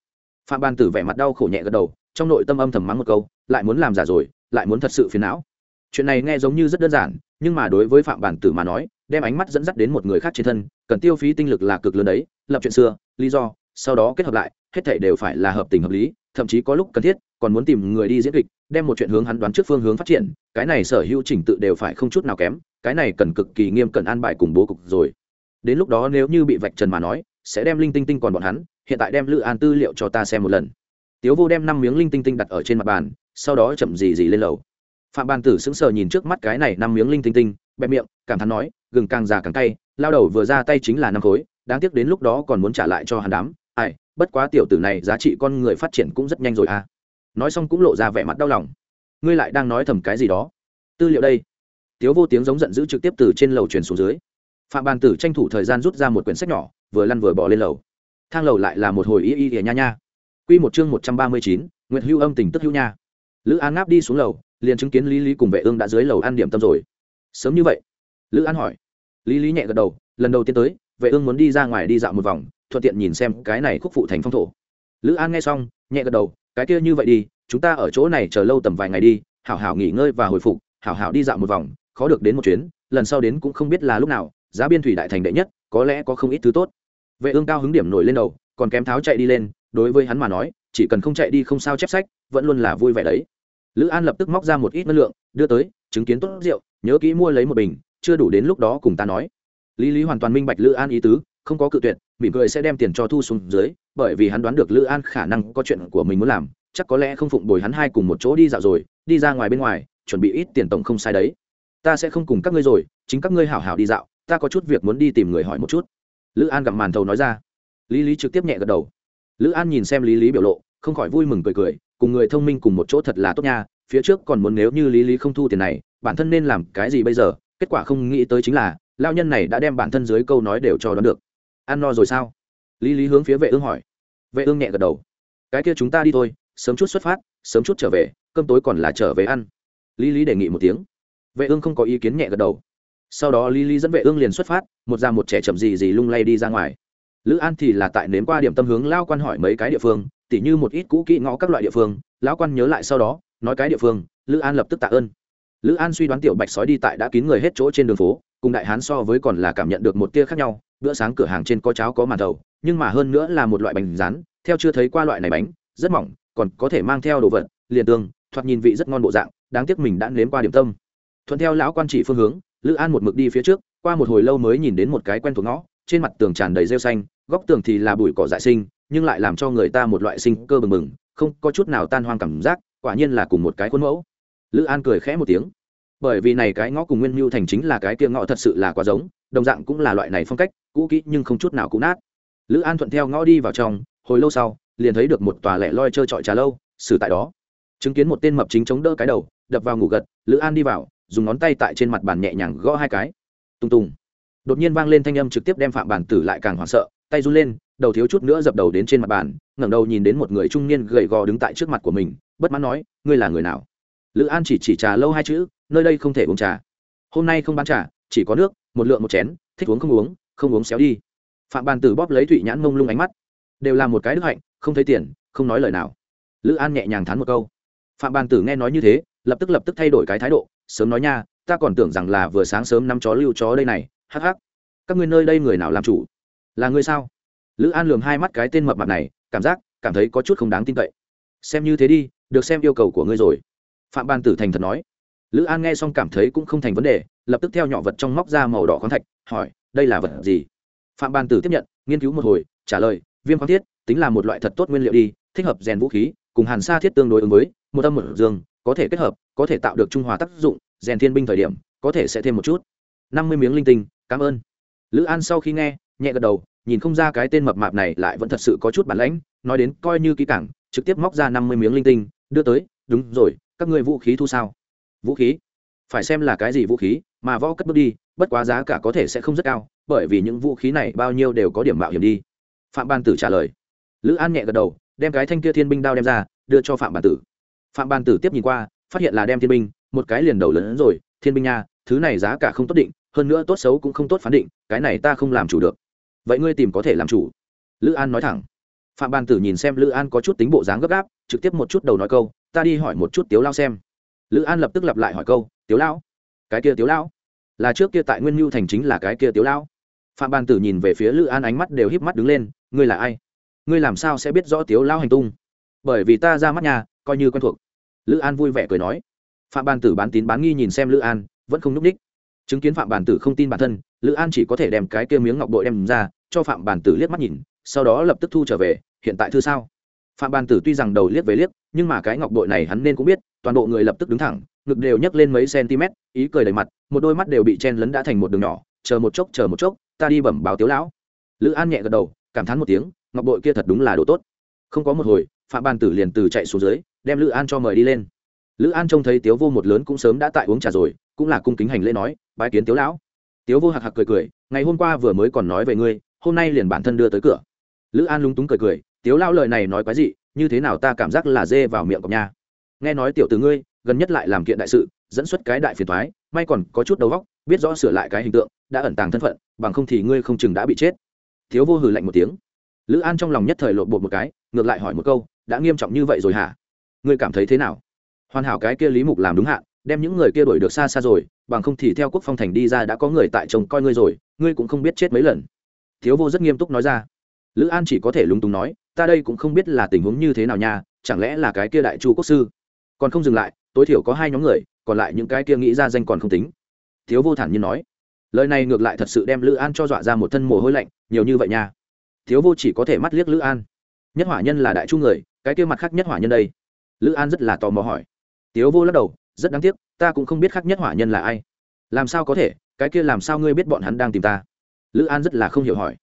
Phạm ban tử vẻ mặt đau khổ nhẹ gật đầu, trong nội tâm âm thầm mắng một câu, lại muốn làm giả rồi, lại muốn thật sự phiền não chuyện này nghe giống như rất đơn giản, nhưng mà đối với phạm bản tử mà nói, đem ánh mắt dẫn dắt đến một người khác trên thân, cần tiêu phí tinh lực là cực lớn đấy, lập chuyện xưa, lý do, sau đó kết hợp lại, hết thảy đều phải là hợp tình hợp lý, thậm chí có lúc cần thiết, còn muốn tìm người đi diễn kịch, đem một chuyện hướng hắn đoán trước phương hướng phát triển, cái này sở hữu chỉnh tự đều phải không chút nào kém, cái này cần cực kỳ nghiêm cẩn an bài cùng bố cục rồi. Đến lúc đó nếu như bị vạch trần mà nói, sẽ đem linh tinh tinh còn bọn hắn, hiện tại đem lữ an tư liệu cho ta xem một lần. Tiếu vô đem năm miếng linh tinh tinh đặt ở trên mặt bàn, sau đó chậm gì gì lên lầu phạm bàn tử sững sờ nhìn trước mắt cái này năm miếng linh tinh tinh, bẹp miệng, cảm thán nói, gừng càng già càng cay, lao đầu vừa ra tay chính là năm khối, đáng tiếc đến lúc đó còn muốn trả lại cho hắn đám. Ai, bất quá tiểu tử này giá trị con người phát triển cũng rất nhanh rồi à. Nói xong cũng lộ ra vẻ mặt đau lòng. Ngươi lại đang nói thầm cái gì đó? Tư liệu đây. Tiếu vô tiếng giống giận dữ trực tiếp từ trên lầu truyền xuống dưới. Phạm bàn tử tranh thủ thời gian rút ra một quyển sách nhỏ, vừa lăn vừa bỏ lên lầu. Thang lầu lại là một hồi y y ỉa nha nha. Q một chương một trăm ba mươi chín, nguyệt hưu âm tình tức hưu nha. Lữ an ngáp đi xuống lầu liền chứng kiến lý lý cùng vệ ương đã dưới lầu ăn điểm tâm rồi. Sớm như vậy, lữ an hỏi. Lý lý nhẹ gật đầu, lần đầu tiên tới, vệ ương muốn đi ra ngoài đi dạo một vòng, thuận tiện nhìn xem cái này khúc phụ thành phong thổ. Lữ an nghe xong, nhẹ gật đầu, cái kia như vậy đi, chúng ta ở chỗ này chờ lâu tầm vài ngày đi, hảo hảo nghỉ ngơi và hồi phục, hảo hảo đi dạo một vòng, khó được đến một chuyến, lần sau đến cũng không biết là lúc nào, giá biên thủy đại thành đệ nhất, có lẽ có không ít thứ tốt. Vệ ương cao hứng điểm nổi lên đầu, còn kém tháo chạy đi lên, đối với hắn mà nói, chỉ cần không chạy đi không sao chép sách, vẫn luôn là vui vẻ đấy lữ an lập tức móc ra một ít năng lượng, đưa tới, chứng kiến tốt rượu, nhớ kỹ mua lấy một bình, chưa đủ đến lúc đó cùng ta nói. Lý lý hoàn toàn minh bạch lữ an ý tứ, không có cự tuyệt, mỉm cười sẽ đem tiền cho thu xuống dưới, bởi vì hắn đoán được lữ an khả năng có chuyện của mình muốn làm, chắc có lẽ không phụng bồi hắn hai cùng một chỗ đi dạo rồi, đi ra ngoài bên ngoài, chuẩn bị ít tiền tổng không sai đấy. Ta sẽ không cùng các ngươi rồi, chính các ngươi hảo hảo đi dạo, ta có chút việc muốn đi tìm người hỏi một chút. Lữ an gặp màn thầu nói ra. Lý lý trực tiếp nhẹ gật đầu. Lữ an nhìn xem lý lý biểu lộ, không khỏi vui mừng cười cười cùng người thông minh cùng một chỗ thật là tốt nha, phía trước còn muốn nếu như lý lý không thu tiền này, bản thân nên làm cái gì bây giờ? Kết quả không nghĩ tới chính là lao nhân này đã đem bản thân dưới câu nói đều cho đón được. Ăn no rồi sao? Lý lý hướng phía vệ ương hỏi. Vệ ương nhẹ gật đầu. Cái kia chúng ta đi thôi, sớm chút xuất phát, sớm chút trở về, cơm tối còn là trở về ăn. Lý lý đề nghị một tiếng. Vệ ương không có ý kiến nhẹ gật đầu. Sau đó lý lý dẫn vệ ương liền xuất phát, một già một trẻ chậm gì gì lung lay đi ra ngoài. Lữ an thì là tại nếm qua điểm tâm hướng lao quan hỏi mấy cái địa phương tỉ như một ít cũ kỹ ngõ các loại địa phương, lão quan nhớ lại sau đó, nói cái địa phương, lữ an lập tức tạ ơn. Lữ an suy đoán tiểu bạch sói đi tại đã kín người hết chỗ trên đường phố, cùng đại hán so với còn là cảm nhận được một tia khác nhau, bữa sáng cửa hàng trên có cháo có màn thầu, nhưng mà hơn nữa là một loại bánh rán, theo chưa thấy qua loại này bánh, rất mỏng, còn có thể mang theo đồ vật, liền tương, thoạt nhìn vị rất ngon bộ dạng, đáng tiếc mình đã nếm qua điểm tâm. Thuận theo lão quan chỉ phương hướng, lữ an một mực đi phía trước, qua một hồi lâu mới nhìn đến một cái quen thuộc ngõ, trên mặt tường tràn đầy rêu xanh, góc tường thì là bụi cỏ dại sinh nhưng lại làm cho người ta một loại sinh cơ bừng bừng, không có chút nào tan hoang cảm giác, quả nhiên là cùng một cái khuôn mẫu. Lữ an cười khẽ một tiếng. Bởi vì này cái ngõ cùng nguyên mưu thành chính là cái kia ngõ thật sự là quá giống, đồng dạng cũng là loại này phong cách, cũ kỹ nhưng không chút nào cũ nát. Lữ an thuận theo ngõ đi vào trong, hồi lâu sau, liền thấy được một tòa lẻ loi trơ trọi trà lâu, xử tại đó. Chứng kiến một tên mập chính chống đỡ cái đầu, đập vào ngủ gật, lữ an đi vào, dùng ngón tay tại trên mặt bàn nhẹ nhàng gõ hai cái. Tùng tùng. Đột nhiên vang lên thanh âm trực tiếp đem phạm bản tử lại càng hoảng sợ, tay run lên đầu thiếu chút nữa dập đầu đến trên mặt bàn, ngẩng đầu nhìn đến một người trung niên gầy gò đứng tại trước mặt của mình, bất mãn nói, ngươi là người nào? Lữ an chỉ chỉ trà lâu hai chữ, nơi đây không thể uống trà. Hôm nay không bán trà, chỉ có nước, một lượng một chén, thích uống không uống không uống xéo đi. Phạm bàn tử bóp lấy thụy nhãn mông lung ánh mắt. Đều là một cái đức hạnh, không thấy tiền, không nói lời nào. Lữ an nhẹ nhàng thán một câu. Phạm bàn tử nghe nói như thế, lập tức lập tức thay đổi cái thái độ, sớm nói nha, ta còn tưởng rằng là vừa sáng sớm năm chó lưu chó đây này, hắc hắc. Các ngươi nơi đây người nào làm chủ? Là ngươi sao? Lữ an lường hai mắt cái tên mập mặt này, cảm giác, cảm thấy có chút không đáng tin cậy. Xem như thế đi, được xem yêu cầu của ngươi rồi. Phạm ban tử thành thật nói. Lữ an nghe xong cảm thấy cũng không thành vấn đề, lập tức theo nhỏ vật trong móc ra màu đỏ khoáng thạch, hỏi, đây là vật gì? Phạm ban tử tiếp nhận, nghiên cứu một hồi, trả lời, viêm khoáng thiết, tính là một loại thật tốt nguyên liệu đi, thích hợp rèn vũ khí, cùng hàn sa thiết tương đối ứng với, một âm một dương, có thể kết hợp, có thể tạo được trung hòa tác dụng, rèn thiên binh thời điểm, có thể sẽ thêm một chút. Năm mươi miếng linh tinh, cảm ơn. Lữ an sau khi nghe, nhẹ gật đầu nhìn không ra cái tên mập mạp này lại vẫn thật sự có chút bản lãnh, nói đến coi như kỹ cảng trực tiếp móc ra năm mươi miếng linh tinh, đưa tới, đúng rồi, các ngươi vũ khí thu sao? Vũ khí? Phải xem là cái gì vũ khí, mà võ cất bước đi, bất quá giá cả có thể sẽ không rất cao, bởi vì những vũ khí này bao nhiêu đều có điểm mạo hiểm đi. Phạm ban tử trả lời. Lữ an nhẹ gật đầu, đem cái thanh kia thiên binh đao đem ra, đưa cho phạm ban tử. Phạm ban tử tiếp nhìn qua, phát hiện là đem thiên binh, một cái liền đầu lớn hơn rồi, thiên binh nha, thứ này giá cả không tốt định, hơn nữa tốt xấu cũng không tốt phán định, cái này ta không làm chủ được vậy ngươi tìm có thể làm chủ? Lữ an nói thẳng. Phạm ban tử nhìn xem lữ an có chút tính bộ dáng gấp gáp, trực tiếp một chút đầu nói câu, ta đi hỏi một chút tiếu lao xem. Lữ an lập tức lặp lại hỏi câu, tiếu lão cái kia tiếu lão là trước kia tại nguyên mưu thành chính là cái kia tiếu lão phạm ban tử nhìn về phía lữ an ánh mắt đều híp mắt đứng lên, ngươi là ai? Ngươi làm sao sẽ biết rõ tiếu lão hành tung? Bởi vì ta ra mắt nhà, coi như quen thuộc. Lữ an vui vẻ cười nói. Phạm ban tử bán tín bán nghi nhìn xem lữ an, vẫn không n ú c ních. Chứng kiến phạm bàn tử không tin bản thân lữ an chỉ có thể đem cái kia miếng ngọc bội đem ra, cho phạm bàn tử liếc mắt nhìn, sau đó lập tức thu trở về, hiện tại thư sao? Phạm bàn tử tuy rằng đầu liếc về liếc, nhưng mà cái ngọc bội này hắn nên cũng biết, toàn bộ người lập tức đứng thẳng, ngực đều nhấc lên mấy cm, ý cười đầy mặt, một đôi mắt đều bị chen lấn đã thành một đường nhỏ, chờ một chốc, chờ một chốc, ta đi bẩm báo tiếu lão. Lữ an nhẹ gật đầu, cảm thán một tiếng, ngọc bội kia thật đúng là đồ tốt. Không có một hồi, phạm bàn tử liền từ chạy xuống dưới, đem lữ an cho mời đi lên. Lữ an trông thấy tiếu vô một lớn cũng sớm đã tại uống trà rồi, cũng là cung kính hành lễ nói, bái kiến tiếu lão tiếu vô hạc hạc cười cười, ngày hôm qua vừa mới còn nói về ngươi, hôm nay liền bản thân đưa tới cửa. Lữ an lúng túng cười cười, tiếu lão lời này nói quái gì như thế nào ta cảm giác là dê vào miệng cọc nha. Nghe nói tiểu từ ngươi, gần nhất lại làm kiện đại sự, dẫn xuất cái đại phiền thoái may còn có chút đầu góc biết rõ sửa lại cái hình tượng, đã ẩn tàng thân phận, bằng không thì ngươi không chừng đã bị chết. Thiếu vô hừ lạnh một tiếng. Lữ an trong lòng nhất thời lộn bột một cái, ngược lại hỏi một câu, đã nghiêm trọng như vậy rồi hả? Ngươi cảm thấy thế nào? Hoàn hảo cái kia lý mục làm đúng hạn đem những người kia đuổi được xa xa rồi, bằng không thì theo quốc phong thành đi ra đã có người tại chồng coi ngươi rồi, ngươi cũng không biết chết mấy lần. Thiếu vô rất nghiêm túc nói ra. Lữ an chỉ có thể lúng túng nói, ta đây cũng không biết là tình huống như thế nào nha, chẳng lẽ là cái kia đại chu quốc sư? Còn không dừng lại, tối thiểu có hai nhóm người, còn lại những cái kia nghĩ ra danh còn không tính. Thiếu vô thản nhiên nói, lời này ngược lại thật sự đem lữ an cho dọa ra một thân mồ hôi lạnh, nhiều như vậy nha. Thiếu vô chỉ có thể mắt liếc lữ an. Nhất hỏa nhân là đại chu người, cái kia mặt khác nhất hỏa nhân đây? Lữ an rất là tò mò hỏi. Tiếu vô lắc đầu rất đáng tiếc, ta cũng không biết khác nhất hỏa nhân là ai. Làm sao có thể? Cái kia làm sao ngươi biết bọn hắn đang tìm ta? Lữ an rất là không hiểu hỏi.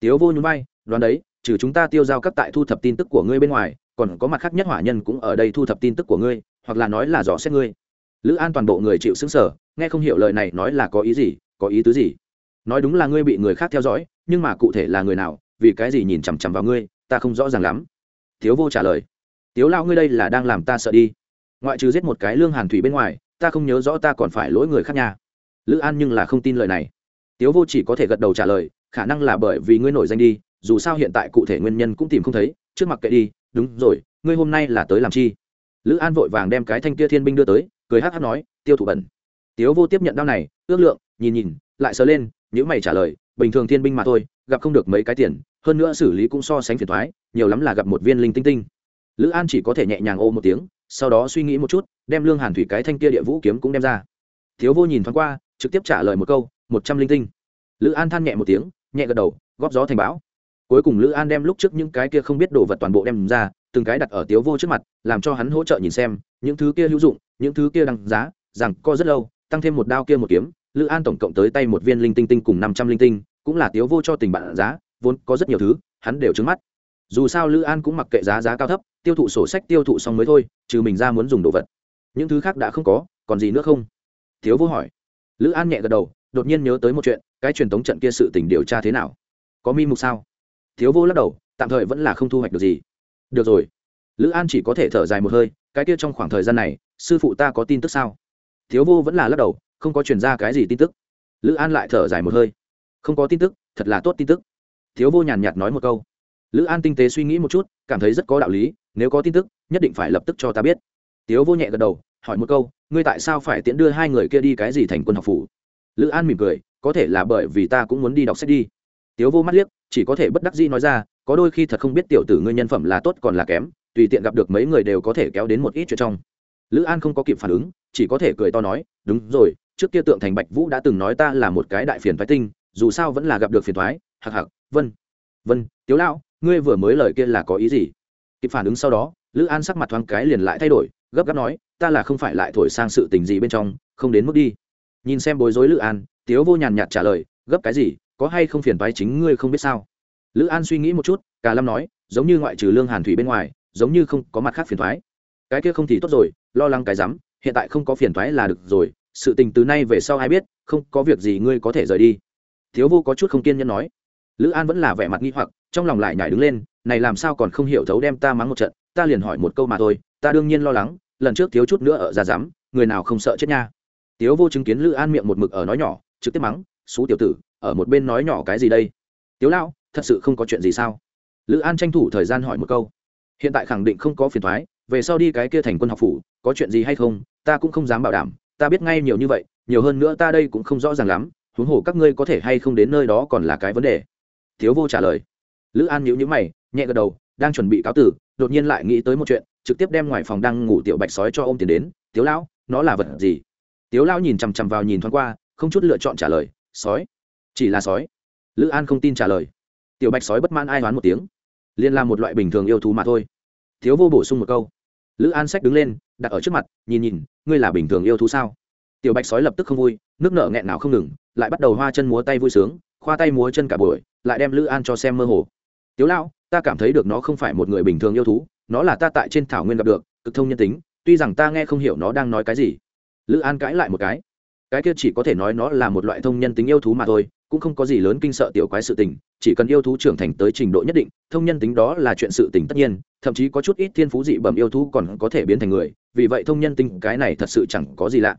Tiếu vô nhún vai, đoán đấy, trừ chúng ta tiêu giao các tại thu thập tin tức của ngươi bên ngoài, còn có mặt khác nhất hỏa nhân cũng ở đây thu thập tin tức của ngươi, hoặc là nói là dò xét ngươi. Lữ an toàn bộ người chịu xứng sở nghe không hiểu lời này nói là có ý gì, có ý tứ gì? Nói đúng là ngươi bị người khác theo dõi, nhưng mà cụ thể là người nào, vì cái gì nhìn chằm chằm vào ngươi, ta không rõ ràng lắm. Tiếu vô trả lời, tiếu lao ngươi đây là đang làm ta sợ đi ngoại trừ giết một cái lương hàn thủy bên ngoài, ta không nhớ rõ ta còn phải lỗi người khác nhà lữ an nhưng là không tin lời này. Tiếu vô chỉ có thể gật đầu trả lời, khả năng là bởi vì ngươi nổi danh đi, dù sao hiện tại cụ thể nguyên nhân cũng tìm không thấy, trước mặt kệ đi, đúng rồi, ngươi hôm nay là tới làm chi? Lữ an vội vàng đem cái thanh kia thiên binh đưa tới, cười hát hát nói, tiêu thụ bẩn. Tiếu vô tiếp nhận đao này, ước lượng, nhìn nhìn, lại sờ lên những mày trả lời, bình thường thiên binh mà thôi, gặp không được mấy cái tiền, hơn nữa xử lý cũng so sánh phiền thoái, nhiều lắm là gặp một viên linh tinh tinh. Lữ an chỉ có thể nhẹ nhàng ô một tiếng sau đó suy nghĩ một chút, đem lương hàn thủy cái thanh kia địa vũ kiếm cũng đem ra. Thiếu vô nhìn thoáng qua, trực tiếp trả lời một câu, một trăm linh tinh. Lữ an than nhẹ một tiếng, nhẹ gật đầu, góp gió thành bão. Cuối cùng lữ an đem lúc trước những cái kia không biết đồ vật toàn bộ đem ra, từng cái đặt ở tiếu vô trước mặt, làm cho hắn hỗ trợ nhìn xem, những thứ kia hữu dụng, những thứ kia đăng giá, rằng co rất lâu, tăng thêm một đao kia một kiếm, lữ an tổng cộng tới tay một viên linh tinh tinh cùng năm trăm linh tinh, cũng là tiếu vô cho tình bạn giá, vốn có rất nhiều thứ, hắn đều trứng mắt dù sao lữ an cũng mặc kệ giá giá cao thấp, tiêu thụ sổ sách tiêu thụ xong mới thôi, trừ mình ra muốn dùng đồ vật. Những thứ khác đã không có, còn gì nữa không? Thiếu vô hỏi. Lữ an nhẹ gật đầu, đột nhiên nhớ tới một chuyện, cái truyền thống trận kia sự tình điều tra thế nào? Có mi mục sao? Thiếu vô lắc đầu, tạm thời vẫn là không thu hoạch được gì. Được rồi. Lữ an chỉ có thể thở dài một hơi, cái kia trong khoảng thời gian này, sư phụ ta có tin tức sao? Thiếu vô vẫn là lắc đầu, không có truyền ra cái gì tin tức. Lữ an lại thở dài một hơi. Không có tin tức, thật là tốt tin tức. Thiếu vô nhàn nhạt nói một câu lữ an tinh tế suy nghĩ một chút, cảm thấy rất có đạo lý, nếu có tin tức, nhất định phải lập tức cho ta biết. Tiếu vô nhẹ gật đầu, hỏi một câu, ngươi tại sao phải tiễn đưa hai người kia đi cái gì thành quân học phủ? Lữ an mỉm cười, có thể là bởi vì ta cũng muốn đi đọc sách đi. Tiếu vô mắt liếc, chỉ có thể bất đắc dĩ nói ra, có đôi khi thật không biết tiểu tử ngươi nhân phẩm là tốt còn là kém, tùy tiện gặp được mấy người đều có thể kéo đến một ít chuyện trong. Lữ an không có kịp phản ứng, chỉ có thể cười to nói, đúng rồi, trước kia tượng thành bạch vũ đã từng nói ta là một cái đại phiền thoái tinh, dù sao vẫn là gặp được phiền thoái hạc hạc vân vân, tiếu lão ngươi vừa mới lời kia là có ý gì? Kịp phản ứng sau đó, lữ an sắc mặt thoáng cái liền lại thay đổi, gấp gáp nói, ta là không phải lại thổi sang sự tình gì bên trong, không đến mức đi. Nhìn xem bối rối lữ an, tiếu vô nhàn nhạt trả lời, gấp cái gì, có hay không phiền vai chính ngươi không biết sao? Lữ an suy nghĩ một chút cả lâm nói, giống như ngoại trừ lương hàn thủy bên ngoài, giống như không có mặt khác phiền toái. Cái kia không thì tốt rồi, lo lắng cái rắm, hiện tại không có phiền toái là được rồi, sự tình từ nay về sau ai biết, không có việc gì ngươi có thể rời đi. Thiếu vô có chút không kiên nhẫn nói. Lữ an vẫn là vẻ mặt nghi hoặc trong lòng lại nhảy đứng lên, này làm sao còn không hiểu thấu đem ta mắng một trận, ta liền hỏi một câu mà thôi, ta đương nhiên lo lắng, lần trước thiếu chút nữa ở ra dám, người nào không sợ chết nha. Tiếu vô chứng kiến lữ an miệng một mực ở nói nhỏ, trực tiếp mắng, xú tiểu tử, ở một bên nói nhỏ cái gì đây? Tiếu lão, thật sự không có chuyện gì sao? Lữ an tranh thủ thời gian hỏi một câu. Hiện tại khẳng định không có phiền thoái về sau đi cái kia thành quân học phủ, có chuyện gì hay không, ta cũng không dám bảo đảm, ta biết ngay nhiều như vậy, nhiều hơn nữa ta đây cũng không rõ ràng lắm, huống hồ các ngươi có thể hay không đến nơi đó còn là cái vấn đề. Thiếu vô trả lời lữ an nhíu nhíu mày, nhẹ gật đầu, đang chuẩn bị cáo tử, đột nhiên lại nghĩ tới một chuyện, trực tiếp đem ngoài phòng đang ngủ tiểu bạch sói cho ô m tiền đến, tiếu lão, nó là vật gì? Tiếu lão nhìn chằm chằm vào nhìn thoáng qua, không chút lựa chọn trả lời, sói. Chỉ là sói. Lữ an không tin trả lời. Tiểu bạch sói bất mãn ai đoán một tiếng. Liên là một loại bình thường yêu thú mà thôi. Thiếu vô bổ sung một câu. Lữ an sách đứng lên, đặt ở trước mặt, nhìn nhìn, ngươi là bình thường yêu thú sao? Tiểu bạch sói lập tức không vui, nước nở nghẹn nào không ngừng, lại bắt đầu hoa chân múa tay vui sướng, khoa tay múa chân cả buổi, lại đem lữ an cho xem mơ hồ tiếu lão, ta cảm thấy được nó không phải một người bình thường yêu thú, nó là ta tại trên thảo nguyên gặp được, cực thông nhân tính, tuy rằng ta nghe không hiểu nó đang nói cái gì. Lữ an cãi lại một cái. Cái kia chỉ có thể nói nó là một loại thông nhân tính yêu thú mà thôi, cũng không có gì lớn kinh sợ tiểu quái sự tình, chỉ cần yêu thú trưởng thành tới trình độ nhất định, thông nhân tính đó là chuyện sự tình tất nhiên, thậm chí có chút ít thiên phú dị bẩm yêu thú còn có thể biến thành người, vì vậy thông nhân tính cái này thật sự chẳng có gì lạ.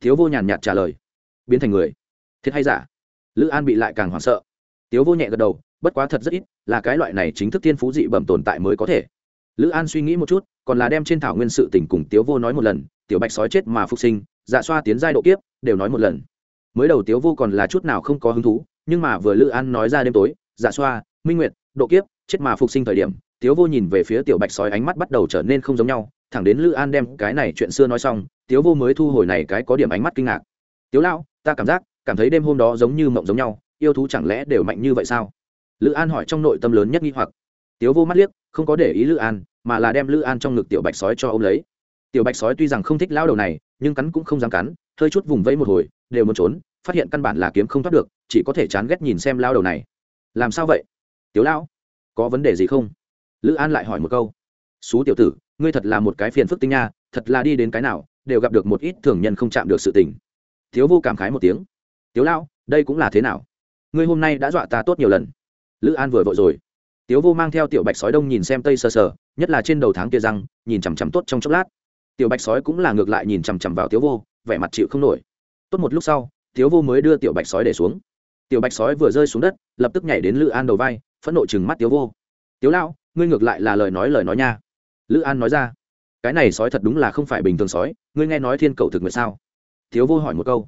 Thiếu vô nhàn nhạt trả lời. Biến thành người. Thiệt hay giả? Lữ an bị lại càng hoảng sợ. Tiếu vô nhẹ gật đầu bất quá thật rất ít, là cái loại này chính thức thiên phú dị bẩm tồn tại mới có thể. Lữ an suy nghĩ một chút, còn là đem trên thảo nguyên sự tình cùng tiếu vô nói một lần, tiểu bạch sói chết mà phục sinh dạ xoa tiến giai độ kiếp, đều nói một lần. Mới đầu tiếu vô còn là chút nào không có hứng thú, nhưng mà vừa lữ an nói ra đêm tối dạ xoa, minh nguyệt, độ kiếp, chết mà phục sinh thời điểm, tiếu vô nhìn về phía tiểu bạch sói ánh mắt bắt đầu trở nên không giống nhau, thẳng đến lữ an đem cái này chuyện xưa nói xong, tiếu vô mới thu hồi này cái có điểm ánh mắt kinh ngạc. Tiếu lão, ta cảm giác, cảm thấy đêm hôm đó giống như mộng giống nhau, yêu thú chẳng lẽ đều mạnh như vậy sao? Lữ an hỏi trong nội tâm lớn nhất nghi hoặc. Tiếu vô mắt liếc, không có để ý lữ an, mà là đem lữ an trong ngực tiểu bạch sói cho ô m lấy. Tiểu bạch sói tuy rằng không thích lao đầu này, nhưng cắn cũng không dám cắn, hơi chút vùng vẫy một hồi, đều muốn trốn, phát hiện căn bản là kiếm không thoát được, chỉ có thể chán ghét nhìn xem lao đầu này. Làm sao vậy? Tiếu lão, có vấn đề gì không? Lữ an lại hỏi một câu. Xú tiểu tử, ngươi thật là một cái phiền phức tinh nha, thật là đi đến cái nào, đều gặp được một ít thường nhân không chạm được sự tình. Thiếu vô cảm khái một tiếng. Tiếu lão, đây cũng là thế nào? Ngươi hôm nay đã dọa ta tốt nhiều lần lữ an vừa vội rồi. Tiếu vô mang theo tiểu bạch sói đông nhìn xem tây sờ sờ nhất là trên đầu tháng kia răng, nhìn chằm chằm tốt trong chốc lát. Tiểu bạch sói cũng là ngược lại nhìn chằm chằm vào tiếu vô, vẻ mặt chịu không nổi. Tốt một lúc sau, tiếu vô mới đưa tiểu bạch sói để xuống. Tiểu bạch sói vừa rơi xuống đất, lập tức nhảy đến lữ an đầu vai, phẫn nộ chừng mắt tiếu vô. Tiếu lão, ngươi ngược lại là lời nói lời nói nha. Lữ an nói ra. Cái này sói thật đúng là không phải bình thường sói, ngươi nghe nói thiên cầu thực nguyện sao? Tiếu vô hỏi một câu.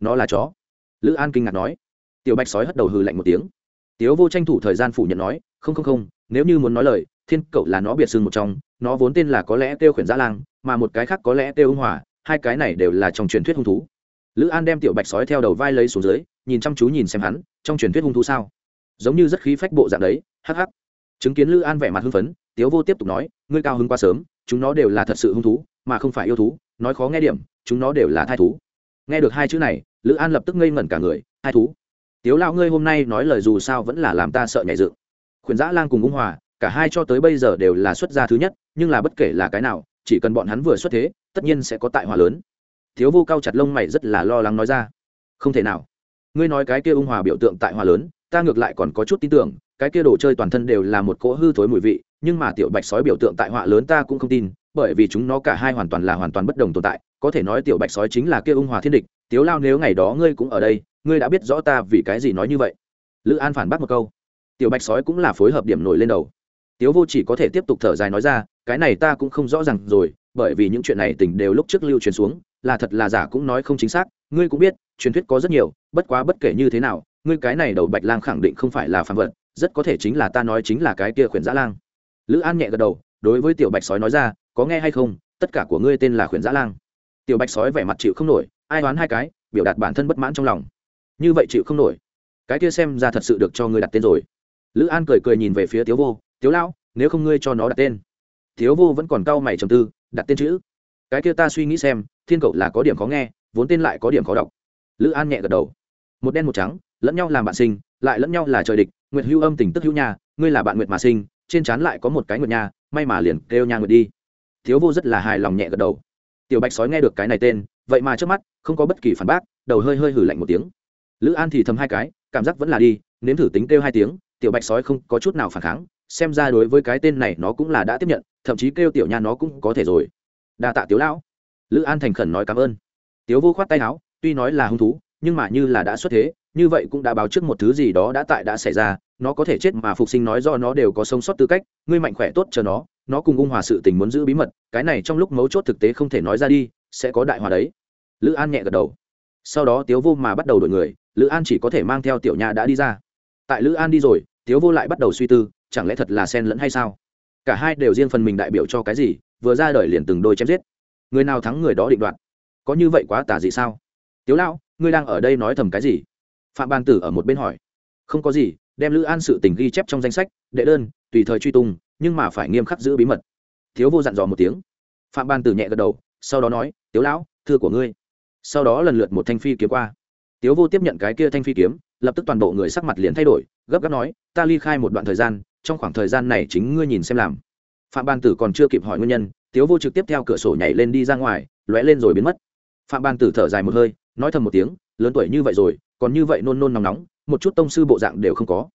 Nó là chó. Lữ an kinh ngạc nói. Tiểu bạch sói hất đầu hừ lạnh một tiếng tiếu vô tranh thủ thời gian phủ nhận nói, không không không, nếu như muốn nói lời, thiên cậu là nó biệt xưng một trong, nó vốn tên là có lẽ kêu khuyển giã lang, mà một cái khác có lẽ kêu ưng hòa, hai cái này đều là trong truyền thuyết hung thú. Lữ an đem tiểu bạch sói theo đầu vai lấy xuống dưới, nhìn chăm chú nhìn xem hắn, trong truyền thuyết hung thú sao? Giống như rất khí phách bộ dạng đấy, hắc hắc. Chứng kiến lữ an vẻ mặt hưng phấn, tiếu vô tiếp tục nói, ngươi cao hứng quá sớm, chúng nó đều là thật sự hung thú, mà không phải yêu thú, nói khó nghe điểm, chúng nó đều là thai thú. Nghe được hai chữ này, lữ an lập tức ngây ngẩn cả người, thai thú? Tiếu lão ngươi hôm nay nói lời dù sao vẫn là làm ta sợ nhảy dựng. Khuyển giã lang cùng ung hòa, cả hai cho tới bây giờ đều là xuất gia thứ nhất, nhưng là bất kể là cái nào, chỉ cần bọn hắn vừa xuất thế, tất nhiên sẽ có tại hòa lớn. Thiếu vô cao chặt lông mày rất là lo lắng nói ra. Không thể nào. Ngươi nói cái kia ung hòa biểu tượng tại hòa lớn, ta ngược lại còn có chút tin tưởng, cái kia đồ chơi toàn thân đều là một cỗ hư thối mùi vị, nhưng mà tiểu bạch sói biểu tượng tại họa lớn ta cũng không tin, bởi vì chúng nó cả hai hoàn toàn là hoàn toàn bất đồng tồn tại. Có thể nói tiểu bạch sói chính là kia ung hòa thiên địch, tiếu lao nếu ngày đó ngươi cũng ở đây ngươi đã biết rõ ta vì cái gì nói như vậy. Lữ an phản bác một câu. Tiểu bạch sói cũng là phối hợp điểm nổi lên đầu. Tiếu vô chỉ có thể tiếp tục thở dài nói ra, cái này ta cũng không rõ ràng rồi, bởi vì những chuyện này tỉnh đều lúc trước lưu truyền xuống, là thật là giả cũng nói không chính xác, ngươi cũng biết, truyền thuyết có rất nhiều, bất quá bất kể như thế nào, ngươi cái này đầu bạch lang khẳng định không phải là phản vật, rất có thể chính là ta nói chính là cái kia khuyển giã lang. Lữ an nhẹ gật đầu, đối với tiểu bạch sói nói ra, có nghe hay không, tất cả của ngươi tên là khuyển giã lang. Tiểu bạch sói vẻ mặt chịu không nổi, ai đoán hai cái, biểu đạt bản thân bất mãn trong lòng như vậy chịu không nổi. Cái kia xem ra thật sự được cho ngươi đặt tên rồi. Lữ an cười cười nhìn về phía tiếu vô, tiếu lão, nếu không ngươi cho nó đặt tên. Tiếu vô vẫn còn cau mày trầm tư, đặt tên chữ? Cái kia ta suy nghĩ xem, thiên cậu là có điểm khó nghe, vốn tên lại có điểm khó đọc. Lữ an nhẹ gật đầu. Một đen một trắng, lẫn nhau làm bạn sinh, lại lẫn nhau là trời địch, nguyệt hưu âm tình tức hữu nha, ngươi là bạn nguyệt mà sinh, trên trán lại có một cái nguyệt nha, may mà liền kêu nha nguyệt đi. Thiếu vô rất là hài lòng nhẹ gật đầu. Tiểu bạch sói nghe được cái này tên, vậy mà trước mắt không có bất kỳ phản bác, đầu hơi hơi hử lạnh một tiếng lữ an thì thầm hai cái, cảm giác vẫn là đi, nếm thử tính kêu hai tiếng, tiểu bạch sói không có chút nào phản kháng, xem ra đối với cái tên này nó cũng là đã tiếp nhận, thậm chí kêu tiểu nha nó cũng có thể rồi. Đa tạ tiếu lão. Lữ an thành khẩn nói cảm ơn. Tiếu vô khoát tay áo, tuy nói là hung thú, nhưng mà như là đã xuất thế, như vậy cũng đã báo trước một thứ gì đó đã tại đã xảy ra, nó có thể chết mà phục sinh nói do nó đều có sống sót tư cách, ngươi mạnh khỏe tốt chờ nó nó cùng ung hòa sự tình muốn giữ bí mật, cái này trong lúc mấu chốt thực tế không thể nói ra đi, sẽ có đại hòa đấy. Lữ an nhẹ gật đầu sau đó tiếu vô mà bắt đầu đổi người, lữ an chỉ có thể mang theo tiểu nha đã đi ra. Tại lữ an đi rồi, tiếu vô lại bắt đầu suy tư, chẳng lẽ thật là sen lẫn hay sao? Cả hai đều riêng phần mình đại biểu cho cái gì, vừa ra đời liền từng đôi chém giết. Người nào thắng người đó định đoạt. Có như vậy quá tả gì sao? Tiếu lão, ngươi đang ở đây nói thầm cái gì? Phạm ban tử ở một bên hỏi. Không có gì, đem lữ an sự tình ghi chép trong danh sách, đệ đơn, tùy thời truy tung, nhưng mà phải nghiêm khắc giữ bí mật. Thiếu vô dặn dò một tiếng. Phạm ban tử nhẹ gật đầu, sau đó nói, tiếu lão, thư của ngươi sau đó lần lượt một thanh phi kiếm qua. Tiếu vô tiếp nhận cái kia thanh phi kiếm, lập tức toàn bộ người sắc mặt liền thay đổi, gấp gáp nói, ta ly khai một đoạn thời gian, trong khoảng thời gian này chính ngươi nhìn xem làm. Phạm ban tử còn chưa kịp hỏi nguyên nhân, tiếu vô trực tiếp theo cửa sổ nhảy lên đi ra ngoài, lóe lên rồi biến mất. Phạm ban tử thở dài một hơi, nói thầm một tiếng, lớn tuổi như vậy rồi, còn như vậy nôn nôn nóng nóng, một chút tông sư bộ dạng đều không có.